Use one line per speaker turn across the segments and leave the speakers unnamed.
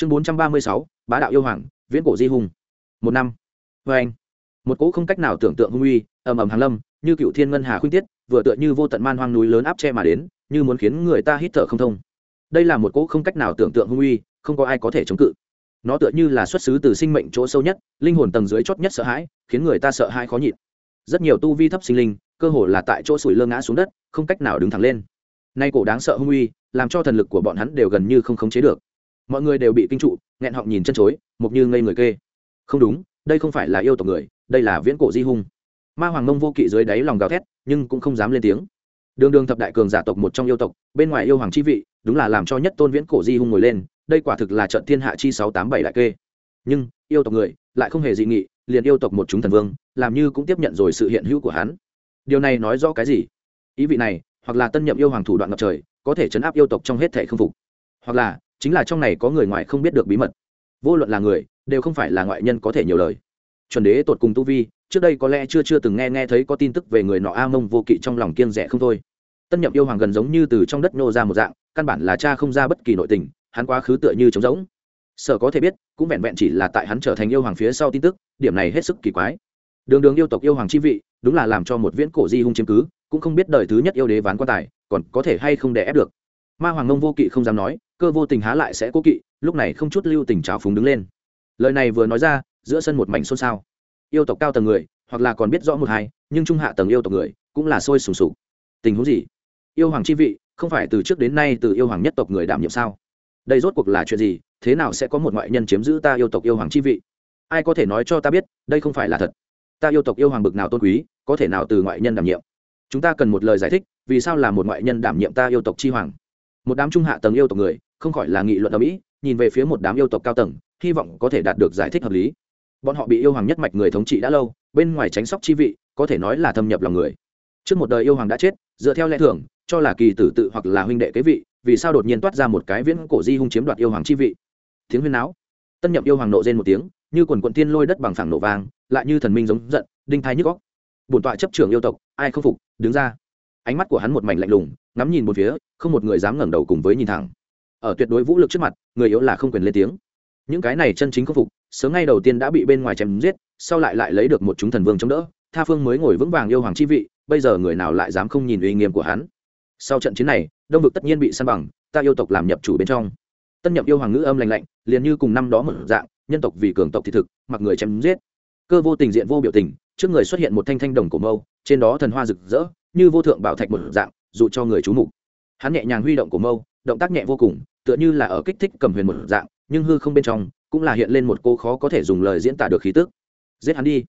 chương bốn trăm ba mươi sáu, bá đạo yêu hoàng, viễn cổ di hùng một năm. Vê anh, một cỗ không cách nào tưởng tượng hung uy, ầm ầm hàn lâm, như cựu thiên ngân hà khuyên tiết, vừa tựa như vô tận man hoang núi lớn áp che mà đến, như muốn khiến người ta hít thở không thông. Đây là một cỗ không cách nào tưởng tượng hung uy, không có ai có thể chống cự. Nó tựa như là xuất xứ từ sinh mệnh chỗ sâu nhất, linh hồn tầng dưới chót nhất sợ hãi, khiến người ta sợ hãi khó nhịn. Rất nhiều tu vi thấp sinh linh, cơ hồ là tại chỗ sủi lơ ngã xuống đất, không cách nào đứng thẳng lên. Nay cổ đáng sợ hung uy, làm cho thần lực của bọn hắn đều gần như không khống chế được mọi người đều bị kinh trụ, nghẹn họng nhìn chân chối, mục như ngây người kê. Không đúng, đây không phải là yêu tộc người, đây là viễn cổ di hung. Ma hoàng mông vô kỵ dưới đáy lòng gào thét, nhưng cũng không dám lên tiếng. Đường đường thập đại cường giả tộc một trong yêu tộc, bên ngoài yêu hoàng chi vị, đúng là làm cho nhất tôn viễn cổ di hung ngồi lên, đây quả thực là trận thiên hạ chi sáu tám bảy đại kê. Nhưng, yêu tộc người, lại không hề dị nghị, liền yêu tộc một chúng thần vương, làm như cũng tiếp nhận rồi sự hiện hữu của hắn. Điều này nói rõ cái gì? Ý vị này, hoặc là tân nhậm yêu hoàng thủ đoạn ngập trời, có thể chấn áp yêu tộc trong hết thể không phục. Hoặc là chính là trong này có người ngoài không biết được bí mật. Vô luận là người, đều không phải là ngoại nhân có thể nhiều lời. Chuẩn đế tột cùng tu vi, trước đây có lẽ chưa chưa từng nghe nghe thấy có tin tức về người nọ a mông vô kỵ trong lòng kiên rẻ không thôi. Tân nhậm yêu hoàng gần giống như từ trong đất nô ra một dạng, căn bản là cha không ra bất kỳ nội tình, hắn quá khứ tựa như trống rỗng. Sở có thể biết, cũng vẹn vẹn chỉ là tại hắn trở thành yêu hoàng phía sau tin tức, điểm này hết sức kỳ quái. Đường đường yêu tộc yêu hoàng chi vị, đúng là làm cho một viễn cổ di hung chiếm cứ, cũng không biết đời thứ nhất yêu đế ván quan tài, còn có thể hay không đè ép được. Ma hoàng mông vô kỵ không dám nói cơ vô tình há lại sẽ cố kỵ, lúc này không chút lưu tình trào phúng đứng lên. Lời này vừa nói ra, giữa sân một mảnh xôn xao. Yêu tộc cao tầng người, hoặc là còn biết rõ một hai, nhưng trung hạ tầng yêu tộc người, cũng là sôi sùng sục. Tình huống gì? Yêu hoàng chi vị, không phải từ trước đến nay từ yêu hoàng nhất tộc người đảm nhiệm sao? Đây rốt cuộc là chuyện gì? Thế nào sẽ có một ngoại nhân chiếm giữ ta yêu tộc yêu hoàng chi vị? Ai có thể nói cho ta biết, đây không phải là thật. Ta yêu tộc yêu hoàng bực nào tôn quý, có thể nào từ ngoại nhân đảm nhiệm? Chúng ta cần một lời giải thích, vì sao là một ngoại nhân đảm nhiệm ta yêu tộc chi hoàng? Một đám trung hạ tầng yêu tộc người không khỏi là nghị luận ở mỹ, nhìn về phía một đám yêu tộc cao tầng, hy vọng có thể đạt được giải thích hợp lý. Bọn họ bị yêu hoàng nhất mạch người thống trị đã lâu, bên ngoài tránh sóc chi vị, có thể nói là thâm nhập lòng người. Trước một đời yêu hoàng đã chết, dựa theo lẽ thường, cho là kỳ tử tự hoặc là huynh đệ kế vị, vì sao đột nhiên toát ra một cái viễn cổ di hung chiếm đoạt yêu hoàng chi vị? Tiếng huyên náo. Tân nhậm yêu hoàng nộ rên một tiếng, như quần quận tiên lôi đất bằng phẳng nổ vang, lại như thần minh giống giận, đinh thái nhức góc bổn tọa chấp trưởng yêu tộc, ai không phục, đứng ra. Ánh mắt của hắn một mảnh lạnh lùng, ngắm nhìn một phía, không một người dám ngẩng đầu cùng với nhìn thẳng ở tuyệt đối vũ lực trước mặt, người yếu là không quyền lên tiếng. Những cái này chân chính không phục, sớm ngay đầu tiên đã bị bên ngoài chém giết, sau lại lại lấy được một chúng thần vương chống đỡ, tha phương mới ngồi vững vàng yêu hoàng chi vị, bây giờ người nào lại dám không nhìn uy nghiêm của hắn? Sau trận chiến này, đông vực tất nhiên bị săn bằng, ta yêu tộc làm nhập chủ bên trong. Tân nhậm yêu hoàng ngữ âm lành lạnh, liền như cùng năm đó một dạng, nhân tộc vì cường tộc thị thực, mặc người chém giết. Cơ vô tình diện vô biểu tình, trước người xuất hiện một thanh thanh đồng cổ mâu, trên đó thần hoa rực rỡ, như vô thượng bảo thạch một dạng dụ cho người chú mục. Hắn nhẹ nhàng huy động cổ mâu động tác nhẹ vô cùng, tựa như là ở kích thích cầm huyền một dạng, nhưng hư không bên trong cũng là hiện lên một cô khó có thể dùng lời diễn tả được khí tức. Giết hắn đi.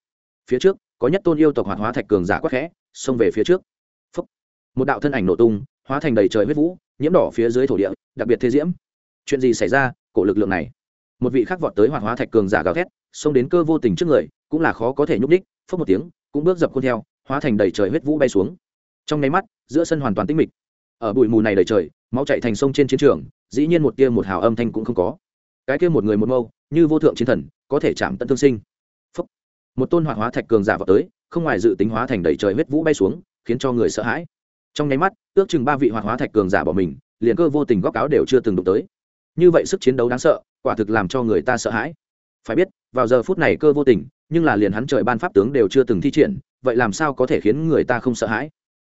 Phía trước, có nhất tôn yêu tộc hoạt hóa thạch cường giả quắc khẽ, xông về phía trước. Phúc. một đạo thân ảnh nổ tung, hóa thành đầy trời huyết vũ, nhiễm đỏ phía dưới thổ địa, đặc biệt thế diễm. Chuyện gì xảy ra? Cổ lực lượng này. Một vị khác vọt tới hoạt hóa thạch cường giả gào thét, xông đến cơ vô tình trước người, cũng là khó có thể nhúc đích phớt một tiếng, cũng bước dập khuôn theo, hóa thành đầy trời huyết vũ bay xuống. Trong nháy mắt, giữa sân hoàn toàn tĩnh mịch. Ở bụi mù này đầy trời máu chạy thành sông trên chiến trường, dĩ nhiên một tia một hào âm thanh cũng không có. Cái kia một người một mâu, như vô thượng chiến thần, có thể chạm tận thương sinh. Phúc. một tôn hoạt hóa thạch cường giả vào tới, không ngoài dự tính hóa thành đầy trời huyết vũ bay xuống, khiến cho người sợ hãi. Trong nháy mắt, ước chừng ba vị hoạt hóa thạch cường giả bỏ mình, liền cơ vô tình góc áo đều chưa từng đụng tới. Như vậy sức chiến đấu đáng sợ, quả thực làm cho người ta sợ hãi. Phải biết, vào giờ phút này cơ vô tình, nhưng là liền hắn trời ban pháp tướng đều chưa từng thi triển, vậy làm sao có thể khiến người ta không sợ hãi?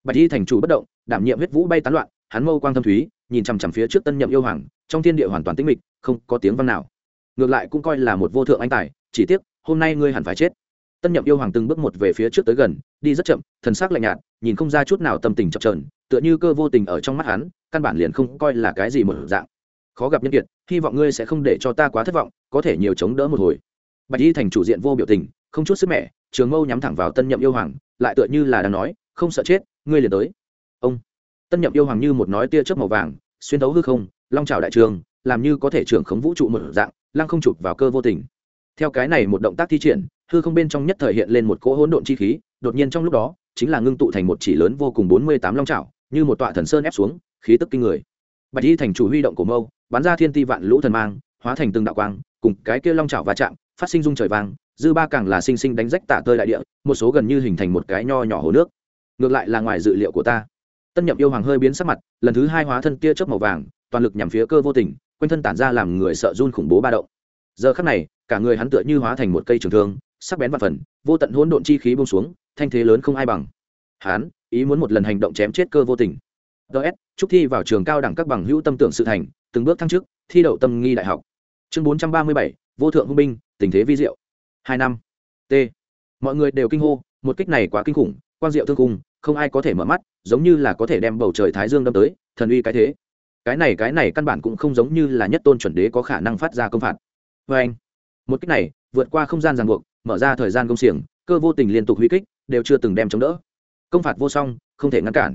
Bạch y thành chủ bất động, đảm nhiệm huyết vũ bay tán loạn hắn mâu quang thâm thúy, nhìn chằm chằm phía trước tân nhậm yêu hoàng, trong thiên địa hoàn toàn tĩnh mịch, không có tiếng văn nào. Ngược lại cũng coi là một vô thượng anh tài, chỉ tiếc, hôm nay ngươi hẳn phải chết. Tân nhậm yêu hoàng từng bước một về phía trước tới gần, đi rất chậm, thần sắc lạnh nhạt, nhìn không ra chút nào tâm tình chập trờn tựa như cơ vô tình ở trong mắt hắn, căn bản liền không coi là cái gì một dạng. Khó gặp nhân kiệt, hy vọng ngươi sẽ không để cho ta quá thất vọng, có thể nhiều chống đỡ một hồi. Bạch y thành chủ diện vô biểu tình, không chút sức mẻ, trường mâu nhắm thẳng vào tân nhậm yêu hoàng, lại tựa như là đang nói, không sợ chết, ngươi liền tới. Ông tân nhậm yêu hoàng như một nói tia chớp màu vàng, xuyên thấu hư không, long trào đại trường, làm như có thể trưởng khống vũ trụ một dạng, lăng không chụp vào cơ vô tình. Theo cái này một động tác thi triển, hư không bên trong nhất thời hiện lên một cỗ hỗn độn chi khí, đột nhiên trong lúc đó, chính là ngưng tụ thành một chỉ lớn vô cùng bốn mươi tám long trào như một tọa thần sơn ép xuống, khí tức kinh người. Bạch y thành chủ huy động cổ mâu, bắn ra thiên ti vạn lũ thần mang, hóa thành từng đạo quang, cùng cái kia long trào va chạm, phát sinh dung trời vang, dư ba càng là sinh sinh đánh rách tả tơi đại địa, một số gần như hình thành một cái nho nhỏ hồ nước. Ngược lại là ngoài dự liệu của ta tân nhậm yêu hoàng hơi biến sắc mặt, lần thứ hai hóa thân tia chớp màu vàng, toàn lực nhằm phía cơ vô tình, quanh thân tản ra làm người sợ run khủng bố ba động. Giờ khắc này, cả người hắn tựa như hóa thành một cây trường thương, sắc bén và phần, vô tận hỗn độn chi khí bông xuống, thanh thế lớn không ai bằng. Hắn, ý muốn một lần hành động chém chết cơ vô tình. Ts chúc thi vào trường cao đẳng các bằng hữu tâm tưởng sự thành, từng bước thăng chức, thi đậu tâm nghi đại học. Chương bốn trăm ba mươi bảy, vô thượng hung binh, tình thế vi diệu. Hai năm. T. Mọi người đều kinh hô, một kích này quá kinh khủng quan diệu thương cung không ai có thể mở mắt, giống như là có thể đem bầu trời thái dương đâm tới, thần uy cái thế. Cái này cái này căn bản cũng không giống như là nhất tôn chuẩn đế có khả năng phát ra công phạt. Vê anh, một kích này, vượt qua không gian ràng buộc, mở ra thời gian công xiềng, cơ vô tình liên tục huy kích, đều chưa từng đem chống đỡ. Công phạt vô song, không thể ngăn cản.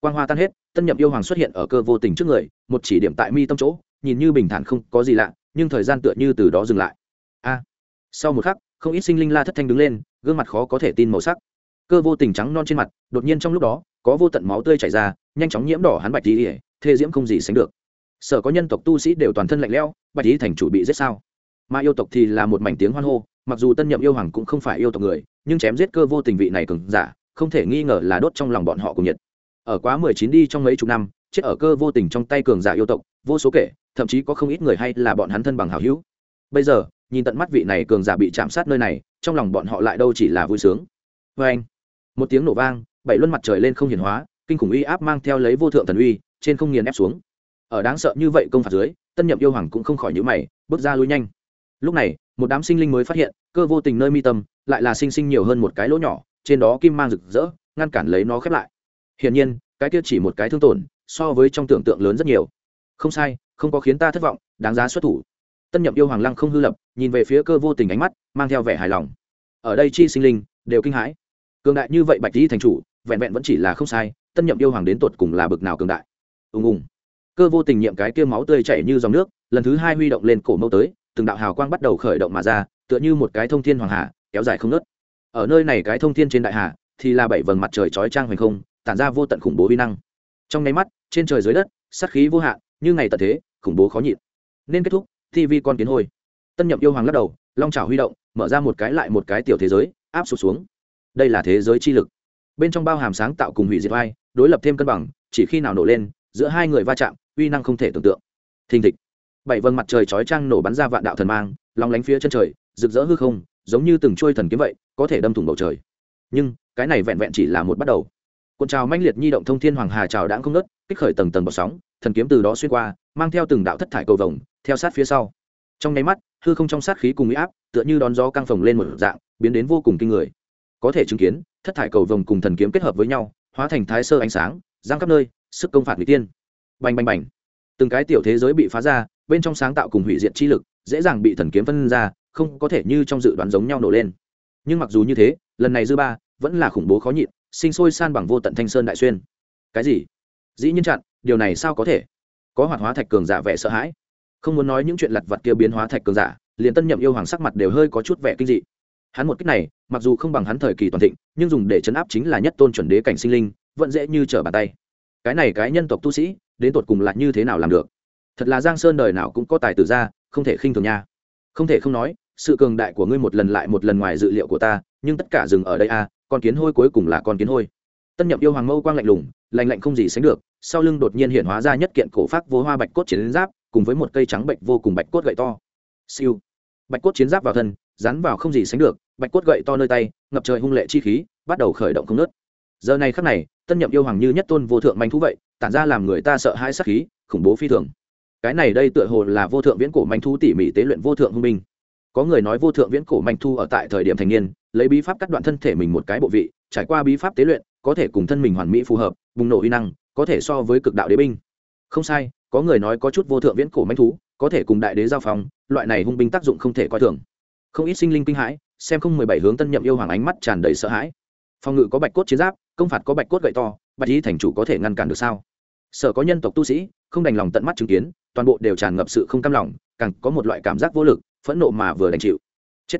Quang hoa tan hết, tân nhậm yêu hoàng xuất hiện ở cơ vô tình trước người, một chỉ điểm tại mi tâm chỗ, nhìn như bình thản không có gì lạ, nhưng thời gian tựa như từ đó dừng lại. A. Sau một khắc, không ít sinh linh la thất thanh đứng lên, gương mặt khó có thể tin màu sắc cơ vô tình trắng non trên mặt, đột nhiên trong lúc đó, có vô tận máu tươi chảy ra, nhanh chóng nhiễm đỏ hắn bạch lý ỉa thê diễm không gì sánh được. Sở có nhân tộc tu sĩ đều toàn thân lạnh lẽo, bạch lý thành chủ bị giết sao? Mà yêu tộc thì là một mảnh tiếng hoan hô, mặc dù tân nhậm yêu hoàng cũng không phải yêu tộc người, nhưng chém giết cơ vô tình vị này cường giả, không thể nghi ngờ là đốt trong lòng bọn họ cùng nhiệt. Ở quá mười chín đi trong mấy chục năm, chết ở cơ vô tình trong tay cường giả yêu tộc, vô số kể, thậm chí có không ít người hay là bọn hắn thân bằng hảo hữu. Bây giờ, nhìn tận mắt vị này cường giả bị chạm sát nơi này, trong lòng bọn họ lại đâu chỉ là vui sướng. Vê anh một tiếng nổ vang, bảy luân mặt trời lên không hiển hóa, kinh khủng uy áp mang theo lấy vô thượng thần uy, trên không nghiền ép xuống. Ở đáng sợ như vậy công phạt dưới, tân nhậm yêu hoàng cũng không khỏi nhữ mày, bước ra lui nhanh. Lúc này, một đám sinh linh mới phát hiện, cơ vô tình nơi mi tâm, lại là sinh sinh nhiều hơn một cái lỗ nhỏ, trên đó kim mang rực rỡ, ngăn cản lấy nó khép lại. Hiển nhiên, cái kia chỉ một cái thương tổn, so với trong tưởng tượng lớn rất nhiều. Không sai, không có khiến ta thất vọng, đáng giá xuất thủ. Tân nhậm yêu hoàng lăng không hư lập, nhìn về phía cơ vô tình ánh mắt, mang theo vẻ hài lòng. Ở đây chi sinh linh, đều kinh hãi cường đại như vậy bạch di thành chủ, vẹn vẹn vẫn chỉ là không sai, tân nhậm yêu hoàng đến tột cùng là bực nào cường đại. Ùng ùng. Cơ vô tình nhiệm cái kia máu tươi chảy như dòng nước, lần thứ hai huy động lên cổ mâu tới, từng đạo hào quang bắt đầu khởi động mà ra, tựa như một cái thông thiên hoàng hà kéo dài không nớt ở nơi này cái thông thiên trên đại hà thì là bảy vầng mặt trời chói trang hoành không, tản ra vô tận khủng bố vi năng. Trong nháy mắt, trên trời dưới đất, sát khí vô hạn, như ngày tận thế, khủng bố khó nhịn. Nên kết thúc tv con kiến hôi. Tân nhậm yêu hoàng lắc đầu, long trào huy động, mở ra một cái lại một cái tiểu thế giới, áp sụt xuống đây là thế giới chi lực. Bên trong bao hàm sáng tạo cùng hủy diệt vai đối lập thêm cân bằng, chỉ khi nào nổ lên, giữa hai người va chạm, uy năng không thể tưởng tượng. Thình thịch. Bảy vầng mặt trời chói trang nổ bắn ra vạn đạo thần mang lòng lánh phía chân trời, rực rỡ hư không, giống như từng trôi thần kiếm vậy, có thể đâm thủng bầu trời. Nhưng, cái này vẹn vẹn chỉ là một bắt đầu. Cuộn trào manh liệt nhi động thông thiên hoàng hà trào đãng không nớt kích khởi tầng tầng bọt sóng, thần kiếm từ đó xuyên qua, mang theo từng đạo thất thải cầu vồng, theo sát phía sau. Trong nháy mắt, hư không trong sát khí cùng uy áp, tựa như đón gió căng phồng lên một dạng, biến đến vô cùng kinh người có thể chứng kiến, thất thải cầu vồng cùng thần kiếm kết hợp với nhau, hóa thành thái sơ ánh sáng giang khắp nơi, sức công phạt người tiên. Bành bành bành. Từng cái tiểu thế giới bị phá ra, bên trong sáng tạo cùng hủy diệt chi lực, dễ dàng bị thần kiếm phân ra, không có thể như trong dự đoán giống nhau nổ lên. Nhưng mặc dù như thế, lần này dư ba, vẫn là khủng bố khó nhịn, sinh sôi san bằng vô tận thanh sơn đại xuyên. Cái gì? Dĩ nhiên chặn, điều này sao có thể? Có hoạt hóa thạch cường giả vẻ sợ hãi. Không muốn nói những chuyện lặt vặt kia biến hóa thạch cường giả, liền tân nhậm yêu hoàng sắc mặt đều hơi có chút vẻ kinh dị hắn một cách này mặc dù không bằng hắn thời kỳ toàn thịnh nhưng dùng để chấn áp chính là nhất tôn chuẩn đế cảnh sinh linh vẫn dễ như trở bàn tay. Cái này cái nhân tộc tu sĩ đến tột cùng là như thế nào làm được? Thật là giang sơn đời nào cũng có tài tử ra không thể khinh thường nha. Không thể không nói sự cường đại của ngươi một lần lại một lần ngoài dự liệu của ta nhưng tất cả dừng ở đây a à, con kiến hôi cuối cùng là con kiến hôi. Tân nhậm yêu hoàng mâu quang lạnh lùng lạnh lạnh không gì sánh được sau lưng đột nhiên hiện hóa ra nhất kiện cổ pháp vô hoa bạch cốt chiến giáp cùng với một cây trắng bệnh vô cùng bạch cốt gậy to. Siêu. Bạch cốt chiến giáp vào thân dán vào không gì sánh được bạch cốt gậy to nơi tay, ngập trời hung lệ chi khí, bắt đầu khởi động không nớt giờ này khắc này, tân nhậm yêu hoàng như nhất tôn vô thượng manh thú vậy, tản ra làm người ta sợ hãi sắc khí, khủng bố phi thường. Cái này đây tựa hồ là vô thượng viễn cổ manh thú tỉ mỉ tế luyện vô thượng hung binh. Có người nói vô thượng viễn cổ manh thu ở tại thời điểm thành niên, lấy bí pháp cắt đoạn thân thể mình một cái bộ vị, trải qua bí pháp tế luyện, có thể cùng thân mình hoàn mỹ phù hợp, bùng nổ uy năng, có thể so với cực đạo đế binh. Không sai, có người nói có chút vô thượng viễn cổ manh thú, có thể cùng đại đế giao phòng loại này hung binh tác dụng không thể coi thường không ít sinh linh kinh hãi, xem không mười bảy hướng tân nhậm yêu hoàng ánh mắt tràn đầy sợ hãi. Phòng ngự có bạch cốt chiến giáp, công phạt có bạch cốt gậy to, bạch y thành chủ có thể ngăn cản được sao? Sở có nhân tộc tu sĩ, không đành lòng tận mắt chứng kiến, toàn bộ đều tràn ngập sự không cam lòng, càng có một loại cảm giác vô lực, phẫn nộ mà vừa đành chịu. Chết!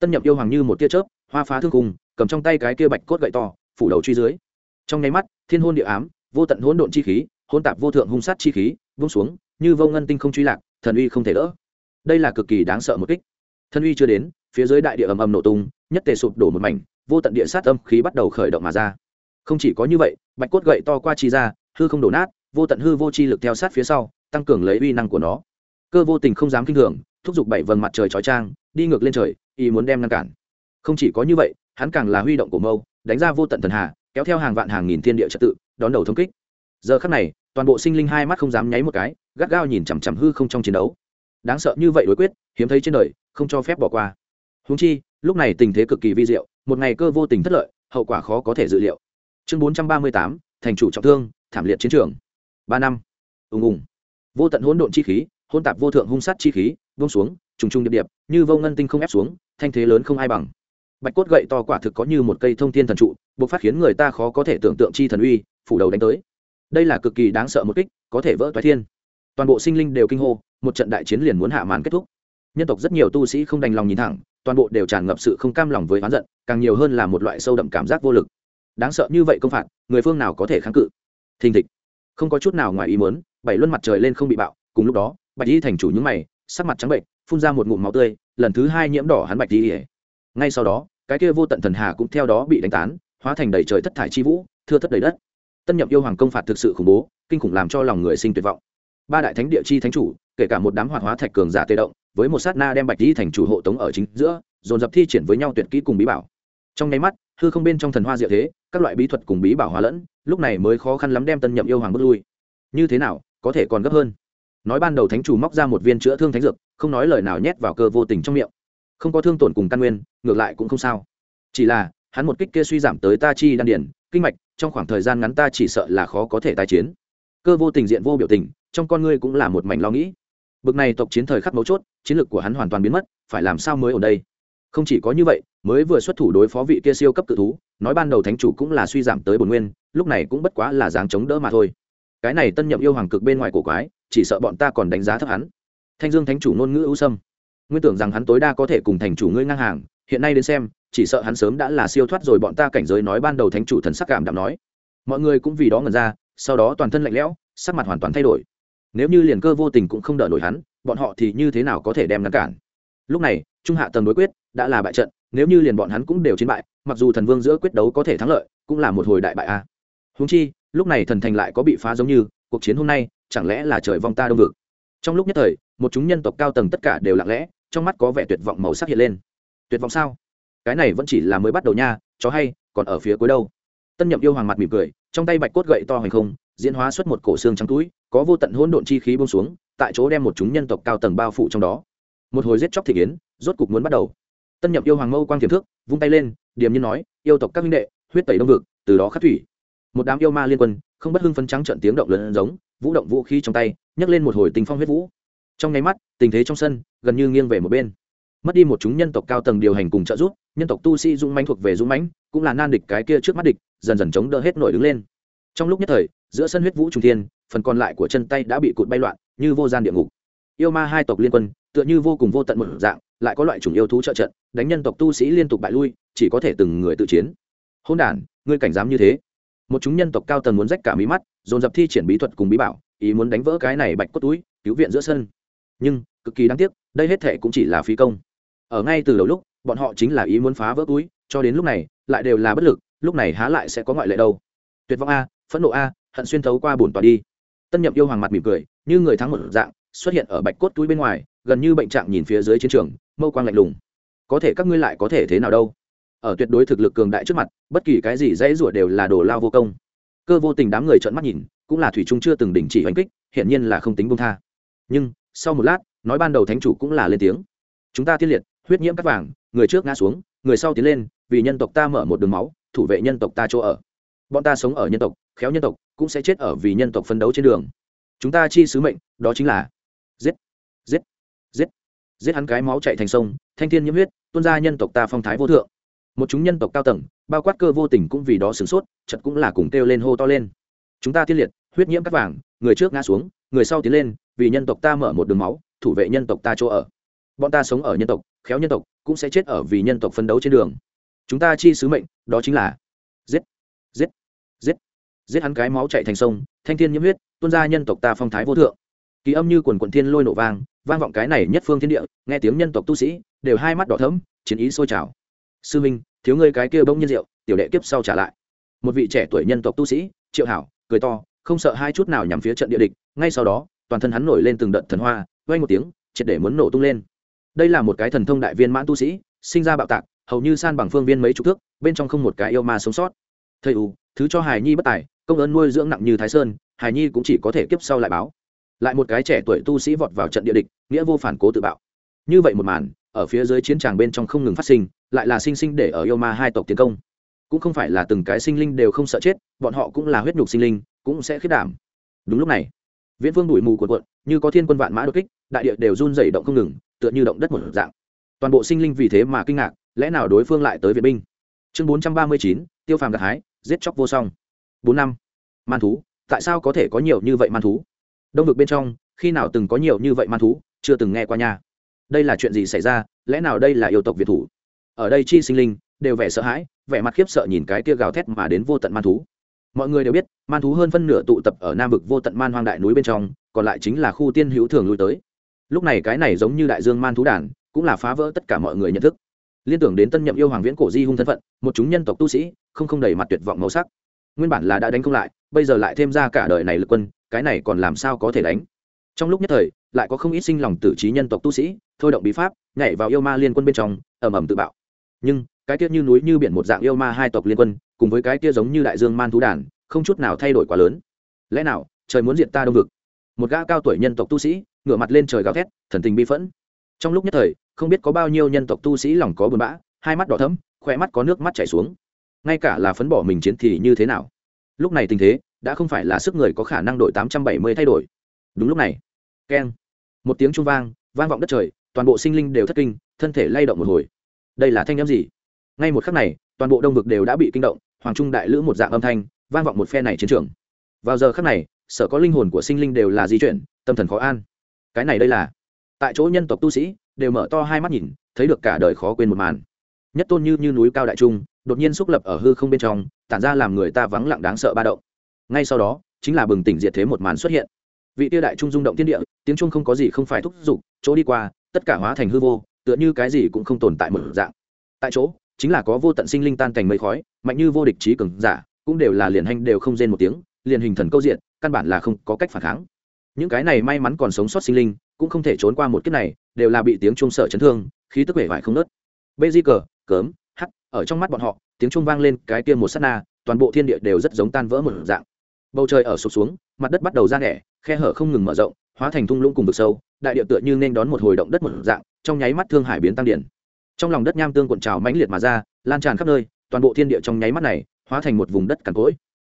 Tân nhậm yêu hoàng như một tia chớp, hoa phá thương cùng cầm trong tay cái kia bạch cốt gậy to, phủ đầu truy dưới. Trong nháy mắt, thiên hôn địa ám, vô tận hỗn độn chi khí, hỗn tạp vô thượng hung sát chi khí vung xuống, như vô ngân tinh không truy lạc, thần uy không thể đỡ. Đây là cực kỳ đáng sợ một kích thân uy chưa đến, phía dưới đại địa ầm ầm nổ tung, nhất tề sụp đổ một mảnh, vô tận địa sát âm khí bắt đầu khởi động mà ra. Không chỉ có như vậy, bạch cốt gậy to qua chi ra, hư không đổ nát, vô tận hư vô chi lực theo sát phía sau, tăng cường lấy uy năng của nó. Cơ vô tình không dám kinh thường thúc giục bảy vầng mặt trời chói trang đi ngược lên trời, ý muốn đem ngăn cản. Không chỉ có như vậy, hắn càng là huy động của mâu, đánh ra vô tận thần hà, kéo theo hàng vạn hàng nghìn thiên địa trật tự, đón đầu thống kích. Giờ khắc này, toàn bộ sinh linh hai mắt không dám nháy một cái, gắt gao nhìn chằm chằm hư không trong chiến đấu. Đáng sợ như vậy đối quyết, hiếm thấy trên đời không cho phép bỏ qua. Húng chi, lúc này tình thế cực kỳ vi diệu, một ngày cơ vô tình thất lợi, hậu quả khó có thể dự liệu. Chương bốn trăm ba mươi tám, thành chủ trọng thương, thảm liệt chiến trường. Ba năm. Ùng ùng. Vô tận hỗn độn chi khí, hỗn tạp vô thượng hung sát chi khí vông xuống, trùng trùng điệp điệp, như vô ngân tinh không ép xuống, thanh thế lớn không ai bằng. Bạch cốt gậy to quả thực có như một cây thông thiên thần trụ buộc phát khiến người ta khó có thể tưởng tượng chi thần uy, phủ đầu đánh tới. Đây là cực kỳ đáng sợ một kích, có thể vỡ toái thiên. Toàn bộ sinh linh đều kinh hô, một trận đại chiến liền muốn hạ màn kết thúc nhân tộc rất nhiều tu sĩ không đành lòng nhìn thẳng, toàn bộ đều tràn ngập sự không cam lòng với oán giận, càng nhiều hơn là một loại sâu đậm cảm giác vô lực. Đáng sợ như vậy công phạt, người phương nào có thể kháng cự? Thình thịch. Không có chút nào ngoài ý muốn, bảy luân mặt trời lên không bị bạo, cùng lúc đó, bạch y thành chủ những mày, sắc mặt trắng bệnh, phun ra một ngụm máu tươi, lần thứ hai nhiễm đỏ hắn bạch y. Ngay sau đó, cái kia vô tận thần hà cũng theo đó bị đánh tán, hóa thành đầy trời thất thải chi vũ, thưa thất đầy đất. Tân nhậm yêu hoàng công phạt thực sự khủng bố, kinh khủng làm cho lòng người sinh tuyệt vọng. Ba đại thánh địa chi thánh chủ kể cả một đám hoạt hóa thạch cường giả tê động, với một sát na đem bạch di thành chủ hộ tống ở chính giữa, dồn dập thi triển với nhau tuyệt kỹ cùng bí bảo. Trong nháy mắt, hư không bên trong thần hoa diệu thế, các loại bí thuật cùng bí bảo hóa lẫn, lúc này mới khó khăn lắm đem tân nhậm yêu hoàng bước lui. Như thế nào, có thể còn gấp hơn? Nói ban đầu thánh chủ móc ra một viên chữa thương thánh dược, không nói lời nào nhét vào cơ vô tình trong miệng. Không có thương tổn cùng căn nguyên, ngược lại cũng không sao. Chỉ là, hắn một kích kia suy giảm tới ta chi đan điển, kinh mạch, trong khoảng thời gian ngắn ta chỉ sợ là khó có thể tái chiến. Cơ vô tình diện vô biểu tình, trong con ngươi cũng là một mảnh lo nghĩ bực này tộc chiến thời khắc mấu chốt, chiến lược của hắn hoàn toàn biến mất, phải làm sao mới ở đây? Không chỉ có như vậy, mới vừa xuất thủ đối phó vị kia siêu cấp cự thú, nói ban đầu thánh chủ cũng là suy giảm tới bồn nguyên, lúc này cũng bất quá là dáng chống đỡ mà thôi. Cái này tân nhậm yêu hoàng cực bên ngoài cổ quái, chỉ sợ bọn ta còn đánh giá thấp hắn. Thanh dương thánh chủ ngôn ngữ ưu sâm. Nguyên tưởng rằng hắn tối đa có thể cùng thành chủ ngươi ngang hàng, hiện nay đến xem, chỉ sợ hắn sớm đã là siêu thoát rồi bọn ta cảnh giới nói ban đầu thánh chủ thần sắc cảm đạm nói. Mọi người cũng vì đó ngần ra, sau đó toàn thân lạnh lẽo, sắc mặt hoàn toàn thay đổi nếu như liền cơ vô tình cũng không đỡ nổi hắn, bọn họ thì như thế nào có thể đem ngăn cản? Lúc này, trung hạ tầng đối quyết đã là bại trận, nếu như liền bọn hắn cũng đều chiến bại, mặc dù thần vương giữa quyết đấu có thể thắng lợi, cũng là một hồi đại bại a. À. húng chi, lúc này thần thành lại có bị phá giống như, cuộc chiến hôm nay, chẳng lẽ là trời vong ta đông vực? Trong lúc nhất thời, một chúng nhân tộc cao tầng tất cả đều lặng lẽ, trong mắt có vẻ tuyệt vọng màu sắc hiện lên. Tuyệt vọng sao? Cái này vẫn chỉ là mới bắt đầu nha, chó hay, còn ở phía cuối đâu? Tân nhậm yêu hoàng mặt mỉm cười, trong tay bạch cốt gậy to hành không diễn hóa xuất một cổ xương trắng túi, có vô tận hỗn độn chi khí bông xuống, tại chỗ đem một chúng nhân tộc cao tầng bao phủ trong đó. Một hồi giết chóc thị kiến, rốt cục muốn bắt đầu. Tân nhập yêu hoàng mâu quang tiềm thước, vung tay lên, điềm như nói, yêu tộc các minh đệ, huyết tẩy đông vực, từ đó khắc thủy. Một đám yêu ma liên quân, không bất hưng phấn trắng trận tiếng động lớn giống, vũ động vũ khí trong tay, nhấc lên một hồi tình phong huyết vũ. Trong nháy mắt, tình thế trong sân gần như nghiêng về một bên. Mất đi một chúng nhân tộc cao tầng điều hành cùng trợ giúp, nhân tộc tu sĩ dũng mãnh thuộc về dũng mãnh, cũng là nan địch cái kia trước mắt địch, dần dần chống đỡ hết nổi đứng lên. Trong lúc nhất thời giữa sân huyết vũ trung thiên, phần còn lại của chân tay đã bị cụt bay loạn, như vô gian địa ngục. Yêu ma hai tộc liên quân, tựa như vô cùng vô tận một dạng, lại có loại chủng yêu thú trợ trận, đánh nhân tộc tu sĩ liên tục bại lui, chỉ có thể từng người tự chiến. Hôn đản, ngươi cảnh dám như thế? Một chúng nhân tộc cao tầng muốn rách cả mí mắt, dồn dập thi triển bí thuật cùng bí bảo, ý muốn đánh vỡ cái này bạch cốt túi, cứu viện giữa sân. Nhưng, cực kỳ đáng tiếc, đây hết thệ cũng chỉ là phí công. Ở ngay từ đầu lúc, bọn họ chính là ý muốn phá vỡ túi, cho đến lúc này, lại đều là bất lực, lúc này há lại sẽ có ngoại lệ đâu. Tuyệt vọng a, phẫn nộ a hận xuyên thấu qua bổn tòa đi. Tân nhậm yêu hoàng mặt mỉm cười, như người thắng một dạng, xuất hiện ở bạch cốt túi bên ngoài, gần như bệnh trạng nhìn phía dưới chiến trường, mâu quang lạnh lùng. Có thể các ngươi lại có thể thế nào đâu? Ở tuyệt đối thực lực cường đại trước mặt, bất kỳ cái gì dễ rủa đều là đồ lao vô công. Cơ vô tình đám người trợn mắt nhìn, cũng là thủy trung chưa từng đình chỉ oanh kích hiện nhiên là không tính bông tha. Nhưng, sau một lát, nói ban đầu thánh chủ cũng là lên tiếng. Chúng ta tiên liệt, huyết nhiễm cắt vàng, người trước ngã xuống, người sau tiến lên, vì nhân tộc ta mở một đường máu, thủ vệ nhân tộc ta chỗ ở bọn ta sống ở nhân tộc, khéo nhân tộc, cũng sẽ chết ở vì nhân tộc phân đấu trên đường. Chúng ta chi sứ mệnh, đó chính là giết giết giết giết hắn cái máu chạy thành sông, thanh thiên nhiễm huyết, tuôn ra nhân tộc ta phong thái vô thượng. Một chúng nhân tộc cao tầng, bao quát cơ vô tình cũng vì đó sửng sốt chật cũng là cùng kêu lên hô to lên. Chúng ta tiên liệt, huyết nhiễm cắt vàng, người trước ngã xuống, người sau tiến lên, vì nhân tộc ta mở một đường máu, thủ vệ nhân tộc ta chỗ ở. Bọn ta sống ở nhân tộc, khéo nhân tộc, cũng sẽ chết ở vì nhân tộc phân đấu trên đường. Chúng ta chi sứ mệnh, đó chính là giết giết giết. Giết hắn cái máu chạy thành sông, thanh thiên nhiễm huyết, tuôn ra nhân tộc ta phong thái vô thượng. Kỳ âm như quần quận thiên lôi nổ vang vang vọng cái này nhất phương thiên địa, nghe tiếng nhân tộc tu sĩ, đều hai mắt đỏ thẫm, chiến ý sôi trào. Sư minh, thiếu ngươi cái kia bỗng nhiên rượu, tiểu đệ kiếp sau trả lại. Một vị trẻ tuổi nhân tộc tu sĩ, triệu hảo, cười to, không sợ hai chút nào nhằm phía trận địa địch, ngay sau đó, toàn thân hắn nổi lên từng đợt thần hoa vay một tiếng, triệt để muốn nổ tung lên. Đây là một cái thần thông đại viên mãn tu sĩ, sinh ra bạo tạc, hầu như san bằng phương viên mấy chục thước, bên trong không một cái yêu ma sống sót thầy u, thứ cho hài nhi bất tài, công ơn nuôi dưỡng nặng như thái sơn hài nhi cũng chỉ có thể kiếp sau lại báo. Lại một cái trẻ tuổi tu sĩ vọt vào trận địa địch, nghĩa vô phản cố tự bạo. Như vậy một màn, ở phía dưới chiến tràng bên trong không ngừng phát sinh, lại là sinh sinh để ở yêu ma hai tộc tiến công. Cũng không phải là từng cái sinh linh đều không sợ chết, bọn họ cũng là huyết nhục sinh linh, cũng sẽ khiết đảm. Đúng lúc này, viễn vương đuổi mù của quận như có thiên quân vạn mã đột kích, đại địa đều run dày động không ngừng, tựa như động đất một dạng. Toàn bộ sinh linh vì thế mà kinh ngạc, lẽ nào đối phương lại tới viện binh? Chương bốn trăm ba mươi chín, tiêu phàm gặt hái giết chóc vô song. Bốn năm. Man thú, tại sao có thể có nhiều như vậy man thú? Đông vực bên trong, khi nào từng có nhiều như vậy man thú, chưa từng nghe qua nha. Đây là chuyện gì xảy ra? Lẽ nào đây là yêu tộc việt thủ? Ở đây chi sinh linh đều vẻ sợ hãi, vẻ mặt khiếp sợ nhìn cái kia gào thét mà đến vô tận man thú. Mọi người đều biết, man thú hơn phân nửa tụ tập ở nam vực vô tận man hoang đại núi bên trong, còn lại chính là khu tiên hữu thường lui tới. Lúc này cái này giống như đại dương man thú đàn, cũng là phá vỡ tất cả mọi người nhận thức liên tưởng đến tân nhậm yêu hoàng viễn cổ di hung thân phận, một chúng nhân tộc tu sĩ, không không đầy mặt tuyệt vọng màu sắc. Nguyên bản là đã đánh không lại, bây giờ lại thêm ra cả đời này lực quân, cái này còn làm sao có thể đánh? Trong lúc nhất thời, lại có không ít sinh lòng tử trí nhân tộc tu sĩ, thôi động bí pháp, nhảy vào yêu ma liên quân bên trong, ầm ầm tự bạo. Nhưng, cái kia như núi như biển một dạng yêu ma hai tộc liên quân, cùng với cái kia giống như đại dương man thú đàn, không chút nào thay đổi quá lớn. Lẽ nào, trời muốn diệt ta đông vực? Một gã cao tuổi nhân tộc tu sĩ, ngửa mặt lên trời gào thét, thần tình bi phẫn trong lúc nhất thời, không biết có bao nhiêu nhân tộc tu sĩ lòng có buồn bã, hai mắt đỏ thấm khoe mắt có nước mắt chảy xuống. Ngay cả là phấn bỏ mình chiến thì như thế nào? Lúc này tình thế, đã không phải là sức người có khả năng đổi tám trăm bảy mươi thay đổi. Đúng lúc này, keng, một tiếng trung vang vang vọng đất trời, toàn bộ sinh linh đều thất kinh, thân thể lay động một hồi. Đây là thanh â m gì? Ngay một khắc này, toàn bộ đông vực đều đã bị kinh động, hoàng trung đại lữ một dạng âm thanh, vang vọng một phe này chiến trường. Vào giờ khắc này, sở có linh hồn của sinh linh đều là di chuyển, tâm thần khó an. Cái này đây là tại chỗ nhân tộc tu sĩ đều mở to hai mắt nhìn, thấy được cả đời khó quên một màn. Nhất tôn như như núi cao đại trung, đột nhiên xúc lập ở hư không bên trong, tản ra làm người ta vắng lặng đáng sợ ba động. Ngay sau đó, chính là bừng tỉnh diệt thế một màn xuất hiện. Vị tiêu đại trung rung động thiên địa, tiếng trung không có gì không phải thúc giục, chỗ đi qua, tất cả hóa thành hư vô, tựa như cái gì cũng không tồn tại một dạng. Tại chỗ, chính là có vô tận sinh linh tan thành mây khói, mạnh như vô địch trí cường giả, cũng đều là liền hành đều không rên một tiếng, liền hình thần câu diện, căn bản là không có cách phản kháng. Những cái này may mắn còn sống sót sinh linh cũng không thể trốn qua một kiếp này, đều là bị tiếng trung sợ chấn thương, khí tức vẻ vải không nớt. Bê di cờ, cớm hắt ở trong mắt bọn họ, tiếng trung vang lên cái kia một sát na, toàn bộ thiên địa đều rất giống tan vỡ một dạng. Bầu trời ở sụp xuống, mặt đất bắt đầu ra nẻ khe hở không ngừng mở rộng, hóa thành thung lũng cùng vực sâu, đại địa tựa như nên đón một hồi động đất một dạng, trong nháy mắt thương hải biến tăng điển trong lòng đất nham tương cuộn trào mãnh liệt mà ra, lan tràn khắp nơi, toàn bộ thiên địa trong nháy mắt này, hóa thành một vùng đất cằn cỗi.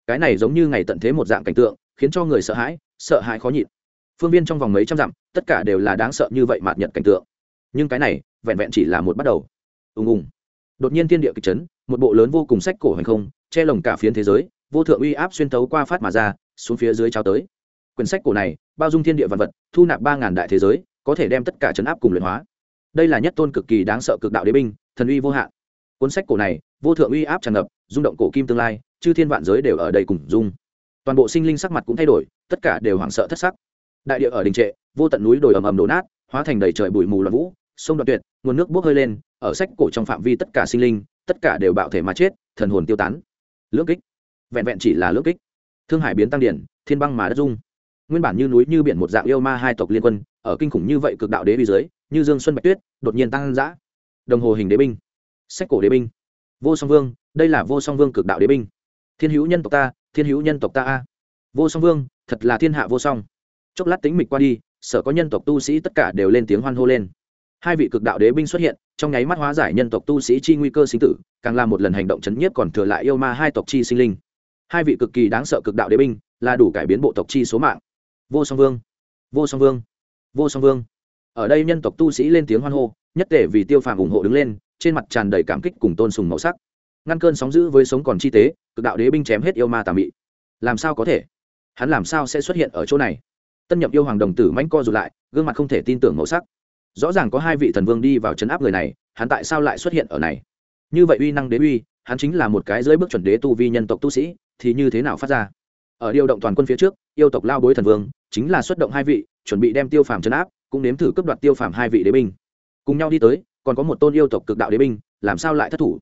Cái này giống như ngày tận thế một dạng cảnh tượng, khiến cho người sợ hãi sợ hãi khó nhịn phương viên trong vòng mấy trăm dặm, tất cả đều là đáng sợ như vậy mạt nhật cảnh tượng. Nhưng cái này, vẹn vẹn chỉ là một bắt đầu. Ùng ùng. Đột nhiên thiên địa kịch chấn, một bộ lớn vô cùng sách cổ hành không, che lồng cả phiến thế giới, vô thượng uy áp xuyên tấu qua phát mà ra, xuống phía dưới trao tới. Quyển sách cổ này, bao dung thiên địa văn vật, thu nạp ba ngàn đại thế giới, có thể đem tất cả chấn áp cùng luyện hóa. Đây là nhất tôn cực kỳ đáng sợ cực đạo đế binh, thần uy vô hạn. Cuốn sách cổ này, vô thượng uy áp tràn ngập, rung động cổ kim tương lai, chư thiên vạn giới đều ở đây cùng dung toàn bộ sinh linh sắc mặt cũng thay đổi, tất cả đều hoảng sợ thất sắc đại địa ở đình trệ, vô tận núi đồi ầm ầm đổ nát, hóa thành đầy trời bụi mù loạn vũ, sông đoạn tuyệt, nguồn nước bốc hơi lên, ở sách cổ trong phạm vi tất cả sinh linh, tất cả đều bạo thể mà chết, thần hồn tiêu tán. Lưỡng kích. Vẹn vẹn chỉ là lưỡng kích. Thương hải biến tăng điển, thiên băng mà đất dung nguyên bản như núi như biển một dạng yêu ma hai tộc liên quân, ở kinh khủng như vậy cực đạo đế bi dưới, như dương xuân bạch tuyết, đột nhiên tăng dã. Đồng hồ hình đế binh. Sách cổ đế binh. Vô song vương, đây là vô song vương cực đạo đế binh. Thiên hữu nhân tộc ta, thiên hữu nhân tộc ta a. Vô song vương, thật là thiên hạ vô song chốc lát tính mịch qua đi, sở có nhân tộc tu sĩ tất cả đều lên tiếng hoan hô lên. Hai vị cực đạo đế binh xuất hiện, trong nháy mắt hóa giải nhân tộc tu sĩ chi nguy cơ sinh tử, càng là một lần hành động chấn nhiếp còn thừa lại yêu ma hai tộc chi sinh linh. Hai vị cực kỳ đáng sợ cực đạo đế binh, là đủ cải biến bộ tộc chi số mạng. Vô song vương, vô song vương, vô song vương. Ở đây nhân tộc tu sĩ lên tiếng hoan hô, nhất tể vì tiêu phàm ủng hộ đứng lên, trên mặt tràn đầy cảm kích cùng tôn sùng màu sắc. Ngăn cơn sóng giữ với sống còn chi tế, cực đạo đế binh chém hết yêu ma tà mị. Làm sao có thể? Hắn làm sao sẽ xuất hiện ở chỗ này? Tân nhậm yêu hoàng đồng tử manh co rụt lại, gương mặt không thể tin tưởng màu sắc. Rõ ràng có hai vị thần vương đi vào chấn áp người này, hắn tại sao lại xuất hiện ở này? Như vậy uy năng đế uy, hắn chính là một cái dưới bước chuẩn đế tu vi nhân tộc tu sĩ, thì như thế nào phát ra? Ở điều động toàn quân phía trước, yêu tộc lao bối thần vương chính là xuất động hai vị, chuẩn bị đem tiêu phàm chấn áp, cũng nếm thử cướp đoạt tiêu phàm hai vị đế binh. Cùng nhau đi tới, còn có một tôn yêu tộc cực đạo đế binh, làm sao lại thất thủ?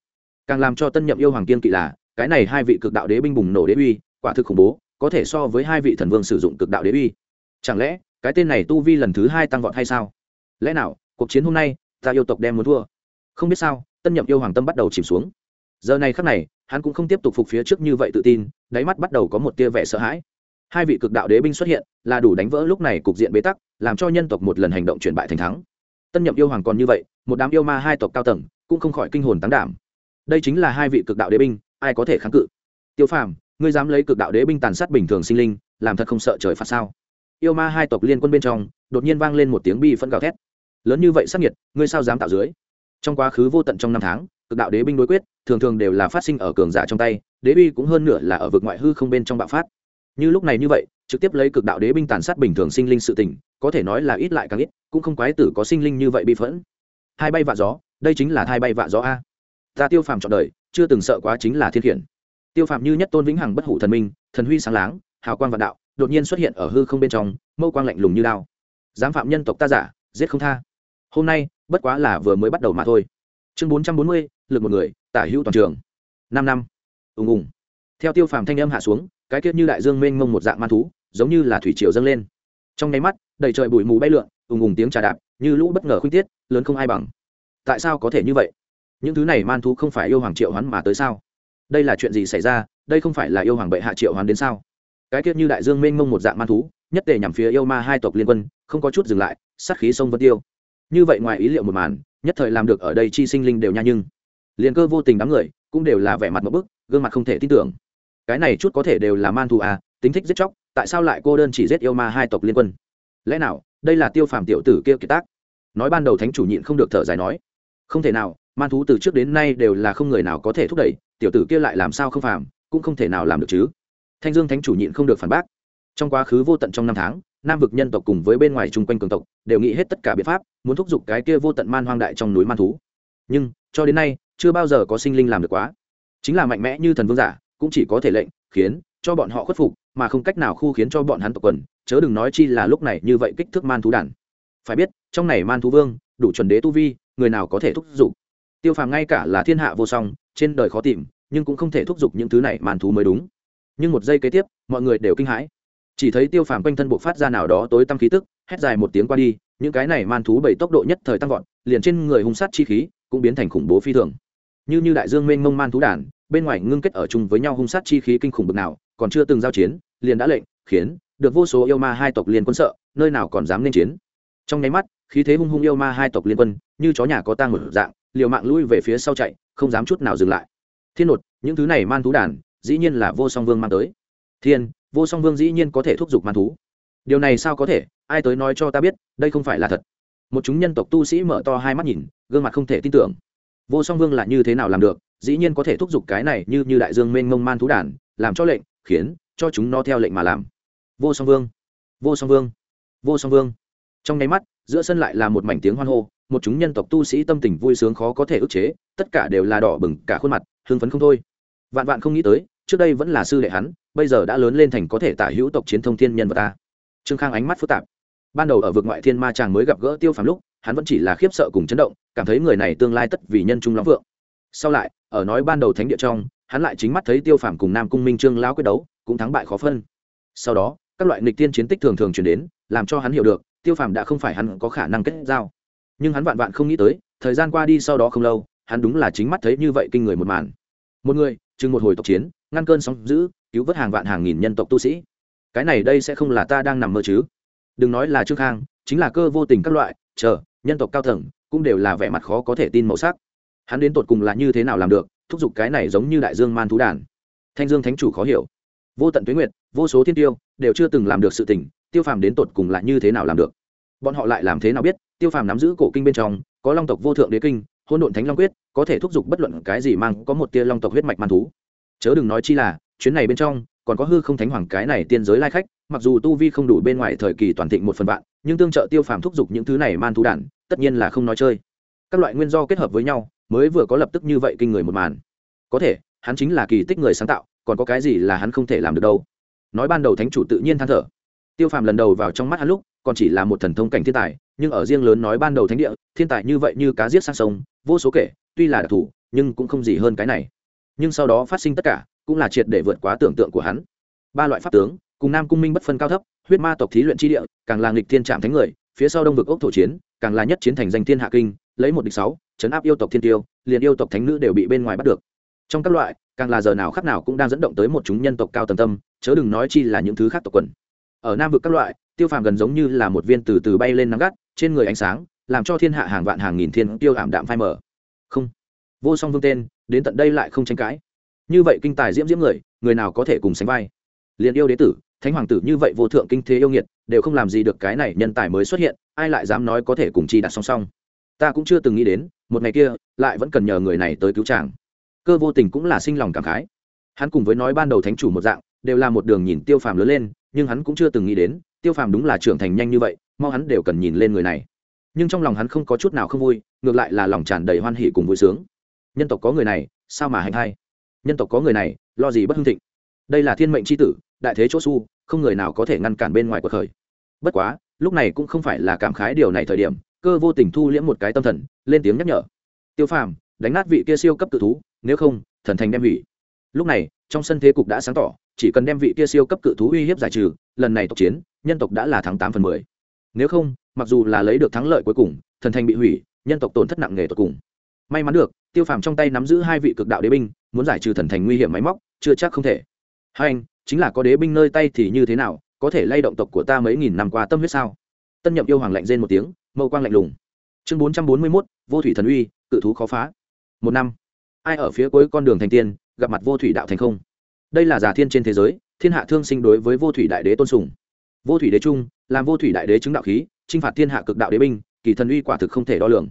Càng làm cho tân nhậm yêu hoàng kiên kỵ là, cái này hai vị cực đạo đế binh bùng nổ đế uy, quả thực khủng bố, có thể so với hai vị thần vương sử dụng cực đạo đế uy chẳng lẽ, cái tên này tu vi lần thứ hai tăng vọt hay sao? Lẽ nào, cuộc chiến hôm nay, ta yêu tộc đem muốn thua? Không biết sao, tân nhậm yêu hoàng tâm bắt đầu chìm xuống. Giờ này khắc này, hắn cũng không tiếp tục phục phía trước như vậy tự tin, đáy mắt bắt đầu có một tia vẻ sợ hãi. Hai vị cực đạo đế binh xuất hiện, là đủ đánh vỡ lúc này cục diện bế tắc, làm cho nhân tộc một lần hành động chuyển bại thành thắng. Tân nhậm yêu hoàng còn như vậy, một đám yêu ma hai tộc cao tầng, cũng không khỏi kinh hồn tán đảm. Đây chính là hai vị cực đạo đế binh, ai có thể kháng cự? Tiêu phàm, ngươi dám lấy cực đạo đế binh tàn sát bình thường sinh linh, làm thật không sợ trời phạt sao? Yêu ma hai tộc liên quân bên trong, đột nhiên vang lên một tiếng bi phân gào thét. Lớn như vậy sắc nhiệt ngươi sao dám tạo dưới? Trong quá khứ vô tận trong năm tháng, cực đạo đế binh đối quyết, thường thường đều là phát sinh ở cường giả trong tay, đế bi cũng hơn nửa là ở vực ngoại hư không bên trong bạo phát. Như lúc này như vậy, trực tiếp lấy cực đạo đế binh tàn sát bình thường sinh linh sự tình, có thể nói là ít lại càng ít, cũng không quái tử có sinh linh như vậy bi phẫn. Hai bay vạ gió, đây chính là hai bay vạ gió a. Ta tiêu phàm chọn đời, chưa từng sợ quá chính là thiên khiển. Tiêu phàm như nhất tôn vĩnh hằng bất hủ thần minh, thần huy sáng láng, hào quang vạn đạo đột nhiên xuất hiện ở hư không bên trong, mâu quang lạnh lùng như lao dám phạm nhân tộc ta giả, giết không tha. Hôm nay, bất quá là vừa mới bắt đầu mà thôi. Chương bốn trăm bốn mươi, lực một người, tả hữu toàn trường. Năm năm. Ùng ùng. Theo tiêu phàm thanh âm hạ xuống, cái tiết như đại dương mênh mông một dạng man thú, giống như là thủy triều dâng lên. Trong nháy mắt, đầy trời bụi mù bay lượn, ùng ùng tiếng trà đạp, như lũ bất ngờ khuyết tiết, lớn không ai bằng. Tại sao có thể như vậy? Những thứ này man thú không phải yêu hoàng triệu hoán mà tới sao? Đây là chuyện gì xảy ra? Đây không phải là yêu hoàng bệ hạ triệu hoán đến sao? Cái tiết như đại dương mênh mông một dạng man thú, nhất tề nhằm phía yêu ma hai tộc liên quân, không có chút dừng lại, sát khí sông vân tiêu. Như vậy ngoài ý liệu một màn, nhất thời làm được ở đây chi sinh linh đều nha nhưng. Liền cơ vô tình đám người, cũng đều là vẻ mặt một bức, gương mặt không thể tin tưởng. Cái này chút có thể đều là man thù à tính thích giết chóc, tại sao lại cô đơn chỉ giết yêu ma hai tộc liên quân? Lẽ nào, đây là tiêu phàm tiểu tử kia kiệt tác? Nói ban đầu thánh chủ nhịn không được thở dài nói. Không thể nào, man thú từ trước đến nay đều là không người nào có thể thúc đẩy, tiểu tử kia lại làm sao không phàm, cũng không thể nào làm được chứ thanh dương thánh chủ nhịn không được phản bác. Trong quá khứ vô tận trong năm tháng, nam vực nhân tộc cùng với bên ngoài chung quanh cường tộc đều nghĩ hết tất cả biện pháp, muốn thúc giục cái kia vô tận man hoang đại trong núi man thú. Nhưng, cho đến nay, chưa bao giờ có sinh linh làm được quá. Chính là mạnh mẽ như thần vương giả, cũng chỉ có thể lệnh, khiến, cho bọn họ khuất phục, mà không cách nào khu khiến cho bọn hắn tộc quần, chớ đừng nói chi là lúc này như vậy kích thước man thú đàn. Phải biết, trong này man thú vương, đủ chuẩn đế tu vi, người nào có thể thúc giục? Tiêu phàm ngay cả là thiên hạ vô song, trên đời khó tìm, nhưng cũng không thể thúc giục những thứ này man thú mới đúng nhưng một giây kế tiếp, mọi người đều kinh hãi. Chỉ thấy tiêu phàm quanh thân bộ phát ra nào đó tối tăm khí tức, hét dài một tiếng qua đi, những cái này man thú bảy tốc độ nhất thời tăng vọt, liền trên người hung sát chi khí cũng biến thành khủng bố phi thường. Như như đại dương mênh mông man thú đàn, bên ngoài ngưng kết ở chung với nhau hung sát chi khí kinh khủng bực nào, còn chưa từng giao chiến, liền đã lệnh, khiến được vô số yêu ma hai tộc liên quân sợ, nơi nào còn dám nên chiến. Trong nháy mắt, khí thế hung hung yêu ma hai tộc liên quân, như chó nhà có tang một dạng, liều mạng lui về phía sau chạy, không dám chút nào dừng lại. Thiên nột, những thứ này man thú đàn dĩ nhiên là vô song vương mang tới. Thiên, vô song vương dĩ nhiên có thể thúc giục man thú. Điều này sao có thể? Ai tới nói cho ta biết, đây không phải là thật. Một chúng nhân tộc tu sĩ mở to hai mắt nhìn, gương mặt không thể tin tưởng. Vô song vương là như thế nào làm được? Dĩ nhiên có thể thúc giục cái này như như đại dương mênh mông man thú đàn, làm cho lệnh, khiến cho chúng nó theo lệnh mà làm. Vô song vương, vô song vương, vô song vương. Trong nháy mắt, giữa sân lại là một mảnh tiếng hoan hô, một chúng nhân tộc tu sĩ tâm tình vui sướng khó có thể ức chế, tất cả đều là đỏ bừng cả khuôn mặt, hưng phấn không thôi. Vạn vạn không nghĩ tới trước đây vẫn là sư đệ hắn, bây giờ đã lớn lên thành có thể tả hữu tộc chiến thông thiên nhân vật ta. Trương khang ánh mắt phức tạp. Ban đầu ở vực ngoại thiên ma chàng mới gặp gỡ tiêu phàm lúc, hắn vẫn chỉ là khiếp sợ cùng chấn động, cảm thấy người này tương lai tất vì nhân trung lắm vượng. Sau lại, ở nói ban đầu thánh địa trong, hắn lại chính mắt thấy tiêu phàm cùng nam cung minh trương lão quyết đấu, cũng thắng bại khó phân. Sau đó, các loại nghịch tiên chiến tích thường thường chuyển đến, làm cho hắn hiểu được, tiêu phàm đã không phải hắn có khả năng kết giao. Nhưng hắn vạn vạn không nghĩ tới, thời gian qua đi sau đó không lâu, hắn đúng là chính mắt thấy như vậy kinh người một màn. Một người chừng một hồi tộc chiến, ngăn cơn sóng giữ cứu vớt hàng vạn hàng nghìn nhân tộc tu sĩ. Cái này đây sẽ không là ta đang nằm mơ chứ? Đừng nói là trương khang, chính là cơ vô tình các loại, chờ, nhân tộc cao tầng cũng đều là vẻ mặt khó có thể tin màu sắc. Hắn đến tột cùng là như thế nào làm được, thúc giục cái này giống như đại dương man thú đàn? Thanh dương thánh chủ khó hiểu. Vô tận tuyến nguyệt, vô số thiên tiêu, đều chưa từng làm được sự tình, tiêu phàm đến tột cùng là như thế nào làm được? Bọn họ lại làm thế nào biết? Tiêu phàm nắm giữ cổ kinh bên trong, có long tộc vô thượng đế kinh hôn độn thánh long quyết, có thể thúc giục bất luận cái gì mang có một tia long tộc huyết mạch man thú. Chớ đừng nói chi là, chuyến này bên trong, còn có hư không thánh hoàng cái này tiên giới lai khách, mặc dù tu vi không đủ bên ngoài thời kỳ toàn thịnh một phần vạn, nhưng tương trợ tiêu phàm thúc giục những thứ này man thú đản, tất nhiên là không nói chơi. Các loại nguyên do kết hợp với nhau, mới vừa có lập tức như vậy kinh người một màn. Có thể, hắn chính là kỳ tích người sáng tạo, còn có cái gì là hắn không thể làm được đâu. Nói ban đầu thánh chủ tự nhiên than thở. Tiêu phàm lần đầu vào trong mắt hắn lúc còn chỉ là một thần thông cảnh thiên tài, nhưng ở riêng lớn nói ban đầu thánh địa, thiên tài như vậy như cá giết sang sông, vô số kể, tuy là đặc thù, nhưng cũng không gì hơn cái này. Nhưng sau đó phát sinh tất cả, cũng là triệt để vượt quá tưởng tượng của hắn. Ba loại pháp tướng, cùng nam cung minh bất phân cao thấp, huyết ma tộc thí luyện tri địa, càng là nghịch thiên trạm thánh người, phía sau đông vực ốc thổ chiến, càng là nhất chiến thành danh thiên hạ kinh, lấy một địch sáu, chấn áp yêu tộc thiên tiêu, liền yêu tộc thánh nữ đều bị bên ngoài bắt được. Trong các loại, càng là giờ nào khắc nào cũng đang dẫn động tới một chúng nhân tộc cao tầm tâm, chớ đừng nói chi là những thứ khác tộc quần. Ở nam vực các loại tiêu phàm gần giống như là một viên từ từ bay lên nắng gắt, trên người ánh sáng, làm cho thiên hạ hàng vạn hàng nghìn thiên tiêu ảm đạm phai mở không. Vô song vương tên, đến tận đây lại không tranh cãi. Như vậy kinh tài diễm diễm người người nào có thể cùng sánh vai? Liền yêu đế tử, thánh hoàng tử như vậy vô thượng kinh thế yêu nghiệt, đều không làm gì được cái này nhân tài mới xuất hiện, ai lại dám nói có thể cùng chi đặt song song? Ta cũng chưa từng nghĩ đến, một ngày kia, lại vẫn cần nhờ người này tới cứu chàng. Cơ vô tình cũng là sinh lòng cảm khái. Hắn cùng với nói ban đầu thánh chủ một dạng, đều là một đường nhìn tiêu phàm lớn lên, nhưng hắn cũng chưa từng nghĩ đến tiêu phàm đúng là trưởng thành nhanh như vậy, mau hắn đều cần nhìn lên người này. Nhưng trong lòng hắn không có chút nào không vui, ngược lại là lòng tràn đầy hoan hỉ cùng vui sướng. Nhân tộc có người này, sao mà hành hay? Nhân tộc có người này, lo gì bất hưng thịnh? Đây là thiên mệnh c h i tử, đại thế chỗ su, không người nào có thể ngăn cản bên ngoài cuộc khởi. Bất quá, lúc này cũng không phải là cảm khái điều này thời điểm, cơ vô tình thu liễm một cái tâm thần, lên tiếng nhắc nhở. Tiêu phàm, đánh nát vị kia siêu cấp tự thú, nếu không, thần thành đem hủy. Lúc này, trong sân thế cục đã sáng tỏ, chỉ cần đem vị kia siêu cấp cự thú uy hiếp giải trừ, lần này tộc chiến nhân tộc đã là tháng tám phần mười. Nếu không, mặc dù là lấy được thắng lợi cuối cùng, thần thành bị hủy, nhân tộc tổn thất nặng nề tột cùng. May mắn được, tiêu phàm trong tay nắm giữ hai vị cực đạo đế binh, muốn giải trừ thần thành nguy hiểm máy móc, chưa chắc không thể. Hai anh, chính là có đế binh nơi tay thì như thế nào, có thể lay động tộc của ta mấy nghìn năm qua tâm huyết sao? Tân nhậm yêu hoàng lạnh rên một tiếng, mâu quang lạnh lùng. Chương bốn trăm bốn mươi mốt, vô thủy thần uy, cự thú khó phá. Một năm, ai ở phía cuối con đường thành tiên, gặp mặt vô thủy đạo thành không? Đây là giả thiên trên thế giới, thiên hạ thương sinh đối với vô thủy đại đế tôn sùng vô thủy đế trung, làm vô thủy đại đế chứng đạo khí t r i n h phạt thiên hạ cực đạo đế binh, kỳ thần uy quả thực không thể đo lường.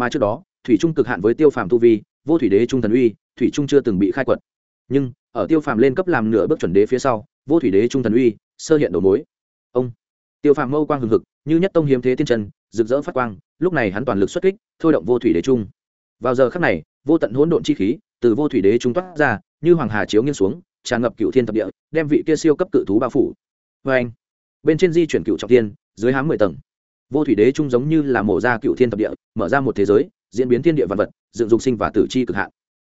Mà trước đó, thủy trung cực hạn với tiêu phàm tu vi, vô thủy đế trung thần uy, thủy trung chưa từng bị khai quật. Nhưng, ở tiêu phàm lên cấp làm nửa bước chuẩn đế phía sau, vô thủy đế trung thần uy, sơ hiện đầu mối. Ông, tiêu phàm mâu quang hừng hực, như nhất tông hiếm thế tiên trần rực rỡ phát quang, lúc này hắn toàn lực xuất kích, thôi động vô thủy đế trung. Vào giờ khắc này, vô tận hỗn độn chi khí từ vô thủy đế trung toát ra, như hoàng hà chiếu nghiêng xuống, tràn ngập cựu thiên thập địa, đem vị kia siêu cấp cự thú bao phủ. Vê anh bên trên di chuyển cựu trọng thiên, dưới hám mười tầng. Vô thủy đế trung giống như là mổ ra cựu thiên thập địa, mở ra một thế giới, diễn biến thiên địa vật vật, dựng dục sinh và tử chi cực hạn.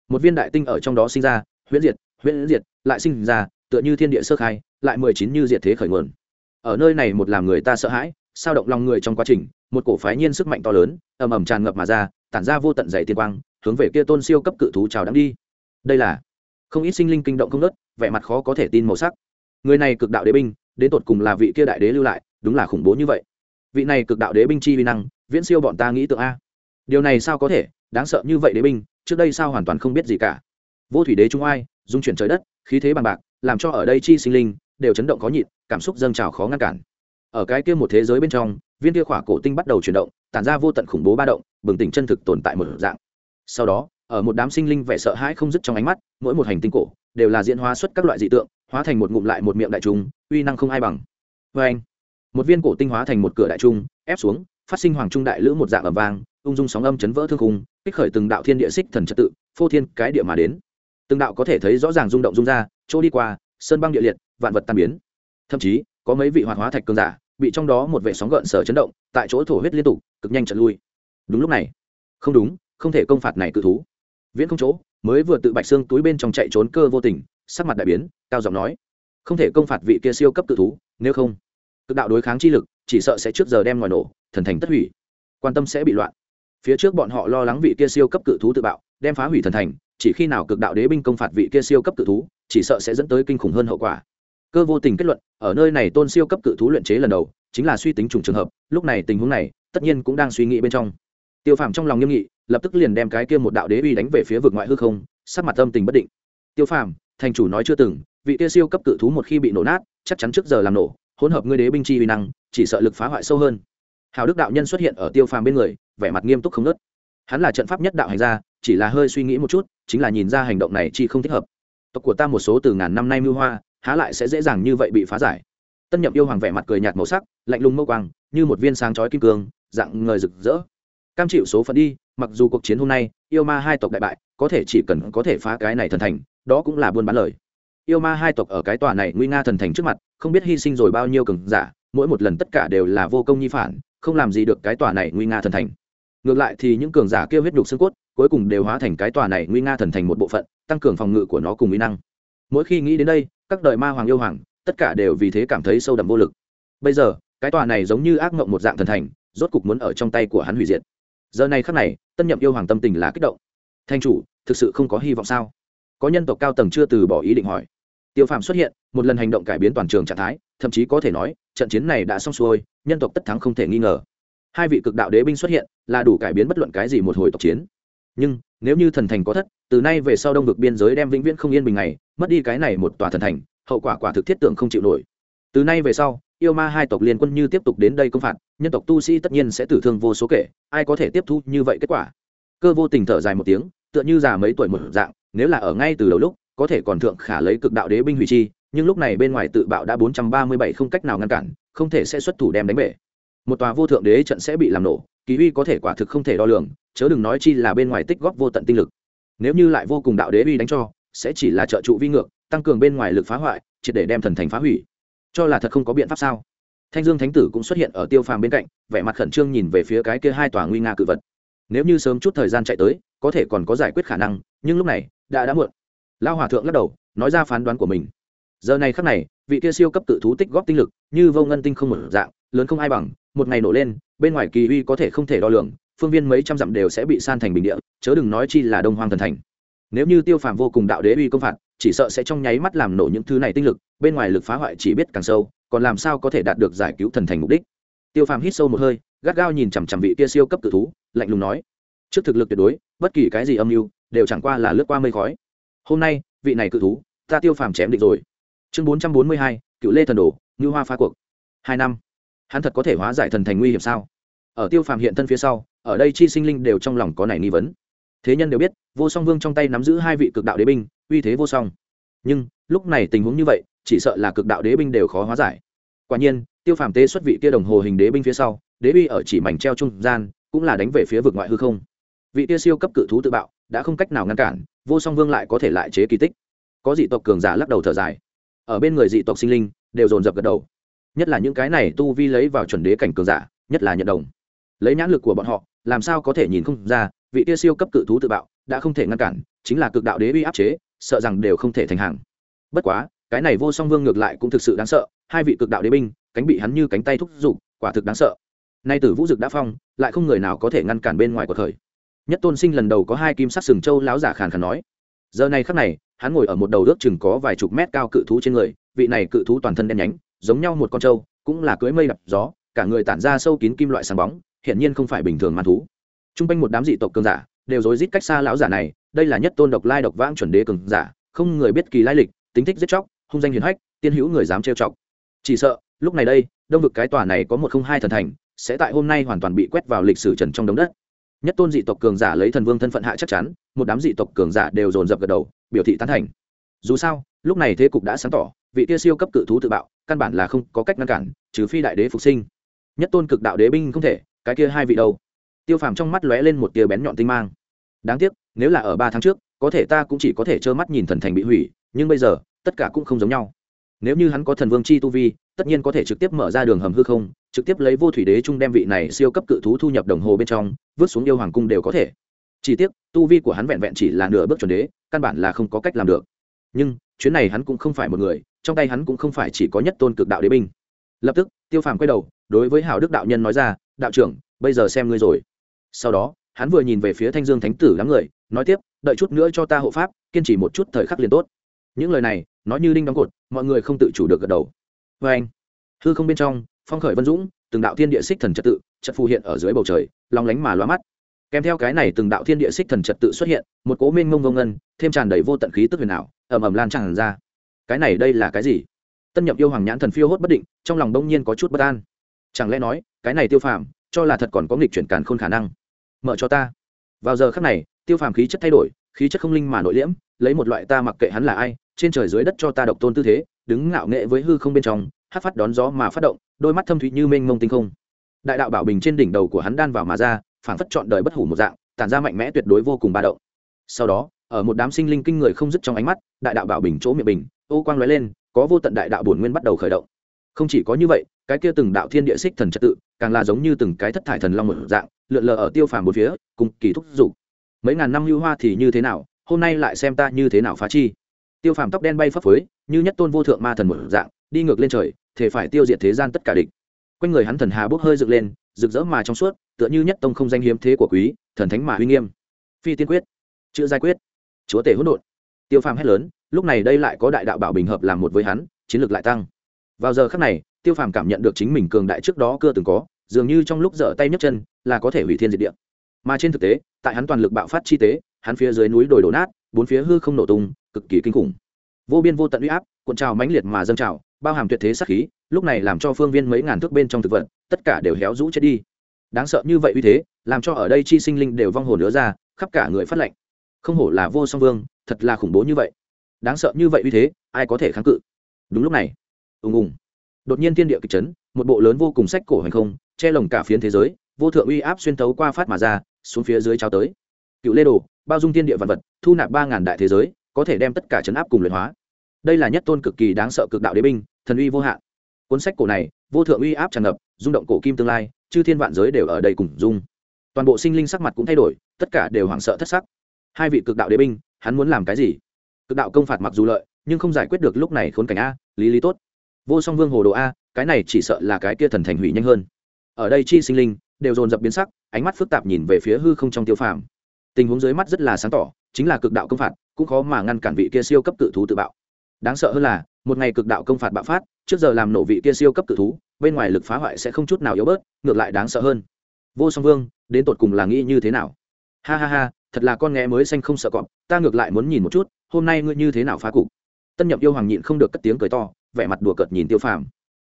Một viên đại tinh ở trong đó sinh ra, huyễn diệt huyễn diệt, lại sinh ra, tựa như thiên địa sơ khai, lại mười chín như diệt thế khởi nguồn. Ở nơi này một làm người ta sợ hãi, sao động lòng người trong quá trình, một cổ phái nhiên sức mạnh to lớn, ầm ầm tràn ngập mà ra, tản ra vô tận dày tiên quang, hướng về kia tôn siêu cấp cự thú chào đáng đi. Đây là không ít sinh linh kinh động không nớt vẻ mặt khó có thể tin màu sắc. Người này cực đạo đế binh đến tột cùng là vị kia đại đế lưu lại, đúng là khủng bố như vậy. Vị này cực đạo đế binh chi vi năng, viễn siêu bọn ta nghĩ tượng a. Điều này sao có thể, đáng sợ như vậy đế binh, trước đây sao hoàn toàn không biết gì cả. Vô thủy đế trung oai, dung chuyển trời đất, khí thế bằng bạc, làm cho ở đây chi sinh linh, đều chấn động khó nhịn, cảm xúc dâng trào khó ngăn cản. Ở cái kia một thế giới bên trong, viên kia khỏa cổ tinh bắt đầu chuyển động, tản ra vô tận khủng bố ba động, bừng tỉnh chân thực tồn tại một dạng. Sau đó, ở một đám sinh linh vẻ sợ hãi không dứt trong ánh mắt, mỗi một hành tinh cổ đều là diễn hóa xuất các loại dị tượng, hóa thành một ngụm lại một miệng đại trung uy năng không ai bằng. Vê anh, một viên cổ tinh hóa thành một cửa đại trung ép xuống, phát sinh hoàng trung đại lữ một dạng ẩm vang, ung dung sóng âm chấn vỡ thương khung, kích khởi từng đạo thiên địa xích thần trật tự, phô thiên cái địa mà đến. Từng đạo có thể thấy rõ ràng rung động rung ra, chỗ đi qua, sơn băng địa liệt, vạn vật tan biến. Thậm chí, có mấy vị hoạt hóa thạch cường giả, bị trong đó một vệ sóng gợn sở chấn động, tại chỗ thổ huyết liên tục, cực nhanh trận lui. Đúng lúc này. Không đúng, không thể công phạt này cự thú. Viễn không chỗ mới vừa tự bạch xương túi bên trong chạy trốn cơ vô tình, sắc mặt đại biến, cao giọng nói, không thể công phạt vị kia siêu cấp cự thú, nếu không, cực đạo đối kháng chi lực, chỉ sợ sẽ trước giờ đem ngoài nổ, thần thành tất hủy. Quan tâm sẽ bị loạn. Phía trước bọn họ lo lắng vị kia siêu cấp cự thú tự bạo, đem phá hủy thần thành, chỉ khi nào cực đạo đế binh công phạt vị kia siêu cấp cự thú, chỉ sợ sẽ dẫn tới kinh khủng hơn hậu quả. Cơ vô tình kết luận, ở nơi này tôn siêu cấp cự thú luyện chế lần đầu, chính là suy tính trùng trường hợp, lúc này tình huống này, tất nhiên cũng đang suy nghĩ bên trong. Tiêu phàm trong lòng nghiêm nghị lập tức liền đem cái kia một đạo đế uy đánh về phía vực ngoại hư không, sắc mặt âm tình bất định. Tiêu phàm, thành chủ nói chưa từng, vị kia siêu cấp cự thú một khi bị nổ nát, chắc chắn trước giờ làm nổ, hỗn hợp ngươi đế binh chi uy năng, chỉ sợ lực phá hoại sâu hơn. Hào đức đạo nhân xuất hiện ở tiêu phàm bên người, vẻ mặt nghiêm túc không nớt hắn là trận pháp nhất đạo hành gia, chỉ là hơi suy nghĩ một chút, chính là nhìn ra hành động này chi không thích hợp. Tộc của ta một số từ ngàn năm nay mưu hoa, há lại sẽ dễ dàng như vậy bị phá giải. Tân nhậm yêu hoàng vẻ mặt cười nhạt màu sắc, lạnh lùng mâu quang như một viên sáng chói kim cương, dạng người rực rỡ. Cam chịu số phận đi mặc dù cuộc chiến hôm nay, yêu ma hai tộc đại bại, có thể chỉ cần có thể phá cái này thần thành, đó cũng là buôn bán lời. Yêu ma hai tộc ở cái tòa này nguy nga thần thành trước mặt, không biết hy sinh rồi bao nhiêu cường giả, mỗi một lần tất cả đều là vô công nhi phản, không làm gì được cái tòa này nguy nga thần thành. Ngược lại thì những cường giả kêu huyết đục xương cốt, cuối cùng đều hóa thành cái tòa này nguy nga thần thành một bộ phận, tăng cường phòng ngự của nó cùng mỹ năng. Mỗi khi nghĩ đến đây, các đời ma hoàng yêu hoàng, tất cả đều vì thế cảm thấy sâu đậm vô lực. Bây giờ, cái tòa này giống như ác mộng một dạng thần thành, rốt cục muốn ở trong tay của hắn hủy diệt giờ này khắc này, tân nhậm yêu hoàng tâm tình là kích động. Thanh chủ, thực sự không có hy vọng sao? Có nhân tộc cao tầng chưa từ bỏ ý định hỏi. Tiêu phàm xuất hiện, một lần hành động cải biến toàn trường trạng thái, thậm chí có thể nói, trận chiến này đã xong xuôi, nhân tộc tất thắng không thể nghi ngờ. Hai vị cực đạo đế binh xuất hiện, là đủ cải biến bất luận cái gì một hồi tộc chiến. Nhưng, nếu như thần thành có thất, từ nay về sau đông vực biên giới đem vĩnh viễn không yên bình này, mất đi cái này một tòa thần thành, hậu quả quả thực thiết tưởng không chịu nổi từ nay về sau, yêu ma hai tộc liên quân như tiếp tục đến đây công phạt, nhân tộc tu sĩ tất nhiên sẽ tử thương vô số kể, ai có thể tiếp thu như vậy kết quả? Cơ vô tình thở dài một tiếng, tựa như già mấy tuổi một dạng, nếu là ở ngay từ đầu lúc, có thể còn thượng khả lấy cực đạo đế binh hủy chi, nhưng lúc này bên ngoài tự bạo đã bốn trăm ba mươi bảy không cách nào ngăn cản, không thể sẽ xuất thủ đem đánh bể. Một tòa vô thượng đế trận sẽ bị làm nổ, kỳ uy có thể quả thực không thể đo lường, chớ đừng nói chi là bên ngoài tích góp vô tận tinh lực. Nếu như lại vô cùng đạo đế uy đánh cho, sẽ chỉ là trợ trụ vi ngược, tăng cường bên ngoài lực phá hoại, triệt để đem thần thành phá hủy cho là thật không có biện pháp sao? Thanh dương thánh tử cũng xuất hiện ở tiêu phàm bên cạnh, vẻ mặt khẩn trương nhìn về phía cái kia hai tòa nguy nga cự vật. Nếu như sớm chút thời gian chạy tới, có thể còn có giải quyết khả năng, nhưng lúc này, đã đã muộn. Lao hòa thượng lắc đầu, nói ra phán đoán của mình. Giờ này khắc này, vị kia siêu cấp tự thú tích góp tinh lực, như vô ngân tinh không một dạng, lớn không ai bằng, một ngày nổ lên, bên ngoài kỳ uy có thể không thể đo lường, phương viên mấy trăm dặm đều sẽ bị san thành bình địa, chớ đừng nói chi là đông hoang thần thành. Nếu như tiêu phàm vô cùng đạo đế uy công phạt chỉ sợ sẽ trong nháy mắt làm nổ những thứ này tinh lực, bên ngoài lực phá hoại chỉ biết càng sâu, còn làm sao có thể đạt được giải cứu thần thành mục đích. Tiêu phàm hít sâu một hơi, gắt gao nhìn chằm chằm vị kia siêu cấp cự thú, lạnh lùng nói, trước thực lực tuyệt đối, bất kỳ cái gì âm mưu đều chẳng qua là lướt qua mây khói. Hôm nay, vị này cự thú, ta tiêu phàm chém định rồi. Chương bốn trăm bốn mươi hai, cựu lê thần đồ ngư hoa phá cuộc. Hai năm, hắn thật có thể hóa giải thần thành nguy hiểm sao? Ở tiêu phàm hiện thân phía sau, ở đây chi sinh linh đều trong lòng có này nghi vấn. Thế nhân đều biết, vô song vương trong tay nắm giữ hai vị cực đạo đế binh uy thế vô song. Nhưng, lúc này tình huống như vậy, chỉ sợ là cực đạo đế binh đều khó hóa giải. Quả nhiên, tiêu phàm tế xuất vị kia đồng hồ hình đế binh phía sau, đế uy ở chỉ mảnh treo trung gian, cũng là đánh về phía vực ngoại hư không. Vị kia siêu cấp cự thú tự bạo, đã không cách nào ngăn cản, vô song vương lại có thể lại chế kỳ tích. Có dị tộc cường giả lắc đầu thở dài. Ở bên người dị tộc sinh linh, đều dồn dập gật đầu. Nhất là những cái này tu vi lấy vào chuẩn đế cảnh cường giả, nhất là nhận đồng. Lấy nhãn lực của bọn họ, làm sao có thể nhìn không ra, vị tia siêu cấp cự thú tự bạo, đã không thể ngăn cản, chính là cực đạo đế uy áp chế sợ rằng đều không thể thành hàng. Bất quá, cái này vô song vương ngược lại cũng thực sự đáng sợ, hai vị cực đạo đế binh, cánh bị hắn như cánh tay thúc giục, quả thực đáng sợ. Nay tử vũ dực đã phong, lại không người nào có thể ngăn cản bên ngoài của thời. Nhất tôn sinh lần đầu có hai kim sắc sừng châu láo giả khàn khàn nói. Giờ này khắc này, hắn ngồi ở một đầu ước chừng có vài chục mét cao cự thú trên người, vị này cự thú toàn thân đen nhánh, giống nhau một con trâu, cũng là cưỡi mây đập gió, cả người tản ra sâu kín kim loại sáng bóng, hiển nhiên không phải bình thường man thú. T r u n g quanh một đám dị tộc cường giả, đều rối rít cách xa lão giả này đây là nhất tôn độc lai độc vãng chuẩn đế cường giả, không người biết kỳ lai lịch, tính thích giết chóc, hung danh hiền hách, tiên hữu người dám trêu chọc. Chỉ sợ, lúc này đây, đông vực cái tòa này có một không hai thần thành, sẽ tại hôm nay hoàn toàn bị quét vào lịch sử trần trong đống đất. Nhất tôn dị tộc cường giả lấy thần vương thân phận hạ chắc chắn, một đám dị tộc cường giả đều dồn dập gật đầu, biểu thị tán thành. Dù sao, lúc này thế cục đã sáng tỏ, vị tia siêu cấp cự thú tự bạo, căn bản là không có cách ngăn cản, trừ phi đại đế phục sinh. Nhất tôn cực đạo đế binh không thể, cái kia hai vị đâu? Tiêu phàm trong mắt lóe lên một tia bén nhọn tinh mang đáng tiếc, nếu là ở ba tháng trước, có thể ta cũng chỉ có thể trơ mắt nhìn thần thành bị hủy, nhưng bây giờ, tất cả cũng không giống nhau. Nếu như hắn có thần vương chi tu vi, tất nhiên có thể trực tiếp mở ra đường hầm hư không, trực tiếp lấy vô thủy đế trung đem vị này siêu cấp cự thú thu nhập đồng hồ bên trong, vứt xuống yêu hoàng cung đều có thể. Chỉ tiếc, tu vi của hắn vẹn vẹn chỉ là nửa bước chuẩn đế, căn bản là không có cách làm được. Nhưng, chuyến này hắn cũng không phải một người, trong tay hắn cũng không phải chỉ có nhất tôn cực đạo đế binh. Lập tức, tiêu phàm quay đầu, đối với hảo đức đạo nhân nói ra, đạo trưởng, bây giờ xem ngươi rồi. Sau đó hắn vừa nhìn về phía thanh dương thánh tử đám người, nói tiếp, đợi chút nữa cho ta hộ pháp, kiên trì một chút thời khắc liền tốt. Những lời này nói như đinh đóng cột, mọi người không tự chủ được gật đầu. Vê anh, hư không bên trong, phong khởi vân dũng, từng đạo thiên địa xích thần trật tự, trật phù hiện ở dưới bầu trời, long lánh mà loa mắt. Kèm theo cái này từng đạo thiên địa xích thần trật tự xuất hiện, một cố minh mông vô ngân, thêm tràn đầy vô tận khí tức huyền ảo, ầm ầm lan tràn ra. Cái này đây là cái gì? Tân nhậm yêu hoàng nhãn thần phiêu hốt bất định, trong lòng đông nhiên có chút bất an. Chẳng lẽ nói, cái này tiêu phàm, cho là thật còn có nghịch chuyển càn khôn khả năng? Mở cho ta. Vào giờ khắc này, tiêu phàm khí chất thay đổi, khí chất không linh mà nội liễm, lấy một loại ta mặc kệ hắn là ai, trên trời dưới đất cho ta độc tôn tư thế, đứng ngạo nghệ với hư không bên trong, hát phát đón gió mà phát động, đôi mắt thâm thụy như mênh mông tinh không. Đại đạo bảo bình trên đỉnh đầu của hắn đan vào mà ra phản phất chọn đời bất hủ một dạng, tản ra mạnh mẽ tuyệt đối vô cùng ba động. Sau đó, ở một đám sinh linh kinh người không dứt trong ánh mắt, đại đạo bảo bình chỗ miệng bình, ô quang lóe lên, có vô tận đại đạo bổn nguyên bắt đầu khởi động. Không chỉ có như vậy, cái kia từng đạo thiên địa xích thần trật tự, càng là giống như từng cái thất thải thần long một dạng lượn lờ ở tiêu phàm một phía, cùng kỳ thúc dục mấy ngàn năm lưu hoa thì như thế nào, hôm nay lại xem ta như thế nào phá chi. Tiêu phàm tóc đen bay phấp phới, như nhất tôn vô thượng ma thần một dạng, đi ngược lên trời, thể phải tiêu diệt thế gian tất cả địch. Quanh người hắn thần hà bốc hơi dựng lên, rực rỡ mà trong suốt, tựa như nhất tông không danh hiếm thế của quý, thần thánh mà uy nghiêm. Phi tiên quyết. Chữ giải quyết. Chúa tể hỗn độn. Tiêu phàm hét lớn, lúc này đây lại có đại đạo bảo bình hợp làm một với hắn, chiến lược lại tăng. Vào giờ khắc này, tiêu phàm cảm nhận được chính mình cường đại trước đó chưa từng có dường như trong lúc dở tay nhấc chân, là có thể hủy thiên diệt địa. Mà trên thực tế, tại hắn toàn lực bạo phát chi tế, hắn phía dưới núi đồi đổ nát, bốn phía hư không nổ tung, cực kỳ kinh khủng. Vô biên vô tận uy áp, cuộn trào mãnh liệt mà dâng trào, bao hàm tuyệt thế sát khí, lúc này làm cho phương viên mấy ngàn thước bên trong thực vật, tất cả đều héo rũ chết đi. Đáng sợ như vậy uy thế, làm cho ở đây chi sinh linh đều vong hồn nữa ra, khắp cả người phát lệnh không hổ là vô song vương, thật là khủng bố như vậy. Đáng sợ như vậy uy thế, ai có thể kháng cự? Đúng lúc này, ùng ùng, đột nhiên thiên địa kịch chấn, một bộ lớn vô cùng sách cổ hành không che lồng cả phiến thế giới, vô thượng uy áp xuyên tấu qua phát mà ra, xuống phía dưới trao tới. Cựu lê đồ, bao dung thiên địa vật vật, thu nạp ba ngàn đại thế giới, có thể đem tất cả chấn áp cùng luyện hóa. Đây là nhất tôn cực kỳ đáng sợ cực đạo đế binh, thần uy vô hạn. Cuốn sách cổ này, vô thượng uy áp tràn ngập, rung động cổ kim tương lai, chư thiên vạn giới đều ở đây cùng dung toàn bộ sinh linh sắc mặt cũng thay đổi, tất cả đều hoảng sợ thất sắc. Hai vị cực đạo đế binh, hắn muốn làm cái gì? Cực đạo công phạt mặc dù lợi, nhưng không giải quyết được lúc này khốn cảnh a, lý lý tốt. Vô song vương hồ đồ a, cái này chỉ sợ là cái kia thần thành hủy nhanh hơn ở đây chi sinh linh đều dồn dập biến sắc, ánh mắt phức tạp nhìn về phía hư không trong tiêu phàm. Tình huống dưới mắt rất là sáng tỏ, chính là cực đạo công phạt, cũng khó mà ngăn cản vị kia siêu cấp cự thú tự bạo. Đáng sợ hơn là, một ngày cực đạo công phạt bạo phát, trước giờ làm nổ vị kia siêu cấp cự thú, bên ngoài lực phá hoại sẽ không chút nào yếu bớt, ngược lại đáng sợ hơn. Vô song vương, đến tột cùng là nghĩ như thế nào? Ha ha ha, thật là con nghe mới xanh không sợ cọp, ta ngược lại muốn nhìn một chút, hôm nay ngươi như thế nào phá cục? Tân nhậm yêu hoàng nhịn không được cất tiếng cười to, vẻ mặt đùa cợt nhìn tiêu phàm.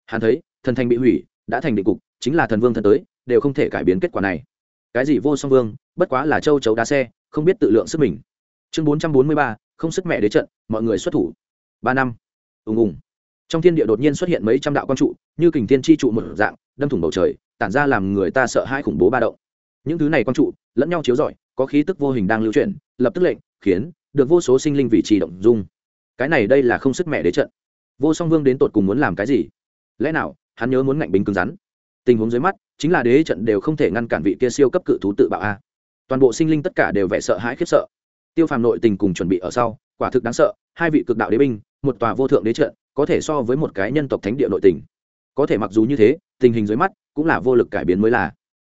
Hắn thấy, thần thành bị hủy, đã thành định cục chính là thần vương thân tới, đều không thể cải biến kết quả này. Cái gì vô song vương, bất quá là châu chấu đá xe, không biết tự lượng sức mình. Chương bốn trăm bốn mươi ba, không sức mẹ đế trận, mọi người xuất thủ. Ba năm. Ùng ùng. Trong thiên địa đột nhiên xuất hiện mấy trăm đạo quang trụ, như kình thiên chi trụ một dạng, đâm thủng bầu trời, tản ra làm người ta sợ hãi khủng bố ba động. Những thứ này quang trụ, lẫn nhau chiếu rọi, có khí tức vô hình đang lưu chuyển, lập tức lệnh, khiến, được vô số sinh linh vị trì động dung. Cái này đây là không sức mẹ đế trận. Vô song vương đến tột cùng muốn làm cái gì? Lẽ nào, hắn nhớ muốn ngạnh binh cứng rắn? Tình huống dưới mắt, chính là đế trận đều không thể ngăn cản vị kia siêu cấp cự thú tự bạo a. Toàn bộ sinh linh tất cả đều vẻ sợ hãi khiếp sợ. Tiêu phàm nội tình cùng chuẩn bị ở sau, quả thực đáng sợ, hai vị cực đạo đế binh, một tòa vô thượng đế trận, có thể so với một cái nhân tộc thánh địa nội tình. Có thể mặc dù như thế, tình hình dưới mắt cũng là vô lực cải biến mới là.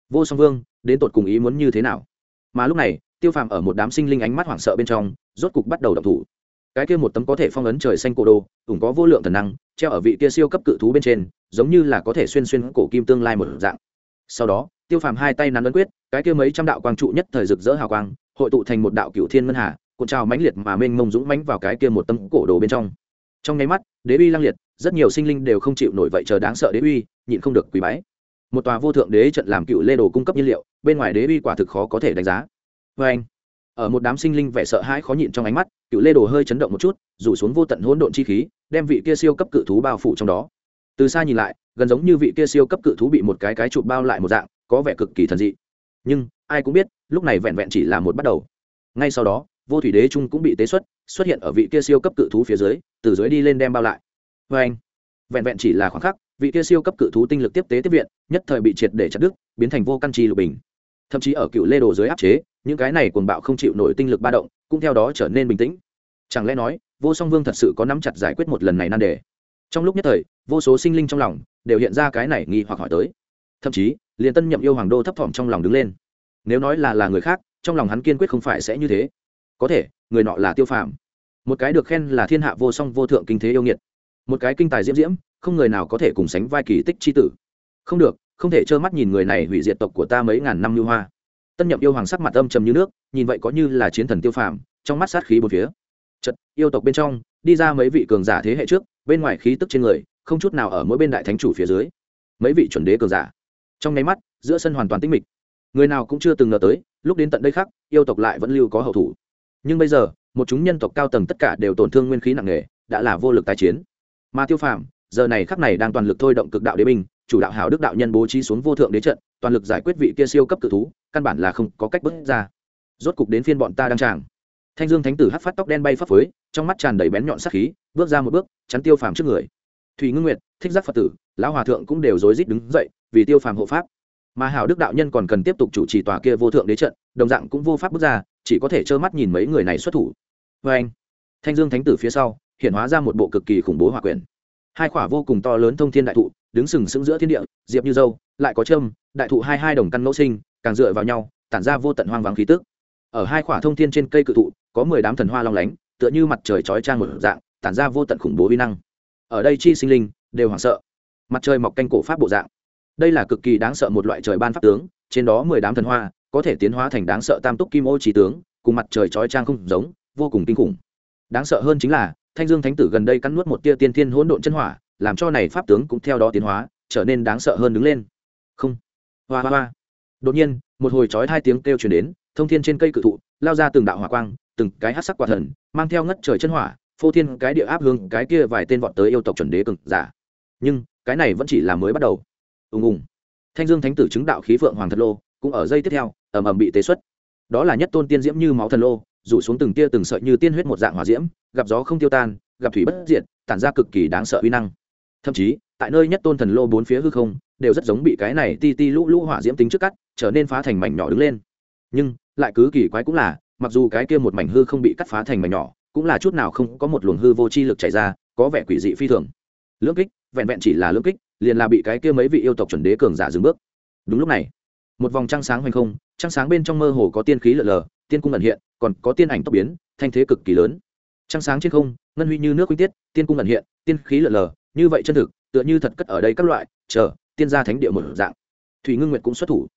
Vô song vương, đến tột cùng ý muốn như thế nào? Mà lúc này, tiêu phàm ở một đám sinh linh ánh mắt hoảng sợ bên trong, rốt cục bắt đầu đập thủ cái kia một tấm có thể phong ấn trời xanh cổ đồ, ủng có vô lượng thần năng, treo ở vị kia siêu cấp cự thú bên trên, giống như là có thể xuyên xuyên cổ kim tương lai một dạng. Sau đó, tiêu phàm hai tay nắn ấn quyết, cái kia mấy trăm đạo quang trụ nhất thời rực rỡ hào quang, hội tụ thành một đạo cựu thiên ngân hà, cuộn trào mãnh liệt mà mênh mông dũng mãnh vào cái kia một tấm cổ đồ bên trong. Trong nháy mắt, đế uy lăng liệt, rất nhiều sinh linh đều không chịu nổi vậy chờ đáng sợ đế uy, nhịn không được quý bái. Một tòa vô thượng đế trận làm cựu lê đồ cung cấp nhiên liệu, bên ngoài đế uy quả thực khó có thể đánh giá. Vê anh ở một đám sinh linh vẻ sợ hãi khó nhịn trong ánh mắt, cựu lê đồ hơi chấn động một chút, rủ xuống vô tận hỗn độn chi khí, đem vị kia siêu cấp cự thú bao phủ trong đó. Từ xa nhìn lại, gần giống như vị kia siêu cấp cự thú bị một cái cái chụp bao lại một dạng, có vẻ cực kỳ thần dị. Nhưng, ai cũng biết, lúc này vẹn vẹn chỉ là một bắt đầu. Ngay sau đó, vô thủy đế trung cũng bị tế xuất xuất hiện ở vị kia siêu cấp cự thú phía dưới, từ dưới đi lên đem bao lại. Vê anh, vẹn vẹn chỉ là khoảng khắc, vị kia siêu cấp cự thú tinh lực tiếp tế tiếp viện, nhất thời bị triệt để chặt đứt, biến thành vô căn trì lục bình thậm chí ở cựu lê đồ dưới áp chế, những cái này cuồng bạo không chịu nổi tinh lực ba động, cũng theo đó trở nên bình tĩnh. Chẳng lẽ nói, vô song vương thật sự có nắm chặt giải quyết một lần này nan đề? Trong lúc nhất thời, vô số sinh linh trong lòng đều hiện ra cái này nghi hoặc hỏi tới. Thậm chí, liền tân nhậm yêu hoàng đô thấp thỏm trong lòng đứng lên. Nếu nói là là người khác, trong lòng hắn kiên quyết không phải sẽ như thế. Có thể, người nọ là tiêu phàm. Một cái được khen là thiên hạ vô song vô thượng kinh thế yêu nghiệt. Một cái kinh tài diễm diễm, không người nào có thể cùng sánh vai kỳ tích c h i tử. Không được không thể trơ mắt nhìn người này hủy diệt tộc của ta mấy ngàn năm lưu hoa. Tân nhậm yêu hoàng sắc mặt âm trầm như nước, nhìn vậy có như là chiến thần tiêu phàm, trong mắt sát khí bốn phía. Chật yêu tộc bên trong, đi ra mấy vị cường giả thế hệ trước, bên ngoài khí tức trên người, không chút nào ở mỗi bên đại thánh chủ phía dưới. Mấy vị chuẩn đế cường giả. Trong nháy mắt, giữa sân hoàn toàn tĩnh mịch. Người nào cũng chưa từng ngờ tới, lúc đến tận đây khác yêu tộc lại vẫn lưu có hậu thủ. Nhưng bây giờ, một chúng nhân tộc cao tầng tất cả đều tổn thương nguyên khí nặng nề, đã là vô lực tái chiến. Mà tiêu phàm, giờ này khắc này đang toàn lực thôi động cực đạo đế binh chủ đạo hảo đức đạo nhân bố trí xuống vô thượng đế trận, toàn lực giải quyết vị kia siêu cấp cự thú, căn bản là không có cách bước ra. Rốt cục đến phiên bọn ta đang tràng. Thanh dương thánh tử hắt phát tóc đen bay phấp phới, trong mắt tràn đầy bén nhọn sắc khí, bước ra một bước, chắn tiêu phàm trước người. Thủy ngưng nguyệt, thích giác phật tử, lão hòa thượng cũng đều rối rít đứng dậy, vì tiêu phàm hộ pháp. Mà hảo đức đạo nhân còn cần tiếp tục chủ trì tòa kia vô thượng đế trận, đồng dạng cũng vô pháp bước ra, chỉ có thể trơ mắt nhìn mấy người này xuất thủ. Vê anh, thanh dương thánh tử phía sau, hiện hóa ra một bộ cực kỳ khủng bố hòa quyền hai khỏa vô cùng to lớn thông thiên đại thụ đứng sừng sững giữa thiên địa, diệp như dâu, lại có trâm đại thụ hai hai đồng căn ngẫu sinh, càng dựa vào nhau, tản ra vô tận hoang vắng khí tức. Ở hai khỏa thông thiên trên cây cự thụ, có mười đám thần hoa long lánh, tựa như mặt trời chói trang một dạng, tản ra vô tận khủng bố vi năng. Ở đây chi sinh linh, đều hoảng sợ. Mặt trời mọc canh cổ pháp bộ dạng. Đây là cực kỳ đáng sợ một loại trời ban pháp tướng, trên đó mười đám thần hoa, có thể tiến hóa thành đáng sợ tam túc kim ô trí tướng, cùng mặt trời chói trang không giống, vô cùng kinh khủng. Đáng sợ hơn chính là, thanh dương thánh tử gần đây cắn nuốt một tia tiên thiên hỗn độn chân hỏa làm cho này pháp tướng cũng theo đó tiến hóa, trở nên đáng sợ hơn đứng lên. Không. Hoa hoa hoa. Đột nhiên, một hồi chói hai tiếng kêu truyền đến, thông thiên trên cây cự thụ, lao ra từng đạo hỏa quang, từng cái hát sắc quả thần, mang theo ngất trời chân hỏa, phô thiên cái địa áp hương, cái kia vài tên vọt tới yêu tộc chuẩn đế cực giả. Nhưng, cái này vẫn chỉ là mới bắt đầu. Ùng ùng. Thanh dương thánh tử chứng đạo khí phượng hoàng thật lô, cũng ở dây tiếp theo, ầm ầm bị tế xuất. Đó là nhất tôn tiên diễm như máu thần lô, rủ xuống từng tia từng sợi như tiên huyết một dạng hỏa diễm, gặp gió không tiêu tan, gặp thủy bất diệt, tản ra cực kỳ đáng sợ uy năng thậm chí, tại nơi nhất tôn thần lô bốn phía hư không, đều rất giống bị cái này ti ti lũ lũ hỏa diễm tính trước cắt, trở nên phá thành mảnh nhỏ đứng lên. Nhưng, lại cứ kỳ quái cũng là, mặc dù cái kia một mảnh hư không bị cắt phá thành mảnh nhỏ, cũng là chút nào không có một luồng hư vô chi lực chảy ra, có vẻ quỷ dị phi thường. Lưỡng kích, vẹn vẹn chỉ là lưỡng kích, liền là bị cái kia mấy vị yêu tộc chuẩn đế cường giả dừng bước. Đúng lúc này, một vòng trăng sáng hoành không, trăng sáng bên trong mơ hồ có tiên khí lở lờ, tiên cung ẩn hiện, còn có tiên ảnh tốc biến, thanh thế cực kỳ lớn. Trăng sáng trên không, ngân huy như nước quy tiết, tiên cung ẩn hiện, tiên khí lở lờ như vậy chân thực, tựa như thật cất ở đây các loại, chờ, tiên gia thánh địa một dạng. Thủy ngưng nguyệt cũng xuất thủ.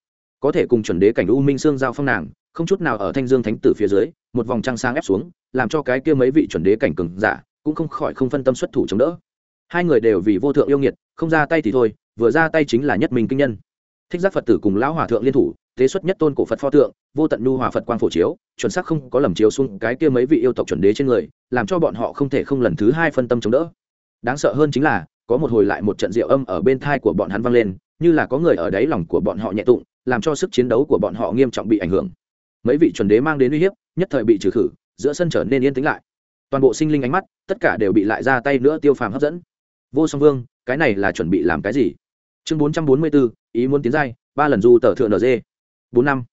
Có thể cùng chuẩn đế cảnh u minh sương giao phong nàng, không chút nào ở thanh dương thánh tử phía dưới, một vòng trăng sáng ép xuống, làm cho cái kia mấy vị chuẩn đế cảnh cường giả cũng không khỏi không phân tâm xuất thủ chống đỡ. Hai người đều vì vô thượng yêu nghiệt, không ra tay thì thôi, vừa ra tay chính là nhất mình kinh nhân. Thích giác phật tử cùng lão hòa thượng liên thủ thế xuất nhất tôn cổ phật pho tượng, vô tận nhu hòa phật quang phổ chiếu, chuẩn xác không có lầm chiếu xuống cái kia mấy vị yêu tộc chuẩn đế trên người, làm cho bọn họ không thể không lần thứ hai phân tâm chống đỡ đáng sợ hơn chính là, có một hồi lại một trận rượu âm ở bên thai của bọn hắn vang lên, như là có người ở đáy lòng của bọn họ nhẹ tụng, làm cho sức chiến đấu của bọn họ nghiêm trọng bị ảnh hưởng. Mấy vị chuẩn đế mang đến uy hiếp, nhất thời bị trừ khử, giữa sân trở nên yên tĩnh lại. Toàn bộ sinh linh ánh mắt, tất cả đều bị lại ra tay nữa tiêu phàm hấp dẫn. Vô song vương, cái này là chuẩn bị làm cái gì? Chương bốn trăm bốn mươi bốn ý muốn tiến giai, ba lần du tờ thượng nd bốn năm.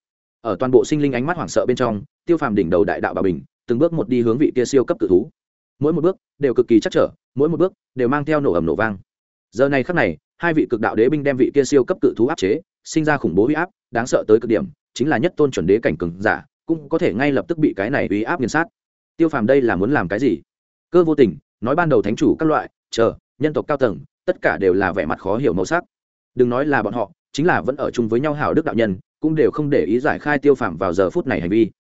Ở toàn bộ sinh linh ánh mắt hoảng sợ bên trong, tiêu phàm đỉnh đầu đại đạo bà bình, từng bước một đi hướng vị kia siêu cấp cự thú. Mỗi một bước, đều cực kỳ chắc trở mỗi một bước đều mang theo nổ ẩm nổ vang. Giờ này khắc này, hai vị cực đạo đế binh đem vị kia siêu cấp cự thú áp chế, sinh ra khủng bố huy áp, đáng sợ tới cực điểm, chính là nhất tôn chuẩn đế cảnh cường giả, cũng có thể ngay lập tức bị cái này uy áp nghiền sát. Tiêu phàm đây là muốn làm cái gì? Cơ vô tình, nói ban đầu thánh chủ các loại, chờ, nhân tộc cao tầng, tất cả đều là vẻ mặt khó hiểu màu sắc. Đừng nói là bọn họ, chính là vẫn ở chung với nhau hảo đức đạo nhân, cũng đều không để ý giải khai tiêu phàm vào giờ phút này hành vi.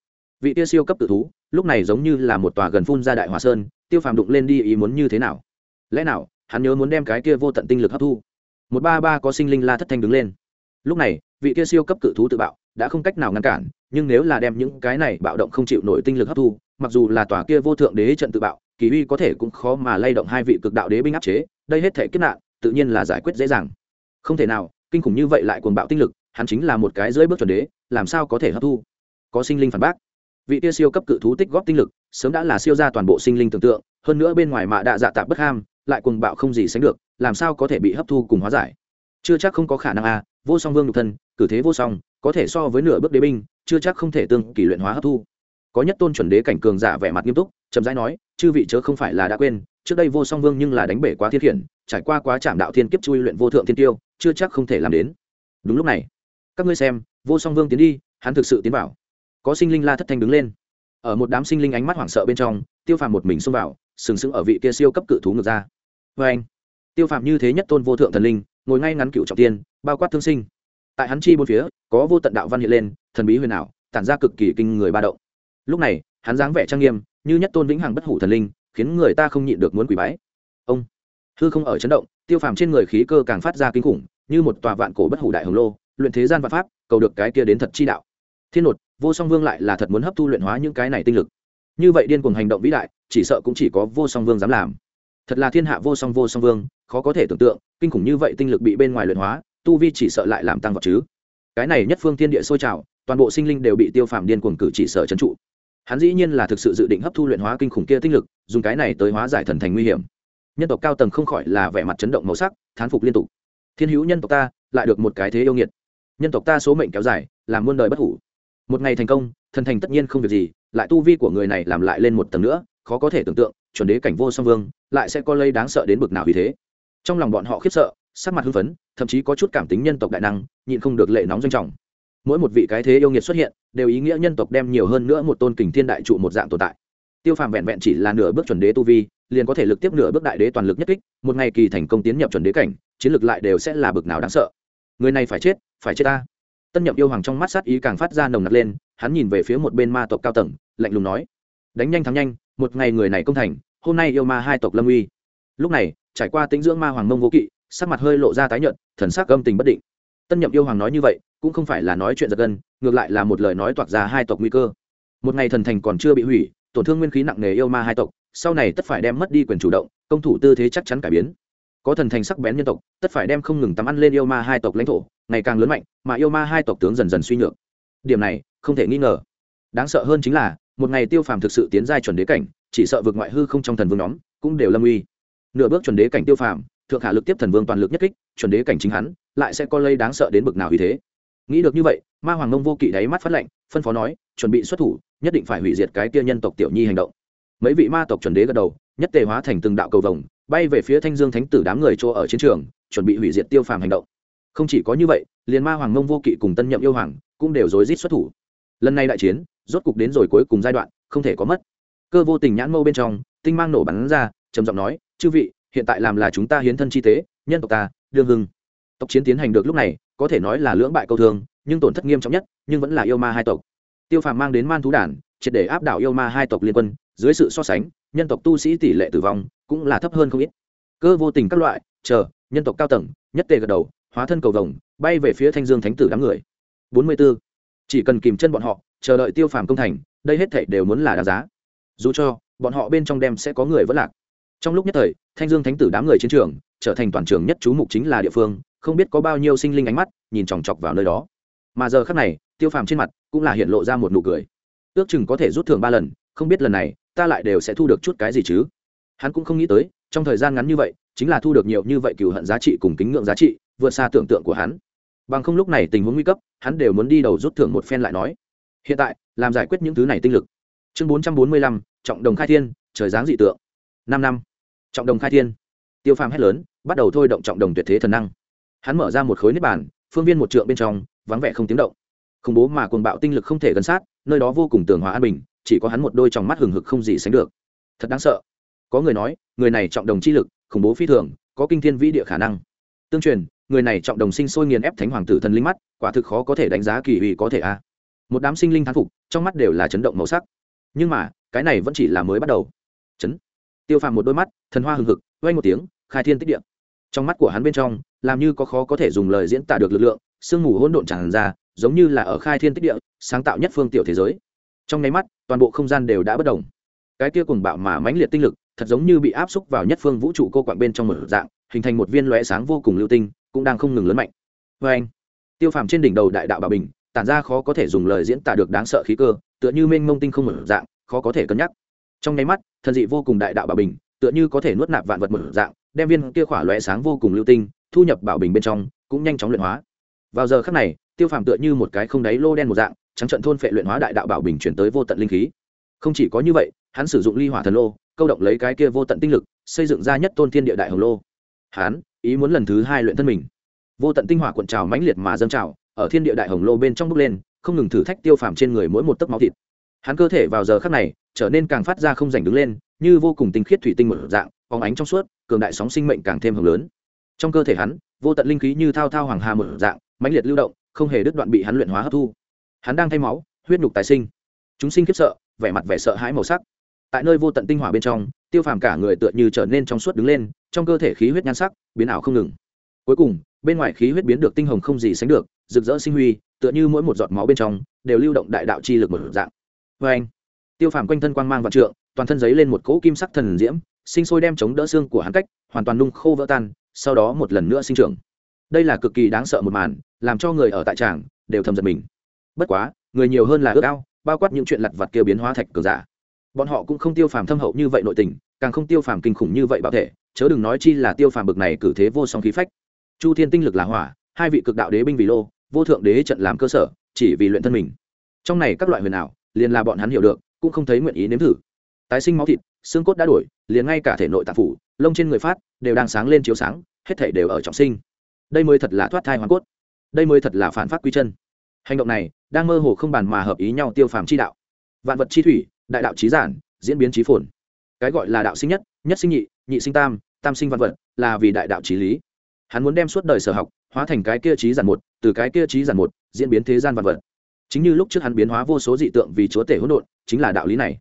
Vị tia siêu cấp tự thú, lúc này giống như là một tòa gần phun ra đại hòa sơn tiêu phàm đụng lên đi ý muốn như thế nào? Lẽ nào, hắn nhớ muốn đem cái kia vô tận tinh lực hấp thu? Một ba ba có sinh linh la thất thanh đứng lên. Lúc này, vị kia siêu cấp cự thú tự bạo, đã không cách nào ngăn cản, nhưng nếu là đem những cái này bạo động không chịu nổi tinh lực hấp thu, mặc dù là tòa kia vô thượng đế trận tự bạo, kỳ uy có thể cũng khó mà lay động hai vị cực đạo đế binh áp chế, đây hết thể kiếp nạn, tự nhiên là giải quyết dễ dàng. Không thể nào, kinh khủng như vậy lại cuồng bạo tinh lực, hắn chính là một cái dưới bước chuẩn đế, làm sao có thể hấp thu? Có sinh linh phản bác. Vị tia siêu cấp cự thú tích góp tinh lực sớm đã là siêu ra toàn bộ sinh linh tưởng tượng hơn nữa bên ngoài mạ đạ dạ tạp bất ham lại cuồng bạo không gì sánh được làm sao có thể bị hấp thu cùng hóa giải? Chưa chắc không có khả năng a à, vô song vương nhục thân cử thế vô song có thể so với nửa bước đế binh chưa chắc không thể tương kỷ luyện hóa hấp thu. Có nhất tôn chuẩn đế cảnh cường giả vẻ mặt nghiêm túc chậm rãi nói chư vị chớ không phải là đã quên trước đây vô song vương nhưng là đánh bể quá thiết hiển trải qua quá trạm đạo thiên kiếp chui luyện vô thượng thiên tiêu chưa chắc không thể làm đến. Đúng lúc này các ngươi xem vô song vương tiến đi hắn thực sự tiến vào. Có sinh linh la thất thanh đứng lên ở một đám sinh linh ánh mắt hoảng sợ bên trong, tiêu phàm một mình xông vào, sừng sững ở vị kia siêu cấp cự thú ngược ra. Vê anh, tiêu phàm như thế nhất tôn vô thượng thần linh, ngồi ngay ngắn cựu trọng tiên, bao quát thương sinh. Tại hắn chi bốn phía, có vô tận đạo văn hiện lên, thần bí huyền ảo, tản ra cực kỳ kinh người ba động. Lúc này, hắn dáng vẻ trang nghiêm, như nhất tôn vĩnh hằng bất hủ thần linh, khiến người ta không nhịn được muốn quỳ bái. Ông, hư không ở chấn động, tiêu phàm trên người khí cơ càng phát ra kinh khủng, như một tòa vạn cổ bất hủ đại hồng lô, luyện thế gian vạn pháp, cầu được cái kia đến thật chi đạo. Thiên nột vô song vương lại là thật muốn hấp thu luyện hóa những cái này tinh lực. Như vậy điên cuồng hành động vĩ đại, chỉ sợ cũng chỉ có vô song vương dám làm. Thật là thiên hạ vô song vô song vương, khó có thể tưởng tượng, kinh khủng như vậy tinh lực bị bên ngoài luyện hóa, tu vi chỉ sợ lại làm tăng vật chứ. Cái này nhất phương thiên địa sôi trào, toàn bộ sinh linh đều bị tiêu phàm điên cuồng cử chỉ sợ trấn trụ. Hắn dĩ nhiên là thực sự dự định hấp thu luyện hóa kinh khủng kia tinh lực, dùng cái này tới hóa giải thần thành nguy hiểm. Nhân tộc cao tầng không khỏi là vẻ mặt chấn động màu sắc, thán phục liên tục. Thiên hữu nhân tộc ta, lại được một cái thế yêu nghiệt. Nhân tộc ta số mệnh kéo dài, làm muôn đời bất hủ một ngày thành công, thần thành tất nhiên không việc gì, lại tu vi của người này làm lại lên một tầng nữa, khó có thể tưởng tượng, chuẩn đế cảnh vô song vương, lại sẽ có lây đáng sợ đến bực nào vì thế. Trong lòng bọn họ khiếp sợ, sắc mặt hưng phấn, thậm chí có chút cảm tính nhân tộc đại năng, nhịn không được lệ nóng doanh trọng. Mỗi một vị cái thế yêu nghiệt xuất hiện, đều ý nghĩa nhân tộc đem nhiều hơn nữa một tôn kình thiên đại trụ một dạng tồn tại. Tiêu phàm vẹn vẹn chỉ là nửa bước chuẩn đế tu vi, liền có thể lực tiếp nửa bước đại đế toàn lực nhất kích, một ngày kỳ thành công tiến nhập chuẩn đế cảnh, chiến lược lại đều sẽ là bực nào đáng sợ. Người này phải chết phải chết ta tân nhậm yêu hoàng trong mắt sát ý càng phát ra nồng nặc lên, hắn nhìn về phía một bên ma tộc cao tầng, lạnh lùng nói, đánh nhanh thắng nhanh, một ngày người này công thành, hôm nay yêu ma hai tộc lâm uy. Lúc này, trải qua tính dưỡng ma hoàng mông vô kỵ, sắc mặt hơi lộ ra tái nhợt, thần sắc gâm tình bất định. Tân nhậm yêu hoàng nói như vậy, cũng không phải là nói chuyện giật gân, ngược lại là một lời nói toạc ra hai tộc nguy cơ. Một ngày thần thành còn chưa bị hủy, tổn thương nguyên khí nặng nề yêu ma hai tộc, sau này tất phải đem mất đi quyền chủ động, công thủ tư thế chắc chắn cải biến. Có thần thành sắc bén nhân tộc, tất phải đem không ngừng tắm ăn lên yêu ma hai tộc lãnh thổ ngày càng lớn mạnh, mà yêu ma hai tộc tướng dần dần suy nhược. Điểm này, không thể nghi ngờ. Đáng sợ hơn chính là, một ngày tiêu phàm thực sự tiến giai chuẩn đế cảnh, chỉ sợ vượt ngoại hư không trong thần vương nhóm, cũng đều lâm uy. Nửa bước chuẩn đế cảnh tiêu phàm, thượng hạ lực tiếp thần vương toàn lực nhất kích, chuẩn đế cảnh chính hắn, lại sẽ có lây đáng sợ đến bực nào vì thế. Nghĩ được như vậy, ma hoàng mông vô kỵ đáy mắt phát lệnh, phân phó nói, chuẩn bị xuất thủ, nhất định phải hủy diệt cái kia nhân tộc tiểu nhi hành động. Mấy vị ma tộc chuẩn đế gật đầu, nhất tề hóa thành từng đạo cầu vồng, bay về phía thanh dương thánh tử đám người chỗ ở chiến trường, chuẩn bị hủy diệt tiêu phàm hành động không chỉ có như vậy, liền ma hoàng mông vô kỵ cùng tân nhậm yêu hoàng cũng đều rối rít xuất thủ. Lần này đại chiến, rốt cục đến rồi cuối cùng giai đoạn, không thể có mất. Cơ vô tình nhãn mâu bên trong, tinh mang nổ bắn ra, trầm giọng nói, chư vị, hiện tại làm là chúng ta hiến thân chi tế, nhân tộc ta, đương hưng. Tộc chiến tiến hành được lúc này, có thể nói là lưỡng bại câu thương, nhưng tổn thất nghiêm trọng nhất, nhưng vẫn là yêu ma hai tộc. Tiêu phàm mang đến man thú đản triệt để áp đảo yêu ma hai tộc liên quân, dưới sự so sánh, nhân tộc tu sĩ tỷ lệ tử vong cũng là thấp hơn không ít. Cơ vô tình các loại, chờ, nhân tộc cao tầng, nhất tề gật đầu hóa thân cầu vồng, bay về phía thanh dương thánh tử đám người. Bốn mươi 44. chỉ cần kìm chân bọn họ, chờ đợi tiêu phàm công thành, đây hết thảy đều muốn là đáng giá. Dù cho, bọn họ bên trong đem sẽ có người vẫn lạc. Trong lúc nhất thời, thanh dương thánh tử đám người chiến trường, trở thành toàn trường nhất chú mục chính là địa phương, không biết có bao nhiêu sinh linh ánh mắt, nhìn chòng chọc vào nơi đó. Mà giờ khác này, tiêu phàm trên mặt cũng là hiện lộ ra một nụ cười. Ước chừng có thể rút thưởng ba lần, không biết lần này, ta lại đều sẽ thu được chút cái gì chứ? Hắn cũng không nghĩ tới, trong thời gian ngắn như vậy, chính là thu được nhiều như vậy cừu hận giá trị cùng kính ngưỡng giá trị vượt xa tưởng tượng của hắn. Bằng không lúc này tình huống nguy cấp, hắn đều muốn đi đầu rút thưởng một phen lại nói. Hiện tại, làm giải quyết những thứ này tinh lực. Chương bốn trăm bốn mươi lăm, trọng đồng khai thiên, trời dáng dị tượng. Năm năm. Trọng đồng khai thiên. Tiêu phàm hét lớn, bắt đầu thôi động trọng đồng tuyệt thế thần năng. Hắn mở ra một khối nếp bàn, phương viên một trượng bên trong, vắng vẻ không tiếng động. Khủng bố mà cuồng bạo tinh lực không thể gần sát, nơi đó vô cùng tường hòa an bình, chỉ có hắn một đôi trong mắt hừng hực không gì sánh được. Thật đáng sợ. Có người nói, người này trọng đồng chi lực, khủng bố phi thường, có kinh thiên vĩ địa khả năng. Tương truyền người này trọng đồng sinh sôi nghiền ép thánh hoàng tử thần linh mắt, quả thực khó có thể đánh giá kỳ uy có thể a. Một đám sinh linh thán phục, trong mắt đều là chấn động màu sắc. Nhưng mà, cái này vẫn chỉ là mới bắt đầu. Chấn. Tiêu phàm một đôi mắt, thần hoa hừng hực vay một tiếng, khai thiên tích địa. Trong mắt của hắn bên trong, làm như có khó có thể dùng lời diễn tả được lực lượng, sương mù hỗn độn tràn ra, giống như là ở khai thiên tích địa, sáng tạo nhất phương tiểu thế giới. Trong nháy mắt, toàn bộ không gian đều đã bất đồng cái kia cùng bạo mà mãnh liệt tinh lực, thật giống như bị áp xúc vào nhất phương vũ trụ cô quạng bên trong một dạng, hình thành một viên lóe sáng vô cùng lưu tinh cũng đang không ngừng lớn mạnh. Vê anh. Tiêu phàm trên đỉnh đầu đại đạo bà bình, tản ra khó có thể dùng lời diễn tả được đáng sợ khí cơ, tựa như mênh mông tinh không một dạng, khó có thể cân nhắc. Trong nháy mắt, thần dị vô cùng đại đạo bà bình, tựa như có thể nuốt nạp vạn vật một dạng, đem viên kia khỏa lóe sáng vô cùng lưu tinh, thu nhập bảo bình bên trong, cũng nhanh chóng luyện hóa. Vào giờ khắc này, tiêu phàm tựa như một cái không đáy lô đen một dạng, trắng trận thôn phệ luyện hóa đại đạo bảo bình chuyển tới vô tận linh khí. Không chỉ có như vậy, hắn sử dụng ly hỏa thần lô, câu động lấy cái kia vô tận tinh lực, xây dựng ra nhất tôn thiên địa đại hồng lô hắn ý muốn lần thứ hai luyện thân mình. Vô tận tinh hỏa cuộn trào mãnh liệt mà dâng trào, ở thiên địa đại hồng lô bên trong bước lên, không ngừng thử thách tiêu phàm trên người mỗi một tấc máu thịt. Hắn cơ thể vào giờ khắc này, trở nên càng phát ra không dành đứng lên, như vô cùng tinh khiết thủy tinh một dạng, phóng ánh trong suốt, cường đại sóng sinh mệnh càng thêm hồng lớn. Trong cơ thể hắn, vô tận linh khí như thao thao hoàng hà một dạng, mãnh liệt lưu động, không hề đứt đoạn bị hắn luyện hóa hấp thu. Hắn đang thay máu, huyết nhục tái sinh. Chúng sinh khiếp sợ, vẻ mặt vẻ sợ hãi màu sắc. Tại nơi vô tận tinh hỏa bên trong tiêu phàm cả người tựa như trở nên trong suốt đứng lên, trong cơ thể khí huyết nhan sắc biến ảo không ngừng. Cuối cùng, bên ngoài khí huyết biến được tinh hồng không gì sánh được, rực rỡ sinh huy, tựa như mỗi một giọt máu bên trong, đều lưu động đại đạo chi lực một dạng. Vê anh, tiêu phàm quanh thân quang mang vạn trượng, toàn thân giấy lên một cỗ kim sắc thần diễm, sinh sôi đem chống đỡ xương của hắn cách, hoàn toàn nung khô vỡ tan, sau đó một lần nữa sinh trưởng. Đây là cực kỳ đáng sợ một màn, làm cho người ở tại tràng đều thầm giật mình. Bất quá, người nhiều hơn là ước ao, bao quát những chuyện lặt vặt kia biến hóa thạch cường giả bọn họ cũng không tiêu phàm thâm hậu như vậy nội tình, càng không tiêu phàm kinh khủng như vậy bảo thể, chớ đừng nói chi là tiêu phàm bực này cử thế vô song khí phách. Chu thiên tinh lực là hỏa, hai vị cực đạo đế binh vì lô, vô thượng đế trận làm cơ sở, chỉ vì luyện thân mình. Trong này các loại huyền ảo, liền là bọn hắn hiểu được, cũng không thấy nguyện ý nếm thử. Tái sinh máu thịt, xương cốt đã đổi, liền ngay cả thể nội tạp phủ, lông trên người phát, đều đang sáng lên chiếu sáng, hết thể đều ở trọng sinh. Đây mới thật là thoát thai hoàn cốt. Đây mới thật là phản phát quy chân. Hành động này, đang mơ hồ không bàn mà hợp ý nhau tiêu phàm chi đạo. Vạn vật chi thủy đại đạo trí giản, diễn biến trí phồn. Cái gọi là đạo sinh nhất nhất sinh nhị nhị sinh tam tam sinh vạn vật, là vì đại đạo trí lý. Hắn muốn đem suốt đời sở học, hóa thành cái kia trí giản một, từ cái kia trí giản một, diễn biến thế gian vạn vật. Chính như lúc trước hắn biến hóa vô số dị tượng vì chúa tể hỗn độn, chính là đạo lý này.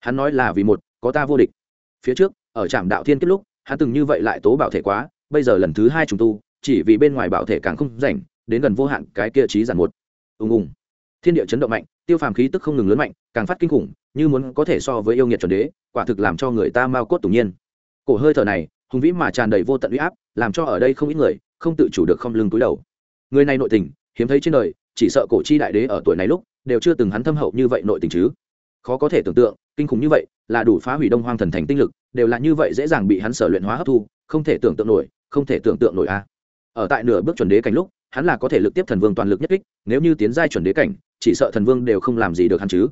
Hắn nói là vì một, có ta vô địch. Phía trước, ở trạm đạo thiên kết lúc, hắn từng như vậy lại tố bảo thể quá, bây giờ lần thứ hai trùng tu, chỉ vì bên ngoài bảo thể càng không rảnh, đến gần vô hạn cái kia trí giản một. Ùng ùng thiên địa chấn động mạnh, tiêu phàm khí tức không ngừng lớn mạnh, càng phát kinh khủng, như muốn có thể so với yêu nghiệt chuẩn đế, quả thực làm cho người ta mau cốt tủng nhiên. Cổ hơi thở này, hùng vĩ mà tràn đầy vô tận uy áp, làm cho ở đây không ít người không tự chủ được không lưng túi đầu. Người này nội tình, hiếm thấy trên đời, chỉ sợ cổ chi đại đế ở tuổi này lúc, đều chưa từng hắn thâm hậu như vậy nội tình chứ. Khó có thể tưởng tượng, kinh khủng như vậy, là đủ phá hủy đông hoang thần thành tinh lực, đều là như vậy dễ dàng bị hắn sở luyện hóa hấp thu, không thể tưởng tượng nổi, không thể tưởng tượng nổi a. Ở tại nửa bước chuẩn đế cảnh lúc hắn là có thể lực tiếp thần vương toàn lực nhất kích, nếu như tiến giai chuẩn đế cảnh, chỉ sợ thần vương đều không làm gì được hắn chứ.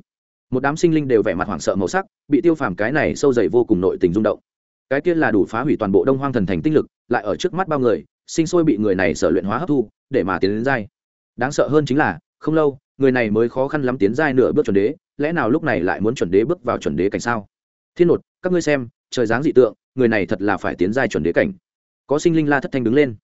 Một đám sinh linh đều vẻ mặt hoảng sợ màu sắc, bị tiêu phàm cái này sâu dày vô cùng nội tình rung động. Cái kia là đủ phá hủy toàn bộ đông hoang thần thành tinh lực, lại ở trước mắt bao người, sinh sôi bị người này sở luyện hóa hấp thu, để mà tiến đến giai. Đáng sợ hơn chính là, không lâu, người này mới khó khăn lắm tiến giai nửa bước chuẩn đế, lẽ nào lúc này lại muốn chuẩn đế bước vào chuẩn đế cảnh sao? Thiên nột các ngươi xem, trời dáng dị tượng, người này thật là phải tiến giai chuẩn đế cảnh. Có sinh linh la thất thanh đứng lên.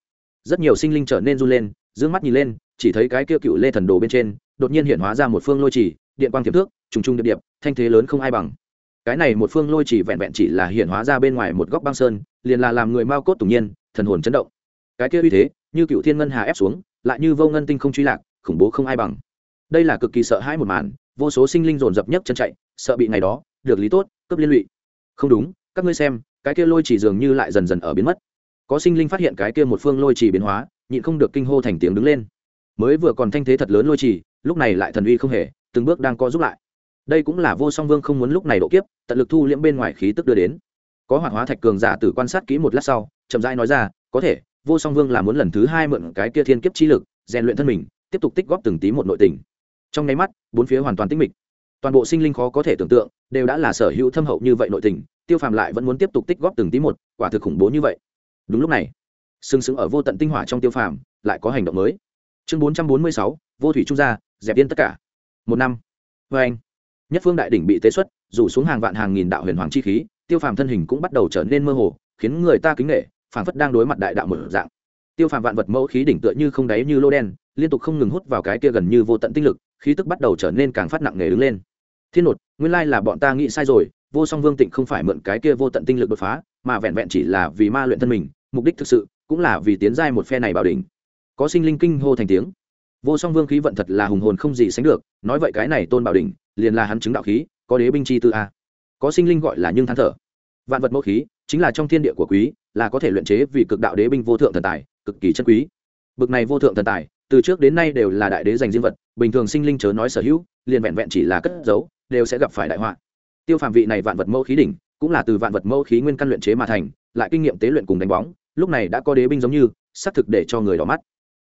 Rất nhiều sinh linh trở nên run lên dương mắt nhìn lên, chỉ thấy cái kia cựu lê thần đồ bên trên, đột nhiên hiện hóa ra một phương lôi trì điện quang tiềm thước, trùng trùng điệp điệp, thanh thế lớn không ai bằng. Cái này một phương lôi chỉ vẹn vẹn chỉ là hiện hóa ra bên ngoài một góc băng sơn, liền là làm người mao cốt tủng nhiên, thần hồn chấn động. Cái kia uy thế, như cựu thiên ngân hà ép xuống, lại như vô ngân tinh không truy lạc, khủng bố không ai bằng. Đây là cực kỳ sợ hãi một màn, vô số sinh linh dồn dập nhất chân chạy, sợ bị ngày đó, được lý tốt cấp liên lụy. Không đúng, các ngươi xem, cái kia lôi chỉ dường như lại dần dần ở biến mất. Có sinh linh phát hiện cái kia một phương lôi chỉ biến hóa nhịn không được kinh hô thành tiếng đứng lên. Mới vừa còn thanh thế thật lớn lôi trì, lúc này lại thần uy không hề, từng bước đang co giúp lại. Đây cũng là vô song vương không muốn lúc này độ kiếp, tận lực thu liễm bên ngoài khí tức đưa đến. Có hoạt hóa thạch cường giả tử quan sát kỹ một lát sau, chậm rãi nói ra, có thể, vô song vương là muốn lần thứ hai mượn cái kia thiên kiếp chi lực, rèn luyện thân mình, tiếp tục tích góp từng tí một nội tình. Trong nháy mắt, bốn phía hoàn toàn tĩnh mịch. Toàn bộ sinh linh khó có thể tưởng tượng, đều đã là sở hữu thâm hậu như vậy nội tình, tiêu phàm lại vẫn muốn tiếp tục tích góp từng tí một, quả thực khủng bố như vậy. Đúng lúc này sừng sững ở vô tận tinh hỏa trong tiêu phàm, lại có hành động mới. Chương bốn trăm bốn mươi sáu, vô thủy trung gia, dẹp yên tất cả. Một năm. Vê anh, nhất phương đại đỉnh bị tế xuất, rủ xuống hàng vạn hàng nghìn đạo huyền hoàng chi khí, tiêu phàm thân hình cũng bắt đầu trở nên mơ hồ, khiến người ta kính nghệ phảng phất đang đối mặt đại đạo một dạng. Tiêu phàm vạn vật mẫu khí đỉnh tựa như không đáy như lô đen, liên tục không ngừng hút vào cái kia gần như vô tận tinh lực, khí tức bắt đầu trở nên càng phát nặng nề đứng lên. Thiên nột, nguyên lai là bọn ta nghĩ sai rồi, vô song vương tịnh không phải mượn cái kia vô tận tinh lực đột phá, mà vẹn vẹn chỉ là vì ma luyện thân mình, mục đích thực sự cũng là vì tiến giai một phe này bảo đỉnh. Có sinh linh kinh hô thành tiếng. Vô song vương khí vận thật là hùng hồn không gì sánh được, nói vậy cái này tôn bảo đỉnh, liền là hắn chứng đạo khí, có đế binh chi tư a. Có sinh linh gọi là nhưng than thở. Vạn vật mẫu khí, chính là trong thiên địa của quý, là có thể luyện chế vì cực đạo đế binh vô thượng thần tài, cực kỳ chân quý. Bực này vô thượng thần tài, từ trước đến nay đều là đại đế dành riêng vật, bình thường sinh linh chớ nói sở hữu, liền vẹn vẹn chỉ là cất giấu, đều sẽ gặp phải đại họa. Tiêu phàm vị này vạn vật mẫu khí đỉnh, cũng là từ vạn vật mẫu khí nguyên căn luyện chế mà thành, lại kinh nghiệm tế luyện cùng đánh bóng lúc này đã có đế binh giống như, xác thực để cho người đỏ mắt.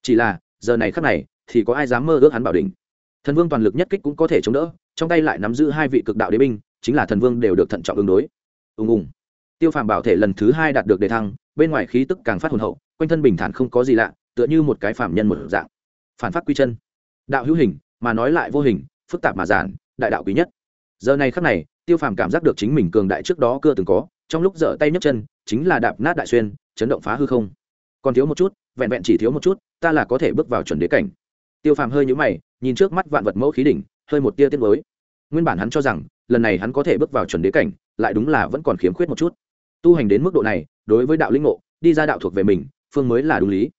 Chỉ là, giờ này khắc này, thì có ai dám mơ ước hắn bảo đình thần vương toàn lực nhất kích cũng có thể chống đỡ, trong tay lại nắm giữ hai vị cực đạo đế binh, chính là thần vương đều được thận trọng ứng đối. Ùng ùng. Tiêu phàm bảo thể lần thứ hai đạt được đề thăng, bên ngoài khí tức càng phát hồn hậu, quanh thân bình thản không có gì lạ, tựa như một cái phạm nhân một dạng. Phản phát quy chân. Đạo hữu hình, mà nói lại vô hình, phức tạp mà giản, đại đạo quý nhất. Giờ này khắc này, tiêu phàm cảm giác được chính mình cường đại trước đó cưa từng có trong lúc dở tay nhấc chân, chính là đạp nát đại xuyên, chấn động phá hư không. Còn thiếu một chút, vẹn vẹn chỉ thiếu một chút, ta là có thể bước vào chuẩn đế cảnh. Tiêu phàm hơi nhũ mày, nhìn trước mắt vạn vật mẫu khí đỉnh, hơi một tia tiết mới nguyên bản hắn cho rằng, lần này hắn có thể bước vào chuẩn đế cảnh, lại đúng là vẫn còn khiếm khuyết một chút. Tu hành đến mức độ này, đối với đạo linh ngộ, đi ra đạo thuộc về mình, phương mới là đúng lý.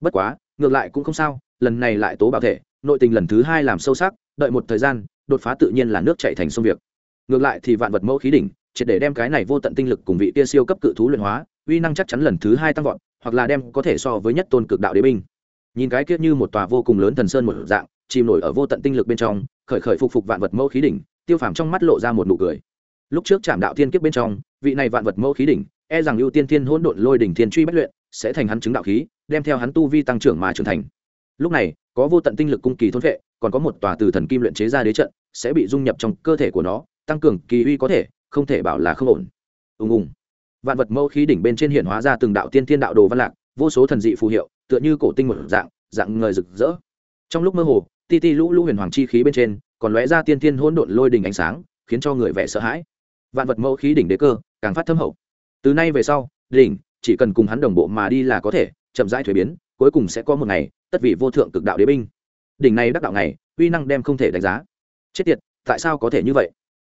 Bất quá, ngược lại cũng không sao, lần này lại tố bảo thể, nội tình lần thứ hai làm sâu sắc, đợi một thời gian, đột phá tự nhiên là nước chạy thành sông việc. Ngược lại thì vạn vật mẫu khí đỉnh triệt để đem cái này vô tận tinh lực cùng vị kia siêu cấp cự thú luyện hóa, uy năng chắc chắn lần thứ hai tăng vọt, hoặc là đem có thể so với nhất tôn cực đạo đế binh. Nhìn cái kia như một tòa vô cùng lớn thần sơn một dạng, chìm nổi ở vô tận tinh lực bên trong, khởi khởi phục phục vạn vật mẫu khí đỉnh, tiêu phàm trong mắt lộ ra một nụ cười. Lúc trước chạm đạo thiên kiếp bên trong, vị này vạn vật mẫu khí đỉnh e rằng ưu tiên thiên hỗn độn lôi đỉnh thiên truy bất luyện, sẽ thành hắn chứng đạo khí, đem theo hắn tu vi tăng trưởng mà trưởng thành. Lúc này, có vô tận tinh lực cung kỳ thôn vệ, còn có một tòa từ thần kim luyện chế ra đế trận, sẽ bị dung nhập trong cơ thể của nó, tăng cường kỳ uy có thể không thể bảo là không ổn. Ùng ùng. Vạn vật mẫu khí đỉnh bên trên hiện hóa ra từng đạo tiên thiên đạo đồ văn lạc, vô số thần dị phù hiệu, tựa như cổ tinh một dạng dạng ngời rực rỡ. Trong lúc mơ hồ, ti ti lũ lũ huyền hoàng chi khí bên trên, còn lóe ra tiên thiên hỗn độn lôi đỉnh ánh sáng, khiến cho người vẻ sợ hãi. Vạn vật mẫu khí đỉnh đế cơ, càng phát thâm hậu. Từ nay về sau, đỉnh, chỉ cần cùng hắn đồng bộ mà đi là có thể, chậm rãi thuế biến, cuối cùng sẽ có một ngày, tất vị vô thượng cực đạo đế binh. Đỉnh này đắc đạo này uy năng đem không thể đánh giá. Chết tiệt, tại sao có thể như vậy?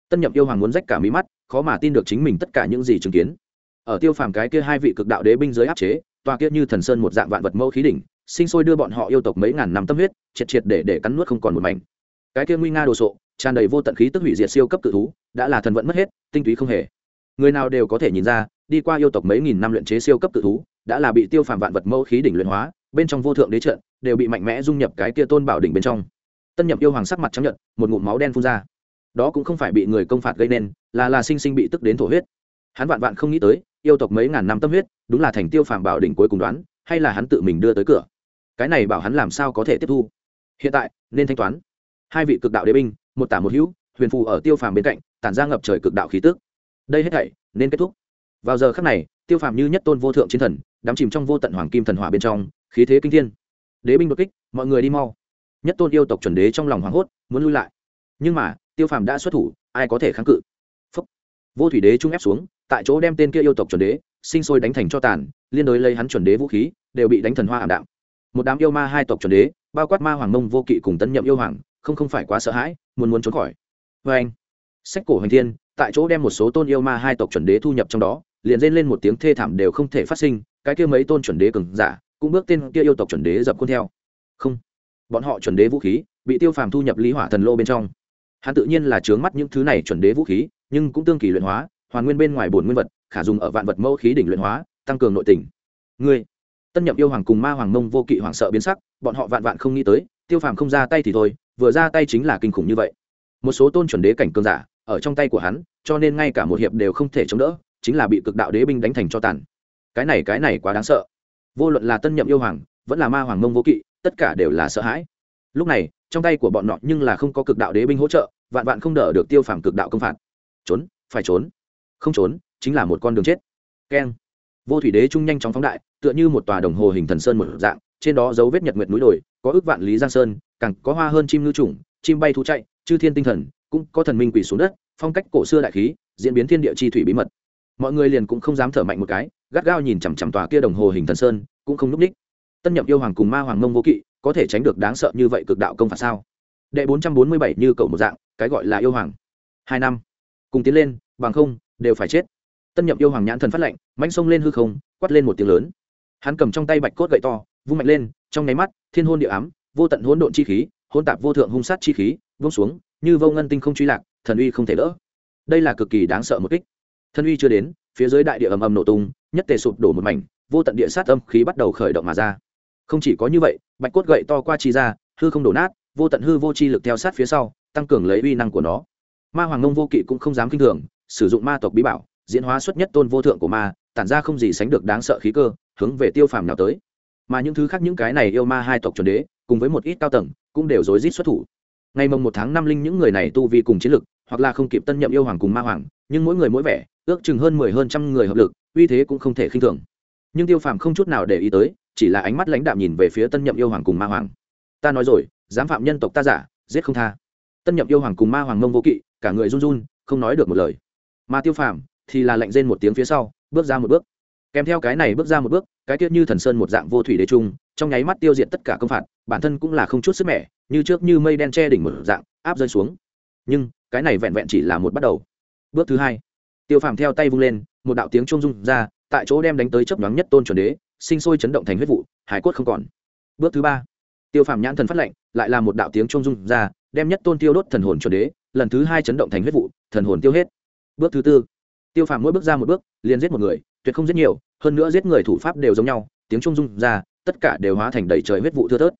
Tân nhậm yêu hoàng muốn rách cả mí mắt, khó mà tin được chính mình tất cả những gì chứng kiến. Ở tiêu phàm cái kia hai vị cực đạo đế binh dưới áp chế, tòa kia như thần sơn một dạng vạn vật mẫu khí đỉnh, sinh sôi đưa bọn họ yêu tộc mấy ngàn năm tâm huyết, triệt triệt để để cắn nuốt không còn một mảnh. Cái kia nguy nga đồ sộ, tràn đầy vô tận khí tức hủy diệt siêu cấp cự thú, đã là thần vận mất hết, tinh túy không hề. Người nào đều có thể nhìn ra, đi qua yêu tộc mấy nghìn năm luyện chế siêu cấp cự thú, đã là bị tiêu phàm vạn vật mẫu khí đỉnh luyện hóa, bên trong vô thượng đế trận, đều bị mạnh mẽ dung nhập cái kia tôn bảo đỉnh bên trong. Tân Nhậm yêu hoàng sắc mặt chấp nhận một ngụm máu đen phun ra đó cũng không phải bị người công phạt gây nên, là là sinh sinh bị tức đến thổ huyết. Hắn vạn vạn không nghĩ tới, yêu tộc mấy ngàn năm tâm huyết, đúng là thành tiêu phàm bảo đỉnh cuối cùng đoán, hay là hắn tự mình đưa tới cửa. Cái này bảo hắn làm sao có thể tiếp thu? Hiện tại, nên thanh toán. Hai vị cực đạo đế binh, một tả một hữu, huyền phù ở tiêu phàm bên cạnh, tản ra ngập trời cực đạo khí tức. Đây hết thảy, nên kết thúc. Vào giờ khắc này, tiêu phàm như nhất tôn vô thượng chiến thần, đắm chìm trong vô tận hoàng kim thần hỏa bên trong, khí thế kinh thiên. Đế binh đột kích, mọi người đi mau. Nhất tôn yêu tộc chuẩn đế trong lòng hoảng hốt, muốn lui lại nhưng mà, tiêu phàm đã xuất thủ, ai có thể kháng cự? Phúc. vô thủy đế trung ép xuống, tại chỗ đem tên kia yêu tộc chuẩn đế, sinh sôi đánh thành cho tàn, liên đối lấy hắn chuẩn đế vũ khí, đều bị đánh thần hoa ảm đạm. Một đám yêu ma hai tộc chuẩn đế, bao quát ma hoàng mông vô kỵ cùng tân nhậm yêu hoàng, không không phải quá sợ hãi, muốn muốn trốn khỏi. Vê anh, sách cổ hoành thiên, tại chỗ đem một số tôn yêu ma hai tộc chuẩn đế thu nhập trong đó, liền rên lên một tiếng thê thảm đều không thể phát sinh, cái kia mấy tôn chuẩn đế cường giả, cũng bước tên kia yêu tộc chuẩn đế dập khuôn theo. Không, bọn họ chuẩn đế vũ khí, bị tiêu phàm thu nhập lý hỏa thần lô bên trong hắn tự nhiên là chướng mắt những thứ này chuẩn đế vũ khí, nhưng cũng tương kỳ luyện hóa, hoàn nguyên bên ngoài bổn nguyên vật, khả dùng ở vạn vật mẫu khí đỉnh luyện hóa, tăng cường nội tình. Ngươi, tân nhậm yêu hoàng cùng ma hoàng mông vô kỵ hoàng sợ biến sắc, bọn họ vạn vạn không nghĩ tới, tiêu phàm không ra tay thì thôi, vừa ra tay chính là kinh khủng như vậy. Một số tôn chuẩn đế cảnh cường giả, ở trong tay của hắn, cho nên ngay cả một hiệp đều không thể chống đỡ, chính là bị cực đạo đế binh đánh thành cho tàn. Cái này cái này quá đáng sợ. Vô luận là tân nhậm yêu hoàng, vẫn là ma hoàng mông vô kỵ, tất cả đều là sợ hãi lúc này, trong tay của bọn nọ nhưng là không có cực đạo đế binh hỗ trợ, vạn vạn không đỡ được tiêu phàm cực đạo công phạt. Trốn, phải trốn. Không trốn, chính là một con đường chết. Keng. Vô thủy đế trung nhanh chóng phóng đại, tựa như một tòa đồng hồ hình thần sơn một dạng, trên đó dấu vết nhật nguyệt núi đồi, có ước vạn lý giang sơn, càng có hoa hơn chim ngư trùng chim bay thú chạy, chư thiên tinh thần, cũng có thần minh quỷ xuống đất, phong cách cổ xưa đại khí, diễn biến thiên địa chi thủy bí mật. Mọi người liền cũng không dám thở mạnh một cái, gắt gao nhìn chằm chằm tòa kia đồng hồ hình thần sơn, cũng không núp ních. Tân nhậm yêu hoàng cùng ma hoàng mông vô kỵ có thể tránh được đáng sợ như vậy cực đạo công phạt sao? Đệ bốn trăm bốn mươi bảy như cậu một dạng, cái gọi là yêu hoàng. Hai năm. Cùng tiến lên, bằng không, đều phải chết. Tân nhậm yêu hoàng nhãn thần phát lệnh mãnh xông lên hư không quắt lên một tiếng lớn. Hắn cầm trong tay bạch cốt gậy to, vung mạnh lên, trong nháy mắt, thiên hôn địa ám, vô tận hỗn độn chi khí hôn tạp vô thượng hung sát chi khí, vung xuống, như vô ngân tinh không truy lạc, thần uy không thể đỡ. Đây là cực kỳ đáng sợ một kích. Thần uy chưa đến, phía dưới đại địa ầm ầm nổ tung, nhất tề sụp đổ một mảnh, vô tận địa sát âm khí bắt đầu khởi động mà ra không chỉ có như vậy, bạch cốt gậy to qua chi ra, hư không đổ nát, vô tận hư vô chi lực theo sát phía sau, tăng cường lấy uy năng của nó. Ma hoàng ngông vô kỵ cũng không dám kinh thường, sử dụng ma tộc bí bảo, diễn hóa xuất nhất tôn vô thượng của ma, tản ra không gì sánh được đáng sợ khí cơ, hướng về tiêu phàm nào tới. Mà những thứ khác những cái này yêu ma hai tộc chuẩn đế, cùng với một ít cao tầng, cũng đều rối rít xuất thủ. Ngày mồng một tháng năm linh những người này tu vi cùng chiến lực, hoặc là không kịp tân nhậm yêu hoàng cùng ma hoàng, nhưng mỗi người mỗi vẻ, ước chừng hơn mười hơn trăm người hợp lực, uy thế cũng không thể khinh thường. Nhưng tiêu phàm không chút nào để ý tới chỉ là ánh mắt lãnh đạm nhìn về phía tân nhậm yêu hoàng cùng ma hoàng. Ta nói rồi, dám phạm nhân tộc ta giả, giết không tha. Tân nhậm yêu hoàng cùng ma hoàng mông vô kỵ, cả người run run, không nói được một lời. Mà tiêu phàm thì là lạnh rên một tiếng phía sau, bước ra một bước. Kèm theo cái này bước ra một bước, cái tiết như thần sơn một dạng vô thủy đế trung, trong nháy mắt tiêu diệt tất cả công phạt, bản thân cũng là không chút sức mẻ, như trước như mây đen che đỉnh một dạng, áp rơi xuống. Nhưng, cái này vẹn vẹn chỉ là một bắt đầu. Bước thứ hai, tiêu phàm theo tay vung lên, một đạo tiếng trung rung ra, tại chỗ đem đánh tới chấp nhoáng nhất tôn chuẩn đế sinh sôi chấn động thành huyết vụ, hải cốt không còn. Bước thứ ba, tiêu phàm nhãn thần phát lệnh, lại là một đạo tiếng trung rung ra, đem nhất tôn tiêu đốt thần hồn chuẩn đế, lần thứ hai chấn động thành huyết vụ, thần hồn tiêu hết. Bước thứ tư, tiêu phàm mỗi bước ra một bước, liền giết một người, tuyệt không giết nhiều, hơn nữa giết người thủ pháp đều giống nhau, tiếng trung rung ra, tất cả đều hóa thành đầy trời huyết vụ thưa thớt.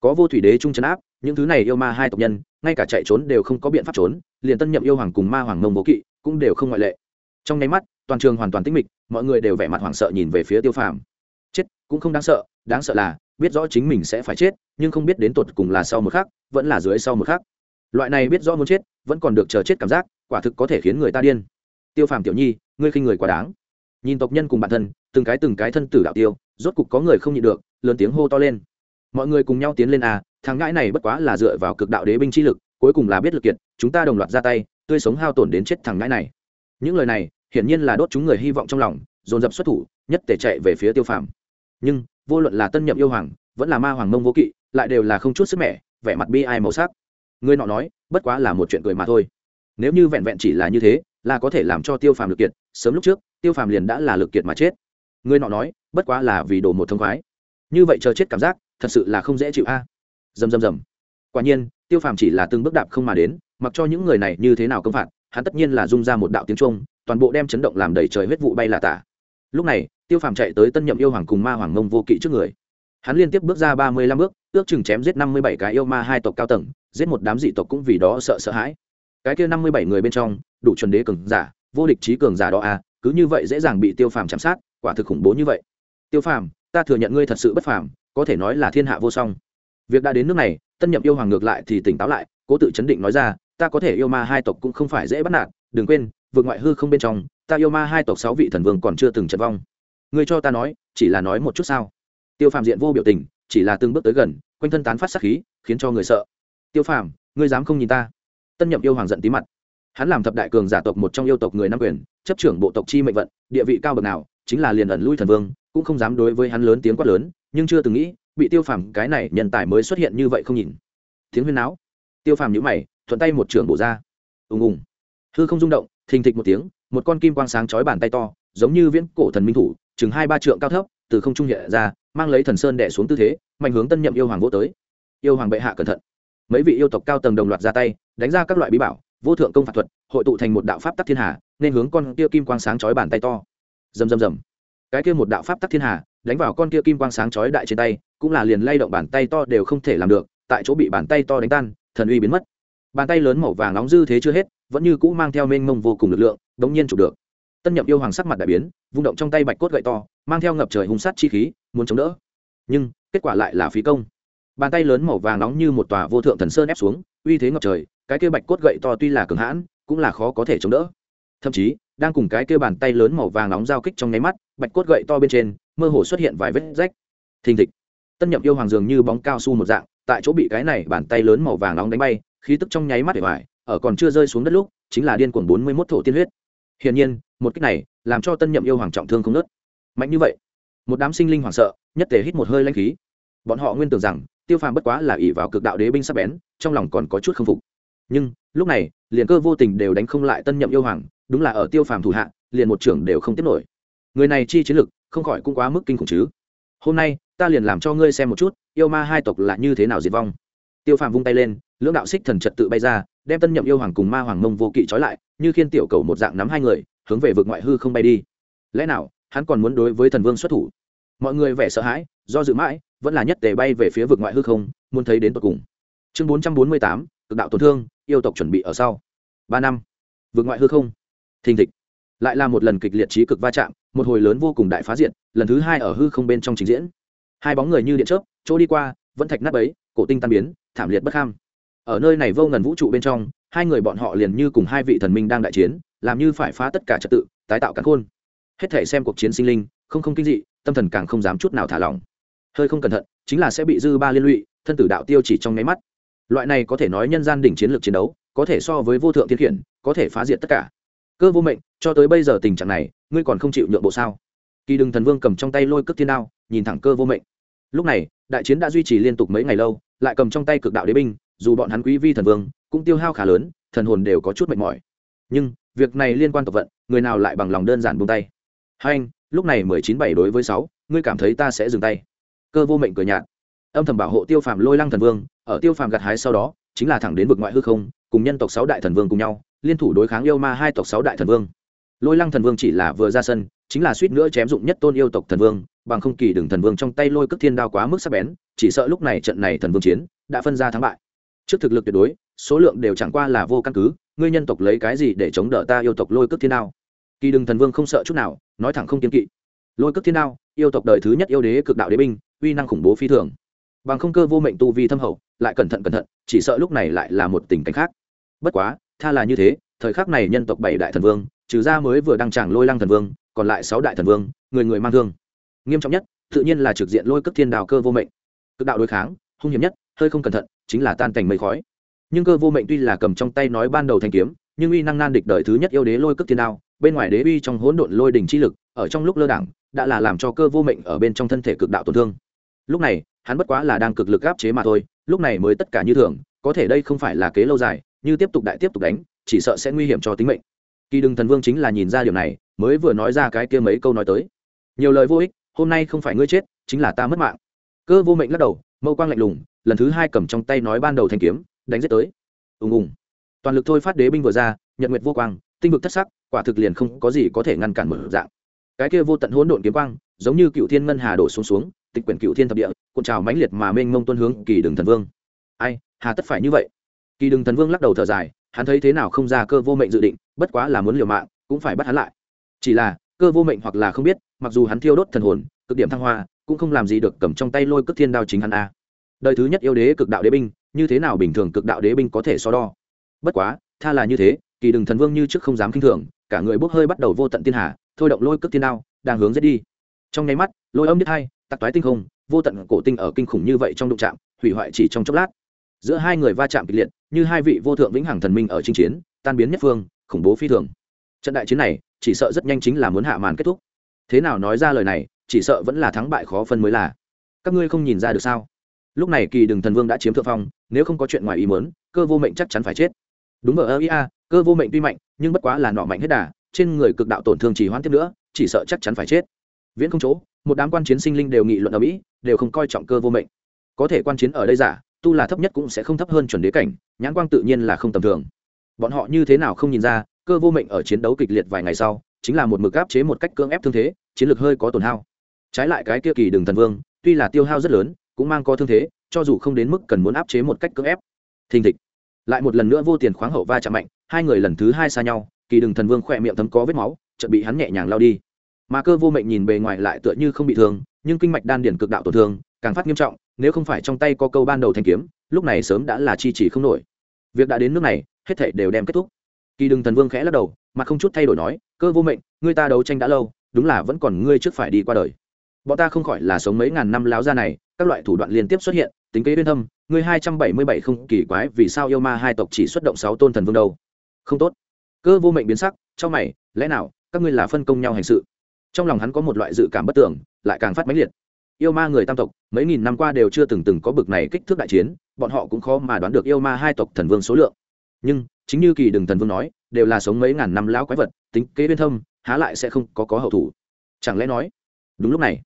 Có vô thủy đế trung chấn áp, những thứ này yêu ma hai tộc nhân, ngay cả chạy trốn đều không có biện pháp trốn, liền tân nhậm yêu hoàng cùng ma hoàng mông bố kỵ cũng đều không ngoại lệ. Trong nháy mắt, toàn trường hoàn toàn tĩnh mịch, mọi người đều vẻ mặt hoảng sợ nhìn về phía tiêu phàm chết, cũng không đáng sợ đáng sợ là, biết rõ chính mình sẽ phải chết, nhưng không biết đến tột cùng là sau một khắc, vẫn là dưới sau một khắc. Loại này biết rõ muốn chết, vẫn còn được chờ chết cảm giác, quả thực có thể khiến người ta điên. Tiêu phàm tiểu nhi, ngươi khinh người quá đáng. Nhìn tộc nhân cùng bản thân, từng cái từng cái thân tử đạo tiêu, rốt cục có người không nhịn được, lớn tiếng hô to lên. Mọi người cùng nhau tiến lên à thằng ngãi này bất quá là dựa vào cực đạo đế binh chi lực, cuối cùng là biết lực kiệt, chúng ta đồng loạt ra tay, tươi sống hao tổn đến chết thằng ngãi này. Những lời này, hiển nhiên là đốt chúng người hy vọng trong lòng, dồn dập xuất thủ, nhất tể chạy về phía tiêu phàm nhưng vô luận là tân nhậm yêu hoàng, vẫn là ma hoàng mông vô kỵ, lại đều là không chút sức mẻ, vẻ mặt bi ai màu sắc. Người nọ nói, bất quá là một chuyện cười mà thôi. Nếu như vẹn vẹn chỉ là như thế, là có thể làm cho tiêu phàm lực kiệt, sớm lúc trước, tiêu phàm liền đã là lực kiệt mà chết. Người nọ nói, bất quá là vì đổ một thông khoái. Như vậy chờ chết cảm giác, thật sự là không dễ chịu a. À. dầm dầm dầm quả nhiên, tiêu phàm chỉ là từng bước đạp không mà đến, mặc cho những người này như thế nào công phạt, hắn tất nhiên là dung ra một đạo tiếng trung toàn bộ đem chấn động làm đầy trời huyết vụ bay là tả. Lúc này tiêu phàm chạy tới tân nhậm yêu hoàng cùng ma hoàng mông vô kỵ trước người. Hắn liên tiếp bước ra ba mươi lăm bước, ước chừng chém giết năm mươi bảy cái yêu ma hai tộc cao tầng, giết một đám dị tộc cũng vì đó sợ sợ hãi. Cái kia năm mươi bảy người bên trong, đủ chuẩn đế cường giả, vô địch trí cường giả đó à cứ như vậy dễ dàng bị tiêu phàm chạm sát, quả thực khủng bố như vậy. Tiêu phàm, ta thừa nhận ngươi thật sự bất phàm, có thể nói là thiên hạ vô song. Việc đã đến nước này, tân nhậm yêu hoàng ngược lại thì tỉnh táo lại, cố tự chấn định nói ra, ta có thể yêu ma hai tộc cũng không phải dễ bắt nạt, đừng quên, vượt ngoại hư không bên trong, ta yêu ma hai tộc sáu vị thần vương còn chưa từng trận vong ngươi cho ta nói, chỉ là nói một chút sao? Tiêu phàm diện vô biểu tình, chỉ là từng bước tới gần, quanh thân tán phát sắc khí, khiến cho người sợ. Tiêu phàm, ngươi dám không nhìn ta? Tân nhậm yêu hoàng giận tí mặt. Hắn làm thập đại cường giả tộc một trong yêu tộc người nam quyền, chấp trưởng bộ tộc chi mệnh vận, địa vị cao bậc nào, chính là liền ẩn lui thần vương, cũng không dám đối với hắn lớn tiếng quát lớn, nhưng chưa từng nghĩ, bị tiêu phàm cái này nhân tài mới xuất hiện như vậy không nhìn. Tiếng huyên não tiêu phàm nhữ mày, thuận tay một trưởng bổ ra. Ùng ùng. Hư không rung động, thình thịch một tiếng, một con kim quang sáng chói bàn tay to, giống như viễn cổ thần minh thủ chừng hai ba trượng cao thấp, từ không trung nhẹ ra, mang lấy thần sơn đẻ xuống tư thế, mạnh hướng tân nhậm yêu hoàng vô tới. Yêu hoàng bệ hạ cẩn thận. Mấy vị yêu tộc cao tầng đồng loạt ra tay, đánh ra các loại bí bảo, vô thượng công phạt thuật, hội tụ thành một đạo pháp tắc thiên hà, nên hướng con kia kim quang sáng chói bàn tay to. Rầm rầm rầm. Cái kia một đạo pháp tắc thiên hà, đánh vào con kia kim quang sáng chói đại trên tay, cũng là liền lay động bàn tay to đều không thể làm được, tại chỗ bị bàn tay to đánh tan, thần uy biến mất. Bàn tay lớn màu vàng nóng dư thế chưa hết, vẫn như cũ mang theo mênh mông vô cùng lực lượng, đống nhiên chụp được tân nhậm yêu hoàng sắc mặt đại biến, vung động trong tay bạch cốt gậy to, mang theo ngập trời hung sát chi khí, muốn chống đỡ. Nhưng, kết quả lại là phí công. Bàn tay lớn màu vàng nóng như một tòa vô thượng thần sơn ép xuống, uy thế ngập trời, cái kia bạch cốt gậy to tuy là cường hãn, cũng là khó có thể chống đỡ. Thậm chí, đang cùng cái kia bàn tay lớn màu vàng nóng giao kích trong nháy mắt, bạch cốt gậy to bên trên, mơ hồ xuất hiện vài vết rách. Thình thịch. Tân nhậm yêu hoàng dường như bóng cao su một dạng, tại chỗ bị cái này bàn tay lớn màu vàng nóng đánh bay, khí tức trong nháy mắt để hoài ở còn chưa rơi xuống đất lúc, chính là điên cuồng bốn mươi mốt thổ tiên huyết. Hiển nhiên một cách này làm cho tân nhậm yêu hoàng trọng thương không nớt. Mạnh như vậy, một đám sinh linh hoảng sợ, nhất thể hít một hơi lanh khí. Bọn họ nguyên tưởng rằng, tiêu phàm bất quá là ỷ vào cực đạo đế binh sắp bén, trong lòng còn có chút k phục. Nhưng, lúc này, liền cơ vô tình đều đánh không lại tân nhậm yêu hoàng, đúng là ở tiêu phàm thủ hạ, liền một trưởng đều không tiếp nổi. Người này chi chiến lực, không khỏi cũng quá mức kinh khủng chứ. Hôm nay, ta liền làm cho ngươi xem một chút, yêu ma hai tộc là như thế nào diệt vong. Tiêu phàm vung tay lên, lưỡng đạo xích thần trật tự bay ra, đem tân nhậm yêu hoàng cùng ma hoàng mông vô kỵ trói lại, như khiên tiểu cầu một dạng nắm hai người hướng về vực ngoại hư không bay đi. Lẽ nào, hắn còn muốn đối với thần vương xuất thủ? Mọi người vẻ sợ hãi, do dự mãi, vẫn là nhất tề bay về phía vực ngoại hư không, muốn thấy đến tột cùng. Chương bốn trăm bốn mươi tám, cực đạo tổn thương, yêu tộc chuẩn bị ở sau. Ba năm, vực ngoại hư không. Thình thịch. Lại là một lần kịch liệt trí cực va chạm, một hồi lớn vô cùng đại phá diện lần thứ hai ở hư không bên trong trình diễn. Hai bóng người như điện chớp, chỗ đi qua, vẫn thạch nát ấy cổ tinh tan biến, thảm liệt bất kham. Ở nơi này vô ngần vũ trụ bên trong, hai người bọn họ liền như cùng hai vị thần minh đang đại chiến làm như phải phá tất cả trật tự, tái tạo cả khôn. Hết thể xem cuộc chiến sinh linh, không không kinh dị, tâm thần càng không dám chút nào thả lỏng. Hơi không cẩn thận, chính là sẽ bị dư ba liên lụy, thân tử đạo tiêu chỉ trong nháy mắt. Loại này có thể nói nhân gian đỉnh chiến lược chiến đấu, có thể so với vô thượng thiên khiển, có thể phá diệt tất cả. Cơ vô mệnh, cho tới bây giờ tình trạng này, ngươi còn không chịu nhượng bộ sao? Kỳ đừng thần vương cầm trong tay lôi cước thiên đao, nhìn thẳng cơ vô mệnh. Lúc này, đại chiến đã duy trì liên tục mấy ngày lâu, lại cầm trong tay cực đạo đế binh, dù bọn hắn quý vi thần vương, cũng tiêu hao khá lớn, thần hồn đều có chút mệt mỏi. Nhưng việc này liên quan tộc vận, người nào lại bằng lòng đơn giản buông tay? Hai anh, lúc này mười chín bảy đối với sáu, ngươi cảm thấy ta sẽ dừng tay? Cơ vô mệnh cười nhạt. Âm thầm bảo hộ tiêu phàm lôi lăng thần vương, ở tiêu phàm gặt hái sau đó, chính là thẳng đến vực ngoại hư không, cùng nhân tộc sáu đại thần vương cùng nhau, liên thủ đối kháng yêu ma hai tộc sáu đại thần vương. Lôi lăng thần vương chỉ là vừa ra sân, chính là suýt nữa chém dụng nhất tôn yêu tộc thần vương, bằng không kỳ đừng thần vương trong tay lôi cước thiên đao quá mức sắc bén, chỉ sợ lúc này trận này thần vương chiến, đã phân ra thắng bại. Trước thực lực tuyệt đối, số lượng đều chẳng qua là vô căn cứ ngươi nhân tộc lấy cái gì để chống đỡ ta yêu tộc lôi cước thiên đao? Kỳ đừng thần vương không sợ chút nào, nói thẳng không kiên kỵ. Lôi cước thiên đao, yêu tộc đời thứ nhất yêu đế cực đạo đế binh, uy năng khủng bố phi thường. Bằng không cơ vô mệnh tu vi thâm hậu, lại cẩn thận cẩn thận, chỉ sợ lúc này lại là một tình cảnh khác. Bất quá, tha là như thế, thời khắc này nhân tộc bảy đại thần vương, trừ ra mới vừa đăng tràng lôi lăng thần vương, còn lại sáu đại thần vương, người người mang thương. Nghiêm trọng nhất, tự nhiên là trực diện lôi cước thiên đào cơ vô mệnh. Cực đạo đối kháng, hung hiểm nhất, hơi không cẩn thận, chính là tan cảnh mây khói nhưng cơ vô mệnh tuy là cầm trong tay nói ban đầu thanh kiếm, nhưng uy năng nan địch đời thứ nhất yêu đế lôi cước thiên đao, bên ngoài đế uy trong hỗn độn lôi đỉnh chi lực, ở trong lúc lơ đẳng đã là làm cho cơ vô mệnh ở bên trong thân thể cực đạo tổn thương. Lúc này, hắn bất quá là đang cực lực áp chế mà thôi, lúc này mới tất cả như thường, có thể đây không phải là kế lâu dài, như tiếp tục đại tiếp tục đánh, chỉ sợ sẽ nguy hiểm cho tính mệnh. Kỳ đừng thần vương chính là nhìn ra điều này, mới vừa nói ra cái kia mấy câu nói tới. Nhiều lời vô ích, hôm nay không phải ngươi chết, chính là ta mất mạng. Cơ vô mệnh lắc đầu, mâu quang lạnh lùng, lần thứ hai cầm trong tay nói ban đầu thanh kiếm đánh giết tới. Ùng ùng. Toàn lực thôi phát đế binh vừa ra, nhật nguyệt vô quang, tinh vực thất sắc, quả thực liền không có gì có thể ngăn cản mở dạng. Cái kia vô tận hỗn độn kiếm quang, giống như cựu thiên ngân hà đổ xuống xuống, tịch quyển cựu thiên thập địa, cuộn trào mãnh liệt mà mênh mông tuân hướng kỳ đường thần vương. Ai, hà tất phải như vậy. Kỳ đường thần vương lắc đầu thở dài, hắn thấy thế nào không ra cơ vô mệnh dự định, bất quá là muốn liều mạng, cũng phải bắt hắn lại. Chỉ là, cơ vô mệnh hoặc là không biết, mặc dù hắn thiêu đốt thần hồn, cực điểm thăng hoa, cũng không làm gì được cầm trong tay lôi cước thiên đao chính hắn a. Đời thứ nhất yêu đế cực đạo đế binh như thế nào bình thường cực đạo đế binh có thể so đo? Bất quá, tha là như thế, kỳ đừng thần vương như trước không dám kinh thường, cả người bốc hơi bắt đầu vô tận thiên hà, thôi động lôi cước thiên đao, đang hướng giết đi. Trong nháy mắt, lôi âm nhất hai tặc toái tinh không, vô tận cổ tinh ở kinh khủng như vậy trong đụng chạm, hủy hoại chỉ trong chốc lát. Giữa hai người va chạm kịch liệt, như hai vị vô thượng vĩnh hằng thần minh ở chinh chiến, tan biến nhất phương, khủng bố phi thường. Trận đại chiến này, chỉ sợ rất nhanh chính là muốn hạ màn kết thúc. Thế nào nói ra lời này, chỉ sợ vẫn là thắng bại khó phân mới là. Các ngươi không nhìn ra được sao? Lúc này kỳ đừng thần vương đã chiếm thượng phong, nếu không có chuyện ngoài ý muốn, cơ vô mệnh chắc chắn phải chết. Đúng ở ơ ia, cơ vô mệnh tuy mạnh, nhưng bất quá là nọ mạnh hết đà, trên người cực đạo tổn thương chỉ hoãn tiếp nữa, chỉ sợ chắc chắn phải chết. Viễn không chỗ, một đám quan chiến sinh linh đều nghị luận ở mỹ, đều không coi trọng cơ vô mệnh. Có thể quan chiến ở đây giả, tu là thấp nhất cũng sẽ không thấp hơn chuẩn đế cảnh, nhãn quang tự nhiên là không tầm thường. Bọn họ như thế nào không nhìn ra, cơ vô mệnh ở chiến đấu kịch liệt vài ngày sau, chính là một mực áp chế một cách cưỡng ép thương thế, chiến lược hơi có tổn hao. Trái lại cái kia kỳ đường thần vương, tuy là tiêu hao rất lớn cũng mang có thương thế, cho dù không đến mức cần muốn áp chế một cách cưỡng ép. Thình thịch. Lại một lần nữa vô tiền khoáng hậu va chạm mạnh, hai người lần thứ hai xa nhau, kỳ đừng thần vương khỏe miệng thấm có vết máu, chợt bị hắn nhẹ nhàng lao đi. Mà cơ vô mệnh nhìn bề ngoài lại tựa như không bị thương, nhưng kinh mạch đan điển cực đạo tổn thương, càng phát nghiêm trọng, nếu không phải trong tay có câu ban đầu thanh kiếm, lúc này sớm đã là chi chỉ không nổi. Việc đã đến nước này, hết thảy đều đem kết thúc. Kỳ đừng thần vương khẽ lắc đầu mà không chút thay đổi nói, cơ vô mệnh, ngươi ta đấu tranh đã lâu, đúng là vẫn còn ngươi trước phải đi qua đời bọn ta không khỏi là sống mấy ngàn năm láo ra này, các loại thủ đoạn liên tiếp xuất hiện, tính kế bên thâm, ngươi hai trăm bảy mươi bảy không kỳ quái vì sao yêu ma hai tộc chỉ xuất động sáu tôn thần vương đâu. Không tốt. Cơ vô mệnh biến sắc, trong mày, lẽ nào, các ngươi là phân công nhau hành sự? Trong lòng hắn có một loại dự cảm bất tưởng, lại càng phát mãnh liệt. Yêu ma người tam tộc, mấy nghìn năm qua đều chưa từng từng có bực này kích thước đại chiến, bọn họ cũng khó mà đoán được yêu ma hai tộc thần vương số lượng. Nhưng, chính như kỳ đừng thần vương nói, đều là sống mấy ngàn năm lão quái vật, tính kế bên thâm, há lại sẽ không có có hậu thủ. Chẳng lẽ nói, đúng lúc này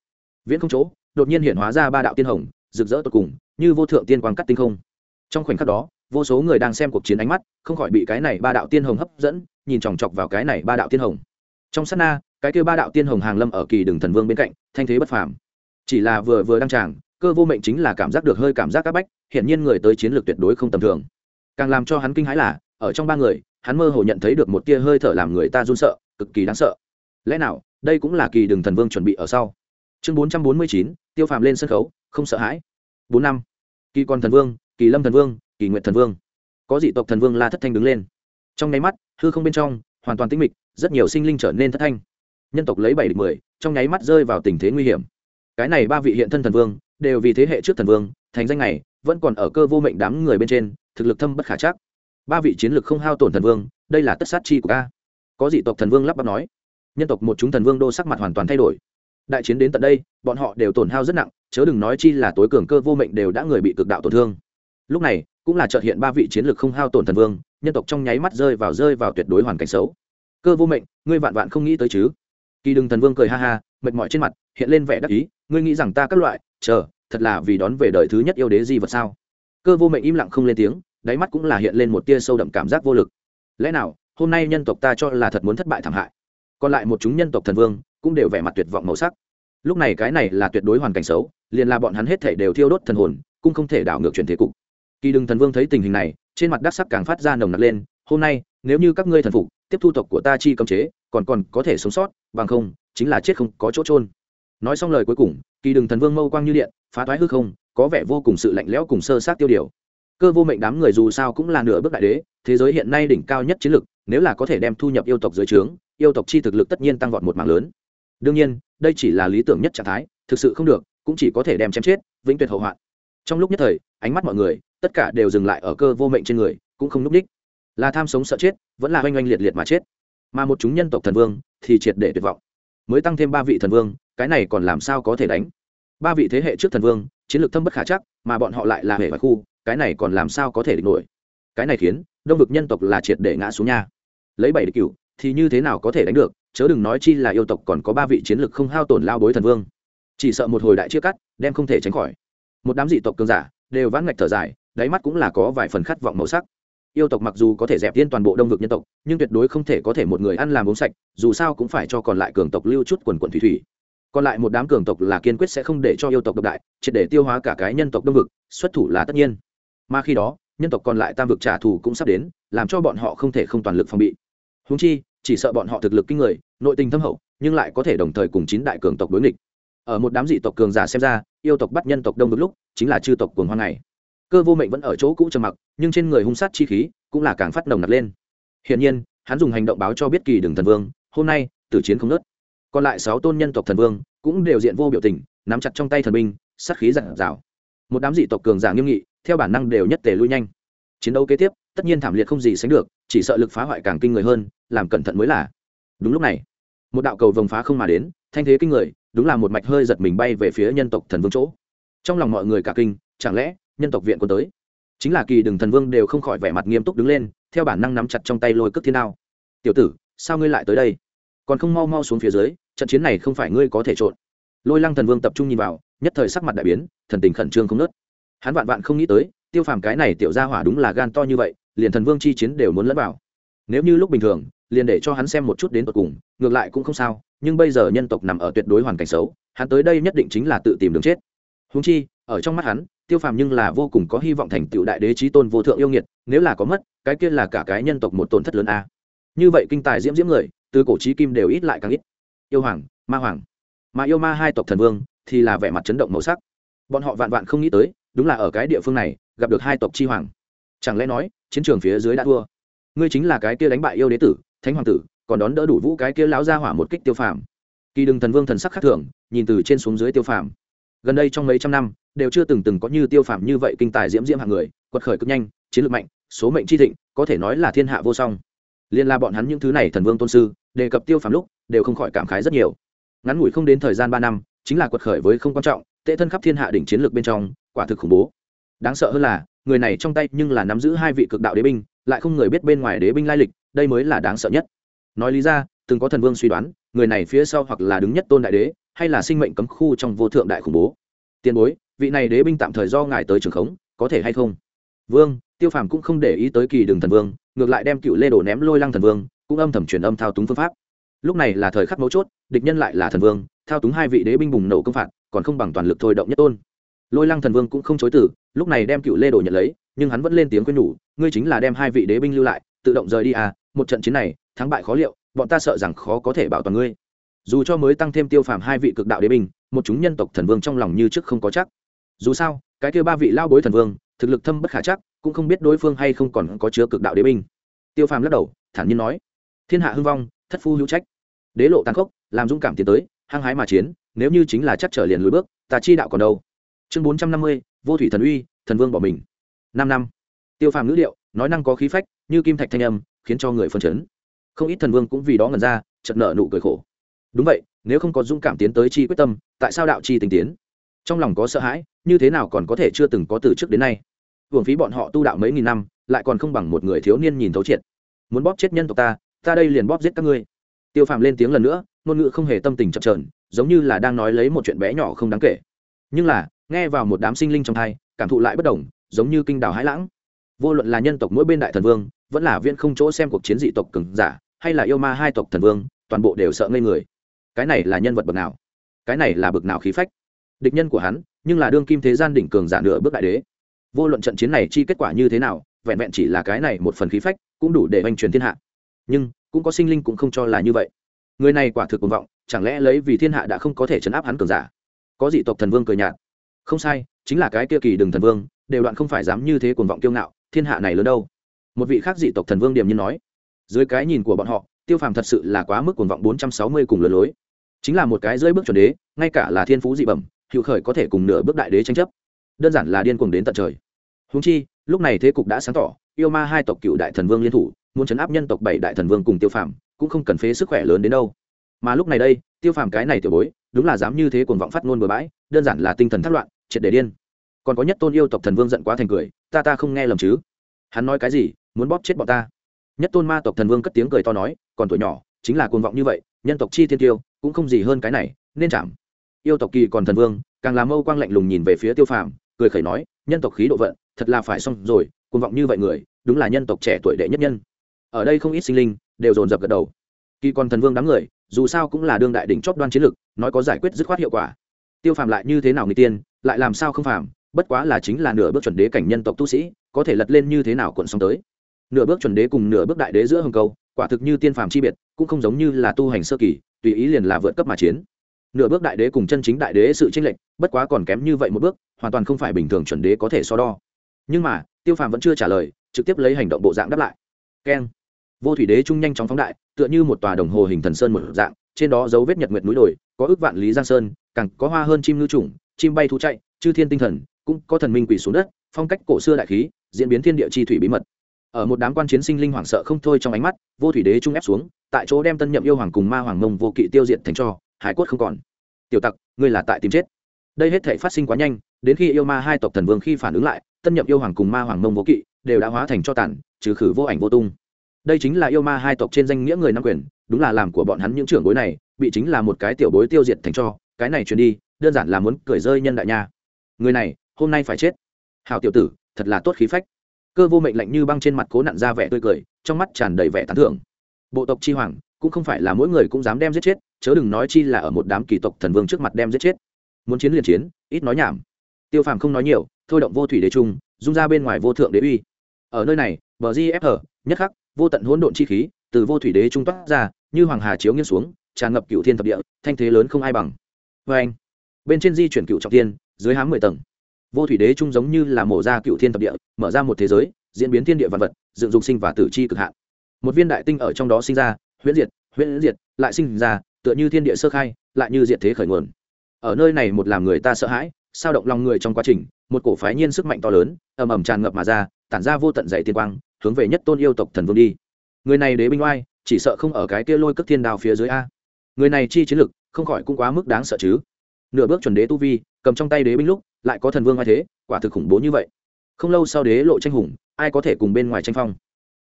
viễn không chỗ, đột nhiên hiện hóa ra ba đạo tiên hồng, rực rỡ tột cùng, như vô thượng tiên quang cắt tinh không. Trong khoảnh khắc đó, vô số người đang xem cuộc chiến ánh mắt, không khỏi bị cái này ba đạo tiên hồng hấp dẫn, nhìn chòng chọc vào cái này ba đạo tiên hồng. Trong sát na, cái kêu ba đạo tiên hồng hàng lâm ở kỳ đường thần vương bên cạnh, thanh thế bất phàm. Chỉ là vừa vừa đăng tràng, cơ vô mệnh chính là cảm giác được hơi cảm giác áp bách hiện nhiên người tới chiến lược tuyệt đối không tầm thường. Càng làm cho hắn kinh hãi là, ở trong ba người, hắn mơ hồ nhận thấy được một tia hơi thở làm người ta run sợ, cực kỳ đáng sợ. Lẽ nào, đây cũng là kỳ đường thần vương chuẩn bị ở sau? Chương bốn trăm bốn mươi chín, tiêu phàm lên sân khấu, không sợ hãi. Bốn năm. Kỳ con thần vương, kỳ lâm thần vương, kỳ nguyện thần vương. Có dị tộc thần vương la thất thanh đứng lên. Trong nháy mắt, hư không bên trong, hoàn toàn tĩnh mịch, rất nhiều sinh linh trở nên thất thanh. Nhân tộc lấy bảy địch mười, trong nháy mắt rơi vào tình thế nguy hiểm. Cái này ba vị hiện thân thần vương, đều vì thế hệ trước thần vương, thành danh này, vẫn còn ở cơ vô mệnh đám người bên trên, thực lực thâm bất khả chắc. Ba vị chiến lực không hao tổn thần vương, đây là tất sát chi của ca có dị tộc thần vương lắp bắp nói. Nhân tộc một chúng thần vương đô sắc mặt hoàn toàn thay đổi đại chiến đến tận đây, bọn họ đều tổn hao rất nặng, chớ đừng nói chi là tối cường cơ vô mệnh đều đã người bị cực đạo tổn thương. Lúc này, cũng là trợt hiện ba vị chiến lược không hao tổn thần vương, nhân tộc trong nháy mắt rơi vào rơi vào tuyệt đối hoàn cảnh xấu. Cơ vô mệnh, ngươi vạn vạn không nghĩ tới chứ? Kỳ đừng thần vương cười ha ha, mệt mỏi trên mặt, hiện lên vẻ đắc ý, ngươi nghĩ rằng ta các loại, chờ, thật là vì đón về đời thứ nhất yêu đế di vật sao? Cơ vô mệnh im lặng không lên tiếng, đáy mắt cũng là hiện lên một tia sâu đậm cảm giác vô lực. Lẽ nào, hôm nay nhân tộc ta cho là thật muốn thất bại thảm hại? Còn lại một chúng nhân tộc thần vương cũng đều vẻ mặt tuyệt vọng màu sắc. Lúc này cái này là tuyệt đối hoàn cảnh xấu, liền là bọn hắn hết thể đều thiêu đốt thần hồn, cũng không thể đảo ngược chuyển thế cục. Kỳ đừng thần vương thấy tình hình này, trên mặt đắc sắc càng phát ra nồng nặc lên, hôm nay, nếu như các ngươi thần phục, tiếp thu tộc của ta chi cấm chế, còn còn có thể sống sót, bằng không, chính là chết không có chỗ trôn nói xong lời cuối cùng, kỳ đừng thần vương mâu quang như điện, phá thoái hư không, có vẻ vô cùng sự lạnh lẽo cùng sơ sát tiêu điều. Cơ vô mệnh đám người dù sao cũng là nửa bước đại đế, thế giới hiện nay đỉnh cao nhất chiến lực nếu là có thể đem thu nhập yêu tộc dưới trướng, yêu tộc chi thực lực tất nhiên tăng vọt một mạng lớn đương nhiên, đây chỉ là lý tưởng nhất trạng thái, thực sự không được, cũng chỉ có thể đem chém chết, vĩnh tuyệt hậu hoạn. Trong lúc nhất thời, ánh mắt mọi người, tất cả đều dừng lại ở cơ vô mệnh trên người, cũng không núp đích. Là tham sống sợ chết, vẫn là oanh oanh liệt liệt mà chết. Mà một chúng nhân tộc thần vương thì triệt để tuyệt vọng. Mới tăng thêm ba vị thần vương, cái này còn làm sao có thể đánh? Ba vị thế hệ trước thần vương, chiến lược thâm bất khả chắc, mà bọn họ lại là hệ vài khu, cái này còn làm sao có thể địch nổi? Cái này khiến đông vực nhân tộc là triệt để ngã xuống nha. Lấy bảy địch cựu thì như thế nào có thể đánh được? Chớ đừng nói chi là yêu tộc còn có ba vị chiến lược không hao tổn lao bối thần vương. Chỉ sợ một hồi đại chia cắt, đem không thể tránh khỏi. Một đám dị tộc cường giả, đều vãn ngạch thở dài, đáy mắt cũng là có vài phần khát vọng màu sắc. Yêu tộc mặc dù có thể dẹp tiên toàn bộ đông vực nhân tộc, nhưng tuyệt đối không thể có thể một người ăn làm uống sạch, dù sao cũng phải cho còn lại cường tộc lưu chút quần quần thủy thủy. Còn lại một đám cường tộc là kiên quyết sẽ không để cho yêu tộc độc đại, triệt để tiêu hóa cả cái nhân tộc đông vực, xuất thủ là tất nhiên. Mà khi đó, nhân tộc còn lại tam vực trả thù cũng sắp đến, làm cho bọn họ không thể không toàn lực phòng bị. Húng chi chỉ sợ bọn họ thực lực kinh người, nội tình thâm hậu, nhưng lại có thể đồng thời cùng chín đại cường tộc đối nghịch. Ở một đám dị tộc cường giả xem ra, yêu tộc bắt nhân tộc đông vực lúc, chính là chư tộc cuồng hoang này cơ vô mệnh vẫn ở chỗ cũ trầm mặc, nhưng trên người hung sát chi khí cũng là càng phát nồng nặc lên. Hiển nhiên, hắn dùng hành động báo cho biết kỳ đường thần vương, hôm nay, tử chiến không nớt. Còn lại sáu tôn nhân tộc thần vương cũng đều diện vô biểu tình, nắm chặt trong tay thần binh, sát khí dặn dào. Một đám dị tộc cường giả nghiêm nghị, theo bản năng đều nhất tề lui nhanh. Chiến đấu kế tiếp tất nhiên thảm liệt không gì sánh được, chỉ sợ lực phá hoại càng kinh người hơn, làm cẩn thận mới là. Đúng lúc này, một đạo cầu vồng phá không mà đến, thanh thế kinh người, đúng là một mạch hơi giật mình bay về phía nhân tộc thần vương chỗ. Trong lòng mọi người cả kinh, chẳng lẽ nhân tộc viện quân tới? Chính là kỳ đừng thần vương đều không khỏi vẻ mặt nghiêm túc đứng lên, theo bản năng nắm chặt trong tay lôi cước thiên đao. Tiểu tử, sao ngươi lại tới đây? Còn không mau mau xuống phía dưới, trận chiến này không phải ngươi có thể trộn. Lôi lăng thần vương tập trung nhìn vào, nhất thời sắc mặt đại biến, thần tình khẩn trương không nớt. Hắn vạn vạn không nghĩ tới, tiêu phàm cái này tiểu ra hỏa đúng là gan to như vậy liền thần vương chi chiến đều muốn lẫn vào. Nếu như lúc bình thường, liền để cho hắn xem một chút đến tột cùng, ngược lại cũng không sao, nhưng bây giờ nhân tộc nằm ở tuyệt đối hoàn cảnh xấu, hắn tới đây nhất định chính là tự tìm đường chết. Húng chi, ở trong mắt hắn, tiêu phàm nhưng là vô cùng có hy vọng thành tựu đại đế trí tôn vô thượng yêu nghiệt, nếu là có mất, cái kia là cả cái nhân tộc một tổn thất lớn a. Như vậy kinh tài diễm diễm người, từ cổ trí kim đều ít lại càng ít. Yêu hoàng, ma hoàng. Mà yêu ma hai tộc thần vương thì là vẻ mặt chấn động màu sắc. Bọn họ vạn vạn không nghĩ tới, đúng là ở cái địa phương này, gặp được hai tộc chi hoàng chẳng lẽ nói, chiến trường phía dưới đã thua? Ngươi chính là cái kia đánh bại yêu đế tử, thánh hoàng tử, còn đón đỡ đủ vũ cái kia lão ra hỏa một kích tiêu phàm. Kỳ đừng thần vương thần sắc khác thường, nhìn từ trên xuống dưới tiêu phàm. Gần đây trong mấy trăm năm, đều chưa từng từng có như tiêu phàm như vậy kinh tài diễm diễm hạng người, quật khởi cực nhanh, chiến lược mạnh, số mệnh chi thịnh, có thể nói là thiên hạ vô song. Liên la bọn hắn những thứ này thần vương tôn sư, đề cập tiêu phàm lúc, đều không khỏi cảm khái rất nhiều. Ngắn ngủi không đến thời gian ba năm, chính là quật khởi với không quan trọng, tệ thân khắp thiên hạ đỉnh chiến lược bên trong, quả thực khủng bố. Đáng sợ hơn là người này trong tay nhưng là nắm giữ hai vị cực đạo đế binh, lại không người biết bên ngoài đế binh lai lịch, đây mới là đáng sợ nhất. Nói lý ra, từng có thần vương suy đoán, người này phía sau hoặc là đứng nhất tôn đại đế, hay là sinh mệnh cấm khu trong vô thượng đại khủng bố. Tiền bối, vị này đế binh tạm thời do ngài tới trường khống, có thể hay không? Vương, tiêu phàm cũng không để ý tới kỳ đường thần vương, ngược lại đem cựu lê đổ ném lôi lăng thần vương, cũng âm thầm truyền âm thao túng phương pháp. Lúc này là thời khắc mấu chốt, địch nhân lại là thần vương, thao túng hai vị đế binh bùng nổ công phạt, còn không bằng toàn lực thôi động nhất tôn. Lôi lăng thần vương cũng không chối từ lúc này đem cựu lê đồ nhận lấy, nhưng hắn vẫn lên tiếng quên nhủ, ngươi chính là đem hai vị đế binh lưu lại, tự động rời đi à một trận chiến này, thắng bại khó liệu, bọn ta sợ rằng khó có thể bảo toàn ngươi. Dù cho mới tăng thêm tiêu phàm hai vị cực đạo đế binh, một chúng nhân tộc thần vương trong lòng như trước không có chắc. Dù sao, cái kêu ba vị lao bối thần vương, thực lực thâm bất khả chắc, cũng không biết đối phương hay không còn có chứa cực đạo đế binh. Tiêu phàm lắc đầu, thản nhiên nói, thiên hạ hưng vong, thất phu hữu trách. Đế lộ tàn khốc, làm dũng cảm tiến tới, hăng hái mà chiến, nếu như chính là chắc trở liền lùi bước, ta chi đạo còn đâu? Chương bốn trăm năm mươi vô thủy thần uy, thần vương bỏ mình. Năm năm. Tiêu phàm ngữ liệu nói năng có khí phách, như kim thạch thanh âm, khiến cho người phân chấn. Không ít thần vương cũng vì đó ngần ra chật nợ nụ cười khổ. Đúng vậy, nếu không có dũng cảm tiến tới chi quyết tâm, tại sao đạo chi tình tiến? Trong lòng có sợ hãi, như thế nào còn có thể chưa từng có từ trước đến nay? Hưởng phí bọn họ tu đạo mấy nghìn năm, lại còn không bằng một người thiếu niên nhìn thấu triệt. Muốn bóp chết nhân tộc ta ta đây liền bóp giết các ngươi. Tiêu phàm lên tiếng lần nữa, ngôn ngữ không hề tâm tình chập trờn giống như là đang nói lấy một chuyện bé nhỏ không đáng kể. Nhưng là nghe vào một đám sinh linh trong thai, cảm thụ lại bất đồng, giống như kinh đào hãi lãng. Vô luận là nhân tộc mỗi bên đại thần vương, vẫn là viên không chỗ xem cuộc chiến dị tộc cường giả, hay là yêu ma hai tộc thần vương, toàn bộ đều sợ ngây người. Cái này là nhân vật bậc nào? Cái này là bậc nào khí phách? Địch nhân của hắn, nhưng là đương kim thế gian đỉnh cường giả nửa bước đại đế. Vô luận trận chiến này chi kết quả như thế nào, vẹn vẹn chỉ là cái này một phần khí phách, cũng đủ để oanh truyền thiên hạ. Nhưng, cũng có sinh linh cũng không cho là như vậy. Người này quả thực cuồng vọng, chẳng lẽ lấy vì thiên hạ đã không có thể chấn áp hắn cường giả? Có dị tộc thần vương cười nhạt không sai, chính là cái kia kỳ đừng thần vương, đều đoạn không phải dám như thế cuồng vọng kiêu ngạo, thiên hạ này lớn đâu. Một vị khác dị tộc thần vương điểm nhiên nói, dưới cái nhìn của bọn họ, tiêu phàm thật sự là quá mức cuồng vọng bốn trăm sáu mươi cùng lừa lối. Chính là một cái rơi bước chuẩn đế, ngay cả là thiên phú dị bẩm hiệu khởi có thể cùng nửa bước đại đế tranh chấp. Đơn giản là điên cuồng đến tận trời. Húng chi, lúc này thế cục đã sáng tỏ, yêu ma hai tộc cựu đại thần vương liên thủ, muốn chấn áp nhân tộc bảy đại thần vương cùng tiêu phàm, cũng không cần phế sức khỏe lớn đến đâu. Mà lúc này đây, tiêu phàm cái này tiểu bối, đúng là dám như thế cuồng vọng phát ngôn bừa bãi đơn giản là tinh thần thất loạn, triệt để điên. Còn có nhất tôn yêu tộc thần vương giận quá thành cười, ta ta không nghe lầm chứ? Hắn nói cái gì, muốn bóp chết bọn ta? Nhất tôn ma tộc thần vương cất tiếng cười to nói, còn tuổi nhỏ, chính là cuồng vọng như vậy, nhân tộc chi thiên tiêu, cũng không gì hơn cái này, nên chạm. Yêu tộc kỳ còn thần vương, càng làm mâu quang lạnh lùng nhìn về phía tiêu phàm, cười khẩy nói, nhân tộc khí độ vận, thật là phải xong rồi, cuồng vọng như vậy người, đúng là nhân tộc trẻ tuổi đệ nhất nhân. Ở đây không ít sinh linh, đều dồn dập gật đầu. Kỳ còn thần vương đám người, dù sao cũng là đương đại đỉnh chóp đoan chiến lực, nói có giải quyết dứt khoát hiệu quả tiêu phàm lại như thế nào người tiên, lại làm sao không phàm, bất quá là chính là nửa bước chuẩn đế cảnh nhân tộc tu sĩ, có thể lật lên như thế nào cuộn sống tới. Nửa bước chuẩn đế cùng nửa bước đại đế giữa hồng cầu quả thực như tiên phàm chi biệt, cũng không giống như là tu hành sơ kỳ, tùy ý liền là vượt cấp mà chiến. Nửa bước đại đế cùng chân chính đại đế sự tranh lệch, bất quá còn kém như vậy một bước, hoàn toàn không phải bình thường chuẩn đế có thể so đo. Nhưng mà, tiêu phàm vẫn chưa trả lời, trực tiếp lấy hành động bộ dạng đáp lại. Keng. Vô thủy đế trung nhanh chóng phóng đại, tựa như một tòa đồng hồ hình thần sơn một dạng, trên đó dấu vết nhật nguyệt núi đồi, có ước vạn lý giang sơn càng có hoa hơn chim ngư trùng chim bay thú chạy, chư thiên tinh thần, cũng có thần minh quỷ xuống đất, phong cách cổ xưa đại khí, diễn biến thiên địa chi thủy bí mật. Ở một đám quan chiến sinh linh hoảng sợ không thôi trong ánh mắt, vô thủy đế trung ép xuống, tại chỗ đem tân nhậm yêu hoàng cùng ma hoàng mông vô kỵ tiêu diệt thành cho, hải quất không còn. Tiểu tặc, ngươi là tại tìm chết. Đây hết thể phát sinh quá nhanh, đến khi yêu ma hai tộc thần vương khi phản ứng lại, tân nhậm yêu hoàng cùng ma hoàng mông vô kỵ đều đã hóa thành cho tản trừ khử vô ảnh vô tung. Đây chính là yêu ma hai tộc trên danh nghĩa người nam quyền, đúng là làm của bọn hắn những trưởng bối này, bị chính là một cái tiểu bối tiêu diệt thành cho cái này truyền đi, đơn giản là muốn cười rơi nhân đại nha. Người này, hôm nay phải chết. Hào tiểu tử, thật là tốt khí phách. Cơ vô mệnh lạnh như băng trên mặt cố nặn ra vẻ tươi cười, trong mắt tràn đầy vẻ tán thưởng. Bộ tộc chi hoàng, cũng không phải là mỗi người cũng dám đem giết chết, chớ đừng nói chi là ở một đám kỳ tộc thần vương trước mặt đem giết chết. Muốn chiến liền chiến, ít nói nhảm. Tiêu phàm không nói nhiều, thôi động vô thủy đế trung, dung ra bên ngoài vô thượng đế uy. Ở nơi này, bờ gfr nhất khắc, vô tận hỗn độn chi khí, từ vô thủy đế trung toát ra, như hoàng hà chiếu nghiêng xuống, tràn ngập cựu thiên thập địa, thanh thế lớn không ai bằng vê anh. Bên trên di chuyển cựu trọng thiên, dưới hám mười tầng. Vô thủy đế trung giống như là mổ ra cựu thiên thập địa, mở ra một thế giới, diễn biến thiên địa vạn vật, dựng dục sinh và tử chi cực hạn. Một viên đại tinh ở trong đó sinh ra, huyễn diệt huyễn diệt, lại sinh ra, tựa như thiên địa sơ khai, lại như diệt thế khởi nguồn. Ở nơi này một làm người ta sợ hãi, sao động lòng người trong quá trình, một cổ phái nhiên sức mạnh to lớn, ầm ầm tràn ngập mà ra, tản ra vô tận dày tiên quang, hướng về nhất tôn yêu tộc thần vương đi. Người này đế binh oai, chỉ sợ không ở cái kia lôi cất thiên đào phía dưới a. Người này chi chiến lực không khỏi cũng quá mức đáng sợ chứ. Nửa bước chuẩn đế tu vi, cầm trong tay đế binh lúc, lại có thần vương ai thế, quả thực khủng bố như vậy. Không lâu sau đế lộ tranh hùng, ai có thể cùng bên ngoài tranh phong?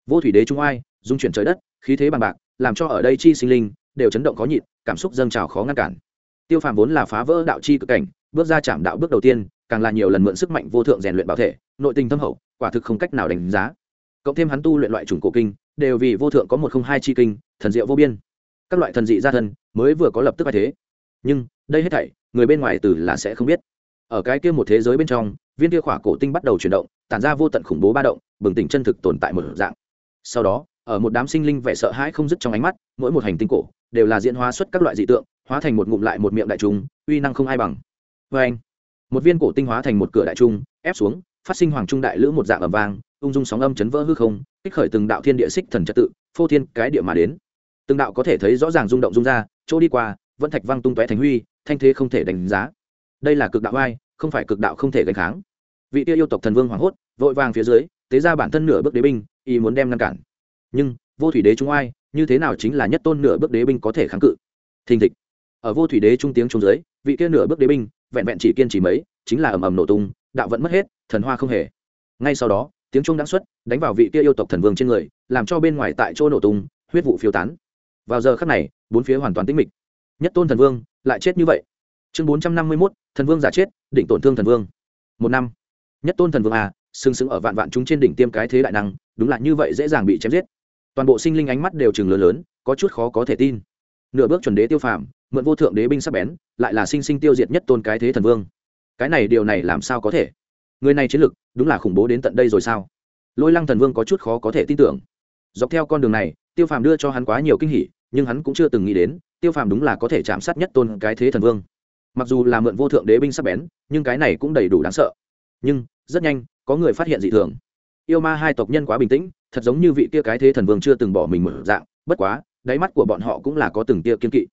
Vô thủy đế trung oai dung chuyển trời đất, khí thế bằng bạc, làm cho ở đây chi sinh linh đều chấn động khó nhịn, cảm xúc dâng trào khó ngăn cản. Tiêu phàm vốn là phá vỡ đạo chi cực cảnh, bước ra chạm đạo bước đầu tiên, càng là nhiều lần mượn sức mạnh vô thượng rèn luyện bảo thể, nội tình thâm hậu, quả thực không cách nào đánh giá. Cộng thêm hắn tu luyện loại chủng cổ kinh, đều vì vô thượng có một không hai chi kinh, thần diệu vô biên các loại thần dị gia thân mới vừa có lập tức thay thế. Nhưng, đây hết thảy, người bên ngoài từ là sẽ không biết. Ở cái kia một thế giới bên trong, viên kia khỏa cổ tinh bắt đầu chuyển động, tản ra vô tận khủng bố ba động, bừng tỉnh chân thực tồn tại một dạng. Sau đó, ở một đám sinh linh vẻ sợ hãi không dứt trong ánh mắt, mỗi một hành tinh cổ đều là diễn hóa xuất các loại dị tượng, hóa thành một ngụm lại một miệng đại trung uy năng không ai bằng. Vê anh, một viên cổ tinh hóa thành một cửa đại trung ép xuống, phát sinh hoàng trung đại lữ một dạng ẩm vang, ung dung sóng âm chấn vỡ hư không, kích khởi từng đạo thiên địa xích thần trật tự, phô thiên cái địa mà đến từng đạo có thể thấy rõ ràng rung động rung ra chỗ đi qua vẫn thạch văng tung tóe thành huy thanh thế không thể đánh giá. Đây là cực đạo ai, không phải cực đạo không thể gánh kháng. Vị tiêu yêu tộc thần vương hoảng hốt vội vàng phía dưới tế ra bản thân nửa bước đế binh ý muốn đem ngăn cản. Nhưng vô thủy đế trung ai, như thế nào chính là nhất tôn nửa bước đế binh có thể kháng cự? Thình thịch. Ở vô thủy đế trung tiếng trung dưới vị kia nửa bước đế binh vẹn vẹn chỉ kiên trì mấy chính là ầm ầm nổ tung đạo vẫn mất hết thần hoa không hề. Ngay sau đó tiếng trung đã xuất đánh vào vị kia yêu tộc thần vương trên người làm cho bên ngoài tại chỗ nổ tung huyết vụ phiêu tán vào giờ khắc này, bốn phía hoàn toàn tĩnh mịch. Nhất tôn thần vương lại chết như vậy. Chương bốn trăm năm mươi mốt, thần vương giả chết định tổn thương thần vương. Một năm. Nhất tôn thần vương à sừng sững ở vạn vạn chúng trên đỉnh tiêm cái thế đại năng, đúng là như vậy dễ dàng bị chém giết. Toàn bộ sinh linh ánh mắt đều chừng lớn lớn, có chút khó có thể tin. Nửa bước chuẩn đế tiêu phàm, mượn vô thượng đế binh sắp bén, lại là sinh sinh tiêu diệt nhất tôn cái thế thần vương. Cái này điều này làm sao có thể? Người này chiến lực, đúng là khủng bố đến tận đây rồi sao? Lôi lăng thần vương có chút khó có thể tin tưởng. Dọc theo con đường này, tiêu phàm đưa cho hắn quá nhiều kinh hỉ nhưng hắn cũng chưa từng nghĩ đến, tiêu phàm đúng là có thể chạm sát nhất tôn cái thế thần vương. Mặc dù là mượn vô thượng đế binh sắp bén, nhưng cái này cũng đầy đủ đáng sợ. Nhưng, rất nhanh, có người phát hiện dị thường. Yêu ma hai tộc nhân quá bình tĩnh, thật giống như vị kia cái thế thần vương chưa từng bỏ mình mở dạng, bất quá, đáy mắt của bọn họ cũng là có từng tia kiên kỵ.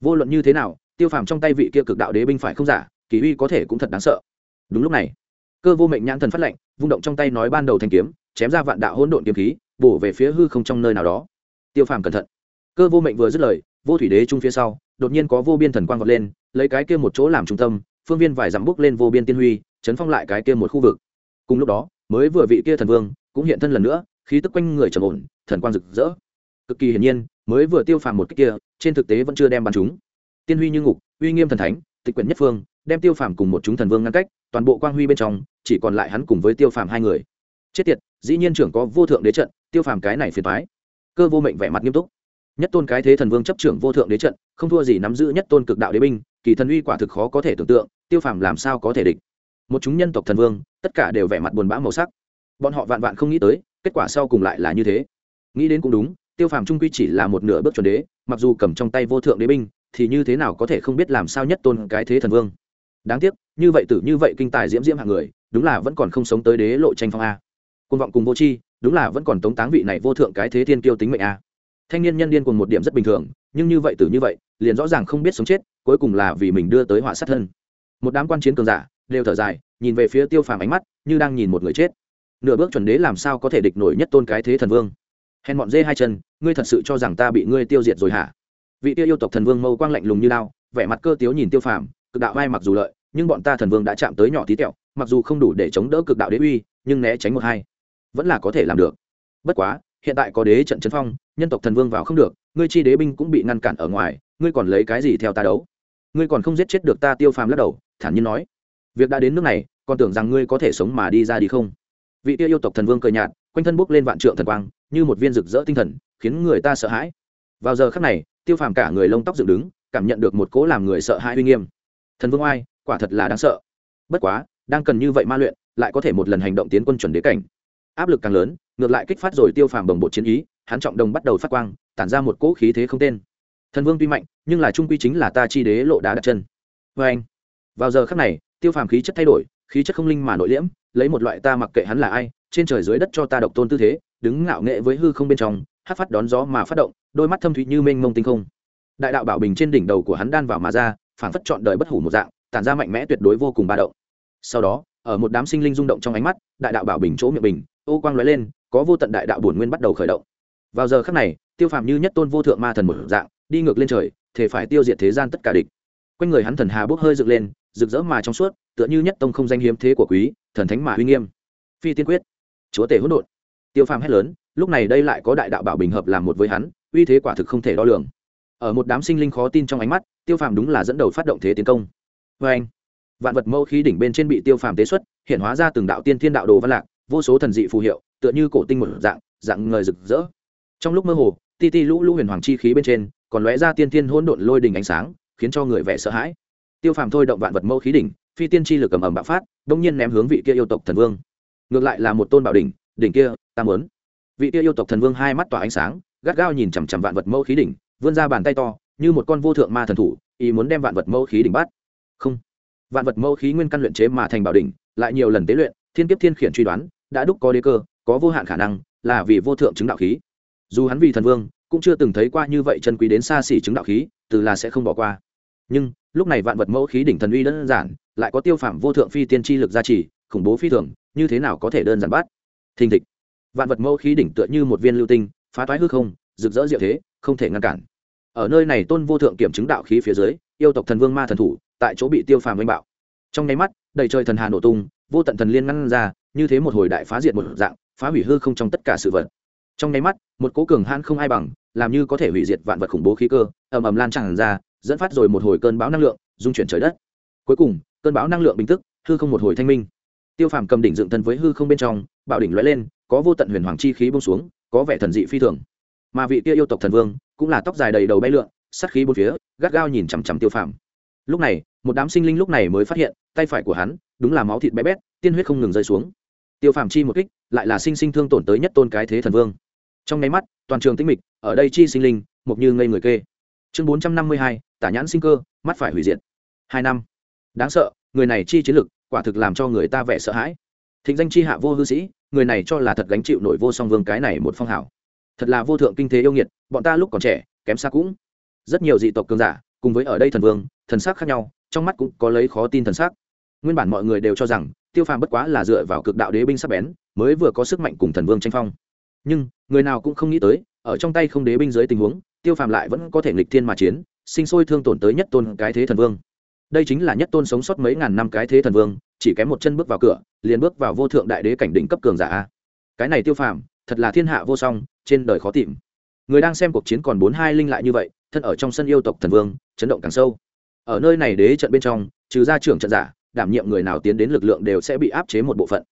Vô luận như thế nào, tiêu phàm trong tay vị kia cực đạo đế binh phải không giả, kỳ uy có thể cũng thật đáng sợ. Đúng lúc này, cơ vô mệnh nhãn thần phát lệnh, vung động trong tay nói ban đầu thanh kiếm, chém ra vạn đạo hỗn độn kiếm khí, bổ về phía hư không trong nơi nào đó. Tiêu phàm cẩn thận cơ vô mệnh vừa dứt lời, vô thủy đế trung phía sau, đột nhiên có vô biên thần quang vọt lên, lấy cái kia một chỗ làm trung tâm, phương viên vài dặm bước lên vô biên tiên huy, chấn phong lại cái kia một khu vực. Cùng lúc đó, mới vừa vị kia thần vương cũng hiện thân lần nữa, khí tức quanh người trầm ổn, thần quang rực rỡ. Cực kỳ hiển nhiên, mới vừa tiêu phàm một cách kia, trên thực tế vẫn chưa đem bắn chúng. Tiên huy như ngục, uy nghiêm thần thánh, tịch quyển nhất phương, đem tiêu phàm cùng một chúng thần vương ngăn cách, toàn bộ quang huy bên trong, chỉ còn lại hắn cùng với tiêu phàm hai người. Chết tiệt, dĩ nhiên trưởng có vô thượng đế trận, tiêu phàm cái này phiền thoái cơ vô mệnh vẻ mặt nghiêm túc nhất tôn cái thế thần vương chấp trưởng vô thượng đế trận, không thua gì nắm giữ nhất tôn cực đạo đế binh, kỳ thần uy quả thực khó có thể tưởng tượng, tiêu phàm làm sao có thể địch. Một chúng nhân tộc thần vương, tất cả đều vẻ mặt buồn bã màu sắc. Bọn họ vạn vạn không nghĩ tới, kết quả sau cùng lại là như thế. Nghĩ đến cũng đúng, tiêu phàm trung quy chỉ là một nửa bước chuẩn đế, mặc dù cầm trong tay vô thượng đế binh, thì như thế nào có thể không biết làm sao nhất tôn cái thế thần vương. Đáng tiếc, như vậy tử như vậy kinh tài diễm diễm hạng người, đúng là vẫn còn không sống tới đế lộ tranh phong a. Côn vọng cùng vô tri, đúng là vẫn còn tống táng vị này vô thượng cái thế thiên kiêu tính mệnh a thanh niên nhân điên cùng một điểm rất bình thường, nhưng như vậy tử như vậy, liền rõ ràng không biết sống chết, cuối cùng là vì mình đưa tới họa sát thân. Một đám quan chiến cường giả, đều thở dài, nhìn về phía tiêu phàm ánh mắt, như đang nhìn một người chết. Nửa bước chuẩn đế làm sao có thể địch nổi nhất tôn cái thế thần vương? Hèn bọn dê hai chân, ngươi thật sự cho rằng ta bị ngươi tiêu diệt rồi hả? Vị tiêu yêu tộc thần vương mâu quang lạnh lùng như lao vẻ mặt cơ tiếu nhìn tiêu phàm, cực đạo vai mặc dù lợi, nhưng bọn ta thần vương đã chạm tới nhỏ tí tẹo, mặc dù không đủ để chống đỡ cực đạo đế uy, nhưng né tránh một hai, vẫn là có thể làm được. Bất quá hiện tại có đế trận trấn phong, nhân tộc thần vương vào không được, ngươi chi đế binh cũng bị ngăn cản ở ngoài, ngươi còn lấy cái gì theo ta đấu? Ngươi còn không giết chết được ta tiêu phàm lắc đầu, thản nhiên nói. Việc đã đến nước này, còn tưởng rằng ngươi có thể sống mà đi ra đi không? Vị tiêu yêu tộc thần vương cười nhạt, quanh thân bốc lên vạn trượng thần quang, như một viên rực rỡ tinh thần, khiến người ta sợ hãi. Vào giờ khắc này, tiêu phàm cả người lông tóc dựng đứng, cảm nhận được một cố làm người sợ hãi uy nghiêm. Thần vương oai, quả thật là đáng sợ. Bất quá, đang cần như vậy ma luyện, lại có thể một lần hành động tiến quân chuẩn đế cảnh. Áp lực càng lớn ngược lại kích phát rồi tiêu phàm bồng bộ chiến ý, hắn trọng đồng bắt đầu phát quang, tản ra một cỗ khí thế không tên. Thần vương tuy mạnh, nhưng là trung quy chính là ta chi đế lộ đá đặt chân. Vê anh, vào giờ khắc này, tiêu phàm khí chất thay đổi, khí chất không linh mà nội liễm, lấy một loại ta mặc kệ hắn là ai, trên trời dưới đất cho ta độc tôn tư thế, đứng ngạo nghệ với hư không bên trong, hát phát đón gió mà phát động, đôi mắt thâm thụy như mênh mông tinh không. Đại đạo bảo bình trên đỉnh đầu của hắn đan vào mà ra phản phất chọn đời bất hủ một dạng, tản ra mạnh mẽ tuyệt đối vô cùng ba động. Sau đó, ở một đám sinh linh rung động trong ánh mắt, đại đạo bảo bình chỗ miệng bình, ô quang lóe lên có vô tận đại đạo bổn nguyên bắt đầu khởi động. Vào giờ khắc này, tiêu phàm như nhất tôn vô thượng ma thần một dạng, đi ngược lên trời, thể phải tiêu diệt thế gian tất cả địch. Quanh người hắn thần hà bốc hơi dựng lên, rực rỡ mà trong suốt, tựa như nhất tông không danh hiếm thế của quý, thần thánh mà uy nghiêm. Phi tiên quyết. Chúa tể hỗn độn. Tiêu phàm hét lớn, lúc này đây lại có đại đạo bảo bình hợp làm một với hắn, uy thế quả thực không thể đo lường. Ở một đám sinh linh khó tin trong ánh mắt, tiêu phàm đúng là dẫn đầu phát động thế tiến công. Vê anh vạn vật mẫu khí đỉnh bên trên bị tiêu phàm tế xuất, hiện hóa ra từng đạo tiên thiên đạo đồ văn lạc vô số thần dị phù hiệu, tựa như cổ tinh một dạng dạng ngời rực rỡ. Trong lúc mơ hồ, ti ti lũ lũ huyền hoàng chi khí bên trên, còn lóe ra tiên thiên hỗn độn lôi đình ánh sáng, khiến cho người vẻ sợ hãi. Tiêu phàm thôi động vạn vật mẫu khí đỉnh, phi tiên chi lực ầm ầm bạo phát đông nhiên ném hướng vị kia yêu tộc thần vương. Ngược lại là một tôn bảo đỉnh đỉnh kia ta muốn vị kia yêu tộc thần vương hai mắt tỏa ánh sáng, gắt gao nhìn chằm chằm vạn vật mẫu khí đỉnh, vươn ra bàn tay to, như một con vô thượng ma thần thủ, ý muốn đem vạn vật mẫu khí đỉnh bắt. Không. Vạn vật mẫu khí nguyên căn luyện chế mà thành bảo đỉnh, lại nhiều lần tế luyện thiên kiếp thiên khiển truy đoán, đã đúc có đế cơ, có vô hạn khả năng, là vì vô thượng chứng đạo khí. Dù hắn vì thần vương, cũng chưa từng thấy qua như vậy chân quý đến xa xỉ chứng đạo khí, từ là sẽ không bỏ qua. Nhưng, lúc này vạn vật mẫu khí đỉnh thần uy đơn giản, lại có tiêu phạm vô thượng phi tiên tri lực gia trì, khủng bố phi thường, như thế nào có thể đơn giản bắt? Thình thịch. Vạn vật mẫu khí đỉnh tựa như một viên lưu tinh, phá toái hư không, rực rỡ diệu thế, không thể ngăn cản. Ở nơi này tôn vô thượng kiểm chứng đạo khí phía dưới, yêu tộc thần vương ma thần thủ, tại chỗ bị tiêu phàm oanh bạo. Trong nháy mắt, đầy trời thần hà nổ tung vô tận thần liên ngăn ra, như thế một hồi đại phá diệt một dạng, phá hủy hư không trong tất cả sự vật. Trong nháy mắt, một cố cường hãn không ai bằng, làm như có thể hủy diệt vạn vật khủng bố khí cơ, ầm ầm lan tràn ra, dẫn phát rồi một hồi cơn bão năng lượng dung chuyển trời đất. Cuối cùng, cơn bão năng lượng bình tức, hư không một hồi thanh minh. Tiêu phàm cầm đỉnh dựng thân với hư không bên trong, bạo đỉnh lóe lên, có vô tận huyền hoàng chi khí bông xuống, có vẻ thần dị phi thường. Mà vị kia yêu tộc thần vương, cũng là tóc dài đầy đầu bay lượn sắt khí bốn phía, gắt gao nhìn chằm chằm tiêu phàm. Lúc này một đám sinh linh lúc này mới phát hiện, tay phải của hắn, đúng là máu thịt bé bét, tiên huyết không ngừng rơi xuống. Tiêu phàm chi một kích, lại là sinh sinh thương tổn tới nhất tôn cái thế thần vương. Trong nháy mắt, toàn trường tĩnh mịch, ở đây chi sinh linh, mục như ngây người kê. Chương bốn trăm năm mươi hai, tả nhãn sinh cơ, mắt phải hủy diệt. Hai năm. Đáng sợ, người này chi chiến lực, quả thực làm cho người ta vẻ sợ hãi. Thịnh danh chi hạ vô hư sĩ, người này cho là thật gánh chịu nổi vô song vương cái này một phong hảo thật là vô thượng kinh thế yêu nghiệt, bọn ta lúc còn trẻ, kém xa cũng. Rất nhiều dị tộc cường giả cùng với ở đây thần vương, thần sắc khác nhau, trong mắt cũng có lấy khó tin thần sắc. Nguyên bản mọi người đều cho rằng, tiêu phàm bất quá là dựa vào cực đạo đế binh sắp bén, mới vừa có sức mạnh cùng thần vương tranh phong. Nhưng, người nào cũng không nghĩ tới, ở trong tay không đế binh dưới tình huống, tiêu phàm lại vẫn có thể nghịch thiên mà chiến, sinh sôi thương tổn tới nhất tôn cái thế thần vương. Đây chính là nhất tôn sống sót mấy ngàn năm cái thế thần vương, chỉ kém một chân bước vào cửa, liền bước vào vô thượng đại đế cảnh đỉnh cấp cường giả cái này tiêu phàm, thật là thiên hạ vô song, trên đời khó tìm. Người đang xem cuộc chiến còn bốn hai linh lại như vậy thân ở trong sân yêu tộc thần vương, chấn động càng sâu. Ở nơi này đế trận bên trong, trừ ra trưởng trận giả, đảm nhiệm người nào tiến đến lực lượng đều sẽ bị áp chế một bộ phận.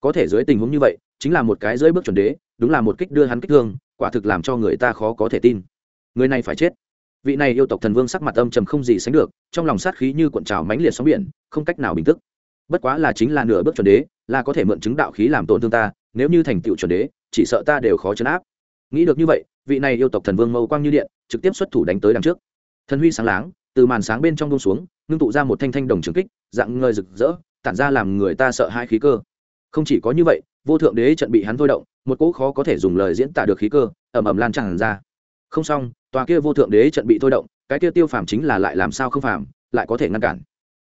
Có thể dưới tình huống như vậy, chính là một cái dưới bước chuẩn đế, đúng là một kích đưa hắn kích thương, quả thực làm cho người ta khó có thể tin. Người này phải chết. Vị này yêu tộc thần vương sắc mặt âm trầm không gì sánh được, trong lòng sát khí như cuộn trào mãnh liệt sóng biển, không cách nào bình tức. Bất quá là chính là nửa bước chuẩn đế, là có thể mượn chứng đạo khí làm tổn thương ta, nếu như thành tựu chuẩn đế, chỉ sợ ta đều khó chấn áp. Nghĩ được như vậy vị này yêu tộc thần vương mâu quang như điện, trực tiếp xuất thủ đánh tới đằng trước. Thần huy sáng láng, từ màn sáng bên trong bông xuống, ngưng tụ ra một thanh thanh đồng trường kích, dạng ngơi rực rỡ, tản ra làm người ta sợ hai khí cơ. Không chỉ có như vậy, vô thượng đế trận bị hắn thôi động, một cỗ khó có thể dùng lời diễn tả được khí cơ ẩm ẩm lan tràn ra. Không xong, tòa kia vô thượng đế trận bị thôi động, cái kia tiêu phàm chính là lại làm sao không phàm, lại có thể ngăn cản.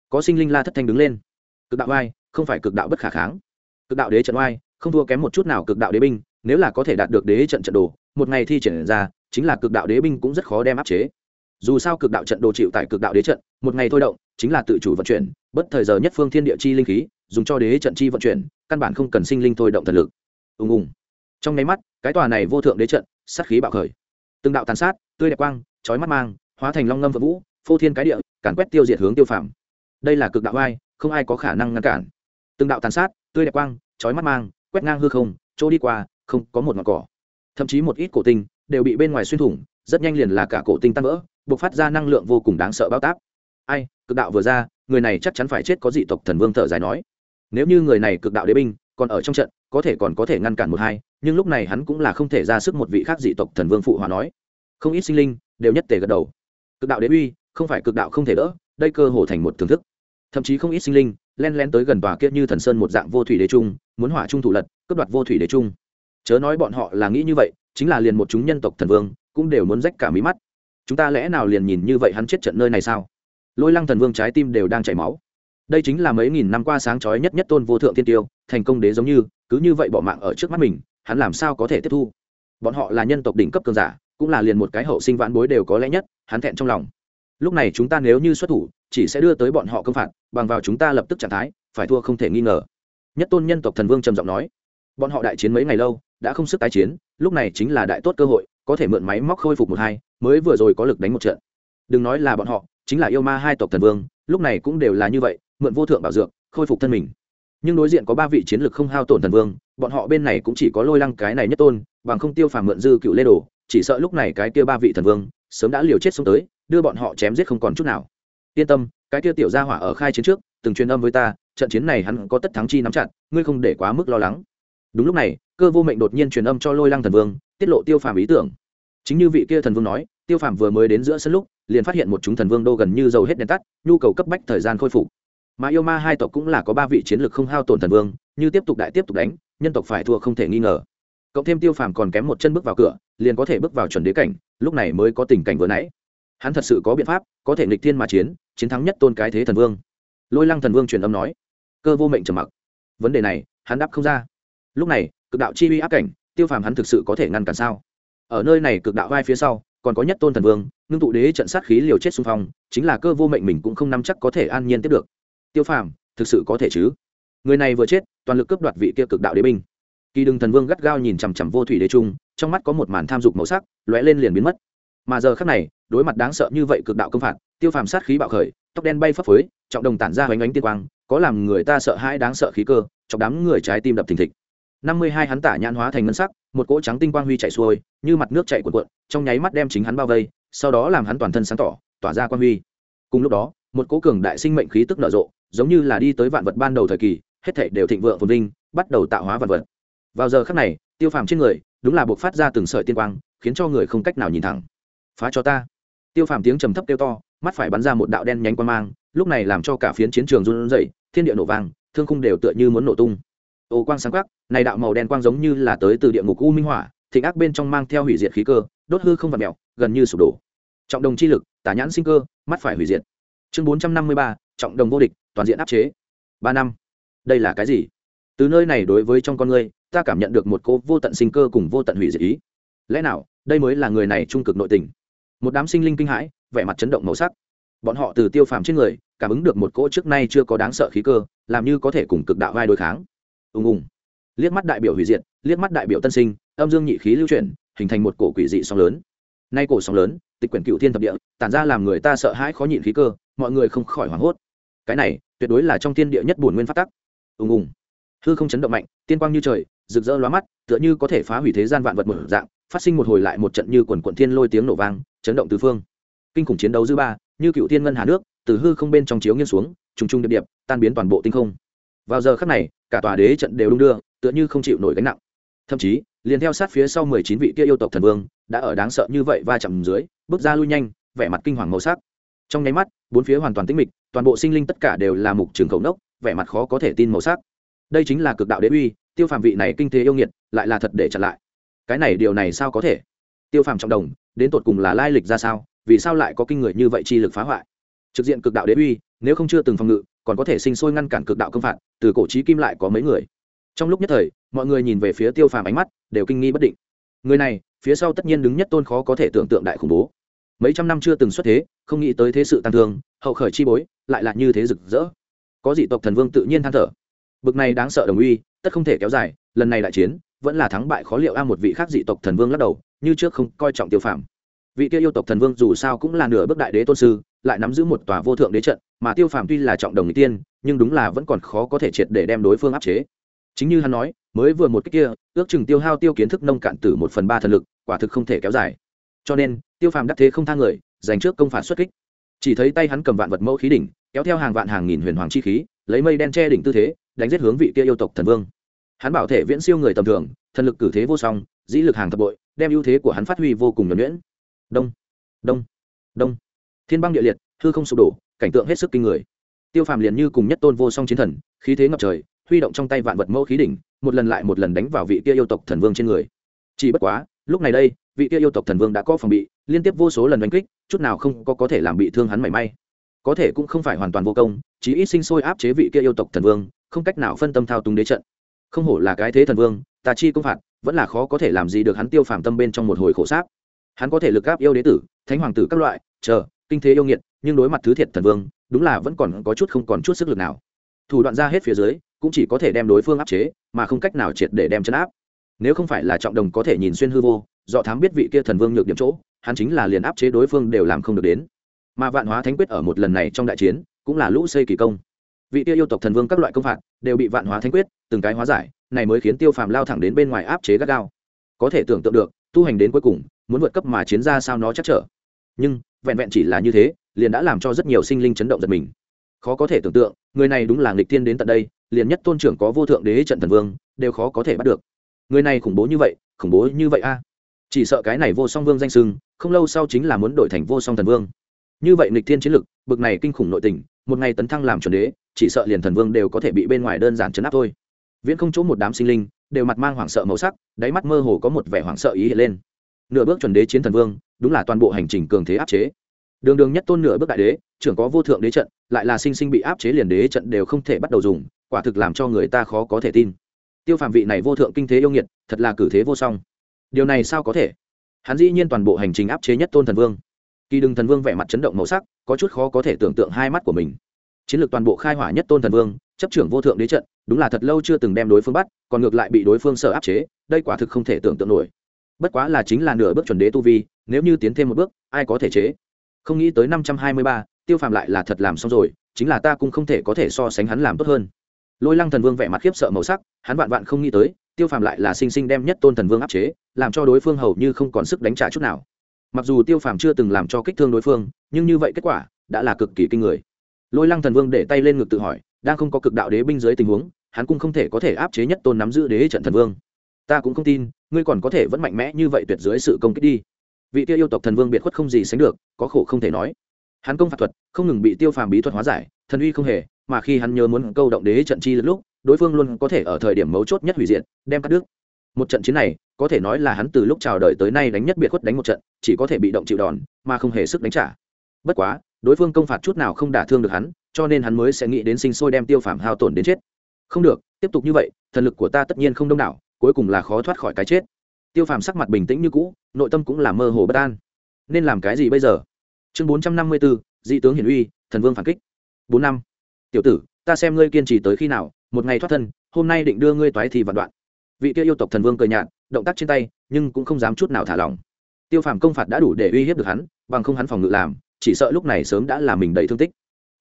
Có sinh linh la thất thanh đứng lên. Cực đạo oai, không phải cực đạo bất khả kháng. Cực đạo đế trận oai, không thua kém một chút nào cực đạo đế binh nếu là có thể đạt được đế trận trận đồ, một ngày thi triển ra, chính là cực đạo đế binh cũng rất khó đem áp chế. Dù sao cực đạo trận đồ chịu tại cực đạo đế trận, một ngày thôi động, chính là tự chủ vận chuyển, bất thời giờ nhất phương thiên địa chi linh khí, dùng cho đế trận chi vận chuyển, căn bản không cần sinh linh thôi động thần lực. Ùng ùng. Trong nháy mắt, cái tòa này vô thượng đế trận, sát khí bạo khởi. Từng đạo tàn sát, tươi đẹp quang, chói mắt mang, hóa thành long ngâm vợ vũ, phô thiên cái địa, càn quét tiêu diệt hướng tiêu phàm. Đây là cực đạo ai không ai có khả năng ngăn cản. Từng đạo tàn sát, tươi đẹp quang, chói mắt mang, quét ngang hư không, chỗ đi qua không có một ngọn cỏ. Thậm chí một ít cổ tinh đều bị bên ngoài xuyên thủng, rất nhanh liền là cả cổ tinh tan vỡ buộc phát ra năng lượng vô cùng đáng sợ bao táp. Ai, cực đạo vừa ra, người này chắc chắn phải chết, có dị tộc thần vương thở dài nói. Nếu như người này cực đạo đế binh, còn ở trong trận, có thể còn có thể ngăn cản một hai, nhưng lúc này hắn cũng là không thể ra sức một vị khác dị tộc thần vương phụ hòa nói. Không ít sinh linh đều nhất tề gật đầu. Cực đạo đế uy, không phải cực đạo không thể đỡ, đây cơ hồ thành một thưởng thức. Thậm chí không ít sinh linh len len tới gần tòa kia như thần sơn một dạng vô thủy đế trung, muốn hỏa trung thủ lật, cướp đoạt vô thủy đế trung chớ nói bọn họ là nghĩ như vậy, chính là liền một chúng nhân tộc thần vương, cũng đều muốn rách cả mí mắt. Chúng ta lẽ nào liền nhìn như vậy hắn chết trận nơi này sao? Lôi lăng thần vương trái tim đều đang chảy máu. Đây chính là mấy nghìn năm qua sáng chói nhất nhất tôn vô thượng tiên tiêu, thành công đế giống như, cứ như vậy bỏ mạng ở trước mắt mình, hắn làm sao có thể tiếp thu? Bọn họ là nhân tộc đỉnh cấp cường giả, cũng là liền một cái hậu sinh vãn bối đều có lẽ nhất, hắn thẹn trong lòng. Lúc này chúng ta nếu như xuất thủ, chỉ sẽ đưa tới bọn họ công phạt, bằng vào chúng ta lập tức trạng thái, phải thua không thể nghi ngờ. Nhất tôn nhân tộc thần vương trầm giọng nói. Bọn họ đại chiến mấy ngày lâu đã không sức tái chiến, lúc này chính là đại tốt cơ hội, có thể mượn máy móc khôi phục một hai, mới vừa rồi có lực đánh một trận. Đừng nói là bọn họ, chính là yêu ma hai tộc thần vương, lúc này cũng đều là như vậy, mượn vô thượng bảo dược, khôi phục thân mình. Nhưng đối diện có ba vị chiến lược không hao tổn thần vương, bọn họ bên này cũng chỉ có lôi lăng cái này nhất tôn, bằng không tiêu phàm mượn dư cựu lê đồ, chỉ sợ lúc này cái kia ba vị thần vương, sớm đã liều chết xuống tới, đưa bọn họ chém giết không còn chút nào. Yên tâm, cái kia tiểu gia hỏa ở khai chiến trước, từng truyền âm với ta, trận chiến này hắn có tất thắng chi nắm chặt, ngươi không để quá mức lo lắng đúng lúc này, cơ vô mệnh đột nhiên truyền âm cho lôi lăng thần vương, tiết lộ tiêu phàm ý tưởng. Chính như vị kia thần vương nói, tiêu phàm vừa mới đến giữa sân lúc, liền phát hiện một chúng thần vương đô gần như dầu hết đèn tắt, nhu cầu cấp bách thời gian khôi phục. Mà yêu ma hai tộc cũng là có ba vị chiến lược không hao tổn thần vương, như tiếp tục đại tiếp tục đánh, nhân tộc phải thua không thể nghi ngờ. Cộng thêm tiêu phàm còn kém một chân bước vào cửa, liền có thể bước vào chuẩn đế cảnh, lúc này mới có tình cảnh vừa nãy. Hắn thật sự có biện pháp, có thể nghịch thiên mà chiến chiến thắng nhất tôn cái thế thần vương. Lôi lăng thần vương truyền âm nói. Cơ vô mệnh trầm mặc. Vấn đề này, hắn đáp không ra lúc này, cực đạo chi uy áp cảnh, tiêu phàm hắn thực sự có thể ngăn cản sao? Ở nơi này cực đạo vai phía sau, còn có nhất tôn thần vương, ngưng tụ đế trận sát khí liều chết xung phong, chính là cơ vô mệnh mình cũng không nắm chắc có thể an nhiên tiếp được. Tiêu phàm, thực sự có thể chứ? Người này vừa chết, toàn lực cướp đoạt vị kia cực đạo đế binh. Kỳ đừng thần vương gắt gao nhìn chằm chằm vô thủy đế trung, trong mắt có một màn tham dục màu sắc, lóe lên liền biến mất. Mà giờ khác này, đối mặt đáng sợ như vậy cực đạo công phạt, tiêu phàm sát khí bạo khởi, tóc đen bay phấp phới, trọng đồng tản ra hoành ánh tiên quang, có làm người ta sợ hãi đáng sợ khí cơ, trong đám người trái tim đập thình thịch năm mươi hai hắn tả nhãn hóa thành ngân sắc, một cỗ trắng tinh quang huy chạy xuôi, như mặt nước chạy cuộn cuộn, trong nháy mắt đem chính hắn bao vây, sau đó làm hắn toàn thân sáng tỏ, tỏa ra quang huy. Cùng lúc đó, một cỗ cường đại sinh mệnh khí tức nở rộ, giống như là đi tới vạn vật ban đầu thời kỳ, hết thảy đều thịnh vượng phồn vinh, bắt đầu tạo hóa vạn vật. Vào giờ khắc này, tiêu phàm trên người, đúng là buộc phát ra từng sợi tiên quang, khiến cho người không cách nào nhìn thẳng. Phá cho ta. Tiêu phàm tiếng trầm thấp kêu to, mắt phải bắn ra một đạo đen nhánh quang mang, lúc này làm cho cả phiến chiến trường run rẩy, thiên địa nổ vang, thương khung đều tựa như muốn nổ tung ô quang sáng khắc này đạo màu đen quang giống như là tới từ địa ngục u minh hỏa, thịnh ác bên trong mang theo hủy diệt khí cơ, đốt hư không vật mẹo gần như sụp đổ. Trọng đồng chi lực tả nhãn sinh cơ, mắt phải hủy diệt. Chương bốn trăm năm mươi ba, trọng đồng vô địch, toàn diện áp chế. Ba năm. Đây là cái gì? Từ nơi này đối với trong con người ta cảm nhận được một cô vô tận sinh cơ cùng vô tận hủy diệt ý. Lẽ nào, đây mới là người này trung cực nội tình? Một đám sinh linh kinh hãi, vẻ mặt chấn động màu sắc. Bọn họ từ tiêu phàm trên người, cảm ứng được một cỗ trước nay chưa có đáng sợ khí cơ, làm như có thể cùng cực đạo vai đối kháng ùng ùng liếc mắt đại biểu hủy diệt, liếc mắt đại biểu tân sinh, âm dương nhị khí lưu chuyển, hình thành một cổ quỷ dị sóng lớn. Nay cổ sóng lớn, tịch quyển cựu thiên thập địa, tản ra làm người ta sợ hãi khó nhịn khí cơ, mọi người không khỏi hoảng hốt. Cái này, tuyệt đối là trong thiên địa nhất bổn nguyên phát tắc. Ùng ùng hư không chấn động mạnh, tiên quang như trời, rực rỡ lóa mắt, tựa như có thể phá hủy thế gian vạn vật một dạng, phát sinh một hồi lại một trận như quần quận thiên lôi tiếng nổ vang, chấn động tứ phương. Kinh khủng chiến đấu dư ba, như cựu thiên ngân hà nước, từ hư không bên trong chiếu nghiêng xuống, trùng trùng điệp điệp, tan biến toàn bộ tinh không vào giờ khắc này, cả tòa đế trận đều đung đưa, tựa như không chịu nổi gánh nặng. Thậm chí, liền theo sát phía sau mười chín vị kia yêu tộc thần vương, đã ở đáng sợ như vậy va chạm dưới, bước ra lui nhanh, vẻ mặt kinh hoàng màu sắc. Trong nháy mắt, bốn phía hoàn toàn tĩnh mịch, toàn bộ sinh linh tất cả đều là mục trường khẩu nốc, vẻ mặt khó có thể tin màu sắc. Đây chính là cực đạo đế uy, tiêu phàm vị này kinh thế yêu nghiệt, lại là thật để chặn lại. Cái này điều này sao có thể? Tiêu phàm trọng đồng, đến tột cùng là lai lịch ra sao? Vì sao lại có kinh người như vậy chi lực phá hoại? Trực diện cực đạo đế uy, nếu không chưa từng phòng ngự còn có thể sinh sôi ngăn cản cực đạo công phạt, từ cổ trí kim lại có mấy người. Trong lúc nhất thời, mọi người nhìn về phía tiêu phàm ánh mắt đều kinh nghi bất định. Người này, phía sau tất nhiên đứng nhất tôn khó có thể tưởng tượng đại khủng bố. Mấy trăm năm chưa từng xuất thế, không nghĩ tới thế sự tăng thương, hậu khởi chi bối, lại là như thế rực rỡ. Có dị tộc thần vương tự nhiên than thở. Bực này đáng sợ đồng uy, tất không thể kéo dài, lần này đại chiến, vẫn là thắng bại khó liệu a một vị khác dị tộc thần vương lắc đầu, như trước không coi trọng tiêu phàm. Vị kia yêu tộc thần vương dù sao cũng là nửa bước đại đế tôn sư lại nắm giữ một tòa vô thượng đế trận, mà tiêu phàm tuy là trọng đồng n tiên, nhưng đúng là vẫn còn khó có thể triệt để đem đối phương áp chế. Chính như hắn nói, mới vừa một cách kia, ước chừng tiêu hao tiêu kiến thức nông cạn tử một phần ba thần lực, quả thực không thể kéo dài. Cho nên, tiêu phàm đắc thế không thang người dành trước công phản xuất kích. Chỉ thấy tay hắn cầm vạn vật mẫu khí đỉnh, kéo theo hàng vạn hàng nghìn huyền hoàng chi khí, lấy mây đen che đỉnh tư thế, đánh giết hướng vị kia yêu tộc thần vương. Hắn bảo thể viễn siêu người tầm thường, thần lực cử thế vô song, dĩ lực hàng thập bội, đem ưu thế của hắn phát huy vô cùng nhuẩn nhuyễn. Đông đông đông thiên băng địa liệt, hư không sụp đổ, cảnh tượng hết sức kinh người. Tiêu phàm liền như cùng nhất tôn vô song chiến thần, khí thế ngập trời, huy động trong tay vạn vật mẫu khí đỉnh, một lần lại một lần đánh vào vị kia yêu tộc thần vương trên người. Chỉ bất quá, lúc này đây, vị kia yêu tộc thần vương đã có phòng bị, liên tiếp vô số lần đánh kích, chút nào không có có thể làm bị thương hắn mảy may. Có thể cũng không phải hoàn toàn vô công chỉ ít sinh sôi áp chế vị kia yêu tộc thần vương, không cách nào phân tâm thao túng đế trận. Không hổ là cái thế thần vương tà chi công phạt, vẫn là khó có thể làm gì được hắn tiêu phàm tâm bên trong một hồi khổ sáp. Hắn có thể lực gáp yêu đế tử, thánh hoàng tử các loại, chờ kinh thế yêu nghiệt, nhưng đối mặt thứ thiệt thần vương, đúng là vẫn còn có chút không còn chút sức lực nào. Thủ đoạn ra hết phía dưới, cũng chỉ có thể đem đối phương áp chế, mà không cách nào triệt để đem chấn áp. Nếu không phải là trọng đồng có thể nhìn xuyên hư vô, do thám biết vị kia thần vương nhược điểm chỗ, hắn chính là liền áp chế đối phương đều làm không được đến. Mà vạn hóa thánh quyết ở một lần này trong đại chiến, cũng là lũ xây kỳ công. Vị kia yêu tộc thần vương các loại công phạt, đều bị vạn hóa thánh quyết, từng cái hóa giải, này mới khiến tiêu phàm lao thẳng đến bên ngoài áp chế gắt gao. Có thể tưởng tượng được, tu hành đến cuối cùng, muốn vượt cấp mà chiến ra sao nó chắc trở. Nhưng vẹn vẹn chỉ là như thế, liền đã làm cho rất nhiều sinh linh chấn động giật mình. Khó có thể tưởng tượng, người này đúng là nghịch tiên đến tận đây, liền nhất tôn trưởng có vô thượng đế trận thần vương, đều khó có thể bắt được. Người này khủng bố như vậy, khủng bố như vậy a. Chỉ sợ cái này vô song vương danh sưng không lâu sau chính là muốn đổi thành vô song thần vương. Như vậy nghịch thiên chiến lực, bực này kinh khủng nội tình, một ngày tấn thăng làm chuẩn đế, chỉ sợ liền thần vương đều có thể bị bên ngoài đơn giản chấn áp thôi. Viễn không chỗ một đám sinh linh, đều mặt mang hoảng sợ màu sắc, đáy mắt mơ hồ có một vẻ hoảng sợ ý hiện lên nửa bước chuẩn đế chiến thần vương, đúng là toàn bộ hành trình cường thế áp chế. Đường đường nhất tôn nửa bước đại đế, trưởng có vô thượng đế trận, lại là sinh sinh bị áp chế liền đế trận đều không thể bắt đầu dùng, quả thực làm cho người ta khó có thể tin. Tiêu phạm vị này vô thượng kinh thế yêu nghiệt, thật là cử thế vô song. Điều này sao có thể? Hắn dĩ nhiên toàn bộ hành trình áp chế nhất tôn thần vương. Kỳ đừng thần vương vẻ mặt chấn động màu sắc, có chút khó có thể tưởng tượng hai mắt của mình. Chiến lược toàn bộ khai hỏa nhất tôn thần vương, chấp trưởng vô thượng đế trận, đúng là thật lâu chưa từng đem đối phương bắt, còn ngược lại bị đối phương sợ áp chế, đây quả thực không thể tưởng tượng nổi bất quá là chính là nửa bước chuẩn đế tu vi, nếu như tiến thêm một bước, ai có thể chế? Không nghĩ tới năm trăm hai mươi ba, tiêu phàm lại là thật làm xong rồi, chính là ta cũng không thể có thể so sánh hắn làm tốt hơn. Lôi lăng thần vương vẻ mặt khiếp sợ màu sắc, hắn vạn vạn không nghĩ tới, tiêu phàm lại là sinh sinh đem nhất tôn thần vương áp chế, làm cho đối phương hầu như không còn sức đánh trả chút nào. Mặc dù tiêu phàm chưa từng làm cho kích thương đối phương, nhưng như vậy kết quả, đã là cực kỳ kinh người. Lôi lăng thần vương để tay lên ngực tự hỏi, đang không có cực đạo đế binh dưới tình huống, hắn cũng không thể có thể áp chế nhất tôn nắm giữ đế trận thần vương ta cũng không tin, ngươi còn có thể vẫn mạnh mẽ như vậy tuyệt dưới sự công kích đi. Vị tiêu yêu tộc thần vương biệt khuất không gì sánh được, có khổ không thể nói. Hắn công phạt thuật, không ngừng bị tiêu phàm bí thuật hóa giải, thần uy không hề, mà khi hắn nhớ muốn câu động đế trận chi lúc, đối phương luôn có thể ở thời điểm mấu chốt nhất hủy diệt, đem cắt đứt. Một trận chiến này, có thể nói là hắn từ lúc chào đời tới nay đánh nhất biệt khuất đánh một trận, chỉ có thể bị động chịu đòn, mà không hề sức đánh trả. Bất quá, đối phương công phạt chút nào không đả thương được hắn, cho nên hắn mới sẽ nghĩ đến sinh sôi đem tiêu phàm hao tổn đến chết. Không được, tiếp tục như vậy, thần lực của ta tất nhiên không đông đảo cuối cùng là khó thoát khỏi cái chết. Tiêu phàm sắc mặt bình tĩnh như cũ, nội tâm cũng là mơ hồ bất an. Nên làm cái gì bây giờ? Chương bốn trăm năm mươi bốn dị tướng hiển uy, thần vương phản kích. Bốn năm. Tiểu tử, ta xem ngươi kiên trì tới khi nào, một ngày thoát thân, hôm nay định đưa ngươi toái thì vạn đoạn. Vị kia yêu tộc thần vương cười nhạt, động tác trên tay, nhưng cũng không dám chút nào thả lỏng. Tiêu phàm công phạt đã đủ để uy hiếp được hắn, bằng không hắn phòng ngự làm, chỉ sợ lúc này sớm đã làm mình đầy thương tích.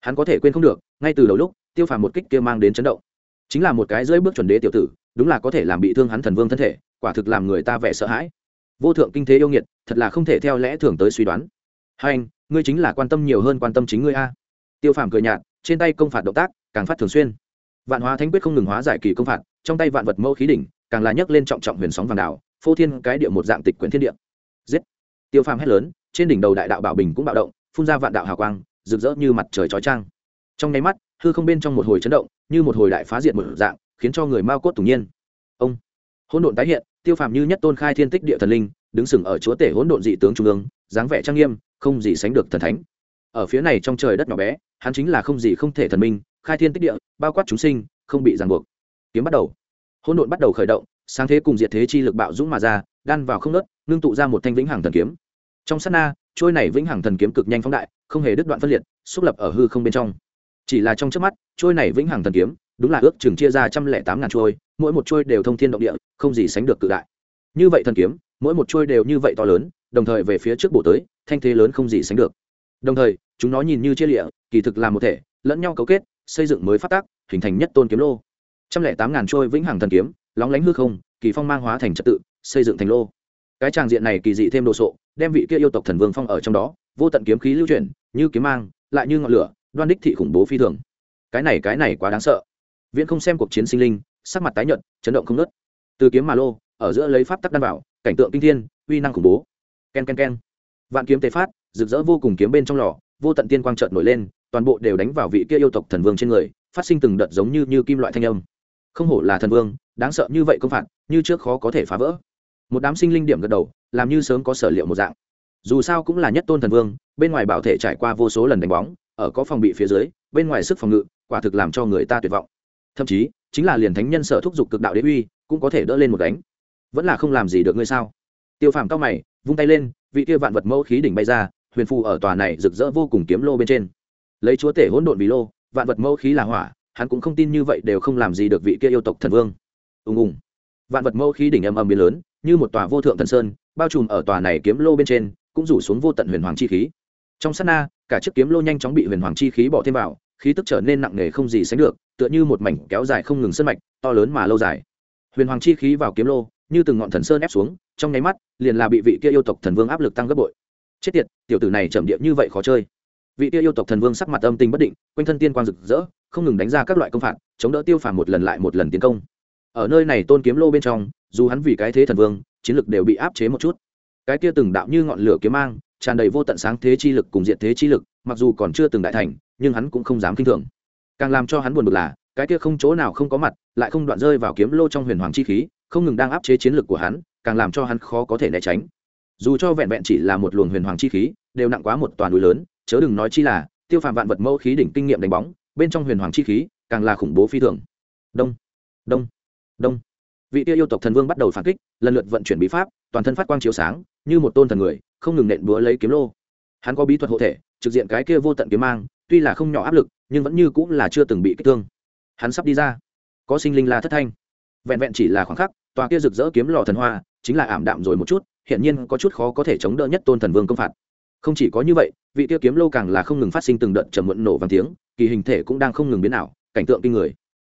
Hắn có thể quên không được, ngay từ đầu lúc, tiêu phàm một kích kia mang đến chấn động. Chính là một cái rơi bước chuẩn đế tiểu tử đúng là có thể làm bị thương hắn thần vương thân thể, quả thực làm người ta vẻ sợ hãi. Vô thượng kinh thế yêu nghiệt, thật là không thể theo lẽ thường tới suy đoán. Hai anh, ngươi chính là quan tâm nhiều hơn quan tâm chính ngươi a. Tiêu phàm cười nhạt, trên tay công phạt động tác càng phát thường xuyên. Vạn hóa thánh quyết không ngừng hóa giải kỳ công phạt, trong tay vạn vật mẫu khí đỉnh, càng là nhấc lên trọng trọng huyền sóng vàng đảo, phô thiên cái địa một dạng tịch quyển thiên địa. Giết! Tiêu phàm hét lớn, trên đỉnh đầu đại đạo bảo bình cũng bạo động, phun ra vạn đạo hào quang, rực rỡ như mặt trời chói trang trong nháy mắt, hư không bên trong một hồi chấn động, như một hồi đại phá diệt một dạng khiến cho người mao cốt tủng nhiên. Ông hỗn độn tái hiện, tiêu phàm như nhất tôn khai thiên tích địa thần linh, đứng sừng ở chúa tể hỗn độn dị tướng trung ương, dáng vẻ trang nghiêm, không gì sánh được thần thánh. Ở phía này trong trời đất nhỏ bé, hắn chính là không gì không thể thần minh, khai thiên tích địa, bao quát chúng sinh, không bị ràng buộc. Kiếm bắt đầu. Hỗn độn bắt đầu khởi động, sáng thế cùng diệt thế chi lực bạo dũng mà ra, đan vào không nớt, ngưng tụ ra một thanh vĩnh hằng thần kiếm. Trong sát na, trôi này vĩnh hằng thần kiếm cực nhanh phóng đại, không hề đứt đoạn phân liệt, xúc lập ở hư không bên trong. Chỉ là trong trước mắt, trôi này vĩnh hằng thần kiếm đúng là ước chừng chia ra trăm lẻ tám ngàn trôi, mỗi một trôi đều thông thiên động địa, không gì sánh được cự đại. Như vậy thần kiếm, mỗi một trôi đều như vậy to lớn, đồng thời về phía trước bổ tới, thanh thế lớn không gì sánh được. Đồng thời, chúng nó nhìn như chia lịa, kỳ thực là một thể, lẫn nhau cấu kết, xây dựng mới phát tác, hình thành nhất tôn kiếm lô. Trăm lẻ tám ngàn trôi vĩnh hằng thần kiếm, lóng lánh hư không, kỳ phong mang hóa thành trật tự, xây dựng thành lô. Cái tràng diện này kỳ dị thêm đồ sộ, đem vị kia yêu tộc thần vương phong ở trong đó, vô tận kiếm khí lưu chuyển, như kiếm mang, lại như ngọn lửa, đoan đích thị khủng bố phi thường. Cái này cái này quá đáng sợ viễn không xem cuộc chiến sinh linh, sắc mặt tái nhợt, chấn động không nớt từ kiếm mà lô, ở giữa lấy pháp tắc đan vào cảnh tượng kinh thiên, uy năng khủng bố. Ken ken ken. Vạn kiếm tề phát, rực rỡ vô cùng kiếm bên trong lò, vô tận tiên quang trợn nổi lên, toàn bộ đều đánh vào vị kia yêu tộc thần vương trên người, phát sinh từng đợt giống như như kim loại thanh âm. Không hổ là thần vương, đáng sợ như vậy công phạt, như trước khó có thể phá vỡ. Một đám sinh linh điểm gật đầu, làm như sớm có sở liệu một dạng. Dù sao cũng là nhất tôn thần vương, bên ngoài bảo thể trải qua vô số lần đánh bóng, ở có phòng bị phía dưới, bên ngoài sức phòng ngự, quả thực làm cho người ta tuyệt vọng thậm chí chính là liền thánh nhân sở thúc giục cực đạo đế uy cũng có thể đỡ lên một đánh vẫn là không làm gì được ngươi sao? Tiêu phàm cao mày, vung tay lên, vị kia vạn vật mẫu khí đỉnh bay ra, huyền phù ở tòa này rực rỡ vô cùng kiếm lô bên trên. Lấy chúa tể hỗn độn vì lô, vạn vật mẫu khí là hỏa, hắn cũng không tin như vậy đều không làm gì được vị kia yêu tộc thần vương. Ùng ùng. Vạn vật mẫu khí đỉnh âm âm biến lớn, như một tòa vô thượng thần sơn, bao trùm ở tòa này kiếm lô bên trên, cũng rủ xuống vô tận huyền hoàng chi khí. Trong sát na, cả chiếc kiếm lô nhanh chóng bị huyền hoàng chi khí bỏ thêm vào khí tức trở nên nặng nề không gì sánh được, tựa như một mảnh kéo dài không ngừng sân mạch, to lớn mà lâu dài. Huyền hoàng chi khí vào kiếm lô, như từng ngọn thần sơn ép xuống, trong nháy mắt, liền là bị vị kia yêu tộc thần vương áp lực tăng gấp bội. Chết tiệt, tiểu tử này chậm điệu như vậy khó chơi. Vị kia yêu tộc thần vương sắc mặt âm tình bất định, quanh thân tiên quang rực rỡ, không ngừng đánh ra các loại công phạt, chống đỡ tiêu phàm một lần lại một lần tiến công. Ở nơi này tôn kiếm lô bên trong, dù hắn vì cái thế thần vương, chiến lực đều bị áp chế một chút. Cái kia từng đạo như ngọn lửa kiếm mang tràn đầy vô tận sáng thế chi lực cùng diện thế chi lực, mặc dù còn chưa từng đại thành, nhưng hắn cũng không dám k i n h thường. Càng làm cho hắn buồn bực là, cái kia không chỗ nào không có mặt, lại không đoạn rơi vào kiếm lô trong huyền hoàng chi khí, không ngừng đang áp chế chiến lực của hắn, càng làm cho hắn khó có thể né tránh. Dù cho vẹn vẹn chỉ là một luồng huyền hoàng chi khí, đều nặng quá một toàn núi lớn, chớ đừng nói chi là, tiêu phạm vạn vật mẫu khí đỉnh kinh nghiệm đánh bóng, bên trong huyền hoàng chi khí, càng là khủng bố phi thường. Đông đông đông. Vị tiêu yêu tộc thần vương bắt đầu phản kích, lần lượt vận chuyển bí pháp, toàn thân phát quang chiếu sáng, như một tôn thần người không ngừng nện búa lấy kiếm lô. Hắn có bí thuật hộ thể, trực diện cái kia vô tận kiếm mang, tuy là không nhỏ áp lực, nhưng vẫn như cũng là chưa từng bị kích thương. Hắn sắp đi ra. Có sinh linh la thất thanh. Vẹn vẹn chỉ là khoảng khắc, tòa kia rực rỡ kiếm lò thần hoa, chính là ảm đạm rồi một chút hiện nhiên có chút khó có thể chống đỡ nhất tôn thần vương công phạt. Không chỉ có như vậy, vị kia kiếm lô càng là không ngừng phát sinh từng đợt trầm muộn nổ vàng tiếng, kỳ hình thể cũng đang không ngừng biến ảo, cảnh tượng kinh người.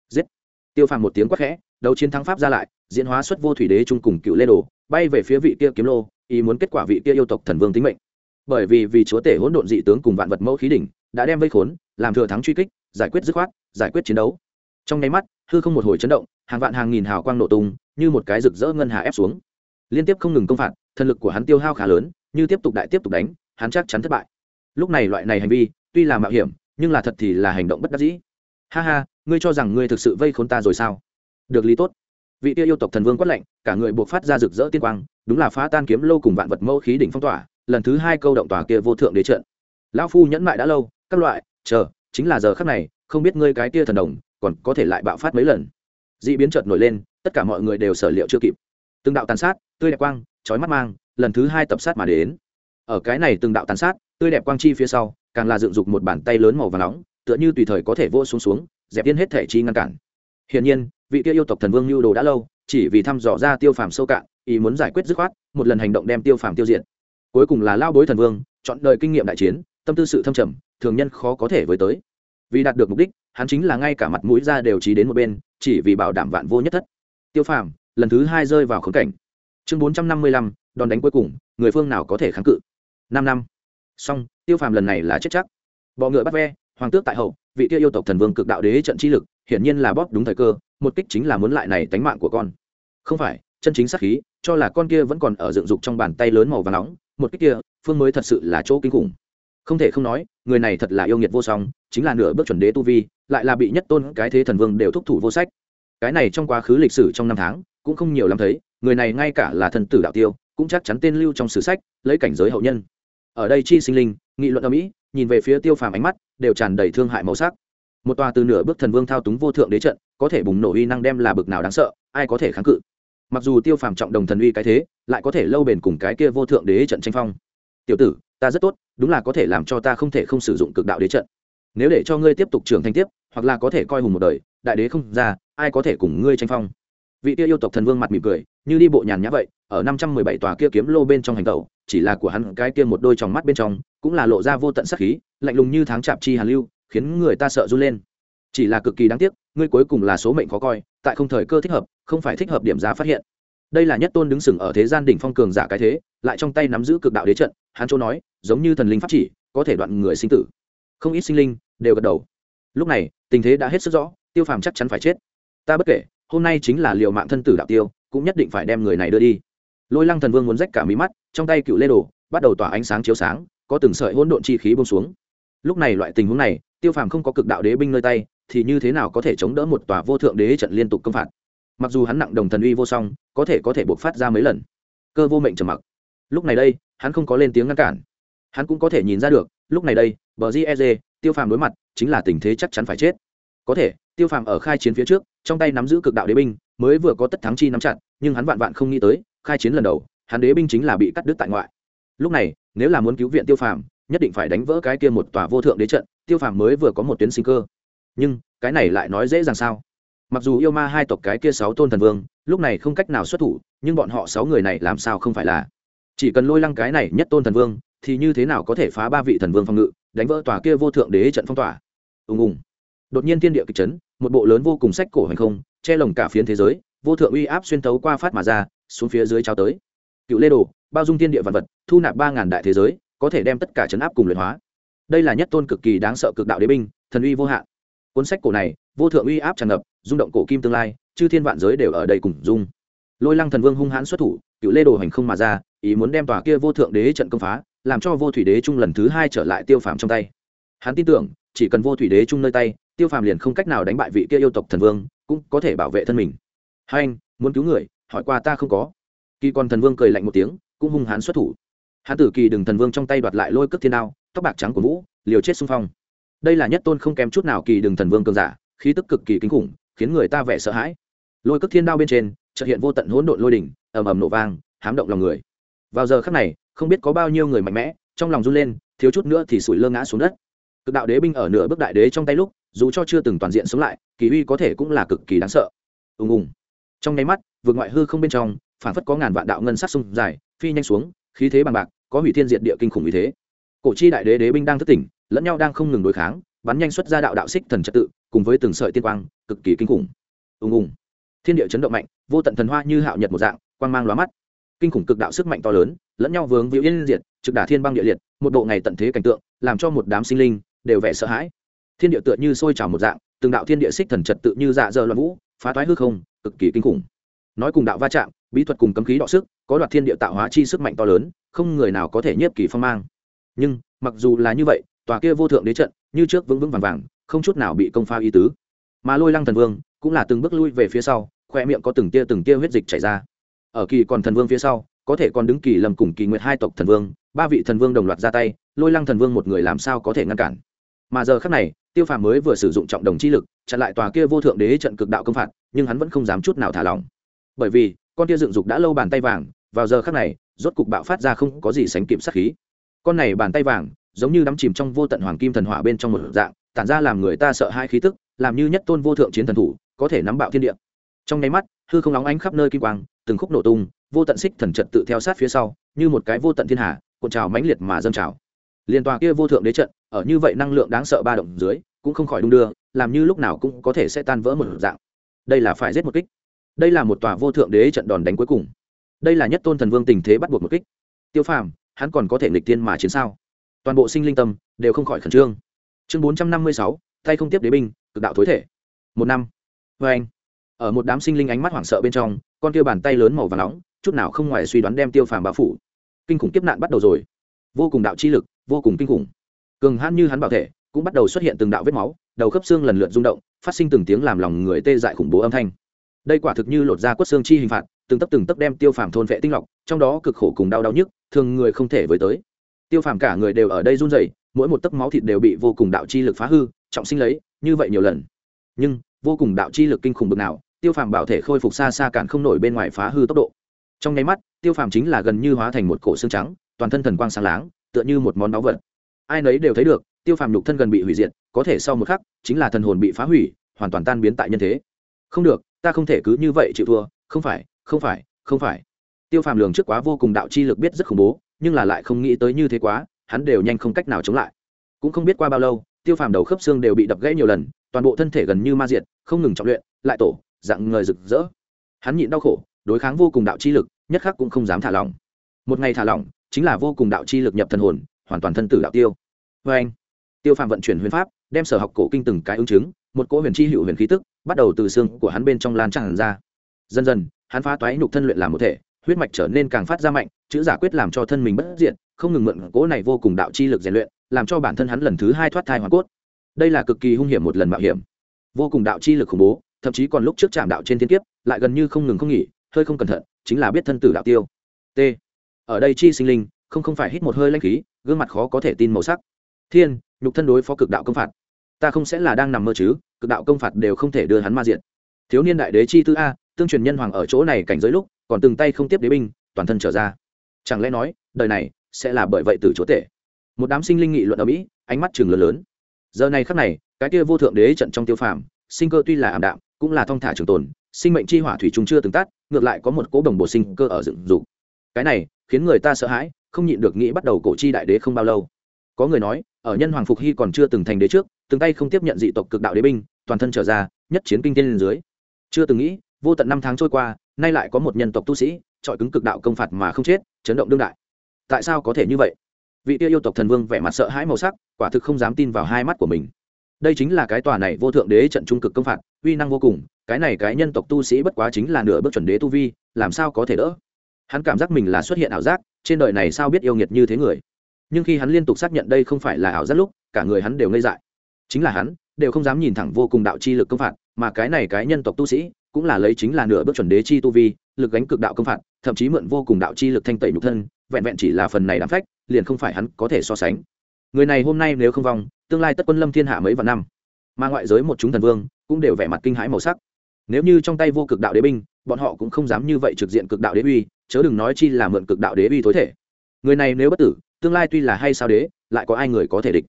Giết! Tiêu phàm một tiếng quát khẽ, đấu chiến thắng pháp ra lại, diễn hóa xuất vô thủy đế trung cùng cựu lê đồ, bay về phía vị kia kiếm lô ý muốn kết quả vị kia yêu tộc thần vương tính mệnh. Bởi vì vì chúa tể hỗn độn dị tướng cùng vạn vật mẫu khí đỉnh đã đem vây khốn, làm thừa thắng truy kích, giải quyết dứt khoát, giải quyết chiến đấu. Trong nháy mắt, hư không một hồi chấn động, hàng vạn hàng nghìn hào quang nổ tung, như một cái rực rỡ ngân hà ép xuống. Liên tiếp không ngừng công phạt, thần lực của hắn tiêu hao khá lớn, như tiếp tục đại tiếp tục đánh, hắn chắc chắn thất bại. Lúc này loại này hành vi, tuy là mạo hiểm, nhưng là thật thì là hành động bất đắc dĩ. Ha ha, ngươi cho rằng ngươi thực sự vây khốn ta rồi sao? Được lý tốt vị kia yêu tộc thần vương quát lạnh, cả người buộc phát ra rực rỡ tiên quang, đúng là phá tan kiếm lâu cùng vạn vật mẫu khí đỉnh phong tỏa, lần thứ hai câu động tòa kia vô thượng đế trận. Lão phu nhẫn mại đã lâu, các loại, chờ, chính là giờ khắc này, không biết ngươi cái kia thần đồng, còn có thể lại bạo phát mấy lần. D ị biến chợt nổi lên, tất cả mọi người đều sở liệu chưa kịp. Từng đạo tàn sát, tươi đẹp quang trói mắt mang, lần thứ hai tập sát mà đến. Ở cái này từng đạo tàn sát, tươi đẹp quang chi phía sau, càng là dựng dục một bàn tay lớn màu và nóng, tựa như tùy thời có thể vô xuống xuống, dẹp yên hết thể chi ngăn cản. Hiển nhiên vị kia yêu tộc thần vương lưu đồ đã lâu, chỉ vì thăm dò ra tiêu phàm sâu cạn, ý muốn giải quyết dứt khoát, một lần hành động đem tiêu phàm tiêu diệt. Cuối cùng là lao bối thần vương, chọn đời kinh nghiệm đại chiến, tâm tư sự thâm trầm, thường nhân khó có thể với tới. Vì đạt được mục đích, hắn chính là ngay cả mặt mũi ra đều trí đến một bên, chỉ vì bảo đảm vạn vô nhất thất. Tiêu phàm, lần thứ hai rơi vào khống cảnh. Chương bốn trăm năm mươi lăm, đòn đánh cuối cùng, người phương nào có thể kháng cự? Năm năm. Song tiêu phàm lần này là chết chắc. Bọ ngựa bắt ve, hoàng tước tại hậu, vị kia yêu tộc thần vương cực đạo đế trận chi lực, hiển nhiên là bóp đúng thời cơ một kích chính là muốn lại này tánh mạng của con. Không phải, chân chính sát khí, cho là con kia vẫn còn ở dựng dục trong bàn tay lớn màu và nóng, một kích kia, phương mới thật sự là chỗ kinh khủng. Không thể không nói, người này thật là yêu nghiệt vô song, chính là nửa bước chuẩn đế tu vi, lại là bị nhất tôn cái thế thần vương đều thúc thủ vô sách. Cái này trong quá khứ lịch sử trong năm tháng, cũng không nhiều lắm thấy, người này ngay cả là thần tử đạo tiêu, cũng chắc chắn tên lưu trong sử sách, lấy cảnh giới hậu nhân. Ở đây chi sinh linh, nghị luận ở mỹ nhìn về phía tiêu phàm ánh mắt, đều tràn đầy thương hại màu sắc. Một tòa từ nửa bước thần vương thao túng vô thượng đế trận có thể bùng nổ uy năng đem là bực nào đáng sợ, ai có thể kháng cự? Mặc dù tiêu phàm trọng đồng thần uy cái thế, lại có thể lâu bền cùng cái kia vô thượng đế trận tranh phong. Tiểu tử, ta rất tốt, đúng là có thể làm cho ta không thể không sử dụng cực đạo đế trận. Nếu để cho ngươi tiếp tục trưởng thành tiếp, hoặc là có thể coi hùng một đời, đại đế không ra, ai có thể cùng ngươi tranh phong? Vị kia yêu tộc thần vương mặt mỉm cười, như đi bộ nhàn nhã vậy, ở năm trăm mười bảy tòa kia kiếm lô bên trong hành tẩu, chỉ là của hắn cái kia một đôi tròng mắt bên trong, cũng là lộ ra vô tận sắc khí, lạnh lùng như tháng chạp chi hàn lưu, khiến người ta sợ run lên. Chỉ là cực kỳ đáng tiếc ngươi cuối cùng là số mệnh khó coi, tại không thời cơ thích hợp, không phải thích hợp điểm giá phát hiện. Đây là nhất tôn đứng sừng ở thế gian đỉnh phong cường giả cái thế, lại trong tay nắm giữ cực đạo đế trận, hắn chỗ nói, giống như thần linh pháp chỉ, có thể đoạn người sinh tử. Không ít sinh linh đều gật đầu. Lúc này, tình thế đã hết sức rõ, tiêu phàm chắc chắn phải chết. Ta bất kể, hôm nay chính là liều mạng thân tử đạo tiêu, cũng nhất định phải đem người này đưa đi. Lôi lăng thần vương muốn rách cả mí mắt, trong tay cựu lê đồ, bắt đầu tỏa ánh sáng chiếu sáng, có từng sợi hỗn độn chi khí bông xuống. Lúc này loại tình huống này, tiêu phàm không có cực đạo đế binh nơi tay thì như thế nào có thể chống đỡ một tòa vô thượng đế trận liên tục công phạt? Mặc dù hắn nặng đồng thần uy vô song, có thể có thể buộc phát ra mấy lần. Cơ vô mệnh trầm mặc. Lúc này đây, hắn không có lên tiếng ngăn cản. Hắn cũng có thể nhìn ra được, lúc này đây, bờ jeze tiêu phàm đối mặt, chính là tình thế chắc chắn phải chết. Có thể, tiêu phàm ở khai chiến phía trước, trong tay nắm giữ cực đạo đế binh, mới vừa có tất thắng chi nắm chặt, nhưng hắn vạn vạn không nghĩ tới, khai chiến lần đầu, hắn đế binh chính là bị cắt đứt tại ngoại. Lúc này, nếu là muốn cứu viện tiêu phàm, nhất định phải đánh vỡ cái kia một tòa vô thượng đế trận, tiêu phàm mới vừa có một tuyến sinh cơ nhưng cái này lại nói dễ dàng sao? Mặc dù yêu ma hai tộc cái kia sáu tôn thần vương, lúc này không cách nào xuất thủ, nhưng bọn họ sáu người này làm sao không phải là? Chỉ cần lôi lăng cái này nhất tôn thần vương, thì như thế nào có thể phá ba vị thần vương phòng ngự, đánh vỡ tòa kia vô thượng đế trận phong tỏa? Ùng ùng. Đột nhiên thiên địa kịch chấn, một bộ lớn vô cùng sách cổ hành không, che lồng cả phiến thế giới, vô thượng uy áp xuyên tấu qua phát mà ra, xuống phía dưới trao tới. Cựu lê đồ, bao dung thiên địa vật vật, thu nạp ba ngàn đại thế giới, có thể đem tất cả chấn áp cùng luyện hóa. Đây là nhất tôn cực kỳ đáng sợ cực đạo đế binh, thần uy vô hạn cuốn sách cổ này, vô thượng uy áp tràn ngập, rung động cổ kim tương lai, chư thiên vạn giới đều ở đây cùng dung lôi lăng thần vương hung hãn xuất thủ, cựu lê đồ hành không mà ra, ý muốn đem tòa kia vô thượng đế trận công phá, làm cho vô thủy đế trung lần thứ hai trở lại tiêu phàm trong tay. Hắn tin tưởng, chỉ cần vô thủy đế trung nơi tay, tiêu phàm liền không cách nào đánh bại vị kia yêu tộc thần vương, cũng có thể bảo vệ thân mình. Hai anh, muốn cứu người, hỏi qua ta không có. Kỳ còn thần vương cười lạnh một tiếng, cũng hung hãn xuất thủ. Hắn tử kỳ đừng thần vương trong tay đoạt lại lôi cước thiên đao, tóc bạc trắng của vũ liều chết xung phong đây là nhất tôn không kém chút nào kỳ đường thần vương cường giả, khí tức cực kỳ kinh khủng, khiến người ta vẻ sợ hãi. Lôi cước thiên đao bên trên trợ hiện vô tận hỗn độn lôi đỉnh, ầm ầm nổ vang, hám động lòng người. Vào giờ khắc này, không biết có bao nhiêu người mạnh mẽ, trong lòng run lên, thiếu chút nữa thì sủi lơ ngã xuống đất. Cực đạo đế binh ở nửa bước đại đế trong tay lúc, dù cho chưa từng toàn diện sống lại, kỳ uy có thể cũng là cực kỳ đáng sợ. Ùng ùng. Trong nháy mắt, vượt ngoại hư không bên trong phản phất có ngàn vạn đạo ngân sắc sung dài, phi nhanh xuống, khí thế bằng bạc, có hủy thiên diệt địa kinh khủng như thế. Cổ chi đại đế đế binh đang thức tỉnh lẫn nhau đang không ngừng đối kháng, bắn nhanh xuất ra đạo đạo xích thần trật tự, cùng với từng sợi tiên quang, cực kỳ kinh khủng. Ùng ùng. Thiên địa chấn động mạnh, vô tận thần hoa như hạo nhật một dạng, quang mang lóa mắt. Kinh khủng cực đạo sức mạnh to lớn, lẫn nhau vướng víu yên diệt, trực đả thiên băng địa liệt, một bộ ngày tận thế cảnh tượng, làm cho một đám sinh linh đều vẻ sợ hãi. Thiên địa tựa như sôi trào một dạng, từng đạo thiên địa xích thần trật tự như dạ dơ loạn vũ, phá toái hư không, cực kỳ kinh khủng. Nói cùng đạo va chạm, bí thuật cùng cấm khí đọ sức, có đoạt thiên địa tạo hóa chi sức mạnh to lớn, không người nào có thể nhiếp kỳ phong mang. Nhưng, mặc dù là như vậy tòa kia vô thượng đế trận, như trước vững vững vàng vàng, không chút nào bị công pha y tứ. Mà lôi lăng thần vương cũng là từng bước lui về phía sau, khoe miệng có từng tia từng tia huyết dịch chảy ra. Ở kỳ còn thần vương phía sau, có thể còn đứng kỳ lâm cùng kỳ nguyệt hai tộc thần vương, ba vị thần vương đồng loạt ra tay, lôi lăng thần vương một người làm sao có thể ngăn cản? Mà giờ khác này, tiêu phàm mới vừa sử dụng trọng đồng chi lực, chặn lại tòa kia vô thượng đế trận cực đạo công phạt, nhưng hắn vẫn không dám chút nào thả lỏng. Bởi vì, con tia dựng dục đã lâu bàn tay vàng, vào giờ khác này, rốt cục bạo phát ra không có gì sánh kịp sát khí. Con này bàn tay vàng giống như đắm chìm trong vô tận hoàng kim thần hỏa bên trong một dạng, tản ra làm người ta sợ hai khí tức, làm như nhất tôn vô thượng chiến thần thủ, có thể nắm bạo thiên địa. Trong nháy mắt, hư không nóng ánh khắp nơi kim quang, từng khúc nổ tung, vô tận xích thần trận tự theo sát phía sau, như một cái vô tận thiên hà, cuộn trào mãnh liệt mà dâng trào. Liên tòa kia vô thượng đế trận, ở như vậy năng lượng đáng sợ ba động dưới, cũng không khỏi đung đưa, làm như lúc nào cũng có thể sẽ tan vỡ một dạng. Đây là phải giết một kích. Đây là một tòa vô thượng đế trận đòn đánh cuối cùng. Đây là nhất tôn thần vương tình thế bắt buộc một kích. Tiêu phàm, hắn còn có thể nghịch tiên mà chiến sao? Toàn bộ sinh linh tâm đều không khỏi khẩn trương. Chương bốn trăm năm mươi sáu, tay không tiếp đế binh, cực đạo thối thể. Một năm. Vê anh, ở một đám sinh linh ánh mắt hoảng sợ bên trong, con kia bàn tay lớn màu và nóng, chút nào không ngoài suy đoán đem tiêu phàm bao phủ. Kinh khủng kiếp nạn bắt đầu rồi. Vô cùng đạo chi lực, vô cùng kinh khủng. Cường hãn như hắn bảo thể, cũng bắt đầu xuất hiện từng đạo vết máu, đầu khớp xương lần lượt rung động, phát sinh từng tiếng làm lòng người tê dại khủng bố âm thanh. Đây quả thực như lột ra quất xương chi hình phạt, từng tấc từng tấc đem tiêu phàm thôn vệ tinh lọc, trong đó cực khổ cùng đau đau nhức, thường người không thể với tới tiêu phàm cả người đều ở đây run rẩy, mỗi một tấc máu thịt đều bị vô cùng đạo chi lực phá hư, trọng sinh lấy, như vậy nhiều lần. Nhưng, vô cùng đạo chi lực kinh khủng bực nào, tiêu phàm bảo thể khôi phục xa xa cản không nổi bên ngoài phá hư tốc độ. Trong nháy mắt, tiêu phàm chính là gần như hóa thành một cổ xương trắng, toàn thân thần quang sáng láng, tựa như một món báu vật. Ai nấy đều thấy được, tiêu phàm nhục thân gần bị hủy diệt, có thể sau một khắc, chính là thần hồn bị phá hủy, hoàn toàn tan biến tại nhân thế. Không được, ta không thể cứ như vậy chịu thua, không phải không phải không phải. Tiêu phàm lường trước quá vô cùng đạo chi lực biết rất khủng bố nhưng là lại không nghĩ tới như thế quá, hắn đều nhanh không cách nào chống lại. Cũng không biết qua bao lâu, tiêu phàm đầu khớp xương đều bị đập gãy nhiều lần, toàn bộ thân thể gần như ma diệt, không ngừng trọng luyện, lại tổ, dạng người rực rỡ. Hắn nhịn đau khổ, đối kháng vô cùng đạo chi lực, nhất khắc cũng không dám thả lỏng. Một ngày thả lỏng, chính là vô cùng đạo chi lực nhập thần hồn, hoàn toàn thân tử đạo tiêu. Vê anh, tiêu phàm vận chuyển huyền pháp, đem sở học cổ kinh từng cái ứng chứng, một cỗ huyền chi hữu huyền khí tức, bắt đầu từ xương của hắn bên trong lan tràn ra. Dần dần, hắn phá toái nhục thân luyện làm một thể huyết mạch trở nên càng phát ra mạnh, chữ giả quyết làm cho thân mình bất diện không ngừng mượn cố này vô cùng đạo chi lực rèn luyện, làm cho bản thân hắn lần thứ hai thoát thai hoàn cốt. Đây là cực kỳ hung hiểm một lần mạo hiểm. Vô cùng đạo chi lực khủng bố, thậm chí còn lúc trước chạm đạo trên thiên kiếp, lại gần như không ngừng không nghỉ, hơi không cẩn thận, chính là biết thân tử đạo tiêu. T. Ở đây chi sinh linh, không không phải hít một hơi lanh khí, gương mặt khó có thể tin màu sắc. Thiên, nhục thân đối phó cực đạo công phạt. Ta không sẽ là đang nằm mơ chứ, cực đạo công phạt đều không thể đưa hắn ma diện thiếu niên đại đế chi tư a, tương truyền nhân hoàng ở chỗ này cảnh giới lúc còn từng tay không tiếp đế binh, toàn thân trở ra. Chẳng lẽ nói, đời này sẽ là bởi vậy từ chỗ tể? Một đám sinh linh nghị luận ở mỹ, ánh mắt chừng lớn lớn. Giờ này khắc này, cái kia vô thượng đế trận trong tiêu phàm, sinh cơ tuy là ảm đạm, cũng là thong thả trường tồn, sinh mệnh chi hỏa thủy trùng chưa từng tắt, ngược lại có một cỗ đồng bộ sinh cơ ở dựng dục. Cái này khiến người ta sợ hãi, không nhịn được nghĩ bắt đầu cổ chi đại đế không bao lâu. Có người nói, ở nhân hoàng phục hy còn chưa từng thành đế trước, từng tay không tiếp nhận dị tộc cực đạo đế binh, toàn thân trở ra, nhất chiến kinh tiên lên dưới. Chưa từng nghĩ, vô tận năm tháng trôi qua nay lại có một nhân tộc tu sĩ trọi cứng cực đạo công phạt mà không chết, chấn động đương đại. Tại sao có thể như vậy? Vị tiêu yêu tộc thần vương vẻ mặt sợ hãi màu sắc, quả thực không dám tin vào hai mắt của mình. Đây chính là cái tòa này vô thượng đế trận trung cực công phạt, uy năng vô cùng, cái này cái nhân tộc tu sĩ bất quá chính là nửa bước chuẩn đế tu vi, làm sao có thể đỡ? Hắn cảm giác mình là xuất hiện ảo giác, trên đời này sao biết yêu nghiệt như thế người? Nhưng khi hắn liên tục xác nhận đây không phải là ảo giác lúc, cả người hắn đều ngây dại. Chính là hắn, đều không dám nhìn thẳng vô cùng đạo chi lực công phạt, mà cái này cái nhân tộc tu sĩ cũng là lấy chính là nửa bước chuẩn đế chi tu vi, lực gánh cực đạo công phạt, thậm chí mượn vô cùng đạo chi lực thanh tẩy nhục thân, vẹn vẹn chỉ là phần này đáng phách, liền không phải hắn có thể so sánh. Người này hôm nay nếu không vong, tương lai tất quân lâm thiên hạ mấy vạn năm. Mà ngoại giới một chúng thần vương, cũng đều vẻ mặt kinh hãi màu sắc. Nếu như trong tay vô cực đạo đế binh, bọn họ cũng không dám như vậy trực diện cực đạo đế uy, chớ đừng nói chi là mượn cực đạo đế uy tối thể. Người này nếu bất tử, tương lai tuy là hay sao đế, lại có ai người có thể địch?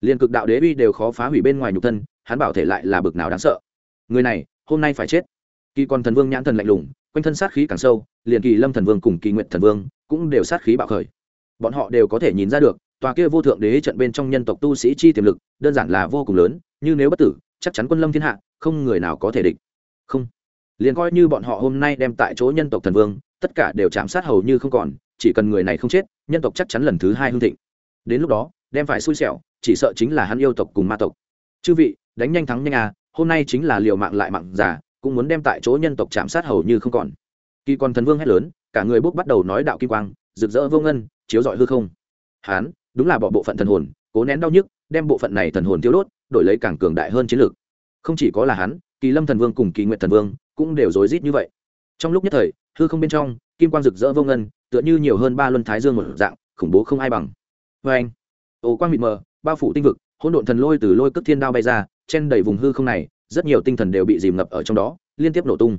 Liền cực đạo đế uy đều khó phá hủy bên ngoài nhục thân, hắn bảo thể lại là bực nào đáng sợ. Người này, hôm nay phải chết kỳ còn thần vương nhãn thần lạnh lùng, quanh thân sát khí càng sâu, liền kỳ lâm thần vương cùng kỳ nguyện thần vương cũng đều sát khí bạo khởi. Bọn họ đều có thể nhìn ra được, tòa kia vô thượng đế trận bên trong nhân tộc tu sĩ chi tiềm lực, đơn giản là vô cùng lớn, như nếu bất tử, chắc chắn quân lâm thiên hạ, không người nào có thể địch. Không. Liền coi như bọn họ hôm nay đem tại chỗ nhân tộc thần vương, tất cả đều chạm sát hầu như không còn, chỉ cần người này không chết, nhân tộc chắc chắn lần thứ hai hương thịnh. Đến lúc đó, đem phải xui xẻo, chỉ sợ chính là hắn yêu tộc cùng ma tộc. Chư vị, đánh nhanh thắng nhanh à hôm nay chính là liều mạng lại mạng già cũng muốn đem tại chỗ nhân tộc chạm sát hầu như không còn. Kỳ còn thần vương hét lớn, cả người bốc bắt đầu nói đạo kim quang, rực rỡ vô ngân, chiếu rọi hư không. Hán, đúng là bỏ bộ phận thần hồn, cố nén đau nhức, đem bộ phận này thần hồn tiêu đốt, đổi lấy càng cường đại hơn chiến lược. Không chỉ có là hắn, kỳ lâm thần vương cùng kỳ nguyện thần vương cũng đều rối rít như vậy. Trong lúc nhất thời, hư không bên trong, kim quang rực rỡ vô ngân, tựa như nhiều hơn ba luân thái dương một dạng, khủng bố không ai bằng. Vê anh ồ quang mịt mờ, bao phủ tinh vực, hỗn độn thần lôi từ lôi cước thiên đao bay ra, chen đầy vùng hư không này rất nhiều tinh thần đều bị dìm ngập ở trong đó, liên tiếp nổ tung.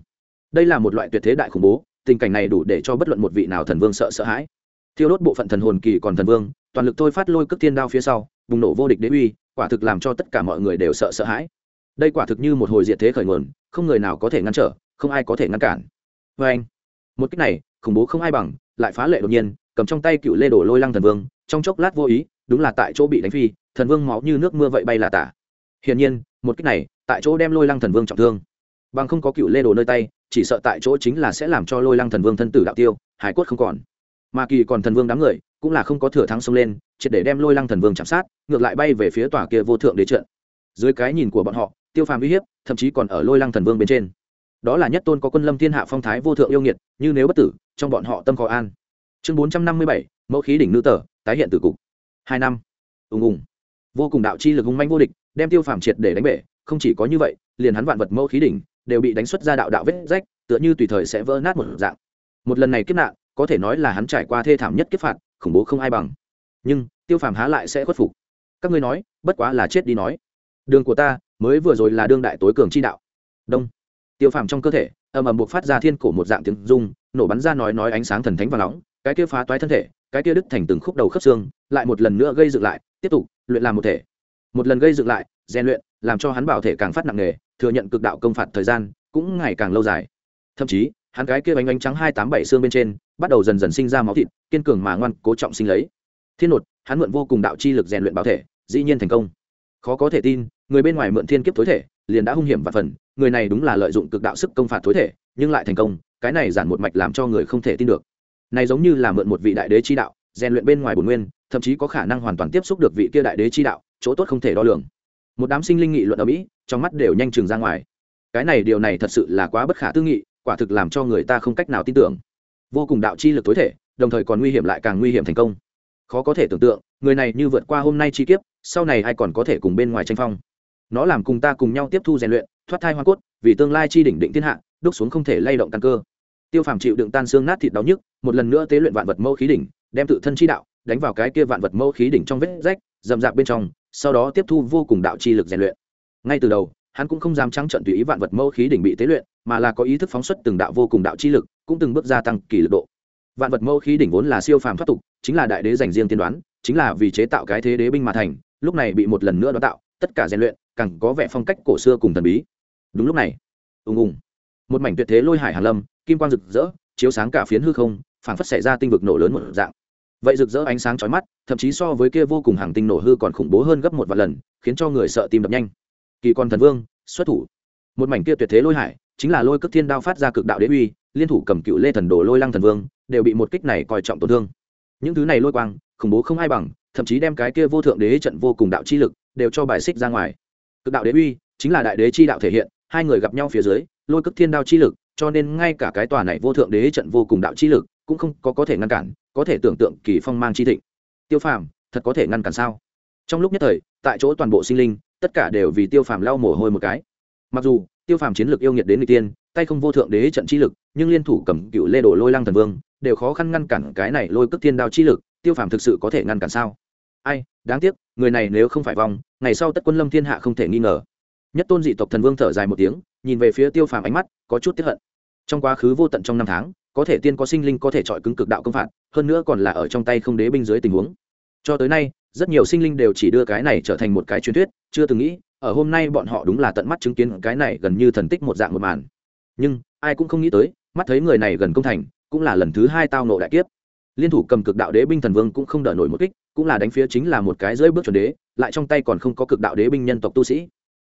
Đây là một loại tuyệt thế đại khủng bố, tình cảnh này đủ để cho bất luận một vị nào thần vương sợ sợ hãi. Thiêu đốt bộ phận thần hồn kỳ còn thần vương, toàn lực thôi phát lôi cước thiên đao phía sau, bùng nổ vô địch đế uy, quả thực làm cho tất cả mọi người đều sợ sợ hãi. Đây quả thực như một hồi diệt thế khởi nguồn, không người nào có thể ngăn trở, không ai có thể ngăn cản. Vê anh, một cách này, khủng bố không ai bằng, lại phá lệ đột nhiên, cầm trong tay cựu lê đổ lôi lăng thần vương, trong chốc lát vô ý, đúng là tại chỗ bị đánh phi, thần vương máu như nước mưa vậy bay là tả. Hiển nhiên, một cách này tại chỗ đem lôi lăng thần vương trọng thương. Bằng không có cựu lê đồ nơi tay, chỉ sợ tại chỗ chính là sẽ làm cho lôi lăng thần vương thân tử đạo tiêu, hải cốt không còn. Mà kỳ còn thần vương đám người, cũng là không có thừa thắng xông lên, triệt để đem lôi lăng thần vương chạm sát, ngược lại bay về phía tòa kia vô thượng đế trận. Dưới cái nhìn của bọn họ, tiêu phàm uy hiếp, thậm chí còn ở lôi lăng thần vương bên trên. Đó là nhất tôn có quân lâm thiên hạ phong thái vô thượng yêu nghiệt, như nếu bất tử, trong bọn họ tâm khó an. Chương bốn trăm năm mươi bảy, mẫu khí đỉnh nữ tờ, tái hiện từ cục. Hai năm. Ùng ùng. Vô cùng đạo chi lực hung manh vô địch, đem tiêu phàm triệt để đánh bể không chỉ có như vậy, liền hắn vạn vật mẫu khí đỉnh đều bị đánh xuất ra đạo đạo vết rách, tựa như tùy thời sẽ vỡ nát một dạng. Một lần này kiếp nạn, có thể nói là hắn trải qua thê thảm nhất kiếp phạt, khủng bố không ai bằng. Nhưng, tiêu phàm há lại sẽ khuất phục. Các ngươi nói, bất quá là chết đi nói. Đường của ta, mới vừa rồi là đương đại tối cường chi đạo. Đông. Tiêu phàm trong cơ thể, ầm ầm buộc phát ra thiên cổ một dạng tiếng rung, nổ bắn ra nói nói ánh sáng thần thánh và nóng, cái kia phá toái thân thể, cái kia đứt thành từng khúc đầu khớp xương, lại một lần nữa gây dựng lại, tiếp tục, luyện làm một thể. Một lần gây dựng lại, rèn luyện làm cho hắn bảo thể càng phát nặng nề, thừa nhận cực đạo công phạt thời gian cũng ngày càng lâu dài. Thậm chí, hắn cái kia bánh bánh trắng hai tám bảy xương bên trên, bắt đầu dần dần sinh ra máu thịt, kiên cường mà ngoan, cố trọng sinh lấy. Thiên nột, hắn mượn vô cùng đạo chi lực rèn luyện bảo thể, dĩ nhiên thành công. Khó có thể tin, người bên ngoài mượn thiên kiếp tối thể, liền đã hung hiểm và phần, người này đúng là lợi dụng cực đạo sức công phạt tối thể, nhưng lại thành công, cái này giản một mạch làm cho người không thể tin được. Này giống như là mượn một vị đại đế chi đạo, rèn luyện bên ngoài bổn nguyên, thậm chí có khả năng hoàn toàn tiếp xúc được vị kia đại đế chi đạo, chỗ tốt không thể đo lường một đám sinh linh nghị luận ở mỹ, trong mắt đều nhanh chừng ra ngoài. cái này điều này thật sự là quá bất khả tư nghị, quả thực làm cho người ta không cách nào tin tưởng. vô cùng đạo chi lực tối thể, đồng thời còn nguy hiểm lại càng nguy hiểm thành công. khó có thể tưởng tượng, người này như vượt qua hôm nay chi kiếp, sau này ai còn có thể cùng bên ngoài tranh phong. nó làm cùng ta cùng nhau tiếp thu rèn luyện, thoát thai hoa cốt, vì tương lai chi đỉnh định thiên hạ, đúc xuống không thể lay động căn cơ. tiêu phàm chịu đựng tan xương nát thịt đau nhức, một lần nữa tế luyện vạn vật mẫu khí đỉnh, đem tự thân chi đạo, đánh vào cái kia vạn vật mẫu khí đỉnh trong vết rách dầm dạp bên trong sau đó tiếp thu vô cùng đạo chi lực rèn luyện. Ngay từ đầu, hắn cũng không dám trắng trận tùy ý vạn vật mẫu khí đỉnh bị tế luyện, mà là có ý thức phóng xuất từng đạo vô cùng đạo chi lực, cũng từng bước gia tăng kỳ lực độ. Vạn vật mẫu khí đỉnh vốn là siêu phàm thoát tục, chính là đại đế dành riêng tiên đoán, chính là vì chế tạo cái thế đế binh mà thành, lúc này bị một lần nữa đào tạo, tất cả rèn luyện, càng có vẻ phong cách cổ xưa cùng thần bí. Đúng lúc này, ùng ùng, một mảnh tuyệt thế lôi hải hàn lâm, kim quang rực rỡ, chiếu sáng cả phiến hư không, phảng phất xảy ra tinh vực nổ lớn một dạng vậy rực rỡ ánh sáng chói mắt, thậm chí so với kia vô cùng hàng tinh nổ hư còn khủng bố hơn gấp một vài lần, khiến cho người sợ tim đập nhanh. Kỳ con thần vương, xuất thủ. Một mảnh kia tuyệt thế lôi hải, chính là lôi cước thiên đao phát ra cực đạo đế uy, liên thủ cầm cựu lê thần đồ lôi lăng thần vương, đều bị một kích này coi trọng tổn thương. Những thứ này lôi quang, khủng bố không ai bằng, thậm chí đem cái kia vô thượng đế trận vô cùng đạo chi lực, đều cho bài xích ra ngoài. Cực đạo đế uy, chính là đại đế chi đạo thể hiện, hai người gặp nhau phía dưới, lôi cước thiên đao chi lực, cho nên ngay cả cái tòa này vô thượng đế trận vô cùng đạo chi lực cũng không có có thể ngăn cản, có thể tưởng tượng kỳ phong mang chi thịnh. Tiêu phàm, thật có thể ngăn cản sao? Trong lúc nhất thời, tại chỗ toàn bộ sinh linh, tất cả đều vì tiêu phàm lau mồ hôi một cái. Mặc dù, tiêu phàm chiến lược yêu nghiệt đến người tiên, tay không vô thượng đế trận chi lực, nhưng liên thủ cầm cựu lê đổ lôi lăng thần vương, đều khó khăn ngăn cản cái này lôi cước thiên đao chi lực, tiêu phàm thực sự có thể ngăn cản sao? Ai, đáng tiếc, người này nếu không phải vong, ngày sau tất quân lâm thiên hạ không thể nghi ngờ. Nhất tôn dị tộc thần vương thở dài một tiếng, nhìn về phía tiêu phàm ánh mắt, có chút tiếp hận. Trong quá khứ vô tận trong năm tháng có thể tiên có sinh linh có thể chọi cứng cực đạo công phạt, hơn nữa còn là ở trong tay không đế binh dưới tình huống. Cho tới nay, rất nhiều sinh linh đều chỉ đưa cái này trở thành một cái truyền thuyết, chưa từng nghĩ, ở hôm nay bọn họ đúng là tận mắt chứng kiến cái này gần như thần tích một dạng một màn. Nhưng, ai cũng không nghĩ tới, mắt thấy người này gần công thành, cũng là lần thứ hai tao nộ đại kiếp. Liên thủ cầm cực đạo đế binh thần vương cũng không đỡ nổi một kích, cũng là đánh phía chính là một cái rơi bước chuẩn đế, lại trong tay còn không có cực đạo đế binh nhân tộc tu sĩ.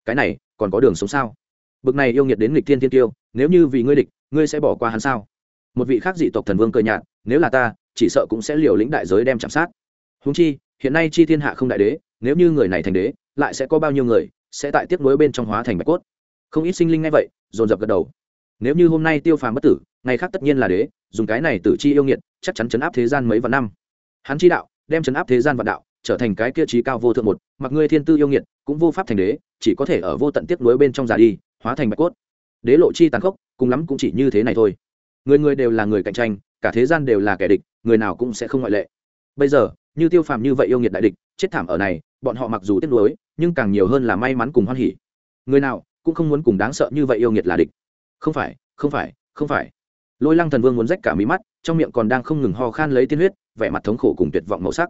Cái này, còn có đường sống sao? Bực này yêu nghiệt đến nghịch thiên thiên tiêu, nếu như vì ngươi địch, ngươi sẽ bỏ qua hắn sao? Một vị khác dị tộc thần vương cười nhạt, nếu là ta, chỉ sợ cũng sẽ liều lĩnh đại giới đem chạm sát. Húng chi, hiện nay chi thiên hạ không đại đế, nếu như người này thành đế, lại sẽ có bao nhiêu người sẽ tại tiếp nối bên trong hóa thành bạch cốt? Không ít sinh linh ngay vậy, dồn dập gật đầu. Nếu như hôm nay tiêu phàm bất tử, ngày khác tất nhiên là đế, dùng cái này tử chi yêu nghiệt, chắc chắn chấn áp thế gian mấy vạn năm. Hắn chi đạo, đem chấn áp thế gian vạn đạo, trở thành cái kia trí cao vô thượng một, mặc ngươi thiên tư yêu nghiệt, cũng vô pháp thành đế, chỉ có thể ở vô tận tiếp nối bên trong già đi, hóa thành bạch cốt. Đế lộ chi tàn khốc, cùng lắm cũng chỉ như thế này thôi người người đều là người cạnh tranh, cả thế gian đều là kẻ địch, người nào cũng sẽ không ngoại lệ. Bây giờ, như tiêu phàm như vậy yêu nghiệt đại địch, chết thảm ở này, bọn họ mặc dù tiếc nuối, nhưng càng nhiều hơn là may mắn cùng hoan hỉ. Người nào cũng không muốn cùng đáng sợ như vậy yêu nghiệt là địch. Không phải không phải không phải. Lôi lăng thần vương muốn rách cả mí mắt, trong miệng còn đang không ngừng ho khan lấy tiên huyết, vẻ mặt thống khổ cùng tuyệt vọng màu sắc.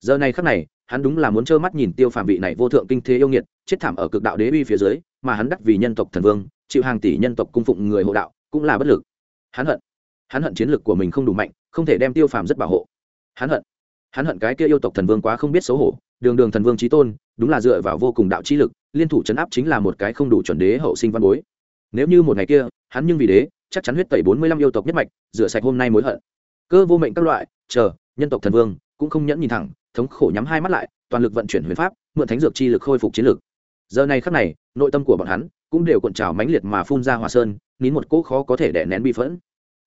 Giờ này khắc này, hắn đúng là muốn trơ mắt nhìn tiêu phàm vị này vô thượng kinh thế yêu nghiệt, chết thảm ở cực đạo đế uy phía dưới, mà hắn đắc vì nhân tộc thần vương, chịu hàng tỷ nhân tộc cung phụng người hộ đạo, cũng là bất lực hắn hận. Hắn hận chiến lược của mình không đủ mạnh, không thể đem tiêu phàm rất bảo hộ. Hắn hận. Hắn hận cái kia yêu tộc thần vương quá không biết xấu hổ. Đường đường thần vương trí tôn, đúng là dựa vào vô cùng đạo trí lực, liên thủ chấn áp chính là một cái không đủ chuẩn đế hậu sinh văn bối. Nếu như một ngày kia, hắn nhưng vì đế, chắc chắn huyết tẩy bốn mươi lăm yêu tộc nhất mạch, rửa sạch hôm nay mối hận. Cơ vô mệnh các loại, chờ, nhân tộc thần vương, cũng không nhẫn nhìn thẳng, thống khổ nhắm hai mắt lại, toàn lực vận chuyển huyền pháp, mượn thánh dược chi lực khôi phục chiến lực giờ này khắc này, nội tâm của bọn hắn cũng đều cuộn trào mãnh liệt mà phun ra hòa sơn nín một cỗ khó có thể đè nén bi phẫn.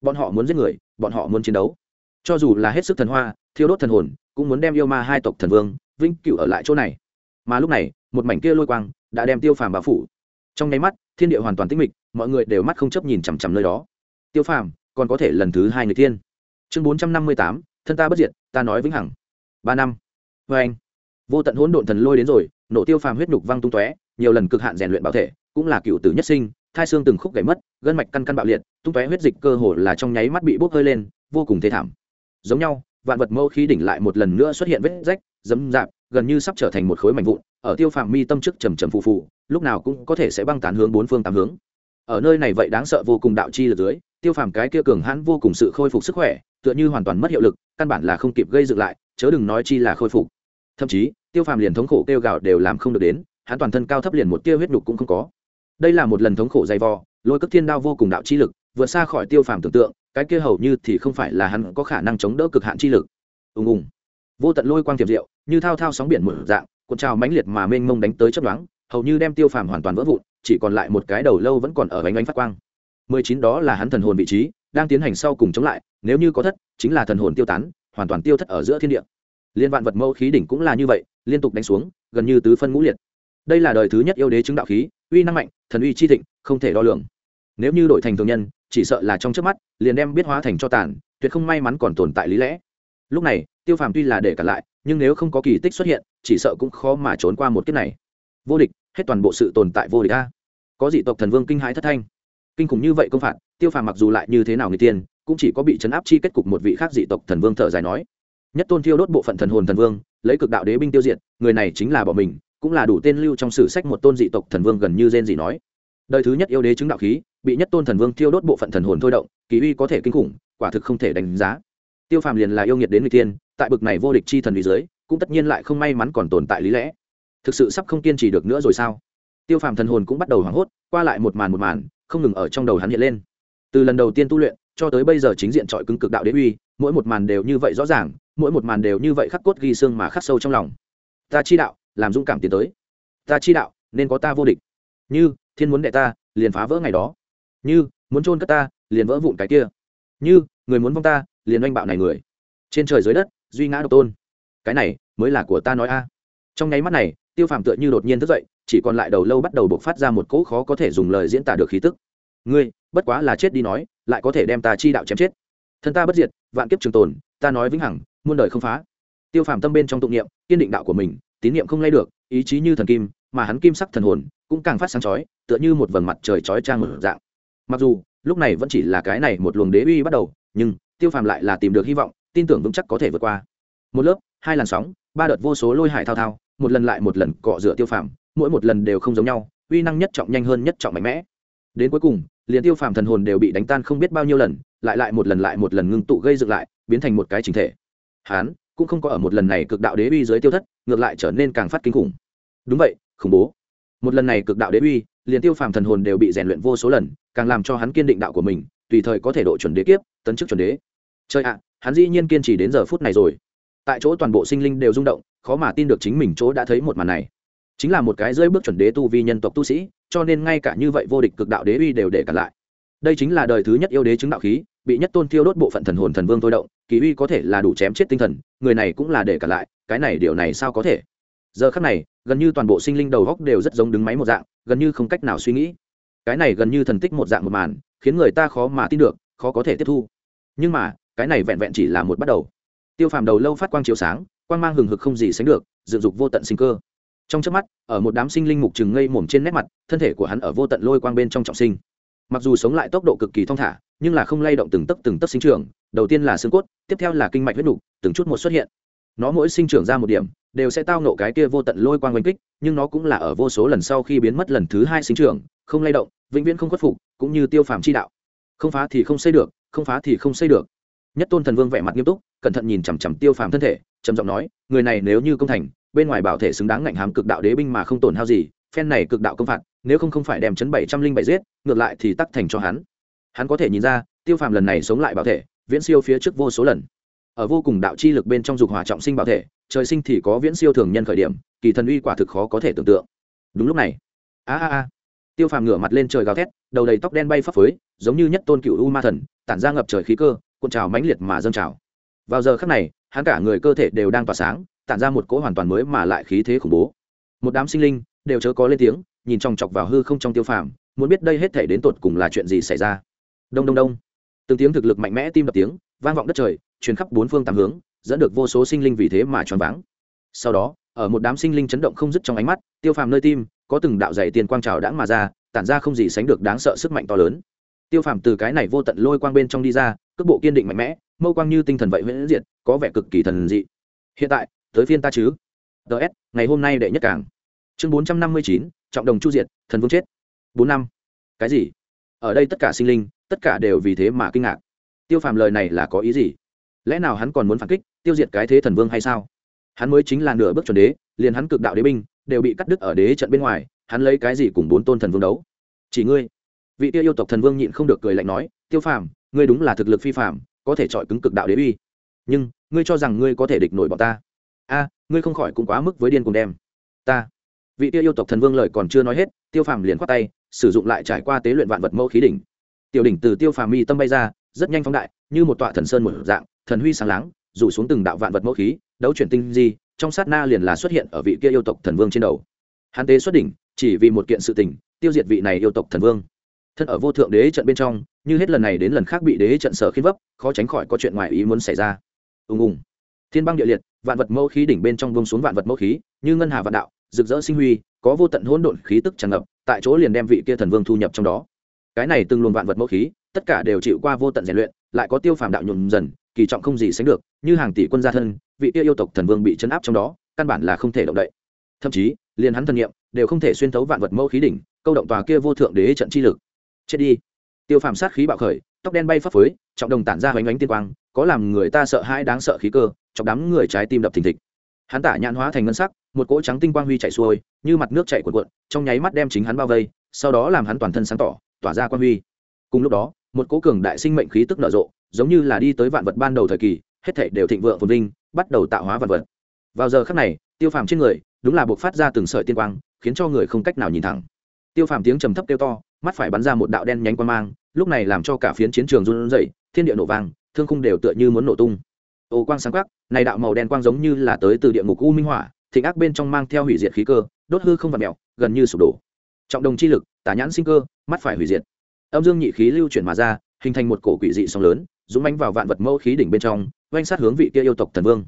Bọn họ muốn giết người, bọn họ muốn chiến đấu. Cho dù là hết sức thần hoa, thiêu đốt thần hồn, cũng muốn đem yêu ma hai tộc thần vương, vĩnh cửu ở lại chỗ này. Mà lúc này, một mảnh kia lôi quang đã đem tiêu phàm bao phủ. Trong nháy mắt, thiên địa hoàn toàn tĩnh mịch, mọi người đều mắt không chấp nhìn chằm chằm nơi đó. Tiêu phàm, còn có thể lần thứ hai người tiên chương bốn trăm năm mươi tám, thân ta bất diệt, ta nói vĩnh hằng. Ba năm. Vê anh, vô tận hỗn độn thần lôi đến rồi, nổ tiêu phàm huyết nhục văng tung tóe, nhiều lần cực hạn rèn luyện bảo thể, cũng là cựu tử nhất sinh thai xương từng khúc gãy mất, gân mạch căn căn bạo liệt, tung tóe huyết dịch cơ hồ là trong nháy mắt bị bốc hơi lên, vô cùng thê thảm. Giống nhau, vạn vật mâu khí đỉnh lại một lần nữa xuất hiện vết rách dấm dạp, gần như sắp trở thành một khối mảnh vụn, ở tiêu phàm mi tâm trước trầm trầm phù phù, lúc nào cũng có thể sẽ băng tán hướng bốn phương tám hướng. Ở nơi này vậy đáng sợ vô cùng đạo chi lực dưới, tiêu phàm cái kia cường hãn vô cùng sự khôi phục sức khỏe, tựa như hoàn toàn mất hiệu lực, căn bản là không kịp gây dựng lại, chớ đừng nói chi là khôi phục. Thậm chí, tiêu phàm liền thống khổ kêu gào đều làm không được đến, hắn toàn thân cao thấp liền một tia huyết nhục cũng không có đây là một lần thống khổ dày vò, lôi cất thiên đao vô cùng đạo chi lực, vượt xa khỏi tiêu phàm tưởng tượng, cái kia hầu như thì không phải là hắn có khả năng chống đỡ cực hạn chi lực. Ùng ùng. Vô tận lôi quang tiệp diệu, như thao thao sóng biển một dạng, cuộn trào mãnh liệt mà mênh mông đánh tới chấp đoán hầu như đem tiêu phàm hoàn toàn vỡ vụn, chỉ còn lại một cái đầu lâu vẫn còn ở bánh bánh phát quang. Mười chín đó là hắn thần hồn vị trí, đang tiến hành sau cùng chống lại, nếu như có thất, chính là thần hồn tiêu tán, hoàn toàn tiêu thất ở giữa thiên địa. Liên vạn vật mâu khí đỉnh cũng là như vậy, liên tục đánh xuống, gần như tứ phân ngũ liệt đây là đời thứ nhất yêu đế chứng đạo khí, uy năng mạnh, thần uy chi thịnh, không thể đo lường. Nếu như đổi thành thường nhân, chỉ sợ là trong trước mắt, liền đem biết hóa thành cho tàn, tuyệt không may mắn còn tồn tại lý lẽ. Lúc này, tiêu phàm tuy là để cả lại, nhưng nếu không có kỳ tích xuất hiện, chỉ sợ cũng khó mà trốn qua một kiếp này. Vô địch, hết toàn bộ sự tồn tại vô địch a. Có dị tộc thần vương kinh hãi thất thanh. Kinh khủng như vậy công phạt, tiêu phàm mặc dù lại như thế nào người tiên, cũng chỉ có bị chấn áp chi kết cục một vị khác dị tộc thần vương thở dài nói. Nhất tôn thiêu đốt bộ phận thần hồn thần vương, lấy cực đạo đế binh tiêu diệt, người này chính là bỏ mình cũng là đủ tên lưu trong sử sách một tôn dị tộc thần vương gần như gen gì nói. Đời thứ nhất yêu đế chứng đạo khí, bị nhất tôn thần vương thiêu đốt bộ phận thần hồn thôi động, kỳ uy có thể kinh khủng, quả thực không thể đánh giá. Tiêu phàm liền là yêu nghiệt đến người tiên, tại bực này vô địch chi thần lý dưới, cũng tất nhiên lại không may mắn còn tồn tại lý lẽ. Thực sự sắp không kiên trì được nữa rồi sao? Tiêu phàm thần hồn cũng bắt đầu hoảng hốt, qua lại một màn một màn, không ngừng ở trong đầu hắn hiện lên. Từ lần đầu tiên tu luyện, cho tới bây giờ chính diện trọi cứng cực đạo đế uy, mỗi một màn đều như vậy rõ ràng, mỗi một màn đều như vậy khắc cốt ghi xương mà khắc sâu trong lòng. Ta chi đạo làm dũng cảm tiến tới. Ta chi đạo, nên có ta vô địch. Như, thiên muốn đệ ta, liền phá vỡ ngày đó. Như, muốn trôn cất ta, liền vỡ vụn cái kia. Như, người muốn vong ta, liền oanh bạo này người. Trên trời dưới đất, duy ngã độc tôn. Cái này mới là của ta nói a. Trong nháy mắt này, tiêu phàm tựa như đột nhiên thức dậy, chỉ còn lại đầu lâu bắt đầu bộc phát ra một cỗ khó có thể dùng lời diễn tả được khí tức. Ngươi, bất quá là chết đi nói, lại có thể đem ta chi đạo chém chết. Thân ta bất diệt, vạn kiếp trường tồn, ta nói vĩnh hằng, muôn đời không phá. Tiêu phàm tâm bên trong tụng niệm, kiên định đạo của mình tín niệm không lay được, ý chí như thần kim, mà hắn kim sắc thần hồn cũng càng phát sáng chói, tựa như một vầng mặt trời chói trang mở dạng. Mặc dù, lúc này vẫn chỉ là cái này một luồng đế uy bắt đầu, nhưng tiêu phàm lại là tìm được hy vọng, tin tưởng vững chắc có thể vượt qua. Một lớp, hai làn sóng, ba đợt vô số lôi hải thao thao, một lần lại một lần cọ rửa tiêu phàm, mỗi một lần đều không giống nhau, uy năng nhất trọng nhanh hơn nhất trọng mạnh mẽ. Đến cuối cùng, liền tiêu phàm thần hồn đều bị đánh tan không biết bao nhiêu lần, lại lại một lần lại một lần ngưng tụ gây dựng lại, biến thành một cái chính thể. Hán cũng không có ở một lần này cực đạo đế uy dưới tiêu thất, ngược lại trở nên càng phát kinh khủng. Đúng vậy, khủng bố. Một lần này cực đạo đế uy, liền tiêu phàm thần hồn đều bị rèn luyện vô số lần, càng làm cho hắn kiên định đạo của mình, tùy thời có thể độ chuẩn đế kiếp, tấn chức chuẩn đế. Chơi ạ, hắn dĩ nhiên kiên trì đến giờ phút này rồi. Tại chỗ toàn bộ sinh linh đều rung động, khó mà tin được chính mình chỗ đã thấy một màn này. Chính là một cái rơi bước chuẩn đế tu vi nhân tộc tu sĩ, cho nên ngay cả như vậy vô địch cực đạo đế uy đều để cản lại đây chính là đời thứ nhất yêu đế chứng đạo khí, bị nhất tôn thiêu đốt bộ phận thần hồn thần vương thôi động, kỳ uy có thể là đủ chém chết tinh thần, người này cũng là để cả lại, cái này điều này sao có thể? Giờ khắc này, gần như toàn bộ sinh linh đầu góc đều rất giống đứng máy một dạng, gần như không cách nào suy nghĩ. Cái này gần như thần tích một dạng một màn, khiến người ta khó mà tin được, khó có thể tiếp thu. Nhưng mà, cái này vẹn vẹn chỉ là một bắt đầu. Tiêu phàm đầu lâu phát quang chiếu sáng, quang mang hừng hực không gì sánh được, dựng dục vô tận sinh cơ. Trong trước mắt, ở một đám sinh linh mục trừng ngây mồm trên nét mặt, thân thể của hắn ở vô tận lôi quang bên trong trọng sinh mặc dù sống lại tốc độ cực kỳ thong thả, nhưng là không lay động từng tấc từng tấc sinh trưởng, đầu tiên là xương cốt, tiếp theo là kinh mạch huyết nục, từng chút một xuất hiện. Nó mỗi sinh trưởng ra một điểm, đều sẽ tao nộ cái kia vô tận lôi quang oanh kích, nhưng nó cũng là ở vô số lần sau khi biến mất lần thứ hai sinh trưởng, không lay động, vĩnh viễn không khuất phục, cũng như tiêu phàm chi đạo. Không phá thì không xây được, không phá thì không xây được. Nhất tôn thần vương vẻ mặt nghiêm túc, cẩn thận nhìn chằm chằm tiêu phàm thân thể, trầm giọng nói, người này nếu như công thành, bên ngoài bảo thể xứng đáng ngạnh hàm cực đạo đế binh mà không tổn hao gì, phen này cực đạo công phạt nếu không không phải đem chấn bảy trăm linh bảy giết, ngược lại thì tắc thành cho hắn. Hắn có thể nhìn ra, tiêu phàm lần này sống lại bảo thể, viễn siêu phía trước vô số lần. Ở vô cùng đạo chi lực bên trong dục hỏa trọng sinh bảo thể, trời sinh thì có viễn siêu thường nhân khởi điểm, kỳ thần uy quả thực khó có thể tưởng tượng. Đúng lúc này, a a a, tiêu phàm ngửa mặt lên trời gào thét, đầu đầy tóc đen bay phấp phới, giống như nhất tôn cựu u ma thần, tản ra ngập trời khí cơ, cuộn trào mãnh liệt mà dâng trào. Vào giờ khắc này, hắn cả người cơ thể đều đang tỏa sáng, tản ra một cỗ hoàn toàn mới mà lại khí thế khủng bố. Một đám sinh linh đều chớ có lên tiếng nhìn chòng chọc vào hư không trong tiêu phàm, muốn biết đây hết thể đến tột cùng là chuyện gì xảy ra. Đông đông đông. Từng tiếng thực lực mạnh mẽ tim đập tiếng, vang vọng đất trời, truyền khắp bốn phương tám hướng, dẫn được vô số sinh linh vì thế mà choáng váng. Sau đó, ở một đám sinh linh chấn động không dứt trong ánh mắt, tiêu phàm nơi tim, có từng đạo dày tiền quang trào đãng mà ra, tản ra không gì sánh được đáng sợ sức mạnh to lớn. Tiêu phàm từ cái này vô tận lôi quang bên trong đi ra, cước bộ kiên định mạnh mẽ, mâu quang như tinh thần vậy huyễn diệt, có vẻ cực kỳ thần dị. Hiện tại, tới phiên ta chứ. Ts ngày hôm nay đệ nhất cảng chương bốn trăm năm mươi chín trọng đồng chu diệt, thần vương chết. Bốn năm. Cái gì? Ở đây tất cả sinh linh, tất cả đều vì thế mà kinh ngạc. Tiêu phàm lời này là có ý gì? Lẽ nào hắn còn muốn phản kích, tiêu diệt cái thế thần vương hay sao? Hắn mới chính là nửa bước chuẩn đế, liền hắn cực đạo đế binh, đều bị cắt đứt ở đế trận bên ngoài, hắn lấy cái gì cùng bốn tôn thần vương đấu? Chỉ ngươi. Vị tiêu yêu tộc thần vương nhịn không được cười lạnh nói, tiêu phàm, ngươi đúng là thực lực phi phàm, có thể chọi cứng cực đạo đế uy. Nhưng, ngươi cho rằng ngươi có thể địch nổi bọn ta? A, ngươi không khỏi cũng quá mức với điên cùng đem ta vị tiêu yêu tộc thần vương lời còn chưa nói hết, tiêu phàm liền khoát tay, sử dụng lại trải qua tế luyện vạn vật mẫu khí đỉnh. Tiểu đỉnh từ tiêu phàm mi tâm bay ra, rất nhanh phóng đại, như một tọa thần sơn một dạng, thần huy sáng láng, rủ xuống từng đạo vạn vật mẫu khí, đấu chuyển tinh di, trong sát na liền là xuất hiện ở vị kia yêu tộc thần vương trên đầu. Hắn tế xuất đỉnh, chỉ vì một kiện sự tình, tiêu diệt vị này yêu tộc thần vương. Thân ở vô thượng đế trận bên trong, như hết lần này đến lần khác bị đế trận sở khiến vấp, khó tránh khỏi có chuyện ngoài ý muốn xảy ra. Ùng ùng. Thiên băng địa liệt, vạn vật mẫu khí đỉnh bên trong vương xuống vạn vật mẫu khí, như ngân hà vạn đạo rực rỡ sinh huy, có vô tận hỗn độn khí tức tràn ngập, tại chỗ liền đem vị kia thần vương thu nhập trong đó. Cái này từng luồng vạn vật mẫu khí, tất cả đều chịu qua vô tận rèn luyện, lại có tiêu phàm đạo nhuộm dần, kỳ trọng không gì sánh được, như hàng tỷ quân gia thân, vị kia yêu tộc thần vương bị chấn áp trong đó, căn bản là không thể động đậy. Thậm chí, liền hắn thần nghiệm đều không thể xuyên thấu vạn vật mẫu khí đỉnh, câu động tòa kia vô thượng đế trận chi lực. Chết đi. Tiêu phàm sát khí bạo khởi, tóc đen bay phấp phới, trọng đồng tản ra hoành ánh tiên quang, có làm người ta sợ hãi đáng sợ khí cơ chọc đám người trái tim đập thình thịch. Hắn tả nhãn hóa thành ngân sắc một cỗ trắng tinh quang huy chạy xuôi như mặt nước chạy cuộn cuộn trong nháy mắt đem chính hắn bao vây sau đó làm hắn toàn thân sáng tỏ tỏa ra quang huy. Cùng lúc đó một cỗ cường đại sinh mệnh khí tức nở rộ giống như là đi tới vạn vật ban đầu thời kỳ hết thảy đều thịnh vượng phồn vinh bắt đầu tạo hóa vạn vật. Vào giờ khắc này tiêu phàm trên người đúng là buộc phát ra từng sợi tiên quang khiến cho người không cách nào nhìn thẳng. Tiêu phàm tiếng trầm thấp kêu to mắt phải bắn ra một đạo đen nhánh quang mang lúc này làm cho cả phiến chiến trường run rẩy thiên địa nổ vàng, thương khung đều tựa như muốn nổ tung. Ô quang sáng quắc này đạo màu đen quang giống như là tới từ địa ngục u minh hỏa thịnh ác bên trong mang theo hủy diệt khí cơ, đốt hư không vặt mẹo gần như sụp đổ. Trọng đồng chi lực tả nhãn sinh cơ, mắt phải hủy diệt. Âm dương nhị khí lưu chuyển mà ra, hình thành một cổ quỷ dị sóng lớn, dũng mánh vào vạn vật mẫu khí đỉnh bên trong oanh sát hướng vị kia yêu tộc thần vương.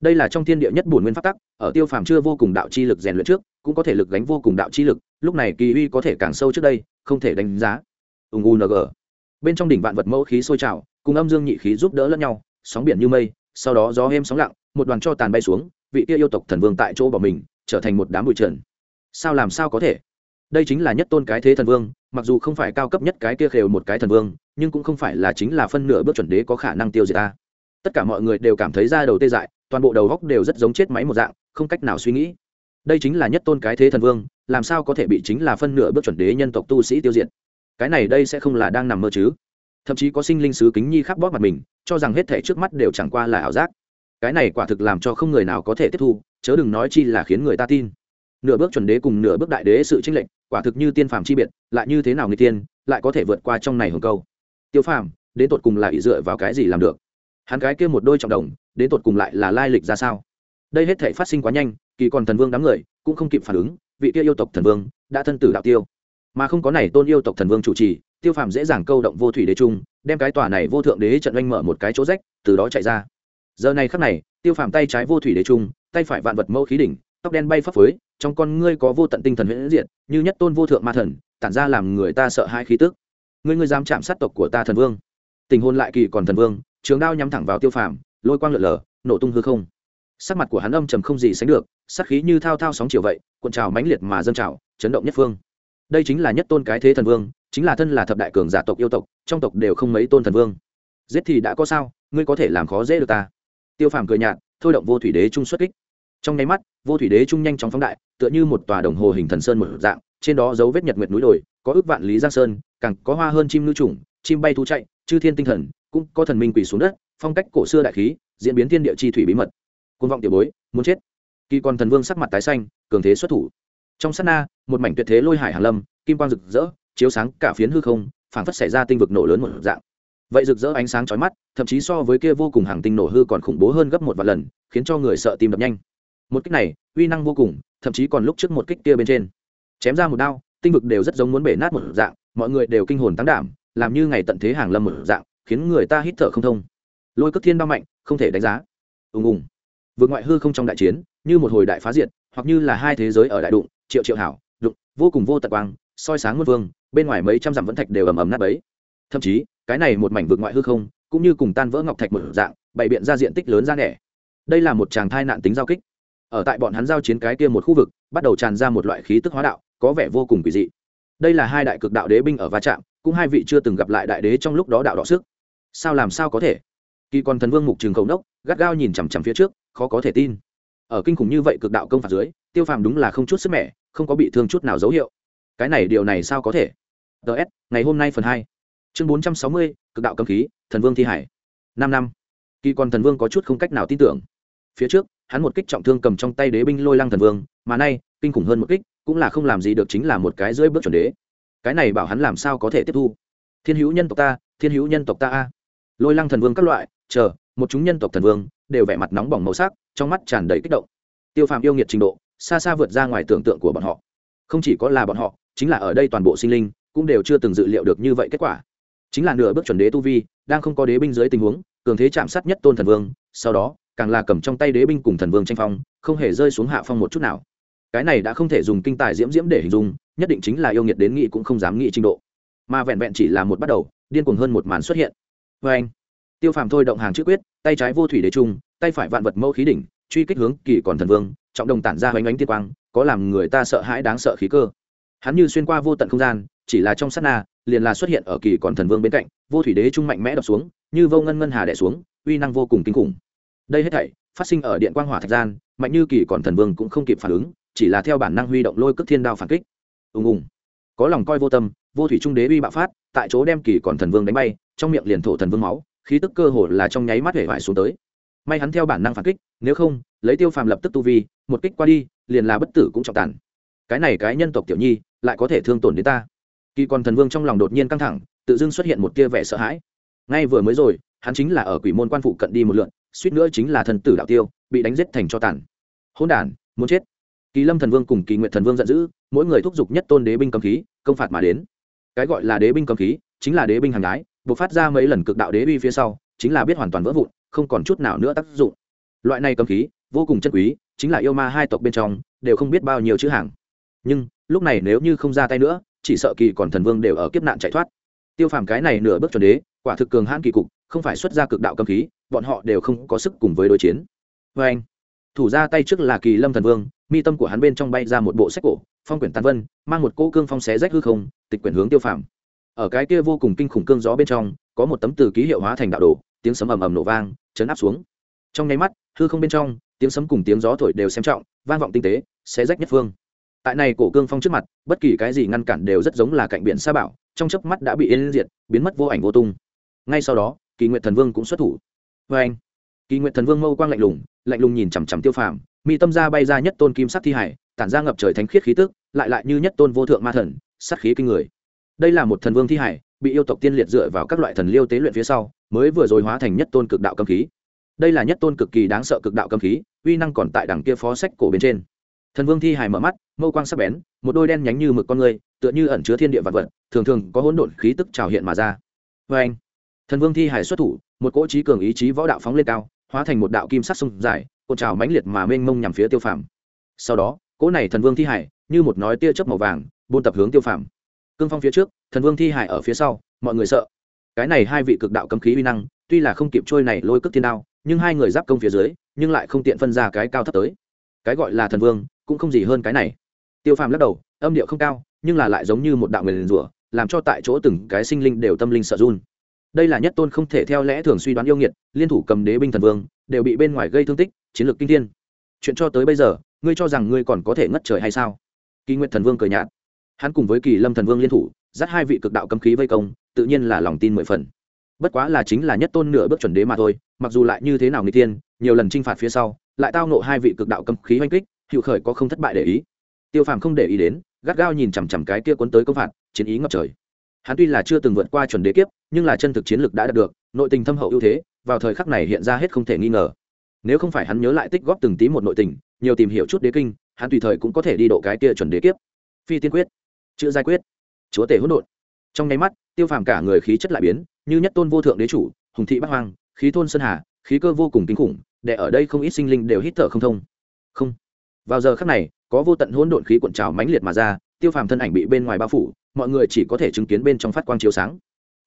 Đây là trong thiên địa nhất bổn nguyên pháp tắc, ở tiêu phàm chưa vô cùng đạo chi lực rèn luyện trước, cũng có thể lực gánh vô cùng đạo chi lực, lúc này kỳ uy có thể càng sâu trước đây, không thể đánh giá. Ung u ng. Bên trong đỉnh vạn vật mẫu khí sôi trào, cùng âm dương nhị khí giúp đỡ lẫn nhau, sóng biển như mây, sau đó gió êm sóng lặng, một đoàn cho tàn bay xuống vị kia yêu tộc thần vương tại chỗ bỏ mình, trở thành một đám bụi trần. Sao làm sao có thể? Đây chính là nhất tôn cái thế thần vương, mặc dù không phải cao cấp nhất cái kia khều một cái thần vương, nhưng cũng không phải là chính là phân nửa bước chuẩn đế có khả năng tiêu diệt ta. Tất cả mọi người đều cảm thấy ra đầu tê dại, toàn bộ đầu góc đều rất giống chết máy một dạng, không cách nào suy nghĩ. Đây chính là nhất tôn cái thế thần vương, làm sao có thể bị chính là phân nửa bước chuẩn đế nhân tộc tu sĩ tiêu diệt? Cái này đây sẽ không là đang nằm mơ chứ? Thậm chí có sinh linh sứ kính nhi khắc bóp mặt mình, cho rằng hết thể trước mắt đều chẳng qua là ảo giác cái này quả thực làm cho không người nào có thể tiếp thu, chớ đừng nói chi là khiến người ta tin. Nửa bước chuẩn đế cùng nửa bước đại đế sự tranh lệch, quả thực như tiên phàm chi biệt, lại như thế nào người tiên, lại có thể vượt qua trong này hưởng câu. Tiêu phàm, đến tột cùng lại dựa vào cái gì làm được? Hắn cái kia một đôi trọng đồng, đến tột cùng lại là lai lịch ra sao? Đây hết thể phát sinh quá nhanh, kỳ còn thần vương đám người, cũng không kịp phản ứng, vị kia yêu tộc thần vương đã thân tử đạo tiêu. Mà không có này tôn yêu tộc thần vương chủ trì, tiêu phàm dễ dàng câu động vô thủy đế trung, đem cái tòa này vô thượng đế trận oanh mở một cái chỗ rách, từ đó chạy ra giờ này khắc này, tiêu phàm tay trái vô thủy đế trung, tay phải vạn vật mẫu khí đỉnh, tóc đen bay phấp phới, trong con ngươi có vô tận tinh thần huyễn diện như nhất tôn vô thượng ma thần, tản ra làm người ta sợ hai khí tức. Ngươi ngươi dám chạm sát tộc của ta thần vương? Tình hôn lại kỳ còn thần vương, trường đao nhắm thẳng vào tiêu phàm, lôi quang lượn lờ, nổ tung hư không. Sắc mặt của hắn âm trầm không gì sánh được sắc khí như thao thao sóng chiều vậy, cuộn trào mãnh liệt mà dâng trào, chấn động nhất phương. Đây chính là nhất tôn cái thế thần vương, chính là thân là thập đại cường giả tộc yêu tộc, trong tộc đều không mấy tôn thần vương. Giết thì đã có sao, ngươi có thể làm khó dễ được ta tiêu phàm cười nhạt, thôi động vô thủy đế trung xuất kích. Trong nháy mắt, vô thủy đế trung nhanh chóng phóng đại, tựa như một tòa đồng hồ hình thần sơn một dạng, trên đó dấu vết nhật nguyệt núi đồi, có ước vạn lý giang sơn, càng có hoa hơn chim ngư trùng chim bay thú chạy, chư thiên tinh thần, cũng có thần minh quỳ xuống đất, phong cách cổ xưa đại khí, diễn biến thiên địa chi thủy bí mật. Côn vọng tiểu bối, muốn chết. Kỳ còn thần vương sắc mặt tái xanh, cường thế xuất thủ. Trong sát na, một mảnh tuyệt thế lôi hải hàn lâm, kim quang rực rỡ, chiếu sáng cả phiến hư không, phảng phất xảy ra tinh vực nổ lớn một dạng vậy rực rỡ ánh sáng chói mắt, thậm chí so với kia vô cùng hàng tinh nổ hư còn khủng bố hơn gấp một vài lần, khiến cho người sợ tim đập nhanh. Một kích này, uy năng vô cùng, thậm chí còn lúc trước một kích kia bên trên. Chém ra một đao, tinh vực đều rất giống muốn bể nát một dạng, mọi người đều kinh hồn tăng đảm, làm như ngày tận thế hàng lâm một dạng, khiến người ta hít thở không thông. Lôi cất thiên đao mạnh, không thể đánh giá. Ùng ùng. Vượt ngoại hư không trong đại chiến, như một hồi đại phá diệt, hoặc như là hai thế giới ở đại đụng, triệu triệu hảo, đụng, vô cùng vô tận quang, soi sáng muôn vương, bên ngoài mấy trăm dặm vẫn thạch đều ầm ầm nát bấy. Thậm chí cái này một mảnh vượt ngoại hư không, cũng như cùng tan vỡ ngọc thạch một dạng, bày biện ra diện tích lớn ra nẻ. Đây là một tràng thai nạn tính giao kích. Ở tại bọn hắn giao chiến cái kia một khu vực, bắt đầu tràn ra một loại khí tức hóa đạo, có vẻ vô cùng kỳ dị. Đây là hai đại cực đạo đế binh ở va chạm, cũng hai vị chưa từng gặp lại đại đế trong lúc đó đạo đọ sức. Sao làm sao có thể? Kỳ còn thần vương mục trường cầu đốc gắt gao nhìn chằm chằm phía trước, khó có thể tin. Ở kinh khủng như vậy cực đạo công phạt dưới, tiêu phàm đúng là không chút sức mẻ, không có bị thương chút nào dấu hiệu. Cái này điều này sao có thể? Ts ngày hôm nay phần hai chương bốn trăm sáu mươi, cực đạo cầm khí, thần vương thi hải. Năm năm. Kỳ còn thần vương có chút không cách nào tin tưởng. Phía trước, hắn một kích trọng thương cầm trong tay đế binh lôi lăng thần vương, mà nay, kinh khủng hơn một kích, cũng là không làm gì được chính là một cái dưới bước chuẩn đế. Cái này bảo hắn làm sao có thể tiếp thu? Thiên hữu nhân tộc ta, thiên hữu nhân tộc ta a. Lôi lăng thần vương các loại, chờ, một chúng nhân tộc thần vương, đều vẻ mặt nóng bỏng màu sắc, trong mắt tràn đầy kích động. Tiêu phàm yêu nghiệt trình độ, xa xa vượt ra ngoài tưởng tượng của bọn họ. Không chỉ có là bọn họ, chính là ở đây toàn bộ sinh linh, cũng đều chưa từng dự liệu được như vậy kết quả chính là nửa bước chuẩn đế tu vi, đang không có đế binh dưới tình huống, cường thế chạm sát nhất tôn thần vương, sau đó, càng là cầm trong tay đế binh cùng thần vương tranh phong, không hề rơi xuống hạ phong một chút nào. Cái này đã không thể dùng kinh tài diễm diễm để hình dung, nhất định chính là yêu nghiệt đến nghị cũng không dám nghĩ trình độ. Mà vẹn vẹn chỉ là một bắt đầu, điên cuồng hơn một màn xuất hiện. Vê anh, tiêu phàm thôi động hàng chữ quyết, tay trái vô thủy đế trung, tay phải vạn vật mẫu khí đỉnh, truy kích hướng kỳ còn thần vương, trọng đồng tản ra hoành ánh tiên quang, có làm người ta sợ hãi đáng sợ khí cơ. Hắn như xuyên qua vô tận không gian chỉ là trong sát na, liền là xuất hiện ở kỳ còn thần vương bên cạnh, vô thủy đế trung mạnh mẽ đập xuống, như vô ngân ngân hà đẻ xuống, uy năng vô cùng kinh khủng. Đây hết thảy phát sinh ở điện quang hỏa thạch gian, mạnh như kỳ còn thần vương cũng không kịp phản ứng, chỉ là theo bản năng huy động lôi cước thiên đao phản kích. Ùng ùng. Có lòng coi vô tâm, vô thủy trung đế uy bạo phát, tại chỗ đem kỳ còn thần vương đánh bay, trong miệng liền thổ thần vương máu, khí tức cơ hồ là trong nháy mắt hể vải xuống tới. May hắn theo bản năng phản kích, nếu không, lấy tiêu phàm lập tức tu vi, một kích qua đi, liền là bất tử cũng trọng tàn. Cái này cái nhân tộc tiểu nhi, lại có thể thương tổn đến ta kỳ còn thần vương trong lòng đột nhiên căng thẳng, tự dưng xuất hiện một tia vẻ sợ hãi. Ngay vừa mới rồi, hắn chính là ở quỷ môn quan phụ cận đi một lượn, suýt nữa chính là thần tử đạo tiêu, bị đánh giết thành cho tàn. Hỗn đản, muốn chết. Kỳ lâm thần vương cùng kỳ nguyện thần vương giận dữ, mỗi người thúc giục nhất tôn đế binh cầm khí, công phạt mà đến. Cái gọi là đế binh cầm khí, chính là đế binh hàng gái buộc phát ra mấy lần cực đạo đế uy phía sau, chính là biết hoàn toàn vỡ vụn, không còn chút nào nữa tác dụng. Loại này cầm khí, vô cùng chân quý, chính là yêu ma hai tộc bên trong, đều không biết bao nhiêu chữ hàng. Nhưng, lúc này nếu như không ra tay nữa chỉ sợ kỳ còn thần vương đều ở kiếp nạn chạy thoát. Tiêu phàm cái này nửa bước chuẩn đế, quả thực cường hãn kỳ cục, không phải xuất ra cực đạo cầm khí, bọn họ đều không có sức cùng với đối chiến. Vê anh, thủ ra tay trước là kỳ lâm thần vương, mi tâm của hắn bên trong bay ra một bộ sách cổ, phong quyển tàn vân, mang một cỗ cương phong xé rách hư không, tịch quyển hướng tiêu phàm. Ở cái kia vô cùng kinh khủng cương gió bên trong, có một tấm từ ký hiệu hóa thành đạo đồ, tiếng sấm ầm ầm nổ vang, chấn áp xuống. Trong nháy mắt, hư không bên trong, tiếng sấm cùng tiếng gió thổi đều xem trọng, vang vọng tinh tế, xé rách nhất phương tại này cổ cương phong trước mặt, bất kỳ cái gì ngăn cản đều rất giống là cạnh biển sa bảo, trong chớp mắt đã bị yên diệt, biến mất vô ảnh vô tung. Ngay sau đó, kỳ nguyện thần vương cũng xuất thủ. Vê anh, kỳ nguyện thần vương mâu quang lạnh lùng lạnh lùng nhìn chằm chằm tiêu phàm, mi tâm ra bay ra nhất tôn kim sắc thi hải, tản ra ngập trời thánh khiết khí tức, lại lại như nhất tôn vô thượng ma thần sắc khí kinh người. Đây là một thần vương thi hải, bị yêu tộc tiên liệt dựa vào các loại thần liêu tế luyện phía sau, mới vừa rồi hóa thành nhất tôn cực đạo cầm khí. Đây là nhất tôn cực kỳ đáng sợ cực đạo cầm khí, uy năng còn tại đằng kia phó sách cổ bên trên thần vương thi hài mở mắt, mâu quang sắc bén, một đôi đen nhánh như mực con người, tựa như ẩn chứa thiên địa vật vật, thường thường có hỗn độn khí tức trào hiện mà ra. Vê anh, thần vương thi hải xuất thủ, một cỗ trí cường ý chí võ đạo phóng lên cao, hóa thành một đạo kim sắc sông dài cột trào mãnh liệt mà mênh mông nhằm phía tiêu phàm. Sau đó, cỗ này thần vương thi hải như một nói tia chớp màu vàng, buôn tập hướng tiêu phàm. Cương phong phía trước, thần vương thi hải ở phía sau, mọi người sợ. Cái này hai vị cực đạo cấm khí uy năng, tuy là không kịp trôi này lôi cước thiên đao, nhưng hai người giáp công phía dưới, nhưng lại không tiện phân ra cái cao thấp tới. Cái gọi là thần vương cũng không gì hơn cái này. Tiêu phàm lắc đầu, âm điệu không cao, nhưng là lại giống như một đạo người liền rủa, làm cho tại chỗ từng cái sinh linh đều tâm linh sợ run. Đây là nhất tôn không thể theo lẽ thường suy đoán yêu nghiệt, liên thủ cầm đế binh thần vương, đều bị bên ngoài gây thương tích, chiến lược kinh thiên. Chuyện cho tới bây giờ, ngươi cho rằng ngươi còn có thể ngất trời hay sao? Kỳ nguyện thần vương cười nhạt. Hắn cùng với kỳ lâm thần vương liên thủ, dắt hai vị cực đạo cấm khí vây công, tự nhiên là lòng tin mười phần. Bất quá là chính là nhất tôn nửa bước chuẩn đế mà thôi, mặc dù lại như thế nào người tiên nhiều lần t r i n h phạt phía sau, lại tao nộ hai vị cực đạo cấm khí oanh kích hiệu khởi có không thất bại để ý. Tiêu phàm không để ý đến, gắt gao nhìn chằm chằm cái kia cuốn tới công phạt, chiến ý ngập trời. Hắn tuy là chưa từng vượt qua chuẩn đế kiếp, nhưng là chân thực chiến lực đã đạt được, nội tình thâm hậu ưu thế, vào thời khắc này hiện ra hết không thể nghi ngờ. Nếu không phải hắn nhớ lại tích góp từng tí một nội tình, nhiều tìm hiểu chút đế kinh, hắn tùy thời cũng có thể đi độ cái kia chuẩn đế kiếp. Phi tiên quyết, chữ giải quyết, chúa tể hỗn độn. Trong nháy mắt, tiêu phàm cả người khí chất lại biến, như nhất tôn vô thượng đế chủ, hùng thị bắc hoang, khí thôn sơn hà, khí cơ vô cùng kinh khủng, để ở đây không ít sinh linh đều hít thở không thông. Không vào giờ khắc này, có vô tận hỗn độn khí cuộn trào mãnh liệt mà ra, tiêu phàm thân ảnh bị bên ngoài bao phủ, mọi người chỉ có thể chứng kiến bên trong phát quang chiếu sáng.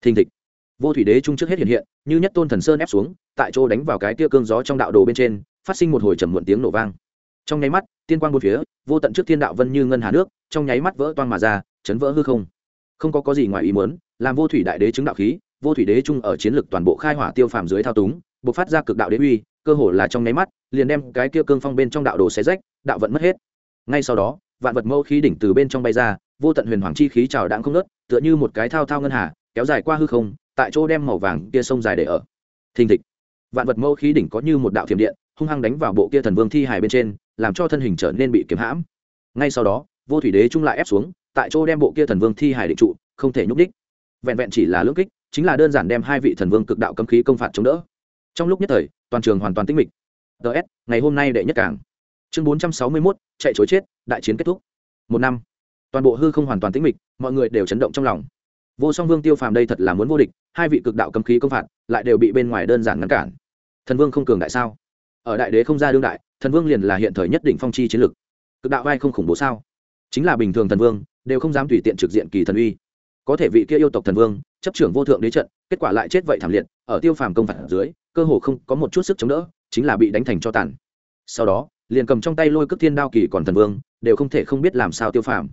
Thình thịch. Vô thủy đế trung trước hết hiện hiện, như nhất tôn thần sơn ép xuống, tại chỗ đánh vào cái tia cương gió trong đạo đồ bên trên, phát sinh một hồi trầm muộn tiếng nổ vang. Trong nháy mắt, tiên quang một phía, vô tận trước thiên đạo vân như ngân hà nước, trong nháy mắt vỡ toang mà ra, chấn vỡ hư không. Không có có gì ngoài ý muốn, làm vô thủy đại đế chứng đạo khí, vô thủy đế trung ở chiến lực toàn bộ khai hỏa tiêu phàm dưới thao túng buộc phát ra cực đạo đế uy cơ hồ là trong nháy mắt, liền đem cái kia cương phong bên trong đạo đồ xé rách, đạo vận mất hết. Ngay sau đó, vạn vật mâu khí đỉnh từ bên trong bay ra, vô tận huyền hoàng chi khí trào đãng không nớt tựa như một cái thao thao ngân hà, kéo dài qua hư không, tại chỗ đem màu vàng kia sông dài để ở. Thình thịch, vạn vật mâu khí đỉnh có như một đạo thiểm điện, hung hăng đánh vào bộ kia thần vương thi hài bên trên, làm cho thân hình trở nên bị kiếm hãm. Ngay sau đó, vô thủy đế trung lại ép xuống, tại chỗ đem bộ kia thần vương thi hài định trụ, không thể nhúc đích vẹn vẹn chỉ là lưỡng kích, chính là đơn giản đem hai vị thần vương cực đạo cấm khí công phạt chống đỡ. Trong lúc nhất thời toàn trường hoàn toàn tĩnh mịch. Ts ngày hôm nay đệ nhất cảng. Chương bốn trăm sáu mươi mốt, chạy chối chết, đại chiến kết thúc. Một năm, toàn bộ hư không hoàn toàn tĩnh mịch, mọi người đều chấn động trong lòng. Vô song vương tiêu phàm đây thật là muốn vô địch, hai vị cực đạo cấm khí công phạt, lại đều bị bên ngoài đơn giản ngăn cản. Thần vương không cường đại sao? Ở đại đế không ra đương đại, thần vương liền là hiện thời nhất định phong chi chiến lực. Cực đạo vai không khủng bố sao? Chính là bình thường thần vương, đều không dám tùy tiện trực diện kỳ thần uy. Có thể vị kia yêu tộc thần vương, chấp trưởng vô thượng đế trận, kết quả lại chết vậy thảm liệt, ở tiêu phàm công phạt dưới cơ hồ không có một chút sức chống đỡ, chính là bị đánh thành cho tàn. Sau đó, liền cầm trong tay lôi cước thiên đao kỳ còn thần vương, đều không thể không biết làm sao tiêu phàm.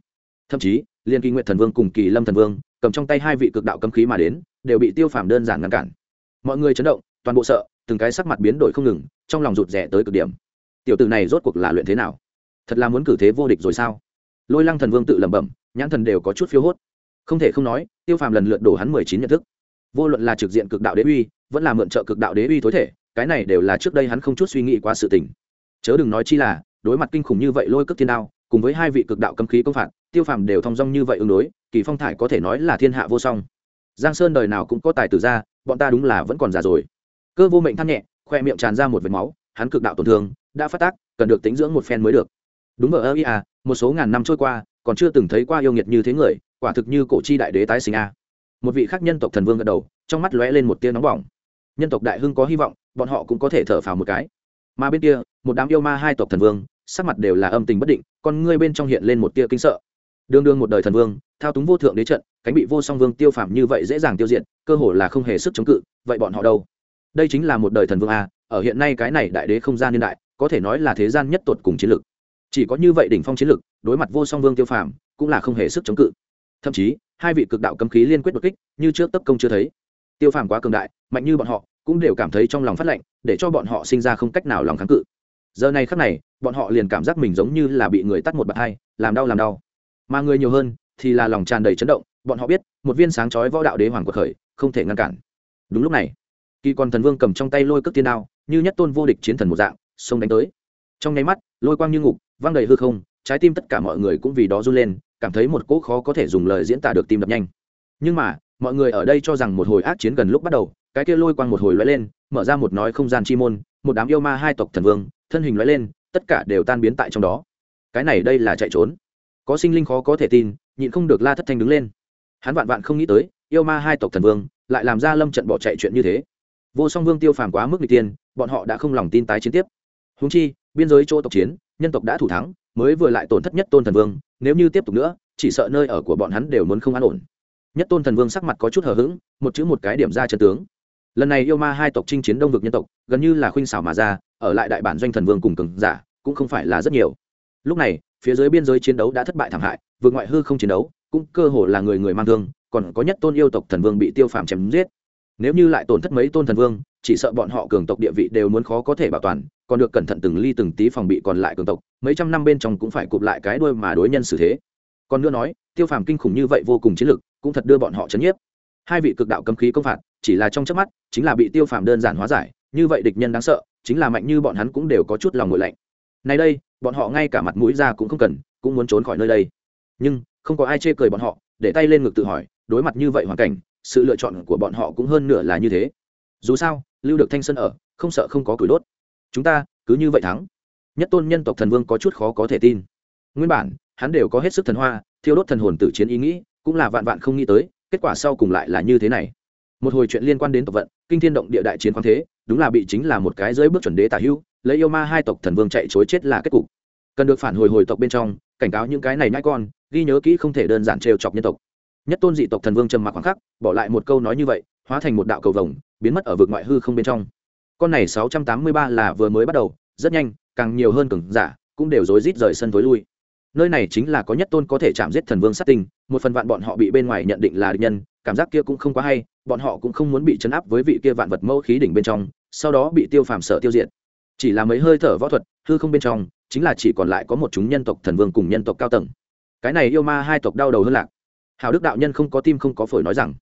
Thậm chí, liền kỳ nguyện thần vương cùng kỳ lâm thần vương, cầm trong tay hai vị cực đạo cấm khí mà đến, đều bị tiêu phàm đơn giản ngăn cản. Mọi người chấn động, toàn bộ sợ, từng cái sắc mặt biến đổi không ngừng, trong lòng rụt rẻ tới cực điểm. Tiểu tử này rốt cuộc là luyện thế nào? Thật là muốn cử thế vô địch rồi sao? Lôi lăng thần vương tự lẩm bẩm, nhãn thần đều có chút phiếu hốt. Không thể không nói, tiêu phàm lần lượt đổ hắn mười chín nhận thức. Vô luận là trực diện cực đạo đế uy vẫn là mượn trợ cực đạo đế uy tối thể, cái này đều là trước đây hắn không chút suy nghĩ qua sự tình. Chớ đừng nói chi là, đối mặt kinh khủng như vậy lôi cước thiên đao, cùng với hai vị cực đạo cấm khí công phạt, tiêu phàm đều thong dong như vậy ứng đối, kỳ phong thải có thể nói là thiên hạ vô song. Giang sơn đời nào cũng có tài tử ra, bọn ta đúng là vẫn còn già rồi. Cơ vô mệnh than nhẹ, khoe miệng tràn ra một vệt máu, hắn cực đạo tổn thương, đã phát tác, cần được tính dưỡng một phen mới được. Đúng ở ơ, ý à, một số ngàn năm trôi qua, còn chưa từng thấy qua yêu nghiệt như thế người, quả thực như cổ chi đại đế tái sinh a. Một vị khác nhân tộc thần vương gật đầu, trong mắt lóe lên một tia nóng bỏng nhân tộc đại hưng có hy vọng, bọn họ cũng có thể thở phào một cái. Mà bên kia, một đám yêu ma hai tộc thần vương, sắc mặt đều là âm tình bất định, con ngươi bên trong hiện lên một tia kinh sợ. Đương đương một đời thần vương, thao túng vô thượng đế trận, cánh bị vô song vương tiêu phạm như vậy dễ dàng tiêu diệt, cơ hồ là không hề sức chống cự, vậy bọn họ đâu? Đây chính là một đời thần vương a, ở hiện nay cái này đại đế không gian niên đại, có thể nói là thế gian nhất tột cùng chiến lực chỉ có như vậy đỉnh phong chiến lực đối mặt vô song vương tiêu phàm, cũng là không hề sức chống cự. Thậm chí, hai vị cực đạo cấm khí liên quyết đột kích, như trước tấp công chưa thấy. Tiêu phàm quá cường đại, mạnh như bọn họ cũng đều cảm thấy trong lòng phát lệnh để cho bọn họ sinh ra không cách nào lòng kháng cự. Giờ này khắc này, bọn họ liền cảm giác mình giống như là bị người tắt một bậc hai, làm đau làm đau. Mà người nhiều hơn thì là lòng tràn đầy chấn động, bọn họ biết, một viên sáng chói võ đạo đế hoàng của khởi, không thể ngăn cản. Đúng lúc này, kỳ còn thần vương cầm trong tay lôi cước tiên đao, như nhất tôn vô địch chiến thần một dạng, xông đánh tới. Trong nháy mắt, lôi quang như ngục văng đầy hư không, trái tim tất cả mọi người cũng vì đó run lên, cảm thấy một cỗ khó có thể dùng lời diễn tả được tim đập nhanh. Nhưng mà, mọi người ở đây cho rằng một hồi ác chiến gần lúc bắt đầu cái kia lôi quang một hồi lóe lên, mở ra một nói không gian chi môn, một đám yêu ma hai tộc thần vương, thân hình lóe lên, tất cả đều tan biến tại trong đó. Cái này đây là chạy trốn. Có sinh linh khó có thể tin, nhịn không được la thất thanh đứng lên. Hắn vạn vạn không nghĩ tới, yêu ma hai tộc thần vương lại làm ra lâm trận bỏ chạy chuyện như thế. Vô song vương tiêu phàm quá mức n tiên, bọn họ đã không lòng tin tái chiến tiếp. Húng chi, biên giới chỗ tộc chiến, nhân tộc đã thủ thắng, mới vừa lại tổn thất nhất tôn thần vương, nếu như tiếp tục nữa, chỉ sợ nơi ở của bọn hắn đều muốn không an ổn. Nhất tôn thần vương sắc mặt có chút hờ hững, một chữ một cái điểm ra chân tướng lần này yêu ma hai tộc chinh chiến đông vực nhân tộc, gần như là khuynh xảo mà ra, ở lại đại bản doanh thần vương cùng cường giả, cũng không phải là rất nhiều. Lúc này, phía dưới biên giới chiến đấu đã thất bại thảm hại, vượt ngoại hư không chiến đấu, cũng cơ hồ là người người mang thương, còn có nhất tôn yêu tộc thần vương bị tiêu phàm chém giết. Nếu như lại tổn thất mấy tôn thần vương, chỉ sợ bọn họ cường tộc địa vị đều muốn khó có thể bảo toàn, còn được cẩn thận từng ly từng tí phòng bị còn lại cường tộc, mấy trăm năm bên trong cũng phải cụp lại cái đuôi mà đối nhân xử thế. Còn nữa nói, tiêu phàm kinh khủng như vậy vô cùng chiến lực, cũng thật đưa bọn họ chấn nhiếp. Hai vị cực đạo cấm khí công phạt chỉ là trong chớp mắt, chính là bị tiêu phàm đơn giản hóa giải, như vậy địch nhân đáng sợ, chính là mạnh như bọn hắn cũng đều có chút lòng ngội lạnh. Này đây, bọn họ ngay cả mặt mũi ra cũng không cần, cũng muốn trốn khỏi nơi đây. Nhưng, không có ai chê cười bọn họ, để tay lên ngực tự hỏi, đối mặt như vậy hoàn cảnh, sự lựa chọn của bọn họ cũng hơn nửa là như thế. Dù sao, lưu được thanh sân ở, không sợ không có củi đốt. Chúng ta, cứ như vậy thắng. Nhất tôn nhân tộc thần vương có chút khó có thể tin. Nguyên bản, hắn đều có hết sức thần hoa, thiêu đốt thần hồn tử chiến ý nghĩ, cũng là vạn vạn không nghĩ tới, kết quả sau cùng lại là như thế này một hồi chuyện liên quan đến tộc vận, kinh thiên động địa đại chiến khoáng thế, đúng là bị chính là một cái dưới bước chuẩn đế tả hữu, lấy yêu ma hai tộc thần vương chạy chối chết là kết cục. Cần được phản hồi hồi tộc bên trong, cảnh cáo những cái này nhãi con, ghi nhớ kỹ không thể đơn giản trêu chọc nhân tộc. Nhất tôn dị tộc thần vương trầm mặc khoảng khắc, bỏ lại một câu nói như vậy, hóa thành một đạo cầu vồng, biến mất ở vực ngoại hư không bên trong. Con này sáu trăm tám mươi ba là vừa mới bắt đầu, rất nhanh, càng nhiều hơn cường giả, cũng đều rối rít rời sân tối lui. Nơi này chính là có nhất tôn có thể chạm giết thần vương sát tinh, một phần vạn bọn họ bị bên ngoài nhận định là địch nhân, cảm giác kia cũng không quá hay bọn họ cũng không muốn bị chấn áp với vị kia vạn vật mẫu khí đỉnh bên trong, sau đó bị tiêu phàm sợ tiêu diệt. Chỉ là mấy hơi thở võ thuật, hư không bên trong, chính là chỉ còn lại có một chúng nhân tộc thần vương cùng nhân tộc cao tầng. Cái này yêu ma hai tộc đau đầu hơn lạc. Hào đức đạo nhân không có tim không có phổi nói rằng,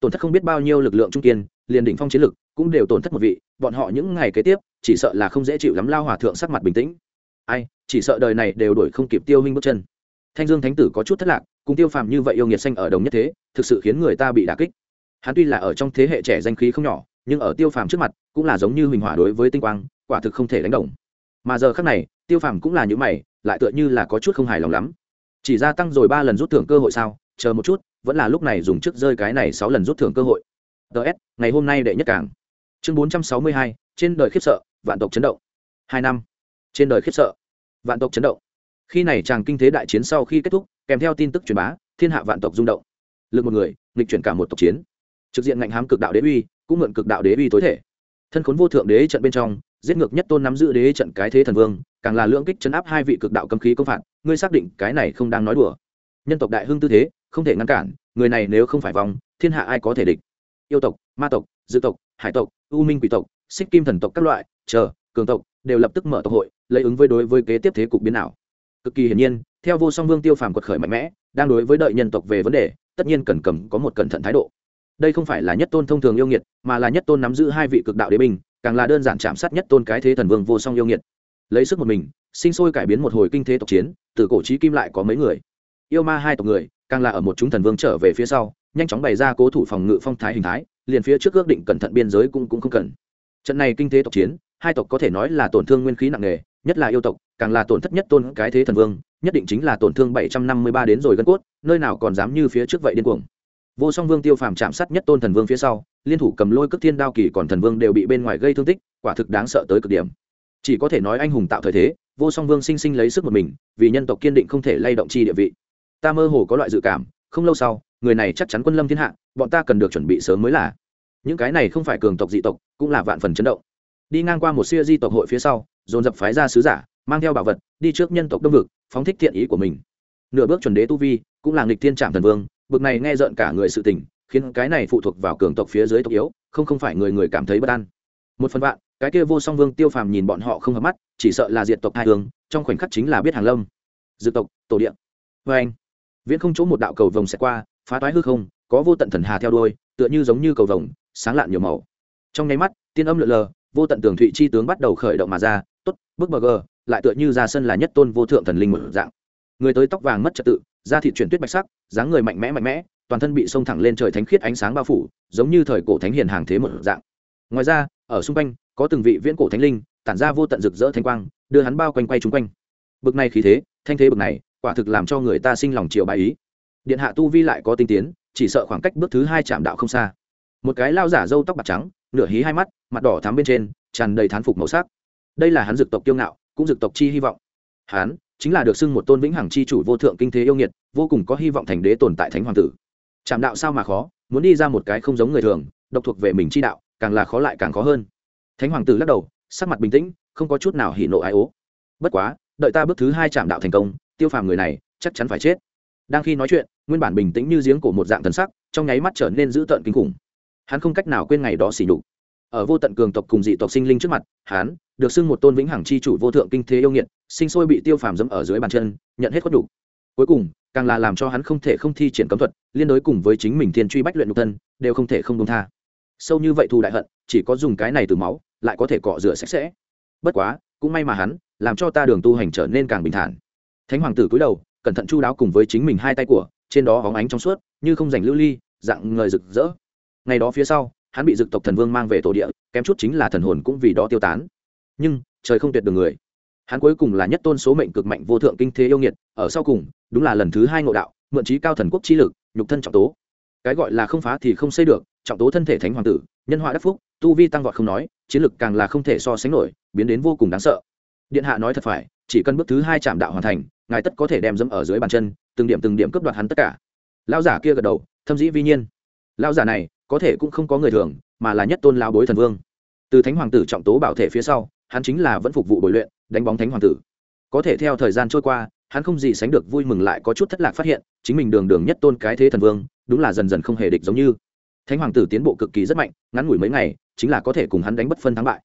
tổn thất không biết bao nhiêu lực lượng trung kiên, liền đỉnh phong chiến lực cũng đều tổn thất một vị, bọn họ những ngày kế tiếp, chỉ sợ là không dễ chịu lắm lao hòa thượng sắc mặt bình tĩnh. Ai, chỉ sợ đời này đều đổi không kịp tiêu minh bước chân. Thanh dương thánh tử có chút thất lạc, cùng tiêu phàm như vậy yêu nghiệt xanh ở đồng nhất thế, thực sự khiến người ta bị đả kích hắn tuy là ở trong thế hệ trẻ danh khí không nhỏ, nhưng ở tiêu phàm trước mặt cũng là giống như huỳnh hỏa đối với tinh quang, quả thực không thể đánh đồng. Mà giờ khác này, tiêu phàm cũng là những mày, lại tựa như là có chút không hài lòng lắm. Chỉ gia tăng rồi ba lần rút thưởng cơ hội sao? Chờ một chút, vẫn là lúc này dùng trước rơi cái này sáu lần rút thưởng cơ hội. Ts ngày hôm nay đệ nhất cảng chương bốn trăm sáu mươi hai, trên đời khiếp sợ, vạn tộc chấn động. Hai năm. Trên đời khiếp sợ, vạn tộc chấn động. Khi này chàng kinh thế đại chiến sau khi kết thúc, kèm theo tin tức truyền bá, thiên hạ vạn tộc rung động. Lực một người, nghịch chuyển cả một tộc chiến trực diện ngạnh hám cực đạo đế uy, cũng mượn cực đạo đế uy tối thể. Thân khốn vô thượng đế trận bên trong, giết ngược nhất tôn nắm giữ đế trận cái thế thần vương, càng là lưỡng kích chấn áp hai vị cực đạo cấm khí công phạt, ngươi xác định cái này không đang nói đùa. Nhân tộc đại hưng tư thế, không thể ngăn cản, người này nếu không phải vòng thiên hạ ai có thể địch? Yêu tộc, ma tộc, dự tộc, hải tộc, u minh quỷ tộc, xích kim thần tộc các loại, chờ, cường tộc, đều lập tức mở tộc hội, lấy ứng với đối với kế tiếp thế cục biến nào cực kỳ hiển nhiên, theo vô song vương tiêu phàm quật khởi mạnh mẽ, đang đối với đợi nhân tộc về vấn đề, tất nhiên cần cầm có một cẩn thận thái độ đây không phải là nhất tôn thông thường yêu nghiệt, mà là nhất tôn nắm giữ hai vị cực đạo đế binh, càng là đơn giản chạm sát nhất tôn cái thế thần vương vô song yêu nghiệt. Lấy sức một mình, sinh sôi cải biến một hồi kinh thế tộc chiến, từ cổ trí kim lại có mấy người. Yêu ma hai tộc người, càng là ở một chúng thần vương trở về phía sau, nhanh chóng bày ra cố thủ phòng ngự phong thái hình thái, liền phía trước ước định cẩn thận biên giới cũng cũng không cần. Trận này kinh thế tộc chiến, hai tộc có thể nói là tổn thương nguyên khí nặng nề, nhất là yêu tộc, càng là tổn thất nhất tôn cái thế thần vương, nhất định chính là tổn thương bảy trăm năm mươi ba đến rồi gân cốt, nơi nào còn dám như phía trước vậy điên cuồng vô song vương tiêu phàm chạm sát nhất tôn thần vương phía sau, liên thủ cầm lôi cước thiên đao kỳ còn thần vương đều bị bên ngoài gây thương tích, quả thực đáng sợ tới cực điểm. Chỉ có thể nói anh hùng tạo thời thế, vô song vương sinh sinh lấy sức một mình, vì nhân tộc kiên định không thể lay động chi địa vị. Ta mơ hồ có loại dự cảm, không lâu sau, người này chắc chắn quân lâm thiên hạ, bọn ta cần được chuẩn bị sớm mới là. Những cái này không phải cường tộc dị tộc, cũng là vạn phần chấn động. Đi ngang qua một siêu di tộc hội phía sau, dồn dập phái ra sứ giả, mang theo bảo vật, đi trước nhân tộc đông vực, phóng thích thiện ý của mình. Nửa bước chuẩn đế tu vi, cũng là nghịch thiên trạm thần vương bực này nghe rợn cả người sự tình, khiến cái này phụ thuộc vào cường tộc phía dưới tộc yếu, không không phải người người cảm thấy bất an. Một phần vạn, cái kia vô song vương tiêu phàm nhìn bọn họ không hợp mắt, chỉ sợ là diệt tộc hai hương trong khoảnh khắc chính là biết hàng lâm. Dự tộc, tổ điện vê anh, viễn không chỗ một đạo cầu vồng sẽ qua, phá toái hư không, có vô tận thần hà theo đuôi, tựa như giống như cầu vồng, sáng lạn nhiều màu. Trong nháy mắt, tiên âm lượn lờ, vô tận tường thụy chi tướng bắt đầu khởi động mà ra, tốt, bước bờ gờ, lại tựa như ra sân là nhất tôn vô thượng thần linh một dạng. Người tới tóc vàng mất trật tự da thịt chuyển tuyết bạch sắc, dáng người mạnh mẽ mạnh mẽ, toàn thân bị sông thẳng lên trời thánh khiết ánh sáng bao phủ, giống như thời cổ thánh hiền hàng thế một dạng. Ngoài ra, ở xung quanh, có từng vị viễn cổ thánh linh, tản ra vô tận rực rỡ thanh quang, đưa hắn bao quanh quay chung quanh. Bực này khí thế, thanh thế bực này, quả thực làm cho người ta sinh lòng chiều bài ý. Điện hạ tu vi lại có tinh tiến, chỉ sợ khoảng cách bước thứ hai chạm đạo không xa. Một cái lao giả râu tóc bạc trắng, nửa hí hai mắt, mặt đỏ thắm bên trên, tràn đầy thán phục màu sắc. Đây là hắn dực tộc kiêu ngạo, cũng dực tộc chi hy vọng. Hắn chính là được xưng một tôn vĩnh hằng chi chủ vô thượng kinh thế yêu nghiệt, vô cùng có hy vọng thành đế tồn tại thánh hoàng tử. Chạm đạo sao mà khó, muốn đi ra một cái không giống người thường, độc thuộc về mình chi đạo, càng là khó lại càng khó hơn. Thánh hoàng tử lắc đầu, sắc mặt bình tĩnh, không có chút nào hỉ nộ ai ố. Bất quá, đợi ta bước thứ hai chạm đạo thành công, tiêu phàm người này, chắc chắn phải chết. Đang khi nói chuyện, nguyên bản bình tĩnh như giếng cổ một dạng thần sắc, trong nháy mắt trở nên dữ tợn kinh khủng. Hắn không cách nào quên ngày đó xỉ nhục. Ở vô tận cường tộc cùng dị tộc sinh linh trước mặt, hắn được xưng một tôn vĩnh hằng chi chủ vô thượng kinh thế yêu nghiệt, sinh sôi bị tiêu phàm dẫm ở dưới bàn chân, nhận hết khuất đủ cuối cùng, càng là làm cho hắn không thể không thi triển cấm thuật, liên đối cùng với chính mình thiên truy bách luyện nhục thân, đều không thể không buông tha. Sâu như vậy thù đại hận, chỉ có dùng cái này từ máu, lại có thể cọ rửa sạch sẽ. Bất quá, cũng may mà hắn, làm cho ta đường tu hành trở nên càng bình thản. Thánh hoàng tử cúi đầu, cẩn thận chu đáo cùng với chính mình hai tay của, trên đó bóng ánh trong suốt, như không rảnh lưu ly, dạng người rực rỡ. Ngày đó phía sau, hắn bị dực tộc thần vương mang về tổ địa, kém chút chính là thần hồn cũng vì đó tiêu tán nhưng, trời không tuyệt được người. Hắn cuối cùng là nhất tôn số mệnh cực mạnh vô thượng kinh thế yêu nghiệt, ở sau cùng, đúng là lần thứ hai ngộ đạo, mượn trí cao thần quốc chi lực, nhục thân trọng tố. Cái gọi là không phá thì không xây được, trọng tố thân thể thánh hoàng tử, nhân họa đắc phúc, tu vi tăng vọt không nói, chiến lực càng là không thể so sánh nổi, biến đến vô cùng đáng sợ. Điện hạ nói thật phải, chỉ cần bước thứ hai chạm đạo hoàn thành, ngài tất có thể đem dẫm ở dưới bàn chân, từng điểm từng điểm cướp đoạt hắn tất cả. Lao giả kia gật đầu, thâm dĩ vi nhiên. Lao giả này, có thể cũng không có người thường, mà là nhất tôn lao bối thần vương. Từ thánh hoàng tử trọng tố bảo thể phía sau hắn chính là vẫn phục vụ bồi luyện, đánh bóng thánh hoàng tử. Có thể theo thời gian trôi qua, hắn không gì sánh được vui mừng lại có chút thất lạc phát hiện, chính mình đường đường nhất tôn cái thế thần vương, đúng là dần dần không hề địch giống như. Thánh hoàng tử tiến bộ cực kỳ rất mạnh, ngắn ngủi mấy ngày, chính là có thể cùng hắn đánh bất phân thắng bại.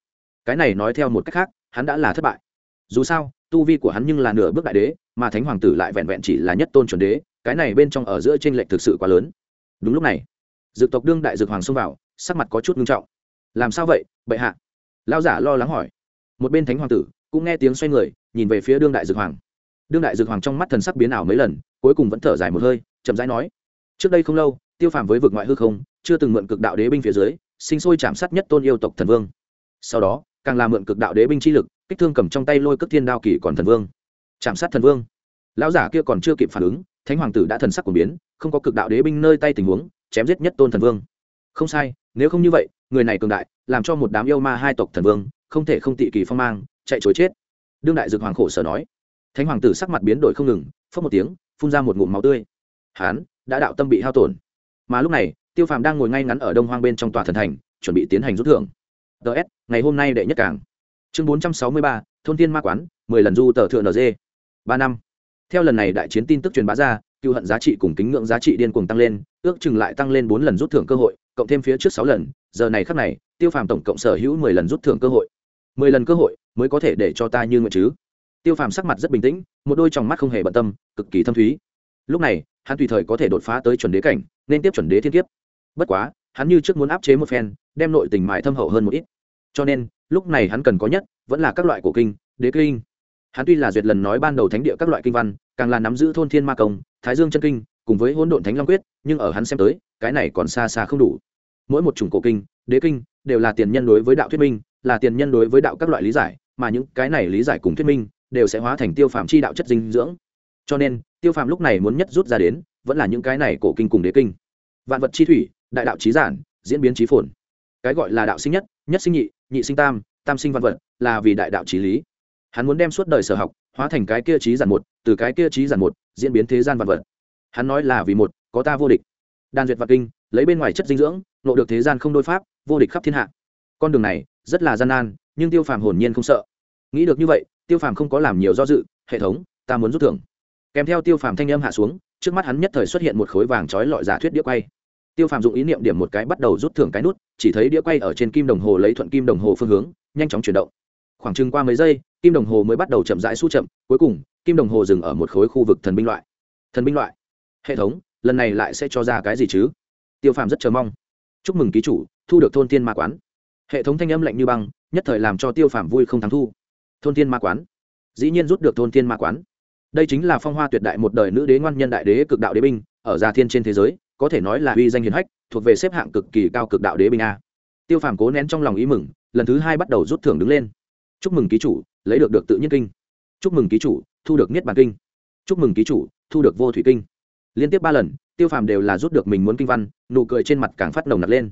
Cái này nói theo một cách khác, hắn đã là thất bại. Dù sao, tu vi của hắn nhưng là nửa bước đại đế, mà thánh hoàng tử lại vẹn vẹn chỉ là nhất tôn chuẩn đế, cái này bên trong ở giữa t r ê n lệch thực sự quá lớn. Đúng lúc này, dược tộc đương đại dược hoàng xông vào, sắc mặt có chút nghiêm trọng. Làm sao vậy, bệ hạ? Lao giả lo lắng hỏi một bên thánh hoàng tử cũng nghe tiếng xoay người, nhìn về phía đương đại dược hoàng. Đương đại dược hoàng trong mắt thần sắc biến ảo mấy lần, cuối cùng vẫn thở dài một hơi, chậm rãi nói, trước đây không lâu, tiêu phàm với vực ngoại hư không, chưa từng mượn cực đạo đế binh phía dưới, sinh sôi chạm sát nhất tôn yêu tộc thần vương. Sau đó, càng làm mượn cực đạo đế binh chi lực, kích thương cầm trong tay lôi cất thiên đao kỳ còn thần vương. Chạm sát thần vương. Lão giả kia còn chưa kịp phản ứng, thánh hoàng tử đã thần sắc của biến, không có cực đạo đế binh nơi tay tình huống, chém giết nhất tôn thần vương. Không sai, nếu không như vậy, người này cường đại, làm cho một đám yêu ma hai tộc thần vương không thể không tị kỳ phong mang, chạy chối chết. Đương đại dược hoàng khổ sở nói. Thánh hoàng tử sắc mặt biến đổi không ngừng phớt một tiếng, phun ra một ngụm máu tươi. Hán, đã đạo tâm bị hao tổn. Mà lúc này, tiêu phàm đang ngồi ngay ngắn ở đông hoang bên trong tòa thần thành, chuẩn bị tiến hành rút thưởng. Ts ngày hôm nay đệ nhất cảng chương bốn trăm sáu mươi ba, thôn tiên ma quán, mười lần du tờ thượng nd ba năm. Theo lần này đại chiến tin tức truyền bá ra, cựu hận giá trị cùng kính ngưỡng giá trị điên cuồng tăng lên, ước chừng lại tăng lên bốn lần rút thưởng cơ hội, cộng thêm phía trước sáu lần, giờ này khắc này, tiêu phàm tổng cộng sở hữu mười lần rút thưởng cơ hội mười lần cơ hội mới có thể để cho ta như nguyện chứ. Tiêu phàm sắc mặt rất bình tĩnh, một đôi tròng mắt không hề bận tâm, cực kỳ thâm thúy. Lúc này, hắn tùy thời có thể đột phá tới chuẩn đế cảnh, nên tiếp chuẩn đế thiên kiếp. Bất quá, hắn như trước muốn áp chế một phen, đem nội tình mại thâm hậu hơn một ít. Cho nên, lúc này hắn cần có nhất, vẫn là các loại cổ kinh, đế kinh. Hắn tuy là duyệt lần nói ban đầu thánh địa các loại kinh văn, càng là nắm giữ thôn thiên ma công, thái dương chân kinh, cùng với hỗn độn thánh long quyết, nhưng ở hắn xem tới, cái này còn xa xa không đủ. Mỗi một chủng cổ kinh, đế kinh, đều là tiền nhân đối với đạo thuyết minh là tiền nhân đối với đạo các loại lý giải, mà những cái này lý giải cùng thuyết minh, đều sẽ hóa thành tiêu phàm chi đạo chất dinh dưỡng. Cho nên, tiêu phàm lúc này muốn nhất rút ra đến, vẫn là những cái này cổ kinh cùng đế kinh. Vạn vật chi thủy, đại đạo trí giản, diễn biến trí phồn. Cái gọi là đạo sinh nhất nhất sinh nhị nhị sinh tam tam sinh văn vật, là vì đại đạo trí lý. Hắn muốn đem suốt đời sở học, hóa thành cái kia trí giản một, từ cái kia trí giản một, diễn biến thế gian văn vật. Hắn nói là vì một, có ta vô địch. Đan duyệt vạn kinh, lấy bên ngoài chất dinh dưỡng nộ được thế gian không đôi pháp, vô địch khắp thiên hạ. Con đường này rất là gian nan, nhưng tiêu phàm hồn nhiên không sợ. Nghĩ được như vậy, tiêu phàm không có làm nhiều do dự, hệ thống, ta muốn rút thưởng. Kèm theo tiêu phàm thanh âm hạ xuống, trước mắt hắn nhất thời xuất hiện một khối vàng trói lọi giả thuyết đĩa quay. Tiêu phàm dụng ý niệm điểm một cái bắt đầu rút thưởng cái nút, chỉ thấy đĩa quay ở trên kim đồng hồ lấy thuận kim đồng hồ phương hướng, nhanh chóng chuyển động. Khoảng chừng qua mấy giây, kim đồng hồ mới bắt đầu chậm rãi s chậm, cuối cùng, kim đồng hồ dừng ở một khối khu vực thần binh loại. Thần binh loại. Hệ thống, lần này lại sẽ cho ra cái gì chứ? Tiêu phàm rất chờ mong. Chúc mừng ký chủ, thu được thôn tiên ma quán hệ thống thanh âm lạnh như băng, nhất thời làm cho tiêu phàm vui không thắng thu. Thôn thiên ma quán. Dĩ nhiên rút được thôn thiên ma quán. Đây chính là phong hoa tuyệt đại một đời nữ đế ngoan nhân đại đế cực đạo đế binh, ở gia thiên trên thế giới, có thể nói là uy danh hiền hách, thuộc về xếp hạng cực kỳ cao cực đạo đế binh a. Tiêu phàm cố nén trong lòng ý mừng, lần thứ hai bắt đầu rút thưởng đứng lên. Chúc mừng ký chủ, lấy được được tự nhiên kinh. Chúc mừng ký chủ, thu được niết bàn kinh. Chúc mừng ký chủ, thu được vô thủy kinh. Liên tiếp ba lần, tiêu phàm đều là rút được mình muốn kinh văn, nụ cười trên mặt càng phát nồng nặc lên.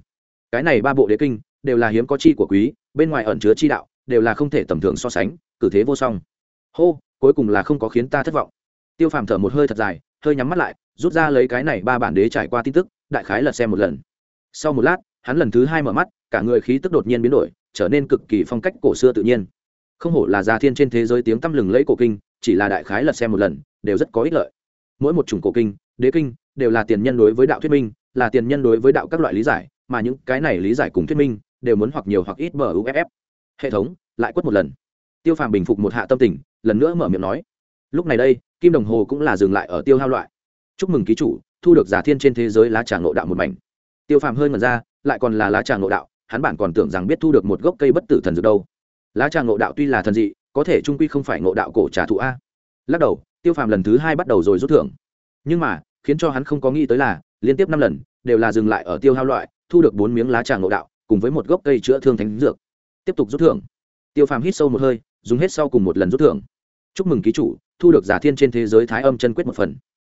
Cái này ba bộ đế kinh đều là hiếm có chi của quý, bên ngoài ẩn chứa chi đạo, đều là không thể tầm thường so sánh, cử thế vô song. Hô, cuối cùng là không có khiến ta thất vọng. Tiêu phàm thở một hơi thật dài, hơi nhắm mắt lại, rút ra lấy cái này ba bản đế trải qua tin tức, đại khái lật xem một lần. Sau một lát, hắn lần thứ hai mở mắt, cả người khí tức đột nhiên biến đổi, trở nên cực kỳ phong cách cổ xưa tự nhiên. Không hổ là gia thiên trên thế giới tiếng tăm lừng lẫy cổ kinh, chỉ là đại khái lật xem một lần, đều rất có ích lợi. Mỗi một chủng cổ kinh, đế kinh, đều là tiền nhân đối với đạo thuyết minh, là tiền nhân đối với đạo các loại lý giải, mà những cái này lý giải cùng thuyết minh đều muốn hoặc nhiều hoặc ít bờ uff hệ thống, lại quất một lần. Tiêu phàm bình phục một hạ tâm tình, lần nữa mở miệng nói. Lúc này đây, kim đồng hồ cũng là dừng lại ở tiêu hao loại. Chúc mừng ký chủ, thu được giả thiên trên thế giới lá trà ngộ đạo một mảnh. Tiêu phàm hơi ngần ra, lại còn là lá trà ngộ đạo, hắn bản còn tưởng rằng biết thu được một gốc cây bất tử thần dược đâu. Lá trà ngộ đạo tuy là thần dị, có thể trung quy không phải ngộ đạo cổ trà thụ a. Lắc đầu, tiêu phàm lần thứ hai bắt đầu rồi rút thưởng. Nhưng mà, khiến cho hắn không có nghĩ tới là, liên tiếp năm lần, đều là dừng lại ở tiêu hao loại, thu được bốn miếng lá trà ngộ đạo cùng với một gốc cây chữa thương thánh dược. Tiếp tục rút thưởng. Tiêu phàm hít sâu một hơi, dùng hết sau cùng một lần rút thưởng. Chúc mừng ký chủ, thu được giả thiên trên thế giới thái âm chân quyết một phần.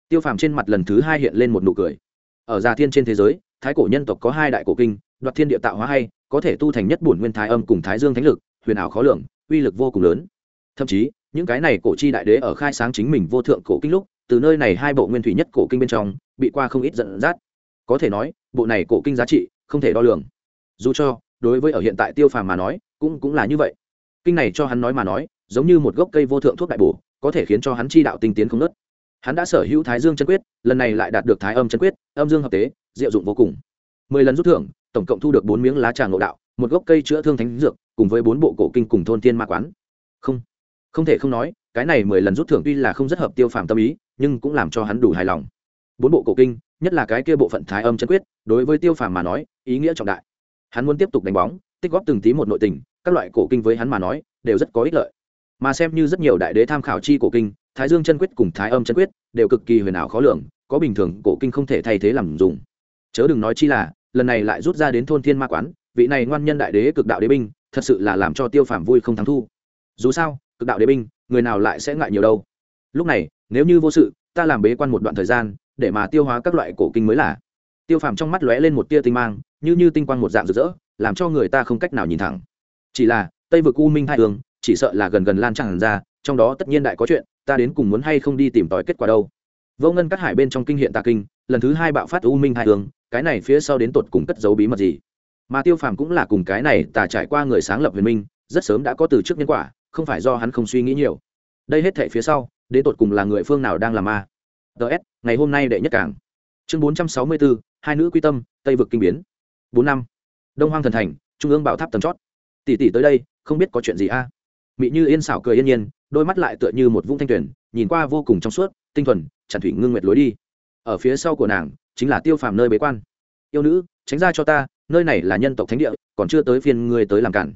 Tiêu phàm trên mặt lần thứ hai hiện lên một nụ cười. Ở giả thiên trên thế giới, thái cổ nhân tộc có hai đại cổ kinh, đoạt thiên địa tạo hóa hay, có thể tu thành nhất bổn nguyên thái âm cùng thái dương thánh lực, huyền ảo khó lường, uy lực vô cùng lớn. Thậm chí, những cái này cổ chi đại đế ở khai sáng chính mình vô thượng cổ kinh lúc, từ nơi này hai bộ nguyên thủy nhất cổ kinh bên trong, bị qua không ít dẫn dắt. Có thể nói, bộ này cổ kinh giá trị, không thể đo lường dù cho, đối với ở hiện tại tiêu phàm mà nói, cũng cũng là như vậy. Kinh này cho hắn nói mà nói, giống như một gốc cây vô thượng thuốc đại bổ, có thể khiến cho hắn chi đạo tinh tiến không nớt hắn đã sở hữu thái dương chân quyết, lần này lại đạt được thái âm chân quyết, âm dương hợp tế, diệu dụng vô cùng. Mười lần rút thưởng, tổng cộng thu được bốn miếng lá trà ngộ đạo, một gốc cây chữa thương thánh dược, cùng với bốn bộ cổ kinh cùng thôn tiên ma quán. Không không thể không nói, cái này mười lần rút thưởng tuy là không rất hợp tiêu phàm tâm ý, nhưng cũng làm cho hắn đủ hài lòng. Bốn bộ cổ kinh, nhất là cái kia bộ phận thái âm chân quyết, đối với tiêu phàm mà nói, ý nghĩa trọng đại hắn muốn tiếp tục đánh bóng, tích góp từng tí một nội tình, các loại cổ kinh với hắn mà nói, đều rất có ích lợi. Mà xem như rất nhiều đại đế tham khảo chi cổ kinh, thái dương chân quyết cùng thái âm chân quyết, đều cực kỳ huyền ảo khó lường, có bình thường cổ kinh không thể thay thế làm dùng. Chớ đừng nói chi là, lần này lại rút ra đến thôn thiên ma quán, vị này ngoan nhân đại đế cực đạo đế binh, thật sự là làm cho tiêu phàm vui không thắng thu. Dù sao, cực đạo đế binh, người nào lại sẽ ngại nhiều đâu? Lúc này, nếu như vô sự, ta làm bế quan một đoạn thời gian, để mà tiêu hóa các loại cổ kinh mới là tiêu phàm trong mắt lóe lên một tia tinh mang, như như tinh quang một dạng rực rỡ, làm cho người ta không cách nào nhìn thẳng. Chỉ là, tây vực u minh hai tường chỉ sợ là gần gần lan tràn ra, trong đó tất nhiên đại có chuyện, ta đến cùng muốn hay không đi tìm tòi kết quả đâu. Vô ngân cắt hải bên trong kinh hiện tà kinh, lần thứ hai bạo phát u minh hai tường cái này phía sau đến tột cùng cất giấu bí mật gì? Mà tiêu phàm cũng là cùng cái này tà trải qua người sáng lập huyền minh, rất sớm đã có từ trước nhân quả, không phải do hắn không suy nghĩ nhiều. Đây hết thể phía sau, đến tột cùng là người phương nào đang làm ma? Ts ngày hôm nay đệ nhất cảng chương bốn trăm sáu mươi bốn hai nữ quy tâm, tây vực kinh biến. Bốn năm, đông hoang thần thành, trung ương bảo tháp tầm chót. Tỷ tỷ tới đây, không biết có chuyện gì a? À? như yên xảo cười yên nhiên, đôi mắt lại tựa như một vũng thanh tuyển nhìn qua vô cùng trong suốt, tinh thuần chẳng thủy ngưng nguyệt lối đi. Ở phía sau của nàng, chính là tiêu phàm nơi bế quan. Yêu nữ, tránh ra cho ta, nơi này là nhân tộc thánh địa, còn chưa tới phiên ngươi tới làm cản.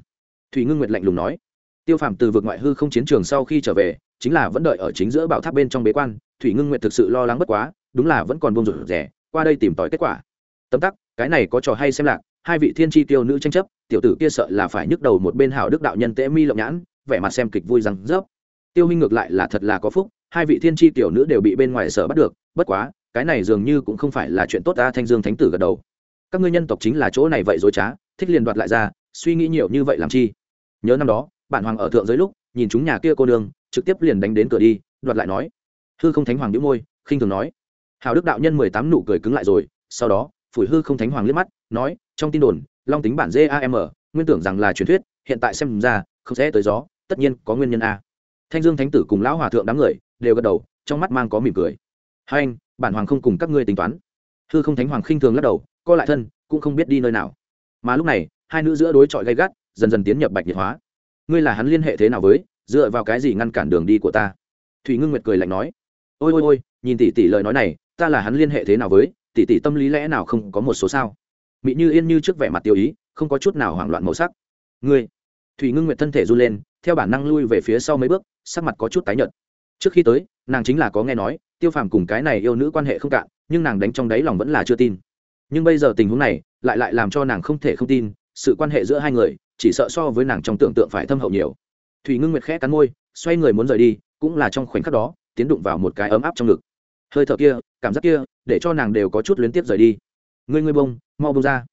Thủy ngưng nguyệt lạnh lùng nói. Tiêu phàm từ vực ngoại hư không chiến trường sau khi trở về, chính là vẫn đợi ở chính giữa bảo tháp bên trong bế quan. Thủy ngưng nguyệt thực sự lo lắng bất quá, đúng là vẫn còn buông rủi rẻ qua đây tìm tòi kết quả. Tấm tắc, cái này có trò hay xem lạc, hai vị thiên tri tiêu nữ tranh chấp, tiểu tử kia sợ là phải nhức đầu một bên hảo đức đạo nhân tễ mi lộng nhãn, vẻ mặt xem kịch vui rằng rớp. Tiêu minh ngược lại là thật là có phúc, hai vị thiên tri tiểu nữ đều bị bên ngoài sở bắt được, bất quá, cái này dường như cũng không phải là chuyện tốt ta, thanh dương thánh tử gật đầu. Các ngươi nhân tộc chính là chỗ này vậy dối trá, thích liền đoạt lại ra, suy nghĩ nhiều như vậy làm chi? Nhớ năm đó, bản hoàng ở thượng giới lúc, nhìn chúng nhà kia cô nương, trực tiếp liền đánh đến cửa đi, đoạt lại nói. Hư không thánh hoàng đĩu môi, khinh thường nói hào đức đạo nhân mười tám nụ cười cứng lại rồi, sau đó, phủi hư không thánh hoàng liếc mắt, nói, trong tin đồn, long tính bản gam nguyên tưởng rằng là truyền thuyết, hiện tại xem ra, không sẽ tới gió, tất nhiên có nguyên nhân a. Thanh dương thánh tử cùng lão hòa thượng đám người đều gật đầu, trong mắt mang có mỉm cười. Hai anh, bản hoàng không cùng các ngươi tính toán. Hư không thánh hoàng khinh thường lắc đầu, co lại thân, cũng không biết đi nơi nào. Mà lúc này, hai nữ giữa đối chọi gay gắt, dần dần tiến nhập bạch nhiệt hóa. Ngươi là hắn liên hệ thế nào với, dựa vào cái gì ngăn cản đường đi của ta? Thủy ngưng nguyệt cười lạnh nói. Ôi ôi ôi, nhìn tỷ tỷ lời nói này ta là hắn liên hệ thế nào với, tỷ tỷ tâm lý lẽ nào không có một số sao? Mỹ như yên như trước vẻ mặt tiêu ý, không có chút nào hoảng loạn màu sắc. Ngươi, thủy ngưng nguyệt thân thể run lên, theo bản năng lui về phía sau mấy bước, sắc mặt có chút tái nhợt. Trước khi tới, nàng chính là có nghe nói, tiêu phàm cùng cái này yêu nữ quan hệ không cạn, nhưng nàng đánh trong đáy lòng vẫn là chưa tin. Nhưng bây giờ tình huống này, lại lại làm cho nàng không thể không tin, sự quan hệ giữa hai người, chỉ sợ so với nàng trong tưởng tượng phải thâm hậu nhiều. Thủy ngưng nguyệt khẽ cắn môi, xoay người muốn rời đi, cũng là trong khoảnh khắc đó, tiến đụng vào một cái ấm áp trong ngực hơi thở kia, cảm giác kia, để cho nàng đều có chút luyến tiếp rời đi. Ngươi ngươi bông, mau bông ra.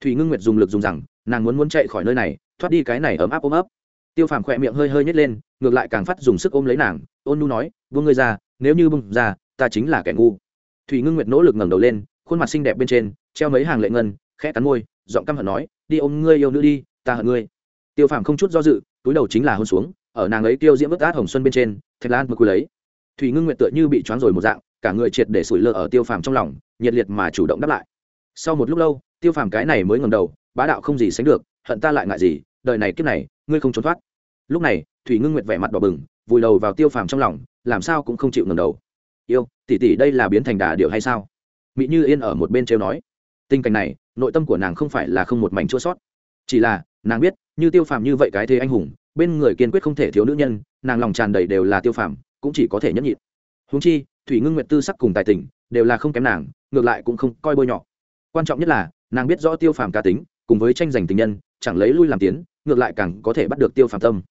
Thủy ngưng nguyệt dùng lực dùng rằng, nàng muốn muốn chạy khỏi nơi này, thoát đi cái này ấm áp ôm ấp. Tiêu phàm khỏe miệng hơi hơi nhét lên, ngược lại càng phát dùng sức ôm lấy nàng, ôn nu nói vương ngươi ra, nếu như bông ra, ta chính là kẻ ngu. Thủy ngưng nguyệt nỗ lực ngẩng đầu lên, khuôn mặt xinh đẹp bên trên, treo mấy hàng lệ ngân, khẽ cắn môi, giọng căm hận nói, đi ôm ngươi yêu nữ đi, ta hận ngươi. Tiêu phàm không chút do dự, túi đầu chính là hôn xuống, ở nàng ấy tiêu diễm ướt át hồng xuân bên trên, thạch lan mực cúi lấy. Thủy ngưng nguyệt tựa như bị choáng rồi một dạng cả người triệt để sủi lơ ở tiêu phàm trong lòng, nhiệt liệt mà chủ động đáp lại. Sau một lúc lâu, tiêu phàm cái này mới ngầm đầu, bá đạo không gì sánh được, hận ta lại ngại gì, đời này kiếp này, ngươi không trốn thoát. Lúc này, thủy ngưng nguyệt vẻ mặt đỏ bừng, vùi đầu vào tiêu phàm trong lòng, làm sao cũng không chịu ngầm đầu. Yêu, tỷ tỷ đây là biến thành đà điệu hay sao? Mỹ như yên ở một bên trêu nói. Tình cảnh này, nội tâm của nàng không phải là không một mảnh chua sót. Chỉ là, nàng biết, như tiêu phàm như vậy cái thế anh hùng, bên người kiên quyết không thể thiếu nữ nhân, nàng lòng tràn đầy đều là tiêu phàm, cũng chỉ có thể nhẫn nhịn. Húng chi thủy ngưng nguyệt tư sắc cùng tài tình, đều là không kém nàng, ngược lại cũng không coi bôi nhọ. Quan trọng nhất là, nàng biết rõ tiêu phàm cá tính, cùng với tranh giành tình nhân, chẳng lấy lui làm tiến, ngược lại càng có thể bắt được tiêu phàm tâm.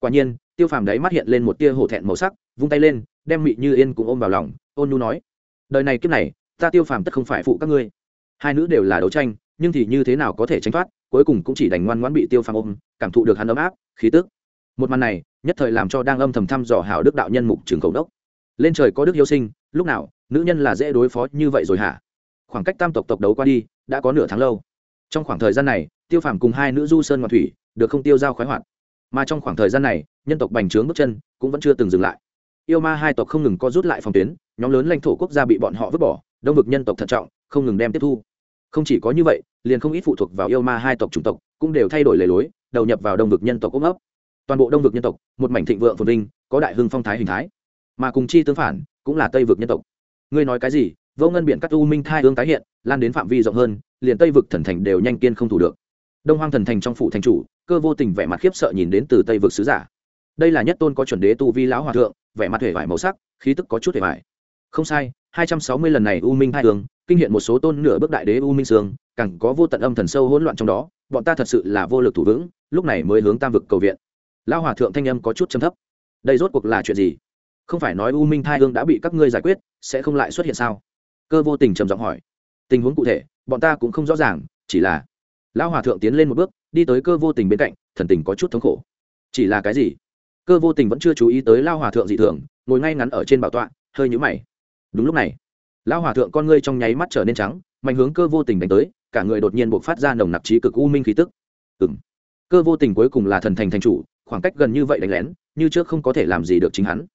Quả nhiên, tiêu phàm đấy mắt hiện lên một tia hổ thẹn màu sắc, vung tay lên, đem mị như yên cùng ôm vào lòng, ôn nu nói, đời này kiếp này, ta tiêu phàm tất không phải phụ các ngươi. Hai nữ đều là đấu tranh, nhưng thì như thế nào có thể tránh thoát, cuối cùng cũng chỉ đành ngoan ngoãn bị tiêu phàm ôm, cảm thụ được hắn ấm áp, khí tức. Một màn này, nhất thời làm cho đang âm thầm thăm dò hảo đức đạo nhân mục trường cầu đốc lên trời có đức yêu sinh, lúc nào, nữ nhân là dễ đối phó như vậy rồi hả? Khoảng cách tam tộc tộc đấu qua đi, đã có nửa tháng lâu. Trong khoảng thời gian này, tiêu phàm cùng hai nữ du sơn ngọc thủy, được không tiêu giao khoái hoạt. Mà trong khoảng thời gian này, nhân tộc bành trướng bước chân, cũng vẫn chưa từng dừng lại. Yêu ma hai tộc không ngừng co rút lại phòng tuyến, nhóm lớn lãnh thổ quốc gia bị bọn họ vứt bỏ, đông vực nhân tộc thận trọng, không ngừng đem tiếp thu. Không chỉ có như vậy, liền không ít phụ thuộc vào yêu ma hai tộc chủng tộc, cũng đều thay đổi lề lối, đầu nhập vào đông vực nhân tộc ôm ấp. Toàn bộ đông vực nhân tộc, một mảnh thịnh vượng phồn vinh, có đại hưng phong thái hình thái mà cùng chi tương phản, cũng là tây vực nhân tộc. Ngươi nói cái gì? Vô ngân biển cắt u minh thai hương tái hiện, lan đến phạm vi rộng hơn, liền tây vực thần thành đều nhanh kiên không thủ được. Đông hoang thần thành trong phủ thành chủ, cơ vô tình vẻ mặt khiếp sợ nhìn đến từ tây vực sứ giả. Đây là nhất tôn có chuẩn đế tu vi lão hòa thượng, vẻ mặt hề vải màu sắc, khí tức có chút hề vải. Không sai, hai trăm sáu mươi lần này u minh hai hương, kinh hiện một số tôn nửa bước đại đế u minh sương, càng có vô tận âm thần sâu hỗn loạn trong đó, bọn ta thật sự là vô lực thủ vững, lúc này mới hướng tam vực cầu viện. Lão hòa thượng thanh âm có chút châm thấp. Đây rốt cuộc là chuyện gì? Không phải nói u minh thai hương đã bị các ngươi giải quyết, sẽ không lại xuất hiện sao? Cơ vô tình trầm giọng hỏi. Tình huống cụ thể, bọn ta cũng không rõ ràng, chỉ là lão hòa thượng tiến lên một bước, đi tới cơ vô tình bên cạnh, thần tình có chút thống khổ. Chỉ là cái gì? Cơ vô tình vẫn chưa chú ý tới lao hòa thượng dị thường, ngồi ngay ngắn ở trên bảo tọa, hơi nhũ mày. Đúng lúc này lao hòa thượng con ngươi trong nháy mắt trở nên trắng, mạnh hướng cơ vô tình đánh tới, cả người đột nhiên buộc phát ra nồng nặc trí cực u minh khí tức. Ừ m cơ vô tình cuối cùng là thần thành thành chủ, khoảng cách gần như vậy đánh lén, như trước không có thể làm gì được chính hắn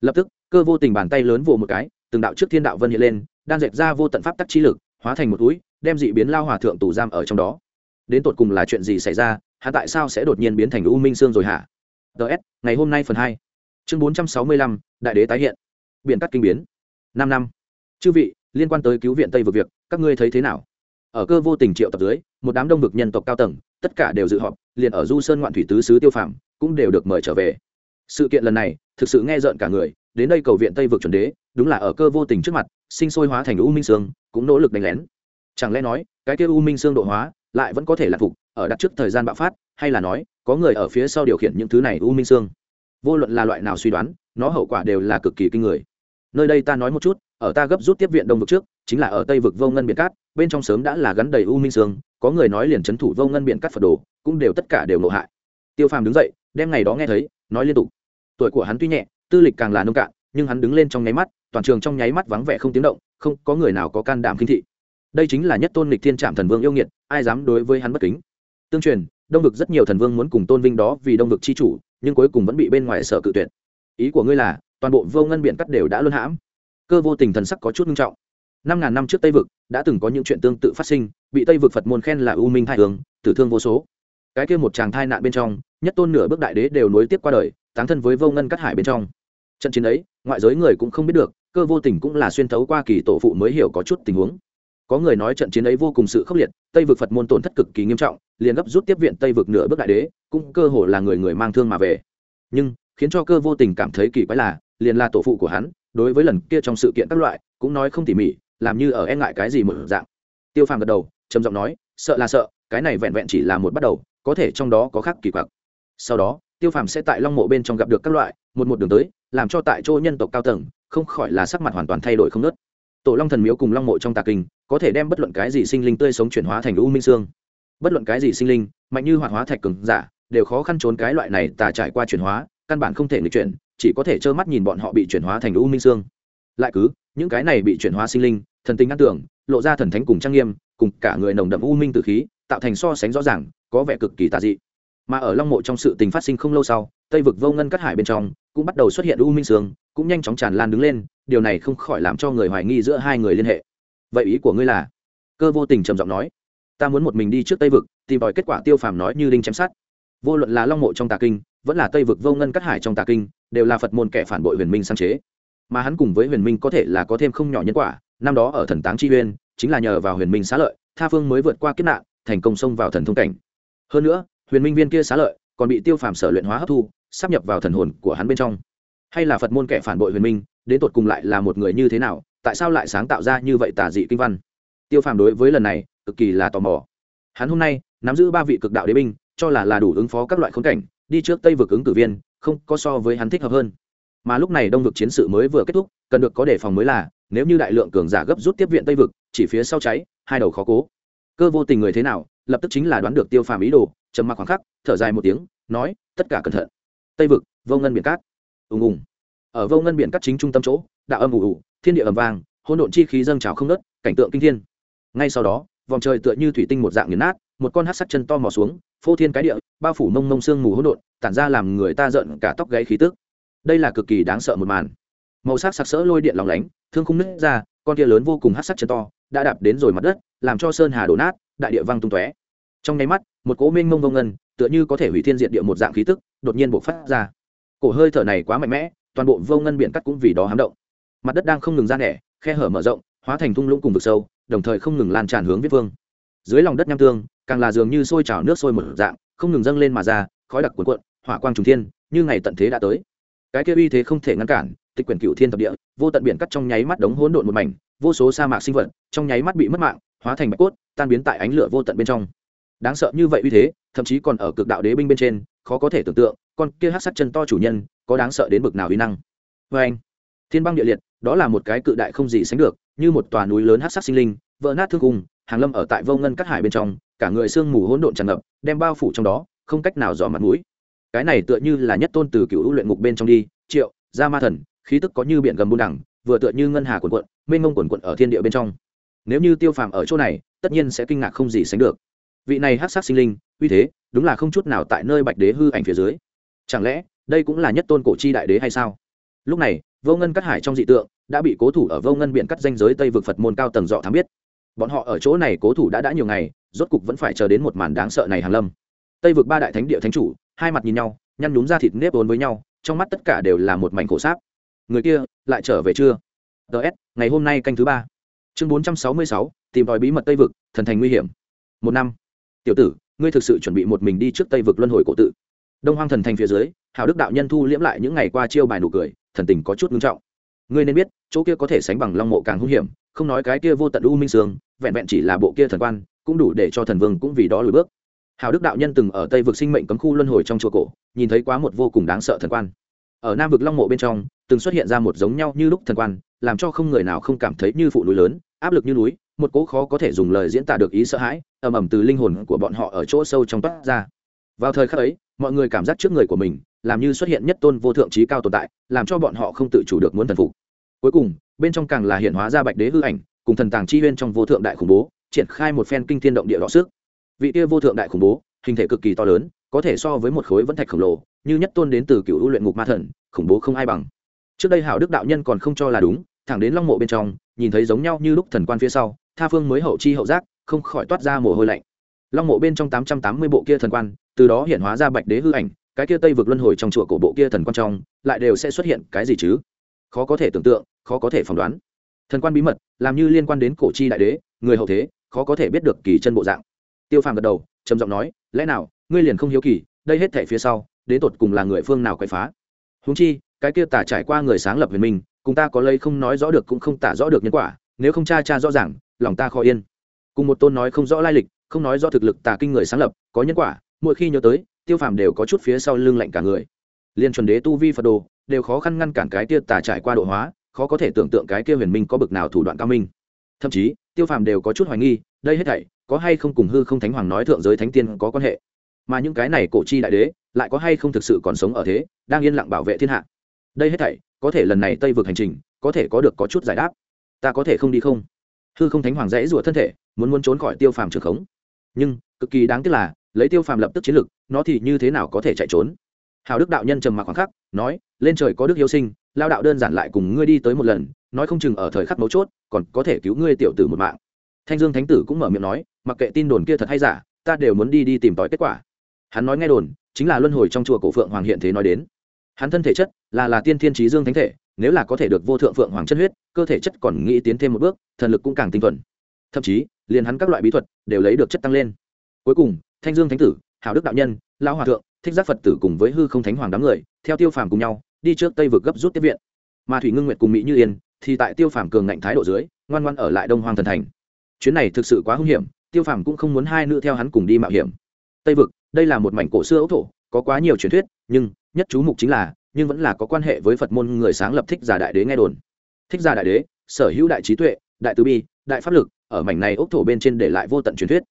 lập tức, cơ vô tình bàn tay lớn vồ một cái, từng đạo trước thiên đạo vân hiện lên đang dẹp ra vô tận pháp tắc chi lực, hóa thành một túi, đem dị biến lao hòa thượng tù giam ở trong đó. Đến tột cùng là chuyện gì xảy ra hạ tại sao sẽ đột nhiên biến thành u minh sương rồi hả? Ts ngày hôm nay phần hai, chương bốn trăm sáu mươi lăm, đại đế tái hiện. Biện cắt kinh biến. Năm năm. Chư vị, liên quan tới cứu viện tây vực việc, các ngươi thấy thế nào? Ở cơ vô tình triệu tập dưới, một đám đông vực nhân tộc cao tầng, tất cả đều dự họp, liền ở du sơn ngoạn thủy tứ sứ tiêu phạm cũng đều được mời trở về. Sự kiện lần này thực sự nghe rợn cả người, đến đây cầu viện tây vực chuẩn đế, đúng là ở cơ vô tình trước mặt, sinh sôi hóa thành u minh sương, cũng nỗ lực đánh lén. Chẳng lẽ nói, cái kia u minh sương độ hóa lại vẫn có thể là phục, ở đặt trước thời gian bạo phát, hay là nói, có người ở phía sau điều khiển những thứ này u minh sương? Vô luận là loại nào suy đoán, nó hậu quả đều là cực kỳ kinh người. Nơi đây ta nói một chút, ở ta gấp rút tiếp viện đông vực trước, chính là ở tây vực vô ngân biển cát, bên trong sớm đã là gắn đầy u minh sương, có người nói liền c h ấ n thủ vô ngân biển cát phật đồ, cũng đều tất cả đều nộ hại. Tiêu phàm đứng dậy, đem ngày đó nghe thấy, nói liên tục tuổi của hắn tuy nhẹ, tư lịch càng là nông cạn, nhưng hắn đứng lên trong nháy mắt, toàn trường trong nháy mắt vắng vẻ không tiếng động, không có người nào có can đảm khinh thị. Đây chính là nhất tôn lịch thiên trạm thần vương yêu nghiệt, ai dám đối với hắn bất kính? Tương truyền, đông vực rất nhiều thần vương muốn cùng tôn vinh đó vì đông vực c h i chủ, nhưng cuối cùng vẫn bị bên ngoài sở cự tuyệt. Ý của ngươi là, toàn bộ vô ngân biện cắt đều đã luân hãm. Cơ vô tình thần sắc có chút nghiêm trọng. Năm ngàn năm trước tây vực, đã từng có những chuyện tương tự phát sinh, bị tây vực phật môn khen là u minh thai hướng tử thương vô số. Cái kia một chàng thai nạn bên trong, nhất tôn nửa bước đại đế đều nối tiếp qua đời táng thân với vô ngân cắt hải bên trong. Trận chiến ấy, ngoại giới người cũng không biết được, cơ vô tình cũng là xuyên thấu qua kỳ tổ phụ mới hiểu có chút tình huống. Có người nói trận chiến ấy vô cùng sự khốc liệt, tây vực phật môn tổn thất cực kỳ nghiêm trọng, liền gấp rút tiếp viện tây vực nửa bước đại đế, cũng cơ hồ là người người mang thương mà về. Nhưng, khiến cho cơ vô tình cảm thấy kỳ quái là, liền là tổ phụ của hắn, đối với lần kia trong sự kiện các loại, cũng nói không tỉ mỉ, làm như ở e ngại cái gì một dạng. Tiêu phàm gật đầu, trầm giọng nói, sợ là sợ, cái này vẹn vẹn chỉ là một bắt đầu, có thể trong đó có khác kỳ quặc. Sau đó tiêu phàm sẽ tại long mộ bên trong gặp được các loại, một một đường tới, làm cho tại chỗ nhân tộc cao tầng, không khỏi là sắc mặt hoàn toàn thay đổi không nớt. Tổ long thần miếu cùng long mộ trong tà kinh, có thể đem bất luận cái gì sinh linh tươi sống chuyển hóa thành u minh xương. Bất luận cái gì sinh linh, mạnh như hoạt hóa thạch cường giả, đều khó khăn trốn cái loại này tà trải qua chuyển hóa, căn bản không thể nghịch chuyển, chỉ có thể trơ mắt nhìn bọn họ bị chuyển hóa thành u minh xương. Lại cứ, những cái này bị chuyển hóa sinh linh, thần tính ngăn tưởng, lộ ra thần thánh cùng trang nghiêm, cùng cả người nồng đậm u minh từ khí, tạo thành so sánh rõ ràng, có vẻ cực kỳ tà dị mà ở long mộ trong sự tình phát sinh không lâu sau, tây vực vô ngân cắt hải bên trong cũng bắt đầu xuất hiện u minh sương, cũng nhanh chóng tràn lan đứng lên, điều này không khỏi làm cho người hoài nghi giữa hai người liên hệ. Vậy ý của ngươi là? Cơ vô tình trầm giọng nói. Ta muốn một mình đi trước tây vực, tìm tòi kết quả tiêu phàm nói như đinh chém sát vô luận là long mộ trong tà kinh, vẫn là tây vực vô ngân cắt hải trong tà kinh, đều là phật môn kẻ phản bội huyền minh sáng chế. Mà hắn cùng với huyền minh có thể là có thêm không nhỏ nhân quả, năm đó ở thần táng chi uyên, chính là nhờ vào huyền minh xá lợi, tha phương mới vượt qua kiếp nạn, thành công xông vào thần thông cảnh. Hơn nữa huyền minh viên kia xá lợi còn bị tiêu phàm sở luyện hóa hấp thu, sắp nhập vào thần hồn của hắn bên trong. Hay là phật môn kẻ phản bội huyền minh, đến tột cùng lại là một người như thế nào, tại sao lại sáng tạo ra như vậy tả dị kinh văn? Tiêu phàm đối với lần này, cực kỳ là tò mò. Hắn hôm nay, nắm giữ ba vị cực đạo đế binh, cho là là đủ ứng phó các loại khốn cảnh, đi trước tây vực ứng cử viên, không có so với hắn thích hợp hơn. Mà lúc này đông vực chiến sự mới vừa kết thúc, cần được có đề phòng mới là, nếu như đại lượng cường giả gấp rút tiếp viện tây vực, chỉ phía sau cháy, hai đầu khó cố cơ vô tình người thế nào lập tức chính là đoán được tiêu phàm ý đồ trầm mặc khoảng khắc thở dài một tiếng nói tất cả cẩn thận. Tây vực vô ngân biển cát. Ùng ùng. Ở vô ngân biển cát chính trung tâm chỗ đạo âm ù ù thiên địa ầm vàng, hỗn độn chi khí dâng trào không nớt cảnh tượng kinh thiên. Ngay sau đó vòng trời tựa như thủy tinh một dạng nghiền nát một con hát sắc chân to mò xuống phô thiên cái địa bao phủ mông mông sương mù hỗn độn tản ra làm người ta giận cả tóc gáy khí tức. Đây là cực kỳ đáng sợ một màn. Màu sắc sặc sỡ lôi điện lóng lánh thương khung nứt ra con kia lớn vô cùng hát sắc chân to đã đạp đến rồi mặt đất làm cho sơn hà đổ nát, đại địa văng tung tóe. Trong nháy mắt, một cỗ minh mông vông ngân, tựa như có thể hủy thiên diệt địa một dạng khí tức, đột nhiên bộc phát ra. Cổ hơi thở này quá mạnh mẽ, toàn bộ vô ngân biển cắt cũng vì đó hám động. Mặt đất đang không ngừng ra nẻ khe hở mở rộng, hóa thành thung lũng cùng vực sâu, đồng thời không ngừng lan tràn hướng viết vương. Dưới lòng đất nham tương, càng là dường như sôi trào nước sôi một dạng, không ngừng dâng lên mà ra, khói đặc cuộn cuộn, hỏa quang trùng thiên, như ngày tận thế đã tới. Cái kia uy thế không thể ngăn cản, tịch quyển cựu thiên thập địa, vô tận biển cắt trong nháy mắt đống hỗn độn một mảnh, vô số sa mạc sinh vật, trong nháy mắt bị mất mạng hóa thành bạch cốt, tan biến tại ánh lửa vô tận bên trong. Đáng sợ như vậy uy thế, thậm chí còn ở cực đạo đế binh bên trên, khó có thể tưởng tượng, con kia hát sắt chân to chủ nhân, có đáng sợ đến bực nào uy năng. Vê anh, thiên băng địa liệt, đó là một cái cự đại không gì sánh được, như một tòa núi lớn hát sát sinh linh, vỡ nát thương cùng, hàng lâm ở tại vô ngân cát hải bên trong, cả người sương mù hỗn độn tràn ngập, đem bao phủ trong đó, không cách nào dò mặt mũi. Cái này tựa như là nhất tôn từ cựu luyện ngục bên trong đi, triệu ra ma thần, khí tức có như biển gầm buôn đẳng vừa tựa như ngân hà quần quận mênh mông quần quận ở thiên địa bên trong nếu như tiêu phàm ở chỗ này, tất nhiên sẽ kinh ngạc không gì sánh được. Vị này hát sát sinh linh, uy thế, đúng là không chút nào tại nơi bạch đế hư ảnh phía dưới. Chẳng lẽ, đây cũng là nhất tôn cổ chi đại đế hay sao? Lúc này, vô ngân cắt hải trong dị tượng, đã bị cố thủ ở vô ngân biển cắt danh giới tây vực phật môn cao tầng dọ thám biết. Bọn họ ở chỗ này cố thủ đã đã nhiều ngày, rốt cục vẫn phải chờ đến một màn đáng sợ này hàng lâm. Tây vực ba đại thánh địa thánh chủ, hai mặt nhìn nhau, nhăn nhúm ra thịt nếp ốn với nhau, trong mắt tất cả đều là một mảnh khổ sáp. Người kia, lại trở về chưa? Ts ngày hôm nay canh thứ ba chương bốn trăm sáu mươi sáu, tìm tòi bí mật tây vực, thần thành nguy hiểm. Một năm. Tiểu tử, ngươi thực sự chuẩn bị một mình đi trước tây vực luân hồi cổ tự. Đông hoang thần thành phía dưới hào đức đạo nhân thu liễm lại những ngày qua chiêu bài nụ cười, thần tình có chút ngưng trọng. Ngươi nên biết, chỗ kia có thể sánh bằng long mộ càng hung hiểm, không nói cái kia vô tận u minh sương, vẹn vẹn chỉ là bộ kia thần quan, cũng đủ để cho thần vương cũng vì đó lùi bước. Hào đức đạo nhân từng ở tây vực sinh mệnh cấm khu luân hồi trong chùa cổ, nhìn thấy quá một vô cùng đáng sợ thần quan. Ở nam vực long mộ bên trong, từng xuất hiện ra một giống nhau như lúc thần quan làm cho không người nào không cảm thấy như phụ núi lớn, áp lực như núi, một cỗ khó có thể dùng lời diễn tả được ý sợ hãi, ầm ầm từ linh hồn của bọn họ ở chỗ sâu trong toát ra. Vào thời khắc ấy, mọi người cảm giác trước người của mình, làm như xuất hiện nhất tôn vô thượng trí cao tồn tại, làm cho bọn họ không tự chủ được muốn thần phục. Cuối cùng, bên trong càng là hiện hóa ra bạch đế hư ảnh, cùng thần tàng chi huyên trong vô thượng đại khủng bố, triển khai một phen kinh thiên động địa đỏ sức. Vị kia vô thượng đại khủng bố, hình thể cực kỳ to lớn, có thể so với một khối vẫn thạch khổng lồ, như nhất tôn đến từ cựu luyện ngục ma thần, khủng bố không ai bằng. Trước đây hảo đức đạo nhân còn không cho là đúng thẳng đến long mộ bên trong, nhìn thấy giống nhau như lúc thần quan phía sau, tha phương mới hậu chi hậu giác, không khỏi toát ra mồ hôi lạnh. Long mộ bên trong tám trăm tám mươi bộ kia thần quan, từ đó hiện hóa ra bạch đế hư ảnh, cái kia tây vực luân hồi trong chùa cổ bộ kia thần quan trong, lại đều sẽ xuất hiện cái gì chứ? Khó có thể tưởng tượng, khó có thể phỏng đoán. Thần quan bí mật, làm như liên quan đến cổ chi đại đế, người hậu thế, khó có thể biết được kỳ chân bộ dạng. Tiêu phàm gật đầu, trầm giọng nói, lẽ nào, ngươi liền không hiếu kỳ, đây hết thể phía sau, đến tột cùng là người phương nào quậy phá? Húng chi, cái kia tả trải qua người sáng lập huyền minh cùng ta có lấy không nói rõ được cũng không tả rõ được nhân quả, nếu không cha cha rõ ràng, lòng ta khó yên. Cùng một tôn nói không rõ lai lịch, không nói rõ thực lực tà kinh người sáng lập, có nhân quả, mỗi khi nhớ tới, tiêu phàm đều có chút phía sau lưng lạnh cả người. Liên chuẩn đế tu vi phật đồ, đều khó khăn ngăn cản cái tia tà trải qua độ hóa, khó có thể tưởng tượng cái kia huyền minh có bực nào thủ đoạn cao minh. Thậm chí, tiêu phàm đều có chút hoài nghi, đây hết thảy, có hay không cùng hư không thánh hoàng nói thượng giới thánh tiên có quan hệ? Mà những cái này cổ chi đại đế, lại có hay không thực sự còn sống ở thế, đang yên lặng bảo vệ thiên hạ? Đây hết thảy có thể lần này tây vực hành trình có thể có được có chút giải đáp. Ta có thể không đi không? Hư không thánh hoàng dễ rủa thân thể, muốn muốn trốn khỏi tiêu phàm trường khống. Nhưng, cực kỳ đáng tiếc là, lấy tiêu phàm lập tức chiến lực, nó thì như thế nào có thể chạy trốn? Hào đức đạo nhân trầm mặc khoảng khắc, nói, lên trời có đức yêu sinh, lao đạo đơn giản lại cùng ngươi đi tới một lần, nói không chừng ở thời khắc mấu chốt, còn có thể cứu ngươi tiểu tử một mạng. Thanh dương thánh tử cũng mở miệng nói, mặc kệ tin đồn kia thật hay giả, ta đều muốn đi đi tìm tòi kết quả. Hắn nói nghe đồn, chính là luân hồi trong chùa cổ phượng hoàng hiện thế nói đến hắn thân thể chất là là tiên thiên trí dương thánh thể, nếu là có thể được vô thượng phượng hoàng chân huyết, cơ thể chất còn nghĩ tiến thêm một bước, thần lực cũng càng tinh thuần. Thậm chí, liền hắn các loại bí thuật đều lấy được chất tăng lên. Cuối cùng, thanh dương thánh tử, hảo đức đạo nhân, lão hòa thượng, thích giác phật tử cùng với hư không thánh hoàng đám người, theo tiêu phàm cùng nhau, đi trước tây vực gấp rút tiếp viện. Mà thủy ngưng nguyệt cùng mỹ như yên, thì tại tiêu phàm cường ngạnh thái độ dưới, ngoan ngoan ở lại đông hoàng thần thành. Chuyến này thực sự quá hung hiểm, tiêu phàm cũng không muốn hai nữ theo hắn cùng đi mạo hiểm. Tây vực, đây là một mảnh cổ xưa ấu thổ, có quá nhiều truyền thuyết, nhưng nhất chú mục chính là, nhưng vẫn là có quan hệ với phật môn người sáng lập thích giả đại đế nghe đồn. Thích giả đại đế, sở hữu đại trí tuệ, đại từ bi, đại pháp lực, ở mảnh này ốc thổ bên trên để lại vô tận truyền thuyết.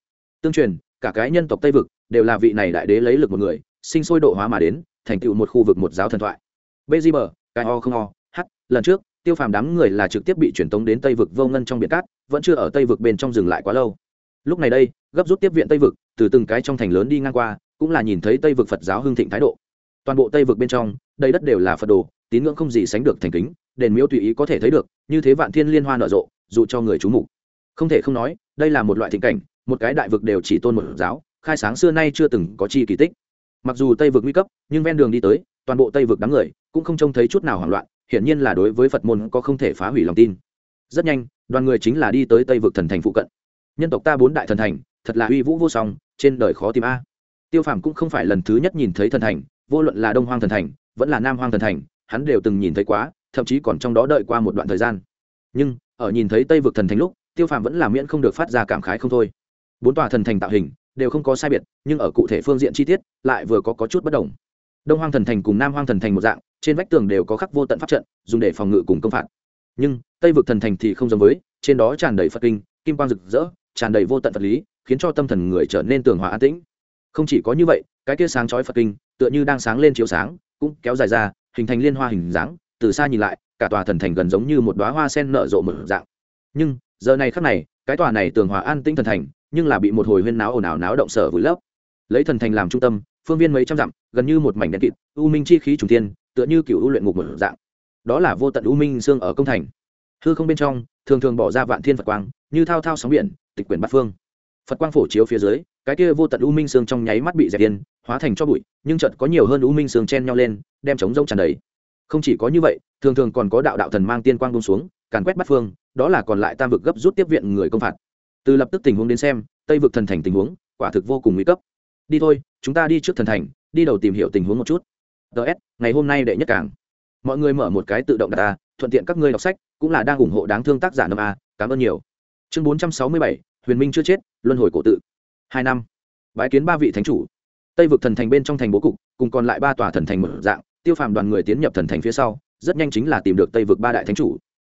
Tương truyền, cả cái nhân tộc tây vực đều là vị này đại đế lấy lực một người, sinh sôi độ hóa mà đến, thành tựu một khu vực một giáo thần thoại. Bê di bờ cái o không o, h, lần trước, tiêu phàm đám người là trực tiếp bị truyền tống đến tây vực vô ngân trong biển cát, vẫn chưa ở tây vực bên trong dừng lại quá lâu. Lúc này đây, gấp rút tiếp viện tây vực, từ từng cái trong thành lớn đi ngang qua, cũng là nhìn thấy tây vực phật giáo hưng thịnh thái độ toàn bộ tây vực bên trong đây đất đều là phật đồ, tín ngưỡng không gì sánh được thành kính, đền miếu tùy ý có thể thấy được, như thế vạn thiên liên hoa nở rộ, dù cho người chú mục. Không thể không nói, đây là một loại thịnh cảnh, một cái đại vực đều chỉ tôn một giáo, khai sáng xưa nay chưa từng có chi kỳ tích. Mặc dù tây vực nguy cấp, nhưng ven đường đi tới, toàn bộ tây vực đám người cũng không trông thấy chút nào hoảng loạn, hiển nhiên là đối với phật môn có không thể phá hủy lòng tin. Rất nhanh, đoàn người chính là đi tới tây vực thần thành phụ cận. Nhân tộc ta bốn đại thần thành, thật là uy vũ vô song, trên đời khó tìm a. Tiêu phàm cũng không phải lần thứ nhất nhìn thấy thần thành vô luận là đông hoang thần thành vẫn là nam hoang thần thành hắn đều từng nhìn thấy quá thậm chí còn trong đó đợi qua một đoạn thời gian. Nhưng ở nhìn thấy tây vực thần thành lúc tiêu phàm vẫn là miễn không được phát ra cảm khái không thôi. Bốn tòa thần thành tạo hình đều không có sai biệt nhưng ở cụ thể phương diện chi tiết lại vừa có, có chút bất đồng. Đông hoang thần thành cùng nam hoang thần thành một dạng trên vách tường đều có khắc vô tận pháp trận dùng để phòng ngự cùng công phạt. Nhưng tây vực thần thành thì không giống với trên đó tràn đầy phật kinh kim quang rực rỡ tràn đầy vô tận vật lý khiến cho tâm thần người trở nên tường hòa an tĩnh. Không chỉ có như vậy cái kia sáng chói phật kinh tựa như đang sáng lên chiếu sáng, cũng kéo dài ra, hình thành liên hoa hình dáng, từ xa nhìn lại, cả tòa thần thành gần giống như một đoá hoa sen nở rộ một dạng. Nhưng, giờ này khắc này, cái tòa này tường hòa an tĩnh thần thành, nhưng là bị một hồi huyên náo ồn ào náo động sở vùi lấp. Lấy thần thành làm trung tâm, phương viên mấy trăm dặm, gần như một mảnh đen kịt, u minh chi khí trùng tiên tựa như cựu u luyện ngục một dạng. Đó là vô tận u minh xương ở công thành. Hư không bên trong, thường thường bỏ ra vạn thiên phật quang, như thao thao sóng biển, tịch quyển bát phương. Phật quang phổ chiếu phía dưới, cái kia vô tận u minh xương trong nháy mắt bị dẹp yên hóa thành cho bụi, nhưng chợt có nhiều hơn u minh sương chen nhau lên, đem chống rông tràn đầy. Không chỉ có như vậy, thường thường còn có đạo đạo thần mang tiên quang bông xuống, càn quét bắt phương, đó là còn lại tam vực gấp rút tiếp viện người công phạt. Từ lập tức tình huống đến xem, tây vực thần thành tình huống, quả thực vô cùng nguy cấp. Đi thôi, chúng ta đi trước thần thành, đi đầu tìm hiểu tình huống một chút. Ts ngày hôm nay đệ nhất cảng mọi người mở một cái tự động đặt a thuận tiện các ngươi đọc sách, cũng là đang ủng hộ đáng thương tác giả năm a, cảm ơn nhiều. Chương bốn trăm sáu mươi bảy, huyền minh chưa chết, luân hồi cổ tự. Hai năm. Bái kiến ba vị thánh chủ tây vực thần thành bên trong thành bố cục, cùng còn lại ba tòa thần thành mở dạng, tiêu phàm đoàn người tiến nhập thần thành phía sau, rất nhanh chính là tìm được tây vực ba đại thánh chủ.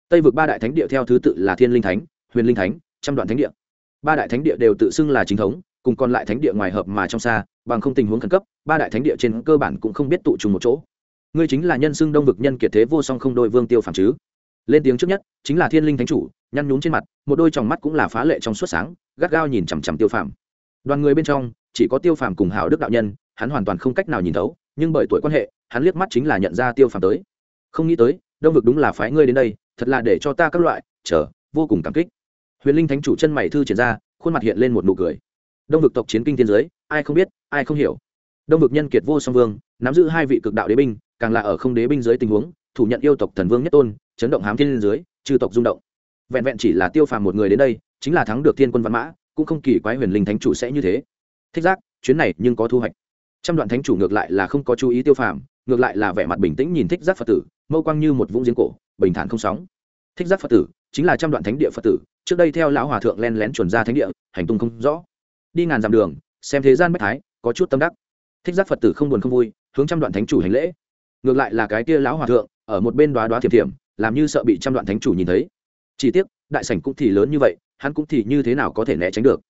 Tây vực ba đại thánh địa theo thứ tự là thiên linh thánh, huyền linh thánh, trăm đoạn thánh địa. Ba đại thánh địa đều tự xưng là chính thống, cùng còn lại thánh địa ngoài hợp mà trong xa, bằng không tình huống khẩn cấp, ba đại thánh địa trên cơ bản cũng không biết tụ trùng một chỗ. Ngươi chính là nhân xưng đông vực nhân kiệt thế vô song không đôi vương tiêu phàm chứ? Lên tiếng trước nhất, chính là thiên linh thánh chủ, nhăn nhún trên mặt, một đôi tròng mắt cũng là phá lệ trong suốt sáng, gắt gao nhìn chằm chằm tiêu phàm. Đoàn người bên trong chỉ có tiêu phàm cùng hào đức đạo nhân, hắn hoàn toàn không cách nào nhìn thấu, nhưng bởi tuổi quan hệ, hắn liếc mắt chính là nhận ra tiêu phàm tới. Không nghĩ tới, đông vực đúng là phái ngươi đến đây, thật là để cho ta các loại, chờ, vô cùng cảm kích. Huyền linh thánh chủ chân mày thư triển ra, khuôn mặt hiện lên một nụ cười. Đông vực tộc chiến kinh thiên giới, ai không biết, ai không hiểu. Đông vực nhân kiệt vô song vương, nắm giữ hai vị cực đạo đế binh, càng là ở không đế binh dưới tình huống, thủ nhận yêu tộc thần vương nhất tôn, chấn động hám thiên dưới trừ tộc rung động. Vẹn vẹn chỉ là tiêu phàm một người đến đây, chính là thắng được thiên quân văn mã, cũng không kỳ quái huyền linh thánh chủ sẽ như thế thích giác, chuyến này nhưng có thu hoạch. Trăm đoạn thánh chủ ngược lại là không có chú ý tiêu phàm, ngược lại là vẻ mặt bình tĩnh nhìn thích giác phật tử, mâu quang như một vũng giếng cổ, bình thản không sóng. Thích giác phật tử chính là trăm đoạn thánh địa phật tử, trước đây theo lão hòa thượng len lén chuẩn ra thánh địa, hành tung không rõ. Đi ngàn dặm đường, xem thế gian bách thái, có chút tâm đắc. Thích giác phật tử không buồn không vui, hướng trăm đoạn thánh chủ hành lễ. Ngược lại là cái kia lão hòa thượng, ở một bên đoá đoá thiệp thiểm, làm như sợ bị trăm đoạn thánh chủ nhìn thấy. Chỉ tiếc, đại sảnh cũng thì lớn như vậy, hắn cũng thì như thế nào có thể né tránh được?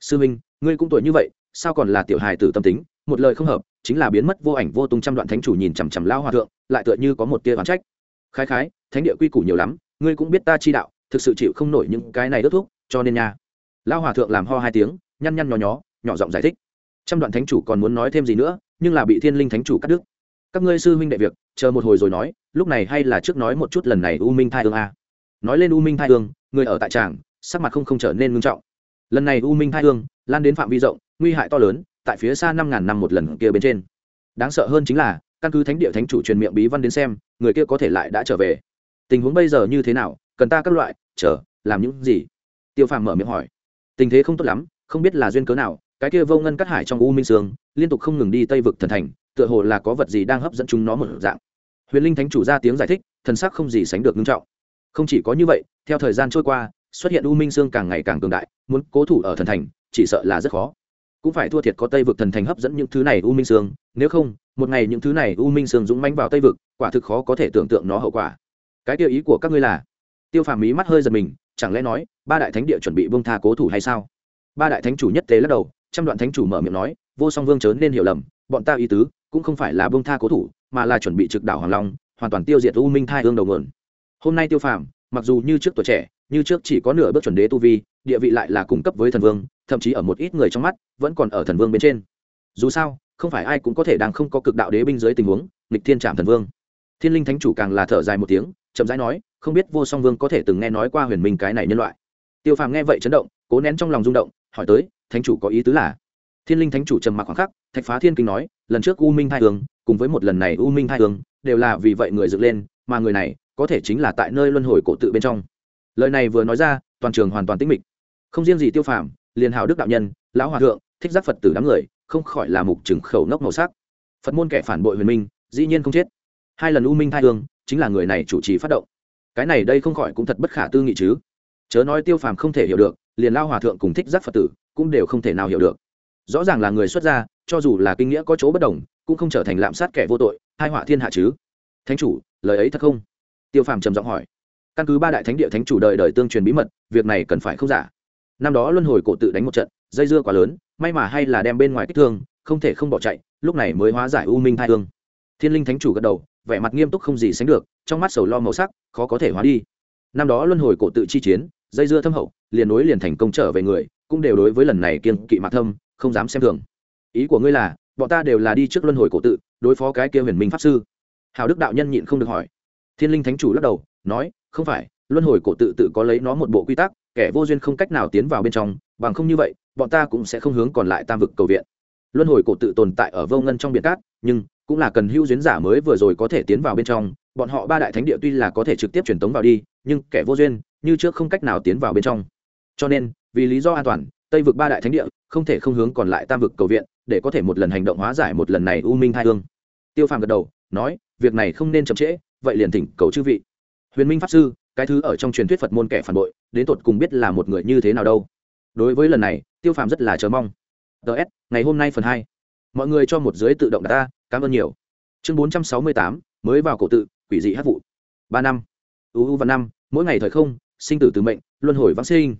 Sư minh, ngươi cũng tuổi như vậy sao còn là tiểu hài tử tâm tính, một lời không hợp, chính là biến mất vô ảnh vô tung trăm đoạn thánh chủ nhìn chằm chằm lao hòa thượng, lại tựa như có một tia oán trách. Khái khái, thánh địa quy củ nhiều lắm, ngươi cũng biết ta chi đạo, thực sự chịu không nổi những cái này đốt thuốc, cho nên nha. Lao hòa thượng làm ho hai tiếng, nhăn nhăn nhó nhó, nhỏ giọng giải thích. Trăm đoạn thánh chủ còn muốn nói thêm gì nữa, nhưng là bị thiên linh thánh chủ cắt đứt. Các ngươi sư huynh đệ việc, chờ một hồi rồi nói, lúc này hay là trước nói một chút lần này u minh thai hương a. Nói lên u minh thai hương người ở tại tràng, sắc mặt không không trở nên ngưng trọng. Lần này u minh thai hương lan đến phạm vi rộng, nguy hại to lớn, tại phía xa năm ngàn năm một lần kia bên trên. Đáng sợ hơn chính là, căn cứ thánh địa thánh chủ truyền miệng bí văn đến xem, người kia có thể lại đã trở về. Tình huống bây giờ như thế nào, cần ta các loại, chờ, làm những gì? Tiêu phàm mở miệng hỏi. Tình thế không tốt lắm, không biết là duyên cớ nào, cái kia vô ngân cắt hải trong u minh sương, liên tục không ngừng đi tây vực thần thành, tựa hồ là có vật gì đang hấp dẫn chúng nó một dạng. Huyền linh thánh chủ ra tiếng giải thích, thần sắc không gì sánh được nghiêm trọng. Không chỉ có như vậy, theo thời gian trôi qua, xuất hiện u minh sương càng ngày càng cường đại, muốn cố thủ ở thần thành chỉ sợ là rất khó. Cũng phải thua thiệt có tây vực thần thành hấp dẫn những thứ này u minh sương, nếu không, một ngày những thứ này u minh sương dũng mánh vào tây vực, quả thực khó có thể tưởng tượng nó hậu quả. Cái tiêu ý của các ngươi là? Tiêu phàm mí mắt hơi giật mình, chẳng lẽ nói, ba đại thánh địa chuẩn bị vương tha cố thủ hay sao? Ba đại thánh chủ nhất tế lắc đầu, trăm đoạn thánh chủ mở miệng nói, vô song vương chớ nên hiểu lầm, bọn ta ý tứ, cũng không phải là vương tha cố thủ, mà là chuẩn bị trực đảo hoàng long, hoàn toàn tiêu diệt u minh thai hương đầu nguồn. Hôm nay tiêu phàm, mặc dù như trước tuổi trẻ như trước chỉ có nửa bước chuẩn đế tu vi, địa vị lại là cung cấp với thần vương, thậm chí ở một ít người trong mắt, vẫn còn ở thần vương bên trên. Dù sao, không phải ai cũng có thể đang không có cực đạo đế binh dưới tình huống, nghịch thiên trạm thần vương. Thiên linh thánh chủ càng là thở dài một tiếng, chậm rãi nói, không biết vô song vương có thể từng nghe nói qua huyền minh cái này nhân loại. Tiêu phàm nghe vậy chấn động, cố nén trong lòng rung động, hỏi tới, thánh chủ có ý tứ là? Thiên linh thánh chủ trầm mặc khoảng khắc, thạch phá thiên kinh nói, lần trước u minh thai hương, cùng với một lần này u minh thai hương, đều là vì vậy người dựng lên, mà người này có thể chính là tại nơi luân hồi cổ tự bên trong lời này vừa nói ra, toàn trường hoàn toàn tĩnh mịch. Không riêng gì tiêu phàm, liền hào đức đạo nhân, lão hòa thượng, thích giác phật tử đám người, không khỏi là mục trừng khẩu nốc màu sắc. Phật môn kẻ phản bội huyền minh, dĩ nhiên không chết. Hai lần u minh thai hương, chính là người này chủ trì phát động. Cái này đây không khỏi cũng thật bất khả tư nghị chứ. Chớ nói tiêu phàm không thể hiểu được, liền lao hòa thượng cùng thích giác phật tử cũng đều không thể nào hiểu được. Rõ ràng là người xuất gia, cho dù là kinh nghĩa có chỗ bất đồng, cũng không trở thành lạm sát kẻ vô tội hai họa thiên hạ chứ. Thánh chủ, lời ấy thật không? Tiêu phàm trầm giọng hỏi căn cứ ba đại thánh địa thánh chủ đời đời tương truyền bí mật, việc này cần phải không giả. Năm đó luân hồi cổ tự đánh một trận, dây dưa quá lớn, may mà hay là đem bên ngoài kích thương, không thể không bỏ chạy, lúc này mới hóa giải u minh thai thương. Thiên linh thánh chủ gật đầu, vẻ mặt nghiêm túc không gì sánh được, trong mắt sầu lo màu sắc, khó có thể hóa đi. Năm đó luân hồi cổ tự chi chiến, dây dưa thâm hậu, liền nối liền thành công trở về người, cũng đều đối với lần này kiên kỵ mạc thâm, không dám xem thường. Ý của ngươi là, bọn ta đều là đi trước luân hồi cổ tự, đối phó cái kia huyền minh pháp sư. Hào đức đạo nhân nhịn không được hỏi. Thiên linh thánh chủ lắc đầu, nói không phải, luân hồi cổ tự tự có lấy nó một bộ quy tắc, kẻ vô duyên không cách nào tiến vào bên trong, bằng không như vậy, bọn ta cũng sẽ không hướng còn lại tam vực cầu viện. Luân hồi cổ tự tồn tại ở vô ngân trong biển cát, nhưng cũng là cần hữu duyên giả mới vừa rồi có thể tiến vào bên trong, bọn họ ba đại thánh địa tuy là có thể trực tiếp truyền tống vào đi, nhưng kẻ vô duyên như trước không cách nào tiến vào bên trong. Cho nên, vì lý do an toàn, tây vực ba đại thánh địa không thể không hướng còn lại tam vực cầu viện, để có thể một lần hành động hóa giải một lần này u minh hai hương. Tiêu phàm gật đầu, nói, việc này không nên chậm trễ, vậy liền thỉnh cầu chư vị huyền minh pháp sư, cái thứ ở trong truyền thuyết phật môn kẻ phản bội, đến tột cùng biết là một người như thế nào đâu. Đối với lần này, tiêu phàm rất là chờ mong. Ts ngày hôm nay phần hai. Mọi người cho một dưới tự động ta cảm ơn nhiều. Chương bốn trăm sáu mươi tám, mới vào cổ tự, quỷ dị hát vụ. Ba năm. Uu và năm, mỗi ngày thời không, sinh tử từ mệnh, luân hồi vãng sinh.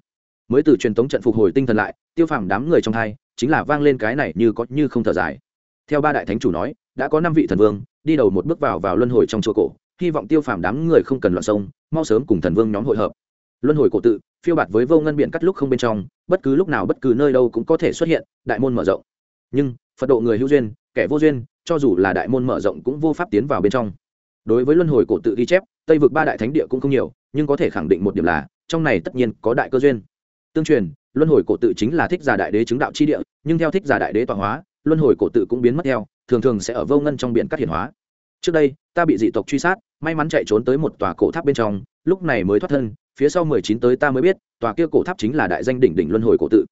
Mới từ truyền thống trận phục hồi tinh thần lại, tiêu phàm đám người trong hai, chính là vang lên cái này như có như không thở dài. Theo ba đại thánh chủ nói, đã có năm vị thần vương, đi đầu một bước vào vào luân hồi trong chùa cổ hy vọng tiêu phàm đám người không cần loạn sông, mau sớm cùng thần vương nhóm hội hợp. Luân hồi cổ tự, phiêu bạt với vô ngân biện cắt lúc không bên trong, bất cứ lúc nào bất cứ nơi đâu cũng có thể xuất hiện, đại môn mở rộng. Nhưng, phật độ người hữu duyên, kẻ vô duyên, cho dù là đại môn mở rộng cũng vô pháp tiến vào bên trong. Đối với luân hồi cổ tự ghi chép, tây vực ba đại thánh địa cũng không nhiều, nhưng có thể khẳng định một điểm là, trong này tất nhiên có đại cơ duyên. Tương truyền, luân hồi cổ tự chính là thích giả đại đế chứng đạo chi địa, nhưng theo thích giả đại đế tọa hóa, luân hồi cổ tự cũng biến mất theo, thường thường sẽ ở vô ngân trong biển cắt hiển hóa. Trước đây, ta bị dị tộc truy sát may mắn chạy trốn tới một tòa cổ tháp bên trong, lúc này mới thoát thân, phía sau mười chín tới ta mới biết, tòa kia cổ tháp chính là đại danh đỉnh đỉnh luân hồi cổ tự.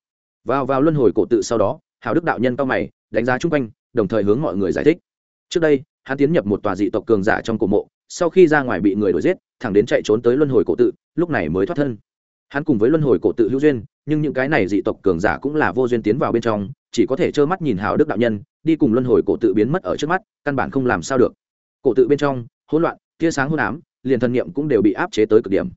Vào vào luân hồi cổ tự sau đó, hào đức đạo nhân cao mày, đánh giá chung quanh, đồng thời hướng mọi người giải thích. Trước đây, hắn tiến nhập một tòa dị tộc cường giả trong cổ mộ, sau khi ra ngoài bị người đuổi giết, thẳng đến chạy trốn tới luân hồi cổ tự, lúc này mới thoát thân. Hắn cùng với luân hồi cổ tự hữu duyên, nhưng những cái này dị tộc cường giả cũng là vô duyên tiến vào bên trong, chỉ có thể trơ mắt nhìn hào đức đạo nhân, đi cùng luân hồi cổ tự biến mất ở trước mắt, căn bản không làm sao được. Cổ tự bên trong, hỗn loạn tia sáng hôn ám, liền thần niệm cũng đều bị áp chế tới cực điểm.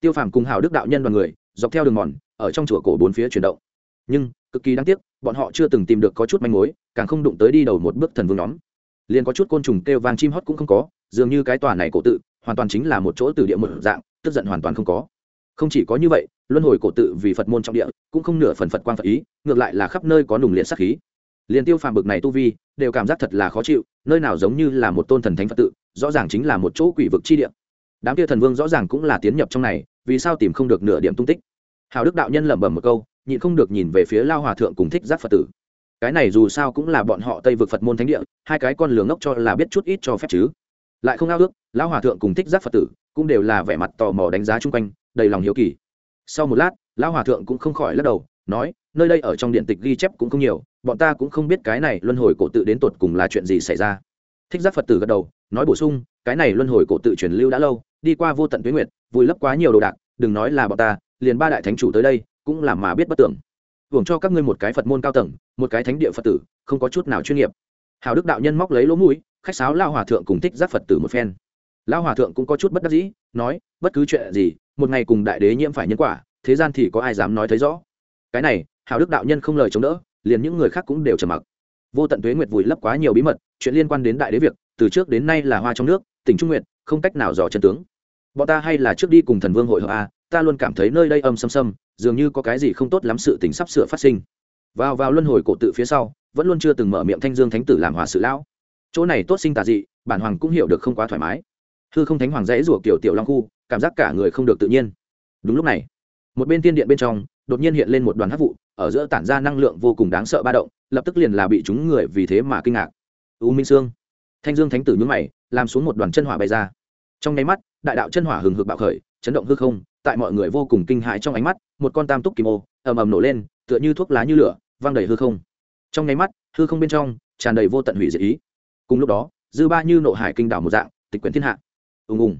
Tiêu phàm cùng hào đức đạo nhân đoàn người, dọc theo đường mòn, ở trong chùa cổ bốn phía chuyển động. Nhưng, cực kỳ đáng tiếc, bọn họ chưa từng tìm được có chút manh mối, càng không đụng tới đi đầu một bước thần vương nhóm. Liền có chút côn trùng kêu vang chim hót cũng không có, dường như cái tòa này cổ tự, hoàn toàn chính là một chỗ từ địa một dạng, tức giận hoàn toàn không có. Không chỉ có như vậy, luân hồi cổ tự vì phật môn trong địa, cũng không nửa phần phật quan phật ý, ngược lại là khắp nơi có nùng liệt sắc khí. Liền tiêu phàm bực này tu vi, đều cảm giác thật là khó chịu, nơi nào giống như là một tôn thần thánh phật tự rõ ràng chính là một chỗ quỷ vực chi địa. Đám kia thần vương rõ ràng cũng là tiến nhập trong này, vì sao tìm không được nửa điểm tung tích? Hào đức đạo nhân lẩm bẩm một câu, nhịn không được nhìn về phía lao hòa thượng cùng thích giác phật tử. Cái này dù sao cũng là bọn họ tây vực phật môn thánh địa, hai cái con lửa ngốc cho là biết chút ít cho phép chứ. Lại không ao ước lão hòa thượng cùng thích giác phật tử cũng đều là vẻ mặt tò mò đánh giá chung quanh, đầy lòng hiếu kỳ. Sau một lát lão hòa thượng cũng không khỏi lắc đầu, nói, nơi đây ở trong điện tịch ghi chép cũng không nhiều, bọn ta cũng không biết cái này luân hồi cổ tự đến tột cùng là chuyện gì xảy ra. Thích giác phật tử gật đầu nói bổ sung, cái này luân hồi cổ tự truyền lưu đã lâu, đi qua vô tận tuyến nguyệt, vùi lấp quá nhiều đồ đạc, đừng nói là bọn ta, liền ba đại thánh chủ tới đây, cũng làm mà biết bất tưởng. Hưởng cho các ngươi một cái phật môn cao tầng, một cái thánh địa phật tử, không có chút nào chuyên nghiệp. Hào đức đạo nhân móc lấy lỗ mũi, khách sáo lao hòa thượng cùng thích giác phật tử một phen. Lao hòa thượng cũng có chút bất đắc dĩ, nói, bất cứ chuyện gì, một ngày cùng đại đế nhiễm phải nhân quả, thế gian thì có ai dám nói thấy rõ. Cái này, hào đức đạo nhân không lời chống đỡ, liền những người khác cũng đều trầm mặc. Vô tận tuế nguyệt vùi lấp quá nhiều bí mật, chuyện liên quan đến đại đế việc từ trước đến nay là hoa trong nước tỉnh trung nguyện, không cách nào dò chân tướng. Bọn ta hay là trước đi cùng thần vương hội hợp a ta luôn cảm thấy nơi đây âm xâm xâm dường như có cái gì không tốt lắm sự tình sắp sửa phát sinh. Vào vào luân hồi cổ tự phía sau vẫn luôn chưa từng mở miệng thanh dương thánh tử làm hòa sự lão. Chỗ này tốt sinh tà dị bản hoàng cũng hiểu được không quá thoải mái. Hư không thánh hoàng dễ rủa kiểu tiểu long khu cảm giác cả người không được tự nhiên. Đúng lúc này một bên tiên điện bên trong đột nhiên hiện lên một đoàn hắc vụ ở giữa tản ra năng lượng vô cùng đáng sợ ba động lập tức liền là bị chúng người vì thế mà kinh ngạc. U minh sương thanh dương thánh tử nhướng mày, làm xuống một đoàn chân hỏa bay ra. Trong nháy mắt, đại đạo chân hỏa hừng hực bạo khởi, chấn động hư không, tại mọi người vô cùng kinh hãi trong ánh mắt, một con tam túc kim ô ầm ầm nổ lên, tựa như thuốc lá như lửa vang đầy hư không. Trong nháy mắt, hư không bên trong, tràn đầy vô tận hủy diệt ý. Cùng lúc đó, dư ba như nộ hải kinh đảo một dạng, tịch quyển thiên hạ. Ùng ùng.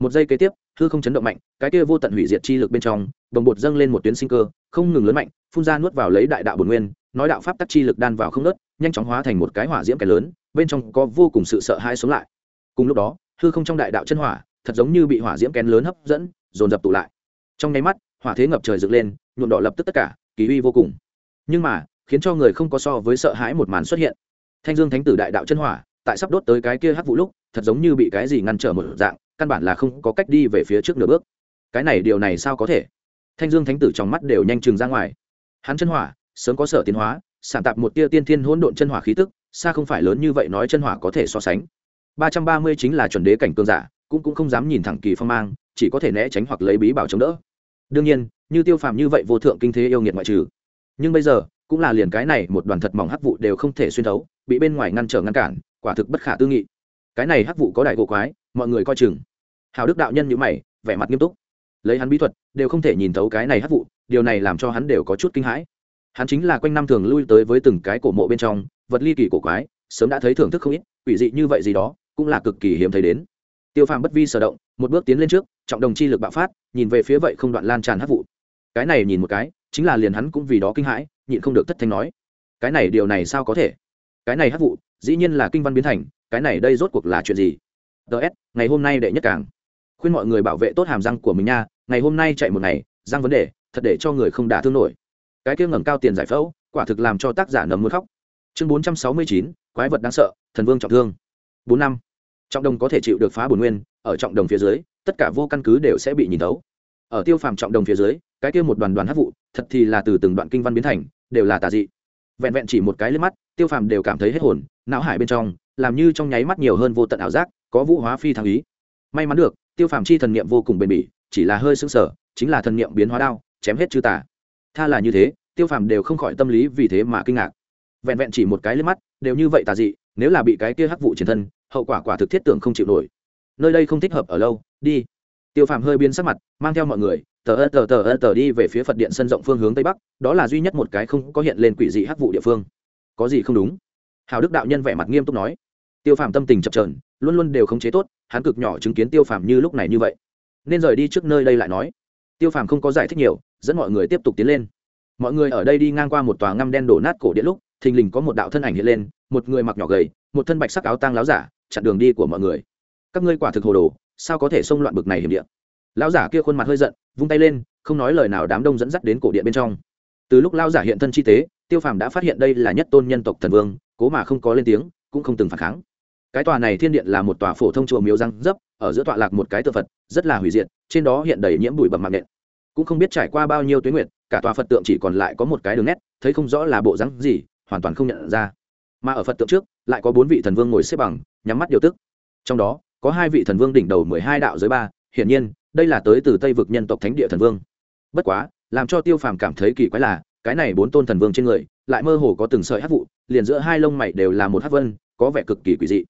Một giây kế tiếp, hư không chấn động mạnh, cái kia vô tận hủy diệt chi lực bên trong bồng bột dâng lên một tuyến sinh cơ, không ngừng lớn mạnh, phun ra nuốt vào lấy đại đạo bồn nguyên, nói đạo pháp tắc chi lực đan vào không nớt nhanh chóng hóa thành một cái hỏa diễm cái lớn, bên trong có vô cùng sự sợ hãi sống lại. Cùng lúc đó, hư không trong đại đạo chân hỏa, thật giống như bị hỏa diễm kén lớn hấp dẫn, dồn dập tụ lại. Trong nháy mắt, hỏa thế ngập trời dựng lên, nhuộm đỏ lập tức tất cả, kỳ uy vô cùng. Nhưng mà, khiến cho người không có so với sợ hãi một màn xuất hiện. Thanh dương thánh tử đại đạo chân hỏa, tại sắp đốt tới cái kia hắc vụ lúc, thật giống như bị cái gì ngăn trở một dạng, căn bản là không có cách đi về phía trước nửa bước. Cái này điều này sao có thể? Thanh dương thánh tử trong mắt đều nhanh chừng ra ngoài. Hắn chân hỏa, sớm có sở tiến hóa sản tạp một tia tiên thiên hỗn độn chân hỏa khí tức, xa không phải lớn như vậy nói chân hỏa có thể so sánh. Ba trăm ba mươi chính là chuẩn đế cảnh cương giả, cũng cũng không dám nhìn thẳng kỳ phong mang, chỉ có thể né tránh hoặc lấy bí bảo chống đỡ. Đương nhiên, như tiêu phàm như vậy vô thượng kinh thế yêu nghiệt ngoại trừ. Nhưng bây giờ, cũng là liền cái này một đoàn thật mỏng hắc vụ đều không thể xuyên thấu, bị bên ngoài ngăn trở ngăn cản, quả thực bất khả tư nghị. Cái này hắc vụ có đại cổ quái, mọi người coi chừng. Hào đức đạo nhân nhữ mày, vẻ mặt nghiêm túc. Lấy hắn bí thuật, đều không thể nhìn thấu cái này hắc vụ, điều này làm cho hắn đều có chút kinh hãi hắn chính là quanh năm thường lui tới với từng cái cổ mộ bên trong, vật ly kỳ cổ quái, sớm đã thấy thưởng thức không ít, quỷ dị như vậy gì đó, cũng là cực kỳ hiếm thấy đến. Tiêu phàm bất vi sở động, một bước tiến lên trước, trọng đồng chi lực bạo phát, nhìn về phía vậy không đoạn lan tràn hấp vụ. Cái này nhìn một cái, chính là liền hắn cũng vì đó kinh hãi, nhịn không được thất thanh nói. Cái này điều này sao có thể? Cái này hấp vụ, dĩ nhiên là kinh văn biến thành, cái này đây rốt cuộc là chuyện gì? Ts ngày hôm nay đệ nhất càng. Khuyên mọi người bảo vệ tốt hàm răng của mình nha, ngày hôm nay chạy một ngày, răng vấn đề, thật để cho người không đả thương nổi cái kia ngẩng cao tiền giải phẫu, quả thực làm cho tác giả nấm muốn khóc. Chương bốn trăm sáu mươi chín, quái vật đáng sợ, thần vương trọng thương. Bốn năm, trọng đồng có thể chịu được phá bổn nguyên, ở trọng đồng phía dưới, tất cả vô căn cứ đều sẽ bị nhìn thấu. Ở tiêu phàm trọng đồng phía dưới, cái kia một đoàn đoàn hát vụ, thật thì là từ từng đoạn kinh văn biến thành, đều là tà dị. Vẹn vẹn chỉ một cái lên mắt, tiêu phàm đều cảm thấy hết hồn, não hải bên trong, làm như trong nháy mắt nhiều hơn vô tận ảo giác, có vũ hóa phi thăng ý. May mắn được, tiêu phàm chi thần niệm vô cùng bền bỉ, chỉ là hơi sững sờ, chính là thần niệm biến hóa đao, chém hết chư tà tha là như thế, tiêu phàm đều không khỏi tâm lý vì thế mà kinh ngạc. Vẹn vẹn chỉ một cái lên mắt, đều như vậy tà dị, nếu là bị cái kia hắc vụ chiến thân, hậu quả quả thực thiết tưởng không chịu nổi. Nơi đây không thích hợp ở lâu, đi. Tiêu phàm hơi biến sắc mặt, mang theo mọi người, tờ ơ tờ tờ ơ tờ đi về phía phật điện sân rộng phương hướng tây bắc, đó là duy nhất một cái không có hiện lên quỷ dị hắc vụ địa phương. Có gì không đúng? Hào đức đạo nhân vẻ mặt nghiêm túc nói. Tiêu phàm tâm tình chập trờn luôn luôn đều khống chế tốt, hắn cực nhỏ chứng kiến tiêu phàm như lúc này như vậy. Nên rời đi trước nơi đây lại nói. Tiêu phàm không có giải thích nhiều dẫn mọi người tiếp tục tiến lên. Mọi người ở đây đi ngang qua một tòa ngăm đen đổ nát cổ điện lúc, thình lình có một đạo thân ảnh hiện lên, một người mặc nhỏ gầy, một thân bạch sắc áo tang láo giả, chặn đường đi của mọi người. Các ngươi quả thực hồ đồ, sao có thể xông loạn bực này hiểm địa? Lão giả kia khuôn mặt hơi giận, vung tay lên, không nói lời nào đám đông dẫn dắt đến cổ điện bên trong. Từ lúc lão giả hiện thân chi tế, tiêu phàm đã phát hiện đây là nhất tôn nhân tộc thần vương, cố mà không có lên tiếng, cũng không từng phản kháng. Cái tòa này thiên điện là một tòa phổ thông chùa miếu răng dấp, ở giữa tọa lạc một cái tự phật, rất là hủy diệt, trên đó hiện đầy nhiễm bụi bầm mạng nện cũng không biết trải qua bao nhiêu tuyến nguyện cả tòa phật tượng chỉ còn lại có một cái đường nét, thấy không rõ là bộ rắn gì, hoàn toàn không nhận ra. Mà ở phật tượng trước, lại có bốn vị thần vương ngồi xếp bằng, nhắm mắt điều tức. Trong đó, có hai vị thần vương đỉnh đầu mười hai đạo giới ba, hiển nhiên, đây là tới từ tây vực nhân tộc thánh địa thần vương. Bất quá, làm cho tiêu phàm cảm thấy kỳ quái là, cái này bốn tôn thần vương trên người, lại mơ hồ có từng sợi hát vụ, liền giữa hai lông mày đều là một hát vân, có vẻ cực kỳ quỷ dị.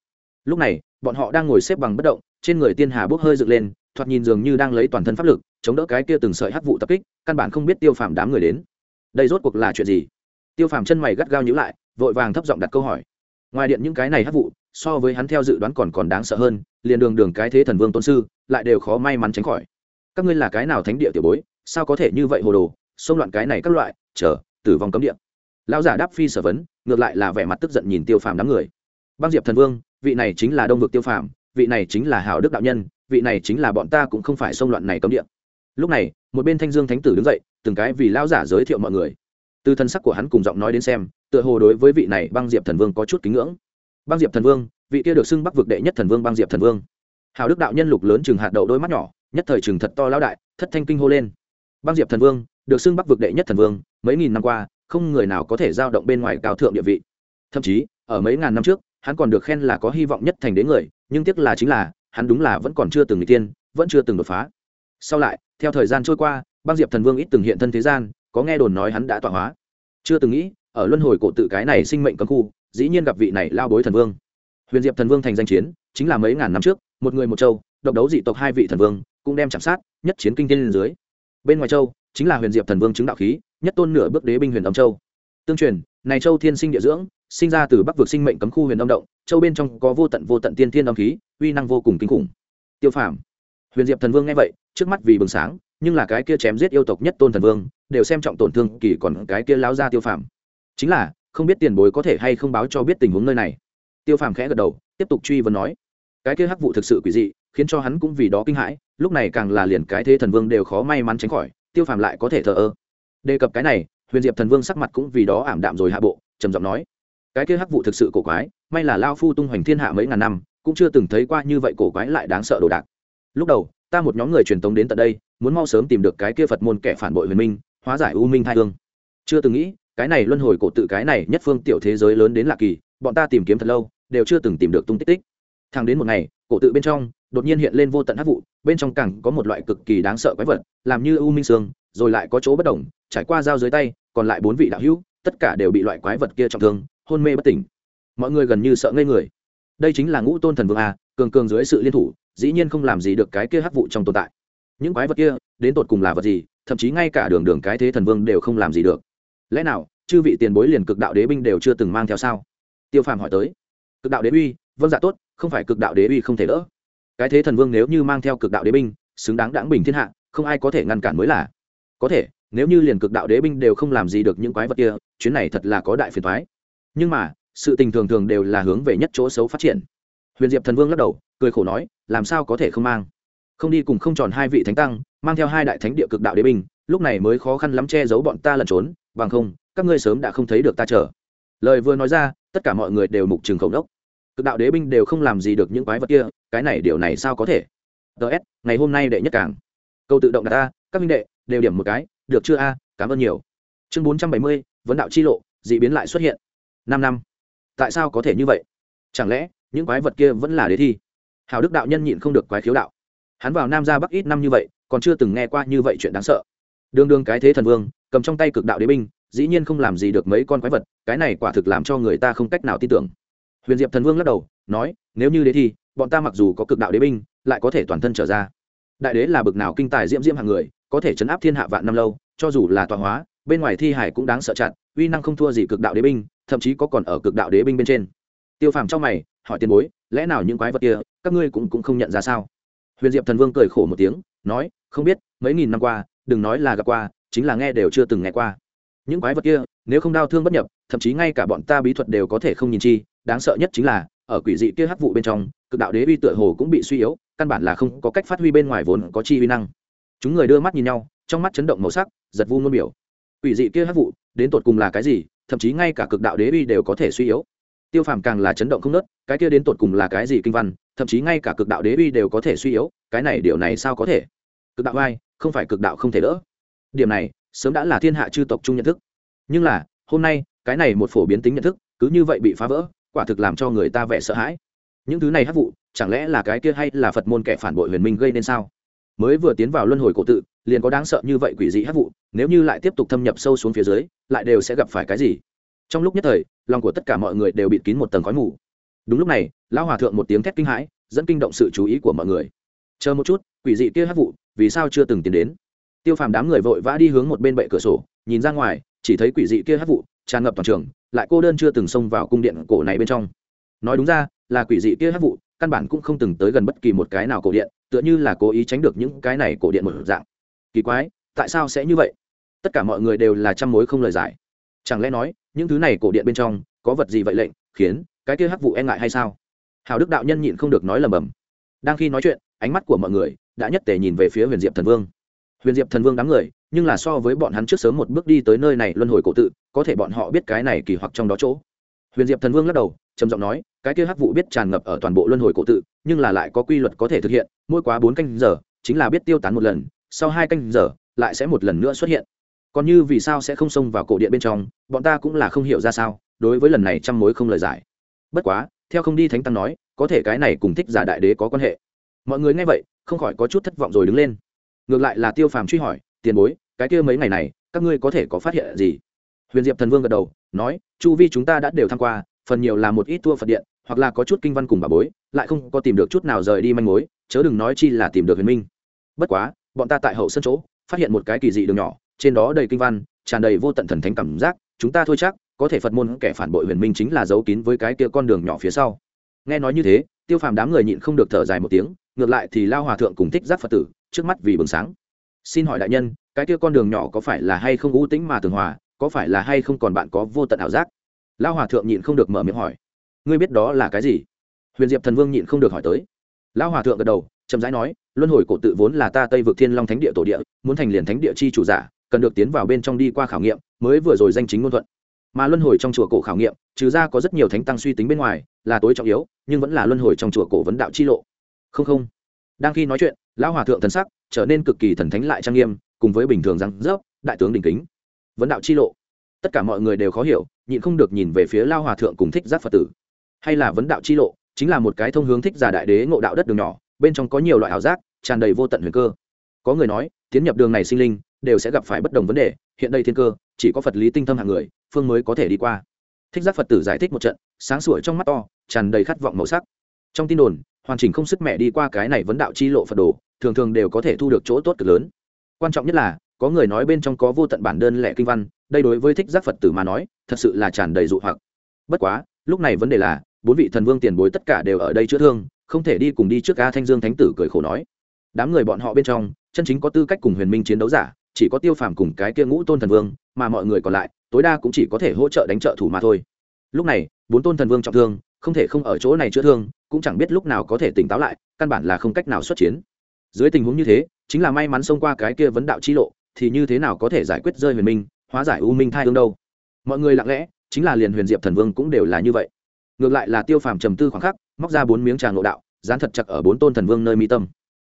Lúc này, bọn họ đang ngồi xếp bằng bất động, trên người tiên hà bốc hơi dựng lên, thoạt nhìn dường như đang lấy toàn thân pháp lực chống đỡ cái kia từng sợi hắc vụ tập kích, căn bản không biết tiêu phàm đám người đến. Đây rốt cuộc là chuyện gì? Tiêu phàm chân mày gắt gao nhữ lại, vội vàng thấp giọng đặt câu hỏi. Ngoài điện những cái này hắc vụ, so với hắn theo dự đoán còn còn đáng sợ hơn, liền đường đường cái thế thần vương tôn sư, lại đều khó may mắn tránh khỏi. Các ngươi là cái nào thánh địa tiểu bối, sao có thể như vậy hồ đồ, xông loạn cái này các loại, chờ, tử vong cấm địa. Lão giả đáp phi sở vấn, ngược lại là vẻ mặt tức giận nhìn tiêu phàm đám người. Băng diệp thần vương, vị này chính là đông vực tiêu phàm, vị này chính là hảo đức đạo nhân, vị này chính là bọn ta cũng không phải xông loạn này cấm địa lúc này, một bên thanh dương thánh tử đứng dậy, từng cái vì lão giả giới thiệu mọi người. Từ thân sắc của hắn cùng giọng nói đến xem, tựa hồ đối với vị này băng diệp thần vương có chút kính ngưỡng. Băng diệp thần vương, vị kia được xưng bắc vực đệ nhất thần vương băng diệp thần vương. Hào đức đạo nhân lục lớn chừng hạt đậu đôi mắt nhỏ, nhất thời chừng thật to lão đại, thất thanh kinh hô lên. Băng diệp thần vương, được xưng bắc vực đệ nhất thần vương, mấy nghìn năm qua, không người nào có thể giao động bên ngoài cao thượng địa vị. Thậm chí, ở mấy ngàn năm trước, hắn còn được khen là có hy vọng nhất thành đến người, nhưng tiếc là chính là, hắn đúng là vẫn còn chưa từng người tiên vẫn chưa từng đột phá sau lại, theo thời gian trôi qua, băng diệp thần vương ít từng hiện thân thế gian, có nghe đồn nói hắn đã tọa hóa. Chưa từng nghĩ, ở luân hồi cổ tự cái này sinh mệnh cấm khu, dĩ nhiên gặp vị này lao bối thần vương. Huyền diệp thần vương thành danh chiến, chính là mấy ngàn năm trước, một người một châu, độc đấu dị tộc hai vị thần vương, cũng đem chạm sát, nhất chiến kinh tiên lên dưới. Bên ngoài châu, chính là huyền diệp thần vương chứng đạo khí, nhất tôn nửa bước đế binh huyền âm châu. Tương truyền, này châu thiên sinh địa dưỡng, sinh ra từ bắc vực sinh mệnh cấm khu huyền âm động, châu bên trong có vô tận vô tận tiên thiên âm khí, uy năng vô cùng kinh khủng. Tiêu phàm huyền diệp thần vương nghe vậy, trước mắt vì bừng sáng, nhưng là cái kia chém giết yêu tộc nhất tôn thần vương, đều xem trọng tổn thương kỳ còn cái kia láo ra tiêu phàm. Chính là, không biết tiền bối có thể hay không báo cho biết tình huống nơi này. Tiêu phàm khẽ gật đầu, tiếp tục truy vấn nói, cái kia hắc vụ thực sự quỷ dị, khiến cho hắn cũng vì đó kinh hãi, lúc này càng là liền cái thế thần vương đều khó may mắn tránh khỏi, tiêu phàm lại có thể thờ ơ. Đề cập cái này, huyền diệp thần vương sắc mặt cũng vì đó ảm đạm rồi hạ bộ, trầm giọng nói, cái kia hắc vụ thực sự cổ quái, may là lao phu tung hoành thiên hạ mấy ngàn năm, cũng chưa từng thấy qua như vậy cổ quái lại đáng sợ đồ đạc lúc đầu, ta một nhóm người truyền tống đến tận đây, muốn mau sớm tìm được cái kia phật môn kẻ phản bội huyền minh, hóa giải u minh thai hương. Chưa từng nghĩ, cái này luân hồi cổ tự cái này nhất phương tiểu thế giới lớn đến lạ kỳ, bọn ta tìm kiếm thật lâu, đều chưa từng tìm được tung tích tích. Thang đến một ngày, cổ tự bên trong, đột nhiên hiện lên vô tận hắc vụ, bên trong cẳng có một loại cực kỳ đáng sợ quái vật, làm như u minh sương rồi lại có chỗ bất đồng trải qua dao dưới tay, còn lại bốn vị đạo hữu, tất cả đều bị loại quái vật kia trọng thương, hôn mê bất tỉnh. Mọi người gần như sợ ngây người. Đây chính là ngũ tôn thần vương a cường cường dưới sự liên thủ, dĩ nhiên không làm gì được cái kia hắc vụ trong tồn tại. Những quái vật kia, đến tột cùng là vật gì, thậm chí ngay cả đường đường cái thế thần vương đều không làm gì được. Lẽ nào, chư vị tiền bối liền cực đạo đế binh đều chưa từng mang theo sao? Tiêu phàm hỏi tới. Cực đạo đế uy vâng dạ tốt, không phải cực đạo đế uy không thể đỡ. Cái thế thần vương nếu như mang theo cực đạo đế binh, xứng đáng đáng bình thiên hạ, không ai có thể ngăn cản mới là. Có thể, nếu như liền cực đạo đế binh đều không làm gì được những quái vật kia, chuyến này thật là có đại phiền thoái nhưng mà, sự tình thường thường đều là hướng về nhất chỗ xấu phát triển huyền diệp thần vương lắc đầu, cười khổ nói, làm sao có thể không mang? Không đi cùng không tròn hai vị thánh tăng, mang theo hai đại thánh địa cực đạo đế binh, lúc này mới khó khăn lắm che giấu bọn ta lẩn trốn, bằng không, các ngươi sớm đã không thấy được ta chờ. Lời vừa nói ra, tất cả mọi người đều mục trường khẩu đốc cực đạo đế binh đều không làm gì được những quái vật kia, cái này điều này sao có thể? Ts ngày hôm nay đệ nhất cảng câu tự động đặt ta các minh đệ, đều điểm một cái, được chưa a? Cảm ơn nhiều. Chương bốn trăm bảy mươi, vấn đạo chi lộ d ị biến lại xuất hiện. Năm năm. Tại sao có thể như vậy? Chẳng lẽ những quái vật kia vẫn là đế thi. Hào đức đạo nhân nhịn không được quái khiếu đạo. Hắn vào nam ra bắc ít năm như vậy, còn chưa từng nghe qua như vậy chuyện đáng sợ. Đương đương cái thế thần vương, cầm trong tay cực đạo đế binh, dĩ nhiên không làm gì được mấy con quái vật, cái này quả thực làm cho người ta không cách nào tin tưởng. Huyền diệp thần vương lắc đầu, nói, nếu như đế thi, bọn ta mặc dù có cực đạo đế binh, lại có thể toàn thân trở ra. Đại đế là bực nào kinh tài diễm diễm hàng người, có thể chấn áp thiên hạ vạn năm lâu, cho dù là tọa hóa, bên ngoài thi hải cũng đáng sợ chặt, uy năng không thua gì cực đạo đế binh, thậm chí có còn ở cực đạo đế binh bên trên tiêu phàm trong mày, hỏi tiền bối, lẽ nào những quái vật kia, các ngươi cũng cũng không nhận ra sao? Huyền diệp thần vương cười khổ một tiếng, nói, không biết, mấy nghìn năm qua, đừng nói là gặp qua, chính là nghe đều chưa từng nghe qua. Những quái vật kia, nếu không đau thương bất nhập, thậm chí ngay cả bọn ta bí thuật đều có thể không nhìn chi, đáng sợ nhất chính là, ở quỷ dị kia hắc vụ bên trong, cực đạo đế uy tựa hồ cũng bị suy yếu, căn bản là không có cách phát huy bên ngoài vốn có chi uy năng. Chúng người đưa mắt nhìn nhau, trong mắt chấn động màu sắc, giật vu ngôn biểu. Quỷ dị kia hắc vụ, đến tột cùng là cái gì, thậm chí ngay cả cực đạo đế uy đều có thể suy yếu tiêu phàm càng là chấn động không nớt, cái kia đến tột cùng là cái gì kinh văn, thậm chí ngay cả cực đạo đế uy đều có thể suy yếu, cái này điều này sao có thể? Cực đạo ai không phải cực đạo không thể đỡ. Điểm này, sớm đã là thiên hạ chư tộc chung nhận thức. Nhưng là, hôm nay, cái này một phổ biến tính nhận thức, cứ như vậy bị phá vỡ, quả thực làm cho người ta vẻ sợ hãi. Những thứ này hắc vụ, chẳng lẽ là cái kia hay là phật môn kẻ phản bội huyền minh gây nên sao? Mới vừa tiến vào luân hồi cổ tự, liền có đáng sợ như vậy quỷ dị hắc vụ, nếu như lại tiếp tục thâm nhập sâu xuống phía dưới, lại đều sẽ gặp phải cái gì? Trong lúc nhất thời, lòng của tất cả mọi người đều bịt kín một tầng khói mù. Đúng lúc này, lão hòa thượng một tiếng thét kinh hãi, dẫn kinh động sự chú ý của mọi người. Chờ một chút, quỷ dị kia hát vụ, vì sao chưa từng tiến đến? Tiêu phàm đám người vội vã đi hướng một bên bệ cửa sổ, nhìn ra ngoài, chỉ thấy quỷ dị kia hát vụ, tràn ngập toàn trường, lại cô đơn chưa từng xông vào cung điện cổ này bên trong. Nói đúng ra, là quỷ dị kia hát vụ, căn bản cũng không từng tới gần bất kỳ một cái nào cổ điện, tựa như là cố ý tránh được những cái này cổ điện một dạng. Kỳ quái, tại sao sẽ như vậy? Tất cả mọi người đều là trăm mối không lời giải chẳng lẽ nói, những thứ này cổ điện bên trong, có vật gì vậy lệnh, khiến cái kia hắc vụ e ngại hay sao? Hào đức đạo nhân nhịn không được nói lầm bầm. Đang khi nói chuyện, ánh mắt của mọi người đã nhất tề nhìn về phía huyền diệp thần vương. Huyền diệp thần vương đám người, nhưng là so với bọn hắn trước sớm một bước đi tới nơi này luân hồi cổ tự, có thể bọn họ biết cái này kỳ hoặc trong đó chỗ. Huyền diệp thần vương lắc đầu, trầm giọng nói, cái kia hắc vụ biết tràn ngập ở toàn bộ luân hồi cổ tự, nhưng là lại có quy luật có thể thực hiện, mỗi quá bốn canh giờ, chính là biết tiêu tán một lần, sau hai canh giờ, lại sẽ một lần nữa xuất hiện còn như vì sao sẽ không xông vào cổ điện bên trong, bọn ta cũng là không hiểu ra sao, đối với lần này trăm mối không lời giải. Bất quá, theo không đi thánh tăng nói, có thể cái này cùng thích giả đại đế có quan hệ. Mọi người nghe vậy, không khỏi có chút thất vọng rồi đứng lên. Ngược lại là tiêu phàm truy hỏi, tiền bối, cái kia mấy ngày này, các ngươi có thể có phát hiện gì? Huyền diệp thần vương gật đầu, nói, chu vi chúng ta đã đều tham q u a phần nhiều là một ít tour phật điện, hoặc là có chút kinh văn cùng bà bối, lại không có tìm được chút nào rời đi manh mối, chớ đừng nói chi là tìm được huyền minh. Bất quá, bọn ta tại hậu sân chỗ, phát hiện một cái kỳ dị đường nhỏ trên đó đầy kinh văn, tràn đầy vô tận thần thánh cảm giác, chúng ta thôi chắc, có thể phật môn kẻ phản bội huyền minh chính là giấu kín với cái kia con đường nhỏ phía sau. Nghe nói như thế, tiêu phàm đám người nhịn không được thở dài một tiếng, ngược lại thì lao hòa thượng cùng thích giác phật tử, trước mắt vì bừng sáng. Xin hỏi đại nhân, cái kia con đường nhỏ có phải là hay không ưu tĩnh mà tường hòa, có phải là hay không còn bạn có vô tận ảo giác? Lao hòa thượng nhịn không được mở miệng hỏi. Ngươi biết đó là cái gì? Huyền diệp thần vương nhịn không được hỏi tới. Lao hòa thượng gật đầu, chậm rãi nói, luân hồi cổ tự vốn là ta tây vực thiên long thánh địa tổ địa, muốn thành liền thánh địa chi chủ giả cần được tiến vào bên trong đi qua khảo nghiệm, mới vừa rồi danh chính ngôn thuận. Mà luân hồi trong chùa cổ khảo nghiệm, trừ ra có rất nhiều thánh tăng suy tính bên ngoài, là tối trọng yếu, nhưng vẫn là luân hồi trong chùa cổ vấn đạo chi lộ. Không không. Đang khi nói chuyện, lão hòa thượng thần sắc trở nên cực kỳ thần thánh lại trang nghiêm, cùng với bình thường răng rớp, đại tướng đình kính. Vấn đạo chi lộ. Tất cả mọi người đều khó hiểu, nhịn không được nhìn về phía lao hòa thượng cùng thích giác phật tử. Hay là vấn đạo chi lộ, chính là một cái thông hướng thích giả đại đế ngộ đạo đất đường nhỏ, bên trong có nhiều loại ảo giác, tràn đầy vô tận huyền cơ. Có người nói, tiến nhập đường này sinh linh đều sẽ gặp phải bất đồng vấn đề. Hiện đây thiên cơ, chỉ có phật lý tinh thâm hạng người, phương mới có thể đi qua. Thích giác phật tử giải thích một trận, sáng sủa trong mắt to, tràn đầy khát vọng màu sắc. Trong tin đồn, hoàn chỉnh không sức mẹ đi qua cái này vấn đạo chi lộ phật đồ, thường thường đều có thể thu được chỗ tốt cực lớn. Quan trọng nhất là, có người nói bên trong có vô tận bản đơn lẻ kinh văn, đây đối với thích giác phật tử mà nói, thật sự là tràn đầy dụ hoặc. Bất quá, lúc này vấn đề là, bốn vị thần vương tiền bối tất cả đều ở đây chữa thương, không thể đi cùng đi trước ca thanh dương thánh tử cười khổ nói. Đám người bọn họ bên trong, chân chính có tư cách cùng huyền minh chiến đấu giả chỉ có tiêu phàm cùng cái kia ngũ tôn thần vương, mà mọi người còn lại, tối đa cũng chỉ có thể hỗ trợ đánh trợ thủ mà thôi. Lúc này, bốn tôn thần vương trọng thương, không thể không ở chỗ này chữa thương, cũng chẳng biết lúc nào có thể tỉnh táo lại, căn bản là không cách nào xuất chiến. Dưới tình huống như thế, chính là may mắn xông qua cái kia vấn đạo chi lộ, thì như thế nào có thể giải quyết rơi huyền minh, hóa giải u minh thai hương đâu? Mọi người lặng lẽ, chính là liền huyền diệp thần vương cũng đều là như vậy. Ngược lại là tiêu phàm trầm tư khoảng khắc, móc ra bốn miếng tràng ngộ đạo, dán thật chặt ở bốn tôn thần vương nơi mi tâm.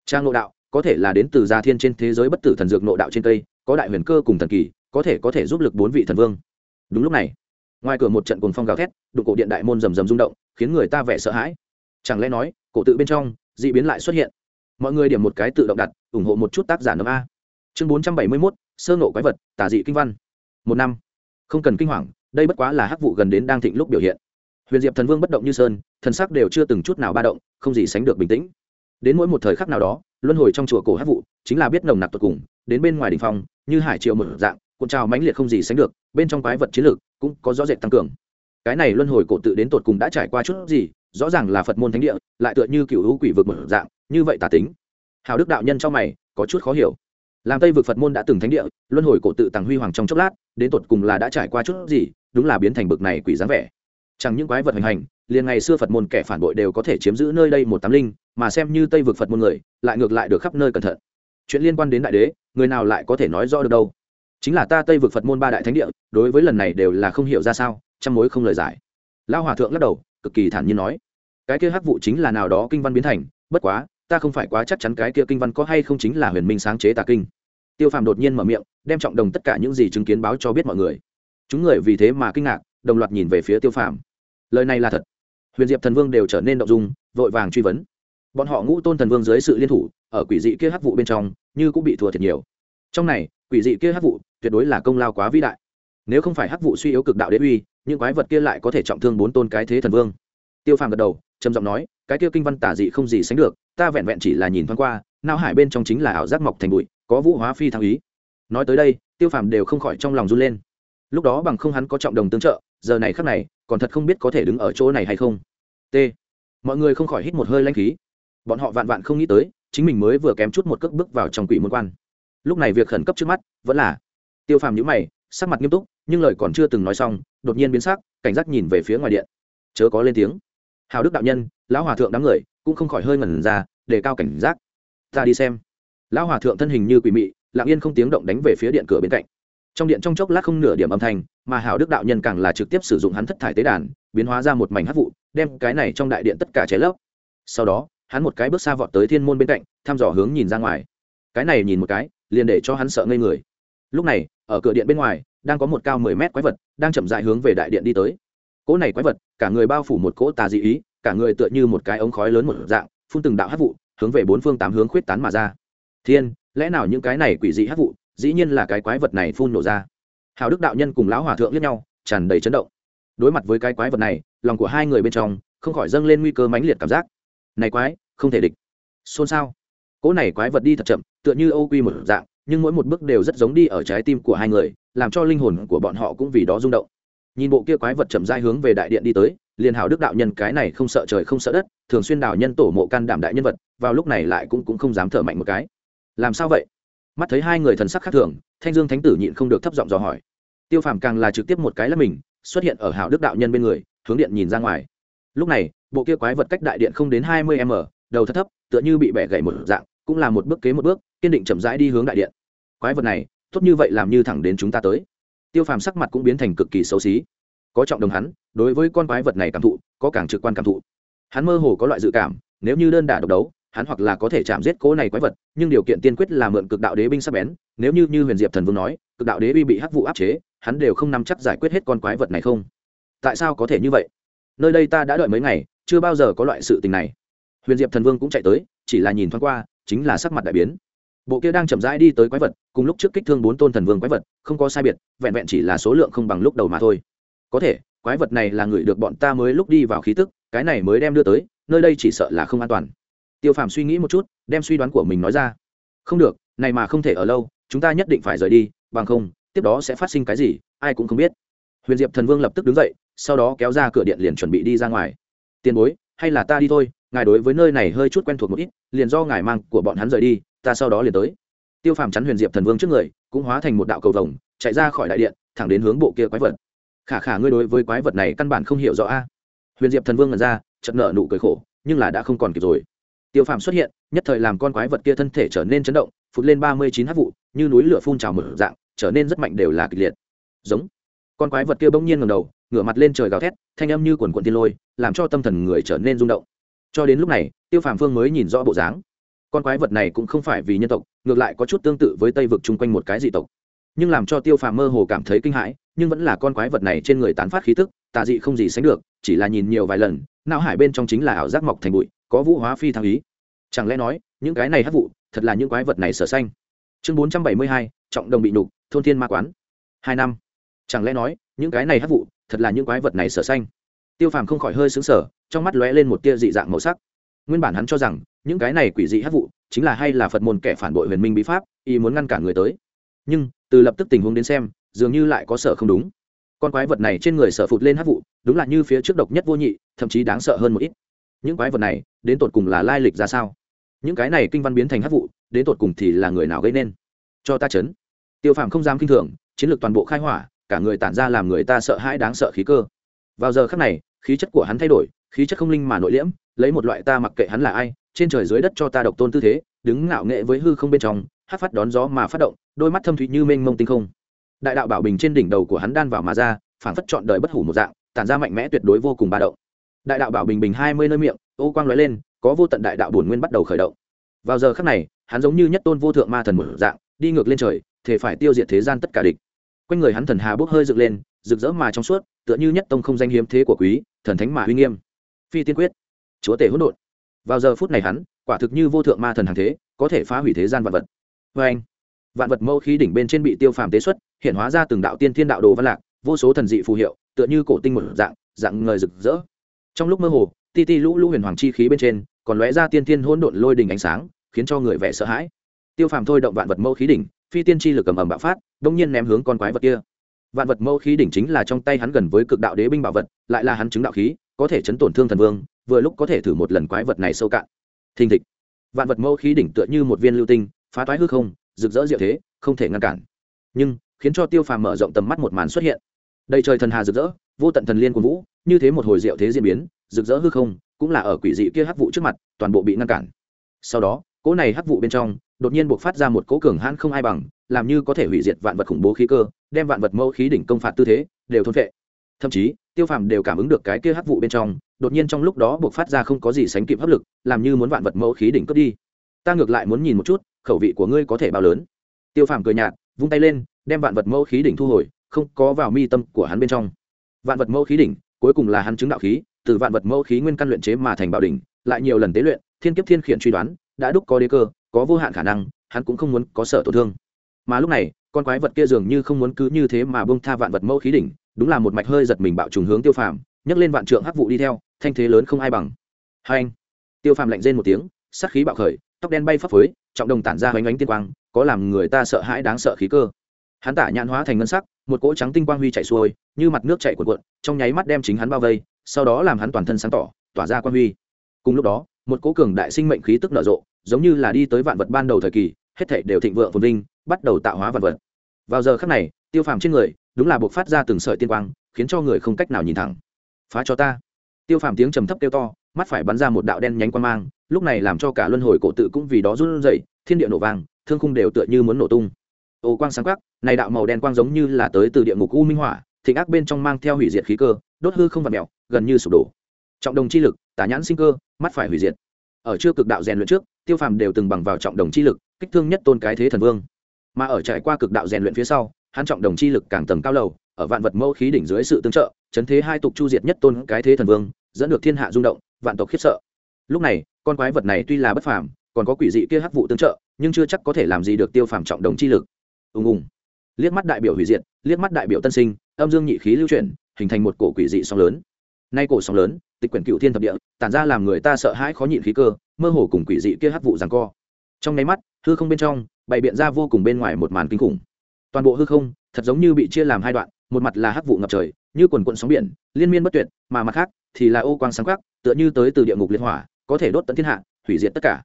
Trang ngộ đạo có thể là đến từ gia thiên trên thế giới bất tử thần dược nội đạo trên cây, có đại huyền cơ cùng thần kỳ, có thể có thể giúp lực bốn vị thần vương. Đúng lúc này, ngoài cửa một trận cuồng phong gào thét, đụng cổ điện đại môn rầm rầm rung động, khiến người ta vẻ sợ hãi. Chẳng lẽ nói, cổ tự bên trong d ị biến lại xuất hiện? Mọi người điểm một cái tự động đặt, ủng hộ một chút tác giả nấm a. Chương bốn trăm bảy mươi mốt, sơ nộ quái vật tả dị kinh văn. Một năm. Không cần kinh hoàng, đây bất quá là hắc vụ gần đến đang thịnh lúc biểu hiện. Huyền diệp thần vương bất động như sơn, thần sắc đều chưa từng chút nào ba động, không gì sánh được bình tĩnh. Đến mỗi một thời khắc nào đó luân hồi trong chùa cổ hát vụ, chính là biết nồng nặc tột cùng, đến bên ngoài đình phong, như hải triệu một dạng, cuộn trào mãnh liệt không gì sánh được, bên trong quái vật chiến lược cũng có rõ rệt tăng cường. Cái này luân hồi cổ tự đến tột cùng đã trải qua chút gì, rõ ràng là phật môn thánh địa, lại tựa như cựu hữu quỷ vực một dạng, như vậy tả tính. Hào đức đạo nhân trong mày, có chút khó hiểu. Làm tây vực phật môn đã từng thánh địa, luân hồi cổ tự tàng huy hoàng trong chốc lát, đến tột cùng là đã trải qua chút gì, đúng là biến thành bực này quỷ dáng vẻ. Chẳng những quái vật hành hành liền ngày xưa phật môn kẻ phản bội đều có thể chiếm giữ nơi đây một tám linh, mà xem như tây vực phật môn người, lại ngược lại được khắp nơi cẩn thận. Chuyện liên quan đến đại đế, người nào lại có thể nói rõ được đâu? Chính là ta tây vực phật môn ba đại thánh địa, đối với lần này đều là không hiểu ra sao trong mối không lời giải. Lao hòa thượng lắc đầu, cực kỳ thản nhiên nói, cái kia hắc vụ chính là nào đó kinh văn biến thành, bất quá, ta không phải quá chắc chắn cái kia kinh văn có hay không chính là huyền minh sáng chế tà kinh. Tiêu phàm đột nhiên mở miệng, đem trọng đồng tất cả những gì chứng kiến báo cho biết mọi người. Chúng người vì thế mà kinh ngạc, đồng loạt nhìn về phía tiêu phàm. Lời này là thật huyền diệp thần vương đều trở nên động dung, vội vàng truy vấn. Bọn họ ngũ tôn thần vương dưới sự liên thủ, ở quỷ dị kia hắc vụ bên trong, như cũng bị thua thiệt nhiều. Trong này, quỷ dị kia hắc vụ, tuyệt đối là công lao quá vĩ đại. Nếu không phải hắc vụ suy yếu cực đạo đế uy, những quái vật kia lại có thể trọng thương bốn tôn cái thế thần vương. Tiêu phàm gật đầu, trầm giọng nói, cái kia kinh văn tả dị không gì sánh được, ta vẹn vẹn chỉ là nhìn thoáng qua nao hải bên trong chính là ảo giác mọc thành bụi, có vũ hóa phi thăng ý. Nói tới đây, tiêu phàm đều không khỏi trong lòng run lên lúc đó bằng không hắn có trọng đồng tương trợ, giờ này khắc này, còn thật không biết có thể đứng ở chỗ này hay không. T. Mọi người không khỏi hít một hơi lanh khí. Bọn họ vạn vạn không nghĩ tới, chính mình mới vừa kém chút một cước bước vào trong quỷ môn quan. Lúc này việc khẩn cấp trước mắt vẫn là tiêu phàm nhữ mày, sắc mặt nghiêm túc, nhưng lời còn chưa từng nói xong, đột nhiên biến sắc, cảnh giác nhìn về phía ngoài điện. Chớ có lên tiếng. Hào đức đạo nhân, lão hòa thượng đám người, cũng không khỏi hơi ngẩn ra, để cao cảnh giác. Ta đi xem. Lão hòa thượng thân hình như quỷ mị, lặng yên không tiếng động đánh về phía điện cửa bên cạnh trong điện trong chốc lát không nửa điểm âm thanh, mà hảo đức đạo nhân càng là trực tiếp sử dụng hắn thất thải tế đàn, biến hóa ra một mảnh hát vụ, đem cái này trong đại điện tất cả cháy lấp. Sau đó, hắn một cái bước xa vọt tới thiên môn bên cạnh, thăm dò hướng nhìn ra ngoài. Cái này nhìn một cái, liền để cho hắn sợ ngây người. Lúc này, ở cửa điện bên ngoài, đang có một cao mười mét quái vật đang chậm dại hướng về đại điện đi tới. Cỗ này quái vật, cả người bao phủ một cỗ tà dị ý, cả người tựa như một cái ống khói lớn một dạng, phun từng đạo hát vụ, hướng về bốn phương tám hướng khuyết tán mà ra. Thiên, lẽ nào những cái này quỷ dị hát vụ dĩ nhiên là cái quái vật này phun nổ ra. Hào đức đạo nhân cùng lão hòa thượng lẫn nhau, tràn đầy chấn động. Đối mặt với cái quái vật này, lòng của hai người bên trong không khỏi dâng lên nguy cơ mãnh liệt cảm giác. Này quái, không thể địch. Xôn xao. Cỗ này quái vật đi thật chậm, tựa như ô quy một dạng, nhưng mỗi một bước đều rất giống đi ở trái tim của hai người, làm cho linh hồn của bọn họ cũng vì đó rung động. Nhìn bộ kia quái vật chậm rãi hướng về đại điện đi tới, liền hào đức đạo nhân cái này không sợ trời không sợ đất, thường xuyên đào nhân tổ mộ can đảm đại nhân vật, vào lúc này lại cũng cũng không dám thở mạnh một cái. Làm sao vậy? Mắt thấy hai người thần sắc khác thường, thanh dương thánh tử nhịn không được thấp giọng dò hỏi. Tiêu phàm càng là trực tiếp một cái là mình, xuất hiện ở hảo đức đạo nhân bên người, hướng điện nhìn ra ngoài. Lúc này, bộ kia quái vật cách đại điện không đến hai mươi m, đầu thấp thấp, tựa như bị bẻ gãy một dạng, cũng là một bước kế một bước, kiên định chậm rãi đi hướng đại điện. Quái vật này, tốt như vậy làm như thẳng đến chúng ta tới. Tiêu phàm sắc mặt cũng biến thành cực kỳ xấu xí. Có trọng đồng hắn, đối với con quái vật này cảm thụ, có càng trực quan cảm thụ. Hắn mơ hồ có loại dự cảm, nếu như đơn đả độc đấu hắn hoặc là có thể chạm giết cố này quái vật, nhưng điều kiện tiên quyết là mượn cực đạo đế binh sắp bén, nếu như như huyền diệp thần vương nói, cực đạo đế uy bị hắc vụ áp chế, hắn đều không nắm chắc giải quyết hết con quái vật này không? Tại sao có thể như vậy? Nơi đây ta đã đợi mấy ngày, chưa bao giờ có loại sự tình này. Huyền diệp thần vương cũng chạy tới, chỉ là nhìn thoáng qua, chính là sắc mặt đại biến. Bộ kia đang chậm rãi đi tới quái vật, cùng lúc trước kích thương bốn tôn thần vương quái vật, không có sai biệt, vẹn vẹn chỉ là số lượng không bằng lúc đầu mà thôi. Có thể, quái vật này là người được bọn ta mới lúc đi vào khí tức, cái này mới đem đưa tới, nơi đây chỉ sợ là không an toàn tiêu phàm suy nghĩ một chút, đem suy đoán của mình nói ra. Không được, này mà không thể ở lâu, chúng ta nhất định phải rời đi, bằng không, tiếp đó sẽ phát sinh cái gì, ai cũng không biết. Huyền diệp thần vương lập tức đứng dậy, sau đó kéo ra cửa điện liền chuẩn bị đi ra ngoài. Tiền bối, hay là ta đi thôi, ngài đối với nơi này hơi chút quen thuộc một ít, liền do ngài mang của bọn hắn rời đi, ta sau đó liền tới. Tiêu phàm chắn huyền diệp thần vương trước người, cũng hóa thành một đạo cầu vồng, chạy ra khỏi đại điện, thẳng đến hướng bộ kia quái vật. Khả khả, ngươi đối với quái vật này căn bản không hiểu rõ a. Huyền diệp thần vương ngần ra chật nợ nụ cười khổ, nhưng là đã không còn kịp rồi tiêu phàm xuất hiện, nhất thời làm con quái vật kia thân thể trở nên chấn động, phụt lên ba mươi chín hát vụ, như núi lửa phun trào mở dạng, trở nên rất mạnh đều là kịch liệt. Giống. Con quái vật kia bỗng nhiên ngầm đầu, ngửa mặt lên trời gào thét, thanh âm như quần quận tiên lôi, làm cho tâm thần người trở nên rung động. Cho đến lúc này, tiêu phàm phương mới nhìn rõ bộ dáng. Con quái vật này cũng không phải vì nhân tộc, ngược lại có chút tương tự với tây vực chung quanh một cái dị tộc. Nhưng làm cho tiêu phàm mơ hồ cảm thấy kinh hãi, nhưng vẫn là con quái vật này trên người tán phát khí tức, tà dị không gì sánh được, chỉ là nhìn nhiều vài lần, não hải bên trong chính là ảo giác mọc thành bụi có vũ hóa phi thăng ý. Chẳng lẽ nói, những cái này hát vụ, thật là những quái vật này sở xanh chương bốn trăm bảy mươi hai, trọng đồng bị nục, thôn thiên ma quán. Hai năm. Chẳng lẽ nói, những cái này hát vụ, thật là những quái vật này sở xanh tiêu phàm không khỏi hơi xứng sở trong mắt lóe lên một tia dị dạng màu sắc. Nguyên bản hắn cho rằng, những cái này quỷ dị hát vụ, chính là hay là phật môn kẻ phản bội huyền minh bí pháp y muốn ngăn cản người tới. Nhưng, từ lập tức tình huống đến xem, dường như lại có sở không đúng. Con quái vật này trên người sợ phụt lên hát vụ, đúng là như phía trước độc nhất vô nhị, thậm chí đáng sợ hơn một ít những quái vật này đến tột cùng là lai lịch ra sao? Những cái này kinh văn biến thành hắc vụ, đến tột cùng thì là người nào gây nên? Cho ta chấn. Tiêu phàm không dám kinh thường, chiến lược toàn bộ khai hỏa, cả người tản ra làm người ta sợ hãi đáng sợ khí cơ. Vào giờ khắc này, khí chất của hắn thay đổi, khí chất không linh mà nội liễm, lấy một loại ta mặc kệ hắn là ai, trên trời dưới đất cho ta độc tôn tư thế, đứng ngạo nghệ với hư không bên trong, hát phát đón gió mà phát động, đôi mắt thâm thủy như mênh mông tinh không. Đại đạo bảo bình trên đỉnh đầu của hắn đan vào mà ra phản phất chọn đời bất hủ một dạng, tản ra mạnh mẽ tuyệt đối vô cùng ba động đại đạo bảo bình bình hai mươi nơi miệng, ô quang lóe lên, có vô tận đại đạo bổn nguyên bắt đầu khởi động. Vào giờ khắc này, hắn giống như nhất tôn vô thượng ma thần một dạng, đi ngược lên trời, thể phải tiêu diệt thế gian tất cả địch. Quanh người hắn thần hà bốc hơi dựng lên, rực rỡ mà trong suốt, tựa như nhất tông không danh hiếm thế của quý, thần thánh mà uy nghiêm. Phi tiên quyết, chúa tể hỗn độn. Vào giờ phút này hắn, quả thực như vô thượng ma thần hàng thế, có thể phá hủy thế gian vạn vật. Vê anh, vạn vật mâu khí đỉnh bên trên bị tiêu phàm tế xuất, hiện hóa ra từng đạo tiên thiên đạo đồ văn lạc, vô số thần dị phù hiệu, tựa như cổ tinh một dạng dạng ngời rực rỡ trong lúc mơ hồ, ti ti lũ lũ huyền hoàng chi khí bên trên, còn lóe ra tiên thiên hỗn độn lôi đình ánh sáng, khiến cho người vẻ sợ hãi. Tiêu phàm thôi động vạn vật mâu khí đỉnh, phi tiên chi lực cầm ẩm bạo phát, đông nhiên ném hướng con quái vật kia. Vạn vật mâu khí đỉnh chính là trong tay hắn gần với cực đạo đế binh bảo vật, lại là hắn chứng đạo khí, có thể chấn tổn thương thần vương, vừa lúc có thể thử một lần quái vật này sâu cạn. Thình thịch. Vạn vật mâu khí đỉnh tựa như một viên lưu tinh, phá toái hư không, rực rỡ diệu thế, không thể ngăn cản. Nhưng, khiến cho tiêu phàm mở rộng tầm mắt một màn xuất hiện. Đầy trời thần hà rực rỡ, vô tận thần liên của vũ như thế một hồi diệu thế diễn biến, rực rỡ hư không, cũng là ở quỷ dị kia hắc vụ trước mặt, toàn bộ bị ngăn cản. Sau đó, cỗ này hắc vụ bên trong, đột nhiên buộc phát ra một cỗ cường hãn không ai bằng, làm như có thể hủy diệt vạn vật khủng bố khí cơ, đem vạn vật mẫu khí đỉnh công phạt tư thế, đều thôn vệ thậm chí, tiêu phàm đều cảm ứng được cái kia hắc vụ bên trong, đột nhiên trong lúc đó buộc phát ra không có gì sánh kịp hấp lực, làm như muốn vạn vật mẫu khí đỉnh cướp đi. Ta ngược lại muốn nhìn một chút, khẩu vị của ngươi có thể bao lớn. Tiêu phàm cười nhạt, vung tay lên, đem vạn vật mẫu khí đỉnh thu hồi, không có vào mi tâm của hắn bên trong. Vạn vật mẫu khí đỉnh cuối cùng là hắn chứng đạo khí, từ vạn vật mẫu khí nguyên căn luyện chế mà thành bảo đỉnh, lại nhiều lần tế luyện, thiên kiếp thiên khiển truy đoán, đã đúc có đế cơ, có vô hạn khả năng, hắn cũng không muốn có sợ tổn thương. Mà lúc này, con quái vật kia dường như không muốn cứ như thế mà bông tha vạn vật mẫu khí đỉnh, đúng là một mạch hơi giật mình bạo trùng hướng tiêu phàm, nhấc lên vạn trượng hắc vụ đi theo, thanh thế lớn không ai bằng. Hai anh, tiêu phàm lạnh rên một tiếng sắc khí bạo khởi, tóc đen bay phấp phới, trọng đồng tản ra hoành ánh tiên quang, có làm người ta sợ hãi đáng sợ khí cơ. Hắn tả nhãn hóa thành ngân sắc một cỗ trắng tinh quang huy chạy xuôi, như mặt nước chạy cuộn cuộn, trong nháy mắt đem chính hắn bao vây, sau đó làm hắn toàn thân sáng tỏ, tỏa ra quang huy. Cùng lúc đó, một cỗ cường đại sinh mệnh khí tức nở rộ, giống như là đi tới vạn vật ban đầu thời kỳ, hết thảy đều thịnh vượng phồn vinh, bắt đầu tạo hóa vạn vật. Vào giờ khắc này, tiêu phàm trên người, đúng là buộc phát ra từng sợi tiên quang, khiến cho người không cách nào nhìn thẳng. Phá cho ta. Tiêu phàm tiếng trầm thấp kêu to, mắt phải bắn ra một đạo đen nhánh quang mang, lúc này làm cho cả luân hồi cổ tự cũng vì đó run rẩy, thiên địa nổ vàng thương khung đều tựa như muốn nổ tung ô quang sáng quắc, này đạo màu đen quang giống như là tới từ địa ngục u minh hỏa, thịnh ác bên trong mang theo hủy diệt khí cơ, đốt hư không vặt mèo, gần như sụp đổ. Trọng đồng chi lực tả nhãn sinh cơ, mắt phải hủy diệt. Ở chưa cực đạo rèn luyện trước, tiêu phàm đều từng bằng vào trọng đồng chi lực, kích thương nhất tôn cái thế thần vương. Mà ở trải qua cực đạo rèn luyện phía sau, hắn trọng đồng chi lực càng tầng cao lầu, ở vạn vật mẫu khí đỉnh dưới sự tương trợ, chấn thế hai tục chu diệt nhất tôn cái thế thần vương, dẫn được thiên hạ rung động, vạn tộc khiếp sợ. Lúc này, con quái vật này tuy là bất phàm, còn có quỷ dị kia hắc vụ tương trợ, nhưng chưa chắc có thể làm gì được tiêu phàm trọng đồng chi lực ùng ùng liếc mắt đại biểu hủy diệt, liếc mắt đại biểu tân sinh, âm dương nhị khí lưu chuyển, hình thành một cổ quỷ dị sóng lớn. Nay cổ sóng lớn, tịch quyển cựu thiên thập địa, tản ra làm người ta sợ hãi khó nhịn khí cơ, mơ hồ cùng quỷ dị kia hắc vụ rằng co. Trong nháy mắt, hư không bên trong, bày biện ra vô cùng bên ngoài một màn kinh khủng. Toàn bộ hư không, thật giống như bị chia làm hai đoạn, một mặt là hắc vụ ngập trời, như quần quận sóng biển, liên miên bất tuyệt, mà mặt khác thì là ô quang sáng khắc tựa như tới từ địa ngục liên hỏa, có thể đốt tận thiên hạ, hủy diệt tất cả.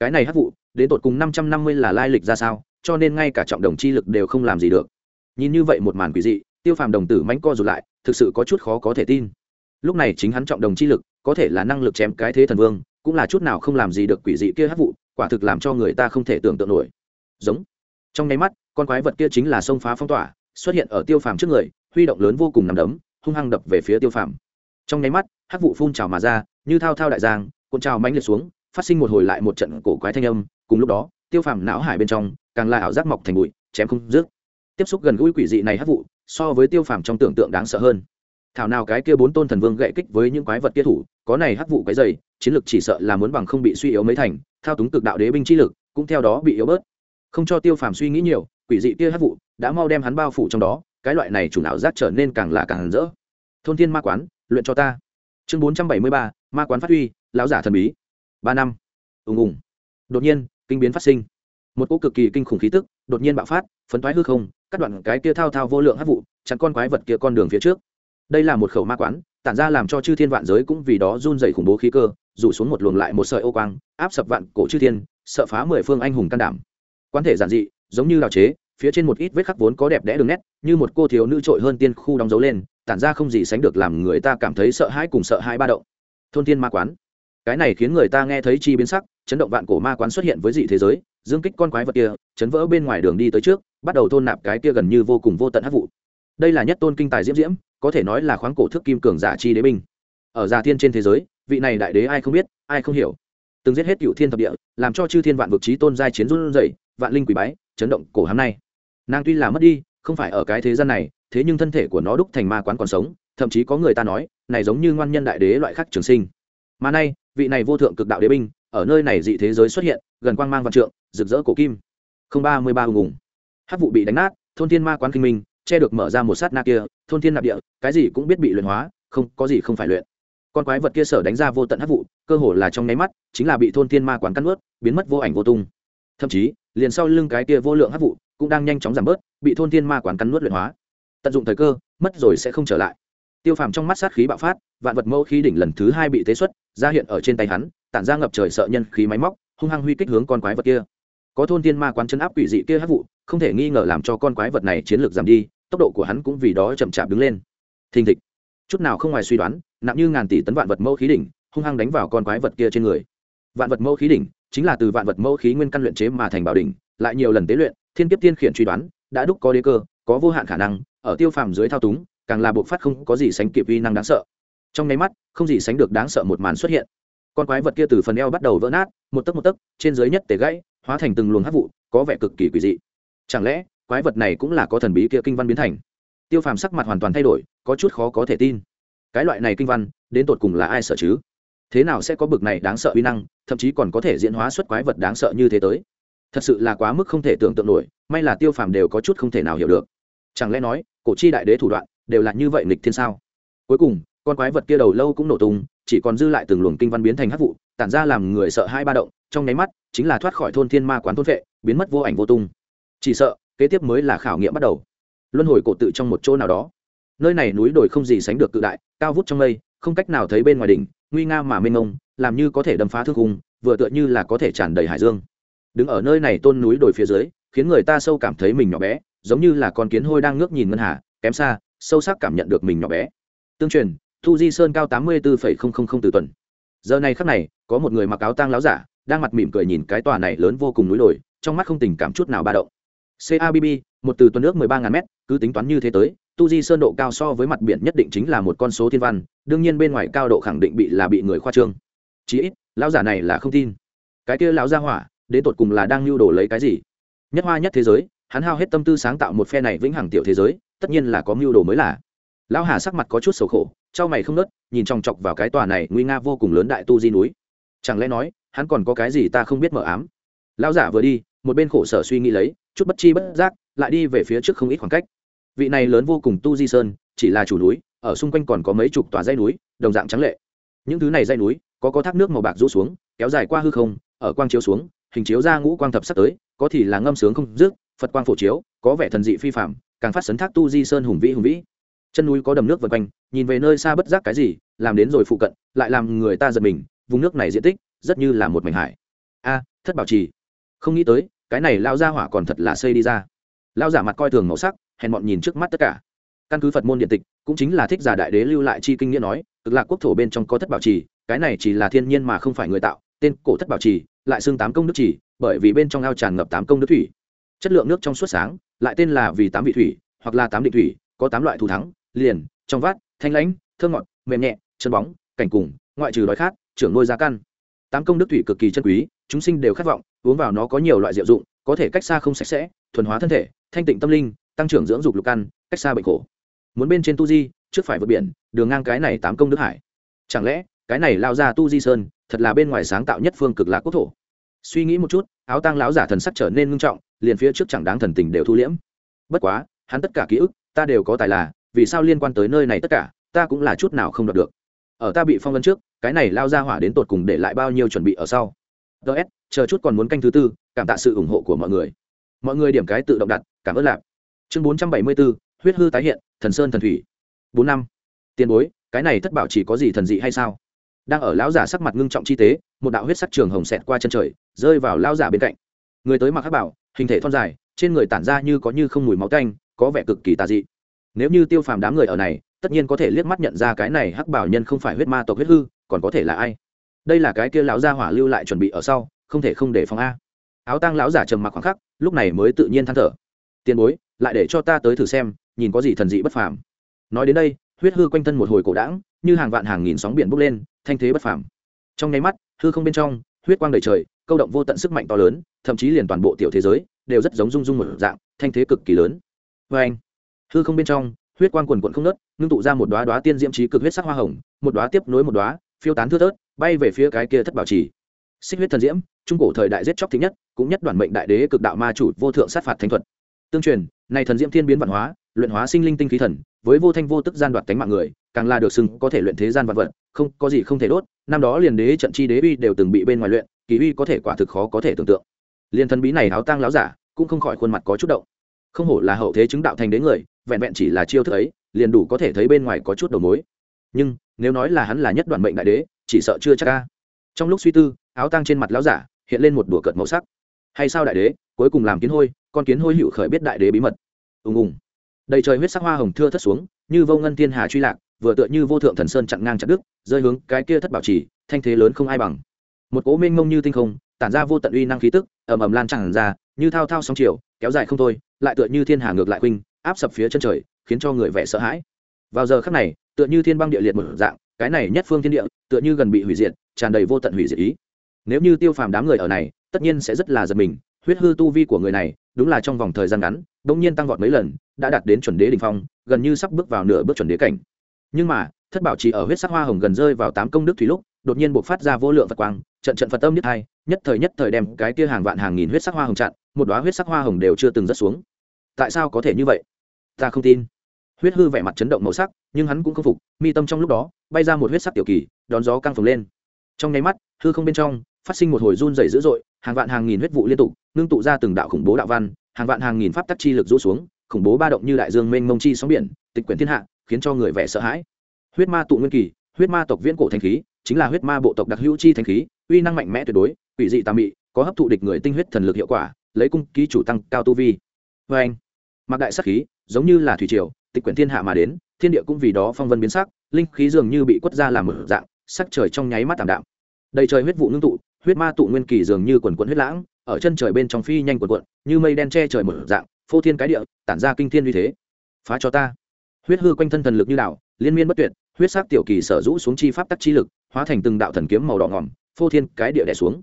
Cái này hắc vụ, đến tột cùng năm trăm năm mươi là lai lịch ra sao? Cho nên ngay cả trọng đồng chi lực đều không làm gì được. Nhìn như vậy một màn quỷ dị, tiêu phàm đồng tử mánh co rụt lại, thực sự có chút khó có thể tin. Lúc này chính hắn trọng đồng chi lực, có thể là năng lực chém cái thế thần vương, cũng là chút nào không làm gì được quỷ dị kia hắc vụ, quả thực làm cho người ta không thể tưởng tượng nổi. Giống. Trong nháy mắt, con quái vật kia chính là xông phá phong tỏa, xuất hiện ở tiêu phàm trước người, huy động lớn vô cùng nằm đấm, hung hăng đập về phía tiêu phàm. Trong nháy mắt, hắc vụ phun trào mà ra, như thao thao đại giang, cuộn trào mãnh liệt xuống, phát sinh một hồi lại một trận cổ quái thanh âm, cùng lúc đó, tiêu phàm não hải bên trong càng là ảo giác mọc thành bụi, chém không dứt. Tiếp xúc gần gũi quỷ dị này hấp vụ, so với tiêu phàm trong tưởng tượng đáng sợ hơn. Thảo nào cái kia bốn tôn thần vương gậy kích với những quái vật kia thủ, có này hắc vụ cái dày chiến lực chỉ sợ là muốn bằng không bị suy yếu mấy thành, thao túng cực đạo đế binh chi lực, cũng theo đó bị yếu bớt. Không cho tiêu phàm suy nghĩ nhiều, quỷ dị kia hắc vụ đã mau đem hắn bao phủ trong đó, cái loại này chủ não giác trở nên càng là càng rỡ. Thôn thiên ma quán, luyện cho ta. Chương bốn trăm bảy mươi ba, ma quán phát huy, lão giả thần bí. Ba năm. Ùng ùng. Đột nhiên, kinh biến phát sinh một cỗ cực kỳ kinh khủng khí tức đột nhiên bạo phát, phấn toái hư không, cắt đoạn cái kia thao thao vô lượng hắc vụ, chặn con quái vật kia con đường phía trước. Đây là một khẩu ma quán, tản ra làm cho chư thiên vạn giới cũng vì đó run dày khủng bố khí cơ, rủ xuống một luồng lại một sợi ô quang, áp sập vạn cổ chư thiên, sợ phá mười phương anh hùng can đảm. Quán thể giản dị, giống như đào chế, phía trên một ít vết khắc vốn có đẹp đẽ đường nét, như một cô thiếu nữ trội hơn tiên khu đóng dấu lên, tản ra không gì sánh được làm người ta cảm thấy sợ hãi cùng sợ hãi ba động. Thôn thiên ma quán. Cái này khiến người ta nghe thấy chi biến sắc, chấn động vạn cổ ma quán xuất hiện với dị thế giới dương kích con quái vật kia, chấn vỡ bên ngoài đường đi tới trước, bắt đầu thôn nạp cái kia gần như vô cùng vô tận hắc vụ. Đây là nhất tôn kinh tài diễm diễm, có thể nói là khoáng cổ thức kim cường giả chi đế binh. Ở già thiên trên thế giới, vị này đại đế ai không biết, ai không hiểu. Từng giết hết cựu thiên thập địa, làm cho chư thiên vạn vực trí tôn giai chiến run dậy vạn linh quỷ bái, chấn động cổ hám nay. Nàng tuy là mất đi, không phải ở cái thế gian này, thế nhưng thân thể của nó đúc thành ma quán còn sống, thậm chí có người ta nói, này giống như ngoan nhân đại đế loại khác trường sinh. Mà nay, vị này vô thượng cực đạo đế binh ở nơi này dị thế giới xuất hiện, gần quang mang văn trượng, rực rỡ cổ kim. Không ba mươi ba hùng hát vụ bị đánh nát, thôn thiên ma quán kinh minh, che được mở ra một sát na kia, thôn thiên nạp địa, cái gì cũng biết bị luyện hóa, không, có gì không phải luyện. Con quái vật kia sở đánh ra vô tận hát vụ, cơ hồ là trong nháy mắt, chính là bị thôn thiên ma quán cắn ướt biến mất vô ảnh vô tung. Thậm chí, liền sau lưng cái kia vô lượng hát vụ cũng đang nhanh chóng giảm bớt, bị thôn thiên ma quán cắn nuốt luyện hóa. Tận dụng thời cơ, mất rồi sẽ không trở lại. Tiêu phàm trong mắt sát khí bạo phát, vạn vật mẫu khí đỉnh lần thứ hai bị tế xuất ra hiện ở trên tay hắn, tản ra ngập trời sợ nhân khí máy móc, hung hăng huy kích hướng con quái vật kia. Có thôn thiên ma quán chân áp quỷ dị kia hát vụ, không thể nghi ngờ làm cho con quái vật này chiến lược giảm đi, tốc độ của hắn cũng vì đó chậm chạp đứng lên. Thình thịch. Chút nào không ngoài suy đoán, nặng như ngàn tỷ tấn vạn vật mẫu khí đỉnh, hung hăng đánh vào con quái vật kia trên người. Vạn vật mẫu khí đỉnh, chính là từ vạn vật mẫu khí nguyên căn luyện chế mà thành bảo đỉnh, lại nhiều lần tế luyện, thiên kiếp tiên khiển truy đoán, đã đúc có đế cơ, có vô hạn khả năng, ở tiêu phàm dưới thao túng, càng là buộc phát không có gì sánh kịp uy năng đáng sợ trong nháy mắt, không gì sánh được đáng sợ một màn xuất hiện. Con quái vật kia từ phần eo bắt đầu vỡ nát, một tấc một tấc, trên dưới nhất tể gãy, hóa thành từng luồng hát vụ, có vẻ cực kỳ quỷ dị. Chẳng lẽ, quái vật này cũng là có thần bí kia kinh văn biến thành? Tiêu phàm sắc mặt hoàn toàn thay đổi, có chút khó có thể tin. Cái loại này kinh văn, đến tột cùng là ai sợ chứ? Thế nào sẽ có bực này đáng sợ uy năng, thậm chí còn có thể diễn hóa xuất quái vật đáng sợ như thế tới? Thật sự là quá mức không thể tưởng tượng nổi, may là tiêu phàm đều có chút không thể nào hiểu được. Chẳng lẽ nói, cổ chi đại đế thủ đoạn, đều là như vậy nghịch thiên sao? Cuối cùng con quái vật kia đầu lâu cũng nổ tung, chỉ còn dư lại từng luồng kinh văn biến thành hắc vụ, tản ra làm người sợ hai ba động, trong nháy mắt, chính là thoát khỏi thôn thiên ma quán thôn vệ, biến mất vô ảnh vô tung. Chỉ sợ, kế tiếp mới là khảo nghiệm bắt đầu. Luân hồi cổ tự trong một chỗ nào đó. Nơi này núi đồi không gì sánh được cự đại, cao vút trong mây, không cách nào thấy bên ngoài đỉnh, nguy nga mà mênh mông, làm như có thể đâm phá thương hùng vừa tựa như là có thể tràn đầy hải dương. Đứng ở nơi này tôn núi đồi phía dưới, khiến người ta sâu cảm thấy mình nhỏ bé, giống như là con kiến hôi đang ngước nhìn ngân hà, kém xa, sâu sắc cảm nhận được mình nhỏ bé. Tương truyền thu di sơn cao tám mươi bốn từ tuần. Giờ này khắc này, có một người mặc áo tang láo giả, đang mặt mỉm cười nhìn cái tòa này lớn vô cùng núi đồi, trong mắt không tình cảm chút nào ba động. Cabb một từ tuần nước mười ba ngàn mét, cứ tính toán như thế tới tu di sơn độ cao so với mặt biển nhất định chính là một con số thiên văn, đương nhiên bên ngoài cao độ khẳng định bị là bị người khoa trương. Chí ít, lão giả này là không tin. Cái kia lão gia hỏa, đến tột cùng là đang lưu đồ lấy cái gì? Nhất hoa nhất thế giới, hắn hao hết tâm tư sáng tạo một phe này vĩnh hằng tiểu thế giới, tất nhiên là có mưu đồ mới là. Lão hà sắc mặt có chút sầu khổ trao mày không nớt, nhìn chòng chọc vào cái tòa này nguy nga vô cùng lớn đại tu di núi. Chẳng lẽ nói, hắn còn có cái gì ta không biết mờ ám? Lão giả vừa đi, một bên khổ sở suy nghĩ lấy, chút bất chi bất giác, lại đi về phía trước không ít khoảng cách. Vị này lớn vô cùng tu di sơn, chỉ là chủ núi, ở xung quanh còn có mấy chục tòa dây núi, đồng dạng trắng lệ. Những thứ này dây núi, có có thác nước màu bạc rũ xuống, kéo dài qua hư không, ở quang chiếu xuống, hình chiếu ra ngũ quang thập sắp tới, có thì là ngâm sướng không dứt, phật quang phổ chiếu, có vẻ thần dị phi phạm càng phát sấn thác tu di sơn hùng vĩ hùng vĩ chân núi có đầm nước vần quanh, nhìn về nơi xa bất giác cái gì, làm đến rồi phụ cận, lại làm người ta giật mình, vùng nước này diện tích rất như là một mảnh hải. A, thất bảo trì. Không nghĩ tới, cái này lao ra hỏa còn thật là xây đi ra. Lao giả mặt coi thường màu sắc, hèn bọn nhìn trước mắt tất cả. Căn cứ phật môn điện tịch, cũng chính là thích giả đại đế lưu lại chi kinh nghĩa nói, cực lạc quốc thổ bên trong có thất bảo trì, cái này chỉ là thiên nhiên mà không phải người tạo, tên cổ thất bảo trì, lại xưng tám công đức trì, bởi vì bên trong ao tràn ngập tám công đức thủy. Chất lượng nước trong suốt sáng, lại tên là vì tám vị thủy, hoặc là tám định thủy, có tám loại thù thắng liền, trong vát thanh lãnh thơ ngọt, mềm nhẹ, chân bóng, cảnh cùng, ngoại trừ đói khát, trưởng nuôi giá căn. Tám công đức thủy cực kỳ chân quý, chúng sinh đều khát vọng, uống vào nó có nhiều loại diệu dụng, có thể cách xa không sạch sẽ, thuần hóa thân thể, thanh tịnh tâm linh, tăng trưởng dưỡng dục lục căn, cách xa bệnh khổ. Muốn bên trên tu di, trước phải vượt biển, đường ngang cái này tám công đức hải. Chẳng lẽ, cái này lao ra tu di sơn, thật là bên ngoài sáng tạo nhất phương cực lạc quốc thổ? Suy nghĩ một chút, áo tang lão giả thần sắc trở nên ngưng trọng, liền phía trước chẳng đáng thần tình đều thu liễm. Bất quá, hắn tất cả ký ức, ta đều có tài là vì sao liên quan tới nơi này tất cả, ta cũng là chút nào không đoạt được. Ở ta bị phong vân trước, cái này lao ra hỏa đến tột cùng để lại bao nhiêu chuẩn bị ở sau. Ts chờ chút còn muốn canh thứ tư, cảm tạ sự ủng hộ của mọi người. Mọi người điểm cái tự động đặt, cảm ơn lạp. Chương bốn trăm bảy mươi bốn huyết hư tái hiện, thần sơn thần thủy. Bốn năm. Tiền bối, cái này thất bảo chỉ có gì thần dị hay sao? Đang ở lão giả sắc mặt ngưng trọng chi tế, một đạo huyết sắc trường hồng xẹt qua chân trời, rơi vào lão giả bên cạnh. Người tới mặc hắc bảo, hình thể thon dài, trên người tản ra như có như không mùi máu canh có vẻ cực kỳ tà dị nếu như tiêu phàm đám người ở này, tất nhiên có thể liếc mắt nhận ra cái này hắc bảo nhân không phải huyết ma tộc huyết hư, còn có thể là ai? Đây là cái kia lão gia hỏa lưu lại chuẩn bị ở sau, không thể không để phòng a. Áo tang lão giả trầm mặc khoảng khắc, lúc này mới tự nhiên than thở. Tiền bối, lại để cho ta tới thử xem, nhìn có gì thần dị bất phàm. Nói đến đây, huyết hư quanh thân một hồi cổ đãng, như hàng vạn hàng nghìn sóng biển bốc lên, thanh thế bất phàm. Trong nháy mắt, hư không bên trong, huyết quang đầy trời, câu động vô tận sức mạnh to lớn, thậm chí liền toàn bộ tiểu thế giới đều rất giống rung rung một dạng, thanh thế cực kỳ lớn. Vê anh hư không bên trong, huyết quang quần quận không nớt ngưng tụ ra một đoá đoá tiên diễm trí cực huyết sắc hoa hồng, một đoá tiếp nối một đoá phiêu tán thưa thớt, bay về phía cái kia thất bảo trì. Xích huyết thần diễm, trung cổ thời đại giết chóc thứ nhất, cũng nhất đoàn mệnh đại đế cực đạo ma chủ vô thượng sát phạt thánh thuật. Tương truyền, này thần diễm thiên biến văn hóa, luyện hóa sinh linh tinh khí thần, với vô thanh vô tức gian đoạt tánh mạng người, càng là được xưng có thể luyện thế gian vật vật, không, có gì không thể đốt, năm đó liền đế trận chi đế uy đều từng bị bên ngoài luyện, kỳ uy có thể quả thực khó có thể tưởng tượng. Liền thần bí này áo tang láo giả, cũng không khỏi khuôn mặt có chút động. Không hổ là hậu thế chứng đạo thành đế người vẹn vẹn chỉ là chiêu thức ấy, liền đủ có thể thấy bên ngoài có chút đầu mối. Nhưng, nếu nói là hắn là nhất đoàn mệnh đại đế, chỉ sợ chưa chắc ca trong lúc suy tư, áo tang trên mặt lão giả hiện lên một đùa cợt màu sắc. Hay sao đại đế, cuối cùng làm kiến hôi, con kiến hôi hữu khởi biết đại đế bí mật. Ùng ùng. Đầy trời huyết sắc hoa hồng thưa thất xuống, như vô ngân thiên hà truy lạc, vừa tựa như vô thượng thần sơn chặn ngang chặt đức rơi hướng cái kia thất bảo trì, thanh thế lớn không ai bằng. Một cố mênh mông như tinh không, tản ra vô tận uy năng khí tức, ầm ầm lan tràn ra, như thao thao sóng chiều, kéo dài không thôi, lại tựa như thiên hà ngược lại khuynh áp sập phía chân trời, khiến cho người vẻ sợ hãi. Vào giờ khắc này, tựa như thiên băng địa liệt một dạng, cái này nhất phương thiên địa, tựa như gần bị hủy diệt, tràn đầy vô tận hủy diệt ý. Nếu như tiêu phàm đám người ở này, tất nhiên sẽ rất là giật mình, huyết hư tu vi của người này, đúng là trong vòng thời gian ngắn, bỗng nhiên tăng vọt mấy lần, đã đạt đến chuẩn đế đỉnh phong, gần như sắp bước vào nửa bước chuẩn đế cảnh. Nhưng mà, thất bảo chỉ ở huyết sắc hoa hồng gần rơi vào tám công đức thủy lúc, đột nhiên buộc phát ra vô lượng phật quang, trận trận phật tâm nhất hai, nhất thời nhất thời đem cái kia hàng vạn hàng nghìn huyết sắc hoa hồng chặn, một đoá huyết sắc hoa hồng đều chưa từng rớt xuống. Tại sao có thể như vậy? Ta không tin. Huyết hư vẻ mặt chấn động màu sắc, nhưng hắn cũng không phục, mi tâm trong lúc đó, bay ra một huyết sắc tiểu kỳ, đón gió căng phồng lên. Trong nháy mắt, hư không bên trong, phát sinh một hồi run rẩy dữ dội, hàng vạn hàng nghìn huyết vụ liên tục, ngưng tụ ra từng đạo khủng bố đạo văn, hàng vạn hàng nghìn pháp tắc chi lực rũ xuống, khủng bố ba động như đại dương mênh mông chi sóng biển, tịch quyển thiên hạ, khiến cho người vẻ sợ hãi. Huyết ma tụ nguyên kỳ, huyết ma tộc viễn cổ thanh khí, chính là huyết ma bộ tộc đặc hữu chi thanh khí, uy năng mạnh mẽ tuyệt đối, quỷ dị tà mị, có hấp thụ địch người tinh huyết thần lực hiệu quả, lấy cung ký chủ tăng cao tu vi. Vê anh mặc đại sắc khí, giống như là thủy triều, tịch quyển thiên hạ mà đến, thiên địa cũng vì đó phong vân biến sắc, linh khí dường như bị quất ra làm mở dạng, sắc trời trong nháy mắt tạm đạm. Đầy trời huyết vụ ngưng tụ, huyết ma tụ nguyên kỳ dường như quần quận huyết lãng, ở chân trời bên trong phi nhanh quần quận, như mây đen che trời mở dạng, phô thiên cái địa, tản ra kinh thiên uy thế. Phá cho ta. Huyết hư quanh thân thần lực như đảo, liên miên bất tuyệt, huyết sắc tiểu kỳ sở rũ xuống chi pháp tắc chi lực, hóa thành từng đạo thần kiếm màu đỏ ngỏm phô thiên cái địa đẻ xuống.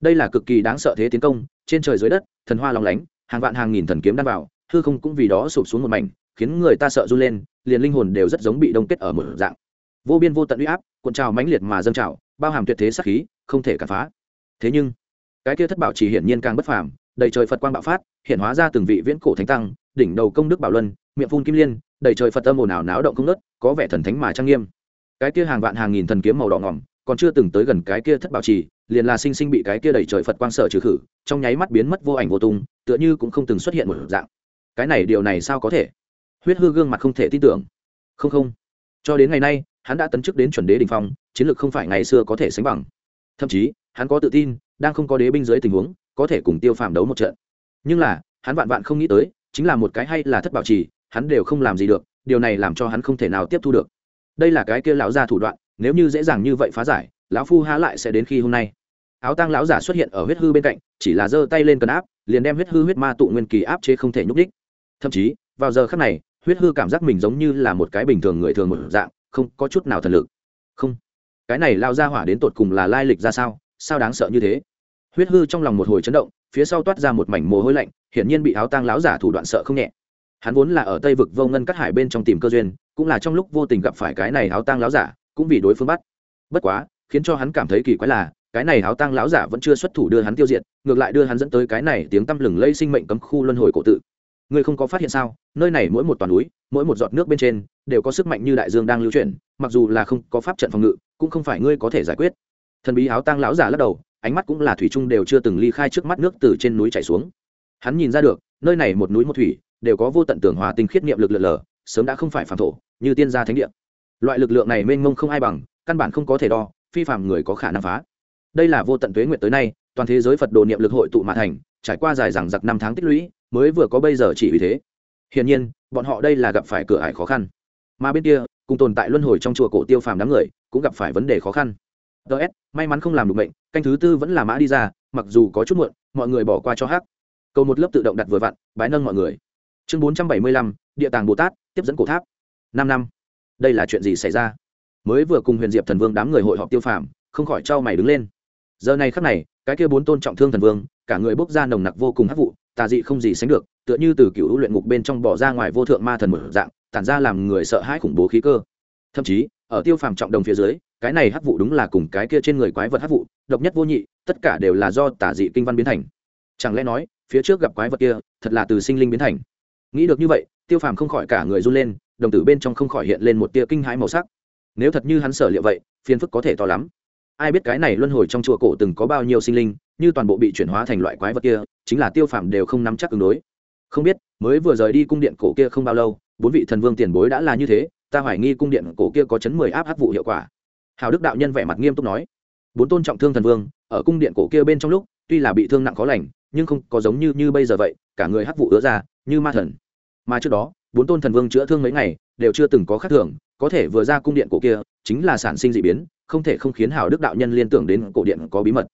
Đây là cực kỳ đáng sợ thế tiến công, trên trời dưới đất, thần hoa long lánh, hàng vạn hàng nghìn thần kiếm đan vào hư không cũng vì đó sụp xuống một mảnh, khiến người ta sợ run lên, liền linh hồn đều rất giống bị đông kết ở một dạng. Vô biên vô tận uy áp, cuộn trào mãnh liệt mà dâng trào, bao hàm tuyệt thế sắc khí, không thể cản phá. Thế nhưng, cái kia thất bảo chỉ hiển nhiên càng bất phàm, đầy trời phật quang bạo phát, hiện hóa ra từng vị viễn cổ thánh tăng, đỉnh đầu công đức bảo luân, miệng phun kim liên, đầy trời phật âm ồn ào náo động không nớt có vẻ thần thánh mà trang nghiêm. Cái kia hàng vạn hàng nghìn thần kiếm màu đỏ ngỏm, còn chưa từng tới gần cái kia thất bảo trì liền là sinh sinh bị cái kia đầy trời phật quang sở trừ khử, trong nháy mắt biến mất vô ảnh vô tung, tựa như cũng không từng xuất hiện một dạng cái này điều này sao có thể? Huyết hư gương mặt không thể tin tưởng. Không không. Cho đến ngày nay, hắn đã tấn chức đến chuẩn đế đình phong, chiến lược không phải ngày xưa có thể sánh bằng. Thậm chí, hắn có tự tin, đang không có đế binh dưới tình huống, có thể cùng tiêu phàm đấu một trận. Nhưng là, hắn vạn vạn không nghĩ tới, chính là một cái hay là thất bảo trì, hắn đều không làm gì được, điều này làm cho hắn không thể nào tiếp thu được. Đây là cái kia lão gia thủ đoạn, nếu như dễ dàng như vậy phá giải, lão phu há lại sẽ đến khi hôm nay. Áo tăng lão giả xuất hiện ở huyết hư bên cạnh, chỉ là giơ tay lên cần áp, liền đem huyết hư huyết ma tụ nguyên kỳ áp chế không thể nhúc đích thậm chí, vào giờ khắc này, huyết hư cảm giác mình giống như là một cái bình thường người thường một dạng, không có chút nào thần lực. Không. Cái này lao ra hỏa đến tột cùng là lai lịch ra sao? Sao đáng sợ như thế? Huyết hư trong lòng một hồi chấn động, phía sau toát ra một mảnh mồ hôi lạnh, hiển nhiên bị áo tang láo giả thủ đoạn sợ không nhẹ. Hắn vốn là ở tây vực vô ngân cắt hải bên trong tìm cơ duyên, cũng là trong lúc vô tình gặp phải cái này áo tang láo giả, cũng vì đối phương bắt. Bất quá, khiến cho hắn cảm thấy kỳ quái là, cái này áo tang láo giả vẫn chưa xuất thủ đưa hắn tiêu diệt, ngược lại đưa hắn dẫn tới cái này tiếng tăm lừng lây sinh mệnh cấm khu luân hồi cổ tự ngươi không có phát hiện sao? Nơi này mỗi một toàn núi, mỗi một giọt nước bên trên, đều có sức mạnh như đại dương đang lưu chuyển, mặc dù là không có pháp trận phòng ngự, cũng không phải ngươi có thể giải quyết. Thần bí áo tang lão giả lắc đầu, ánh mắt cũng là thủy trung đều chưa từng ly khai trước mắt nước từ trên núi chảy xuống. Hắn nhìn ra được, nơi này một núi một thủy, đều có vô tận tưởng hòa tinh khiết niệm lực lượn lờ sớm đã không phải phản thổ, như tiên gia thánh địa. Loại lực lượng này mênh mông không ai bằng, căn bản không có thể đo, phi phàm người có khả năng phá. Đây là vô tận tuế nguyện tới nay, toàn thế giới phật đồ niệm lực hội tụ mà thành trải qua dài rằng giặc năm tháng tích lũy, mới vừa có bây giờ chỉ vì thế. Hiển nhiên, bọn họ đây là gặp phải cửa ải khó khăn. Mà bên kia, cùng tồn tại luân hồi trong chùa cổ tiêu phàm đám người, cũng gặp phải vấn đề khó khăn. Ts may mắn không làm được bệnh canh thứ tư vẫn là mã đi ra, mặc dù có chút muộn, mọi người bỏ qua cho hát cầu một lớp tự động đặt vừa vặn, bái nâng mọi người. Chương bốn trăm bảy mươi lăm, địa tàng bồ tát, tiếp dẫn cổ tháp. Năm năm. Đây là chuyện gì xảy ra? Mới vừa cùng huyền diệp thần vương đám người hội họp tiêu phàm, không khỏi trao mày đứng lên. Giờ này khắc này, cái kia bốn tôn trọng thương thần vương cả người bốc ra nồng nặc vô cùng hắc vụ, tà dị không gì sánh được, tựa như từ cựu luyện ngục bên trong bỏ ra ngoài vô thượng ma thần một dạng, tản ra làm người sợ hãi khủng bố khí cơ. Thậm chí, ở tiêu phàm trọng đồng phía dưới, cái này hắc vụ đúng là cùng cái kia trên người quái vật hắc vụ, độc nhất vô nhị, tất cả đều là do tà dị kinh văn biến thành. Chẳng lẽ nói, phía trước gặp quái vật kia, thật là từ sinh linh biến thành? Nghĩ được như vậy, tiêu phàm không khỏi cả người run lên, đồng tử bên trong không khỏi hiện lên một tia kinh hãi màu sắc. Nếu thật như hắn sở liệu vậy, phiền phức có thể to lắm ai biết cái này luân hồi trong chùa cổ từng có bao nhiêu sinh linh, như toàn bộ bị chuyển hóa thành loại quái vật kia, chính là tiêu phàm đều không nắm chắc ứng đối. Không biết, mới vừa rời đi cung điện cổ kia không bao lâu, bốn vị thần vương tiền bối đã là như thế, ta hoài nghi cung điện cổ kia có chấn mười áp hắc vụ hiệu quả. Hào đức đạo nhân vẻ mặt nghiêm túc nói, bốn tôn trọng thương thần vương, ở cung điện cổ kia bên trong lúc, tuy là bị thương nặng khó lành, nhưng không có giống như như bây giờ vậy, cả người hắc vụ ứa ra, như ma thần. Mà trước đó, bốn tôn thần vương chữa thương mấy ngày, đều chưa từng có khác thường, có thể vừa ra cung điện cổ kia, chính là sản sinh d ị biến không thể không khiến hào đức đạo nhân liên tưởng đến cổ điện có bí mật.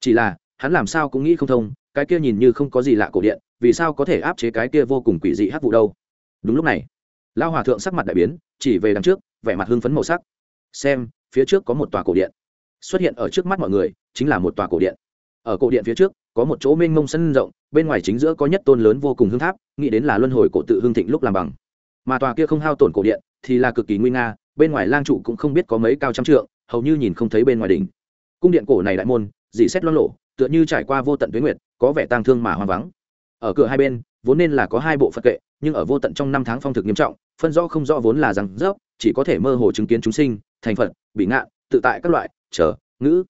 Chỉ là, hắn làm sao cũng nghĩ không thông, cái kia nhìn như không có gì lạ cổ điện, vì sao có thể áp chế cái kia vô cùng quỷ dị hắc vụ đâu? Đúng lúc này lao hòa thượng sắc mặt đại biến, chỉ về đằng trước, vẻ mặt hưng phấn màu sắc. Xem, phía trước có một tòa cổ điện. Xuất hiện ở trước mắt mọi người, chính là một tòa cổ điện. Ở cổ điện phía trước, có một chỗ mênh mông sân rộng, bên ngoài chính giữa có nhất tôn lớn vô cùng hương tháp, nghĩ đến là luân hồi cổ tự hương thịnh lúc làm bằng. Mà tòa kia không hao tổn cổ điện, thì là cực kỳ nguy nga, bên ngoài lang trụ cũng không biết có mấy cao trăm trượng hầu như nhìn không thấy bên ngoài đỉnh. Cung điện cổ này đại môn dị xét loan lộ, tựa như trải qua vô tận tuyến nguyệt, có vẻ tang thương mà hoang vắng. Ở cửa hai bên, vốn nên là có hai bộ phật kệ, nhưng ở vô tận trong năm tháng phong thực nghiêm trọng, phân rõ không rõ vốn là rằng dốc chỉ có thể mơ hồ chứng kiến chúng sinh, thành phật, bị ngạ, tự tại các loại, chờ, ngữ.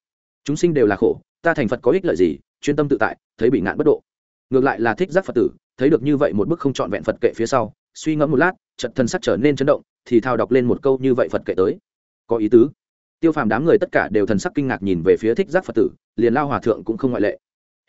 Chúng sinh đều là khổ, ta thành phật có ích lợi gì, chuyên tâm tự tại, thấy bị ngạn bất độ. Ngược lại là thích giác phật tử, thấy được như vậy một bức không trọn vẹn phật kệ phía sau, suy ngẫm một lát trận thân sắc trở nên chấn động, thì thao đọc lên một câu như vậy phật kệ tới. Có ý tứ tiêu phàm đám người tất cả đều thần sắc kinh ngạc nhìn về phía thích giác phật tử, liền lao hòa thượng cũng không ngoại lệ.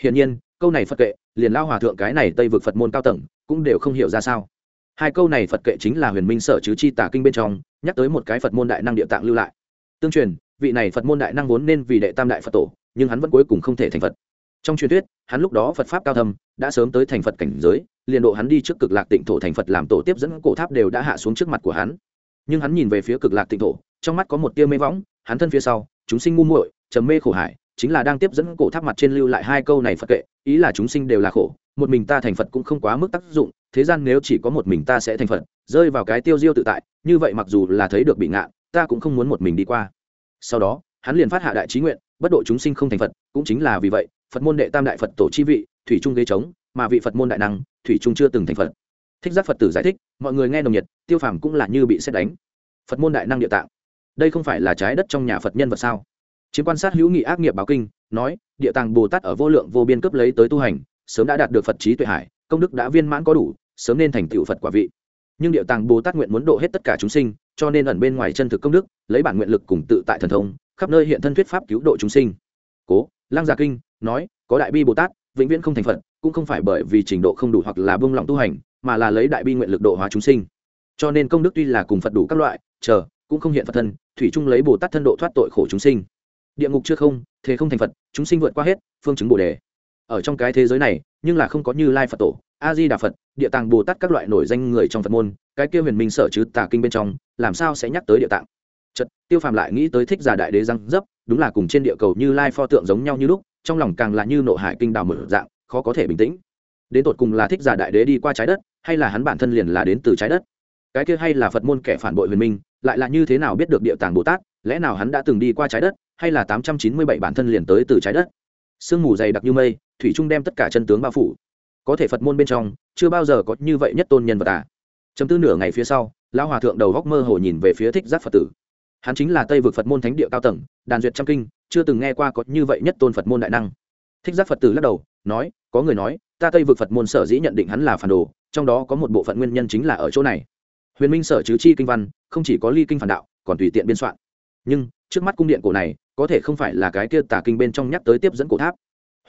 Hiển nhiên, câu này phật kệ, liền lao hòa thượng cái này tây vực phật môn cao tầng, cũng đều không hiểu ra sao. Hai câu này phật kệ chính là huyền minh sở chứ chi tả kinh bên trong, nhắc tới một cái phật môn đại năng địa tạng lưu lại. Tương truyền, vị này phật môn đại năng vốn nên vì đệ tam đại phật tổ, nhưng hắn vẫn cuối cùng không thể thành phật. Trong truyền thuyết, hắn lúc đó phật pháp cao thâm, đã sớm tới thành phật cảnh giới, liền độ hắn đi trước cực lạc tịnh thổ thành phật làm tổ tiếp dẫn cổ tháp đều đã hạ xuống trước mặt của hắn. Nhưng hắn nhìn về phía cực lạc tịnh thổ, trong mắt có một tia mê võng hắn thân phía sau, chúng sinh ngu muội, trầm mê khổ hải, chính là đang tiếp dẫn cổ tháp mặt trên lưu lại hai câu này phật kệ, ý là chúng sinh đều là khổ, một mình ta thành phật cũng không quá mức tác dụng, thế gian nếu chỉ có một mình ta sẽ thành phật, rơi vào cái tiêu diêu tự tại, như vậy mặc dù là thấy được bị ngạn ta cũng không muốn một mình đi qua. Sau đó, hắn liền phát hạ đại trí nguyện, bất độ chúng sinh không thành phật, cũng chính là vì vậy, phật môn đệ tam đại phật tổ chi vị, thủy trung ghế trống, mà vị phật môn đại năng, thủy trung chưa từng thành phật. Thích giác phật tử giải thích, mọi người nghe nồng nhiệt, tiêu phàm cũng là như bị xét đánh. Phật môn đại năng địa tạng đây không phải là trái đất trong nhà phật nhân vật sao? Chiếm quan sát hữu nghị ác nghiệp báo kinh, nói, địa tàng bồ tát ở vô lượng vô biên cấp lấy tới tu hành, sớm đã đạt được phật trí tuệ hải, công đức đã viên mãn có đủ, sớm nên thành tựu phật quả vị. Nhưng địa tàng bồ tát nguyện muốn độ hết tất cả chúng sinh, cho nên ẩn bên ngoài chân thực công đức, lấy bản nguyện lực cùng tự tại thần thông, khắp nơi hiện thân thuyết pháp cứu độ chúng sinh. Cố, lăng gia kinh, nói, có đại bi bồ tát, vĩnh viễn không thành phật, cũng không phải bởi vì trình độ không đủ hoặc là buông lòng tu hành, mà là lấy đại bi nguyện lực độ hóa chúng sinh. Cho nên công đức tuy là cùng phật đủ các loại, chờ cũng không hiện phật thân, thủy trung lấy bồ tát thân độ thoát tội khổ chúng sinh. Địa ngục chưa không, thế không thành phật, chúng sinh vượt qua hết, phương chứng bồ đề. Ở trong cái thế giới này, nhưng là không có như lai phật tổ, a di đà phật, địa tàng bồ tát các loại nổi danh người trong phật môn, cái kia huyền minh sở chứ tà kinh bên trong, làm sao sẽ nhắc tới địa tạng? Chật tiêu phàm lại nghĩ tới thích giả đại đế răng dấp, đúng là cùng trên địa cầu như lai pho tượng giống nhau như lúc, trong lòng càng là như nộ hải kinh đào mở dạng, khó có thể bình tĩnh. Đến tột cùng là thích giả đại đế đi qua trái đất, hay là hắn bản thân liền là đến từ trái đất? Cái kia hay là phật môn kẻ phản bội huyền minh lại là như thế nào biết được địa tàng bồ tát, lẽ nào hắn đã từng đi qua trái đất, hay là tám trăm chín mươi bảy bản thân liền tới từ trái đất? Sương mù dày đặc như mây, thủy trung đem tất cả chân tướng bao phủ. Có thể phật môn bên trong, chưa bao giờ có như vậy nhất tôn nhân vật à. Chấm tư nửa ngày phía sau, lão hòa thượng đầu góc mơ hồ nhìn về phía thích giác phật tử. Hắn chính là tây vực phật môn thánh địa cao tầng, đàn duyệt trăm kinh, chưa từng nghe qua có như vậy nhất tôn phật môn đại năng. Thích giác phật tử lắc đầu, nói, có người nói, ta tây vực phật môn sở dĩ nhận định hắn là phản đồ, trong đó có một bộ phận nguyên nhân chính là ở chỗ này huyền minh sở chứ chi kinh văn, không chỉ có ly kinh phản đạo, còn tùy tiện biên soạn. Nhưng, trước mắt cung điện cổ này, có thể không phải là cái kia tà kinh bên trong nhắc tới tiếp dẫn cổ tháp.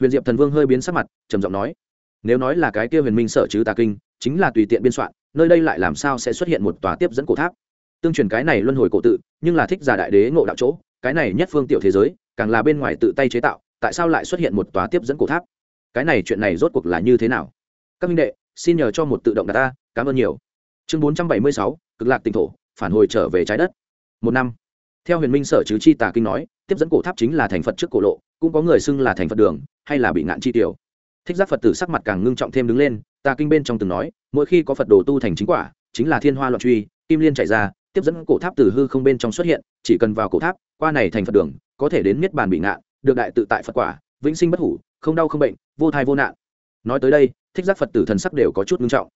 Huyền diệp thần vương hơi biến sắc mặt, trầm giọng nói, nếu nói là cái kia huyền minh sở chứ tà kinh, chính là tùy tiện biên soạn, nơi đây lại làm sao sẽ xuất hiện một tòa tiếp dẫn cổ tháp? Tương truyền cái này luân hồi cổ tự, nhưng là thích giả đại đế ngộ đạo chỗ, cái này nhất phương tiểu thế giới, càng là bên ngoài tự tay chế tạo, tại sao lại xuất hiện một tòa tiếp dẫn cổ tháp? Cái này chuyện này rốt cuộc là như thế nào? Các minh đệ, xin nhờ cho một tự động đặt ta, cảm ơn nhiều chương bốn trăm bảy mươi sáu, cực lạc tỉnh thổ, phản hồi trở về trái đất. Một năm. Theo huyền minh sở chứ chi tà kinh nói, tiếp dẫn cổ tháp chính là thành phật trước cổ lộ, cũng có người xưng là thành phật đường, hay là bị ngạn chi tiểu. Thích giác phật tử sắc mặt càng ngưng trọng thêm đứng lên, tà kinh bên trong từng nói, mỗi khi có phật đồ tu thành chính quả, chính là thiên hoa loạn truy, kim liên chạy ra, tiếp dẫn cổ tháp từ hư không bên trong xuất hiện, chỉ cần vào cổ tháp, qua này thành phật đường, có thể đến miết bàn bị ngạn, được đại tự tại phật quả, vĩnh sinh bất hủ, không đau không bệnh, vô thai vô nạn. Nói tới đây, thích giác phật tử thần sắc đều có chút ngưng trọng.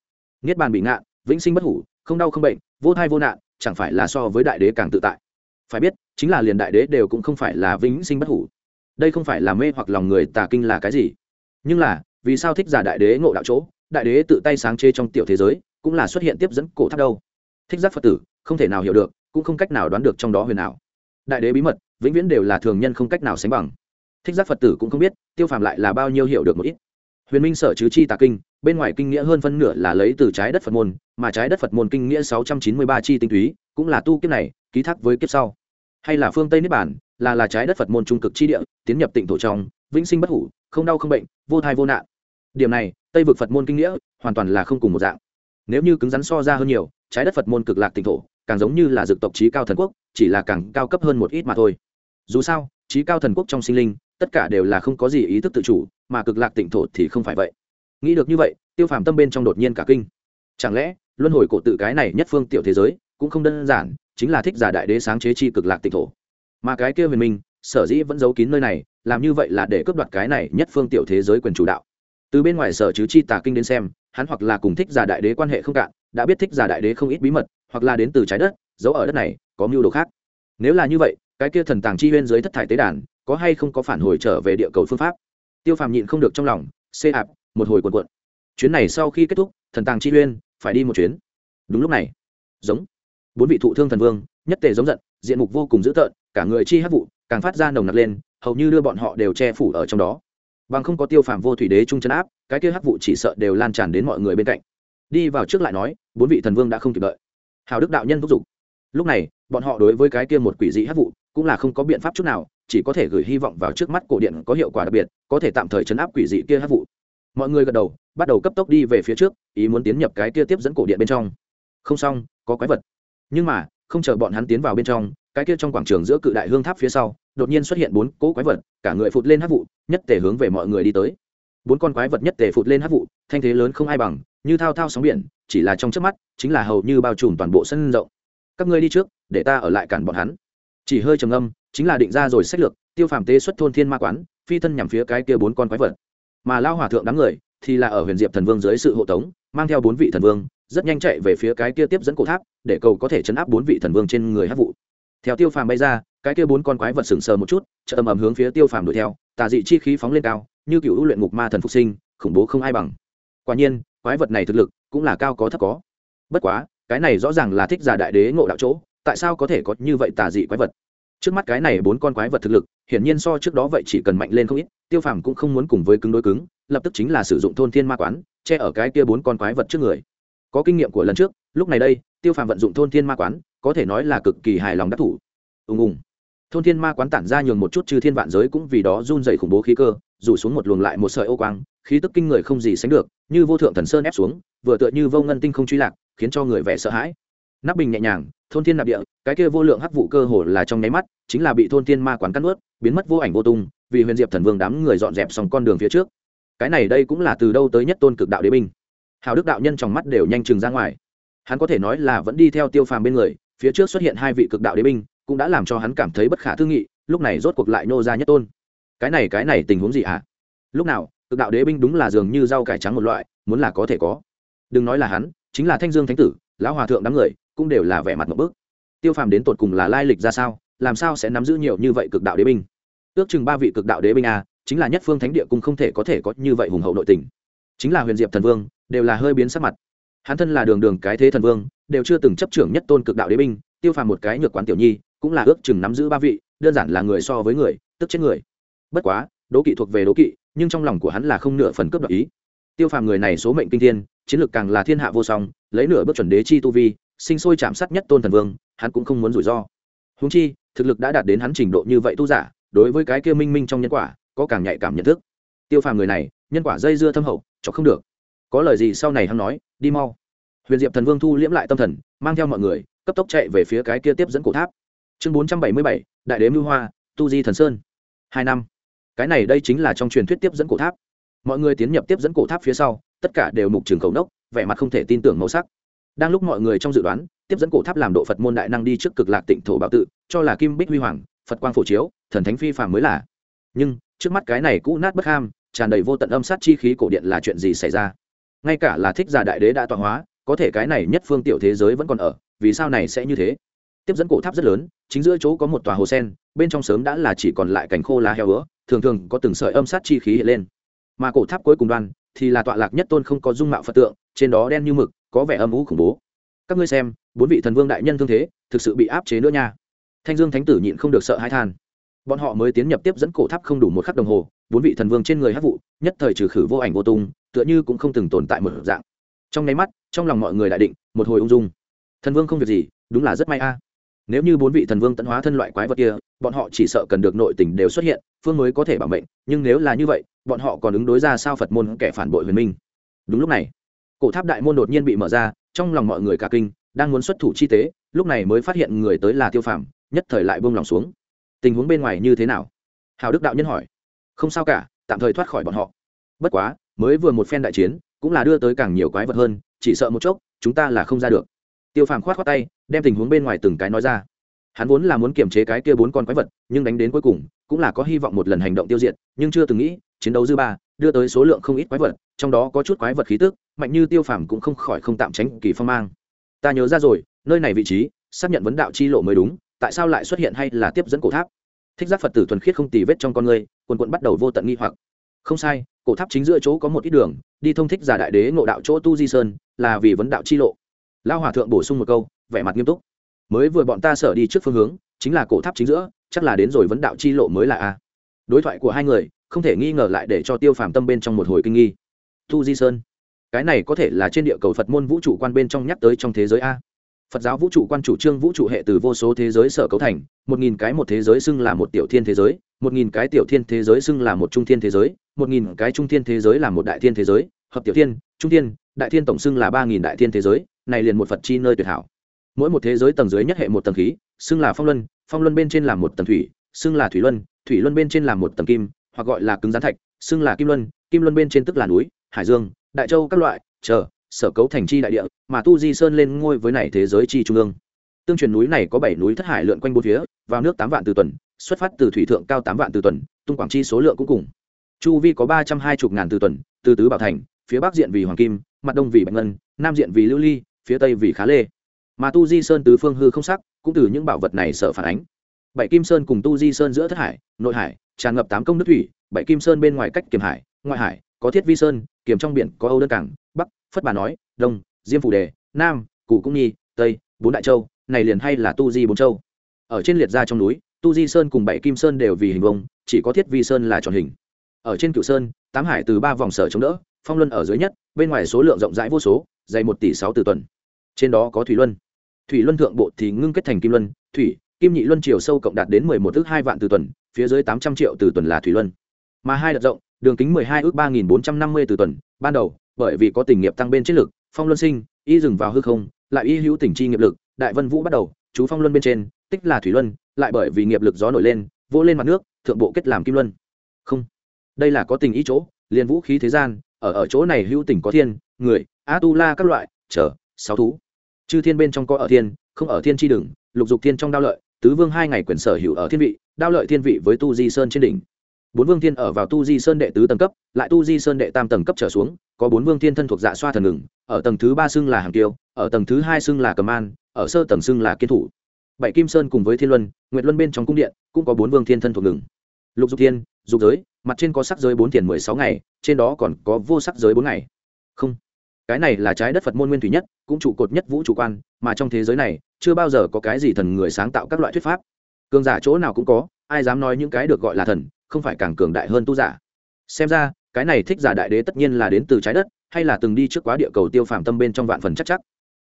Niết bàn bị ngạn vĩnh sinh bất hủ, không đau không bệnh, vô thai vô nạn, chẳng phải là so với đại đế càng tự tại. Phải biết, chính là liền đại đế đều cũng không phải là vĩnh sinh bất hủ. Đây không phải là mê hoặc lòng người tà kinh là cái gì? Nhưng là, vì sao thích giả đại đế ngộ đạo chỗ, đại đế tự tay sáng chế trong tiểu thế giới, cũng là xuất hiện tiếp dẫn cổ tháp đâu? Thích giác phật tử, không thể nào hiểu được, cũng không cách nào đoán được trong đó huyền nào đại đế bí mật, vĩnh viễn đều là thường nhân không cách nào sánh bằng. Thích giác phật tử cũng không biết, tiêu phàm lại là bao nhiêu hiểu được một ít huyền minh sở chứ chi tà kinh, bên ngoài kinh nghĩa hơn phân nửa là lấy từ trái đất phật môn, mà trái đất phật môn kinh nghĩa sáu trăm chín mươi ba chi tinh túy, cũng là tu kiếp này, ký thác với kiếp sau. Hay là phương tây niết bản là là trái đất phật môn trung cực chi địa, tiến nhập tịnh thổ trong, vĩnh sinh bất hủ, không đau không bệnh, vô thai vô nạn. Điểm này, tây vực phật môn kinh nghĩa, hoàn toàn là không cùng một dạng. Nếu như cứng rắn so ra hơn nhiều, trái đất phật môn cực lạc tịnh thổ, càng giống như là dược tộc trí cao thần quốc, chỉ là càng cao cấp hơn một ít mà thôi. Dù sao, trí cao thần quốc trong sinh linh, tất cả đều là không có gì ý thức tự chủ mà cực lạc tịnh thổ thì không phải vậy. Nghĩ được như vậy, tiêu phàm tâm bên trong đột nhiên cả kinh. Chẳng lẽ, luân hồi cổ tự cái này nhất phương tiểu thế giới cũng không đơn giản, chính là thích giả đại đế sáng chế chi cực lạc tịnh thổ. Mà cái kia huyền minh, sở dĩ vẫn giấu kín nơi này, làm như vậy là để cướp đoạt cái này nhất phương tiểu thế giới quyền chủ đạo. Từ bên ngoài sở chứ chi tà kinh đến xem, hắn hoặc là cùng thích giả đại đế quan hệ không cạn, đã biết thích giả đại đế không ít bí mật, hoặc là đến từ trái đất, giấu ở đất này, có mưu đồ khác. Nếu là như vậy, cái kia thần tàng chi huyên dưới thất thải tế đàn, có hay không có phản hồi trở về địa cầu phương pháp? Tiêu phàm nhịn không được trong lòng, xê ạp, một hồi cuộn cuộn. Chuyến này sau khi kết thúc, thần tàng chi uyên, phải đi một chuyến. Đúng lúc này, giống, bốn vị thụ thương thần vương, nhất tề giống giận, diện mục vô cùng dữ tợn, cả người chi hát vụ, càng phát ra nồng nặc lên, hầu như đưa bọn họ đều che phủ ở trong đó. Bằng không có tiêu phàm vô thủy đế trung chân áp, cái kia hát vụ chỉ sợ đều lan tràn đến mọi người bên cạnh. Đi vào trước lại nói, bốn vị thần vương đã không kịp đợi. Hào đức đạo nhân thúc giục. Lúc này, bọn họ đối với cái kia một quỷ dị hát vụ cũng là không có biện pháp chút nào, chỉ có thể gửi hy vọng vào trước mắt cổ điện có hiệu quả đặc biệt, có thể tạm thời chấn áp quỷ dị kia hắc vụ. Mọi người gật đầu, bắt đầu cấp tốc đi về phía trước, ý muốn tiến nhập cái kia tiếp dẫn cổ điện bên trong. Không xong, có quái vật. Nhưng mà, không chờ bọn hắn tiến vào bên trong, cái kia trong quảng trường giữa cự đại hương tháp phía sau, đột nhiên xuất hiện bốn cỗ quái vật, cả người phụt lên hát vụ, nhất tề hướng về mọi người đi tới. Bốn con quái vật nhất tề phụt lên hát vụ, thanh thế lớn không ai bằng, như thao thao sóng biển, chỉ là trong trước mắt, chính là hầu như bao trùm toàn bộ sân rộng. Các ngươi đi trước, để ta ở lại cản bọn hắn chỉ hơi trầm âm chính là định ra rồi sách lược, tiêu phàm tế xuất thôn thiên ma quán, phi thân nhằm phía cái kia bốn con quái vật. Mà lao hòa thượng đám người, thì là ở huyền diệp thần vương dưới sự hộ tống, mang theo bốn vị thần vương, rất nhanh chạy về phía cái kia tiếp dẫn cổ tháp, để cầu có thể chấn áp bốn vị thần vương trên người hát vụ. Theo tiêu phàm bay ra, cái kia bốn con quái vật sừng sờ một chút chợ ầm ầm hướng phía tiêu phàm đuổi theo, tà dị chi khí phóng lên cao, như cựu luyện ngục ma thần phục sinh, khủng bố không ai bằng. Quả nhiên, quái vật này thực lực cũng là cao có thấp có. Bất quá, cái này rõ ràng là thích giả đại đế ngộ đạo chỗ tại sao có thể có như vậy tà dị quái vật? Trước mắt cái này bốn con quái vật thực lực, hiển nhiên so trước đó vậy chỉ cần mạnh lên không ít, tiêu phàm cũng không muốn cùng với cứng đối cứng, lập tức chính là sử dụng thôn thiên ma quán, che ở cái kia bốn con quái vật trước người. Có kinh nghiệm của lần trước, lúc này đây, tiêu phàm vận dụng thôn thiên ma quán, có thể nói là cực kỳ hài lòng đắc thủ. Ùng ùng. Thôn thiên ma quán tản ra nhường một chút chư thiên vạn giới cũng vì đó run dày khủng bố khí cơ, rủ xuống một luồng lại một sợi ô quang, khí tức kinh người không gì sánh được, như vô thượng thần sơn ép xuống, vừa tựa như vô ngân tinh không truy lạc, khiến cho người vẻ sợ hãi nắp bình nhẹ nhàng, thôn thiên nạp địa, cái kia vô lượng hắc vụ cơ hồ là trong nháy mắt, chính là bị thôn thiên ma quán cắt ướt biến mất vô ảnh vô tung, vì huyền diệp thần vương đám người dọn dẹp xong con đường phía trước. Cái này đây cũng là từ đâu tới nhất tôn cực đạo đế binh. Hào đức đạo nhân trong mắt đều nhanh chừng ra ngoài. Hắn có thể nói là vẫn đi theo tiêu phàm bên người, phía trước xuất hiện hai vị cực đạo đế binh, cũng đã làm cho hắn cảm thấy bất khả tư nghị, lúc này rốt cuộc lại nô ra nhất tôn. Cái này cái này tình huống gì ạ à? lúc nào, cực đạo đế binh đúng là dường như rau cải trắng một loại, muốn là có thể có. Đừng nói là hắn, chính là thanh dương thánh tử lão hòa thượng đám người cũng đều là vẻ mặt một bước. Tiêu phàm đến tột cùng là lai lịch ra sao, làm sao sẽ nắm giữ nhiều như vậy cực đạo đế binh? Ước chừng ba vị cực đạo đế binh a chính là nhất phương thánh địa cũng không thể có thể có như vậy hùng hậu nội tình. Chính là huyền diệp thần vương, đều là hơi biến sắc mặt. Hắn thân là đường đường cái thế thần vương, đều chưa từng chấp trưởng nhất tôn cực đạo đế binh, tiêu phàm một cái nhược quán tiểu nhi, cũng là ước chừng nắm giữ ba vị, đơn giản là người so với người, tức chết người. Bất quá, đố kỵ thuộc về đố kỵ, nhưng trong lòng của hắn là không nửa phần cướp đoạt ý. Tiêu phàm người này số mệnh kinh thiên chiến lược càng là thiên hạ vô song, lấy nửa bước chuẩn đế chi tu vi, sinh sôi chạm sát nhất tôn thần vương, hắn cũng không muốn rủi ro. Húng chi, thực lực đã đạt đến hắn trình độ như vậy tu giả, đối với cái kia minh minh trong nhân quả, có càng nhạy cảm nhận thức. Tiêu phàm người này, nhân quả dây dưa thâm hậu cho không được. Có lời gì sau này hắn nói, đi mau. Huyền diệp thần vương thu liễm lại tâm thần, mang theo mọi người, cấp tốc chạy về phía cái kia tiếp dẫn cổ tháp. Chương bốn trăm bảy mươi bảy, đại đế mưu hoa, tu di thần sơn. Hai năm. Cái này đây chính là trong truyền thuyết tiếp dẫn cổ tháp. Mọi người tiến nhập tiếp dẫn cổ tháp phía sau tất cả đều mục trường cầu nốc, vẻ mặt không thể tin tưởng màu sắc. Đang lúc mọi người trong dự đoán, tiếp dẫn cổ tháp làm độ phật môn đại năng đi trước cực lạc tịnh thổ bảo tự, cho là kim bích huy hoàng, phật quang phổ chiếu, thần thánh phi phàm mới là. Nhưng, trước mắt cái này cũ nát bất ham, tràn đầy vô tận âm sát chi khí cổ điện là chuyện gì xảy ra? Ngay cả là thích giả đại đế đã tọa hóa, có thể cái này nhất phương tiểu thế giới vẫn còn ở, vì sao này sẽ như thế? Tiếp dẫn cổ tháp rất lớn, chính giữa chỗ có một tòa hồ sen, bên trong sớm đã là chỉ còn lại cành khô lá heo ứa thường thường có từng sợi âm sát chi khí hiện lên. Mà cổ tháp cuối cùng đoan thì là tọa lạc nhất tôn không có dung mạo phật tượng, trên đó đen như mực, có vẻ âm ú khủng bố. Các ngươi xem, bốn vị thần vương đại nhân thương thế, thực sự bị áp chế nữa nha. Thanh dương thánh tử nhịn không được sợ hãi than. Bọn họ mới tiến nhập tiếp dẫn cổ tháp không đủ một khắc đồng hồ, bốn vị thần vương trên người hát vụ, nhất thời trừ khử vô ảnh vô tung, tựa như cũng không từng tồn tại một dạng. Trong nháy mắt, trong lòng mọi người đại định, một hồi ung dung. Thần vương không việc gì, đúng là rất may a. Nếu như bốn vị thần vương tận hóa thân loại quái vật kia bọn họ chỉ sợ cần được nội tình đều xuất hiện, phương mới có thể bảo mệnh, nhưng nếu là như vậy, bọn họ còn ứng đối ra sao phật môn kẻ phản bội huyền minh? Đúng lúc này, cổ tháp đại môn đột nhiên bị mở ra, trong lòng mọi người cả kinh, đang muốn xuất thủ chi tế, lúc này mới phát hiện người tới là tiêu phàm, nhất thời lại buông lòng xuống. Tình huống bên ngoài như thế nào? Hào đức đạo nhân hỏi. Không sao cả, tạm thời thoát khỏi bọn họ. Bất quá, mới vừa một phen đại chiến, cũng là đưa tới càng nhiều quái vật hơn, chỉ sợ một chốc, chúng ta là không ra được. Tiêu phàm khoát khoát tay, đem tình huống bên ngoài từng cái nói ra hắn vốn là muốn kiềm chế cái kia bốn con quái vật, nhưng đánh đến cuối cùng, cũng là có hy vọng một lần hành động tiêu diệt, nhưng chưa từng nghĩ, chiến đấu dư ba, đưa tới số lượng không ít quái vật, trong đó có chút quái vật khí tức, mạnh như tiêu phàm cũng không khỏi không tạm tránh kỳ phong mang. Ta nhớ ra rồi, nơi này vị trí, xác nhận vấn đạo chi lộ mới đúng, tại sao lại xuất hiện hay là tiếp dẫn cổ tháp? Thích giác phật tử thuần khiết không tì vết trong con người, quần quận bắt đầu vô tận nghi hoặc. Không sai, cổ tháp chính giữa chỗ có một ít đường, đi thông thích giả đại đế ngộ đạo chỗ tu di sơn, là vì vấn đạo chi lộ. Lao hòa thượng bổ sung một câu, vẻ mặt nghiêm túc mới vừa bọn ta sở đi trước phương hướng, chính là cổ tháp chính giữa, chắc là đến rồi vấn đạo chi lộ mới là a. Đối thoại của hai người, không thể nghi ngờ lại để cho tiêu phàm tâm bên trong một hồi kinh nghi. Tu di sơn, cái này có thể là trên địa cầu phật môn vũ trụ quan bên trong nhắc tới trong thế giới a. Phật giáo vũ trụ quan chủ trương vũ trụ hệ từ vô số thế giới sở cấu thành, một nghìn cái một thế giới xưng là một tiểu thiên thế giới, một nghìn cái tiểu thiên thế giới xưng là một trung thiên thế giới, một nghìn cái trung thiên thế giới là một đại thiên thế giới, hợp tiểu thiên, trung thiên, đại thiên tổng xưng là ba nghìn đại thiên thế giới, này liền một phật chi nơi tuyệt hảo mỗi một thế giới tầng dưới nhất hệ một tầng khí, xưng là phong luân phong luân bên trên là một tầng thủy, xưng là thủy luân thủy luân bên trên là một tầng kim, hoặc gọi là cứng rắn thạch, xưng là kim luân kim luân bên trên tức là núi, hải dương, đại châu các loại, chờ, sở cấu thành chi đại địa, mà tu di sơn lên ngôi với này thế giới chi trung ương. Tương truyền núi này có bảy núi thất hải lượn quanh bốn phía, vào nước tám vạn từ tuần, xuất phát từ thủy thượng cao tám vạn từ tuần, tung quảng chi số lượng cũng cùng. Chu vi có ba trăm hai mươi ngàn từ tuần, từ tứ bảo thành, phía bắc diện vì hoàng kim, mặt đông vì bạch ngân, nam diện vì lưu ly, phía tây vì khá lê mà tu di sơn tứ phương hư không sắc cũng từ những bảo vật này sợ phản ánh. Bảy kim sơn cùng tu di sơn giữa thất hải, nội hải, tràn ngập tám công nước thủy, bảy kim sơn bên ngoài cách kiềm hải, ngoại hải, có thiết vi sơn, kiềm trong biển có âu đơn cảng, bắc, phất bà nói, đông, diêm phủ đề, nam cụ cung nhi, tây, bốn đại châu, này liền hay là tu di bốn châu. Ở trên liệt ra trong núi, tu di sơn cùng bảy kim sơn đều vì hình vông chỉ có thiết vi sơn là tròn hình. Ở trên cựu sơn, tám hải từ ba vòng sở chống đỡ, phong luân ở dưới nhất, bên ngoài số lượng rộng rãi vô số, dày một tỷ sáu từ tuần trên đó có thủy luân. Thủy luân thượng bộ thì ngưng kết thành kim luân, thủy, kim nhị luân chiều sâu cộng đạt đến mười một ước hai vạn từ tuần, phía dưới tám trăm triệu từ tuần là thủy luân. Mà hai đợt rộng, đường kính mười hai ước ba nghìn bốn trăm năm mươi từ tuần, ban đầu, bởi vì có tình nghiệp tăng bên chiến lực phong luân sinh, y dừng vào hư không, lại y hữu tình chi nghiệp lực, đại vân vũ bắt đầu, chú phong luân bên trên, tích là thủy luân, lại bởi vì nghiệp lực gió nổi lên, vỗ lên mặt nước, thượng bộ kết làm kim luân. Không, đây là có tình ý chỗ, liền vũ khí thế gian, ở ở chỗ này hữu tình có thiên, người a tu la các loại, chờ, sáu thú chư thiên bên trong có ở thiên, không ở thiên tri đừng lục dục thiên trong đao lợi, tứ vương hai ngày quyền sở hữu ở thiên vị, đao lợi thiên vị với tu di sơn trên đỉnh. Bốn vương thiên ở vào tu di sơn đệ tứ tầng cấp, lại tu di sơn đệ tam tầng cấp trở xuống, có bốn vương thiên thân thuộc dạ xoa thần ngừng, ở tầng thứ ba xưng là hàng tiêu ở tầng thứ hai xưng là cầm an, ở sơ tầng xưng là kiên thủ. Bảy kim sơn cùng với thiên luân, nguyệt luân bên trong cung điện, cũng có bốn vương thiên thân thuộc ngừng. Lục dục thiên, dục giới, mặt trên có sắc giới bốn tiền mười sáu ngày, trên đó còn có vô sắc giới bốn ngày. Không cái này là trái đất phật môn nguyên thủy nhất, cũng trụ cột nhất vũ trụ quan, mà trong thế giới này, chưa bao giờ có cái gì thần người sáng tạo các loại thuyết pháp. Cường giả chỗ nào cũng có, ai dám nói những cái được gọi là thần, không phải càng cường đại hơn tu giả. Xem ra, cái này thích giả đại đế tất nhiên là đến từ trái đất, hay là từng đi trước quá địa cầu tiêu phàm tâm bên trong vạn phần chắc chắc.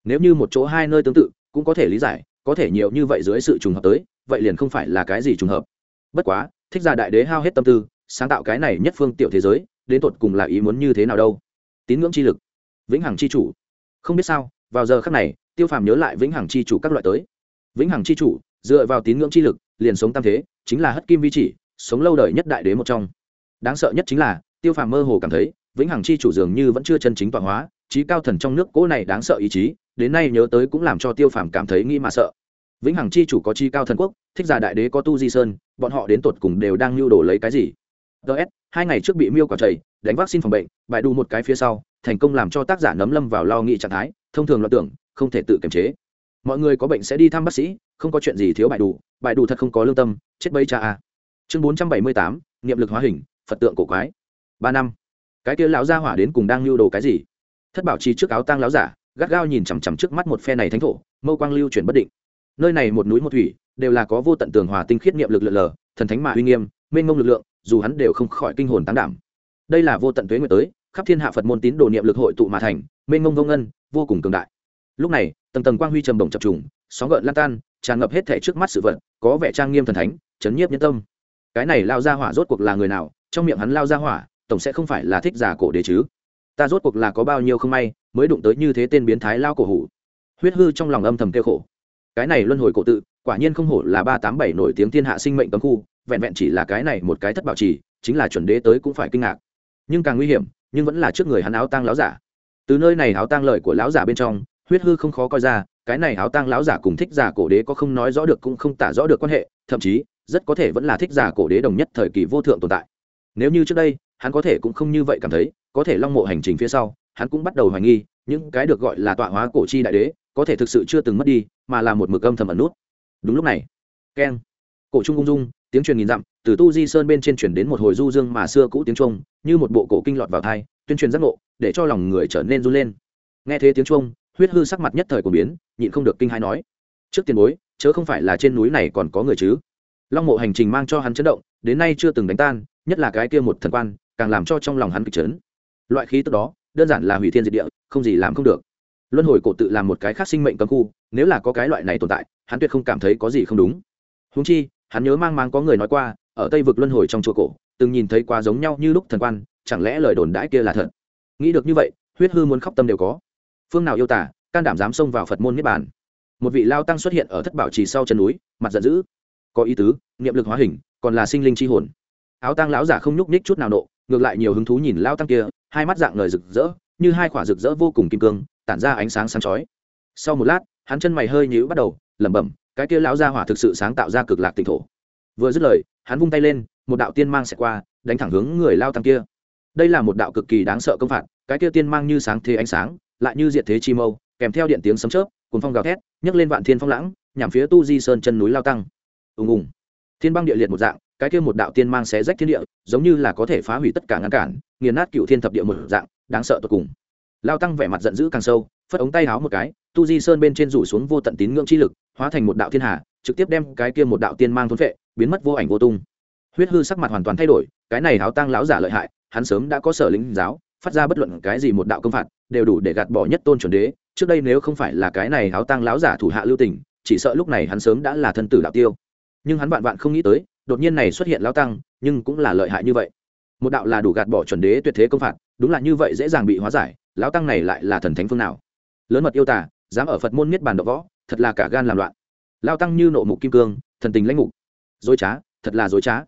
Nếu như một chỗ hai nơi tương tự, cũng có thể lý giải, có thể nhiều như vậy dưới sự trùng hợp tới, vậy liền không phải là cái gì trùng hợp. Bất quá, thích giả đại đế hao hết tâm tư, sáng tạo cái này nhất phương tiểu thế giới, đến tột cùng là ý muốn như thế nào đâu. Tín ngưỡng chi lực vĩnh hằng chi chủ. Không biết sao, vào giờ khắc này, tiêu phàm nhớ lại vĩnh hằng chi chủ các loại tới. Vĩnh hằng chi chủ, dựa vào tín ngưỡng chi lực, liền sống tam thế, chính là hất kim vi chỉ, sống lâu đời nhất đại đế một trong. Đáng sợ nhất chính là, tiêu phàm mơ hồ cảm thấy, vĩnh hằng chi chủ dường như vẫn chưa chân chính tọa hóa trí cao thần trong nước cỗ này đáng sợ ý chí, đến nay nhớ tới cũng làm cho tiêu phàm cảm thấy nghĩ mà sợ. Vĩnh hằng chi chủ có chi cao thần quốc, thích giả đại đế có tu di sơn, bọn họ đến tột cùng đều đang lưu đồ lấy cái gì? Ts hai ngày trước bị miêu quả chảy, đánh vaccine phòng bệnh bài đu một cái phía sau, thành công làm cho tác giả nấm lâm vào lo nghĩ trạng thái, thông thường loạn tưởng, không thể tự kiềm chế. Mọi người có bệnh sẽ đi thăm bác sĩ, không có chuyện gì thiếu bài đủ bài đủ thật không có lương tâm, chết bấy cha a. Chương bốn trăm bảy mươi tám, niệm lực hóa hình, phật tượng cổ quái. Ba năm. Cái kia lão gia hỏa đến cùng đang lưu đồ cái gì? Thất bảo trì trước áo tang lão giả, gắt gao nhìn chằm chằm trước mắt một phe này thánh thổ, mâu quang lưu chuyển bất định. Nơi này một núi một thủy, đều là có vô tận tường hòa tinh khiết niệm lực lượn lờ, thần thánh mà uy nghiêm, mênh mông lực lượng dù hắn đều không khỏi kinh hồn tán đảm. Đây là vô tận tuế nguyệt tới, khắp thiên hạ phật môn tín đồ niệm lực hội tụ mà thành, mênh mông vô ngân, vô cùng cường đại. Lúc này, tầng tầng quang huy trầm bổng chập trùng, sóng gợn lan tan, tràn ngập hết thể trước mắt sự vật, có vẻ trang nghiêm thần thánh, chấn nhiếp nhân tâm. Cái này lao ra hỏa rốt cuộc là người nào? Trong miệng hắn lao ra hỏa, tổng sẽ không phải là thích giả cổ đế chứ? Ta rốt cuộc là có bao nhiêu không may, mới đụng tới như thế tên biến thái lao cổ hủ? Huyết hư trong lòng âm thầm kêu khổ. Cái này luân hồi cổ tự, quả nhiên không hổ là ba tám bảy nổi tiếng thiên hạ sinh mệnh cấm khu vẹn vẹn chỉ là cái này một cái thất bảo trì, chính là chuẩn đế tới cũng phải kinh ngạc. Nhưng càng nguy hiểm, nhưng vẫn là trước người hắn áo tang láo giả. Từ nơi này áo tang lời của lão giả bên trong, huyết hư không khó coi ra, cái này áo tang lão giả cùng thích giả cổ đế có không nói rõ được cũng không tả rõ được quan hệ, thậm chí, rất có thể vẫn là thích giả cổ đế đồng nhất thời kỳ vô thượng tồn tại. Nếu như trước đây, hắn có thể cũng không như vậy cảm thấy, có thể long mộ hành trình phía sau, hắn cũng bắt đầu hoài nghi, những cái được gọi là tọa hóa cổ chi đại đế, có thể thực sự chưa từng mất đi, mà là một mực âm thầm ẩn nút. Đúng lúc này, keng, cổ trung ung dung tiếng truyền nghìn dặm, từ tu di sơn bên trên truyền đến một hồi du dương mà xưa cũ tiếng trung như một bộ cổ kinh lọt vào thai tuyên truyền giác ngộ, để cho lòng người trở nên run lên. Nghe thế tiếng trung huyết hư sắc mặt nhất thời của biến, nhịn không được kinh hai nói, trước tiền bối, chớ không phải là trên núi này còn có người chứ? Long mộ hành trình mang cho hắn chấn động, đến nay chưa từng đánh tan, nhất là cái kia một thần quan, càng làm cho trong lòng hắn kịch trấn loại khí tức đó, đơn giản là hủy thiên diệt địa, không gì làm không được. Luân hồi cổ tự làm một cái khác sinh mệnh cấm khu, nếu là có cái loại này tồn tại, hắn tuyệt không cảm thấy có gì không đúng. Húng chi hắn nhớ mang mang có người nói qua, ở tây vực luân hồi trong chùa cổ, từng nhìn thấy quá giống nhau như lúc thần quan, chẳng lẽ lời đồn đãi kia là thật? Nghĩ được như vậy, huyết hư muốn khóc tâm đều có. Phương nào yêu tả can đảm dám xông vào phật môn niết bàn. Một vị lao tăng xuất hiện ở thất bảo trì sau chân núi, mặt giận dữ. Có ý tứ, niệm lực hóa hình, còn là sinh linh chi hồn. Áo tăng lão giả không nhúc nhích chút nào nộ, ngược lại nhiều hứng thú nhìn lao tăng kia, hai mắt dạng lời rực rỡ, như hai quả rực rỡ vô cùng kim cương, tản ra ánh sáng sáng chói. Sau một lát, hắn chân mày hơi nhíu bắt đầu, lẩm bẩm cái kia lão gia hỏa thực sự sáng tạo ra cực lạc tịnh thổ. Vừa dứt lời, hắn vung tay lên, một đạo tiên mang sẽ qua, đánh thẳng hướng người lao tăng kia. Đây là một đạo cực kỳ đáng sợ công phạt, cái kia tiên mang như sáng thế ánh sáng, lại như diệt thế chi mâu, kèm theo điện tiếng sấm chớp cùng phong gào thét, nhấc lên vạn thiên phong lãng, nhằm phía tu di sơn chân núi lao tăng. Ùng ùng. Thiên băng địa liệt một dạng, cái kia một đạo tiên mang xé rách thiên địa, giống như là có thể phá hủy tất cả ngăn cản, nghiền nát cựu thiên thập địa một dạng, đáng sợ tột cùng. Lao tăng vẻ mặt giận dữ càng sâu, phất ống tay háo một cái, tu di sơn bên trên rủ xuống vô tận tín ngưỡng chi lực hóa thành một đạo thiên hà, trực tiếp đem cái kia một đạo tiên mang thốn vệ biến mất vô ảnh vô tung. Huyết hư sắc mặt hoàn toàn thay đổi, cái này háo tăng lão giả lợi hại, hắn sớm đã có sở lĩnh giáo, phát ra bất luận cái gì một đạo công phạt, đều đủ để gạt bỏ nhất tôn chuẩn đế. Trước đây nếu không phải là cái này háo tăng lão giả thủ hạ lưu tình, chỉ sợ lúc này hắn sớm đã là thân tử đạo tiêu. Nhưng hắn vạn vạn không nghĩ tới, đột nhiên này xuất hiện lão tăng nhưng cũng là lợi hại như vậy. Một đạo là đủ gạt bỏ chuẩn đế tuyệt thế công phạt, đúng là như vậy dễ dàng bị hóa giải, lão tăng này lại là thần thánh phương nào? Lớn mật yêu tả dám ở phật môn miết bàn đ võ thật là cả gan làm loạn. Lao tăng như nộ mục kim cương, thần tình lãnh mục. Dối trá, thật là dối trá.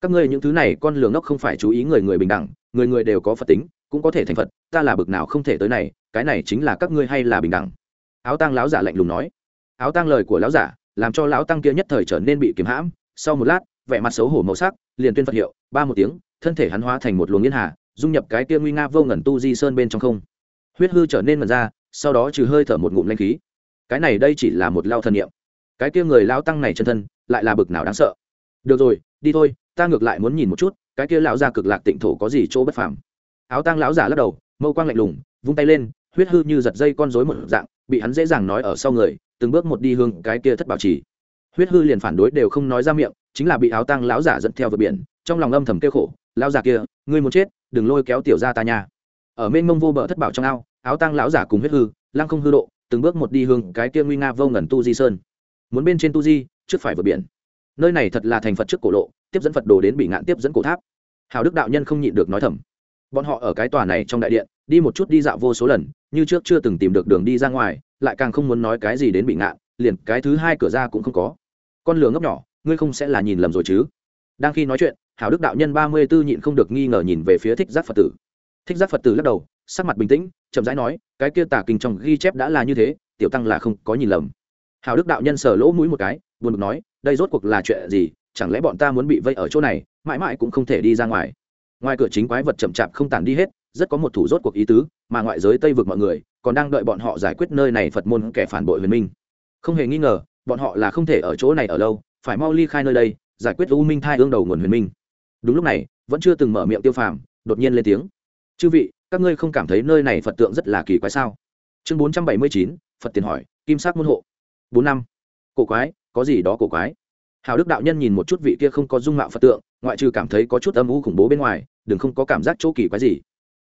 Các ngươi những thứ này, con lường ngốc không phải chú ý người người bình đẳng, người người đều có phật tính, cũng có thể thành phật, ta là bực nào không thể tới này, cái này chính là các ngươi hay là bình đẳng. Áo tăng lão giả lạnh lùng nói. Áo tăng lời của lão giả, làm cho lão tăng kia nhất thời trở nên bị kiếm hãm. Sau một lát, vẻ mặt xấu hổ màu sắc, liền tuyên phật hiệu, ba một tiếng, thân thể hắn hóa thành một luồng yên hà, dung nhập cái kia nguy nga vô ngẩn tu di sơn bên trong không. Huyết hư trở nên mật ra, sau đó trừ hơi thở một ngụm lanh khí cái này đây chỉ là một lao thân nhiệm cái kia người lao tăng này chân thân, lại là bực nào đáng sợ. Được rồi, đi thôi, ta ngược lại muốn nhìn một chút, cái kia lão gia cực lạc tịnh thổ có gì chỗ bất phàm. Áo tăng lão giả lắc đầu, mâu quang lạnh lùng, vung tay lên, huyết hư như giật dây con rối một dạng, bị hắn dễ dàng nói ở sau người, từng bước một đi hương cái kia thất bảo trì. Huyết hư liền phản đối đều không nói ra miệng, chính là bị áo tăng lão giả dẫn theo vượt biển, trong lòng âm thầm kêu khổ, lão giả kia, ngươi muốn chết, đừng lôi kéo tiểu ra ta nha. Ở mênh mông vô bờ thất bảo trong ao, áo tăng lão giả cùng huyết hư, lăng không hư độ từng bước một đi hương cái kia nguy nga vô ngẩn tu di sơn. Muốn bên trên tu di, trước phải vượt biển. Nơi này thật là thành phật trước cổ lộ, tiếp dẫn phật đồ đến bị ngạn, tiếp dẫn cổ tháp. Hào đức đạo nhân không nhịn được nói thầm. Bọn họ ở cái tòa này trong đại điện, đi một chút đi dạo vô số lần, như trước chưa từng tìm được đường đi ra ngoài, lại càng không muốn nói cái gì đến bị ngạn, liền cái thứ hai cửa ra cũng không có. Con lửa ngốc nhỏ, ngươi không sẽ là nhìn lầm rồi chứ? Đang khi nói chuyện, hào đức đạo nhân ba mươi tư nhịn không được nghi ngờ nhìn về phía thích giác phật tử. Thích giác phật tử lắc đầu sắc mặt bình tĩnh, chậm rãi nói, cái kia tả kinh trong ghi chép đã là như thế, tiểu tăng là không có nhìn lầm. Hào đức đạo nhân sờ lỗ mũi một cái, buồn bực nói, đây rốt cuộc là chuyện gì? Chẳng lẽ bọn ta muốn bị vây ở chỗ này, mãi mãi cũng không thể đi ra ngoài? Ngoài cửa chính quái vật chậm chạp không tàn đi hết, rất có một thủ rốt cuộc ý tứ, mà ngoại giới tây vực mọi người còn đang đợi bọn họ giải quyết nơi này phật môn kẻ phản bội huyền minh. Không hề nghi ngờ, bọn họ là không thể ở chỗ này ở lâu, phải mau ly khai nơi đây, giải quyết u minh thai ương đầu nguồn huyền minh. Đúng lúc này, vẫn chưa từng mở miệng tiêu phàm, đột nhiên lên tiếng. Chư vị các ngươi không cảm thấy nơi này phật tượng rất là kỳ quái sao? Chương bốn trăm bảy mươi chín, phật tiền hỏi, kim sắc môn hộ. Bốn năm. Cổ quái, có gì đó cổ quái? Hào đức đạo nhân nhìn một chút vị kia không có dung mạo phật tượng, ngoại trừ cảm thấy có chút âm u khủng bố bên ngoài, đừng không có cảm giác chỗ kỳ quái gì.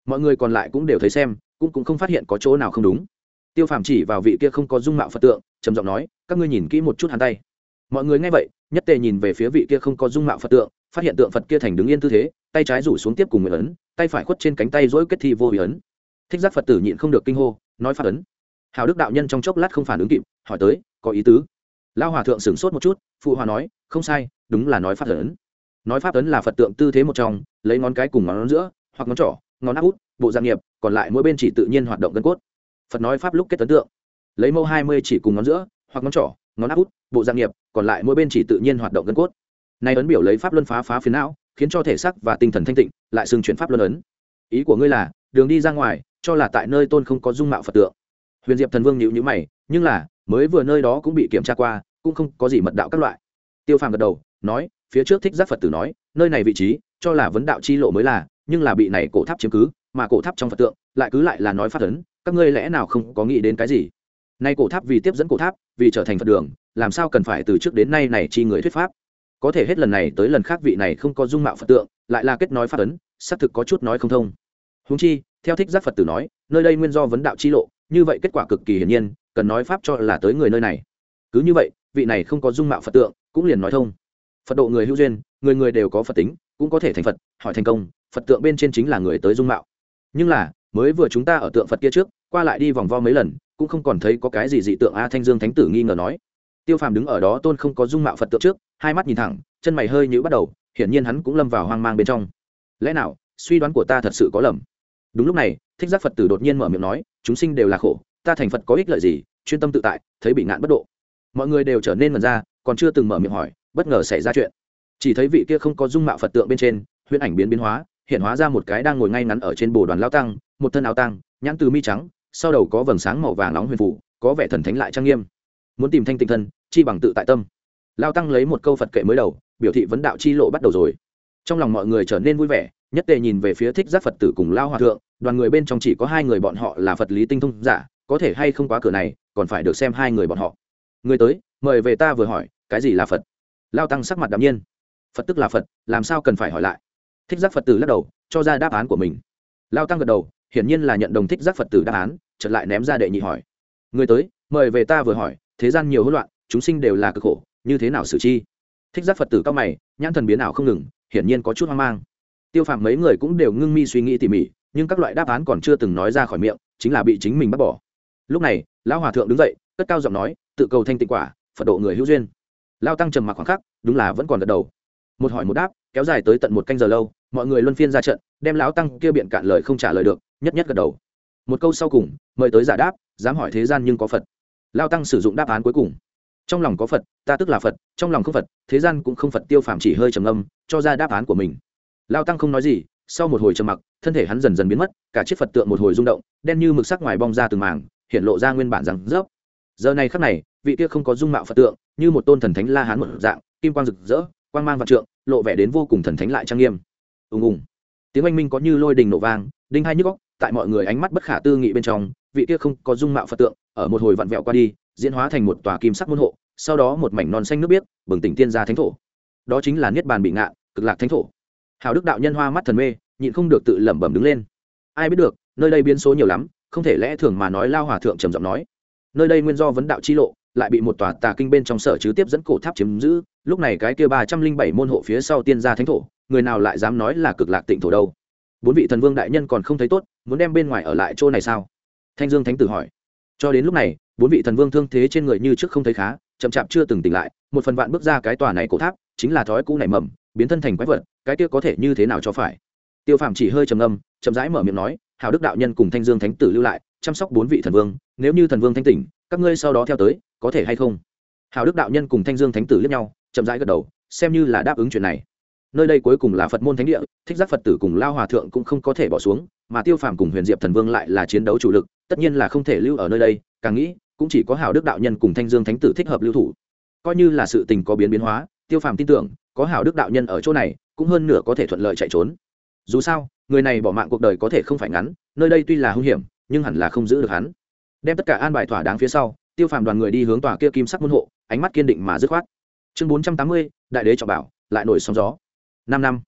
Mọi người còn lại cũng đều thấy xem, cũng cũng không phát hiện có chỗ nào không đúng. Tiêu phàm chỉ vào vị kia không có dung mạo phật tượng, trầm giọng nói, các ngươi nhìn kỹ một chút hắn tay. Mọi người nghe vậy, nhất tề nhìn về phía vị kia không có dung mạo phật tượng phát hiện tượng phật kia thành đứng yên tư thế, tay trái rủ xuống tiếp cùng nguyện ấn, tay phải khuất trên cánh tay dỗi kết thi vô hủy ấn. Thích giác phật tử nhịn không được kinh hô, nói phát ấn. Hào đức đạo nhân trong chốc lát không phản ứng kịp, hỏi tới, có ý tứ? Lao hòa thượng sửng sốt một chút, phụ hòa nói, không sai, đúng là nói pháp ấn. Nói pháp ấn là phật tượng tư thế một trong, lấy ngón cái cùng ngón giữa, hoặc ngón trỏ, ngón áp út, bộ dạng nghiệp, còn lại mỗi bên chỉ tự nhiên hoạt động gân cốt. Phật nói pháp lúc kết ấn tượng. Lấy mẫu hai mươi chỉ cùng ngón giữa, hoặc ngón trỏ, ngón áp út, bộ dạng nghiệp, còn lại mỗi bên chỉ tự nhiên hoạt động gân cốt nay ấn biểu lấy pháp luân phá phá phiến não, khiến cho thể sắc và tinh thần thanh tịnh, lại xưng chuyển pháp luân ấn. Ý của ngươi là, đường đi ra ngoài, cho là tại nơi tôn không có dung mạo phật tượng. Huyền diệp thần vương nhịu nhữ mày, nhưng là, mới vừa nơi đó cũng bị kiểm tra qua, cũng không có gì mật đạo các loại. Tiêu phàm gật đầu, nói, phía trước thích giác phật tử nói, nơi này vị trí, cho là vấn đạo chi lộ mới là, nhưng là bị này cổ tháp chiếm cứ, mà cổ tháp trong phật tượng, lại cứ lại là nói phát ấn, các ngươi lẽ nào không có nghĩ đến cái gì? Nay cổ tháp vì tiếp dẫn cổ tháp, vì trở thành phật đường, làm sao cần phải từ trước đến nay này chi người thuyết pháp? Có thể hết lần này tới lần khác vị này không có dung mạo phật tượng, lại là kết nói phát ấn, xác thực có chút nói không thông. Húng chi, theo thích giác phật tử nói, nơi đây nguyên do vấn đạo chi lộ, như vậy kết quả cực kỳ hiển nhiên, cần nói pháp cho là tới người nơi này. Cứ như vậy, vị này không có dung mạo phật tượng, cũng liền nói thông. Phật độ người hữu duyên, người người đều có phật tính, cũng có thể thành phật, hỏi thành công, phật tượng bên trên chính là người tới dung mạo. Nhưng là, mới vừa chúng ta ở tượng phật kia trước, qua lại đi vòng vo mấy lần, cũng không còn thấy có cái gì dị tượng a thanh dương thánh tử nghi ngờ nói. Tiêu phàm đứng ở đó tôn không có dung mạo phật tượng trước hai mắt nhìn thẳng, chân mày hơi nhữ bắt đầu, hiển nhiên hắn cũng lâm vào hoang mang bên trong. Lẽ nào, suy đoán của ta thật sự có lầm? Đúng lúc này, thích giác phật tử đột nhiên mở miệng nói, chúng sinh đều là khổ, ta thành phật có ích lợi gì, chuyên tâm tự tại, thấy bị ngạn bất độ. Mọi người đều trở nên mần ra, còn chưa từng mở miệng hỏi, bất ngờ xảy ra chuyện. Chỉ thấy vị kia không có dung mạo phật tượng bên trên, huyễn ảnh biến biến hóa, hiện hóa ra một cái đang ngồi ngay ngắn ở trên bồ đoàn lao tăng, một thân áo tăng nhãn từ mi trắng, sau đầu có vầng sáng màu vàng nóng huyền phủ, có vẻ thần thánh lại trang nghiêm. Muốn tìm thanh tinh thân, chi bằng tự tại tâm lao tăng lấy một câu phật kệ mới đầu, biểu thị vấn đạo chi lộ bắt đầu rồi. Trong lòng mọi người trở nên vui vẻ, nhất tề nhìn về phía thích giác phật tử cùng lao hòa thượng, đoàn người bên trong chỉ có hai người bọn họ là phật lý tinh thông giả, có thể hay không quá cửa này, còn phải được xem hai người bọn họ. Người tới, mời về ta vừa hỏi, cái gì là phật? Lao tăng sắc mặt đạm nhiên. Phật tức là phật, làm sao cần phải hỏi lại? Thích giác phật tử lắc đầu, cho ra đáp án của mình. Lao tăng gật đầu, hiển nhiên là nhận đồng thích giác phật tử đáp án, chợt lại ném ra đệ nhị hỏi. Người tới, mời về ta vừa hỏi, thế gian nhiều hỗn loạn, chúng sinh đều là cực khổ như thế nào xử chi? Thích giác phật tử cao mày, nhãn thần biến ảo không ngừng, hiển nhiên có chút hoang mang. Tiêu phạm mấy người cũng đều ngưng mi suy nghĩ tỉ mỉ, nhưng các loại đáp án còn chưa từng nói ra khỏi miệng, chính là bị chính mình bắt bỏ. Lúc này, lão hòa thượng đứng dậy, cất cao giọng nói, tự cầu thanh tịnh quả, phật độ người hữu duyên. Lao tăng trầm mặc khoảng khắc, đúng là vẫn còn gật đầu. Một hỏi một đáp, kéo dài tới tận một canh giờ lâu, mọi người luân phiên ra trận, đem lão tăng kia biện cạn lời không trả lời được, nhất nhất gật đầu. Một câu sau cùng, mời tới giả đáp, dám hỏi thế gian nhưng có phật. Lao tăng sử dụng đáp án cuối cùng trong lòng có phật ta tức là phật trong lòng không phật thế gian cũng không phật tiêu phàm chỉ hơi trầm âm cho ra đáp án của mình. Lao tăng không nói gì sau một hồi trầm mặc thân thể hắn dần dần biến mất cả chiếc phật tượng một hồi rung động đen như mực sắc ngoài bong ra từng mảng, hiện lộ ra nguyên bản rằng rớp. Giờ này khắc này vị kia không có dung mạo phật tượng như một tôn thần thánh la hán một dạng kim quang rực rỡ quang mang vạn trượng lộ vẻ đến vô cùng thần thánh lại trang nghiêm. Ùng ùng. Tiếng oanh minh có như lôi đình nổ vang đinh hai nhức góc tại mọi người ánh mắt bất khả tư nghị bên trong vị kia không có dung mạo phật tượng ở một hồi vặn vẹo qua đi, diễn hóa thành một tòa kim sắc môn hộ, sau đó một mảnh non xanh nước biếc, bừng tỉnh tiên gia thánh thổ. Đó chính là niết bàn bị ngạ, cực lạc thánh thổ. Hào đức đạo nhân hoa mắt thần mê, nhịn không được tự lẩm bẩm đứng lên. Ai biết được, nơi đây biến số nhiều lắm, không thể lẽ thường mà nói lao hòa thượng trầm giọng nói. Nơi đây nguyên do vấn đạo chi lộ, lại bị một tòa tà kinh bên trong sở chứ tiếp dẫn cổ tháp chiếm giữ, lúc này cái kia ba trăm linh bảy môn hộ phía sau tiên gia thánh thổ, người nào lại dám nói là cực lạc tịnh thổ đâu? Bốn vị thần vương đại nhân còn không thấy tốt, muốn đem bên ngoài ở lại chỗ này sao? Thanh dương thánh tử hỏi cho đến lúc này, bốn vị thần vương thương thế trên người như trước không thấy khá, chậm chạp chưa từng tỉnh lại, một phần vạn bước ra cái tòa này cổ tháp, chính là thói cũ nảy mầm, biến thân thành quái vật, cái kia có thể như thế nào cho phải? Tiêu phàm chỉ hơi trầm âm chậm rãi mở miệng nói hào đức đạo nhân cùng thanh dương thánh tử lưu lại, chăm sóc bốn vị thần vương, nếu như thần vương thanh tỉnh, các ngươi sau đó theo tới, có thể hay không? Hào đức đạo nhân cùng thanh dương thánh tử liếc nhau, chậm rãi gật đầu, xem như là đáp ứng chuyện này. Nơi đây cuối cùng là phật môn thánh địa, thích giác phật tử cùng lao hòa thượng cũng không có thể bỏ xuống, mà tiêu phàm cùng huyền diệp thần vương lại là chiến đấu chủ lực tất nhiên là không thể lưu ở nơi đây, càng nghĩ, cũng chỉ có hào đức đạo nhân cùng thanh dương thánh tử thích hợp lưu thủ. Coi như là sự tình có biến biến hóa, tiêu phàm tin tưởng, có hào đức đạo nhân ở chỗ này, cũng hơn nửa có thể thuận lợi chạy trốn. Dù sao, người này bỏ mạng cuộc đời có thể không phải ngắn, nơi đây tuy là hung hiểm, nhưng hẳn là không giữ được hắn. Đem tất cả an bài thỏa đáng phía sau, tiêu phàm đoàn người đi hướng tòa kia kim sắc môn hộ, ánh mắt kiên định mà dứt khoát. Chương bốn trăm tám mươi, đại đế trọng bảo, lại nổi sóng gió. Năm năm,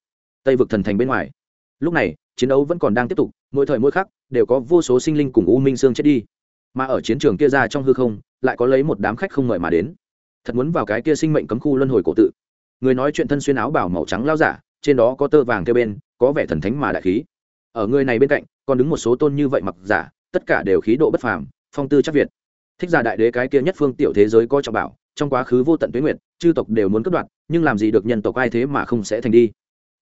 tây vực thần thành bên ngoài. Lúc này, chiến đấu vẫn còn đang tiếp tục, mỗi thời mỗi khắc đều có vô số sinh linh cùng u minh sương chết đi. Mà ở chiến trường kia ra trong hư không, lại có lấy một đám khách không mời mà đến. Thật muốn vào cái kia sinh mệnh cấm khu luân hồi cổ tự. Người nói chuyện thân xuyên áo bảo màu trắng lao giả, trên đó có tơ vàng theo bên, có vẻ thần thánh mà đại khí. Ở người này bên cạnh, còn đứng một số tôn như vậy mặc giả, tất cả đều khí độ bất phàm, phong tư chắc việt. Thích giả đại đế cái kia nhất phương tiểu thế giới có trọng bảo, trong quá khứ vô tận tuế nguyệt, chư tộc đều muốn cất đoạt, nhưng làm gì được nhân tộc ai thế mà không sẽ thành đi.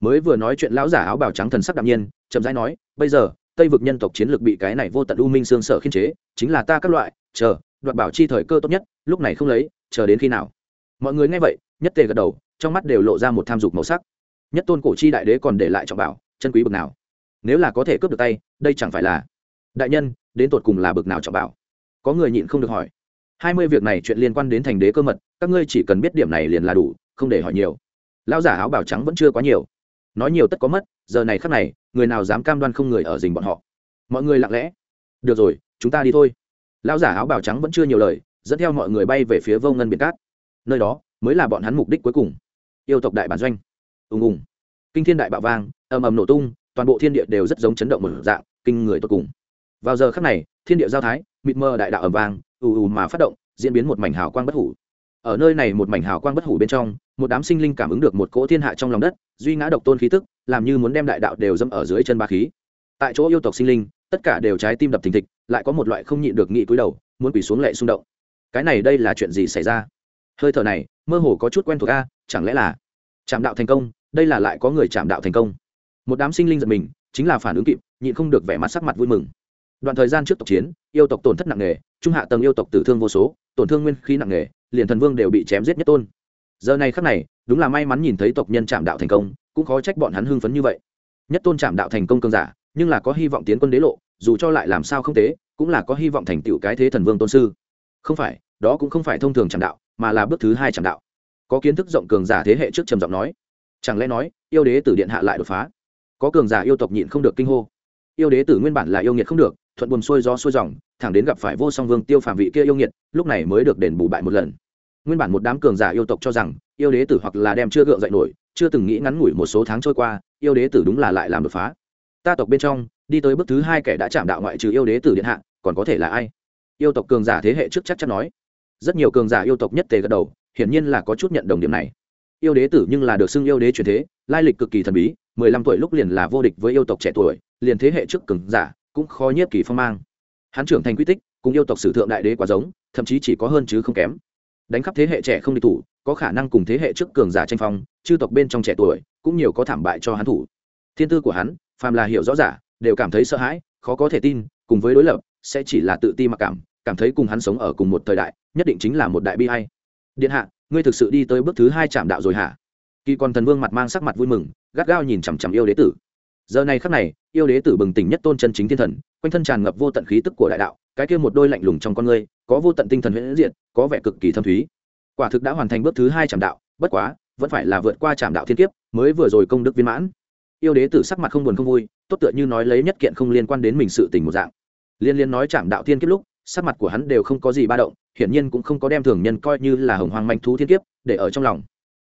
Mới vừa nói chuyện lão giả áo bào trắng thần sắc đạm nhiên, chậm rãi nói, bây giờ tây vực nhân tộc chiến lược bị cái này vô tận u minh xương sở khiên chế, chính là ta các loại, chờ, đoạt bảo chi thời cơ tốt nhất, lúc này không lấy, chờ đến khi nào? Mọi người nghe vậy, nhất tề gật đầu, trong mắt đều lộ ra một tham dục màu sắc. Nhất tôn cổ chi đại đế còn để lại trọng bảo, chân quý bực nào? Nếu là có thể cướp được tay, đây chẳng phải là đại nhân, đến tột cùng là bực nào trọng bảo? Có người nhịn không được hỏi. Hai mươi việc này chuyện liên quan đến thành đế cơ mật, các ngươi chỉ cần biết điểm này liền là đủ, không để hỏi nhiều. Lão giả áo bảo trắng vẫn chưa quá nhiều nói nhiều tất có mất, giờ này khắc này, người nào dám cam đoan không người ở dình bọn họ? Mọi người lặng lẽ. Được rồi, chúng ta đi thôi. Lão giả áo bảo trắng vẫn chưa nhiều lời, dẫn theo mọi người bay về phía vô ngân biển cát. Nơi đó, mới là bọn hắn mục đích cuối cùng. Yêu tộc đại bản doanh. Ùng ùng. Kinh thiên đại bạo vang, ầm ầm nổ tung, toàn bộ thiên địa đều rất giống chấn động một dạng, kinh người tốt cùng. Vào giờ khắc này, thiên địa giao thái, mịt mờ đại đạo ầm vang, ù ù mà phát động, diễn biến một mảnh hào quang bất hủ ở nơi này một mảnh hào quang bất hủ bên trong, một đám sinh linh cảm ứng được một cỗ thiên hạ trong lòng đất, duy ngã độc tôn khí tức, làm như muốn đem đại đạo đều dâm ở dưới chân ba khí. Tại chỗ yêu tộc sinh linh, tất cả đều trái tim đập thình thịch, lại có một loại không nhịn được nghị cúi đầu, muốn quỳ xuống lệ xung động. Cái này đây là chuyện gì xảy ra? Hơi thở này, mơ hồ có chút quen thuộc a, chẳng lẽ là chạm đạo thành công, đây là lại có người chạm đạo thành công. Một đám sinh linh giật mình, chính là phản ứng kịp, nhịn không được vẻ mặt sắc mặt vui mừng. Đoạn thời gian trước tộc chiến, yêu tộc tổn thất nặng nề, trung hạ tầng yêu tộc tử thương vô số, tổn thương nguyên khí nặng nề liền thần vương đều bị chém giết nhất tôn. Giờ này khắc này, đúng là may mắn nhìn thấy tộc nhân chạm đạo thành công, cũng khó trách bọn hắn hưng phấn như vậy. Nhất tôn chạm đạo thành công cơn giả, nhưng là có hy vọng tiến quân đế lộ, dù cho lại làm sao không tế cũng là có hy vọng thành tựu cái thế thần vương tôn sư. Không phải, đó cũng không phải thông thường chạm đạo, mà là bước thứ hai chạm đạo. Có kiến thức rộng cường giả thế hệ trước trầm giọng nói. Chẳng lẽ nói, yêu đế tử điện hạ lại đột phá? Có cường giả yêu tộc nhịn không được kinh hô. Yêu đế tử nguyên bản là yêu nghiệt không được thuận buồm xuôi do xuôi dòng, thẳng đến gặp phải vô song vương tiêu phàm vị kia yêu nghiệt, lúc này mới được đền bù bại một lần. Nguyên bản một đám cường giả yêu tộc cho rằng, yêu đế tử hoặc là đem chưa gượng dậy nổi, chưa từng nghĩ ngắn ngủi một số tháng trôi qua, yêu đế tử đúng là lại làm đột phá. Ta tộc bên trong, đi tới bước thứ hai kẻ đã chạm đạo ngoại trừ yêu đế tử điện hạ, còn có thể là ai? Yêu tộc cường giả thế hệ trước chắc chắn nói. Rất nhiều cường giả yêu tộc nhất tề gật đầu, hiển nhiên là có chút nhận đồng điểm này. Yêu đế tử nhưng là được xưng yêu đế truyền thế, lai lịch cực kỳ thần bí, mười lăm tuổi lúc liền là vô địch với yêu tộc trẻ tuổi, liền thế hệ trước cường giả cũng khó nhiếp kỳ phong mang. Hắn trưởng thành quy tích, cùng yêu tộc sử thượng đại đế quá giống, thậm chí chỉ có hơn chứ không kém. Đánh khắp thế hệ trẻ không địch thủ, có khả năng cùng thế hệ trước cường giả tranh phong, chư tộc bên trong trẻ tuổi cũng nhiều có thảm bại cho hắn thủ. Thiên tư của hắn, phàm là hiểu rõ giả, đều cảm thấy sợ hãi, khó có thể tin, cùng với đối lập, sẽ chỉ là tự ti mặc cảm cảm thấy cùng hắn sống ở cùng một thời đại, nhất định chính là một đại bi hay điện hạ, ngươi thực sự đi tới bước thứ hai trạm đạo rồi hả? Kỳ còn thần vương mặt mang sắc mặt vui mừng, gắt gao nhìn chằm chằm yêu đế tử giờ này khắc này, yêu đế tử bừng tỉnh nhất tôn chân chính thiên thần, quanh thân tràn ngập vô tận khí tức của đại đạo, cái kia một đôi lạnh lùng trong con ngươi, có vô tận tinh thần huyễn diện có vẻ cực kỳ thâm thúy. Quả thực đã hoàn thành bước thứ hai trạm đạo, bất quá, vẫn phải là vượt qua trạm đạo thiên kiếp, mới vừa rồi công đức viên mãn. Yêu đế tử sắc mặt không buồn không vui, tốt tựa như nói lấy nhất kiện không liên quan đến mình sự tình một dạng. Liên liên nói trạm đạo thiên kiếp lúc, sắc mặt của hắn đều không có gì ba động, hiển nhiên cũng không có đem thường nhân coi như là hồng hoàng manh thú thiên kiếp để ở trong lòng.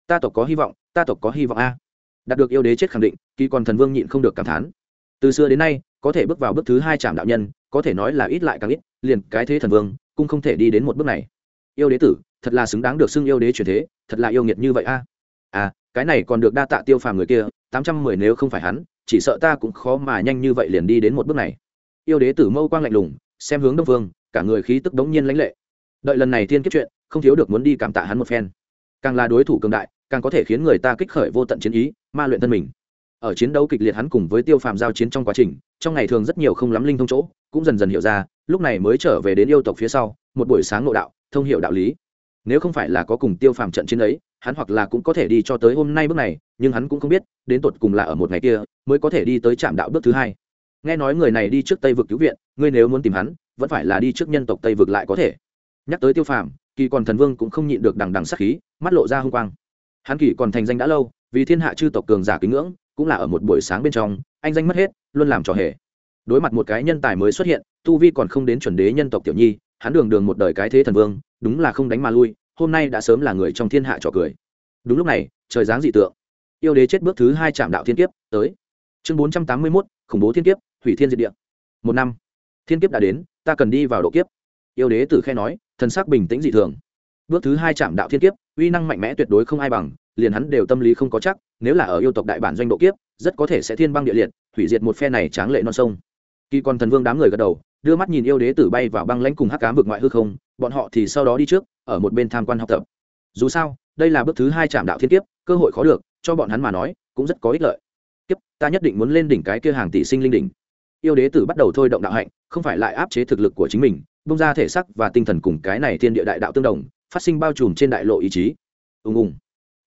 Ta tộc có hy vọng, ta tộc có hy vọng a đạt được yêu đế chết khẳng định, kỳ còn thần vương nhịn không được cảm thán. Từ xưa đến nay, có thể bước vào bước thứ hai trạm đạo nhân, có thể nói là ít lại càng ít, liền cái thế thần vương, cũng không thể đi đến một bước này. Yêu đế tử, thật là xứng đáng được xưng yêu đế truyền thế, thật là yêu nghiệt như vậy a. À cái này còn được đa tạ tiêu phàm người kia, tám trăm mười nếu không phải hắn, chỉ sợ ta cũng khó mà nhanh như vậy liền đi đến một bước này. Yêu đế tử mâu quang lạnh lùng, xem hướng đông vương, cả người khí tức đống nhiên lãnh lệ. Đợi lần này thiên kiếp chuyện, không thiếu được muốn đi cảm tạ hắn một phen. Càng là đối thủ cường đại, càng có thể khiến người ta kích khởi vô tận chiến ý ma luyện thân mình. Ở chiến đấu kịch liệt hắn cùng với tiêu phàm giao chiến trong quá trình, trong ngày thường rất nhiều không lắm linh thông chỗ, cũng dần dần hiểu ra, lúc này mới trở về đến yêu tộc phía sau, một buổi sáng ngộ đạo, thông hiểu đạo lý. Nếu không phải là có cùng tiêu phàm trận chiến ấy, hắn hoặc là cũng có thể đi cho tới hôm nay bước này, nhưng hắn cũng không biết, đến tột cùng là ở một ngày kia, mới có thể đi tới trạm đạo bước thứ hai. Nghe nói người này đi trước tây vực cứu viện, ngươi nếu muốn tìm hắn, vẫn phải là đi trước nhân tộc tây vực lại có thể. Nhắc tới tiêu phàm, kỳ còn thần vương cũng không nhịn được đằng đằng sắc khí, mắt lộ ra hung quang. Hắn kỳ còn thành danh đã lâu vì thiên hạ chư tộc cường giả kính ngưỡng, cũng là ở một buổi sáng bên trong, anh danh mất hết, luôn làm trò hề. Đối mặt một cái nhân tài mới xuất hiện, tu vi còn không đến chuẩn đế nhân tộc tiểu nhi, hắn đường đường một đời cái thế thần vương, đúng là không đánh mà lui, hôm nay đã sớm là người trong thiên hạ trò cười. Đúng lúc này, trời dáng dị tượng. Yêu đế chết bước thứ hai trạm đạo thiên kiếp, tới. Chương bốn trăm tám mươi mốt, khủng bố thiên kiếp, hủy thiên diệt địa. Một năm. Thiên kiếp đã đến, ta cần đi vào độ kiếp. Yêu đế tử khe nói, thần sắc bình tĩnh dị thường. Bước thứ hai trạm đạo thiên kiếp, uy năng mạnh mẽ tuyệt đối không ai bằng liền hắn đều tâm lý không có chắc, nếu là ở yêu tộc đại bản doanh độ kiếp, rất có thể sẽ thiên băng địa liệt, hủy diệt một phe này tráng lệ non sông. Kỳ còn thần vương đám người gật đầu, đưa mắt nhìn yêu đế tử bay vào băng lãnh cùng hắc cám vực ngoại hư không, bọn họ thì sau đó đi trước, ở một bên tham quan học tập. Dù sao, đây là bước thứ hai trạm đạo thiên kiếp, cơ hội khó được, cho bọn hắn mà nói, cũng rất có ích lợi. Kiếp, ta nhất định muốn lên đỉnh cái kia hàng tỷ sinh linh đỉnh. Yêu đế tử bắt đầu thôi động đạo hạnh, không phải lại áp chế thực lực của chính mình, bung ra thể sắc và tinh thần cùng cái này thiên địa đại đạo tương đồng, phát sinh bao trùm trên đại lộ ý chí. Ùng ùng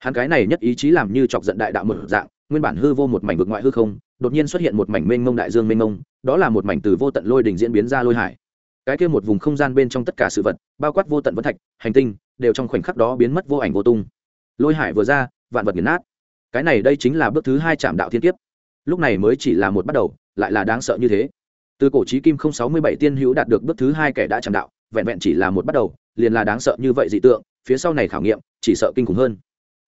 hắn cái này nhất ý chí làm như chọc giận đại đạo một dạng, nguyên bản hư vô một mảnh vực ngoại hư không, đột nhiên xuất hiện một mảnh mênh mông đại dương mênh mông, đó là một mảnh từ vô tận lôi đỉnh diễn biến ra lôi hải. Cái kia một vùng không gian bên trong tất cả sự vật, bao quát vô tận vân thạch, hành tinh, đều trong khoảnh khắc đó biến mất vô ảnh vô tung. Lôi hải vừa ra, vạn vật nghiền nát. Cái này đây chính là bước thứ hai trạm đạo thiên kiếp. Lúc này mới chỉ là một bắt đầu, lại là đáng sợ như thế. Từ cổ trí kim không sáu mươi bảy tiên hữu đạt được bước thứ hai kẻ đã chạm đạo, vẹn vẹn chỉ là một bắt đầu, liền là đáng sợ như vậy dị tượng, phía sau này khảo nghiệm, chỉ sợ kinh khủng hơn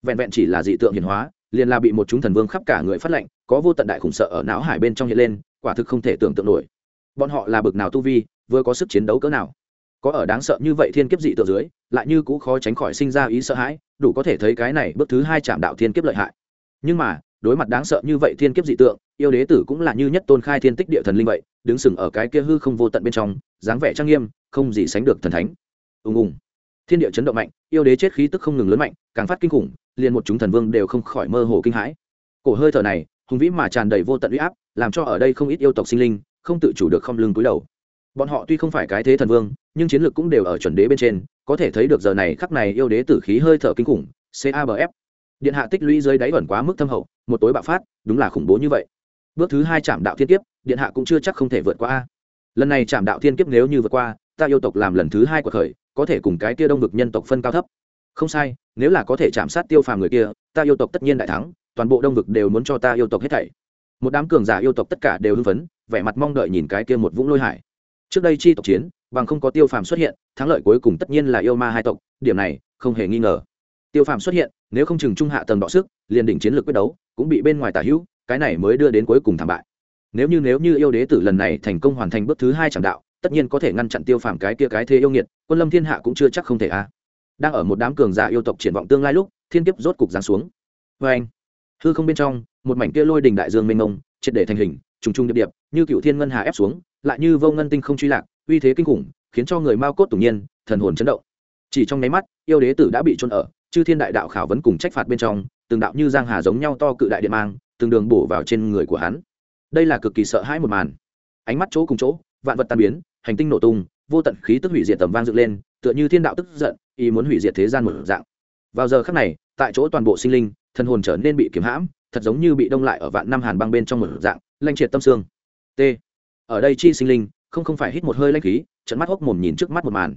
vẹn vẹn chỉ là dị tượng hiển hóa, liền là bị một chúng thần vương khắp cả người phát lệnh, có vô tận đại khủng sợ ở não hải bên trong hiện lên, quả thực không thể tưởng tượng nổi. Bọn họ là bực nào tu vi, vừa có sức chiến đấu cỡ nào. Có ở đáng sợ như vậy thiên kiếp dị tượng dưới, lại như cũng khó tránh khỏi sinh ra ý sợ hãi, đủ có thể thấy cái này bước thứ hai chạm đạo thiên kiếp lợi hại. Nhưng mà, đối mặt đáng sợ như vậy thiên kiếp dị tượng, yêu đế tử cũng là như nhất tôn khai thiên tích địa thần linh vậy, đứng sừng ở cái kia hư không vô tận bên trong, dáng vẻ trang nghiêm, không gì sánh được thần thánh. Ùng ùng. Thiên địa chấn động mạnh, yêu đế chết khí tức không ngừng lớn mạnh, càng phát kinh khủng liền một chúng thần vương đều không khỏi mơ hồ kinh hãi. Cổ hơi thở này, hùng vĩ mà tràn đầy vô tận uy áp, làm cho ở đây không ít yêu tộc sinh linh không tự chủ được không lưng cúi đầu. Bọn họ tuy không phải cái thế thần vương, nhưng chiến lược cũng đều ở chuẩn đế bên trên, có thể thấy được giờ này khắc này yêu đế tử khí hơi thở kinh khủng cabf điện hạ tích lũy dưới đáy vẩn quá mức thâm hậu, một tối bạo phát, đúng là khủng bố như vậy. Bước thứ hai chạm đạo thiên kiếp, điện hạ cũng chưa chắc không thể vượt qua a. Lần này chạm đạo thiên kiếp nếu như vượt qua, ta yêu tộc làm lần thứ hai của khởi có thể cùng cái kia đông vực nhân tộc phân cao thấp không sai, nếu là có thể chạm sát tiêu phàm người kia, ta yêu tộc tất nhiên đại thắng, toàn bộ đông vực đều muốn cho ta yêu tộc hết thảy. Một đám cường giả yêu tộc tất cả đều hưng phấn, vẻ mặt mong đợi nhìn cái kia một vũng lôi hải. Trước đây chi tộc chiến, bằng không có tiêu phàm xuất hiện, thắng lợi cuối cùng tất nhiên là yêu ma hai tộc, điểm này, không hề nghi ngờ. Tiêu phàm xuất hiện, nếu không chừng trung hạ tầng đọ sức, liền đỉnh chiến lược quyết đấu, cũng bị bên ngoài tả hữu, cái này mới đưa đến cuối cùng thảm bại. Nếu như nếu như yêu đế tử lần này thành công hoàn thành bước thứ hai chẳng đạo, tất nhiên có thể ngăn chặn tiêu phàm cái kia cái thế yêu nghiệt, quân lâm thiên hạ cũng chưa chắc không thể a đang ở một đám cường giả yêu tộc triển vọng tương lai lúc, thiên kiếp rốt cục giáng xuống. Vê anh, hư không bên trong, một mảnh kia lôi đình đại dương mênh mông, triệt để thành hình, trùng trùng điệp điệp, như cựu thiên ngân hà ép xuống, lại như vô ngân tinh không truy lạc, uy thế kinh khủng, khiến cho người mao cốt tủng nhiên, thần hồn chấn động. Chỉ trong nháy mắt, yêu đế tử đã bị trôn ở, chư thiên đại đạo khảo vấn cùng trách phạt bên trong, từng đạo như giang hà giống nhau to cự đại điện mang, từng đường bổ vào trên người của hắn. Đây là cực kỳ sợ hãi một màn. Ánh mắt chỗ cùng chỗ, vạn vật tan biến, hành tinh nổ tung, vô tận khí tức hủy diệt tầm vang dựng lên, tựa như thiên đạo tức giận ý muốn hủy diệt thế gian một dạng. Vào giờ khắc này, tại chỗ toàn bộ sinh linh, thần hồn trở nên bị kiếm hãm, thật giống như bị đông lại ở vạn năm hàn băng bên trong một dạng, lanh triệt tâm xương. T. Ở đây chi sinh linh, không không phải hít một hơi lanh khí trận mắt hốc mồm nhìn trước mắt một màn.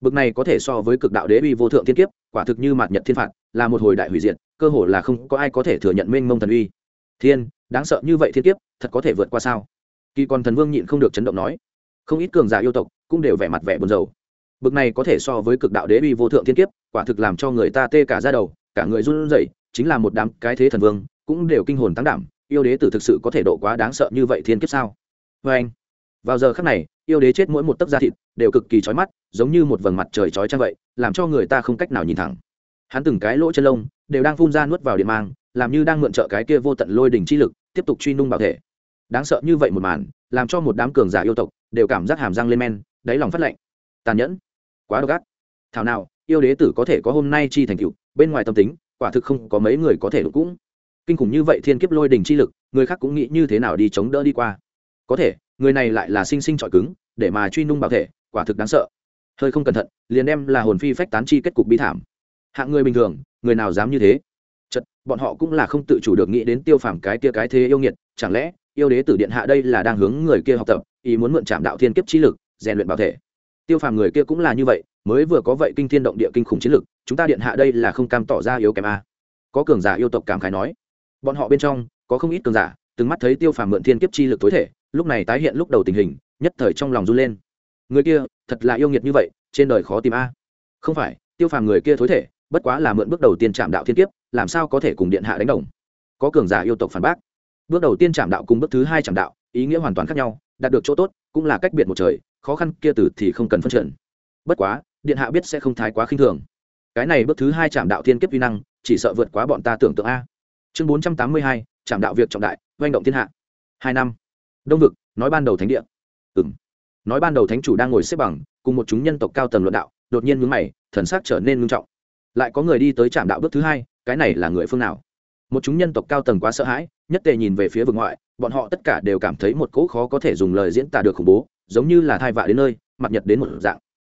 Bực này có thể so với cực đạo đế uy vô thượng thiên kiếp, quả thực như mạt nhật thiên phạt, là một hồi đại hủy diệt, cơ hồ là không có ai có thể thừa nhận mênh mông thần uy. Thiên, đáng sợ như vậy thiên kiếp, thật có thể vượt qua sao? Kỳ còn thần vương nhịn không được chấn động nói. Không ít cường giả yêu tộc cũng đều vẻ mặt vẻ buồn rầu bực này có thể so với cực đạo đế uy vô thượng thiên kiếp, quả thực làm cho người ta tê cả ra đầu, cả người run rẩy, chính là một đám cái thế thần vương, cũng đều kinh hồn tăng đảm, yêu đế tử thực sự có thể độ quá đáng sợ như vậy thiên kiếp sao? Vê anh, vào giờ khắc này, yêu đế chết mỗi một tấc da thịt, đều cực kỳ chói mắt, giống như một vầng mặt trời chói chang vậy, làm cho người ta không cách nào nhìn thẳng. Hắn từng cái lỗ chân lông, đều đang phun ra nuốt vào điện mang, làm như đang mượn trợ cái kia vô tận lôi đỉnh chi lực, tiếp tục truy nung bảo thể. Đáng sợ như vậy một màn, làm cho một đám cường giả yêu tộc, đều cảm giác hàm răng lên men, đáy lòng phát lạnh. Tàn nhẫn quá độc ác. Thảo nào, yêu đế tử có thể có hôm nay chi thành tựu, bên ngoài tâm tính, quả thực không có mấy người có thể đụng cũng. Kinh khủng như vậy thiên kiếp lôi đình chi lực, người khác cũng nghĩ như thế nào đi chống đỡ đi qua. Có thể, người này lại là sinh sinh trọi cứng, để mà truy nung bảo thể, quả thực đáng sợ. Hơi không cẩn thận, liền đem là hồn phi phách tán chi kết cục bi thảm. Hạng người bình thường, người nào dám như thế? Chật, bọn họ cũng là không tự chủ được nghĩ đến tiêu phàm cái kia cái thế yêu nghiệt, chẳng lẽ, yêu đế tử điện hạ đây là đang hướng người kia học tập, ý muốn mượn chạm đạo thiên kiếp chi lực, rèn luyện bảo thể tiêu phàm người kia cũng là như vậy, mới vừa có vậy kinh thiên động địa kinh khủng chiến lực, chúng ta điện hạ đây là không cam tỏ ra yếu kém a. Có cường giả yêu tộc cảm khái nói. Bọn họ bên trong, có không ít cường giả, từng mắt thấy tiêu phàm mượn thiên kiếp chi lực tối thể, lúc này tái hiện lúc đầu tình hình, nhất thời trong lòng run lên. Người kia, thật là yêu nghiệt như vậy, trên đời khó tìm a. Không phải, tiêu phàm người kia thối thể, bất quá là mượn bước đầu tiên chạm đạo thiên kiếp, làm sao có thể cùng điện hạ đánh đồng? Có cường giả yêu tộc phản bác. Bước đầu tiên chạm đạo cùng bước thứ hai chạm đạo, ý nghĩa hoàn toàn khác nhau, đạt được chỗ tốt, cũng là cách biệt một trời khó khăn kia từ thì không cần phân trận bất quá, điện hạ biết sẽ không thái quá khinh thường. Cái này bước thứ hai chạm đạo thiên kiếp vi năng, chỉ sợ vượt quá bọn ta tưởng tượng a. Chương bốn trăm tám mươi hai, chạm đạo việc trọng đại doanh động thiên hạ. Hai năm. Đông vực, nói ban đầu thánh địa. Ừ m nói ban đầu thánh chủ đang ngồi xếp bằng, cùng một chúng nhân tộc cao tầng luận đạo, đột nhiên mướn mày, thần sắc trở nên ngưng trọng. Lại có người đi tới trạm đạo bước thứ hai, cái này là người phương nào? Một chúng nhân tộc cao tầng quá sợ hãi, nhất tề nhìn về phía vực ngoại, bọn họ tất cả đều cảm thấy một cỗ khó có thể dùng lời diễn tả được khủng bố giống như là thai vạ đến nơi, mặt nhật đến một dạng.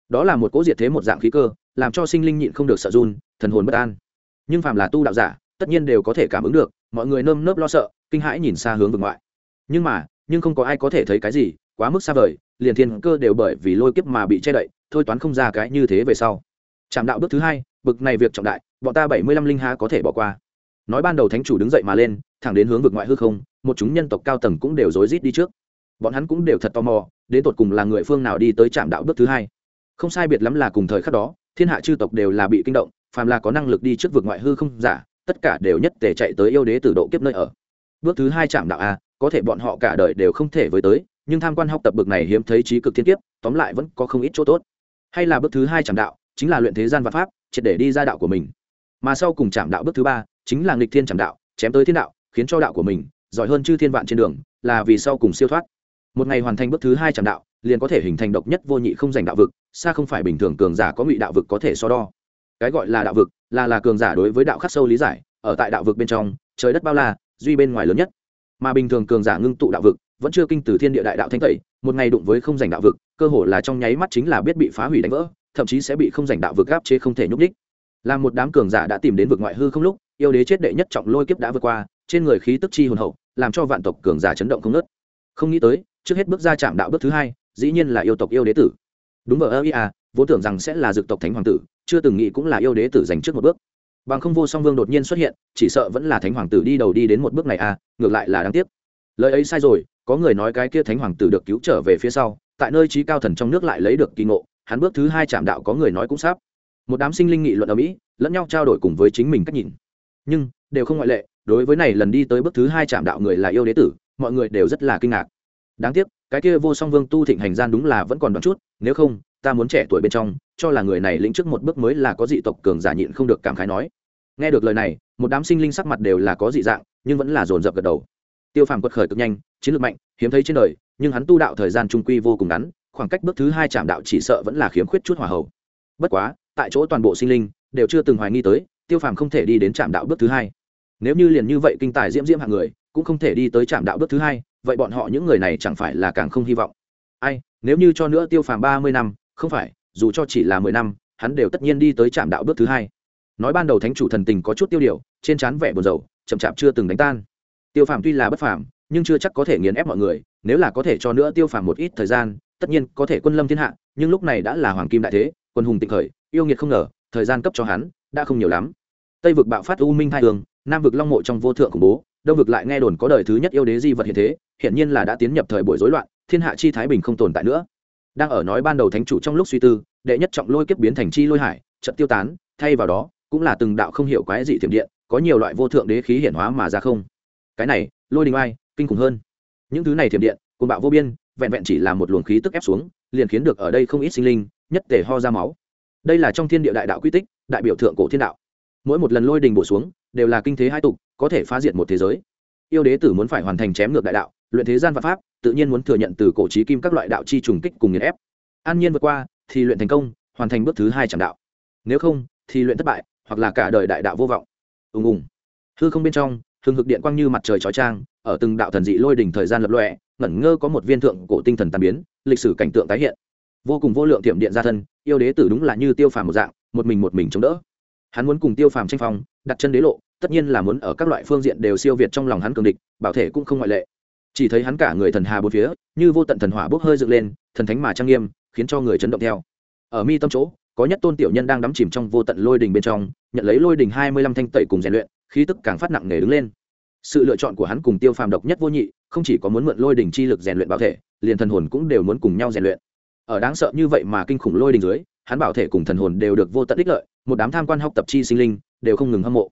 Đó là một cỗ diệt thế một dạng khí cơ, làm cho sinh linh nhịn không được sợ run, thần hồn bất an. Nhưng phàm là tu đạo giả, tất nhiên đều có thể cảm ứng được, mọi người nơm nớp lo sợ, kinh hãi nhìn xa hướng vực ngoại. Nhưng mà, nhưng không có ai có thể thấy cái gì, quá mức xa vời, liền thiên cơ đều bởi vì lôi kiếp mà bị che đậy, thôi toán không ra cái như thế về sau. Trạm đạo bước thứ hai, bực này việc trọng đại, bọn ta bảy mươi lăm linh ha có thể bỏ qua. Nói ban đầu thánh chủ đứng dậy mà lên, thẳng đến hướng vực ngoại hư không, một chúng nhân tộc cao tầng cũng đều rối rít đi trước bọn hắn cũng đều thật tò mò, đến tột cùng là người phương nào đi tới trạm đạo bước thứ hai. Không sai biệt lắm là cùng thời khắc đó, thiên hạ chư tộc đều là bị kinh động, phàm là có năng lực đi trước vực ngoại hư không giả, tất cả đều nhất tề chạy tới yêu đế tử độ kiếp nơi ở. Bước thứ hai trạm đạo a, có thể bọn họ cả đời đều không thể với tới, nhưng tham quan học tập bực này hiếm thấy trí cực thiên kiếp, tóm lại vẫn có không ít chỗ tốt. Hay là bước thứ hai trạm đạo, chính là luyện thế gian và pháp, triệt để đi ra đạo của mình. Mà sau cùng trạm đạo bước thứ ba, chính là nghịch thiên trạm đạo, chém tới thiên đạo, khiến cho đạo của mình, giỏi hơn chư thiên vạn trên đường, là vì sau cùng siêu thoát một ngày hoàn thành bước thứ hai trạm đạo, liền có thể hình thành độc nhất vô nhị không giành đạo vực, xa không phải bình thường cường giả có ngụy đạo vực có thể so đo. Cái gọi là đạo vực, là là cường giả đối với đạo khắc sâu lý giải, ở tại đạo vực bên trong, trời đất bao la, duy bên ngoài lớn nhất. Mà bình thường cường giả ngưng tụ đạo vực, vẫn chưa kinh từ thiên địa đại đạo thanh tẩy, một ngày đụng với không giành đạo vực, cơ hồ là trong nháy mắt chính là biết bị phá hủy đánh vỡ, thậm chí sẽ bị không giành đạo vực áp chế không thể nhúc đích là một đám cường giả đã tìm đến vực ngoại hư không lúc, yêu đế chết đệ nhất trọng lôi kiếp đã vượt qua, trên người khí tức chi hồn hậu, làm cho vạn tộc cường giả chấn động không nớt không nghĩ tới trước hết bước ra chạm đạo bước thứ hai, dĩ nhiên là yêu tộc yêu đế tử. Đúng ở ơ à vốn tưởng rằng sẽ là dực tộc thánh hoàng tử, chưa từng nghĩ cũng là yêu đế tử dành trước một bước. Bằng không vô song vương đột nhiên xuất hiện, chỉ sợ vẫn là thánh hoàng tử đi đầu đi đến một bước này à ngược lại là đáng tiếc. Lời ấy sai rồi, có người nói cái kia thánh hoàng tử được cứu trở về phía sau, tại nơi trí cao thần trong nước lại lấy được kỳ ngộ, hắn bước thứ hai chạm đạo có người nói cũng sắp. Một đám sinh linh nghị luận ở mỹ, lẫn nhau trao đổi cùng với chính mình cách nhìn. Nhưng, đều không ngoại lệ, đối với này lần đi tới bước thứ hai chạm đạo người là yêu đế tử, mọi người đều rất là kinh ngạc đáng tiếc, cái kia vô song vương tu thịnh hành gian đúng là vẫn còn đoán chút, nếu không, ta muốn trẻ tuổi bên trong, cho là người này lĩnh trước một bước mới là có dị tộc cường giả nhịn không được cảm khái nói. Nghe được lời này, một đám sinh linh sắc mặt đều là có dị dạng, nhưng vẫn là dồn dập gật đầu. Tiêu phàm quật khởi cực nhanh, chiến lược mạnh, hiếm thấy trên đời, nhưng hắn tu đạo thời gian trung quy vô cùng ngắn, khoảng cách bước thứ hai chạm đạo chỉ sợ vẫn là khiếm khuyết chút hòa hậu. Bất quá, tại chỗ toàn bộ sinh linh đều chưa từng hoài nghi tới, tiêu phàm không thể đi đến trạm đạo bước thứ hai. Nếu như liền như vậy kinh tài diễm diễm hạng người, cũng không thể đi tới trạm đạo bước thứ hai vậy bọn họ những người này chẳng phải là càng không hy vọng. Ai, nếu như cho nữa tiêu phàm ba mươi năm, không phải, dù cho chỉ là mười năm, hắn đều tất nhiên đi tới trạm đạo bước thứ hai. Nói ban đầu thánh chủ thần tình có chút tiêu điều, trên trán vẻ buồn rầu, chậm chạp chưa từng đánh tan. Tiêu phàm tuy là bất phàm, nhưng chưa chắc có thể nghiền ép mọi người, nếu là có thể cho nữa tiêu phàm một ít thời gian, tất nhiên có thể quân lâm thiên hạ, nhưng lúc này đã là hoàng kim đại thế, quân hùng tịnh khởi, yêu nghiệt không ngờ, thời gian cấp cho hắn, đã không nhiều lắm. Tây vực bạo phát u minh hai đường, nam vực long mộ trong vô thượng khủng bố đông vực lại nghe đồn có đời thứ nhất yêu đế di vật hiện thế hiện nhiên là đã tiến nhập thời buổi rối loạn, thiên hạ chi thái bình không tồn tại nữa. Đang ở nói ban đầu thánh chủ trong lúc suy tư, đệ nhất trọng lôi kiếp biến thành chi lôi hải, trận tiêu tán, thay vào đó, cũng là từng đạo không hiểu quái dị thiểm điện, có nhiều loại vô thượng đế khí hiển hóa mà ra không. Cái này, lôi đình ai kinh khủng hơn. Những thứ này thiểm điện cùng bạo vô biên, vẹn vẹn chỉ là một luồng khí tức ép xuống, liền khiến được ở đây không ít sinh linh, nhất tề ho ra máu. Đây là trong thiên địa đại đạo quy tích, đại biểu thượng cổ thiên đạo. Mỗi một lần lôi đình bổ xuống, đều là kinh thế hai tục có thể phá diệt một thế giới. Yêu đế tử muốn phải hoàn thành chém ngược đại đạo, luyện thế gian và pháp, tự nhiên muốn thừa nhận từ cổ trí kim các loại đạo chi trùng kích cùng nghiền ép. An nhiên vượt qua, thì luyện thành công, hoàn thành bước thứ hai chẳng đạo. Nếu không, thì luyện thất bại, hoặc là cả đời đại đạo vô vọng. Ùng ùng. Hư không bên trong hừng hực điện quang như mặt trời chói trang ở từng đạo thần dị lôi đỉnh thời gian lập lọe ngẩn ngơ có một viên thượng cổ tinh thần tàn biến, lịch sử cảnh tượng tái hiện. Vô cùng vô lượng tiệm điện ra thân, yêu đế tử đúng là như tiêu phàm một dạng, một mình một mình chống đỡ. Hắn muốn cùng tiêu phàm tranh phong đặt chân đế lộ, tất nhiên là muốn ở các loại phương diện đều siêu việt trong lòng hắn cường địch, bảo thể cũng không ngoại lệ. Chỉ thấy hắn cả người thần hà bốn phía, như vô tận thần hỏa bốc hơi dựng lên, thần thánh mà trang nghiêm, khiến cho người chấn động theo. Ở mi tâm chỗ, có nhất tôn tiểu nhân đang đắm chìm trong vô tận lôi đình bên trong, nhận lấy lôi đình hai mươi lăm thanh tẩy cùng rèn luyện, khí tức càng phát nặng nề đứng lên. Sự lựa chọn của hắn cùng tiêu phàm độc nhất vô nhị, không chỉ có muốn mượn lôi đình chi lực rèn luyện bảo thể, liền thần hồn cũng đều muốn cùng nhau rèn luyện. Ở đáng sợ như vậy mà kinh khủng lôi đình dưới, hắn bảo thể cùng thần hồn đều được vô tận ích lợi một đám tham quan học tập chi sinh linh đều không ngừng hâm mộ.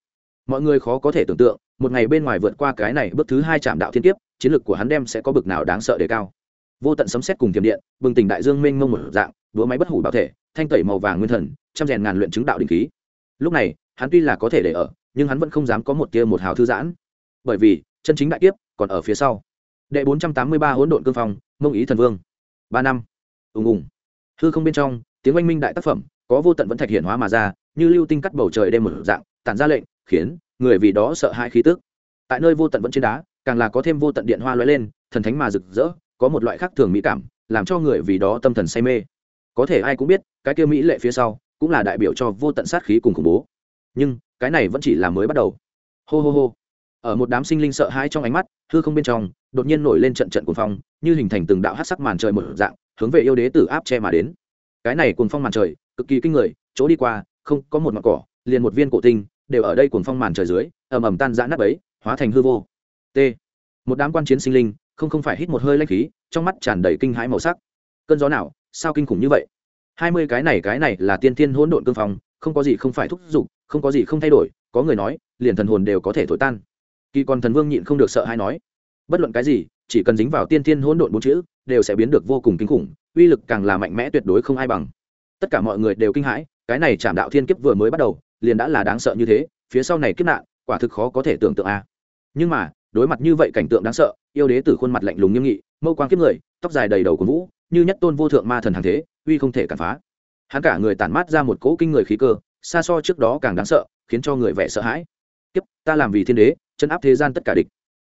Mọi người khó có thể tưởng tượng, một ngày bên ngoài vượt qua cái này bước thứ hai trạm đạo thiên kiếp, chiến lược của hắn đem sẽ có bực nào đáng sợ đề cao. Vô tận sấm xét cùng tiềm điện, bừng tỉnh đại dương mênh mông một dạng đũa máy bất hủ bảo thể, thanh tẩy màu vàng nguyên thần, trăm rèn ngàn luyện chứng đạo đình khí. Lúc này, hắn tuy là có thể để ở, nhưng hắn vẫn không dám có một tia một hào thư giãn. Bởi vì, chân chính đại kiếp còn ở phía sau. Đệ bốn trăm tám mươi ba hỗn độn cương phong, mông ý thần vương. Ba năm. Ùng ùng. Hư không bên trong, tiếng oanh minh đại tác phẩm, có vô tận vẫn thạch hiển hóa mà ra như lưu tinh cắt bầu trời đêm một dạng, tản ra lệnh, khiến người vì đó sợ hãi khí tức. Tại nơi vô tận vẫn trên đá, càng là có thêm vô tận điện hoa lóe lên, thần thánh mà rực rỡ, có một loại khác thường mỹ cảm, làm cho người vì đó tâm thần say mê. Có thể ai cũng biết, cái kia mỹ lệ phía sau cũng là đại biểu cho vô tận sát khí cùng khủng bố. Nhưng, cái này vẫn chỉ là mới bắt đầu. Hô hô hô. Ở một đám sinh linh sợ hãi trong ánh mắt, hư không bên trong, đột nhiên nổi lên trận trận cuồng phong, như hình thành từng đạo hát sắc màn trời một dạng, hướng về yêu đế tử áp che mà đến. Cái này cuồng phong màn trời, cực kỳ kinh người, chỗ đi qua không có một mặt cỏ, liền một viên cổ tinh, đều ở đây cuồng phong màn trời dưới, ầm ầm tan rã nát ấy hóa thành hư vô. T. Một đám quan chiến sinh linh, không không phải hít một hơi lanh khí, trong mắt tràn đầy kinh hãi màu sắc. Cơn gió nào, sao kinh khủng như vậy? Hai mươi cái này cái này là tiên thiên hỗn độn cương phong, không có gì không phải thúc giục, không có gì không thay đổi, có người nói, liền thần hồn đều có thể thổi tan. Kỳ còn thần vương nhịn không được sợ hay nói, bất luận cái gì, chỉ cần dính vào tiên thiên hỗn độn bốn chữ, đều sẽ biến được vô cùng kinh khủng, uy lực càng là mạnh mẽ tuyệt đối không ai bằng. Tất cả mọi người đều kinh hãi cái này chạm đạo thiên kiếp vừa mới bắt đầu, liền đã là đáng sợ như thế, phía sau này kiếp nạn, quả thực khó có thể tưởng tượng a. Nhưng mà, đối mặt như vậy cảnh tượng đáng sợ, yêu đế tử khuôn mặt lạnh lùng nghiêm nghị, mâu quang kiếp người, tóc dài đầy đầu của vũ, như nhất tôn vô thượng ma thần hàng thế, uy không thể cản phá. Hắn cả người tản mát ra một cỗ kinh người khí cơ, xa so trước đó càng đáng sợ, khiến cho người vẻ sợ hãi. Kiếp, ta làm vì thiên đế, chân áp thế gian tất cả địch.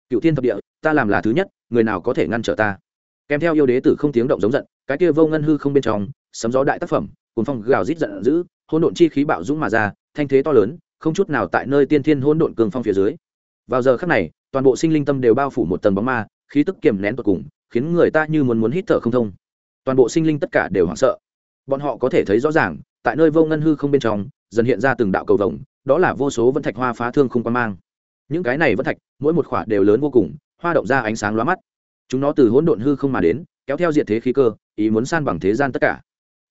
Cựu thiên thập địa, ta làm là thứ nhất, người nào có thể ngăn trở ta? Kèm theo yêu đế tử không tiếng động giống giận, cái kia vô ngân hư không bên trong, sấm gió đại tác phẩm cùng phong gào rít giận dữ, hỗn độn chi khí bạo dũng mà ra, thanh thế to lớn, không chút nào tại nơi tiên thiên hỗn độn cường phong phía dưới. Vào giờ khắc này, toàn bộ sinh linh tâm đều bao phủ một tầng bóng ma, khí tức kiềm nén tột cùng, khiến người ta như muốn muốn hít thở không thông. Toàn bộ sinh linh tất cả đều hoảng sợ. Bọn họ có thể thấy rõ ràng, tại nơi vô ngân hư không bên trong, dần hiện ra từng đạo cầu vồng, đó là vô số vân thạch hoa phá thương không quan mang. Những cái này vân thạch, mỗi một khỏa đều lớn vô cùng, hoa động ra ánh sáng lóa mắt. Chúng nó từ hỗn độn hư không mà đến, kéo theo diện thế khí cơ, ý muốn san bằng thế gian tất cả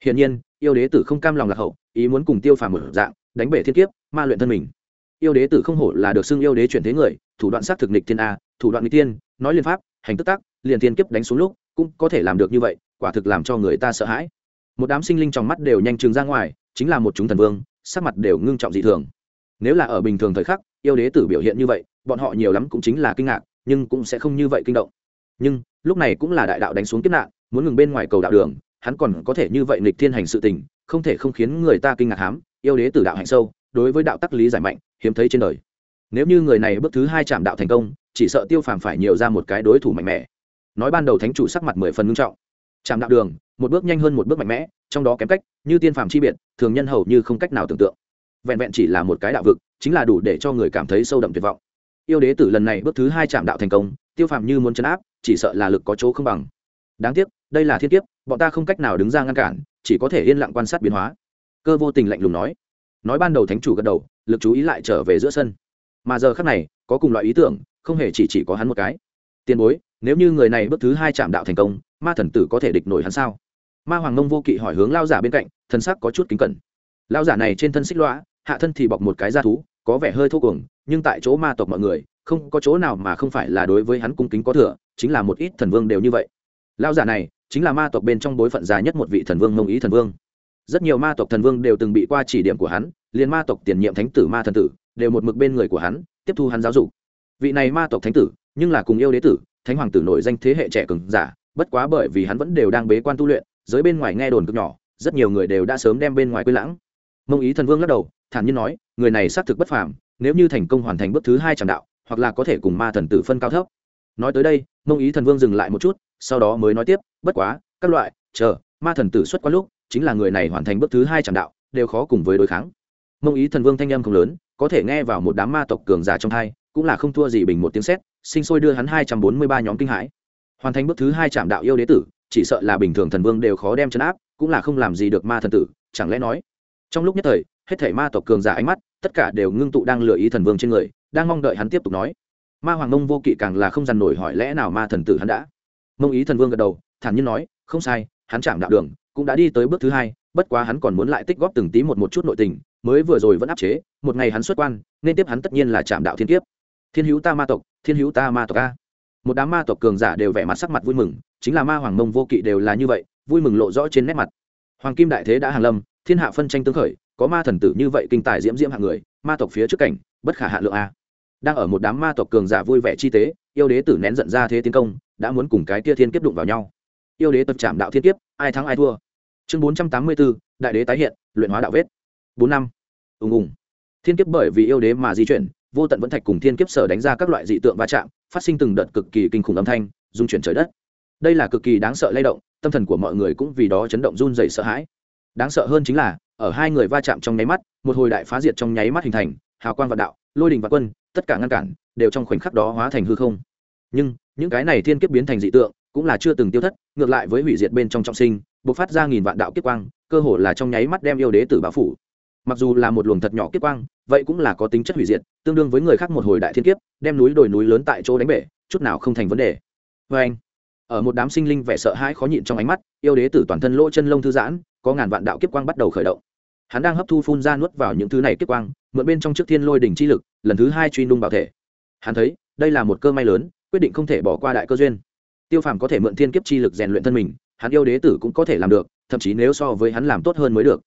hiển nhiên, yêu đế tử không cam lòng lạc hậu, ý muốn cùng tiêu phàm một dạng, đánh bể thiên kiếp, ma luyện thân mình. Yêu đế tử không hổ là được xưng yêu đế chuyển thế người, thủ đoạn sát thực nịch thiên a, thủ đoạn n tiên nói liên pháp, hành tức tác, liền thiên kiếp đánh xuống lúc, cũng có thể làm được như vậy, quả thực làm cho người ta sợ hãi. Một đám sinh linh trong mắt đều nhanh chừng ra ngoài, chính là một chúng thần vương, sắc mặt đều ngưng trọng dị thường. Nếu là ở bình thường thời khắc, yêu đế tử biểu hiện như vậy, bọn họ nhiều lắm cũng chính là kinh ngạc, nhưng cũng sẽ không như vậy kinh động. Nhưng, lúc này cũng là đại đạo đánh xuống kiếp nạn, muốn ngừng bên ngoài cầu đạo đường hắn còn có thể như vậy nghịch thiên hành sự tình, không thể không khiến người ta kinh ngạc hám, yêu đế tử đạo hạnh sâu, đối với đạo tắc lý giải mạnh, hiếm thấy trên đời. Nếu như người này bước thứ hai chạm đạo thành công, chỉ sợ tiêu phàm phải nhiều ra một cái đối thủ mạnh mẽ. Nói ban đầu thánh chủ sắc mặt mười phần nghiêm trọng. Chạm đạo đường, một bước nhanh hơn một bước mạnh mẽ, trong đó kém cách, như tiên phàm chi biệt, thường nhân hầu như không cách nào tưởng tượng. Vẹn vẹn chỉ là một cái đạo vực, chính là đủ để cho người cảm thấy sâu đậm tuyệt vọng. Yêu đế tử lần này bước thứ hai chạm đạo thành công, tiêu phàm như muốn chấn áp, chỉ sợ là lực có chỗ không bằng đáng tiếc, đây là thiên kiếp, bọn ta không cách nào đứng ra ngăn cản, chỉ có thể yên lặng quan sát biến hóa. Cơ vô tình lạnh lùng nói. Nói ban đầu thánh chủ gật đầu, lực chú ý lại trở về giữa sân. Mà giờ khác này, có cùng loại ý tưởng, không hề chỉ chỉ có hắn một cái. Tiền bối, nếu như người này bước thứ hai chạm đạo thành công, ma thần tử có thể địch nổi hắn sao? Ma hoàng nông vô kỵ hỏi hướng lao giả bên cạnh, thân sắc có chút kính cẩn. Lao giả này trên thân xích lõa hạ thân thì bọc một cái da thú, có vẻ hơi thô cuồng, nhưng tại chỗ ma tộc mọi người, không có chỗ nào mà không phải là đối với hắn cung kính có thừa, chính là một ít thần vương đều như vậy lão giả này chính là ma tộc bên trong bối phận già nhất một vị thần vương mông ý thần vương. Rất nhiều ma tộc thần vương đều từng bị qua chỉ điểm của hắn, liền ma tộc tiền nhiệm thánh tử ma thần tử đều một mực bên người của hắn, tiếp thu hắn giáo dục. Vị này ma tộc thánh tử, nhưng là cùng yêu đế tử, thánh hoàng tử nổi danh thế hệ trẻ cường giả, bất quá bởi vì hắn vẫn đều đang bế quan tu luyện, giới bên ngoài nghe đồn cực nhỏ, rất nhiều người đều đã sớm đem bên ngoài quên lãng. Mông ý thần vương lắc đầu, thản nhiên nói, người này xác thực bất phàm, nếu như thành công hoàn thành bước thứ hai tràng đạo, hoặc là có thể cùng ma thần tử phân cao thấp. Nói tới đây mông ý thần vương dừng lại một chút sau đó mới nói tiếp, bất quá, các loại, chờ, ma thần tử xuất quá lúc, chính là người này hoàn thành bước thứ hai tràng đạo, đều khó cùng với đối kháng. Mông ý thần vương thanh âm không lớn, có thể nghe vào một đám ma tộc cường giả trong hai, cũng là không thua gì bình một tiếng sét, sinh sôi đưa hắn hai trăm bốn mươi ba nhóm kinh hãi. Hoàn thành bước thứ hai trạm đạo yêu đế tử, chỉ sợ là bình thường thần vương đều khó đem chấn áp, cũng là không làm gì được ma thần tử, chẳng lẽ nói, trong lúc nhất thời, hết thảy ma tộc cường giả ánh mắt, tất cả đều ngưng tụ đang lừa ý thần vương trên người, đang mong đợi hắn tiếp tục nói. Ma hoàng mông vô kỵ càng là không dằn nổi hỏi lẽ nào ma thần tử hắn đã mông ý thần vương gật đầu, thản nhiên nói, không sai, hắn chạm đạo đường, cũng đã đi tới bước thứ hai, bất quá hắn còn muốn lại tích góp từng tí một một chút nội tình, mới vừa rồi vẫn áp chế, một ngày hắn xuất quan, nên tiếp hắn tất nhiên là chạm đạo thiên kiếp. Thiên hữu ta ma tộc, thiên hữu ta ma tộc a. Một đám ma tộc cường giả đều vẻ mặt sắc mặt vui mừng, chính là ma hoàng mông vô kỵ đều là như vậy, vui mừng lộ rõ trên nét mặt. Hoàng kim đại thế đã hàng lâm, thiên hạ phân tranh tương khởi, có ma thần tử như vậy kinh tài diễm diễm hạng người, ma tộc phía trước cảnh, bất khả hạ lượng a. Đang ở một đám ma tộc cường giả vui vẻ chi tế, yêu đế tử nén giận ra thế tiến công đã muốn cùng cái kia thiên kiếp đụng vào nhau. Yêu đế tập trạm đạo thiên kiếp, ai thắng ai thua. Chương bốn trăm tám mươi bốn đại đế tái hiện, luyện hóa đạo vết. Bốn năm. Ùng ùng. Thiên kiếp bởi vì yêu đế mà di chuyển, vô tận vẫn thạch cùng thiên kiếp sở đánh ra các loại dị tượng va chạm, phát sinh từng đợt cực kỳ kinh khủng âm thanh dung chuyển trời đất. Đây là cực kỳ đáng sợ lay động, tâm thần của mọi người cũng vì đó chấn động run dày sợ hãi. Đáng sợ hơn chính là, ở hai người va chạm trong nháy mắt, một hồi đại phá diệt trong nháy mắt hình thành, hào quang vạn đạo, lôi đình và quân, tất cả ngăn cản, đều trong khoảnh khắc đó hóa thành hư không. Nhưng những cái này thiên kiếp biến thành dị tượng, cũng là chưa từng tiêu thất, ngược lại với hủy diệt bên trong trọng sinh b ộ c phát ra nghìn vạn đạo kiếp quang, cơ hồ là trong nháy mắt đem yêu đế tử báo phủ. Mặc dù là một luồng thật nhỏ kiếp quang, vậy cũng là có tính chất hủy diệt, tương đương với người khác một hồi đại thiên kiếp, đem núi đồi núi lớn tại chỗ đánh bể, chút nào không thành vấn đề. Vê anh, ở một đám sinh linh vẻ sợ hãi khó nhịn trong ánh mắt, yêu đế tử toàn thân lỗ chân lông thư giãn, có ngàn vạn đạo kiếp quang bắt đầu khởi động. Hắn đang hấp thu phun ra nuốt vào những thứ này kiếp quang, mượn bên trong trước thiên lôi đỉnh chi lực, lần thứ hai truy nung bảo thể. Hắn thấy, đây là một cơ may lớn quyết định không thể bỏ qua đại cơ duyên. Tiêu phàm có thể mượn thiên kiếp chi lực rèn luyện thân mình, hắn yêu đế tử cũng có thể làm được, thậm chí nếu so với hắn làm tốt hơn mới được.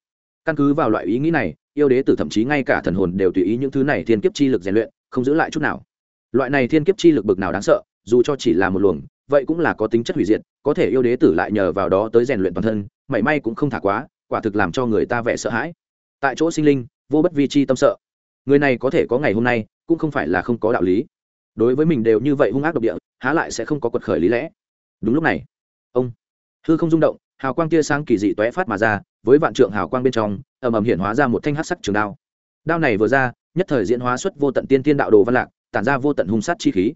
Căn cứ vào loại ý nghĩ này, yêu đế tử thậm chí ngay cả thần hồn đều tùy ý những thứ này thiên kiếp chi lực rèn luyện, không giữ lại chút nào. Loại này thiên kiếp chi lực bực nào đáng sợ, dù cho chỉ là một luồng, vậy cũng là có tính chất hủy diệt, có thể yêu đế tử lại nhờ vào đó tới rèn luyện toàn thân, mảy may cũng không thả quá, quả thực làm cho người ta vẻ sợ hãi. Tại chỗ sinh linh, vô bất vi chi tâm sợ. Người này có thể có ngày hôm nay, cũng không phải là không có đạo lý đối với mình đều như vậy hung ác độc địa, há lại sẽ không có quật khởi lý lẽ. Đúng lúc này, ông hư không rung động, hào quang tia sáng kỳ dị tóe phát mà ra, với vạn trượng hào quang bên trong, ầm ầm hiện hóa ra một thanh hát sắc trường đao. Đao này vừa ra, nhất thời diễn hóa xuất vô tận tiên tiên đạo đồ văn lạc, tản ra vô tận hung sát chi khí.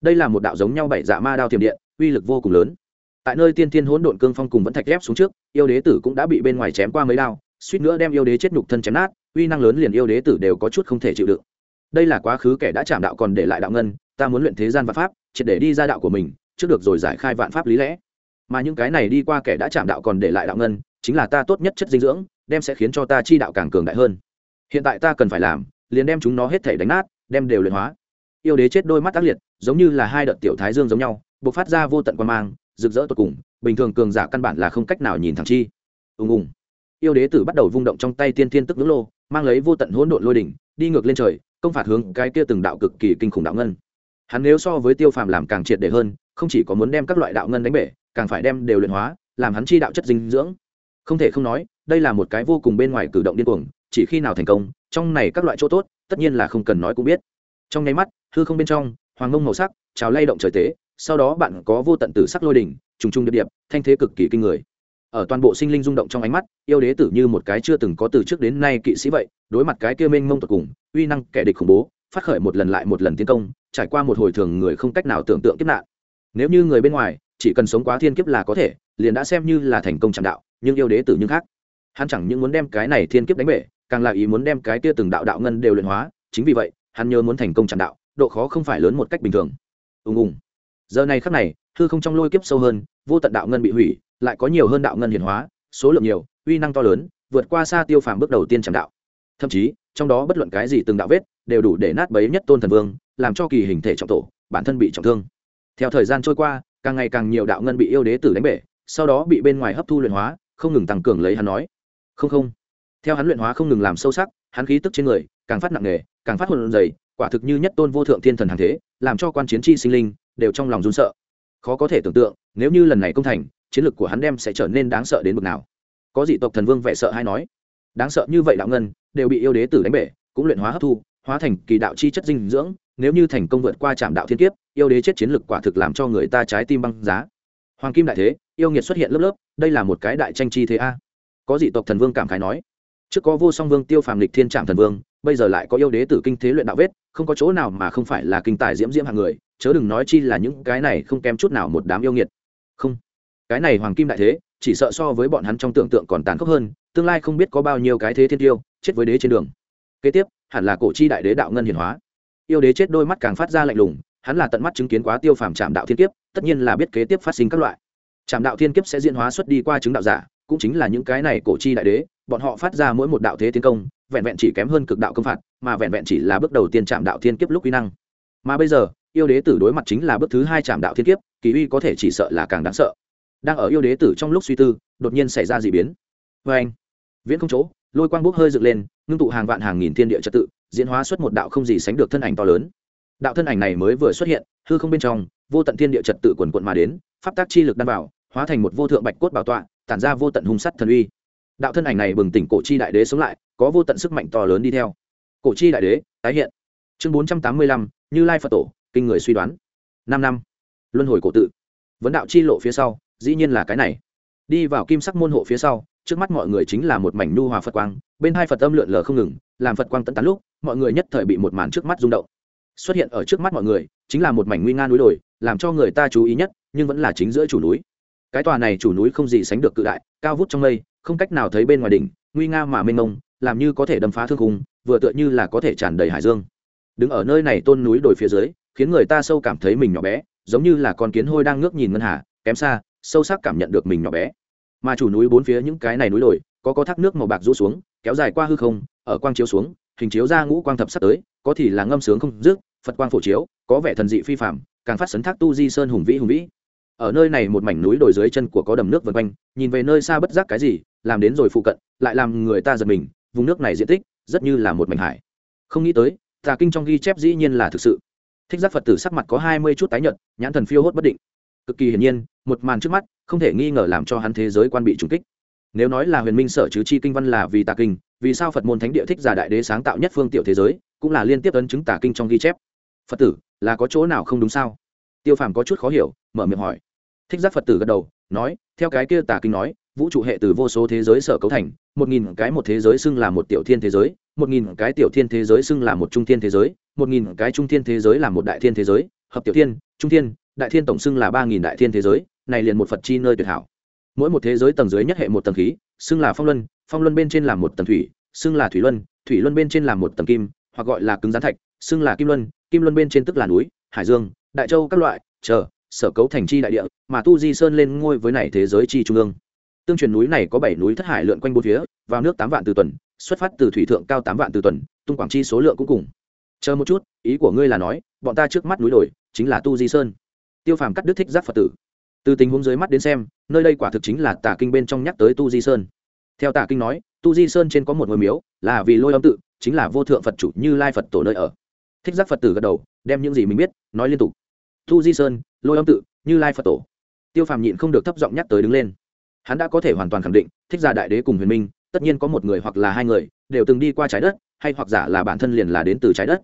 Đây là một đạo giống nhau bảy dạ ma đao thiểm điện, uy lực vô cùng lớn. Tại nơi tiên tiên hỗn độn cương phong cùng vẫn thạch ghép xuống trước, yêu đế tử cũng đã bị bên ngoài chém qua mấy đao, suýt nữa đem yêu đế chết nhục thân chém nát, uy năng lớn liền yêu đế tử đều có chút không thể chịu đựng đây là quá khứ kẻ đã chạm đạo còn để lại đạo ngân, ta muốn luyện thế gian vạn pháp, triệt để đi ra đạo của mình, trước được rồi giải khai vạn pháp lý lẽ. Mà những cái này đi qua kẻ đã chạm đạo còn để lại đạo ngân, chính là ta tốt nhất chất dinh dưỡng, đem sẽ khiến cho ta chi đạo càng cường đại hơn. Hiện tại ta cần phải làm, liền đem chúng nó hết thể đánh nát, đem đều luyện hóa. Yêu đế chết đôi mắt tác liệt, giống như là hai đợt tiểu thái dương giống nhau b ộ c phát ra vô tận quan mang, rực rỡ tột cùng, bình thường cường giả căn bản là không cách nào nhìn thẳng chi. Ùng ùng. Yêu đế tử bắt đầu vung động trong tay tiên thiên tức lưỡng lô, mang lấy vô tận hỗn độn lôi đỉnh đi ngược lên trời, công phạt hướng cái kia từng đạo cực kỳ kinh khủng đạo ngân. Hắn nếu so với tiêu phàm làm càng triệt để hơn, không chỉ có muốn đem các loại đạo ngân đánh bể, càng phải đem đều luyện hóa, làm hắn chi đạo chất dinh dưỡng. Không thể không nói, đây là một cái vô cùng bên ngoài cử động điên cuồng, chỉ khi nào thành công, trong này các loại chỗ tốt, tất nhiên là không cần nói cũng biết. Trong nháy mắt, hư không bên trong, hoàng ngông màu sắc, trào lay động trời tế, sau đó bạn có vô tận tử sắc lôi đỉnh, trùng trùng điệp điệp, thanh thế cực kỳ kinh người ở toàn bộ sinh linh rung động trong ánh mắt, yêu đế tử như một cái chưa từng có từ trước đến nay kỵ sĩ vậy, đối mặt cái kia mênh mông tột cùng, uy năng kẻ địch khủng bố, phát khởi một lần lại một lần tiến công, trải qua một hồi thường người không cách nào tưởng tượng kiếp nạn. Nếu như người bên ngoài chỉ cần sống quá thiên kiếp là có thể, liền đã xem như là thành công trạm đạo, nhưng yêu đế tử nhưng khác. Hắn chẳng những muốn đem cái này thiên kiếp đánh bể, càng là ý muốn đem cái kia từng đạo đạo ngân đều luyện hóa, chính vì vậy, hắn nhớ muốn thành công trạm đạo, độ khó không phải lớn một cách bình thường. Ùng ùng. Giờ này khắc này, hư không trong lôi kiếp sâu hơn, vô tận đạo ngân bị hủy lại có nhiều hơn đạo ngân hiển hóa, số lượng nhiều, uy năng to lớn, vượt qua xa tiêu phàm bước đầu tiên tràng đạo. Thậm chí, trong đó bất luận cái gì từng đạo vết, đều đủ để nát bấy nhất tôn thần vương, làm cho kỳ hình thể trọng tổ, bản thân bị trọng thương. Theo thời gian trôi qua, càng ngày càng nhiều đạo ngân bị yêu đế tử đánh bể, sau đó bị bên ngoài hấp thu luyện hóa, không ngừng tăng cường lấy hắn nói. Không không. Theo hắn luyện hóa không ngừng làm sâu sắc, hắn khí tức trên người, càng phát nặng nề, càng phát hồn dày, quả thực như nhất tôn vô thượng thiên thần hàng thế, làm cho quan chiến chi sinh linh, đều trong lòng run sợ. Khó có thể tưởng tượng, nếu như lần này công thành chiến lược của hắn đem sẽ trở nên đáng sợ đến mức nào. Có dị tộc thần vương vẻ sợ hay nói, đáng sợ như vậy đạo ngân, đều bị yêu đế tử đánh bể, cũng luyện hóa hấp thu, hóa thành kỳ đạo chi chất dinh dưỡng, nếu như thành công vượt qua trạm đạo thiên kiếp, yêu đế chết chiến lực quả thực làm cho người ta trái tim băng giá. Hoàng kim đại thế, yêu nghiệt xuất hiện lớp lớp, đây là một cái đại tranh chi thế a. Có dị tộc thần vương cảm khái nói, trước có vô song vương tiêu phàm lịch thiên trạm thần vương, bây giờ lại có yêu đế tử kinh thế luyện đạo vết, không có chỗ nào mà không phải là kinh tài diễm diễm hạng người, chớ đừng nói chi là những cái này không kém chút nào một đám yêu nghiệt. Không cái này hoàng kim đại thế, chỉ sợ so với bọn hắn trong tưởng tượng còn tàn khốc hơn, tương lai không biết có bao nhiêu cái thế thiên tiêu, chết với đế trên đường. Kế tiếp, hẳn là cổ chi đại đế đạo ngân hiển hóa. Yêu đế chết đôi mắt càng phát ra lạnh lùng, hắn là tận mắt chứng kiến quá tiêu phàm trạm đạo thiên kiếp, tất nhiên là biết kế tiếp phát sinh các loại. Trạm đạo thiên kiếp sẽ diễn hóa xuất đi qua chứng đạo giả, cũng chính là những cái này cổ chi đại đế, bọn họ phát ra mỗi một đạo thế tiến công, vẹn vẹn chỉ kém hơn cực đạo công phạt, mà vẹn vẹn chỉ là bước đầu tiên trạm đạo thiên kiếp lúc quy năng. Mà bây giờ, yêu đế tử đối mặt chính là bước thứ hai trạm đạo thiên kiếp, kỳ uy có thể chỉ sợ là càng đáng sợ đang ở yêu đế tử trong lúc suy tư, đột nhiên xảy ra d ị biến. Vê anh, viễn không chỗ, lôi quang bốc hơi dựng lên, ngưng tụ hàng vạn hàng nghìn thiên địa trật tự, diễn hóa xuất một đạo không gì sánh được thân ảnh to lớn. Đạo thân ảnh này mới vừa xuất hiện, hư không bên trong, vô tận thiên địa trật tự quần quận mà đến, pháp tác chi lực đan bảo hóa thành một vô thượng bạch cốt bảo tọa, tản ra vô tận hung sắt thần uy. Đạo thân ảnh này bừng tỉnh, cổ chi đại đế sống lại, có vô tận sức mạnh to lớn đi theo. Cổ chi đại đế, tái hiện. Chương bốn trăm tám mươi lăm, như lai phật tổ, kinh người suy đoán. Năm năm. Luân hồi cổ tự. Vấn đạo chi lộ phía sau dĩ nhiên là cái này. Đi vào kim sắc môn hộ phía sau, trước mắt mọi người chính là một mảnh nu hòa phật quang, bên hai phật âm lượn lờ không ngừng, làm phật quang tận tán lúc, mọi người nhất thời bị một màn trước mắt rung động. Xuất hiện ở trước mắt mọi người, chính là một mảnh nguy nga núi đồi, làm cho người ta chú ý nhất, nhưng vẫn là chính giữa chủ núi. Cái tòa này chủ núi không gì sánh được cự đại, cao vút trong mây, không cách nào thấy bên ngoài đỉnh, nguy nga mà mênh mông, làm như có thể đâm phá thương khung, vừa tựa như là có thể tràn đầy hải dương. Đứng ở nơi này tôn núi đồi phía dưới, khiến người ta sâu cảm thấy mình nhỏ bé, giống như là con kiến hôi đang ngước nhìn ngân hà, kém xa sâu sắc cảm nhận được mình nhỏ bé. Mà chủ núi bốn phía những cái này núi đồi, có có thác nước màu bạc rũ xuống, kéo dài qua hư không, ở quang chiếu xuống, hình chiếu ra ngũ quang thập sắp tới, có thì là ngâm sướng không dứt, phật quang phổ chiếu, có vẻ thần dị phi phạm càng phát sấn thác tu di sơn hùng vĩ hùng vĩ. Ở nơi này một mảnh núi đồi dưới chân của có đầm nước vân quanh, nhìn về nơi xa bất giác cái gì, làm đến rồi phụ cận, lại làm người ta giật mình, vùng nước này diện tích, rất như là một mảnh hải. Không nghĩ tới, tà kinh trong ghi chép dĩ nhiên là thực sự. Thích giác phật tử sắc mặt có hai mươi chút tái nhợt, nhãn thần phiêu hốt bất định cực kỳ hiển nhiên, một màn trước mắt không thể nghi ngờ làm cho hắn thế giới quan bị trùng kích. Nếu nói là huyền minh sở chứ chi kinh văn là vì tà kinh, vì sao phật môn thánh địa thích giả đại đế sáng tạo nhất phương tiểu thế giới, cũng là liên tiếp ấn chứng tà kinh trong ghi chép? Phật tử, là có chỗ nào không đúng sao? Tiêu phàm có chút khó hiểu, mở miệng hỏi. Thích giác phật tử gật đầu, nói, theo cái kia tà kinh nói, vũ trụ hệ từ vô số thế giới sở cấu thành, một nghìn cái một thế giới xưng là một tiểu thiên thế giới, một nghìn cái tiểu thiên thế giới xưng là một trung thiên thế giới, một nghìn cái trung thiên thế giới là một đại thiên thế giới, hợp tiểu thiên, trung thiên đại thiên tổng xưng là ba nghìn đại thiên thế giới, này liền một phật chi nơi tuyệt hảo. Mỗi một thế giới tầng dưới nhất hệ một tầng khí, xưng là phong luân phong luân bên trên là một tầng thủy, xưng là thủy luân thủy luân bên trên là một tầng kim, hoặc gọi là cứng rắn thạch, xưng là kim luân kim luân bên trên tức là núi, hải dương, đại châu các loại, chờ, sở cấu thành chi đại địa, mà tu di sơn lên ngôi với này thế giới chi trung ương. Tương truyền núi này có bảy núi thất hải lượn quanh bốn phía, vào nước tám vạn từ tuần, xuất phát từ thủy thượng cao tám vạn từ tuần, tung quảng chi số lượng cũng cùng. Chờ một chút, ý của ngươi là nói, bọn ta trước mắt núi đồi chính là tu di sơn tiêu phàm cắt đứt thích giác phật tử. Từ tình huống dưới mắt đến xem, nơi đây quả thực chính là Tả kinh bên trong nhắc tới tu di sơn. Theo Tả kinh nói, tu di sơn trên có một ngôi miếu, là vì lôi âm tự, chính là vô thượng phật chủ như lai phật tổ nơi ở. Thích giác phật tử gật đầu, đem những gì mình biết, nói liên tục. Tu di sơn, lôi âm tự, như lai phật tổ. Tiêu phàm nhịn không được thấp giọng nhắc tới đứng lên. Hắn đã có thể hoàn toàn khẳng định, thích gia đại đế cùng huyền minh, tất nhiên có một người hoặc là hai người, đều từng đi qua trái đất, hay hoặc giả là bản thân liền là đến từ trái đất.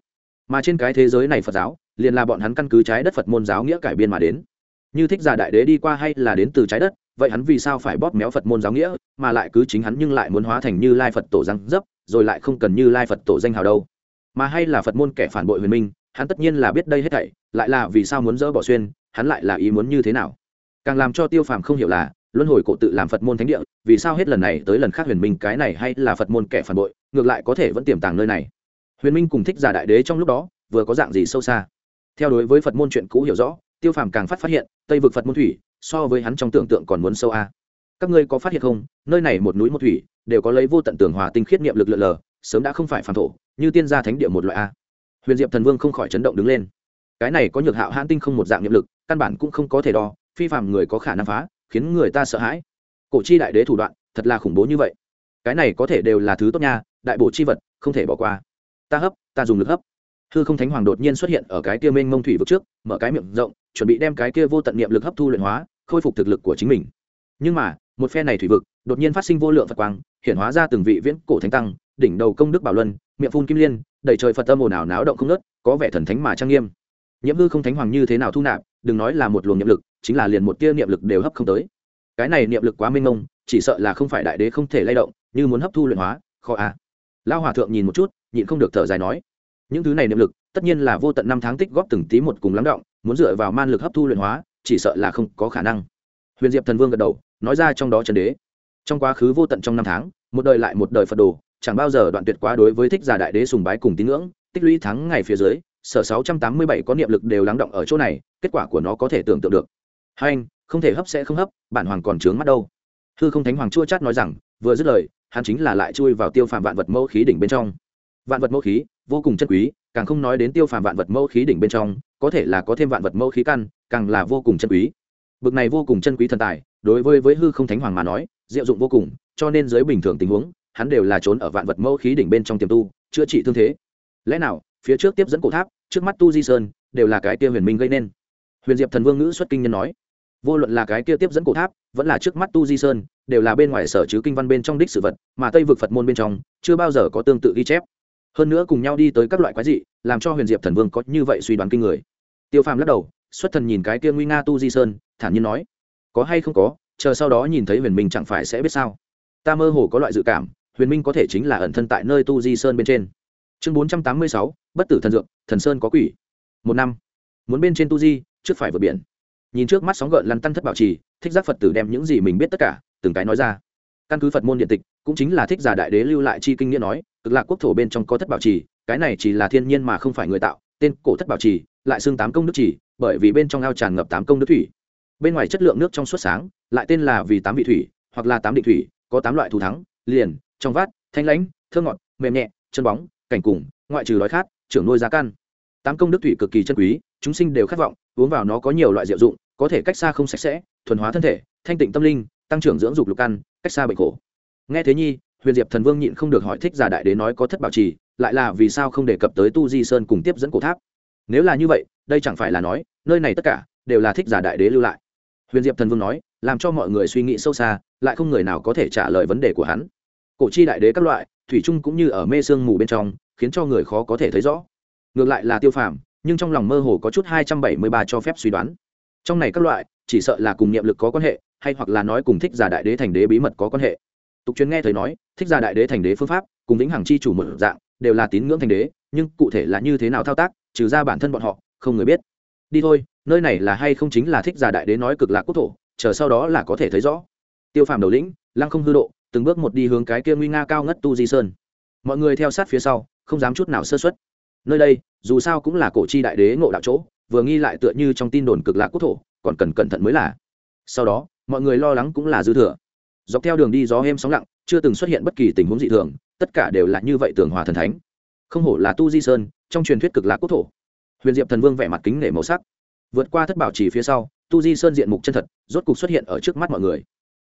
Mà trên cái thế giới này phật giáo liền là bọn hắn căn cứ trái đất phật môn giáo nghĩa cải biên mà đến. Như thích giả đại đế đi qua hay là đến từ trái đất, vậy hắn vì sao phải bóp méo phật môn giáo nghĩa, mà lại cứ chính hắn nhưng lại muốn hóa thành như lai phật tổ răng dấp, rồi lại không cần như lai phật tổ danh hào đâu? Mà hay là phật môn kẻ phản bội huyền minh, hắn tất nhiên là biết đây hết thảy, lại là vì sao muốn dỡ bỏ xuyên, hắn lại là ý muốn như thế nào? Càng làm cho tiêu phàm không hiểu là, luân hồi cổ tự làm phật môn thánh địa, vì sao hết lần này tới lần khác huyền minh cái này hay là phật môn kẻ phản bội, ngược lại có thể vẫn tiềm tàng nơi này? Huyền minh cùng thích giả đại đế trong lúc đó, vừa có dạng gì sâu xa? Theo đối với phật môn chuyện cũ hiểu rõ, tiêu phàm càng phát phát hiện, tây vực phật môn thủy so với hắn trong tưởng tượng còn muốn sâu a. Các ngươi có phát hiện không? Nơi này một núi một thủy, đều có lấy vô tận tường hòa tinh khiết niệm lực lượn lờ, sớm đã không phải phản thổ, như tiên gia thánh địa một loại a. Huyền diệp thần vương không khỏi chấn động đứng lên. Cái này có nhược hạo hãn tinh không một dạng niệm lực, căn bản cũng không có thể đo, phi phạm người có khả năng phá, khiến người ta sợ hãi. Cổ chi đại đế thủ đoạn, thật là khủng bố như vậy. Cái này có thể đều là thứ tốt nha, đại bộ chi vật, không thể bỏ qua. Ta hấp, ta dùng lực hấp hư không thánh hoàng đột nhiên xuất hiện ở cái kia mênh mông thủy vực trước, mở cái miệng rộng, chuẩn bị đem cái kia vô tận niệm lực hấp thu luyện hóa, khôi phục thực lực của chính mình. Nhưng mà, một phe này thủy vực, đột nhiên phát sinh vô lượng phật quang hiện hóa ra từng vị viễn cổ thánh tăng, đỉnh đầu công đức bảo luân, miệng phun kim liên, đầy trời phật tâm ồn ào náo động không nớt có vẻ thần thánh mà trang nghiêm. Nhiễm hư không thánh hoàng như thế nào thu nạp, đừng nói là một luồng niệm lực, chính là liền một tia niệm lực đều hấp không tới. Cái này niệm lực quá mênh mông, chỉ sợ là không phải đại đế không thể lay động, như muốn hấp thu luyện hóa, khó a à. lao hòa thượng nhìn một chút, nhịn không được thở dài nói những thứ này niệm lực, tất nhiên là vô tận năm tháng tích góp từng tí một cùng lắng động, muốn dựa vào man lực hấp thu luyện hóa, chỉ sợ là không có khả năng. Huyền diệp thần vương gật đầu, nói ra trong đó trần đế. Trong quá khứ vô tận trong năm tháng, một đời lại một đời phật đồ, chẳng bao giờ đoạn tuyệt quá đối với thích giả đại đế sùng bái cùng tín ngưỡng, tích lũy tháng ngày phía dưới, sở sáu trăm tám mươi bảy có niệm lực đều lắng động ở chỗ này, kết quả của nó có thể tưởng tượng được. Hai anh, không thể hấp sẽ không hấp, bản hoàng còn trướng mắt đâu. Hư không thánh hoàng chua chát nói rằng, vừa dứt lời, hắn chính là lại chui vào tiêu phàm vạn vật mẫu khí đỉnh bên trong vạn vật mẫu khí, vô cùng chân quý, càng không nói đến tiêu phàm vạn vật mẫu khí đỉnh bên trong, có thể là có thêm vạn vật mẫu khí căn, càng là vô cùng chân quý. Bực này vô cùng chân quý thần tài, đối với với hư không thánh hoàng mà nói, diệu dụng vô cùng, cho nên dưới bình thường tình huống, hắn đều là trốn ở vạn vật mẫu khí đỉnh bên trong tiềm tu, chữa trị thương thế. Lẽ nào, phía trước tiếp dẫn cổ tháp, trước mắt tu di sơn, đều là cái kia huyền minh gây nên? Huyền diệp thần vương ngữ xuất kinh nhân nói, vô luận là cái kia tiếp dẫn cổ tháp, vẫn là trước mắt tu di sơn, đều là bên ngoài sở chứ kinh văn bên trong đích sự vật, mà tây vực phật môn bên trong, chưa bao giờ có tương tự ghi chép hơn nữa cùng nhau đi tới các loại quái dị, làm cho huyền diệp thần vương có như vậy suy đoán kinh người. Tiêu phàm lắc đầu, xuất thần nhìn cái kia nguy nga tu di sơn, thản nhiên nói, có hay không có, chờ sau đó nhìn thấy huyền minh chẳng phải sẽ biết sao? Ta mơ hồ có loại dự cảm, huyền minh có thể chính là ẩn thân tại nơi tu di sơn bên trên. Chương bốn trăm tám mươi sáu, bất tử thần dược, thần sơn có quỷ. Một năm, muốn bên trên tu di, trước phải vượt biển. Nhìn trước mắt sóng gợn lăn tăn thất bảo trì, thích giác phật tử đem những gì mình biết tất cả, từng cái nói ra căn cứ phật môn điện tịch, cũng chính là thích giả đại đế lưu lại chi kinh nghĩa nói, cực lạc quốc thổ bên trong có thất bảo trì, cái này chỉ là thiên nhiên mà không phải người tạo, tên cổ thất bảo trì, lại xương tám công nước trì, bởi vì bên trong ao tràn ngập tám công nước thủy. Bên ngoài chất lượng nước trong suốt sáng, lại tên là vì tám vị thủy, hoặc là tám định thủy, có tám loại thủ thắng, liền, trong vát, thanh lãnh, thơ ngọt, mềm nhẹ, chân bóng, cảnh cùng, ngoại trừ đói khát, trưởng nuôi giá căn. Tám công đức thủy cực kỳ chân quý, chúng sinh đều khát vọng, uống vào nó có nhiều loại diệu dụng, có thể cách xa không sạch sẽ, thuần hóa thân thể, thanh tịnh tâm linh tăng trưởng dưỡng dục lục căn, cách xa bệnh khổ. Nghe thế nhi, huyền diệp thần vương nhịn không được hỏi thích giả đại đế nói có thất bảo trì, lại là vì sao không đề cập tới tu di sơn cùng tiếp dẫn cổ tháp? Nếu là như vậy, đây chẳng phải là nói, nơi này tất cả đều là thích giả đại đế lưu lại. Huyền diệp thần vương nói, làm cho mọi người suy nghĩ sâu xa, lại không người nào có thể trả lời vấn đề của hắn. Cổ chi đại đế các loại, thủy chung cũng như ở mê sương mù bên trong, khiến cho người khó có thể thấy rõ. Ngược lại là tiêu phàm, nhưng trong lòng mơ hồ có chút hai trăm bảy mươi ba cho phép suy đoán. Trong này các loại chỉ sợ là cùng niệm lực có quan hệ, hay hoặc là nói cùng thích giả đại đế thành đế bí mật có quan hệ. Tục truyền nghe thấy nói, thích giả đại đế thành đế phương pháp, cùng vĩnh hằng chi chủ một dạng, đều là tín ngưỡng thành đế, nhưng cụ thể là như thế nào thao tác, trừ ra bản thân bọn họ, không người biết. Đi thôi, nơi này là hay không chính là thích giả đại đế nói cực lạc quốc thổ, chờ sau đó là có thể thấy rõ. Tiêu phàm đầu lĩnh, lăng không hư độ, từng bước một đi hướng cái kia nguy nga cao ngất tu di sơn. Mọi người theo sát phía sau, không dám chút nào sơ xuất nơi đây, dù sao cũng là cổ chi đại đế ngộ đạo chỗ, vừa nghi lại tựa như trong tin đồn cực lạc quốc thổ còn cần cẩn thận mới là. Sau đó, mọi người lo lắng cũng là dư thừa. Dọc theo đường đi gió êm sóng lặng, chưa từng xuất hiện bất kỳ tình huống dị thường, tất cả đều là như vậy tường hòa thần thánh. Không hổ là tu di sơn, trong truyền thuyết cực lạc quốc thổ. Huyền diệp thần vương vẻ mặt kính nể màu sắc. Vượt qua thất bảo trì phía sau, tu di sơn diện mục chân thật, rốt cục xuất hiện ở trước mắt mọi người.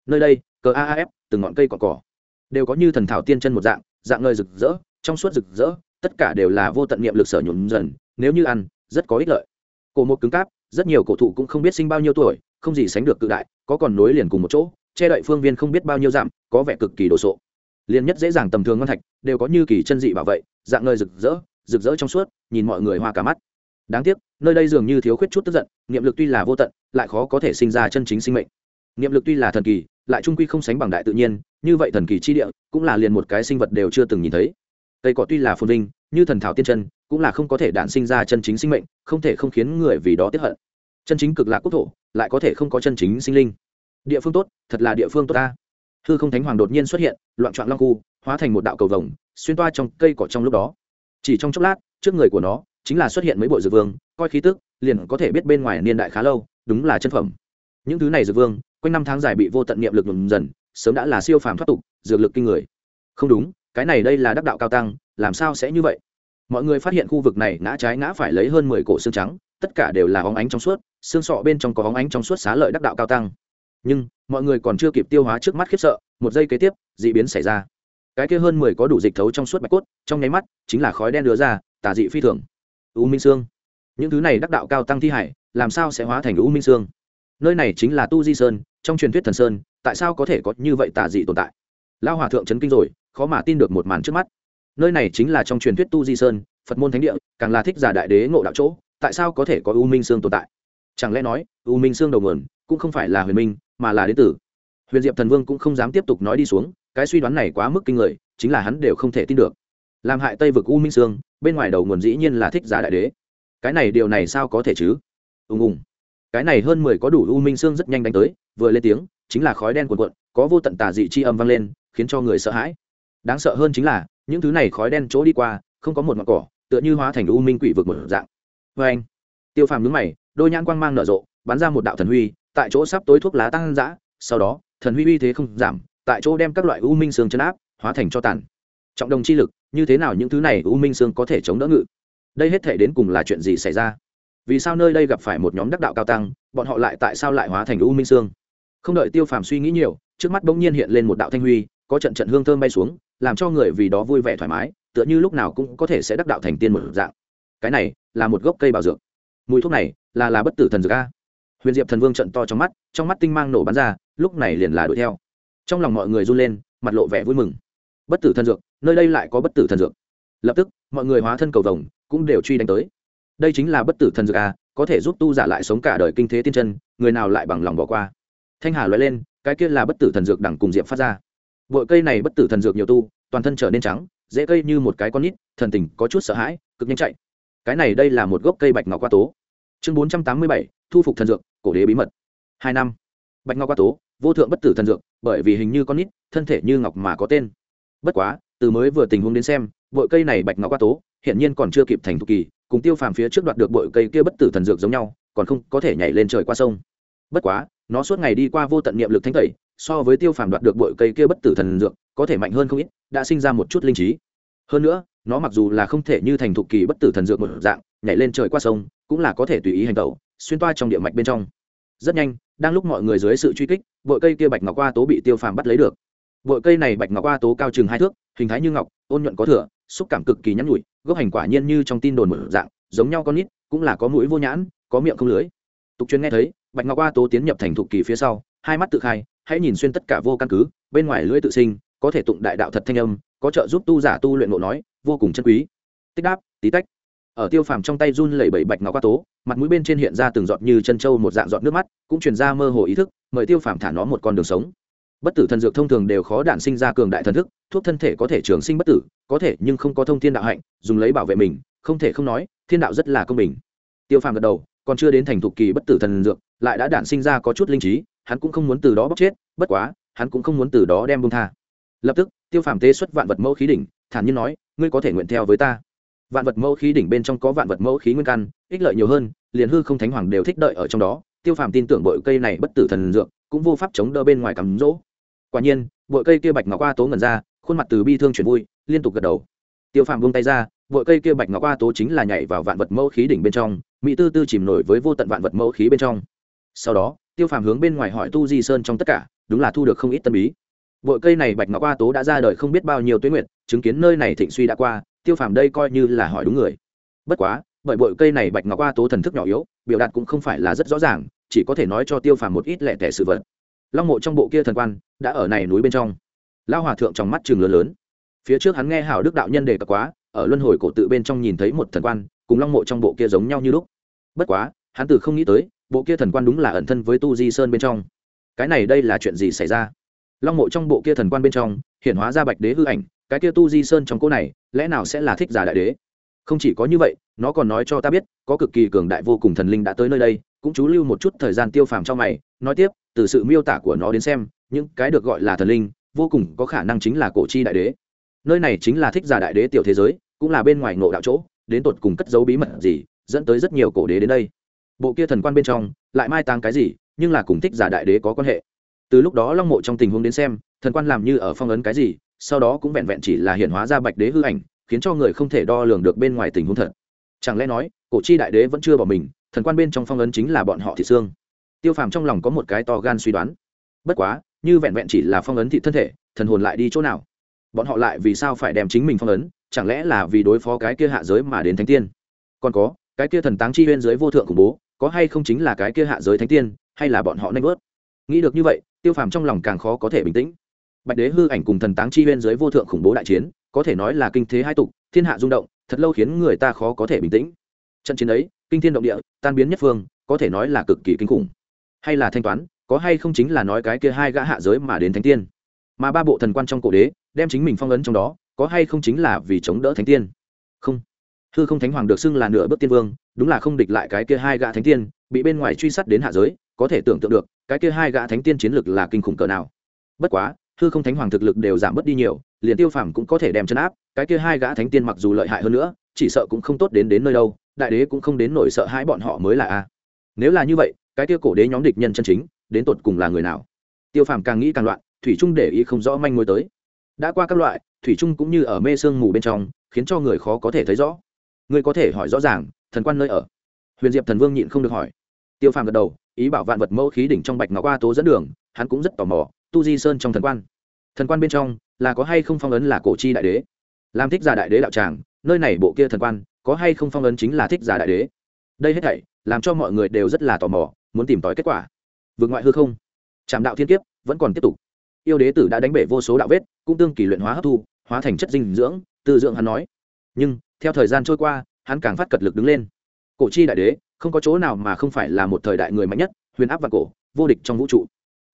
Nơi đây, cờ aaf từng ngọn cây cỏ cỏ, đều có như thần thảo tiên chân một dạng dạng ngời rực rỡ, trong suốt rực rỡ, tất cả đều là vô tận niệm lực sở nhuộm dần, nếu như ăn, rất có ích lợi. Cổ một cứng cáp rất nhiều cổ thụ cũng không biết sinh bao nhiêu tuổi, không gì sánh được cự đại, có còn nối liền cùng một chỗ, che đậy phương viên không biết bao nhiêu dặm, có vẻ cực kỳ đồ sộ. Liền nhất dễ dàng tầm thường ngon thạch, đều có như kỳ chân dị bảo vệ dạng nơi rực rỡ rực rỡ trong suốt, nhìn mọi người hoa cả mắt. Đáng tiếc, nơi đây dường như thiếu khuyết chút tức giận, niệm lực tuy là vô tận, lại khó có thể sinh ra chân chính sinh mệnh. Niệm lực tuy là thần kỳ, lại trung quy không sánh bằng đại tự nhiên, như vậy thần kỳ chi địa, cũng là liền một cái sinh vật đều chưa từng nhìn thấy. Cây cỏ tuy là phồn vinh, như thần thảo tiên chân cũng là không có thể đản sinh ra chân chính sinh mệnh, không thể không khiến người vì đó tiếp hận. Chân chính cực lạc quốc thổ, lại có thể không có chân chính sinh linh. Địa phương tốt, thật là địa phương tốt ta. Hư không thánh hoàng đột nhiên xuất hiện, loạn trọn long khu, hóa thành một đạo cầu vồng, xuyên toa trong cây cỏ trong lúc đó. Chỉ trong chốc lát, trước người của nó, chính là xuất hiện mấy bộ dược vương, coi khí tức, liền có thể biết bên ngoài niên đại khá lâu, đúng là chân phẩm. Những thứ này dược vương, quanh năm tháng dài bị vô tận niệm lực nhuần dần, sớm đã là siêu phàm thoát tục, dược lực kinh người. Không đúng, cái này đây là đắc đạo cao tăng, làm sao sẽ như vậy? Mọi người phát hiện khu vực này ngã trái ngã phải lấy hơn mười cổ xương trắng, tất cả đều là óng ánh trong suốt, xương sọ bên trong có óng ánh trong suốt xá lợi đắc đạo cao tăng. Nhưng, mọi người còn chưa kịp tiêu hóa trước mắt khiếp sợ, một giây kế tiếp d ị biến xảy ra. Cái kia hơn mười có đủ dịch thấu trong suốt bạch cốt, trong nháy mắt, chính là khói đen đưa ra, tà dị phi thường. U minh sương. Những thứ này đắc đạo cao tăng thi hải, làm sao sẽ hóa thành u minh sương? Nơi này chính là tu di sơn, trong truyền thuyết thần sơn, tại sao có thể có như vậy tà dị tồn tại? Lao hòa thượng trấn kinh rồi, khó mà tin được một màn trước mắt nơi này chính là trong truyền thuyết tu di sơn, phật môn thánh địa, càng là thích giả đại đế ngộ đạo chỗ, tại sao có thể có u minh sương tồn tại? Chẳng lẽ nói, u minh sương đầu nguồn cũng không phải là huyền minh, mà là đế tử? Huyền diệp thần vương cũng không dám tiếp tục nói đi xuống, cái suy đoán này quá mức kinh người, chính là hắn đều không thể tin được. Làm hại tây vực u minh sương, bên ngoài đầu nguồn dĩ nhiên là thích giả đại đế. Cái này điều này sao có thể chứ? Ùng ùng. Cái này hơn mười có đủ u minh sương rất nhanh đánh tới, vừa lên tiếng, chính là khói đen cuồn cuộn, có vô tận tà dị chi âm vang lên, khiến cho người sợ hãi. Đáng sợ hơn chính là những thứ này khói đen chỗ đi qua, không có một ngọn cỏ, tựa như hóa thành u minh quỷ vực một dạng. Vê anh, tiêu phàm nhướng mày, đôi nhãn quang mang nở rộ, bắn ra một đạo thần huy, tại chỗ sắp tối thuốc lá tăng dã, sau đó, thần huy uy thế không giảm, tại chỗ đem các loại u minh xương chấn áp, hóa thành cho tàn. Trọng đồng chi lực, như thế nào những thứ này u minh xương có thể chống đỡ ngự? Đây hết thể đến cùng là chuyện gì xảy ra? Vì sao nơi đây gặp phải một nhóm đắc đạo cao tăng, bọn họ lại tại sao lại hóa thành u minh xương? Không đợi tiêu phàm suy nghĩ nhiều, trước mắt bỗng nhiên hiện lên một đạo thanh huy, có trận trận hương thơm bay xuống làm cho người vì đó vui vẻ thoải mái, tựa như lúc nào cũng có thể sẽ đắc đạo thành tiên một dạng. Cái này là một gốc cây bảo dược. Mùi thuốc này là là bất tử thần dược a. Huyền diệp thần vương trận to trong mắt trong mắt tinh mang nổ bắn ra, lúc này liền là đuổi theo. Trong lòng mọi người run lên, mặt lộ vẻ vui mừng. Bất tử thần dược, nơi đây lại có bất tử thần dược. Lập tức, mọi người hóa thân cầu vồng, cũng đều truy đánh tới. Đây chính là bất tử thần dược a, có thể giúp tu giả lại sống cả đời kinh thế tiên chân, người nào lại bằng lòng bỏ qua. Thanh hà loại lên, cái kia là bất tử thần dược đẳng cùng Diệp phát ra bội cây này bất tử thần dược nhiều tu, toàn thân trở nên trắng, dễ cây như một cái con nít, thần tình có chút sợ hãi, cực nhanh chạy. Cái này đây là một gốc cây bạch ngọc qua tố. Chương bốn trăm tám mươi bảy, thu phục thần dược, cổ đế bí mật. Hai năm. Bạch ngọc qua tố, vô thượng bất tử thần dược, bởi vì hình như con nít, thân thể như ngọc mà có tên. Bất quá, từ mới vừa tình huống đến xem, bội cây này bạch ngọc qua tố hiện nhiên còn chưa kịp thành thục kỳ, cùng tiêu phàm phía trước đoạt được bội cây kia bất tử thần dược giống nhau, còn không có thể nhảy lên trời qua sông. Bất quá, nó suốt ngày đi qua vô tận niệm lực thanh tẩy so với tiêu phàm đoạt được bội cây kia bất tử thần dược, có thể mạnh hơn không ít, đã sinh ra một chút linh trí. Hơn nữa, nó mặc dù là không thể như thành thục kỳ bất tử thần dược một dạng, nhảy lên trời qua sông, cũng là có thể tùy ý hành tẩu, xuyên toa trong địa mạch bên trong. Rất nhanh, đang lúc mọi người dưới sự truy kích, bội cây kia bạch ngọc qua tố bị tiêu phàm bắt lấy được. Bội cây này bạch ngọc qua tố cao chừng hai thước, hình thái như ngọc, ôn nhuận có thừa, xúc cảm cực kỳ nhắn nhụi gốc hành quả nhiên như trong tin đồn một dạng, giống nhau con nít, cũng là có mũi vô nhãn, có miệng không lưới. Tục truyền nghe thấy, bạch ngọc qua tố tiến nhập thành thục kỳ phía sau, hai mắt tự khai hãy nhìn xuyên tất cả vô căn cứ, bên ngoài lưỡi tự sinh, có thể tụng đại đạo thật thanh âm, có trợ giúp tu giả tu luyện ngộ nói, vô cùng chân quý. Tích đáp, tí tách. Ở tiêu phàm trong tay run lẩy bẩy bạch ngọc qua tố, mặt mũi bên trên hiện ra từng giọt như chân trâu một dạng giọt nước mắt, cũng truyền ra mơ hồ ý thức, mời tiêu phàm thả nó một con đường sống. Bất tử thần dược thông thường đều khó đản sinh ra cường đại thần thức, thuốc thân thể có thể trường sinh bất tử, có thể nhưng không có thông thiên đạo hạnh, dùng lấy bảo vệ mình, không thể không nói, thiên đạo rất là công bình. Tiêu phàm gật đầu, còn chưa đến thành thục kỳ bất tử thần dược, lại đã đản sinh ra có chút linh trí hắn cũng không muốn từ đó bóc chết, bất quá, hắn cũng không muốn từ đó đem bông tha. Lập tức, tiêu phàm tế xuất vạn vật mẫu khí đỉnh, thản nhiên nói, ngươi có thể nguyện theo với ta. Vạn vật mẫu khí đỉnh bên trong có vạn vật mẫu khí nguyên căn, ích lợi nhiều hơn, liền hư không thánh hoàng đều thích đợi ở trong đó. Tiêu phàm tin tưởng bội cây này bất tử thần dược, cũng vô pháp chống đỡ bên ngoài cắm rỗ quả nhiên, bội cây kia bạch ngọc qua tố ngẩn ra, khuôn mặt từ bi thương chuyển vui, liên tục gật đầu. Tiêu phàm buông tay ra, bội cây kia bạch ngọc qua tố chính là nhảy vào vạn vật mẫu khí đỉnh bên trong, mỹ tư tư chìm nổi với vô tận vạn vật mẫu khí bên trong. Sau đó tiêu phàm hướng bên ngoài hỏi tu di sơn trong tất cả, đúng là thu được không ít tân bí. Bội cây này bạch ngọc qua tố đã ra đời không biết bao nhiêu tuyến nguyện chứng kiến nơi này thịnh suy đã qua, tiêu phàm đây coi như là hỏi đúng người. Bất quá, bởi bội cây này bạch ngọc qua tố thần thức nhỏ yếu, biểu đạt cũng không phải là rất rõ ràng, chỉ có thể nói cho tiêu phàm một ít lẻ tẻ sự vật. Long mộ trong bộ kia thần quan, đã ở này núi bên trong. Lao hòa thượng trong mắt trường lớn lớn. Phía trước hắn nghe hảo đức đạo nhân đề cập quá, ở luân hồi cổ tự bên trong nhìn thấy một thần quan, cùng long mộ trong bộ kia giống nhau như lúc. Bất quá, hắn từ không nghĩ tới bộ kia thần quan đúng là ẩn thân với tu di sơn bên trong. Cái này đây là chuyện gì xảy ra? Long mộ trong bộ kia thần quan bên trong hiện hóa ra bạch đế hư ảnh, cái kia tu di sơn trong cô này, lẽ nào sẽ là thích giả đại đế? Không chỉ có như vậy, nó còn nói cho ta biết, có cực kỳ cường đại vô cùng thần linh đã tới nơi đây, cũng chú lưu một chút thời gian tiêu phàm cho mày, nói tiếp, từ sự miêu tả của nó đến xem, những cái được gọi là thần linh, vô cùng có khả năng chính là cổ chi đại đế. Nơi này chính là thích giả đại đế tiểu thế giới, cũng là bên ngoài ngộ đạo chỗ, đến tột cùng cất giấu bí mật gì, dẫn tới rất nhiều cổ đế đến đây bộ kia thần quan bên trong lại mai táng cái gì nhưng là cùng thích giả đại đế có quan hệ. Từ lúc đó long mộ trong tình huống đến xem, thần quan làm như ở phong ấn cái gì, sau đó cũng vẹn vẹn chỉ là hiện hóa ra bạch đế hư ảnh, khiến cho người không thể đo lường được bên ngoài tình huống thật. Chẳng lẽ nói, cổ chi đại đế vẫn chưa bỏ mình, thần quan bên trong phong ấn chính là bọn họ thị xương? Tiêu phàm trong lòng có một cái to gan suy đoán. Bất quá, như vẹn vẹn chỉ là phong ấn thị thân thể, thần hồn lại đi chỗ nào? Bọn họ lại vì sao phải đem chính mình phong ấn, chẳng lẽ là vì đối phó cái kia hạ giới mà đến thánh tiên? Còn có, cái kia thần táng chi huyên dưới vô thượng khủng bố có hay không chính là cái kia hạ giới thánh tiên, hay là bọn họ nanh vớt? Nghĩ được như vậy, tiêu phàm trong lòng càng khó có thể bình tĩnh. Bạch đế hư ảnh cùng thần táng chi huyên dưới vô thượng khủng bố đại chiến, có thể nói là kinh thế hai tục, thiên hạ rung động, thật lâu khiến người ta khó có thể bình tĩnh. Trận chiến ấy, kinh thiên động địa, tan biến nhất phương, có thể nói là cực kỳ kinh khủng. Hay là thanh toán, có hay không chính là nói cái kia hai gã hạ giới mà đến thánh tiên. Mà ba bộ thần quan trong cổ đế, đem chính mình phong ấn trong đó, có hay không chính là vì chống đỡ thánh tiên? Không hư không thánh hoàng được xưng là nửa bước tiên vương, đúng là không địch lại cái kia hai gã thánh tiên, bị bên ngoài truy sát đến hạ giới, có thể tưởng tượng được, cái kia hai gã thánh tiên chiến lực là kinh khủng cỡ nào. Bất quá hư không thánh hoàng thực lực đều giảm bớt đi nhiều, liền tiêu phàm cũng có thể đem chân áp, cái kia hai gã thánh tiên mặc dù lợi hại hơn nữa, chỉ sợ cũng không tốt đến đến nơi đâu, đại đế cũng không đến nổi sợ hãi bọn họ mới là a. Nếu là như vậy, cái kia cổ đế nhóm địch nhân chân chính, đến tột cùng là người nào? Tiêu phàm càng nghĩ càng loạn, thủy trung để ý không rõ manh mối tới. Đã qua các loại, thủy trung cũng như ở mê sương mù bên trong, khiến cho người khó có thể thấy rõ. Ngươi có thể hỏi rõ ràng, thần quan nơi ở. Huyền diệp thần vương nhịn không được hỏi. Tiêu phàm gật đầu, ý bảo vạn vật mẫu khí đỉnh trong bạch ngọc qua tố dẫn đường, hắn cũng rất tò mò, tu di sơn trong thần quan. Thần quan bên trong, là có hay không phong ấn là cổ chi đại đế? Làm thích giả đại đế đạo tràng, nơi này bộ kia thần quan, có hay không phong ấn chính là thích giả đại đế? Đây hết thảy, làm cho mọi người đều rất là tò mò, muốn tìm tòi kết quả. Vượt ngoại hư không? Trạm đạo thiên kiếp, vẫn còn tiếp tục. Yêu đế tử đã đánh bể vô số đạo vết, cũng tương kỳ luyện hóa hấp thu, hóa thành chất dinh dưỡng từ dưỡng hắn nói. Nhưng theo thời gian trôi qua, hắn càng phát cật lực đứng lên. Cổ chi đại đế, không có chỗ nào mà không phải là một thời đại người mạnh nhất, huyền áp và cổ, vô địch trong vũ trụ.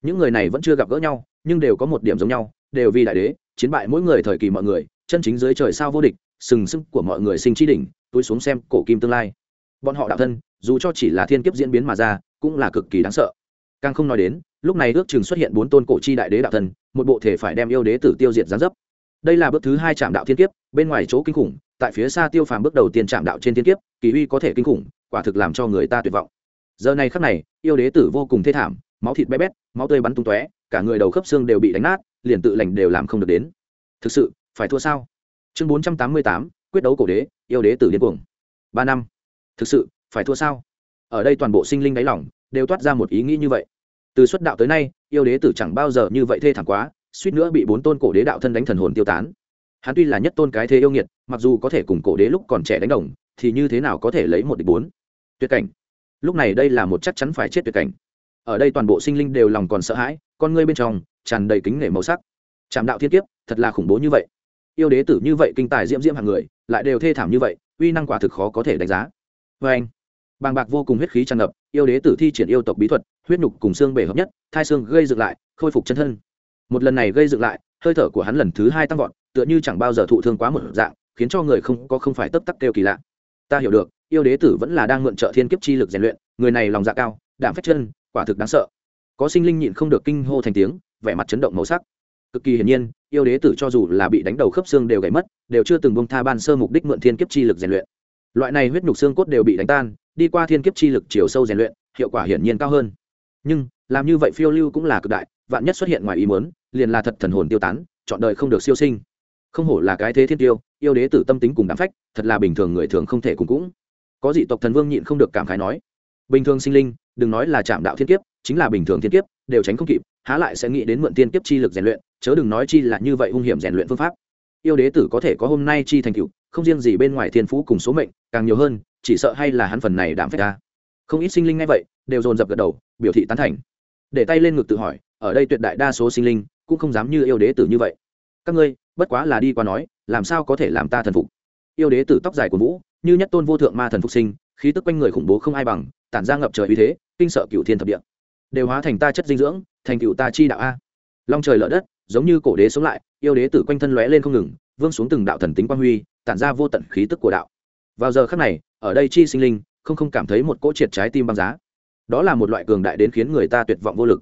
Những người này vẫn chưa gặp gỡ nhau, nhưng đều có một điểm giống nhau, đều vì đại đế, chiến bại mỗi người thời kỳ mọi người, chân chính dưới trời sao vô địch, sừng sững của mọi người sinh chi đỉnh, túi xuống xem cổ kim tương lai. Bọn họ đạo thân, dù cho chỉ là thiên kiếp diễn biến mà ra, cũng là cực kỳ đáng sợ. Càng không nói đến, lúc này ước chừng xuất hiện bốn tôn cổ chi đại đế đạo thân, một bộ thể phải đem yêu đế tử tiêu diệt gián dấp. Đây là bước thứ hai chạm đạo thiên kiếp, bên ngoài chỗ kinh khủng tại phía xa tiêu phàm bước đầu tiên chạm đạo trên thiên kiếp, kỳ uy có thể kinh khủng, quả thực làm cho người ta tuyệt vọng. Giờ này khắc này, yêu đế tử vô cùng thê thảm, máu thịt bé bét, máu tươi bắn tung tóe, cả người đầu khớp xương đều bị đánh nát, liền tự lành đều làm không được đến. Thực sự, phải thua sao? Chương bốn trăm tám mươi tám, quyết đấu cổ đế, yêu đế tử điên cuồng. Ba năm. Thực sự, phải thua sao? Ở đây toàn bộ sinh linh đáy lỏng đều toát ra một ý nghĩ như vậy. Từ xuất đạo tới nay, yêu đế tử chẳng bao giờ như vậy thê thảm quá, suýt nữa bị bốn tôn cổ đế đạo thân đánh thần hồn tiêu tán hắn tuy là nhất tôn cái thế yêu nghiệt, mặc dù có thể cùng cổ đế lúc còn trẻ đánh đồng, thì như thế nào có thể lấy một địch bốn? Tuyệt cảnh. Lúc này đây là một chắc chắn phải chết tuyệt cảnh. Ở đây toàn bộ sinh linh đều lòng còn sợ hãi, con ngươi bên trong tràn đầy kính nể màu sắc. Trạm đạo thiên kiếp, thật là khủng bố như vậy. Yêu đế tử như vậy kinh tài diễm diễm hàng người, lại đều thê thảm như vậy, uy năng quả thực khó có thể đánh giá. Vê anh, bàng bạc vô cùng huyết khí tràn ngập, yêu đế tử thi triển yêu tộc bí thuật, huyết nhục cùng xương bể hợp nhất, thai xương gây dựng lại, khôi phục chân thân. Một lần này gây dựng lại, hơi thở của hắn lần thứ hai tăng vọt tựa như chẳng bao giờ thụ thương quá một dạng, khiến cho người không có không phải tấp tắc kêu kỳ lạ. Ta hiểu được, yêu đế tử vẫn là đang mượn trợ thiên kiếp chi lực rèn luyện, người này lòng dạ cao đảm phách chân, quả thực đáng sợ. Có sinh linh nhịn không được kinh hô thành tiếng, vẻ mặt chấn động màu sắc. Cực kỳ hiển nhiên, yêu đế tử cho dù là bị đánh đầu khớp xương đều gãy mất, đều chưa từng bông tha ban sơ mục đích mượn thiên kiếp chi lực rèn luyện. Loại này huyết nhục xương cốt đều bị đánh tan, đi qua thiên kiếp chi lực chiều sâu rèn luyện, hiệu quả hiển nhiên cao hơn. Nhưng, làm như vậy phiêu lưu cũng là cực đại, vạn nhất xuất hiện ngoài ý muốn, liền là thật thần hồn tiêu tán, chọn đời không được siêu sinh không hổ là cái thế thiên tiêu, yêu đế tử tâm tính cùng đám phách, thật là bình thường người thường không thể cùng cũng. Có dị tộc thần vương nhịn không được cảm khái nói, bình thường sinh linh, đừng nói là chạm đạo thiên kiếp, chính là bình thường thiên kiếp, đều tránh không kịp, há lại sẽ nghĩ đến mượn tiên kiếp chi lực rèn luyện, chớ đừng nói chi là như vậy hung hiểm rèn luyện phương pháp. Yêu đế tử có thể có hôm nay chi thành tựu, không riêng gì bên ngoài thiên phú cùng số mệnh, càng nhiều hơn, chỉ sợ hay là hắn phần này đảm phách ta. Không ít sinh linh ngay vậy, đều dồn dập gật đầu, biểu thị tán thành. Để tay lên ngực tự hỏi, ở đây tuyệt đại đa số sinh linh, cũng không dám như yêu đế tử như vậy các ngươi, bất quá là đi qua nói, làm sao có thể làm ta thần phục? Yêu đế tử tóc dài của vũ, như nhất tôn vô thượng ma thần phục sinh, khí tức quanh người khủng bố không ai bằng, tản ra ngập trời uy thế, kinh sợ cựu thiên thập địa. Đều hóa thành ta chất dinh dưỡng, thành cựu ta chi đạo a. Long trời lở đất, giống như cổ đế sống lại, yêu đế tử quanh thân lóe lên không ngừng, vương xuống từng đạo thần tính quang huy, tản ra vô tận khí tức của đạo. Vào giờ khắc này, ở đây chi sinh linh, không không cảm thấy một cỗ triệt trái tim băng giá. Đó là một loại cường đại đến khiến người ta tuyệt vọng vô lực.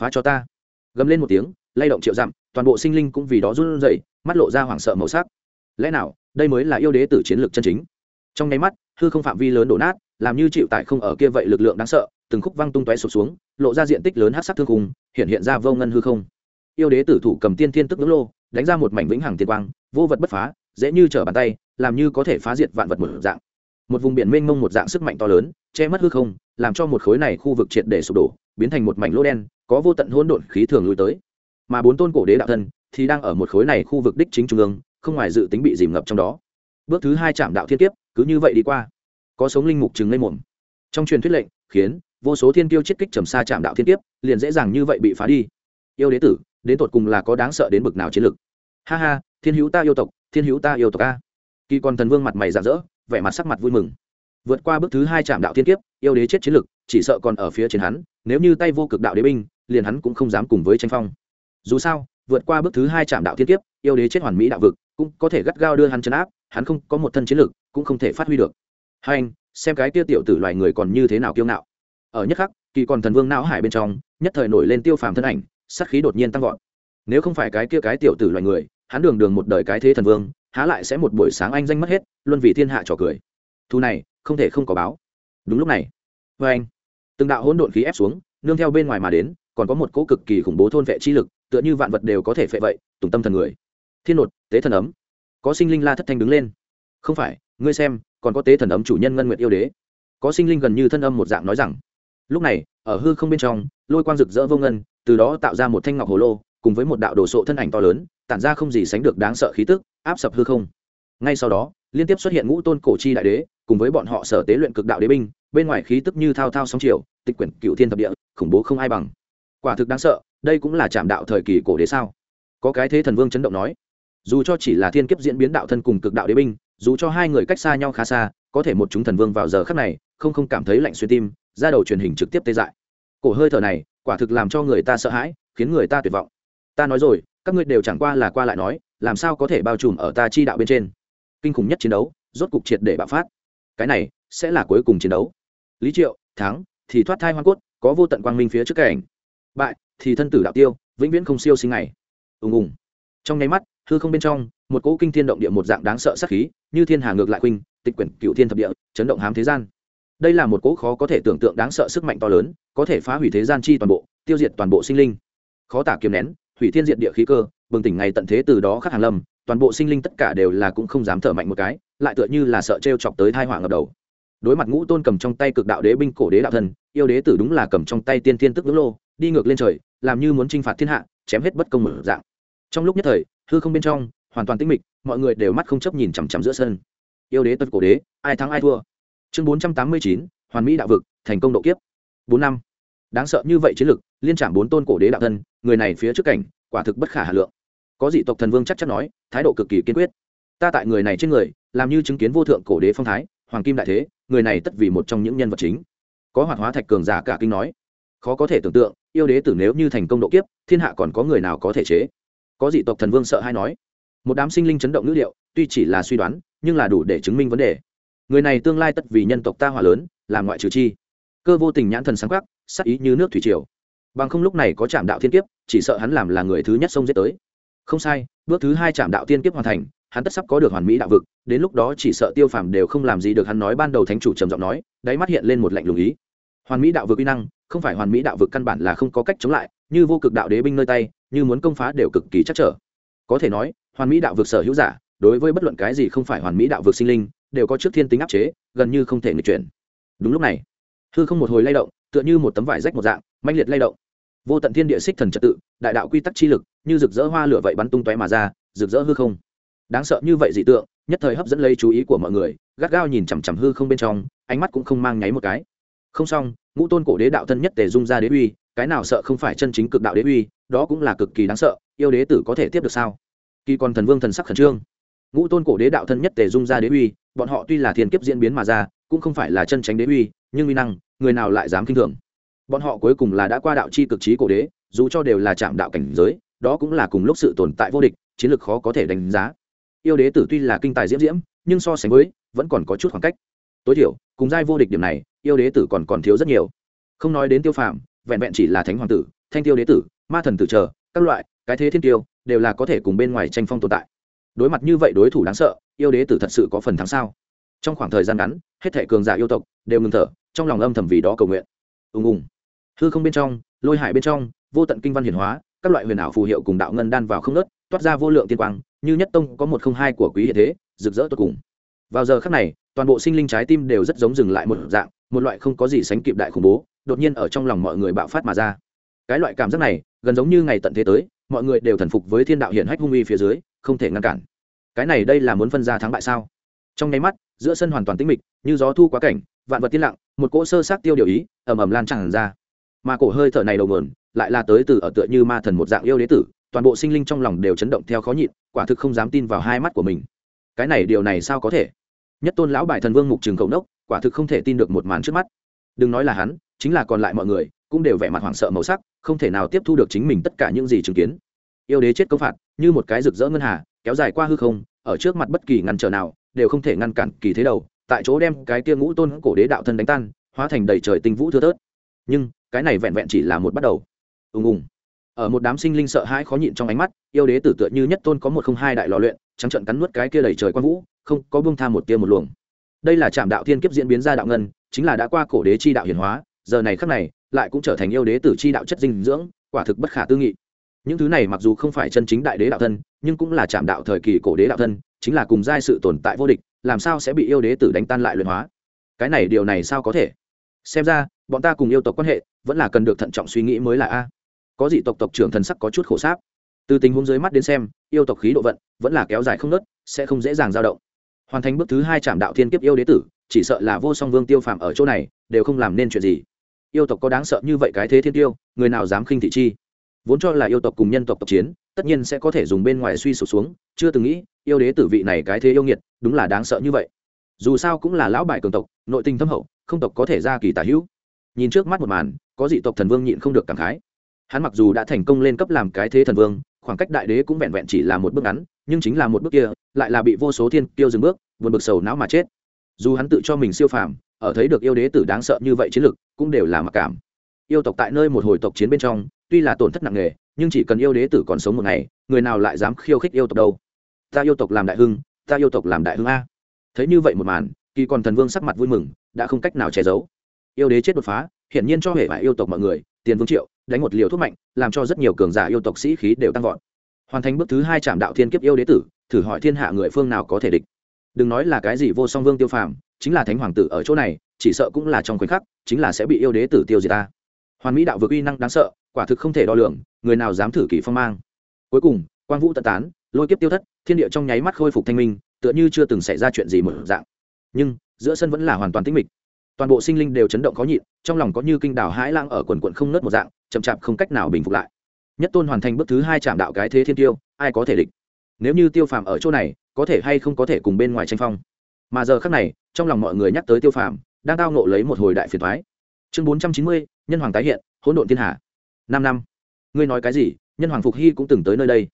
Phá cho ta. Gầm lên một tiếng, lay động triệu dặm toàn bộ sinh linh cũng vì đó run rẩy, mắt lộ ra hoảng sợ màu sắc. Lẽ nào, đây mới là yêu đế tử chiến lược chân chính? Trong nháy mắt, hư không phạm vi lớn đổ nát, làm như chịu tại không ở kia vậy lực lượng đáng sợ, từng khúc văng tung tóe sụp xuống, lộ ra diện tích lớn hát sắc thương khung, hiện hiện ra vô ngân hư không. Yêu đế tử thủ cầm tiên thiên tức ngưỡng lô, đánh ra một mảnh vĩnh hằng tiên quang, vô vật bất phá, dễ như trở bàn tay, làm như có thể phá diệt vạn vật một dạng. Một vùng biển mênh mông một dạng sức mạnh to lớn, che mất hư không, làm cho một khối này khu vực triệt để sụp đổ, biến thành một mảnh lỗ đen, có vô tận hỗn độn khí thường lui tới mà bốn tôn cổ đế đạo thân thì đang ở một khối này khu vực đích chính trung ương, không ngoài dự tính bị dìm ngập trong đó. Bước thứ hai chạm đạo thiên kiếp, cứ như vậy đi qua. Có sống linh mục chừng lên mồm. Trong truyền thuyết lệnh, khiến vô số thiên kiêu chiết kích trầm xa chạm đạo thiên kiếp, liền dễ dàng như vậy bị phá đi. Yêu đế tử, đến tột cùng là có đáng sợ đến bực nào chiến lực? Ha ha, thiên hữu ta yêu tộc, thiên hữu ta yêu tộc a. Kỳ còn thần vương mặt mày rạng rỡ, vẻ mặt sắc mặt vui mừng. Vượt qua bước thứ hai chạm đạo thiên kiếp, yêu đế chết chiến lực, chỉ sợ còn ở phía trên hắn, nếu như tay vô cực đạo đế binh, liền hắn cũng không dám cùng với tranh phong dù sao, vượt qua bước thứ hai chạm đạo thiên kiếp, yêu đế chết hoàn mỹ đạo vực, cũng có thể gắt gao đưa hắn chấn áp, hắn không có một thân chiến lực, cũng không thể phát huy được. Hai anh, xem cái tiêu tiểu tử loài người còn như thế nào kiêu ngạo. Ở nhất khắc, kỳ còn thần vương não hải bên trong, nhất thời nổi lên tiêu phàm thân ảnh, sát khí đột nhiên tăng vọt. Nếu không phải cái kia cái tiểu tử loài người, hắn đường đường một đời cái thế thần vương, há lại sẽ một buổi sáng anh danh mất hết, luôn vì thiên hạ trò cười. Thu này, không thể không có báo. Đúng lúc này vê anh từng đạo hỗn độn khí ép xuống, nương theo bên ngoài mà đến, còn có một cỗ cực kỳ khủng bố thôn vệ chi lực tựa như vạn vật đều có thể phệ vậy, tùng tâm thần người. Thiên nột, tế thần ấm. Có sinh linh la thất thanh đứng lên. Không phải, ngươi xem, còn có tế thần ấm chủ nhân ngân nguyện yêu đế. Có sinh linh gần như thân âm một dạng nói rằng. Lúc này, ở hư không bên trong, lôi quang rực rỡ vô ngân, từ đó tạo ra một thanh ngọc hồ lô, cùng với một đạo đồ sộ thân ảnh to lớn, tản ra không gì sánh được đáng sợ khí tức, áp sập hư không. Ngay sau đó, liên tiếp xuất hiện ngũ tôn cổ chi đại đế, cùng với bọn họ sở tế luyện cực đạo đế binh, bên ngoài khí tức như thao thao sóng chiều, tịch quyển cựu thiên thập địa, khủng bố không ai bằng. Quả thực đáng sợ đây cũng là trạm đạo thời kỳ cổ đế sao? Có cái thế thần vương chấn động nói, dù cho chỉ là thiên kiếp diễn biến đạo thân cùng cực đạo đế binh, dù cho hai người cách xa nhau khá xa, có thể một chúng thần vương vào giờ khắc này, không không cảm thấy lạnh xuyên tim, ra đầu truyền hình trực tiếp tê dại. Cổ hơi thở này, quả thực làm cho người ta sợ hãi, khiến người ta tuyệt vọng. Ta nói rồi, các ngươi đều chẳng qua là qua lại nói, làm sao có thể bao trùm ở ta chi đạo bên trên? Kinh khủng nhất chiến đấu, rốt cục triệt để bạo phát. Cái này, sẽ là cuối cùng chiến đấu. Lý triệu, thắng, thì thoát thai hoa cốt, có vô tận quang minh phía trước cảnh bại, thì thân tử đạo tiêu, vĩnh viễn không siêu sinh ngày. ùng ùng. Trong nháy mắt, hư không bên trong, một cỗ kinh thiên động địa một dạng đáng sợ sắc khí, như thiên hà ngược lại khuynh, tịch quyển cựu thiên thập địa, chấn động hám thế gian. Đây là một cỗ khó có thể tưởng tượng đáng sợ sức mạnh to lớn, có thể phá hủy thế gian chi toàn bộ, tiêu diệt toàn bộ sinh linh. Khó tả kiềm nén, hủy thiên diệt địa khí cơ, bừng tỉnh ngày tận thế từ đó khắc hàng lâm, toàn bộ sinh linh tất cả đều là cũng không dám thở mạnh một cái, lại tựa như là sợ t chọc tới thai họa ngập đầu. Đối mặt ngũ tôn cầm trong tay cực đạo đế binh cổ đế đạo thần, yêu đế tử đúng là cầm trong tay tiên thiên tức ngưỡng lô đi ngược lên trời, làm như muốn t phạt thiên hạ, chém hết bất công mở dạng. Trong lúc nhất thời, hư không bên trong, hoàn toàn tĩnh mịch, mọi người đều mắt không chấp nhìn chằm chằm giữa sân. Yêu đế tật cổ đế, ai thắng ai thua. Chương bốn trăm tám mươi chín, hoàn mỹ đạo vực, thành công độ kiếp. Bốn năm. Đáng sợ như vậy chiến lực, liên trảm bốn tôn cổ đế đạo thân, người này phía trước cảnh, quả thực bất khả hà lượng. Có dị tộc thần vương chắc chắn nói, thái độ cực kỳ kiên quyết. Ta tại người này trên người, làm như chứng kiến vô thượng cổ đế phong thái, hoàng kim đại thế, người này tất vì một trong những nhân vật chính. Có hoạt hóa thạch cường giả cả kinh nói. Khó có thể tưởng tượng yêu đế tử nếu như thành công độ kiếp, thiên hạ còn có người nào có thể chế? Có dị tộc thần vương sợ hay nói. Một đám sinh linh chấn động ngữ liệu tuy chỉ là suy đoán, nhưng là đủ để chứng minh vấn đề. Người này tương lai tất vì nhân tộc ta hòa lớn, làm ngoại trừ chi. Cơ vô tình nhãn thần sáng khắc sắc ý như nước thủy triều. Bằng không lúc này có chạm đạo thiên kiếp, chỉ sợ hắn làm là người thứ nhất xông giết tới. Không sai, bước thứ hai chạm đạo thiên kiếp hoàn thành, hắn tất sắp có được hoàn mỹ đạo vực, đến lúc đó chỉ sợ tiêu phàm đều không làm gì được hắn nói ban đầu thánh chủ trầm giọng nói, đáy mắt hiện lên một lạnh lùng ý hoàn mỹ đạo vực uy năng, không phải hoàn mỹ đạo vực căn bản là không có cách chống lại, như vô cực đạo đế binh nơi tay, như muốn công phá đều cực kỳ chắc trở. Có thể nói, hoàn mỹ đạo vực sở hữu giả, đối với bất luận cái gì không phải hoàn mỹ đạo vực sinh linh, đều có trước thiên tính áp chế, gần như không thể người chuyển. Đúng lúc này, hư không một hồi lay động, tựa như một tấm vải rách một dạng manh liệt lay động. Vô tận thiên địa xích thần trật tự, đại đạo quy tắc chi lực, như rực rỡ hoa lửa vậy bắn tung tóe mà ra, rực rỡ hư không. Đáng sợ như vậy dị tượng, nhất thời hấp dẫn lấy chú ý của mọi người, gắt gao nhìn chằm chằm hư không bên trong, ánh mắt cũng không mang nháy một cái không xong, ngũ tôn cổ đế đạo thân nhất tề dung ra đế uy, cái nào sợ không phải chân chính cực đạo đế uy, đó cũng là cực kỳ đáng sợ, yêu đế tử có thể tiếp được sao? Kỳ còn thần vương thần sắc khẩn trương. Ngũ tôn cổ đế đạo thân nhất tề dung ra đế uy, bọn họ tuy là thiên kiếp diễn biến mà ra, cũng không phải là chân tránh đế uy, nhưng uy năng, người nào lại dám kinh thường? Bọn họ cuối cùng là đã qua đạo chi cực trí cổ đế, dù cho đều là chạm đạo cảnh giới, đó cũng là cùng lúc sự tồn tại vô địch, chiến lược khó có thể đánh giá. Yêu đế tử tuy là kinh tài diễm diễm, nhưng so sánh với, vẫn còn có chút khoảng cách. Tối thiểu, cùng giai vô địch điểm này yêu đế tử còn còn thiếu rất nhiều. Không nói đến tiêu phàm, vẹn vẹn chỉ là thánh hoàng tử, thanh tiêu đế tử, ma thần tử chờ, các loại, cái thế thiên tiêu, đều là có thể cùng bên ngoài tranh phong tồn tại. Đối mặt như vậy đối thủ đáng sợ yêu đế tử thật sự có phần thắng sao? Trong khoảng thời gian ngắn, hết thể cường giả yêu tộc đều ngừng thở, trong lòng âm thầm vì đó cầu nguyện. Ùng ùng. Hư không bên trong, lôi hải bên trong, vô tận kinh văn hiển hóa, các loại huyền ảo phù hiệu cùng đạo ngân đan vào không nớt toát ra vô lượng tiên quang, như nhất tông có một không hai của quý hiện thế, rực rỡ tốt cùng. Vào giờ khắc này, toàn bộ sinh linh trái tim đều rất giống dừng lại một dạng một loại không có gì sánh kịp đại khủng bố, đột nhiên ở trong lòng mọi người bạo phát mà ra. Cái loại cảm giác này, gần giống như ngày tận thế tới, mọi người đều thần phục với thiên đạo hiển hách hung uy phía dưới, không thể ngăn cản. Cái này đây là muốn phân ra thắng bại sao? Trong nháy mắt, giữa sân hoàn toàn tĩnh mịch, như gió thu quá cảnh, vạn vật tiên lặng, một cỗ sơ sát tiêu điều ý, ầm ầm lan tràn ra. Mà cổ hơi thở này đầu nguồn, lại là tới từ ở tựa như ma thần một dạng yêu đế tử, toàn bộ sinh linh trong lòng đều chấn động theo khó nhịn, quả thực không dám tin vào hai mắt của mình. Cái này điều này sao có thể? Nhất tôn lão bài thần vương mục trường cầu nốc quả thực không thể tin được một màn trước mắt. Đừng nói là hắn, chính là còn lại mọi người, cũng đều vẻ mặt hoảng sợ màu sắc, không thể nào tiếp thu được chính mình tất cả những gì chứng kiến. Yêu đế chết công phạt, như một cái rực rỡ ngân hà, kéo dài qua hư không, ở trước mặt bất kỳ ngăn trở nào, đều không thể ngăn cản kỳ thế đầu, tại chỗ đem cái kia ngũ tôn cổ đế đạo thân đánh tan, hóa thành đầy trời tinh vũ thưa thớt. Nhưng, cái này vẹn vẹn chỉ là một bắt đầu. Ùng ùng. Ở một đám sinh linh sợ hãi khó nhịn trong ánh mắt, yêu đế tử tựa như nhất tôn có một không hai đại lò luyện, trắng trận cắn nuốt cái kia đầy trời quang vũ, không có buông tha một tia một luồng đây là trạm đạo thiên kiếp diễn biến ra đạo ngân, chính là đã qua cổ đế chi đạo hiển hóa, giờ này khắc này, lại cũng trở thành yêu đế tử chi đạo chất dinh dưỡng, quả thực bất khả tư nghị. Những thứ này mặc dù không phải chân chính đại đế đạo thân, nhưng cũng là trạm đạo thời kỳ cổ đế đạo thân, chính là cùng giai sự tồn tại vô địch, làm sao sẽ bị yêu đế tử đánh tan lại luyện hóa? Cái này điều này sao có thể? Xem ra, bọn ta cùng yêu tộc quan hệ, vẫn là cần được thận trọng suy nghĩ mới là a. Có dị tộc tộc trưởng thần sắc có chút khổ sáp. Từ tình huống dưới mắt đến xem, yêu tộc khí độ vận, vẫn là kéo dài không nớt sẽ không dễ dàng dao động hoàn thành bước thứ hai trạm đạo thiên kiếp yêu đế tử, chỉ sợ là vô song vương tiêu phạm ở chỗ này, đều không làm nên chuyện gì. Yêu tộc có đáng sợ như vậy cái thế thiên tiêu, người nào dám khinh thị chi? Vốn cho là yêu tộc cùng nhân tộc tộc chiến, tất nhiên sẽ có thể dùng bên ngoài suy sụp xuống, chưa từng nghĩ, yêu đế tử vị này cái thế yêu nghiệt, đúng là đáng sợ như vậy. Dù sao cũng là lão bại cường tộc, nội tình thâm hậu, không tộc có thể ra kỳ tả hữu. Nhìn trước mắt một màn, có dị tộc thần vương nhịn không được cảm khái. Hắn mặc dù đã thành công lên cấp làm cái thế thần vương, khoảng cách đại đế cũng vẹn vẹn chỉ là một bước ngắn, nhưng chính là một bước kia lại là bị vô số thiên tiêu dừng bước vượt bực sầu não mà chết. Dù hắn tự cho mình siêu phàm, ở thấy được yêu đế tử đáng sợ như vậy chiến lực, cũng đều là mặc cảm. Yêu tộc tại nơi một hồi tộc chiến bên trong, tuy là tổn thất nặng nề, nhưng chỉ cần yêu đế tử còn sống một ngày, người nào lại dám khiêu khích yêu tộc đâu? Ta yêu tộc làm đại hưng, ta yêu tộc làm đại hưng a. Thấy như vậy một màn, kỳ còn thần vương sắc mặt vui mừng, đã không cách nào che giấu. Yêu đế chết đột phá, hiển nhiên cho hệ vải yêu tộc mọi người, tiền vương triệu, đánh một liều thuốc mạnh, làm cho rất nhiều cường giả yêu tộc sĩ khí đều tăng vọt. Hoàn thành bước thứ hai trạm đạo thiên kiếp yêu đế tử thử hỏi thiên hạ người phương nào có thể địch. Đừng nói là cái gì vô song vương tiêu phàm, chính là thánh hoàng tử ở chỗ này, chỉ sợ cũng là trong khoảnh khắc, chính là sẽ bị yêu đế tử tiêu diệt ta. Hoàn mỹ đạo vực uy năng đáng sợ, quả thực không thể đo lường, người nào dám thử kỳ phong mang. Cuối cùng, quang vũ tận tán, lôi kiếp tiêu thất, thiên địa trong nháy mắt khôi phục thanh minh, tựa như chưa từng xảy ra chuyện gì một dạng. Nhưng, giữa sân vẫn là hoàn toàn tĩnh mịch. Toàn bộ sinh linh đều chấn động khó nhịn, trong lòng có như kinh đảo hãi lang ở quần quận không nớt một dạng, chậm chạp không cách nào bình phục lại. Nhất tôn hoàn thành bước thứ hai chạm đạo cái thế thiên tiêu, ai có thể địch? Nếu như tiêu phàm ở chỗ này, có thể hay không có thể cùng bên ngoài tranh phong. Mà giờ khác này, trong lòng mọi người nhắc tới tiêu phàm, đang tao nộ lấy một hồi đại phiền thoái chương bốn trăm chín mươi, nhân hoàng tái hiện, hỗn độn thiên hạ năm năm. Ngươi nói cái gì? Nhân hoàng phục hy cũng từng tới nơi đây.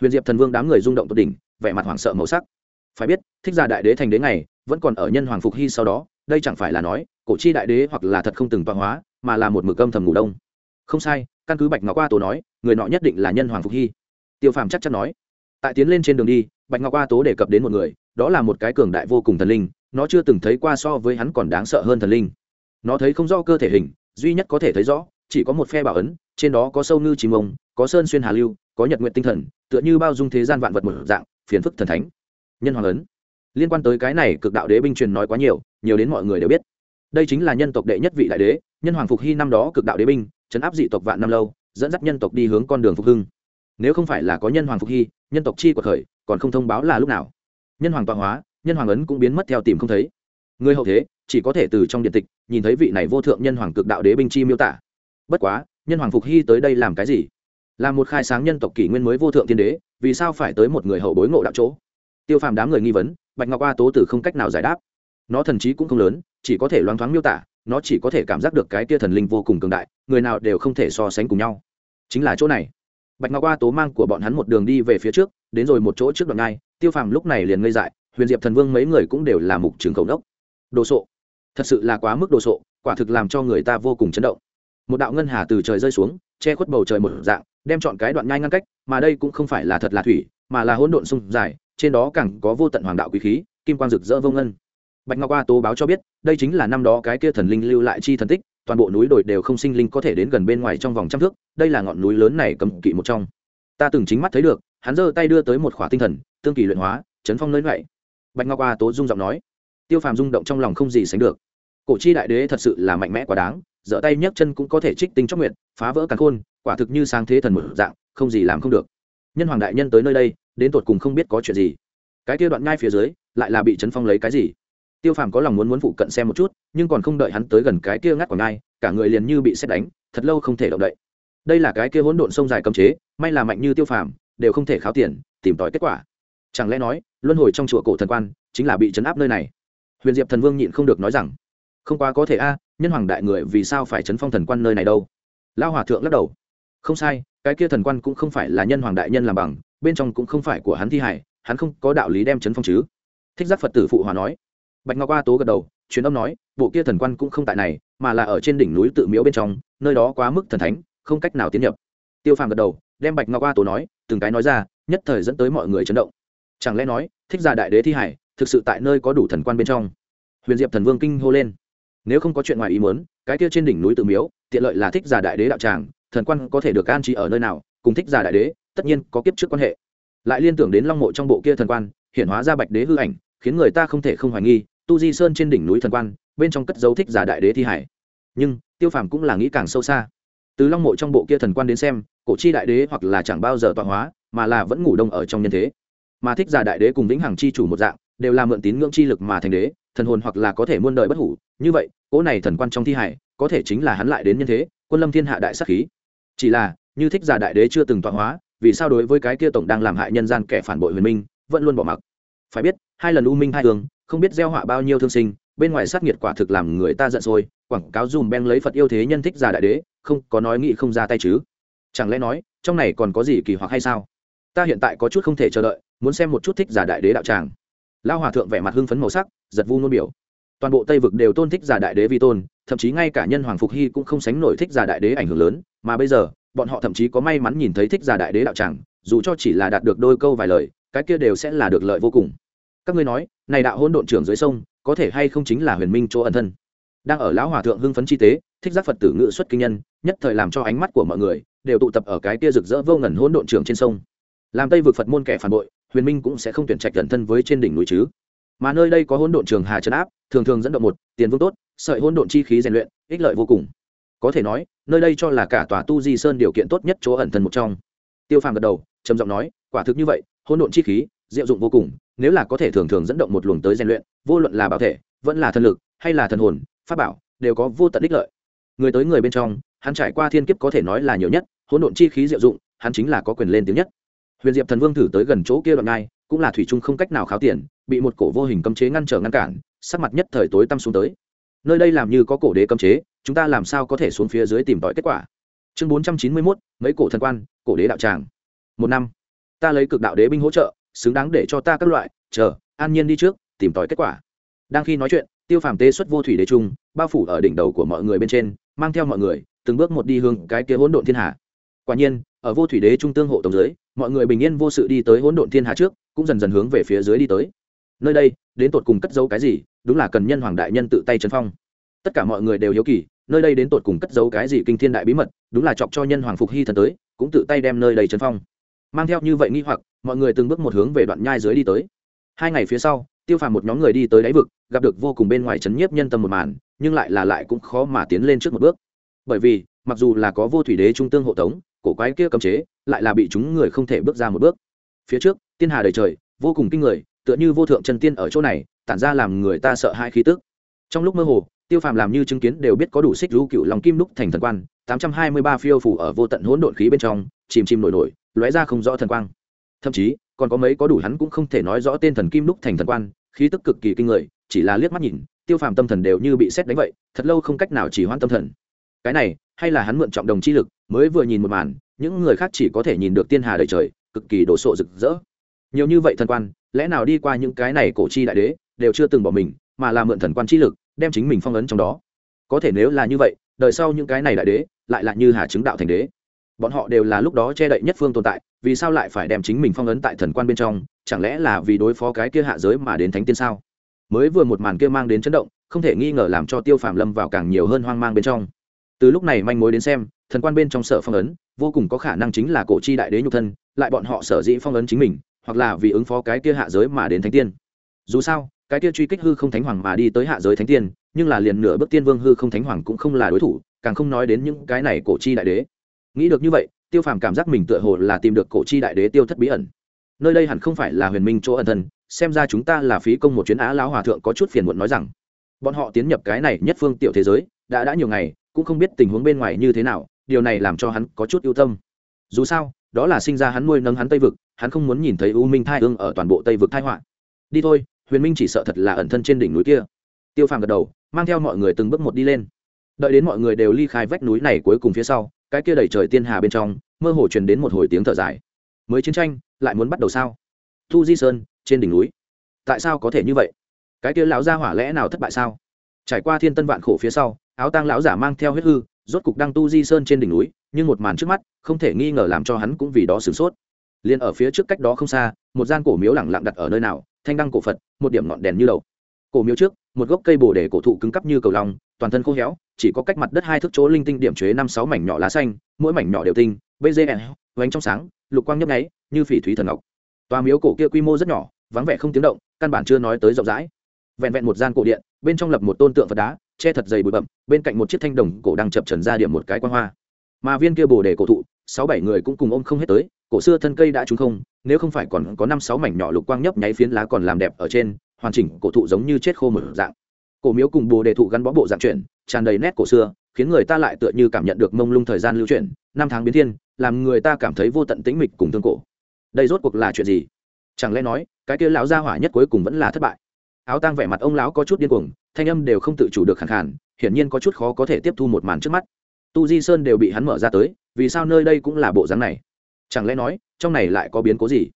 Huyền diệp thần vương đám người rung động tột đỉnh, vẻ mặt hoảng sợ màu sắc. Phải biết, thích gia đại đế thành đế ngày, vẫn còn ở nhân hoàng phục hy sau đó, đây chẳng phải là nói, cổ chi đại đế hoặc là thật không từng tọa hóa, mà là một mực âm thầm ngủ đông. Không sai, căn cứ bạch ngọc qua tổ nói, người nọ nhất định là nhân hoàng phục hy. Tiêu phàm chắc chắn nói tại tiến lên trên đường đi, bạch ngọc A tố đề cập đến một người, đó là một cái cường đại vô cùng thần linh, nó chưa từng thấy qua so với hắn còn đáng sợ hơn thần linh. Nó thấy không rõ cơ thể hình, duy nhất có thể thấy rõ, chỉ có một phe bảo ấn, trên đó có sâu ngư chìm ông, có sơn xuyên hà lưu, có nhật nguyện tinh thần, tựa như bao dung thế gian vạn vật một dạng, phiền phức thần thánh. Nhân hoàng ấn. Liên quan tới cái này, cực đạo đế binh truyền nói quá nhiều nhiều đến mọi người đều biết. Đây chính là nhân tộc đệ nhất vị đại đế, nhân hoàng phục hy năm đó cực đạo đế binh chấn áp dị tộc vạn năm lâu, dẫn dắt nhân tộc đi hướng con đường phục hưng nếu không phải là có nhân hoàng phục hy, nhân tộc chi của khởi còn không thông báo là lúc nào. Nhân hoàng tọa hóa, nhân hoàng ấn cũng biến mất theo tìm không thấy. Người hậu thế, chỉ có thể từ trong điện tịch, nhìn thấy vị này vô thượng nhân hoàng cực đạo đế binh chi miêu tả. Bất quá, nhân hoàng phục hy tới đây làm cái gì? Là một khai sáng nhân tộc kỷ nguyên mới vô thượng tiên đế, vì sao phải tới một người hậu bối ngộ đạo chỗ? Tiêu phàm đám người nghi vấn, bạch ngọc a tố tử không cách nào giải đáp. Nó thần trí cũng không lớn, chỉ có thể loáng thoáng miêu tả, nó chỉ có thể cảm giác được cái tia thần linh vô cùng cường đại, người nào đều không thể so sánh cùng nhau. Chính là chỗ này bạch ngọc qua tố mang của bọn hắn một đường đi về phía trước, đến rồi một chỗ trước đoạn ngai, tiêu phàm lúc này liền ngây dại, huyền diệp thần vương mấy người cũng đều là mục trường khẩu đốc. Đồ sộ. Thật sự là quá mức đồ sộ, quả thực làm cho người ta vô cùng chấn động. Một đạo ngân hà từ trời rơi xuống, che khuất bầu trời một dạng, đem chọn cái đoạn nhai ngăn cách, mà đây cũng không phải là thật là thủy, mà là hỗn độn sông dài, trên đó càng có vô tận hoàng đạo quý khí, kim quang rực rỡ vô ngân. Bạch ngọc a tố báo cho biết, đây chính là năm đó cái kia thần linh lưu lại chi thần tích toàn bộ núi đồi đều không sinh linh có thể đến gần bên ngoài trong vòng trăm thước, đây là ngọn núi lớn này cầm kỵ một trong. Ta từng chính mắt thấy được, hắn giơ tay đưa tới một khỏa tinh thần, tương kỳ luyện hóa, chấn phong lớn vậy. Bạch ngọc a tố dung giọng nói. Tiêu phàm rung động trong lòng không gì sánh được. Cổ chi đại đế thật sự là mạnh mẽ quá đáng giở tay nhấc chân cũng có thể trích tinh chóc nguyện phá vỡ càn khôn, quả thực như sáng thế thần một dạng, không gì làm không được. Nhân hoàng đại nhân tới nơi đây, đến tột cùng không biết có chuyện gì. Cái kia đoạn ngay phía dưới, lại là bị chấn phong lấy cái gì? Tiêu phàm có lòng muốn muốn phụ cận xem một chút, nhưng còn không đợi hắn tới gần cái kia ngắt quả ngai, cả người liền như bị xét đánh, thật lâu không thể động đậy. Đây là cái kia hỗn độn sông dài cấm chế, may là mạnh như tiêu phàm, đều không thể kháo tiền, tìm tòi kết quả. Chẳng lẽ nói, luân hồi trong chùa cổ thần quan chính là bị chấn áp nơi này? Huyền diệp thần vương nhịn không được nói rằng, không quá có thể a, nhân hoàng đại người vì sao phải chấn phong thần quan nơi này đâu? Lao hòa thượng lắc đầu, không sai, cái kia thần quan cũng không phải là nhân hoàng đại nhân làm bằng, bên trong cũng không phải của hắn thi hải hắn không có đạo lý đem chấn phong chứ. Thích giác phật tử phụ hòa nói bạch ngọc qua tố gật đầu, truyền âm nói, bộ kia thần quan cũng không tại này, mà là ở trên đỉnh núi tự miếu bên trong, nơi đó quá mức thần thánh, không cách nào tiến nhập. Tiêu phàm gật đầu, đem bạch ngọc qua tố nói, từng cái nói ra, nhất thời dẫn tới mọi người chấn động. Chẳng lẽ nói, thích giả đại đế thi hải, thực sự tại nơi có đủ thần quan bên trong? Huyền diệp thần vương kinh hô lên. Nếu không có chuyện ngoài ý muốn, cái kia trên đỉnh núi tự miếu tiện lợi là thích giả đại đế đạo tràng, thần quan có thể được an trí ở nơi nào, cùng thích giả đại đế, tất nhiên có kiếp trước quan hệ. Lại liên tưởng đến long mộ trong bộ kia thần quan hiện hóa ra bạch đế hư ảnh, khiến người ta không thể không hoài nghi tu di sơn trên đỉnh núi thần quan, bên trong cất dấu thích giả đại đế thi hải. Nhưng, tiêu phàm cũng là nghĩ càng sâu xa. Từ long mộ trong bộ kia thần quan đến xem, cổ chi đại đế hoặc là chẳng bao giờ tọa hóa, mà là vẫn ngủ đông ở trong nhân thế. Mà thích giả đại đế cùng vĩnh hằng chi chủ một dạng, đều là mượn tín ngưỡng chi lực mà thành đế, thần hồn hoặc là có thể muôn đời bất hủ. Như vậy, cỗ này thần quan trong thi hải, có thể chính là hắn lại đến nhân thế, quân lâm thiên hạ đại sắc khí. Chỉ là, như thích giả đại đế chưa từng tọa hóa, vì sao đối với cái kia tổng đang làm hại nhân gian kẻ phản bội huyền minh, vẫn luôn bỏ mặc? Phải biết, hai lần u minh hai tường không biết gieo họa bao nhiêu thương sinh, bên ngoài sát nghiệt quả thực làm người ta giận sôi, quảng cáo dùm ben lấy phật yêu thế nhân thích giả đại đế, không có nói nghị không ra tay chứ. Chẳng lẽ nói, trong này còn có gì kỳ hoặc hay sao? Ta hiện tại có chút không thể chờ đợi, muốn xem một chút thích giả đại đế đạo tràng. Lao hòa thượng vẻ mặt hưng phấn màu sắc, giật vu nôn biểu. Toàn bộ tây vực đều tôn thích giả đại đế vi tôn, thậm chí ngay cả nhân hoàng phục hy cũng không sánh nổi thích giả đại đế ảnh hưởng lớn, mà bây giờ, bọn họ thậm chí có may mắn nhìn thấy thích giả đại đế đạo tràng, dù cho chỉ là đạt được đôi câu vài lời, cái kia đều sẽ là được lợi vô cùng các ngươi nói, này đạo hôn độn trưởng dưới sông, có thể hay không chính là huyền minh chỗ ẩn thân? Đang ở lão hòa thượng hưng phấn chi tế, thích giác phật tử ngự xuất kinh nhân, nhất thời làm cho ánh mắt của mọi người đều tụ tập ở cái kia rực rỡ vô ngần hôn độn trưởng trên sông. Làm tây vực phật môn kẻ phản bội, huyền minh cũng sẽ không tuyển trạch gần thân với trên đỉnh núi chứ. Mà nơi đây có hôn độn trường hà trấn áp, thường thường dẫn động một, tiền vương tốt, sợi hôn độn chi khí rèn luyện, ích lợi vô cùng. Có thể nói, nơi đây cho là cả tòa tu di sơn điều kiện tốt nhất chỗ ẩn thân một trong. Tiêu phàm gật đầu, trầm giọng nói, quả thực như vậy hôn độn chi khí, diệu dụng vô cùng nếu là có thể thường thường dẫn động một luồng tới rèn luyện, vô luận là bảo thể, vẫn là thần lực, hay là thần hồn, pháp bảo, đều có vô tận ích lợi. Người tới người bên trong, hắn trải qua thiên kiếp có thể nói là nhiều nhất, hỗn độn chi khí diệu dụng, hắn chính là có quyền lên tiếng nhất. Huyền diệp thần vương thử tới gần chỗ kia đoạn ngai, cũng là thủy trung không cách nào kháo tiền, bị một cổ vô hình cấm chế ngăn trở ngăn cản, sắc mặt nhất thời tối tăm xuống tới. Nơi đây làm như có cổ đế cấm chế, chúng ta làm sao có thể xuống phía dưới tìm tòi kết quả? Chương bốn trăm chín mươi mốt, mấy cổ thần quan, cổ đế đạo tràng. Một năm, ta lấy cực đạo đế binh hỗ trợ xứng đáng để cho ta các loại, chờ, an nhiên đi trước, tìm tòi kết quả. Đang khi nói chuyện, tiêu phàm tế xuất vô thủy đế trung, bao phủ ở đỉnh đầu của mọi người bên trên, mang theo mọi người, từng bước một đi hướng cái kia hỗn độn thiên hạ quả nhiên, ở vô thủy đế trung tương hộ tổng dưới mọi người bình yên vô sự đi tới hỗn độn thiên hạ trước, cũng dần dần hướng về phía dưới đi tới. Nơi đây, đến tột cùng cất giấu cái gì, đúng là cần nhân hoàng đại nhân tự tay chân phong. Tất cả mọi người đều hiếu kỳ, nơi đây đến tột cùng cất giấu cái gì kinh thiên đại bí mật, đúng là chọc cho nhân hoàng phục hy thần tới, cũng tự tay đem nơi đây chân phong mang theo như vậy nghi hoặc, mọi người từng bước một hướng về đoạn nhai dưới đi tới. Hai ngày phía sau, tiêu phàm một nhóm người đi tới đáy vực, gặp được vô cùng bên ngoài chấn nhiếp nhân tâm một màn, nhưng lại là lại cũng khó mà tiến lên trước một bước. Bởi vì, mặc dù là có vô thủy đế trung tương hộ tống, cổ quái kia cầm chế, lại là bị chúng người không thể bước ra một bước. Phía trước, tiên hà đầy trời, vô cùng kinh người, tựa như vô thượng chân tiên ở chỗ này, tản ra làm người ta sợ hai khí tức. Trong lúc mơ hồ, tiêu phàm làm như chứng kiến đều biết có đủ xích rú cựu lòng kim đúc thành thần quan, tám trăm hai mươi ba phiêu phủ ở vô tận hỗn độn khí bên trong, chìm chìm nổi nổi lóe ra không rõ thần quang. Thậm chí, còn có mấy có đủ hắn cũng không thể nói rõ tên thần kim đúc thành thần quan, khí tức cực kỳ kinh người, chỉ là liếc mắt nhìn, tiêu phàm tâm thần đều như bị xét đánh vậy, thật lâu không cách nào chỉ hoãn tâm thần. Cái này, hay là hắn mượn trọng đồng chi lực, mới vừa nhìn một màn, những người khác chỉ có thể nhìn được tiên hà đầy trời, cực kỳ đồ sộ rực rỡ. Nhiều như vậy thần quan, lẽ nào đi qua những cái này cổ chi đại đế, đều chưa từng bỏ mình, mà là mượn thần quan chi lực, đem chính mình phong ấn trong đó. Có thể nếu là như vậy, đời sau những cái này đại đế, lại là như hà chứng đạo thành đế bọn họ đều là lúc đó che đậy nhất phương tồn tại, vì sao lại phải đem chính mình phong ấn tại thần quan bên trong, chẳng lẽ là vì đối phó cái kia hạ giới mà đến thánh tiên sao? Mới vừa một màn kia mang đến chấn động, không thể nghi ngờ làm cho tiêu phàm lâm vào càng nhiều hơn hoang mang bên trong. Từ lúc này manh mối đến xem, thần quan bên trong sở phong ấn, vô cùng có khả năng chính là cổ chi đại đế nhục thân, lại bọn họ sở dĩ phong ấn chính mình, hoặc là vì ứng phó cái kia hạ giới mà đến thánh tiên. Dù sao, cái kia truy kích hư không thánh hoàng mà đi tới hạ giới thánh tiên, nhưng là liền nửa bước tiên vương hư không thánh hoàng cũng không là đối thủ, càng không nói đến những cái này cổ chi đại đế nghĩ được như vậy, tiêu phàm cảm giác mình tựa hồ là tìm được cổ chi đại đế tiêu thất bí ẩn. Nơi đây hẳn không phải là huyền minh chỗ ẩn thân, xem ra chúng ta là phí công một chuyến á lão hòa thượng có chút phiền muộn nói rằng. Bọn họ tiến nhập cái này nhất phương tiểu thế giới, đã đã nhiều ngày, cũng không biết tình huống bên ngoài như thế nào, điều này làm cho hắn có chút ưu tâm. Dù sao, đó là sinh ra hắn nuôi nâng hắn tây vực, hắn không muốn nhìn thấy u minh thai ương ở toàn bộ tây vực thai họa. Đi thôi, huyền minh chỉ sợ thật là ẩn thân trên đỉnh núi kia. Tiêu phàm gật đầu, mang theo mọi người từng bước một đi lên. Đợi đến mọi người đều ly khai vách núi này cuối cùng phía sau cái kia đầy trời tiên hà bên trong, mơ hồ truyền đến một hồi tiếng thở dài. Mới chiến tranh, lại muốn bắt đầu sao? Thu di sơn, trên đỉnh núi. Tại sao có thể như vậy? Cái kia lão gia hỏa lẽ nào thất bại sao? Trải qua thiên tân vạn khổ phía sau, áo tang lão giả mang theo huyết hư, rốt cục đang tu di sơn trên đỉnh núi, nhưng một màn trước mắt, không thể nghi ngờ làm cho hắn cũng vì đó sửng sốt. Liền ở phía trước cách đó không xa, một gian cổ miếu lẳng lặng đặt ở nơi nào, thanh đăng cổ phật, một điểm ngọn đèn như đầu cổ miếu trước, một gốc cây bồ đề cổ thụ cứng cắp như cầu lòng toàn thân khô héo, chỉ có cách mặt đất hai thước chỗ linh tinh điểm chế năm sáu mảnh nhỏ lá xanh, mỗi mảnh nhỏ đều tinh bzn vánh trong sáng, lục quang nhấp nháy, như phỉ thúy thần ngọc. Tòa miếu cổ kia quy mô rất nhỏ, vắng vẻ không tiếng động, căn bản chưa nói tới rộng rãi. Vẹn vẹn một gian cổ điện, bên trong lập một tôn tượng phật đá, che thật dày bụi bậm bên cạnh một chiếc thanh đồng cổ đang chập trần ra điểm một cái quan hoa. Mà viên kia bồ đề cổ thụ, sáu bảy người cũng cùng ôm không hết tới cổ xưa thân cây đã trúng không, nếu không phải còn có năm sáu mảnh nhỏ lục quang nhấp nháy phiến lá còn làm đẹp ở trên, hoàn chỉnh cổ thụ giống như chết khô mở dạng. Cổ miếu cùng bồ đề thụ gắn bó bộ dạng chuyển, tràn đầy nét cổ xưa, khiến người ta lại tựa như cảm nhận được mông lung thời gian lưu chuyển, năm tháng biến thiên, làm người ta cảm thấy vô tận tĩnh mịch cùng thương cổ. Đây rốt cuộc là chuyện gì? Chẳng lẽ nói, cái kia lão gia hỏa nhất cuối cùng vẫn là thất bại? Áo tang vẻ mặt ông lão có chút điên cuồng, thanh âm đều không tự chủ được khẳng khàn, hiển nhiên có chút khó có thể tiếp thu một màn trước mắt. Tu di sơn đều bị hắn mở ra tới, vì sao nơi đây cũng là bộ dáng này? Chẳng lẽ nói, trong này lại có biến cố gì?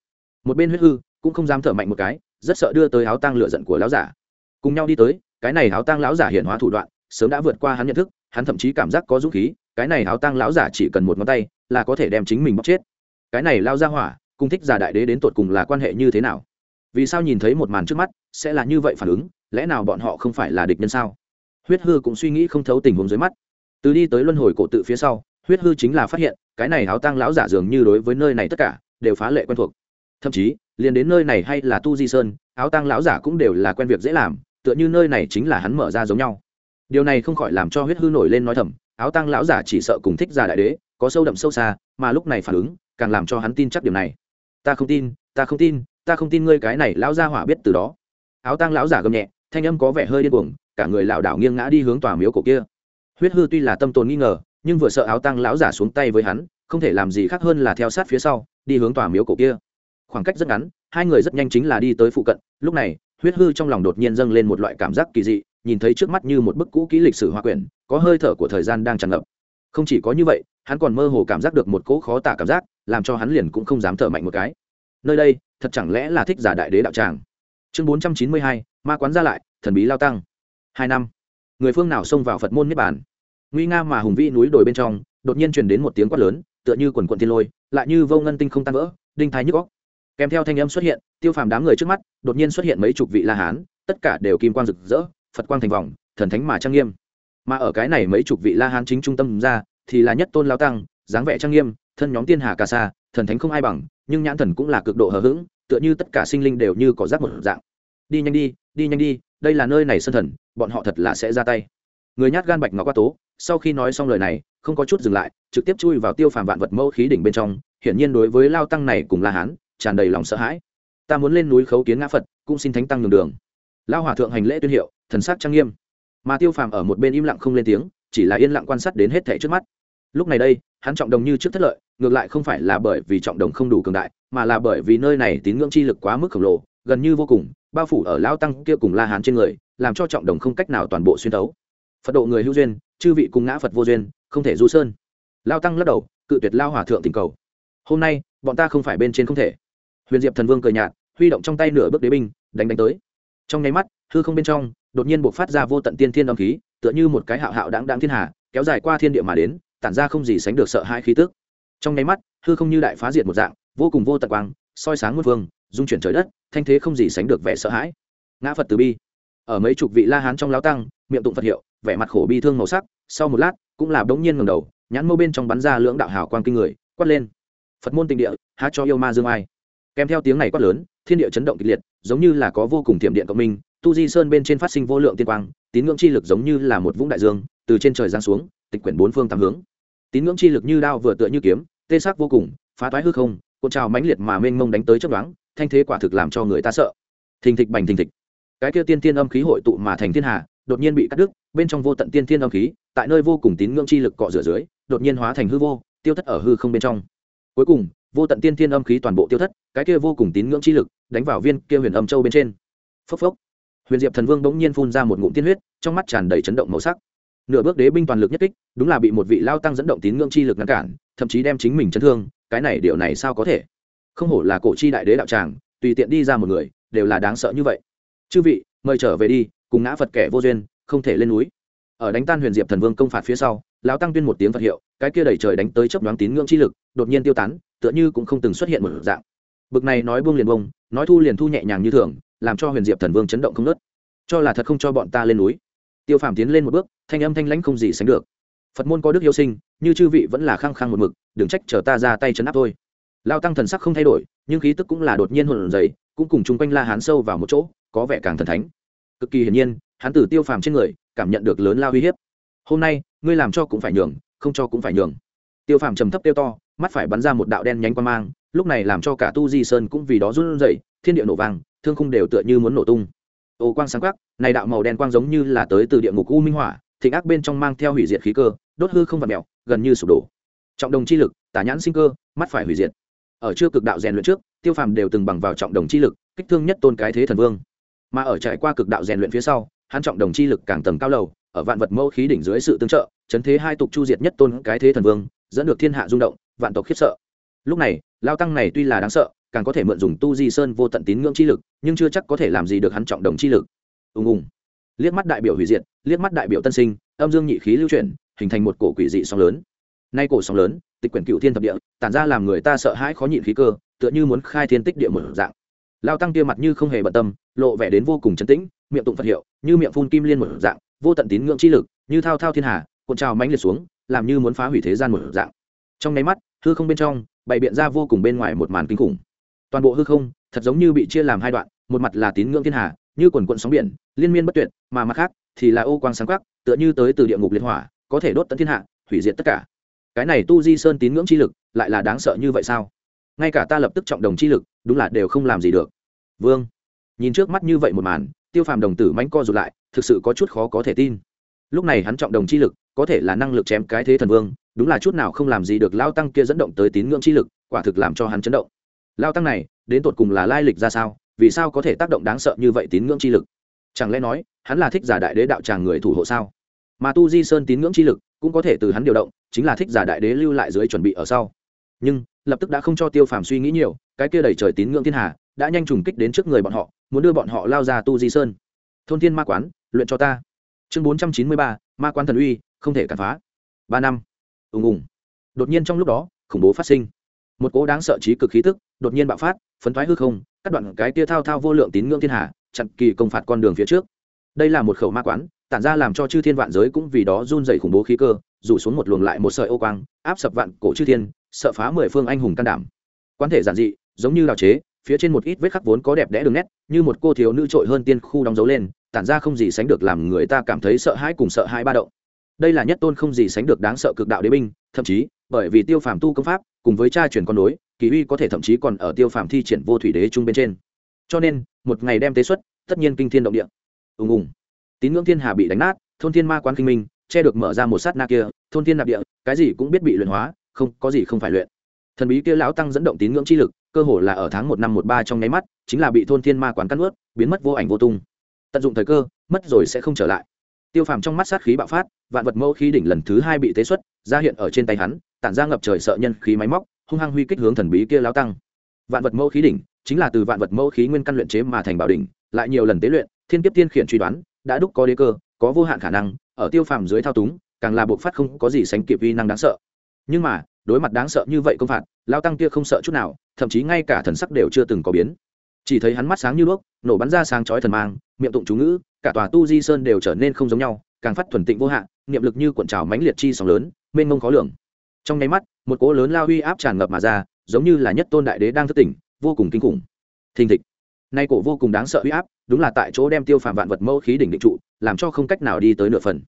Một bên huyết hư cũng không dám thở mạnh một cái, rất sợ đưa tới áo tang lựa giận của lão giả. Cùng nhau đi tới, cái này áo tang lão giả hiện hóa thủ đoạn, sớm đã vượt qua hắn nhận thức, hắn thậm chí cảm giác có dũng khí, cái này áo tang lão giả chỉ cần một ngón tay là có thể đem chính mình bóc chết. Cái này lao ra hỏa cung thích giả đại đế đến tột cùng là quan hệ như thế nào? Vì sao nhìn thấy một màn trước mắt, sẽ là như vậy phản ứng? Lẽ nào bọn họ không phải là địch nhân sao? Huyết hư cũng suy nghĩ không thấu tình huống dưới mắt. Từ đi tới luân hồi cổ tự phía sau, huyết hư chính là phát hiện cái này áo tang lão giả dường như đối với nơi này tất cả đều phá lệ quen thuộc. Thậm chí, liền đến nơi này hay là tu di sơn, áo tang lão giả cũng đều là quen việc dễ làm, tựa như nơi này chính là hắn mở ra giống nhau. Điều này không khỏi làm cho huyết hư nổi lên nói thầm, áo tang lão giả chỉ sợ cùng thích giả đại đế, có sâu đậm sâu xa, mà lúc này phản ứng, càng làm cho hắn tin chắc điều này. Ta không tin, ta không tin, ta không tin ngươi cái này lão gia hỏa biết từ đó. Áo tang lão giả gầm nhẹ, thanh âm có vẻ hơi điên cuồng, cả người lảo đảo nghiêng ngã đi hướng tòa miếu cổ kia. Huyết hư tuy là tâm tồn nghi ngờ nhưng vừa sợ áo tang lão giả xuống tay với hắn, không thể làm gì khác hơn là theo sát phía sau, đi hướng tòa miếu cổ kia. Khoảng cách rất ngắn, hai người rất nhanh chính là đi tới phụ cận, lúc này, huyết hư trong lòng đột nhiên dâng lên một loại cảm giác kỳ dị, nhìn thấy trước mắt như một bức cũ kỹ lịch sử hoa quyển, có hơi thở của thời gian đang tràn ngập. Không chỉ có như vậy, hắn còn mơ hồ cảm giác được một cỗ khó tả cảm giác, làm cho hắn liền cũng không dám thở mạnh một cái. Nơi đây, thật chẳng lẽ là thích giả đại đế đạo tràng? Chương bốn trăm chín mươi hai, ma quán ra lại, thần bí lao tăng. Hai năm, người phương nào xông vào phật môn niết bàn? Nguy nga mà hùng vĩ núi đồi bên trong, đột nhiên truyền đến một tiếng quát lớn, tựa như quần quận thiên lôi, lại như vô ngân tinh không tan vỡ, đinh thái nhức góc kèm theo thanh âm xuất hiện, tiêu phàm đám người trước mắt, đột nhiên xuất hiện mấy chục vị la hán, tất cả đều kim quang rực rỡ, phật quang thành vòng, thần thánh mà trang nghiêm. Mà ở cái này mấy chục vị la hán chính trung tâm ra, thì là nhất tôn lao tăng, dáng vẻ trang nghiêm, thân nhóm tiên hà ca sa, thần thánh không ai bằng, nhưng nhãn thần cũng là cực độ hờ hững, tựa như tất cả sinh linh đều như có rác một dạng. Đi nhanh đi đi nhanh đi, đây là nơi này sân thần, bọn họ thật là sẽ ra tay. Người nhát gan bạch ngọc qua tố sau khi nói xong lời này, không có chút dừng lại, trực tiếp chui vào tiêu phàm vạn vật mẫu khí đỉnh bên trong, hiển nhiên đối với lao tăng này cùng la hán, tràn đầy lòng sợ hãi. Ta muốn lên núi khấu kiến ngã phật, cũng xin thánh tăng nhường đường. Lao hòa thượng hành lễ tuyên hiệu, thần sắc trang nghiêm. Mà tiêu phàm ở một bên im lặng không lên tiếng, chỉ là yên lặng quan sát đến hết thẻ trước mắt. Lúc này đây, hắn trọng đồng như trước thất lợi, ngược lại không phải là bởi vì trọng đồng không đủ cường đại, mà là bởi vì nơi này tín ngưỡng chi lực quá mức khổng lồ, gần như vô cùng, bao phủ ở lao tăng kia cùng la hán trên người, làm cho trọng đồng không cách nào toàn bộ xuyên tấu phật độ người hữu duyên chư vị cùng ngã phật vô duyên không thể du sơn. Lao tăng lắc đầu cự tuyệt lao hòa thượng tình cầu. Hôm nay bọn ta không phải bên trên không thể. Huyền diệp thần vương cười nhạt huy động trong tay nửa bước đế binh đánh đánh tới. Trong nháy mắt hư không bên trong đột nhiên buộc phát ra vô tận tiên thiên âm khí tựa như một cái hạo hạo đáng đáng thiên hà kéo dài qua thiên địa mà đến tản ra không gì sánh được sợ hãi khí tức. Trong nháy mắt hư không như đại phá diệt một dạng vô cùng vô tận quang soi sáng muôn vương, dung chuyển trời đất thanh thế không gì sánh được vẻ sợ hãi. Ngã phật từ bi. Ở mấy chục vị la hán trong lao tăng miệng tụng phật hiệu vẻ mặt khổ bi thương màu sắc, sau một lát, cũng là bỗng nhiên ngầm đầu, nhãn mâu bên trong bắn ra lưỡng đạo hào quang kinh người, quát lên. Phật môn tình địa, há cho yêu ma dương ai? Kèm theo tiếng này quát lớn, thiên địa chấn động kịch liệt, giống như là có vô cùng thiểm điện cộng minh, tu di sơn bên trên phát sinh vô lượng tiên quang, tín ngưỡng chi lực giống như là một vũng đại dương, từ trên trời giáng xuống, tịch quyển bốn phương tám hướng. Tín ngưỡng chi lực như đao vừa tựa như kiếm, tê sắc vô cùng, phá toái hư không, cuộn trào mãnh liệt mà mênh mông đánh tới chấp đoán thanh thế quả thực làm cho người ta sợ. Thình thịch bành thình thịch. Cái kia tiên tiên âm khí hội tụ mà thành thiên hà đột nhiên bị cắt đứt, bên trong vô tận tiên thiên âm khí, tại nơi vô cùng tín ngưỡng chi lực cọ rửa dưới, đột nhiên hóa thành hư vô, tiêu thất ở hư không bên trong. Cuối cùng, vô tận tiên thiên âm khí toàn bộ tiêu thất, cái kia vô cùng tín ngưỡng chi lực đánh vào viên kia huyền âm châu bên trên. Phốc phốc. Huyền diệp thần vương bỗng nhiên phun ra một ngụm tiên huyết, trong mắt tràn đầy chấn động màu sắc. Nửa bước đế binh toàn lực nhất kích, đúng là bị một vị lao tăng dẫn động tín ngưỡng chi lực ngăn cản, thậm chí đem chính mình chấn thương, cái này điều này sao có thể? Không hổ là cổ chi đại đế đạo tràng, tùy tiện đi ra một người, đều là đáng sợ như vậy. Chư vị, mời trở về đi cùng ngã phật kẻ vô duyên, không thể lên núi. Ở đánh tan huyền diệp thần vương công phạt phía sau, lão tăng tuyên một tiếng phật hiệu, cái kia đẩy trời đánh tới chấp đoán tín ngưỡng chi lực, đột nhiên tiêu tán, tựa như cũng không từng xuất hiện một dạng. Bực này nói buông liền bông nói thu liền thu nhẹ nhàng như thường, làm cho huyền diệp thần vương chấn động không nớt cho là thật không cho bọn ta lên núi. Tiêu phàm tiến lên một bước, thanh âm thanh lãnh không gì sánh được. Phật môn có đức yêu sinh, như chư vị vẫn là khăng khăng một mực, đừng trách chờ ta ra tay chấn áp thôi. Lao tăng thần sắc không thay đổi, nhưng khí tức cũng là đột nhiên hồn dày cũng cùng chung quanh la hán sâu vào một chỗ, có vẻ càng thần thánh cực kỳ hiển nhiên, hắn tử tiêu phàm trên người cảm nhận được lớn lao uy hiếp. Hôm nay, ngươi làm cho cũng phải nhường, không cho cũng phải nhường. Tiêu phàm trầm thấp tiêu to, mắt phải bắn ra một đạo đen nhánh qua mang, lúc này làm cho cả tu di sơn cũng vì đó run rẩy, thiên địa nổ vang, thương khung đều tựa như muốn nổ tung. Ô quang sáng khắc này đạo màu đen quang giống như là tới từ địa ngục u minh hỏa, thịnh ác bên trong mang theo hủy diệt khí cơ, đốt hư không vật mèo, gần như sụp đổ. Trọng đồng chi lực tả nhãn sinh cơ, mắt phải hủy diệt. Ở chưa cực đạo rèn luyện trước, tiêu phàm đều từng bằng vào trọng đồng chi lực, kích thương nhất tôn cái thế thần vương mà ở trải qua cực đạo rèn luyện phía sau, hắn trọng đồng chi lực càng tầng cao lầu, ở vạn vật mẫu khí đỉnh dưới sự tương trợ, chấn thế hai tục chu diệt nhất tôn cái thế thần vương, dẫn được thiên hạ rung động, vạn tộc khiếp sợ. Lúc này, lao tăng này tuy là đáng sợ, càng có thể mượn dùng tu di sơn vô tận tín ngưỡng chi lực, nhưng chưa chắc có thể làm gì được hắn trọng đồng chi lực. Ùng ùng. Liếc mắt đại biểu hủy diệt, liếc mắt đại biểu tân sinh, âm dương nhị khí lưu chuyển, hình thành một cổ quỷ dị sóng lớn. Nay cổ sóng lớn, tịch quyển cựu thiên thập địa, tản ra làm người ta sợ hãi khó nhịn khí cơ, tựa như muốn khai thiên tích địa một dạng lao tăng kia mặt như không hề bận tâm, lộ vẻ đến vô cùng chấn tĩnh, miệng tụng phật hiệu, như miệng phun kim liên một dạng, vô tận tín ngưỡng chi lực, như thao thao thiên hà, cuộn trào mãnh liệt xuống, làm như muốn phá hủy thế gian một dạng. Trong nháy mắt, hư không bên trong, bày biện ra vô cùng bên ngoài một màn kinh khủng. Toàn bộ hư không, thật giống như bị chia làm hai đoạn, một mặt là tín ngưỡng thiên hà, như quần quận sóng biển, liên miên bất tuyệt, mà mặt khác thì là ô quang sáng khắc tựa như tới từ địa ngục liệt hỏa, có thể đốt tận thiên hạ, hủy diệt tất cả. Cái này tu di sơn tín ngưỡng chi lực, lại là đáng sợ như vậy sao? Ngay cả ta lập tức trọng đồng chi lực, đúng là đều không làm gì được. Vương, nhìn trước mắt như vậy một màn, tiêu phàm đồng tử mánh co rụt lại, thực sự có chút khó có thể tin. Lúc này hắn trọng đồng chi lực, có thể là năng lực chém cái thế thần vương, đúng là chút nào không làm gì được lao tăng kia dẫn động tới tín ngưỡng chi lực, quả thực làm cho hắn chấn động. Lao tăng này, đến tột cùng là lai lịch ra sao, vì sao có thể tác động đáng sợ như vậy tín ngưỡng chi lực? Chẳng lẽ nói, hắn là thích giả đại đế đạo tràng người thủ hộ sao? Mà tu di sơn tín ngưỡng chi lực cũng có thể từ hắn điều động, chính là thích giả đại đế lưu lại dưới chuẩn bị ở sau. Nhưng lập tức đã không cho tiêu phàm suy nghĩ nhiều, cái kia đẩy trời tín ngưỡng thiên hà, đã nhanh trùng kích đến trước người bọn họ, muốn đưa bọn họ lao ra tu di sơn. Thôn thiên ma quán, luyện cho ta. Chương bốn trăm chín mươi ba, ma quán thần uy, không thể cản phá. Ba năm. Ùng ùng. Đột nhiên trong lúc đó, khủng bố phát sinh. Một cỗ đáng sợ trí cực khí tức, đột nhiên bạo phát, phấn thoái hư không, cắt đoạn cái tia thao thao vô lượng tín ngưỡng thiên hà, chặn kỳ công phạt con đường phía trước. Đây là một khẩu ma quán tản ra làm cho chư thiên vạn giới cũng vì đó run dày khủng bố khí cơ, rủ xuống một luồng lại một sợi ô quang, áp sập vạn cổ chư thiên, sợ phá mười phương anh hùng can đảm. Quán thể giản dị, giống như đào chế, phía trên một ít vết khắc vốn có đẹp đẽ đường nét, như một cô thiếu nữ trội hơn tiên khu đóng dấu lên, tản ra không gì sánh được làm người ta cảm thấy sợ hãi cùng sợ hãi ba động. Đây là nhất tôn không gì sánh được đáng sợ cực đạo đế binh, thậm chí, bởi vì tiêu phàm tu công pháp, cùng với cha truyền con đối kỳ uy có thể thậm chí còn ở tiêu phàm thi triển vô thủy đế trung bên trên. Cho nên, một ngày đem tế xuất, tất nhiên kinh thiên động địa. Ùng ùng tín ngưỡng thiên hà bị đánh nát, thôn thiên ma quán kinh minh, che được mở ra một sát na kia, thôn thiên nạp địa, cái gì cũng biết bị luyện hóa, không, có gì không phải luyện. Thần bí kia lão tăng dẫn động tín ngưỡng chi lực, cơ hồ là ở tháng một năm một ba trong nháy mắt, chính là bị thôn thiên ma quán cắn ướt biến mất vô ảnh vô tung. Tận dụng thời cơ, mất rồi sẽ không trở lại. Tiêu phàm trong mắt sát khí bạo phát, vạn vật mẫu khí đỉnh lần thứ hai bị tế xuất, ra hiện ở trên tay hắn, tản ra ngập trời sợ nhân khí máy móc, hung hăng huy kích hướng thần bí kia lao tăng. Vạn vật mẫu khí đỉnh, chính là từ vạn vật mẫu khí nguyên căn luyện chế mà thành bảo đỉnh, lại nhiều lần tế luyện, thiên kiếp tiên khiển truy đoán đã đúc có đế cơ, có vô hạn khả năng, ở tiêu phàm dưới thao túng, càng là bộc phát không có gì sánh kịp vi năng đáng sợ. Nhưng mà, đối mặt đáng sợ như vậy công phạt, lao tăng kia không sợ chút nào, thậm chí ngay cả thần sắc đều chưa từng có biến. Chỉ thấy hắn mắt sáng như đuốc, nổ bắn ra sáng chói thần mang, miệng tụng chú ngữ, cả tòa tu di sơn đều trở nên không giống nhau, càng phát thuần tịnh vô hạn, niệm lực như cuộn trào mãnh liệt chi sóng lớn, mênh mông khó lường. Trong nháy mắt, một cỗ lớn lao uy áp tràn ngập mà ra, giống như là nhất tôn đại đế đang thức tỉnh, vô cùng kinh khủng. Thình thịch nay cổ vô cùng đáng sợ huy áp, đúng là tại chỗ đem tiêu phàm vạn vật mẫu khí đỉnh định trụ, làm cho không cách nào đi tới nửa phần.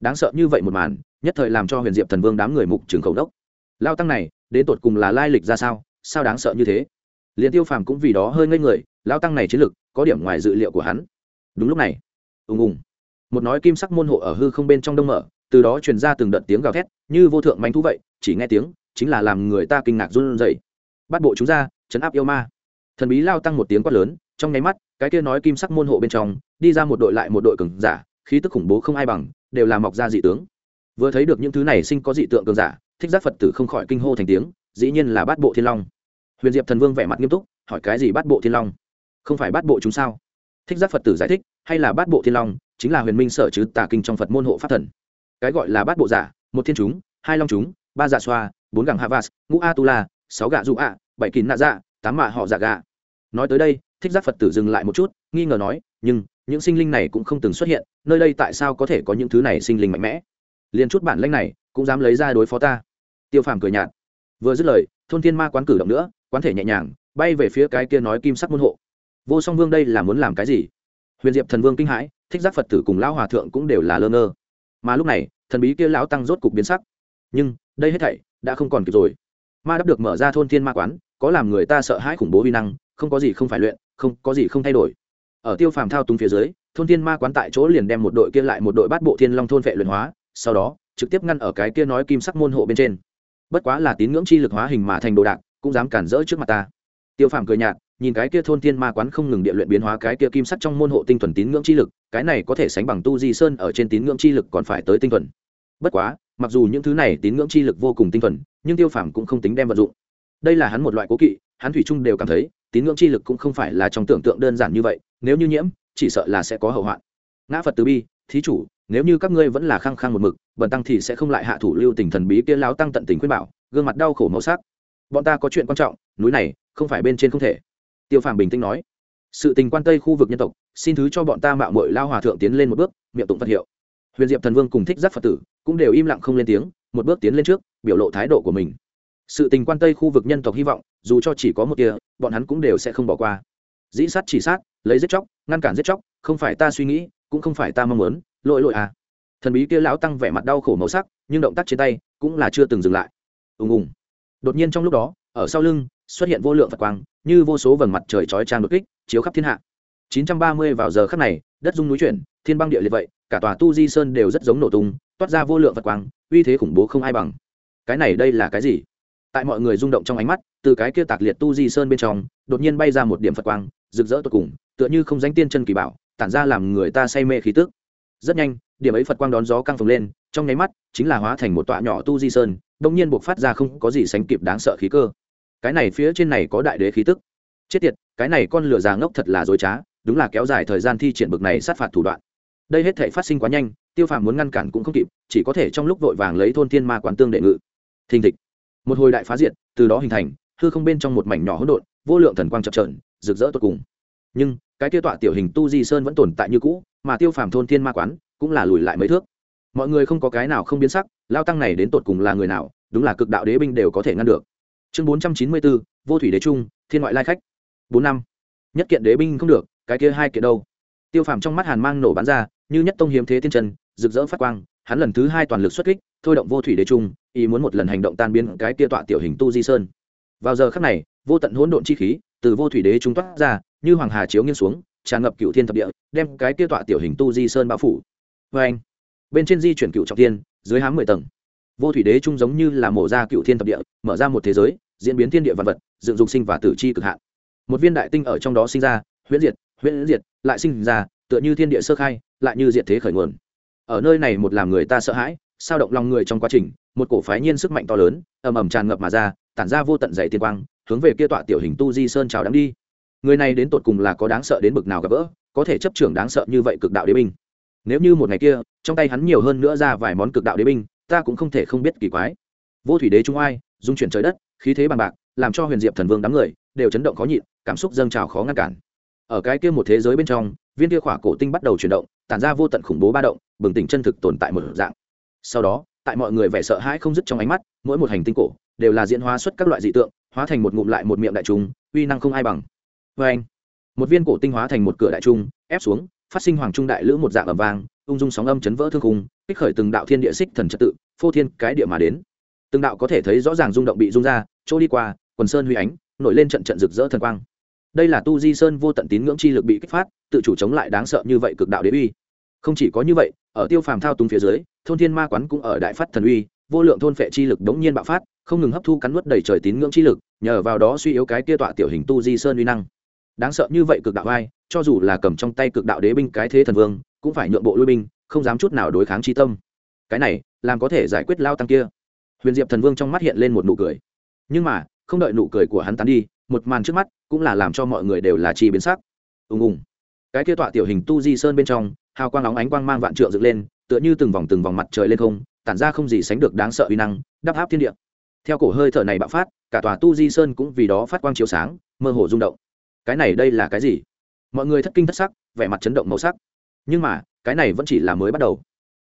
Đáng sợ như vậy một màn, nhất thời làm cho huyền diệp thần vương đám người mục trường khẩu đốc. Lao tăng này, đến tột cùng là lai lịch ra sao sao đáng sợ như thế? Liền tiêu phàm cũng vì đó hơi ngây người, lao tăng này chiến lực, có điểm ngoài dự liệu của hắn. Đúng lúc này, ùng ùng, một nói kim sắc môn hộ ở hư không bên trong đông mở, từ đó truyền ra từng đợt tiếng gào thét, như vô thượng manh thú vậy, chỉ nghe tiếng, chính là làm người ta kinh ngạc run rẩy. Bắt bộ chúng ra, chấn áp yêu ma. Thần bí lao tăng một tiếng quát lớn trong nháy mắt, cái kia nói kim sắc môn hộ bên trong, đi ra một đội lại một đội cường giả, khí tức khủng bố không ai bằng, đều là mọc ra dị tướng. Vừa thấy được những thứ này sinh có dị tượng cường giả, thích giác phật tử không khỏi kinh hô thành tiếng, dĩ nhiên là bát bộ thiên long. Huyền diệp thần vương vẻ mặt nghiêm túc, hỏi cái gì bát bộ thiên long? Không phải bát bộ chúng sao? Thích giác phật tử giải thích, hay là bát bộ thiên long, chính là huyền minh sở chứ tà kinh trong phật môn hộ pháp thần. Cái gọi là bát bộ giả, một thiên chúng, hai long chúng, ba dạ xoa, bốn gẳng havas ngũ a tu la, sáu gạ dụ ạ, bảy kín nạ dạ tám mạ họ dạ gạ. Nói tới đây thích giác phật tử dừng lại một chút, nghi ngờ nói, nhưng, những sinh linh này cũng không từng xuất hiện, nơi đây tại sao có thể có những thứ này sinh linh mạnh mẽ? Liền chút bản lãnh này, cũng dám lấy ra đối phó ta. Tiêu phàm cười nhạt. Vừa dứt lời, thôn thiên ma quán cử động nữa, quán thể nhẹ nhàng, bay về phía cái kia nói kim sắc môn hộ. Vô song vương đây là muốn làm cái gì? Huyền diệp thần vương kinh hãi, thích giác phật tử cùng lão hòa thượng cũng đều là lơ ngơ. Mà lúc này, thần bí kia lão tăng rốt cục biến sắc. Nhưng, đây hết thảy đã không còn kịp rồi. Ma đắp được mở ra thôn thiên ma quán, có làm người ta sợ hãi khủng bố vi năng, không có gì không phải luyện không, có gì không thay đổi. Ở tiêu phàm thao túng phía dưới, thôn thiên ma quán tại chỗ liền đem một đội kia lại một đội bát bộ thiên long thôn vệ luyện hóa, sau đó, trực tiếp ngăn ở cái kia nói kim sắc môn hộ bên trên. Bất quá là tín ngưỡng chi lực hóa hình mà thành đồ đạc, cũng dám cản rỡ trước mặt ta. Tiêu phàm cười nhạt, nhìn cái kia thôn thiên ma quán không ngừng địa luyện biến hóa cái kia kim sắc trong môn hộ tinh thuần tín ngưỡng chi lực, cái này có thể sánh bằng tu di sơn ở trên tín ngưỡng chi lực còn phải tới tinh thuần. Bất quá, mặc dù những thứ này tín ngưỡng chi lực vô cùng tinh thuần, nhưng tiêu phàm cũng không tính đem vận dụng. Đây là hắn một loại cố kỵ, hắn thủy chung đều cảm thấy tín ngưỡng chi lực cũng không phải là trong tưởng tượng đơn giản như vậy, nếu như nhiễm, chỉ sợ là sẽ có hậu hoạn. Ngã phật từ bi, thí chủ, nếu như các ngươi vẫn là khăng khăng một mực, bần tăng thì sẽ không lại hạ thủ lưu tình thần bí kia láo tăng tận tình khuyên bảo, gương mặt đau khổ màu sắc. Bọn ta có chuyện quan trọng, núi này, không phải bên trên không thể. Tiêu phàm bình tĩnh nói. Sự tình quan tây khu vực nhân tộc, xin thứ cho bọn ta mạo mội lao hòa thượng tiến lên một bước, miệng tụng phật hiệu. Huyền diệp thần vương cùng thích giác phật tử cũng đều im lặng không lên tiếng, một bước tiến lên trước, biểu lộ thái độ của mình. Sự tình quan tây khu vực nhân tộc hy vọng dù cho chỉ có một kia bọn hắn cũng đều sẽ không bỏ qua. Dĩ sát chỉ sát, lấy giết chóc, ngăn cản giết chóc, không phải ta suy nghĩ, cũng không phải ta mong muốn, lỗi lỗi à. Thần bí kia lão tăng vẻ mặt đau khổ màu sắc, nhưng động tác trên tay cũng là chưa từng dừng lại. Ùng ùng. Đột nhiên trong lúc đó, ở sau lưng, xuất hiện vô lượng phật quang, như vô số vầng mặt trời chói trang đột kích, chiếu khắp thiên hạ. 930 vào giờ khắc này, đất rung núi chuyển, thiên băng địa liệt vậy, cả tòa tu di sơn đều rất giống nổ tung, toát ra vô lượng phật quang, uy thế khủng bố không ai bằng. Cái này đây là cái gì? Tại mọi người rung động trong ánh mắt, từ cái kia tạc liệt tu di sơn bên trong, đột nhiên bay ra một điểm phật quang, rực rỡ tột cùng, tựa như không danh tiên chân kỳ bảo, tản ra làm người ta say mê khí tức. Rất nhanh, điểm ấy phật quang đón gió căng phồng lên, trong nháy mắt, chính là hóa thành một tọa nhỏ tu di sơn đông nhiên buộc phát ra không có gì sánh kịp đáng sợ khí cơ. Cái này phía trên này có đại đế khí tức. Chết tiệt, cái này con lửa già ngốc thật là dối trá, đúng là kéo dài thời gian thi triển bực này sát phạt thủ đoạn. Đây hết thể phát sinh quá nhanh, tiêu phàm muốn ngăn cản cũng không kịp, chỉ có thể trong lúc vội vàng lấy thôn thiên ma quán tương đệ ngự. Thình thịch một hồi đại phá diệt, từ đó hình thành, hư không bên trong một mảnh nhỏ hỗn độn, vô lượng thần quang chập trờn rực rỡ tột cùng. Nhưng, cái tiêu tọa tiểu hình tu di sơn vẫn tồn tại như cũ, mà tiêu phàm thôn thiên ma quán cũng là lùi lại mấy thước. Mọi người không có cái nào không biến sắc, lao tăng này đến tột cùng là người nào, đúng là cực đạo đế binh đều có thể ngăn được. Chương bốn trăm chín mươi bốn vô thủy đế trung, thiên ngoại lai khách. Bốn năm, nhất kiện đế binh không được, cái kia hai kiện đâu? Tiêu phàm trong mắt hàn mang nổ bắn ra, như nhất tông hiếm thế thiên trần rực rỡ phát quang, hắn lần thứ hai toàn lực xuất kích, thôi động vô thủy đế trung ý muốn một lần hành động tan biến cái kia tọa tiểu hình tu di sơn. Vào giờ khắc này, vô tận hỗn độn chi khí từ vô thủy đế trung toát ra, như hoàng hà chiếu nghiêng xuống, tràn ngập cựu thiên thập địa, đem cái kia tọa tiểu hình tu di sơn bao phủ. Vê anh, bên trên di chuyển cựu trọng thiên, dưới hám mười tầng. Vô thủy đế trung giống như là mổ ra cựu thiên thập địa, mở ra một thế giới, diễn biến thiên địa vật vật, dựng dục sinh và tử chi cực hạn. Một viên đại tinh ở trong đó sinh ra, huyễn diệt huyễn diệt, lại sinh ra, tựa như thiên địa sơ khai, lại như diệt thế khởi nguồn. Ở nơi này một làm người ta sợ hãi sao động lòng người trong quá trình, một cổ phái nhiên sức mạnh to lớn, ầm ầm tràn ngập mà ra, tản ra vô tận dày tiên quang, hướng về kia tọa tiểu hình tu di sơn chào đắm đi. Người này đến tột cùng là có đáng sợ đến bực nào gặp gỡ, có thể chấp trưởng đáng sợ như vậy cực đạo đế binh. Nếu như một ngày kia, trong tay hắn nhiều hơn nữa ra vài món cực đạo đế binh, ta cũng không thể không biết kỳ quái. Vô thủy đế trung oai, dung chuyển trời đất, khí thế bằng bạc, làm cho huyền diệp thần vương đám người đều chấn động khó nhịn, cảm xúc dâng trào khó ngăn cản. Ở cái kia một thế giới bên trong, viên kia khỏa cổ tinh bắt đầu chuyển động, tản ra vô tận khủng bố ba động, bừng tỉnh chân thực tồn tại một dạng sau đó, tại mọi người vẻ sợ hãi không dứt trong ánh mắt, mỗi một hành tinh cổ đều là diễn hóa xuất các loại dị tượng, hóa thành một ngụm lại một miệng đại chúng uy năng không ai bằng. Vê anh, một viên cổ tinh hóa thành một cửa đại trung ép xuống, phát sinh hoàng trung đại lữ một dạng ẩm vang, ung dung sóng âm chấn vỡ thương khung, kích khởi từng đạo thiên địa xích thần trật tự, phô thiên cái địa mà đến. Từng đạo có thể thấy rõ ràng rung động bị rung ra, chỗ đi qua, quần sơn huy ánh, nổi lên trận trận rực rỡ thần quang. Đây là tu di sơn vô tận tín ngưỡng chi lực bị kích phát, tự chủ chống lại đáng sợ như vậy cực đạo đế uy không chỉ có như vậy ở tiêu phàm thao túng phía dưới thôn thiên ma quán cũng ở đại phát thần uy vô lượng thôn phệ chi lực đống nhiên bạo phát không ngừng hấp thu cắn nuốt đầy trời tín ngưỡng chi lực nhờ vào đó suy yếu cái kia tọa tiểu hình tu di sơn uy năng. Đáng sợ như vậy cực đạo ai, cho dù là cầm trong tay cực đạo đế binh cái thế thần vương cũng phải nhượng bộ lui binh không dám chút nào đối kháng chi tâm. Cái này làm có thể giải quyết lao tăng kia. Huyền diệp thần vương trong mắt hiện lên một nụ cười. Nhưng mà không đợi nụ cười của hắn tán đi một màn trước mắt cũng là làm cho mọi người đều là chi biến sắc. Ùng ùng. Cái kia tọa tiểu hình tu di sơn bên trong hào quang óng ánh quang mang vạn trượng dựng lên, tựa như từng vòng từng vòng mặt trời lên không, tản ra không gì sánh được đáng sợ uy năng, đắp áp thiên địa. Theo cổ hơi thở này bạo phát, cả tòa tu di sơn cũng vì đó phát quang chiếu sáng, mơ hồ rung động. Cái này đây là cái gì? Mọi người thất kinh thất sắc, vẻ mặt chấn động màu sắc. Nhưng mà, cái này vẫn chỉ là mới bắt đầu.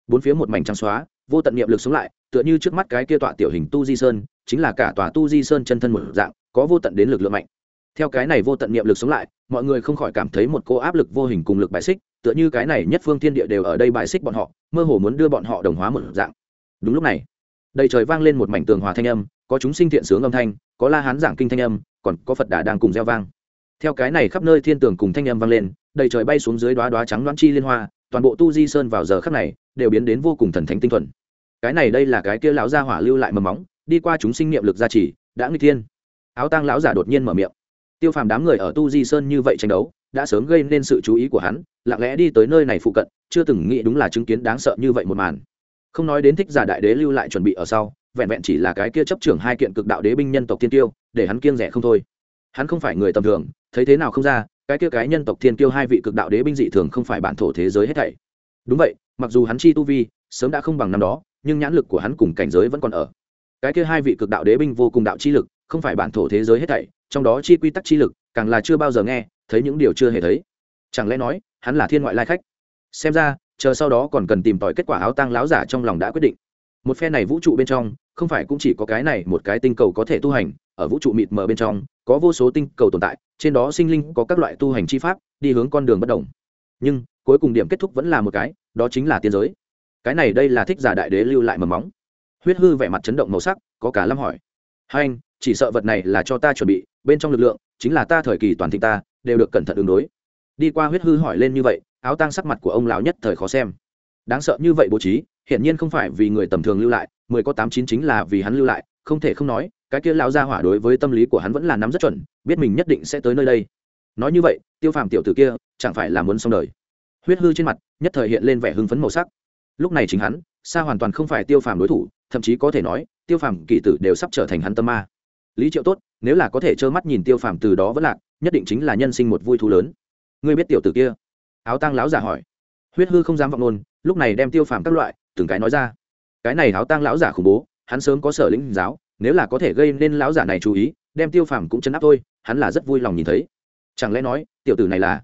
Bốn phía một mảnh trắng xóa, vô tận niệm lực sống lại, tựa như trước mắt cái kia tọa tiểu hình tu di sơn, chính là cả tòa tu di sơn chân thân một dạng, có vô tận đến lực lượng mạnh theo cái này vô tận niệm lực sống lại, mọi người không khỏi cảm thấy một cô áp lực vô hình cùng lực bài xích, tựa như cái này nhất phương thiên địa đều ở đây bài xích bọn họ, mơ hồ muốn đưa bọn họ đồng hóa một dạng. Đúng lúc này, đầy trời vang lên một mảnh tường hòa thanh âm, có chúng sinh thiện sướng âm thanh, có la hán giảng kinh thanh âm, còn có phật đà đang cùng gieo vang. Theo cái này khắp nơi thiên tường cùng thanh âm vang lên, đầy trời bay xuống dưới đoá đoá trắng đoán chi liên hoa, toàn bộ tu di sơn vào giờ khắc này, đều biến đến vô cùng thần thánh tinh thuần. Cái này đây là cái kia lão gia hỏa lưu lại mầm móng, đi qua chúng sinh niệm lực gia trì, đã nguy thiên. Áo tang lão giả đột nhiên mở miệng tiêu phàm đám người ở tu di sơn như vậy tranh đấu, đã sớm gây nên sự chú ý của hắn, lặng lẽ đi tới nơi này phụ cận, chưa từng nghĩ đúng là chứng kiến đáng sợ như vậy một màn. Không nói đến thích giả đại đế lưu lại chuẩn bị ở sau, vẹn vẹn chỉ là cái kia chấp trưởng hai kiện cực đạo đế binh nhân tộc thiên tiêu để hắn kiêng rẻ không thôi. Hắn không phải người tầm thường, thấy thế nào không ra, cái kia cái nhân tộc thiên tiêu hai vị cực đạo đế binh dị thường không phải bản thổ thế giới hết thảy. Đúng vậy, mặc dù hắn chi tu vi, sớm đã không bằng năm đó, nhưng nhãn lực của hắn cùng cảnh giới vẫn còn ở. Cái kia hai vị cực đạo đế binh vô cùng đạo chi lực, không phải bản thổ thế giới hết thảy trong đó chi quy tắc chi lực, càng là chưa bao giờ nghe, thấy những điều chưa hề thấy. Chẳng lẽ nói, hắn là thiên ngoại lai khách? Xem ra, chờ sau đó còn cần tìm tòi kết quả áo tăng láo giả trong lòng đã quyết định. Một phe này vũ trụ bên trong, không phải cũng chỉ có cái này một cái tinh cầu có thể tu hành, ở vũ trụ mịt mờ bên trong, có vô số tinh cầu tồn tại, trên đó sinh linh có các loại tu hành chi pháp, đi hướng con đường bất đồng. Nhưng, cuối cùng điểm kết thúc vẫn là một cái, đó chính là tiên giới. Cái này đây là thích giả đại đế lưu lại mầm móng. Huyết hư vẻ mặt chấn động màu sắc, có cả lâm hỏi. Hai anh, chỉ sợ vật này là cho ta chuẩn bị bên trong lực lượng, chính là ta thời kỳ toàn thịnh ta, đều được cẩn thận ứng đối. Đi qua huyết hư hỏi lên như vậy, áo tang sắc mặt của ông lão nhất thời khó xem. Đáng sợ như vậy bố trí, hiển nhiên không phải vì người tầm thường lưu lại, mười có tám chín chính là vì hắn lưu lại, không thể không nói, cái kia lão gia hỏa đối với tâm lý của hắn vẫn là nắm rất chuẩn, biết mình nhất định sẽ tới nơi đây. Nói như vậy, tiêu phàm tiểu tử kia, chẳng phải là muốn xong đời. Huyết hư trên mặt, nhất thời hiện lên vẻ hưng phấn màu sắc. Lúc này chính hắn, xa hoàn toàn không phải tiêu phàm đối thủ, thậm chí có thể nói, tiêu phàm kỳ tử đều sắp trở thành hắn tâm ma lý triệu tốt, nếu là có thể trơ mắt nhìn tiêu phàm từ đó vẫn lạc, nhất định chính là nhân sinh một vui thú lớn. Ngươi biết tiểu tử kia? Áo tăng lão giả hỏi. Huyết hư không dám vọng nôn lúc này đem tiêu phàm các loại, từng cái nói ra. Cái này áo tăng lão giả khủng bố, hắn sớm có sở lĩnh giáo, nếu là có thể gây nên lão giả này chú ý, đem tiêu phàm cũng chấn áp thôi, hắn là rất vui lòng nhìn thấy. Chẳng lẽ nói, tiểu tử này là?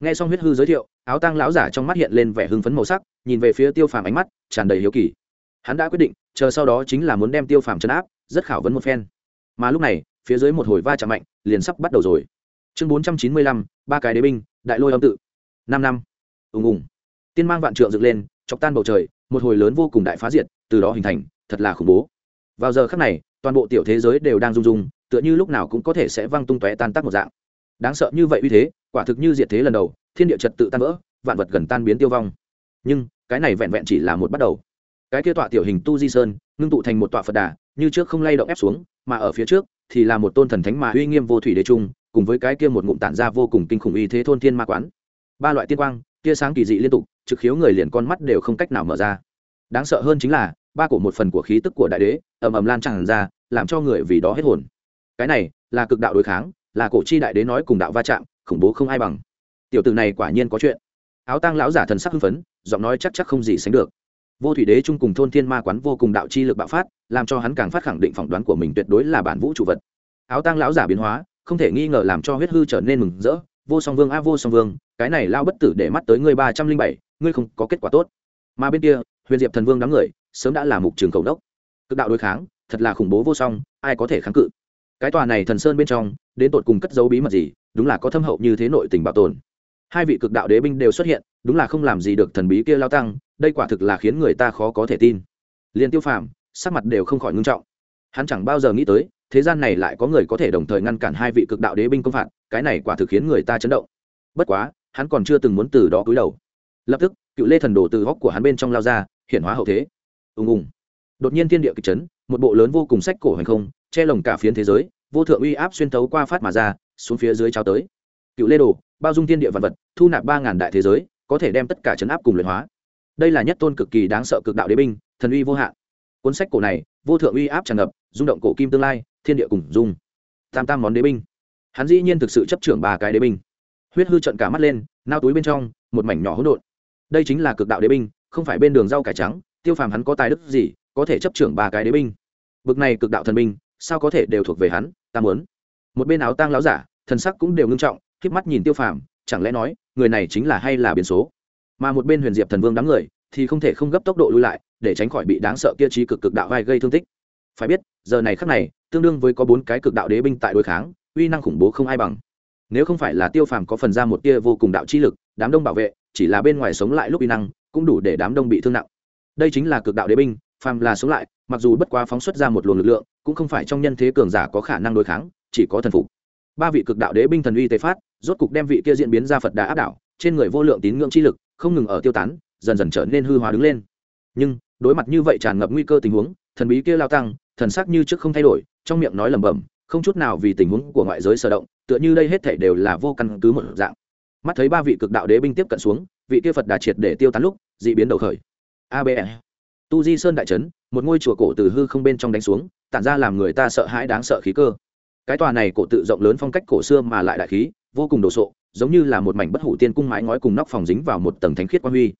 Nghe xong huyết hư giới thiệu, áo tăng lão giả trong mắt hiện lên vẻ hưng phấn màu sắc, nhìn về phía tiêu phàm ánh mắt tràn đầy hiếu kỳ. Hắn đã quyết định, chờ sau đó chính là muốn đem tiêu phàm chấn áp, rất khảo vấn một phen mà lúc này, phía dưới một hồi va chạm mạnh, liền sắp bắt đầu rồi. Chương bốn trăm chín mươi lăm, ba cái đế binh, đại lôi âm tự. Năm năm. Ùng ùng. Tiên mang vạn trượng dựng lên, chọc tan bầu trời, một hồi lớn vô cùng đại phá diệt, từ đó hình thành, thật là khủng bố. Vào giờ khắc này, toàn bộ tiểu thế giới đều đang rung rung, tựa như lúc nào cũng có thể sẽ văng tung tóe tan tác một dạng. Đáng sợ như vậy uy thế, quả thực như diệt thế lần đầu, thiên địa trật tự tan vỡ, vạn vật gần tan biến tiêu vong. Nhưng, cái này vẹn vẹn chỉ là một bắt đầu cái kia tọa tiểu hình tu di sơn, ngưng tụ thành một tọa phật đà, như trước không lay động ép xuống, mà ở phía trước thì là một tôn thần thánh mà uy nghiêm vô thủy đế trung, cùng với cái kia một ngụm tản ra vô cùng kinh khủng uy thế thôn thiên ma quán. Ba loại tiên quang, tia sáng kỳ dị liên tục, trực khiếu người liền con mắt đều không cách nào mở ra. Đáng sợ hơn chính là, ba cổ một phần của khí tức của đại đế ầm ầm lan tràn ra, làm cho người vì đó hết hồn. Cái này là cực đạo đối kháng, là cổ chi đại đế nói cùng đạo va chạm, khủng bố không ai bằng. Tiểu tử này quả nhiên có chuyện. Áo tang lão giả thần sắc hưng phấn, giọng nói chắc chắc không gì sánh được vô thủy đế chung cùng thôn thiên ma quán vô cùng đạo chi lực bạo phát, làm cho hắn càng phát khẳng định phỏng đoán của mình tuyệt đối là bản vũ trụ vật. Áo tang lão giả biến hóa, không thể nghi ngờ làm cho huyết hư trở nên mừng rỡ. Vô song vương a, vô song vương, cái này lao bất tử để mắt tới ngươi ba trăm linh bảy, ngươi không có kết quả tốt. Mà bên kia, huyền diệp thần vương đám người, sớm đã là mục trường cầu đốc. Cực đạo đối kháng, thật là khủng bố vô song, ai có thể kháng cự? Cái tòa này thần sơn bên trong, đến tột cùng cất dấu bí mật gì, đúng là có thâm hậu như thế nội tình bảo tồn. Hai vị cực đạo đế binh đều xuất hiện, đúng là không làm gì được thần bí kia lao tăng đây quả thực là khiến người ta khó có thể tin. Liền tiêu phàm, sắc mặt đều không khỏi ngưng trọng. Hắn chẳng bao giờ nghĩ tới, thế gian này lại có người có thể đồng thời ngăn cản hai vị cực đạo đế binh công phạt, cái này quả thực khiến người ta chấn động. Bất quá, hắn còn chưa từng muốn từ đó cúi đầu. Lập tức, cựu lê thần đồ từ góc của hắn bên trong lao ra, hiển hóa hậu thế. Ùng ùng. Đột nhiên thiên địa kịch chấn, một bộ lớn vô cùng sách cổ hành không, che lồng cả phiến thế giới, vô thượng uy áp xuyên thấu qua phát mà ra, xuống phía dưới trao tới. Cựu lê đồ, bao dung thiên địa vật vật, thu nạp ba ngàn đại thế giới, có thể đem tất cả chấn áp cùng luyện hóa đây là nhất tôn cực kỳ đáng sợ cực đạo đế binh, thần uy vô hạn. Cuốn sách cổ này, vô thượng uy áp tràn ngập, rung động cổ kim tương lai, thiên địa cùng dung. Tam tam món đế binh. Hắn dĩ nhiên thực sự chấp trưởng ba cái đế binh. Huyết hư trận cả mắt lên, nao túi bên trong, một mảnh nhỏ hỗn độn. Đây chính là cực đạo đế binh, không phải bên đường rau cải trắng, tiêu phàm hắn có tài đức gì, có thể chấp trưởng ba cái đế binh. Bực này cực đạo thần binh, sao có thể đều thuộc về hắn, ta muốn. Một bên áo tang láo giả, thần sắc cũng đều ngưng trọng k mắt nhìn tiêu phàm, chẳng lẽ nói, người này chính là hay là biến số? Mà một bên huyền diệp thần vương đám người thì không thể không gấp tốc độ lui lại, để tránh khỏi bị đáng sợ kia trí cực cực đạo vai gây thương tích. Phải biết, giờ này khắc này, tương đương với có bốn cái cực đạo đế binh tại đối kháng, uy năng khủng bố không ai bằng. Nếu không phải là tiêu phàm có phần ra một tia vô cùng đạo chi lực, đám đông bảo vệ, chỉ là bên ngoài sống lại lúc uy năng, cũng đủ để đám đông bị thương nặng. Đây chính là cực đạo đế binh, phàm là sống lại, mặc dù bất quá phóng xuất ra một luồng lực lượng, cũng không phải trong nhân thế cường giả có khả năng đối kháng, chỉ có thần phục. Ba vị cực đạo đế binh thần uy tề phát, rốt cục đem vị kia diễn biến ra phật đà áp đảo, trên người vô lượng tín ngưỡng chi lực không ngừng ở tiêu tán, dần dần trở nên hư hóa đứng lên. Nhưng, đối mặt như vậy tràn ngập nguy cơ tình huống, thần bí kia lao tăng, thần sắc như trước không thay đổi, trong miệng nói lẩm bẩm, không chút nào vì tình huống của ngoại giới sở động, tựa như đây hết thể đều là vô căn cứ một dạng. Mắt thấy ba vị cực đạo đế binh tiếp cận xuống, vị kia phật đà triệt để tiêu tán lúc d ị biến đầu khởi. Abn tu di sơn đại trấn, một ngôi chùa cổ từ hư không bên trong đánh xuống, tản ra làm người ta sợ hãi đáng sợ khí cơ. Cái tòa này cổ tự rộng lớn phong cách cổ xưa mà lại đại khí vô cùng đồ sộ, giống như là một mảnh bất hủ tiên cung mái ngói cùng nóc phòng dính vào một tầng thánh khiết quan huy.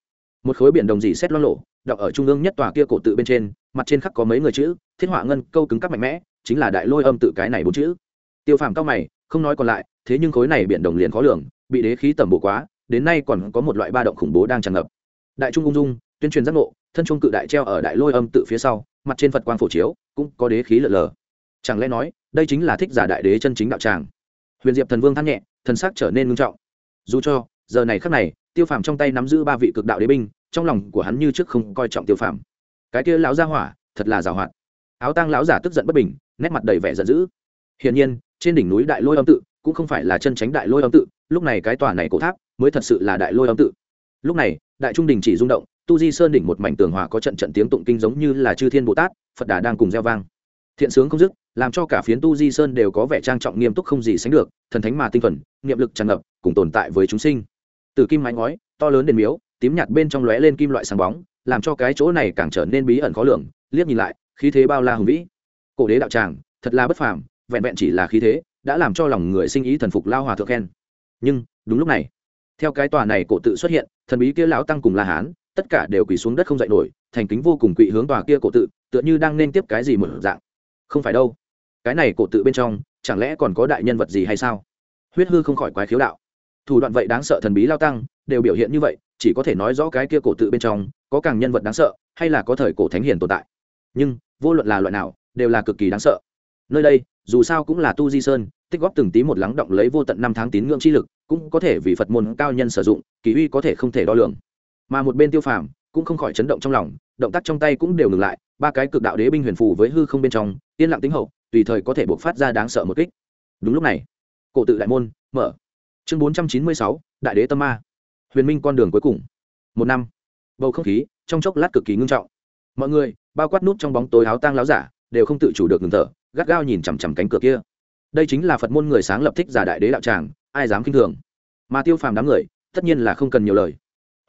Một khối biển đồng dì xét lo lộ, đọc ở trung ương nhất tòa kia cổ tự bên trên, mặt trên khắc có mấy người chữ, thiết họa ngân, câu cứng cắp mạnh mẽ, chính là đại lôi âm tự cái này bốn chữ. Tiêu phàm cao mày, không nói còn lại, thế nhưng khối này biển đồng liền khó lường, bị đế khí tầm bổ quá, đến nay còn có một loại ba động khủng bố đang tràn ngập. Đại trung ung dung, tuyên truyền giác ngộ, thân trung cự đại treo ở đại lôi âm tự phía sau, mặt trên phật quang phổ chiếu, cũng có đế khí lờ lờ. Chẳng lẽ nói, đây chính là thích giả đại đế chân chính đạo tràng? Huyền diệp thần vương than nhẹ thần sắc trở nên ngưng trọng. Dù cho, giờ này khắc này, tiêu phàm trong tay nắm giữ ba vị cực đạo đế binh, trong lòng của hắn như trước không coi trọng tiêu phàm. Cái kia lão gia hỏa, thật là giàu hoạt. Áo tang lão giả tức giận bất bình, nét mặt đầy vẻ giận dữ. Hiển nhiên, trên đỉnh núi đại lôi âm tự cũng không phải là chân tránh đại lôi âm tự, lúc này cái tòa này cổ tháp mới thật sự là đại lôi âm tự. Lúc này, đại trung đình chỉ rung động, tu di sơn đỉnh một mảnh tường hòa có trận trận tiếng tụng kinh giống như là chư thiên bồ tát, phật đà đang cùng gieo vang. Thiện sướng không dứt làm cho cả phiến tu di sơn đều có vẻ trang trọng nghiêm túc không gì sánh được, thần thánh mà tinh thuần, niệm lực tràn ngập, cùng tồn tại với chúng sinh. Từ kim mái ngói, to lớn đền miếu, tím nhạt bên trong lóe lên kim loại sáng bóng, làm cho cái chỗ này càng trở nên bí ẩn khó lường, liếc nhìn lại, khí thế bao la hùng vĩ. Cổ đế đạo tràng, thật là bất phàm, vẹn vẹn chỉ là khí thế, đã làm cho lòng người sinh ý thần phục lao hòa thượng khen. Nhưng, đúng lúc này, theo cái tòa này cổ tự xuất hiện, thần bí kia lão tăng cùng la hán, tất cả đều quỳ xuống đất không dậy nổi, thành kính vô cùng quỵ hướng tòa kia cổ tự, tựa như đang nên tiếp cái gì một dạng. Không phải đâu cái này cổ tự bên trong, chẳng lẽ còn có đại nhân vật gì hay sao? Huyết hư không khỏi quái khiếu đạo. Thủ đoạn vậy đáng sợ thần bí lao tăng, đều biểu hiện như vậy, chỉ có thể nói rõ cái kia cổ tự bên trong, có càng nhân vật đáng sợ, hay là có thời cổ thánh hiền tồn tại. Nhưng, vô luận là loại nào, đều là cực kỳ đáng sợ. Nơi đây, dù sao cũng là tu di sơn, tích góp từng tí một lắng động lấy vô tận năm tháng tín ngưỡng chi lực, cũng có thể vì phật môn cao nhân sử dụng, kỳ uy có thể không thể đo lường. Mà một bên tiêu phàm cũng không khỏi chấn động trong lòng, động tác trong tay cũng đều ngừng lại, ba cái cực đạo đế binh huyền phù với hư không bên trong, yên lặng tính hậu tùy thời có thể buộc phát ra đáng sợ một kích. Đúng lúc này, cổ tự đại môn mở. Chương bốn trăm chín mươi sáu, đại đế tâm ma. Huyền minh con đường cuối cùng. Một năm, bầu không khí trong chốc lát cực kỳ ngưng trọng. Mọi người, bao quát nút trong bóng tối áo tang láo giả, đều không tự chủ được ngừng thở, gắt gao nhìn chằm chằm cánh cửa kia. Đây chính là phật môn người sáng lập thích giả đại đế đạo tràng, ai dám kinh thường. Mà tiêu phàm đám người, tất nhiên là không cần nhiều lời.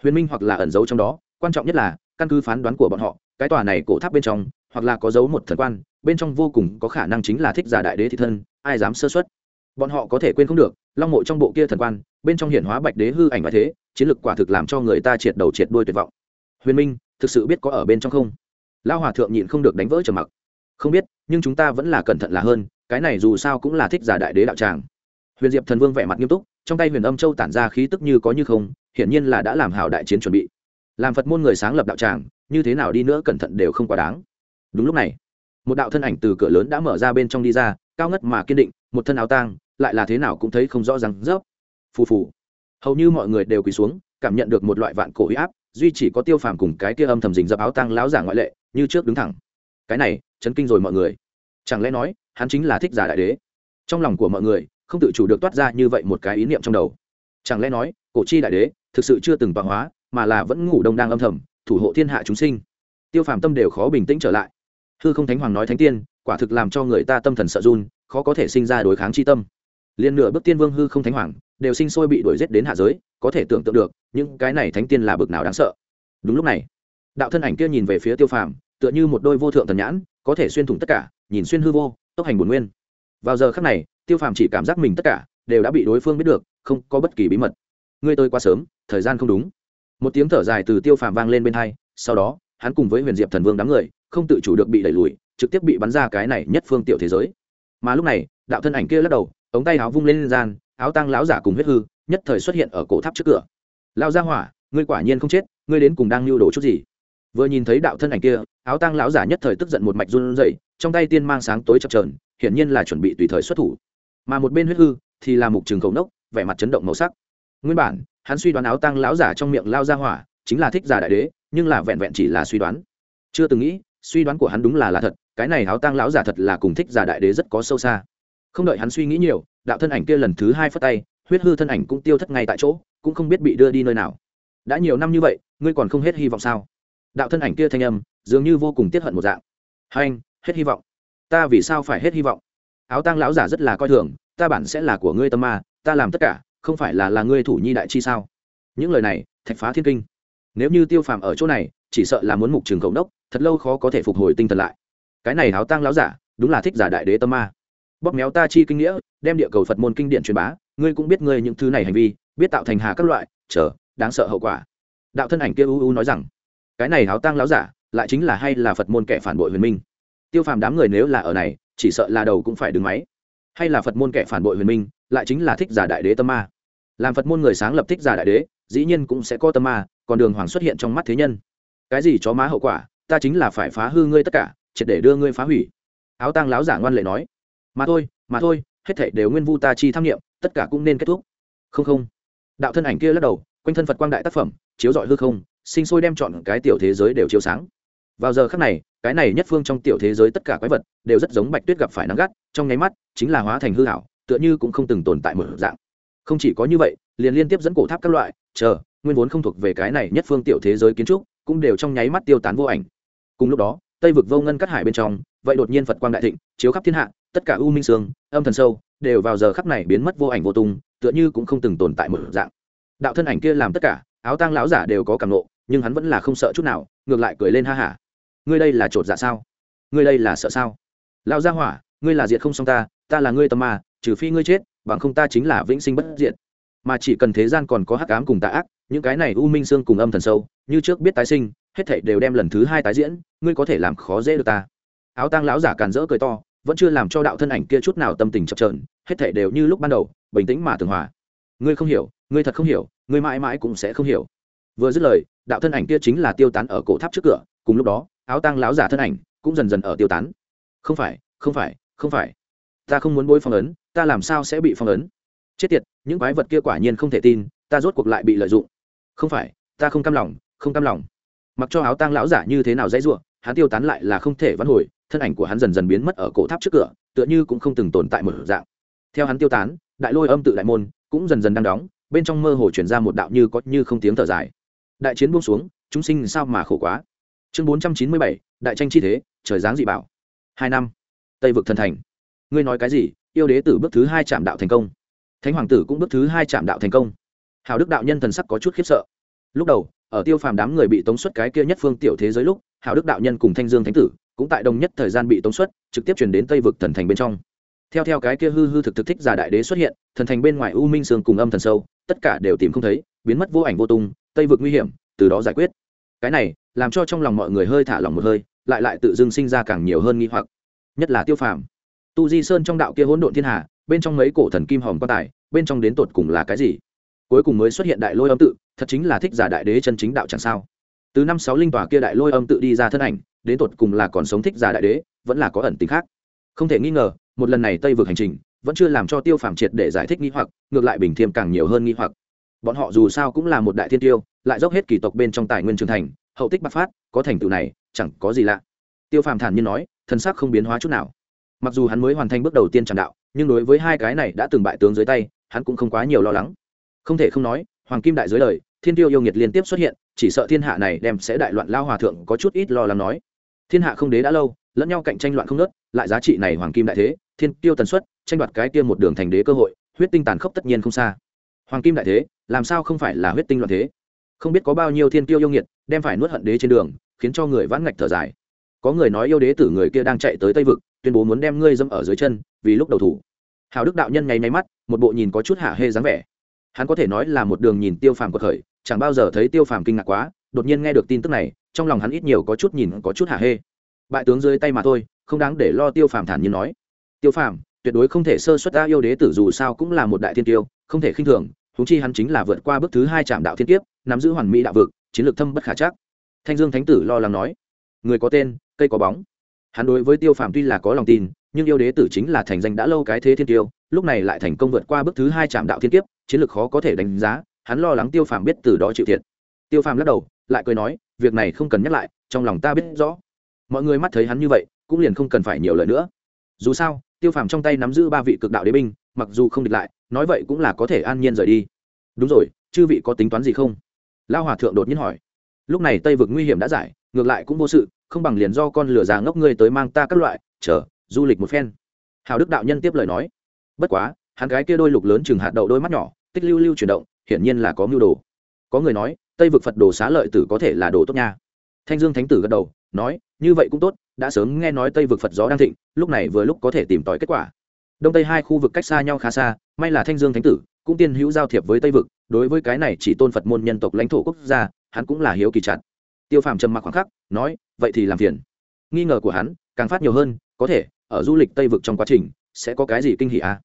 Huyền minh hoặc là ẩn giấu trong đó, quan trọng nhất là, căn cứ phán đoán của bọn họ, cái tòa này cổ tháp bên trong, hoặc là có dấu một thần quan bên trong vô cùng có khả năng chính là thích giả đại đế thị thân, ai dám sơ xuất bọn họ có thể quên không được, long mộ trong bộ kia thần quan, bên trong hiển hóa bạch đế hư ảnh và thế, chiến lược quả thực làm cho người ta triệt đầu triệt đuôi tuyệt vọng. Huyền minh, thực sự biết có ở bên trong không? Lao hòa thượng nhịn không được đánh vỡ trầm mặc. Không biết, nhưng chúng ta vẫn là cẩn thận là hơn, cái này dù sao cũng là thích giả đại đế đạo tràng. Huyền diệp thần vương vẻ mặt nghiêm túc, trong tay huyền âm châu tản ra khí tức như có như không, hiển nhiên là đã làm hảo đại chiến chuẩn bị. Làm phật môn người sáng lập đạo tràng, như thế nào đi nữa cẩn thận đều không quá đáng. Đúng lúc này một đạo thân ảnh từ cửa lớn đã mở ra bên trong đi ra, cao ngất mà kiên định, một thân áo tang, lại là thế nào cũng thấy không rõ ràng, rớp, phù phù. Hầu như mọi người đều quỳ xuống, cảm nhận được một loại vạn cổ huy áp, duy chỉ có tiêu phàm cùng cái kia âm thầm dình dập áo tang láo giả ngoại lệ, như trước đứng thẳng. Cái này, chấn kinh rồi mọi người. Chẳng lẽ nói, hắn chính là thích giả đại đế? Trong lòng của mọi người, không tự chủ được toát ra như vậy một cái ý niệm trong đầu. Chẳng lẽ nói, cổ chi đại đế, thực sự chưa từng vàng hóa, mà là vẫn ngủ đông đang âm thầm, thủ hộ thiên hạ chúng sinh? Tiêu phàm tâm đều khó bình tĩnh trở lại hư không thánh hoàng nói thánh tiên, quả thực làm cho người ta tâm thần sợ run, khó có thể sinh ra đối kháng chi tâm. Liên nửa bước tiên vương hư không thánh hoàng, đều sinh sôi bị đuổi giết đến hạ giới, có thể tưởng tượng được, những cái này thánh tiên là bực nào đáng sợ. Đúng lúc này, đạo thân ảnh kia nhìn về phía tiêu phàm, tựa như một đôi vô thượng thần nhãn, có thể xuyên thủng tất cả, nhìn xuyên hư vô, tốc hành bổn nguyên. Vào giờ khắc này, tiêu phàm chỉ cảm giác mình tất cả, đều đã bị đối phương biết được, không có bất kỳ bí mật. Ngươi tôi quá sớm, thời gian không đúng. Một tiếng thở dài từ tiêu phàm vang lên bên hai, sau đó hắn cùng với huyền diệp thần vương đám người, không tự chủ được bị đẩy lùi, trực tiếp bị bắn ra cái này nhất phương tiểu thế giới. Mà lúc này, đạo thân ảnh kia lắc đầu, ống tay áo vung lên gian, áo tăng láo giả cùng huyết hư, nhất thời xuất hiện ở cổ tháp trước cửa. Lao ra hỏa, ngươi quả nhiên không chết, ngươi đến cùng đang lưu đồ chút gì? Vừa nhìn thấy đạo thân ảnh kia, áo tăng lão giả nhất thời tức giận một mạch run rẩy, trong tay tiên mang sáng tối chập trờn hiển nhiên là chuẩn bị tùy thời xuất thủ. Mà một bên huyết hư thì là mục trường cầu nốc, vẻ mặt chấn động màu sắc. Nguyên bản, hắn suy đoán áo tăng lão giả trong miệng lao ra hỏa chính là thích giả đại đế nhưng là vẹn vẹn chỉ là suy đoán. Chưa từng nghĩ, suy đoán của hắn đúng là là thật, cái này áo tăng lão giả thật là cùng thích giả đại đế rất có sâu xa. Không đợi hắn suy nghĩ nhiều, đạo thân ảnh kia lần thứ hai phất tay, huyết hư thân ảnh cũng tiêu thất ngay tại chỗ, cũng không biết bị đưa đi nơi nào. Đã nhiều năm như vậy, ngươi còn không hết hy vọng sao? Đạo thân ảnh kia thanh âm, dường như vô cùng tiết hận một dạng. Hai anh, hết hy vọng. Ta vì sao phải hết hy vọng? Áo tang lão giả rất là coi thường, ta bản sẽ là của ngươi tâm ma, ta làm tất cả, không phải là là ngươi thủ nhi đại chi sao? Những lời này, thạch phá thiên kinh nếu như tiêu phàm ở chỗ này, chỉ sợ là muốn mục trường cầu đốc, thật lâu khó có thể phục hồi tinh thần lại. Cái này háo tang láo giả, đúng là thích giả đại đế tâm ma. Bóp méo ta chi kinh nghĩa, đem địa cầu phật môn kinh điện truyền bá, ngươi cũng biết ngươi những thứ này hành vi, biết tạo thành hà các loại, chờ, đáng sợ hậu quả. Đạo thân ảnh kia u u nói rằng, cái này háo tang láo giả, lại chính là hay là phật môn kẻ phản bội huyền minh? Tiêu phàm đám người nếu là ở này, chỉ sợ là đầu cũng phải đứng máy. Hay là phật môn kẻ phản bội huyền minh, lại chính là thích giả đại đế tâm ma? Làm phật môn người sáng lập thích giả đại đế, dĩ nhiên cũng sẽ có tâm ma còn đường hoàng xuất hiện trong mắt thế nhân. Cái gì chó má hậu quả, ta chính là phải phá hư ngươi tất cả, triệt để đưa ngươi phá hủy. Áo tang láo giả ngoan lệ nói. Mà thôi mà thôi, hết thảy đều nguyên vu ta chi tham nghiệm tất cả cũng nên kết thúc. Không không. Đạo thân ảnh kia lắc đầu, quanh thân phật quang đại tác phẩm, chiếu dọi hư không, sinh sôi đem chọn cái tiểu thế giới đều chiếu sáng. Vào giờ khắc này, cái này nhất phương trong tiểu thế giới tất cả quái vật đều rất giống bạch tuyết gặp phải nắng gắt, trong nháy mắt, chính là hóa thành hư hảo tựa như cũng không từng tồn tại một dạng. Không chỉ có như vậy, liền liên tiếp dẫn cổ tháp các loại, chờ nguyên vốn không thuộc về cái này nhất phương tiểu thế giới kiến trúc, cũng đều trong nháy mắt tiêu tán vô ảnh. Cùng lúc đó, tây vực vô ngân cắt hải bên trong, vậy đột nhiên phật quang đại thịnh, chiếu khắp thiên hạ, tất cả u minh sương âm thần sâu, đều vào giờ khắc này biến mất vô ảnh vô tung, tựa như cũng không từng tồn tại một dạng. Đạo thân ảnh kia làm tất cả, áo tang lão giả đều có cảm nộ, nhưng hắn vẫn là không sợ chút nào, ngược lại cười lên ha hả. Ngươi đây là chột dạ sao? Ngươi đây là sợ sao? Lão gia hỏa, ngươi là diệt không xong ta ta là ngươi tâm ma, trừ phi ngươi chết, bằng không ta chính là vĩnh sinh bất diệt. Mà chỉ cần thế gian còn có hắc ám cùng tà ác những cái này u minh xương cùng âm thần sâu, như trước biết tái sinh, hết thảy đều đem lần thứ hai tái diễn, ngươi có thể làm khó dễ được ta. Áo tang lão giả càn rỡ cười to, vẫn chưa làm cho đạo thân ảnh kia chút nào tâm tình chập trờn hết thảy đều như lúc ban đầu, bình tĩnh mà tường hòa. Ngươi không hiểu, ngươi thật không hiểu, ngươi mãi mãi cũng sẽ không hiểu. Vừa dứt lời, đạo thân ảnh kia chính là tiêu tán ở cổ tháp trước cửa, cùng lúc đó, áo tang lão giả thân ảnh cũng dần dần ở tiêu tán. Không phải không phải không phải. Ta không muốn bôi phong ấn, ta làm sao sẽ bị phong ấn? Chết tiệt, những quái vật kia quả nhiên không thể tin, ta rốt cuộc lại bị lợi dụng không phải, ta không cam lòng, không cam lòng. Mặc cho áo tang lão giả như thế nào dãy ruộng hắn tiêu tán lại là không thể vãn hồi, thân ảnh của hắn dần dần biến mất ở cổ tháp trước cửa, tựa như cũng không từng tồn tại một dạng. Theo hắn tiêu tán, đại lôi âm tự đại môn cũng dần dần đang đóng, bên trong mơ hồ chuyển ra một đạo như có như không tiếng thở dài. Đại chiến buông xuống, chúng sinh sao mà khổ quá. Chương bốn trăm chín mươi bảy, đại tranh chi thế, trời giáng dị bảo. Hai năm, tây vực thần thành. Ngươi nói cái gì? Yêu đế tử bước thứ hai chạm đạo thành công. Thánh hoàng tử cũng bước thứ hai chạm đạo thành công hào đức đạo nhân thần sắc có chút khiếp sợ. Lúc đầu, ở tiêu phàm đám người bị tống xuất cái kia nhất phương tiểu thế giới lúc, hào đức đạo nhân cùng thanh dương thánh tử cũng tại đồng nhất thời gian bị tống xuất, trực tiếp chuyển đến tây vực thần thành bên trong. Theo theo cái kia hư hư thực thực thích giả đại đế xuất hiện, thần thành bên ngoài u minh sương cùng âm thần sâu, tất cả đều tìm không thấy, biến mất vô ảnh vô tung, tây vực nguy hiểm, từ đó giải quyết. Cái này, làm cho trong lòng mọi người hơi thả lỏng một hơi, lại lại tự dưng sinh ra càng nhiều hơn nghi hoặc. Nhất là tiêu phàm. Tu di sơn trong đạo kia hỗn độn thiên hà, bên trong mấy cổ thần kim hòm quan tài, bên trong đến tột cùng là cái gì? Cuối cùng mới xuất hiện đại lôi âm tự, thật chính là thích giả đại đế chân chính đạo chẳng sao. Từ năm sáu linh tòa kia đại lôi âm tự đi ra thân ảnh, đến tột cùng là còn sống thích giả đại đế, vẫn là có ẩn tính khác. Không thể nghi ngờ, một lần này tây vực hành trình, vẫn chưa làm cho tiêu phàm triệt để giải thích nghi hoặc, ngược lại bình thiêm càng nhiều hơn nghi hoặc. Bọn họ dù sao cũng là một đại thiên tiêu, lại dốc hết kỳ tộc bên trong tài nguyên trường thành, hậu tích bắc phát, có thành tựu này, chẳng có gì lạ. Tiêu phàm thản nhiên nói, thân xác không biến hóa chút nào. Mặc dù hắn mới hoàn thành bước đầu tiên tràn đạo, nhưng đối với hai cái này đã từng bại tướng dưới tay, hắn cũng không quá nhiều lo lắng không thể không nói, hoàng kim đại dưới lời, thiên tiêu yêu nghiệt liên tiếp xuất hiện, chỉ sợ thiên hạ này đem sẽ đại loạn lao hòa thượng có chút ít lo lắng nói. Thiên hạ không đế đã lâu, lẫn nhau cạnh tranh loạn không nớt lại giá trị này hoàng kim đại thế, thiên tiêu tần suất, tranh đoạt cái tiêu một đường thành đế cơ hội, huyết tinh tàn khốc tất nhiên không xa. Hoàng kim đại thế, làm sao không phải là huyết tinh loạn thế? Không biết có bao nhiêu thiên tiêu yêu nghiệt đem phải nuốt hận đế trên đường, khiến cho người vãn ngạch thở dài. Có người nói yêu đế tử người kia đang chạy tới tây vực, tuyên bố muốn đem ngươi dâm ở dưới chân, vì lúc đầu thủ. Hào đức đạo nhân nháy máy mắt, một bộ nhìn có chút hạ hê dáng vẻ hắn có thể nói là một đường nhìn tiêu phàm của khởi, chẳng bao giờ thấy tiêu phàm kinh ngạc quá, đột nhiên nghe được tin tức này, trong lòng hắn ít nhiều có chút nhìn, có chút hạ hê. Bại tướng dưới tay mà thôi, không đáng để lo tiêu phàm thản nhiên nói. Tiêu phàm, tuyệt đối không thể sơ xuất ra yêu đế tử dù sao cũng là một đại thiên tiêu, không thể khinh thường húng chi hắn chính là vượt qua bước thứ hai trạm đạo thiên kiếp, nắm giữ hoàn mỹ đạo vực, chiến lược thâm bất khả chắc. Thanh dương thánh tử lo lắng nói. Người có tên, cây có bóng. Hắn đối với tiêu phàm tuy là có lòng tin, nhưng yêu đế tử chính là thành danh đã lâu cái thế thiên tiêu, lúc này lại thành công vượt qua bước thứ hai trạm đạo thiên kiếp chiến lược khó có thể đánh giá, hắn lo lắng tiêu phàm biết từ đó chịu thiệt. Tiêu phàm lắc đầu, lại cười nói, việc này không cần nhắc lại, trong lòng ta biết rõ. Mọi người mắt thấy hắn như vậy, cũng liền không cần phải nhiều lời nữa. Dù sao, tiêu phàm trong tay nắm giữ ba vị cực đạo đế binh, mặc dù không địch lại, nói vậy cũng là có thể an nhiên rời đi. Đúng rồi, chư vị có tính toán gì không? Lao hòa thượng đột nhiên hỏi. Lúc này tây vực nguy hiểm đã giải, ngược lại cũng vô sự, không bằng liền do con lửa già ngốc ngươi tới mang ta các loại, chờ, du lịch một phen. Hào đức đạo nhân tiếp lời nói. Bất quá hắn gái kia đôi lục lớn chừng hạt đậu đôi mắt nhỏ, tích lưu lưu chuyển động, hiển nhiên là có mưu đồ. Có người nói, tây vực phật đồ xá lợi tử có thể là đồ tốt nha. Thanh dương thánh tử gật đầu, nói, như vậy cũng tốt, đã sớm nghe nói tây vực phật gió đang thịnh, lúc này vừa lúc có thể tìm tòi kết quả. Đông tây hai khu vực cách xa nhau khá xa, may là thanh dương thánh tử, cũng tiên hữu giao thiệp với tây vực, đối với cái này chỉ tôn phật môn nhân tộc lãnh thổ quốc gia, hắn cũng là hiếu kỳ chặt. Tiêu phàm trầm mặc khoảng khắc, nói, vậy thì làm phiền. Nghi ngờ của hắn, càng phát nhiều hơn, có thể, ở du lịch tây vực trong quá trình, sẽ có cái gì kinh hỉ à?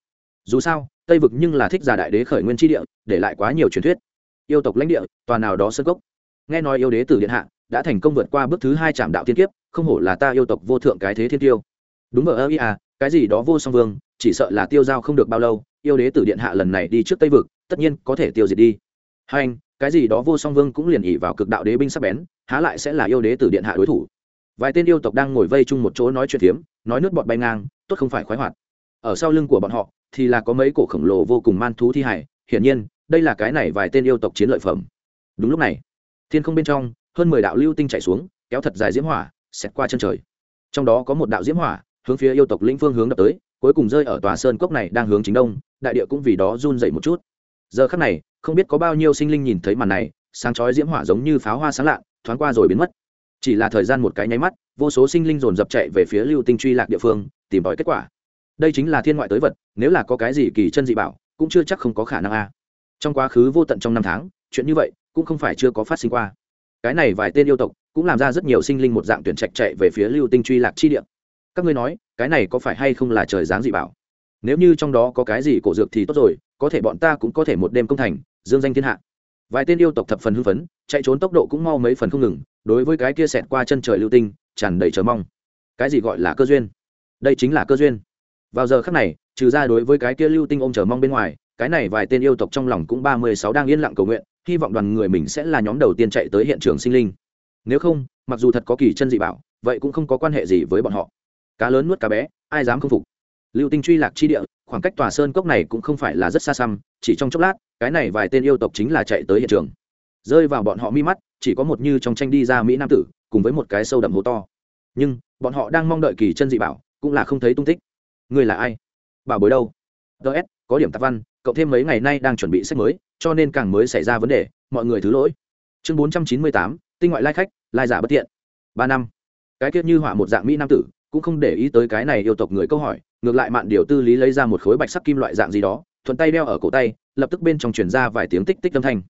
Dù sao, tây vực nhưng là thích giả đại đế khởi nguyên tri địa, để lại quá nhiều truyền thuyết. Yêu tộc lãnh địa tòa nào đó sơ cốc. Nghe nói yêu đế tử điện hạ đã thành công vượt qua bước thứ hai trạm đạo tiên kiếp, không hổ là ta yêu tộc vô thượng cái thế thiên tiêu. Đúng ở ơ ý à cái gì đó vô song vương, chỉ sợ là tiêu giao không được bao lâu, yêu đế tử điện hạ lần này đi trước tây vực, tất nhiên có thể tiêu diệt đi. Hai anh, cái gì đó vô song vương cũng liền ỉ vào cực đạo đế binh sắp bén, há lại sẽ là yêu đế tử điện hạ đối thủ. Vài tên yêu tộc đang ngồi vây chung một chỗ nói chuyện phiếm, nói nước bọt bay ngang, tốt không phải khoái hoạt. Ở sau lưng của bọn họ thì là có mấy cổ khổng lồ vô cùng man thú thi hải hiển nhiên, đây là cái này vài tên yêu tộc chiến lợi phẩm. Đúng lúc này, thiên không bên trong, hơn mười đạo lưu tinh chạy xuống, kéo thật dài diễm hỏa, xẹt qua chân trời. Trong đó có một đạo diễm hỏa, hướng phía yêu tộc lĩnh phương hướng đập tới, cuối cùng rơi ở tòa sơn cốc này đang hướng chính đông, đại địa cũng vì đó run dậy một chút. Giờ khắc này, không biết có bao nhiêu sinh linh nhìn thấy màn này, sáng chói diễm hỏa giống như pháo hoa sáng lạ thoáng qua rồi biến mất. Chỉ là thời gian một cái nháy mắt, vô số sinh linh dồn dập chạy về phía lưu tinh truy lạc địa phương, tìm tòi kết quả đây chính là thiên ngoại tới vật, nếu là có cái gì kỳ chân dị bảo, cũng chưa chắc không có khả năng a. Trong quá khứ vô tận trong năm tháng, chuyện như vậy cũng không phải chưa có phát sinh qua. Cái này vài tên yêu tộc cũng làm ra rất nhiều sinh linh một dạng tuyển trạch chạy về phía lưu tinh truy lạc chi địa. Các ngươi nói, cái này có phải hay không là trời dáng dị bảo? Nếu như trong đó có cái gì cổ dược thì tốt rồi, có thể bọn ta cũng có thể một đêm công thành, dương danh thiên hạ. Vài tên yêu tộc thập phần hưng phấn, chạy trốn tốc độ cũng mau mấy phần không ngừng, đối với cái kia xẹt qua chân trời lưu tinh, tràn đầy chờ mong. Cái gì gọi là cơ duyên? Đây chính là cơ duyên vào giờ khắc này, trừ ra đối với cái kia lưu tinh ôm chờ mong bên ngoài, cái này vài tên yêu tộc trong lòng cũng ba mươi sáu đang yên lặng cầu nguyện, hy vọng đoàn người mình sẽ là nhóm đầu tiên chạy tới hiện trường sinh linh. Nếu không, mặc dù thật có kỳ chân dị bảo, vậy cũng không có quan hệ gì với bọn họ. Cá lớn nuốt cá bé, ai dám không phục? Lưu tinh truy lạc chi địa, khoảng cách tòa sơn cốc này cũng không phải là rất xa xăm, chỉ trong chốc lát, cái này vài tên yêu tộc chính là chạy tới hiện trường. Rơi vào bọn họ mi mắt, chỉ có một như trong tranh đi ra mỹ nam tử, cùng với một cái sâu đậm hố to. Nhưng, bọn họ đang mong đợi kỳ chân dị bảo, cũng là không thấy tung tích. Ngươi là ai? Bảo bối đâu? Ts có điểm tạp văn cộng thêm mấy ngày nay đang chuẩn bị sách mới, cho nên càng mới xảy ra vấn đề, mọi người thứ lỗi. Chương bốn trăm chín mươi tám, tinh ngoại lai khách, lai giả bất tiện ba năm. Cái kiết như họa một dạng mỹ nam tử, cũng không để ý tới cái này yêu tộc người câu hỏi, ngược lại mạn điều tư lý lấy ra một khối bạch sắc kim loại dạng gì đó, thuận tay đeo ở cổ tay, lập tức bên trong truyền ra vài tiếng tích tích âm thanh.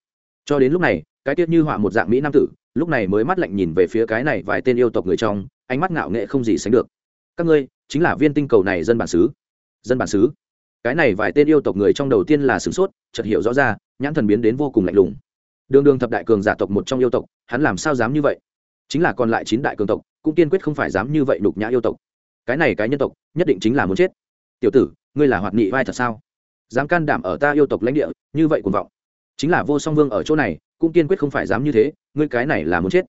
Cho đến lúc này, cái tiết như họa một dạng mỹ nam tử, lúc này mới mắt lạnh nhìn về phía cái này vài tên yêu tộc người trong, ánh mắt ngạo nghệ không gì sánh được. Các ngươi chính là viên tinh cầu này dân bản xứ. Dân bản xứ. Cái này vài tên yêu tộc người trong đầu tiên là sửng sốt, chợt hiểu rõ ra, nhãn thần biến đến vô cùng lạnh lùng. Đường đường thập đại cường giả tộc một trong yêu tộc, hắn làm sao dám như vậy? Chính là còn lại chín đại cường tộc, cũng kiên quyết không phải dám như vậy đục nhã yêu tộc. Cái này cái nhân tộc, nhất định chính là muốn chết. Tiểu tử, ngươi là hoạt nghị vai thật sao? Dám can đảm ở ta yêu tộc lãnh địa, như vậy cuồng vọng. Chính là vô song vương ở chỗ này, cũng kiên quyết không phải dám như thế, ngươi cái này là muốn chết.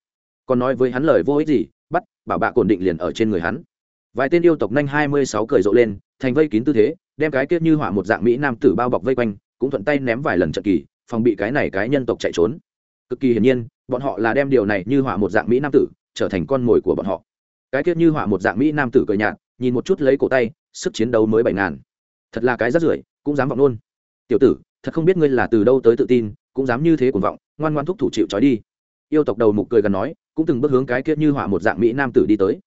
Còn nói với hắn lời vô ích gì, bắt, bảo bạ cổn định liền ở trên người hắn vài tên yêu tộc nhanh hai mươi sáu cười rộ lên, thành vây kín tư thế, đem cái kia như hỏa một dạng mỹ nam tử bao bọc vây quanh, cũng thuận tay ném vài lần trận kỳ, phòng bị cái này cái nhân tộc chạy trốn. Cực kỳ hiển nhiên, bọn họ là đem điều này như hỏa một dạng mỹ nam tử, trở thành con mồi của bọn họ. Cái kia như hỏa một dạng mỹ nam tử cười nhạt, nhìn một chút lấy cổ tay, sức chiến đấu mới bảy ngàn. Thật là cái rát rưởi, cũng dám vọng luôn. Tiểu tử, thật không biết ngươi là từ đâu tới tự tin, cũng dám như thế cuồng vọng, ngoan ngoan thúc thủ chịu trói đi. Yêu tộc đầu mục cười gần nói, cũng từng bước hướng cái kia như hỏa một dạng mỹ nam tử đi tới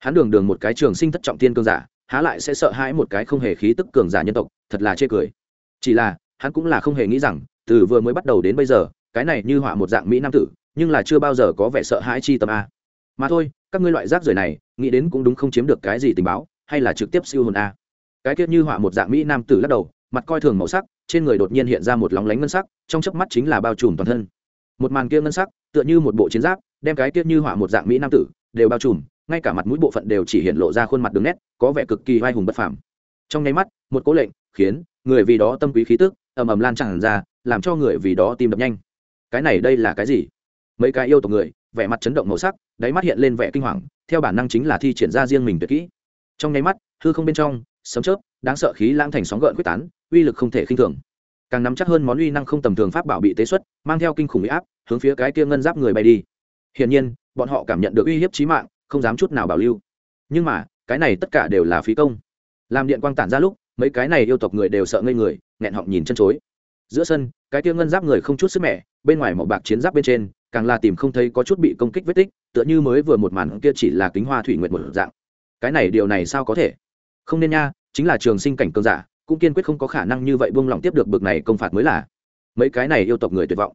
hắn đường đường một cái trường sinh thất trọng thiên cường giả, há lại sẽ sợ hãi một cái không hề khí tức cường giả nhân tộc, thật là chê cười. Chỉ là, hắn cũng là không hề nghĩ rằng, từ vừa mới bắt đầu đến bây giờ, cái này như hỏa một dạng mỹ nam tử, nhưng là chưa bao giờ có vẻ sợ hãi chi tâm a. Mà thôi, các ngươi loại rác rưởi này, nghĩ đến cũng đúng không chiếm được cái gì tình báo, hay là trực tiếp siêu hồn a. Cái kia như hỏa một dạng mỹ nam tử lắc đầu, mặt coi thường màu sắc, trên người đột nhiên hiện ra một lóng lánh ngân sắc, trong chớp mắt chính là bao trùm toàn thân. Một màn kia ngân sắc, tựa như một bộ chiến giáp, đem cái kia như hỏa một dạng mỹ nam tử, đều bao trùm ngay cả mặt mũi bộ phận đều chỉ hiện lộ ra khuôn mặt đường nét, có vẻ cực kỳ vai hùng bất phàm. Trong nháy mắt, một cố lệnh, khiến người vì đó tâm quý khí tức, ầm ầm lan tràn ra, làm cho người vì đó tim đập nhanh. Cái này đây là cái gì? Mấy cái yêu tộc người, vẻ mặt chấn động màu sắc, đáy mắt hiện lên vẻ kinh hoàng, theo bản năng chính là thi triển ra riêng mình tuyệt kỹ. Trong nháy mắt, hư không bên trong, sấm chớp, đáng sợ khí lãng thành sóng gợn quyết tán, uy lực không thể khinh thường. Càng nắm chắc hơn món uy năng không tầm thường pháp bảo bị tế xuất, mang theo kinh khủng uy áp, hướng phía cái kia ngân giáp người bay đi. Hiển nhiên, bọn họ cảm nhận được uy hiếp chí mạng không dám chút nào bảo lưu. Nhưng mà, cái này tất cả đều là phí công. Làm điện quang tản ra lúc, mấy cái này yêu tộc người đều sợ ngây người, nghẹn họng nhìn chân chối. Giữa sân, cái kia ngân giáp người không chút sức mẻ, bên ngoài màu bạc chiến giáp bên trên, càng là tìm không thấy có chút bị công kích vết tích, tựa như mới vừa một màn kia chỉ là kính hoa thủy nguyện một dạng. Cái này điều này sao có thể? Không nên nha, chính là trường sinh cảnh cường giả, cũng kiên quyết không có khả năng như vậy buông lỏng tiếp được bực này công phạt mới là. Mấy cái này yêu tộc người tuyệt vọng.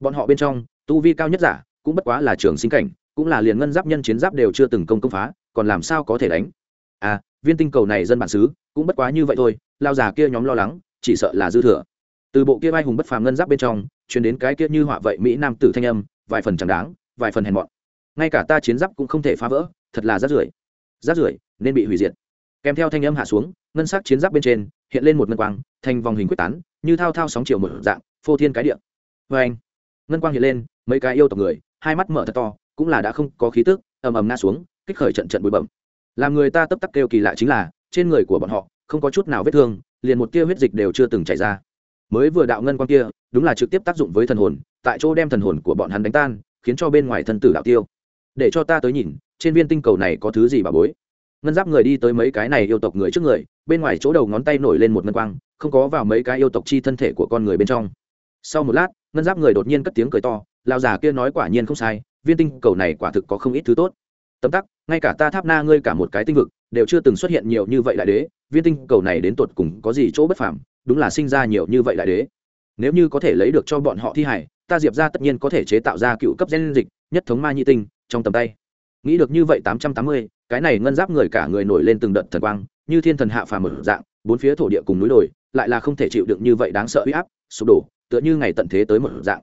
Bọn họ bên trong, tu vi cao nhất giả, cũng bất quá là trường sinh cảnh cũng là liền ngân giáp nhân chiến giáp đều chưa từng công công phá, còn làm sao có thể đánh? À viên tinh cầu này dân bản xứ cũng bất quá như vậy thôi, lao già kia nhóm lo lắng, chỉ sợ là dư thừa. Từ bộ kia vai hùng bất phàm ngân giáp bên trong chuyển đến cái kia như họa vậy mỹ nam tử thanh âm, vài phần chẳng đáng, vài phần hèn mọn. Ngay cả ta chiến giáp cũng không thể phá vỡ, thật là rát rưởi. Rát rưởi, nên bị hủy diệt. Kèm theo thanh âm hạ xuống, ngân sắc chiến giáp bên trên, hiện lên một ngân quang, thành vòng hình quyết tán, như thao thao sóng chiều một dạng, phô thiên cái địa. Vê anh ngân quang hiện lên, mấy cái yêu tộc người, hai mắt mở thật to cũng là đã không có khí tức, ầm ầm ngã xuống, kích khởi trận trận bụi bẩm làm người ta tấp tắc kêu kỳ lạ chính là, trên người của bọn họ, không có chút nào vết thương, liền một tia huyết dịch đều chưa từng chảy ra. Mới vừa đạo ngân quang kia, đúng là trực tiếp tác dụng với thần hồn, tại chỗ đem thần hồn của bọn hắn đánh tan, khiến cho bên ngoài thân tử đạo tiêu. Để cho ta tới nhìn, trên viên tinh cầu này có thứ gì bà bối. Ngân giáp người đi tới mấy cái này yêu tộc người trước người, bên ngoài chỗ đầu ngón tay nổi lên một ngân quang, không có vào mấy cái yêu tộc chi thân thể của con người bên trong. Sau một lát, ngân giáp người đột nhiên cất tiếng cười to lao già kia nói quả nhiên không sai viên tinh cầu này quả thực có không ít thứ tốt. Tấm tắc, ngay cả ta tháp na ngươi cả một cái tinh vực, đều chưa từng xuất hiện nhiều như vậy đại đế, viên tinh cầu này đến tột cùng có gì chỗ bất phàm, đúng là sinh ra nhiều như vậy đại đế. Nếu như có thể lấy được cho bọn họ thi hải, ta diệp ra tất nhiên có thể chế tạo ra cựu cấp gen dịch, nhất thống ma nhi tinh, trong tầm tay. Nghĩ được như vậy tám trăm tám mươi, cái này ngân giáp người cả người nổi lên từng đợt thần quang, như thiên thần hạ phàm một dạng, bốn phía thổ địa cùng núi đồi, lại là không thể chịu đựng như vậy đáng sợ uy áp, sụp đổ, tựa như ngày tận thế tới một dạng.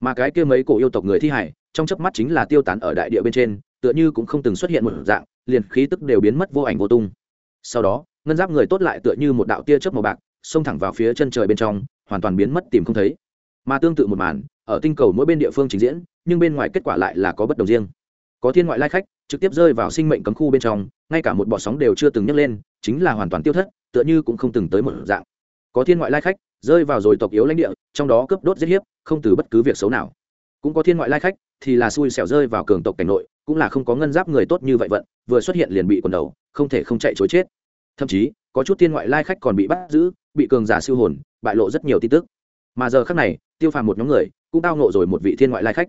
Mà cái kia mấy cổ yêu tộc người thi hải trong chớp mắt chính là tiêu tán ở đại địa bên trên, tựa như cũng không từng xuất hiện một dạng, liền khí tức đều biến mất vô ảnh vô tung. Sau đó, ngân giáp người tốt lại tựa như một đạo tia chớp màu bạc, xông thẳng vào phía chân trời bên trong, hoàn toàn biến mất tìm không thấy. Mà tương tự một màn, ở tinh cầu mỗi bên địa phương trình diễn, nhưng bên ngoài kết quả lại là có bất đồng riêng. Có thiên ngoại lai khách, trực tiếp rơi vào sinh mệnh cấm khu bên trong, ngay cả một bọ sóng đều chưa từng nhấc lên, chính là hoàn toàn tiêu thất, tựa như cũng không từng tới một dạng. Có thiên ngoại lai khách, rơi vào rồi tộc yếu lãnh địa, trong đó cướp đốt giết hiếp, không từ bất cứ việc xấu nào cũng có thiên ngoại lai khách, thì là xui xẻo rơi vào cường tộc cảnh nội, cũng là không có ngân giáp người tốt như vậy vận, vừa xuất hiện liền bị quần đầu, không thể không chạy chối chết. Thậm chí, có chút thiên ngoại lai khách còn bị bắt giữ, bị cường giả siêu hồn, bại lộ rất nhiều tin tức. Mà giờ khác này, tiêu phàm một nhóm người, cũng tao nộ rồi một vị thiên ngoại lai khách.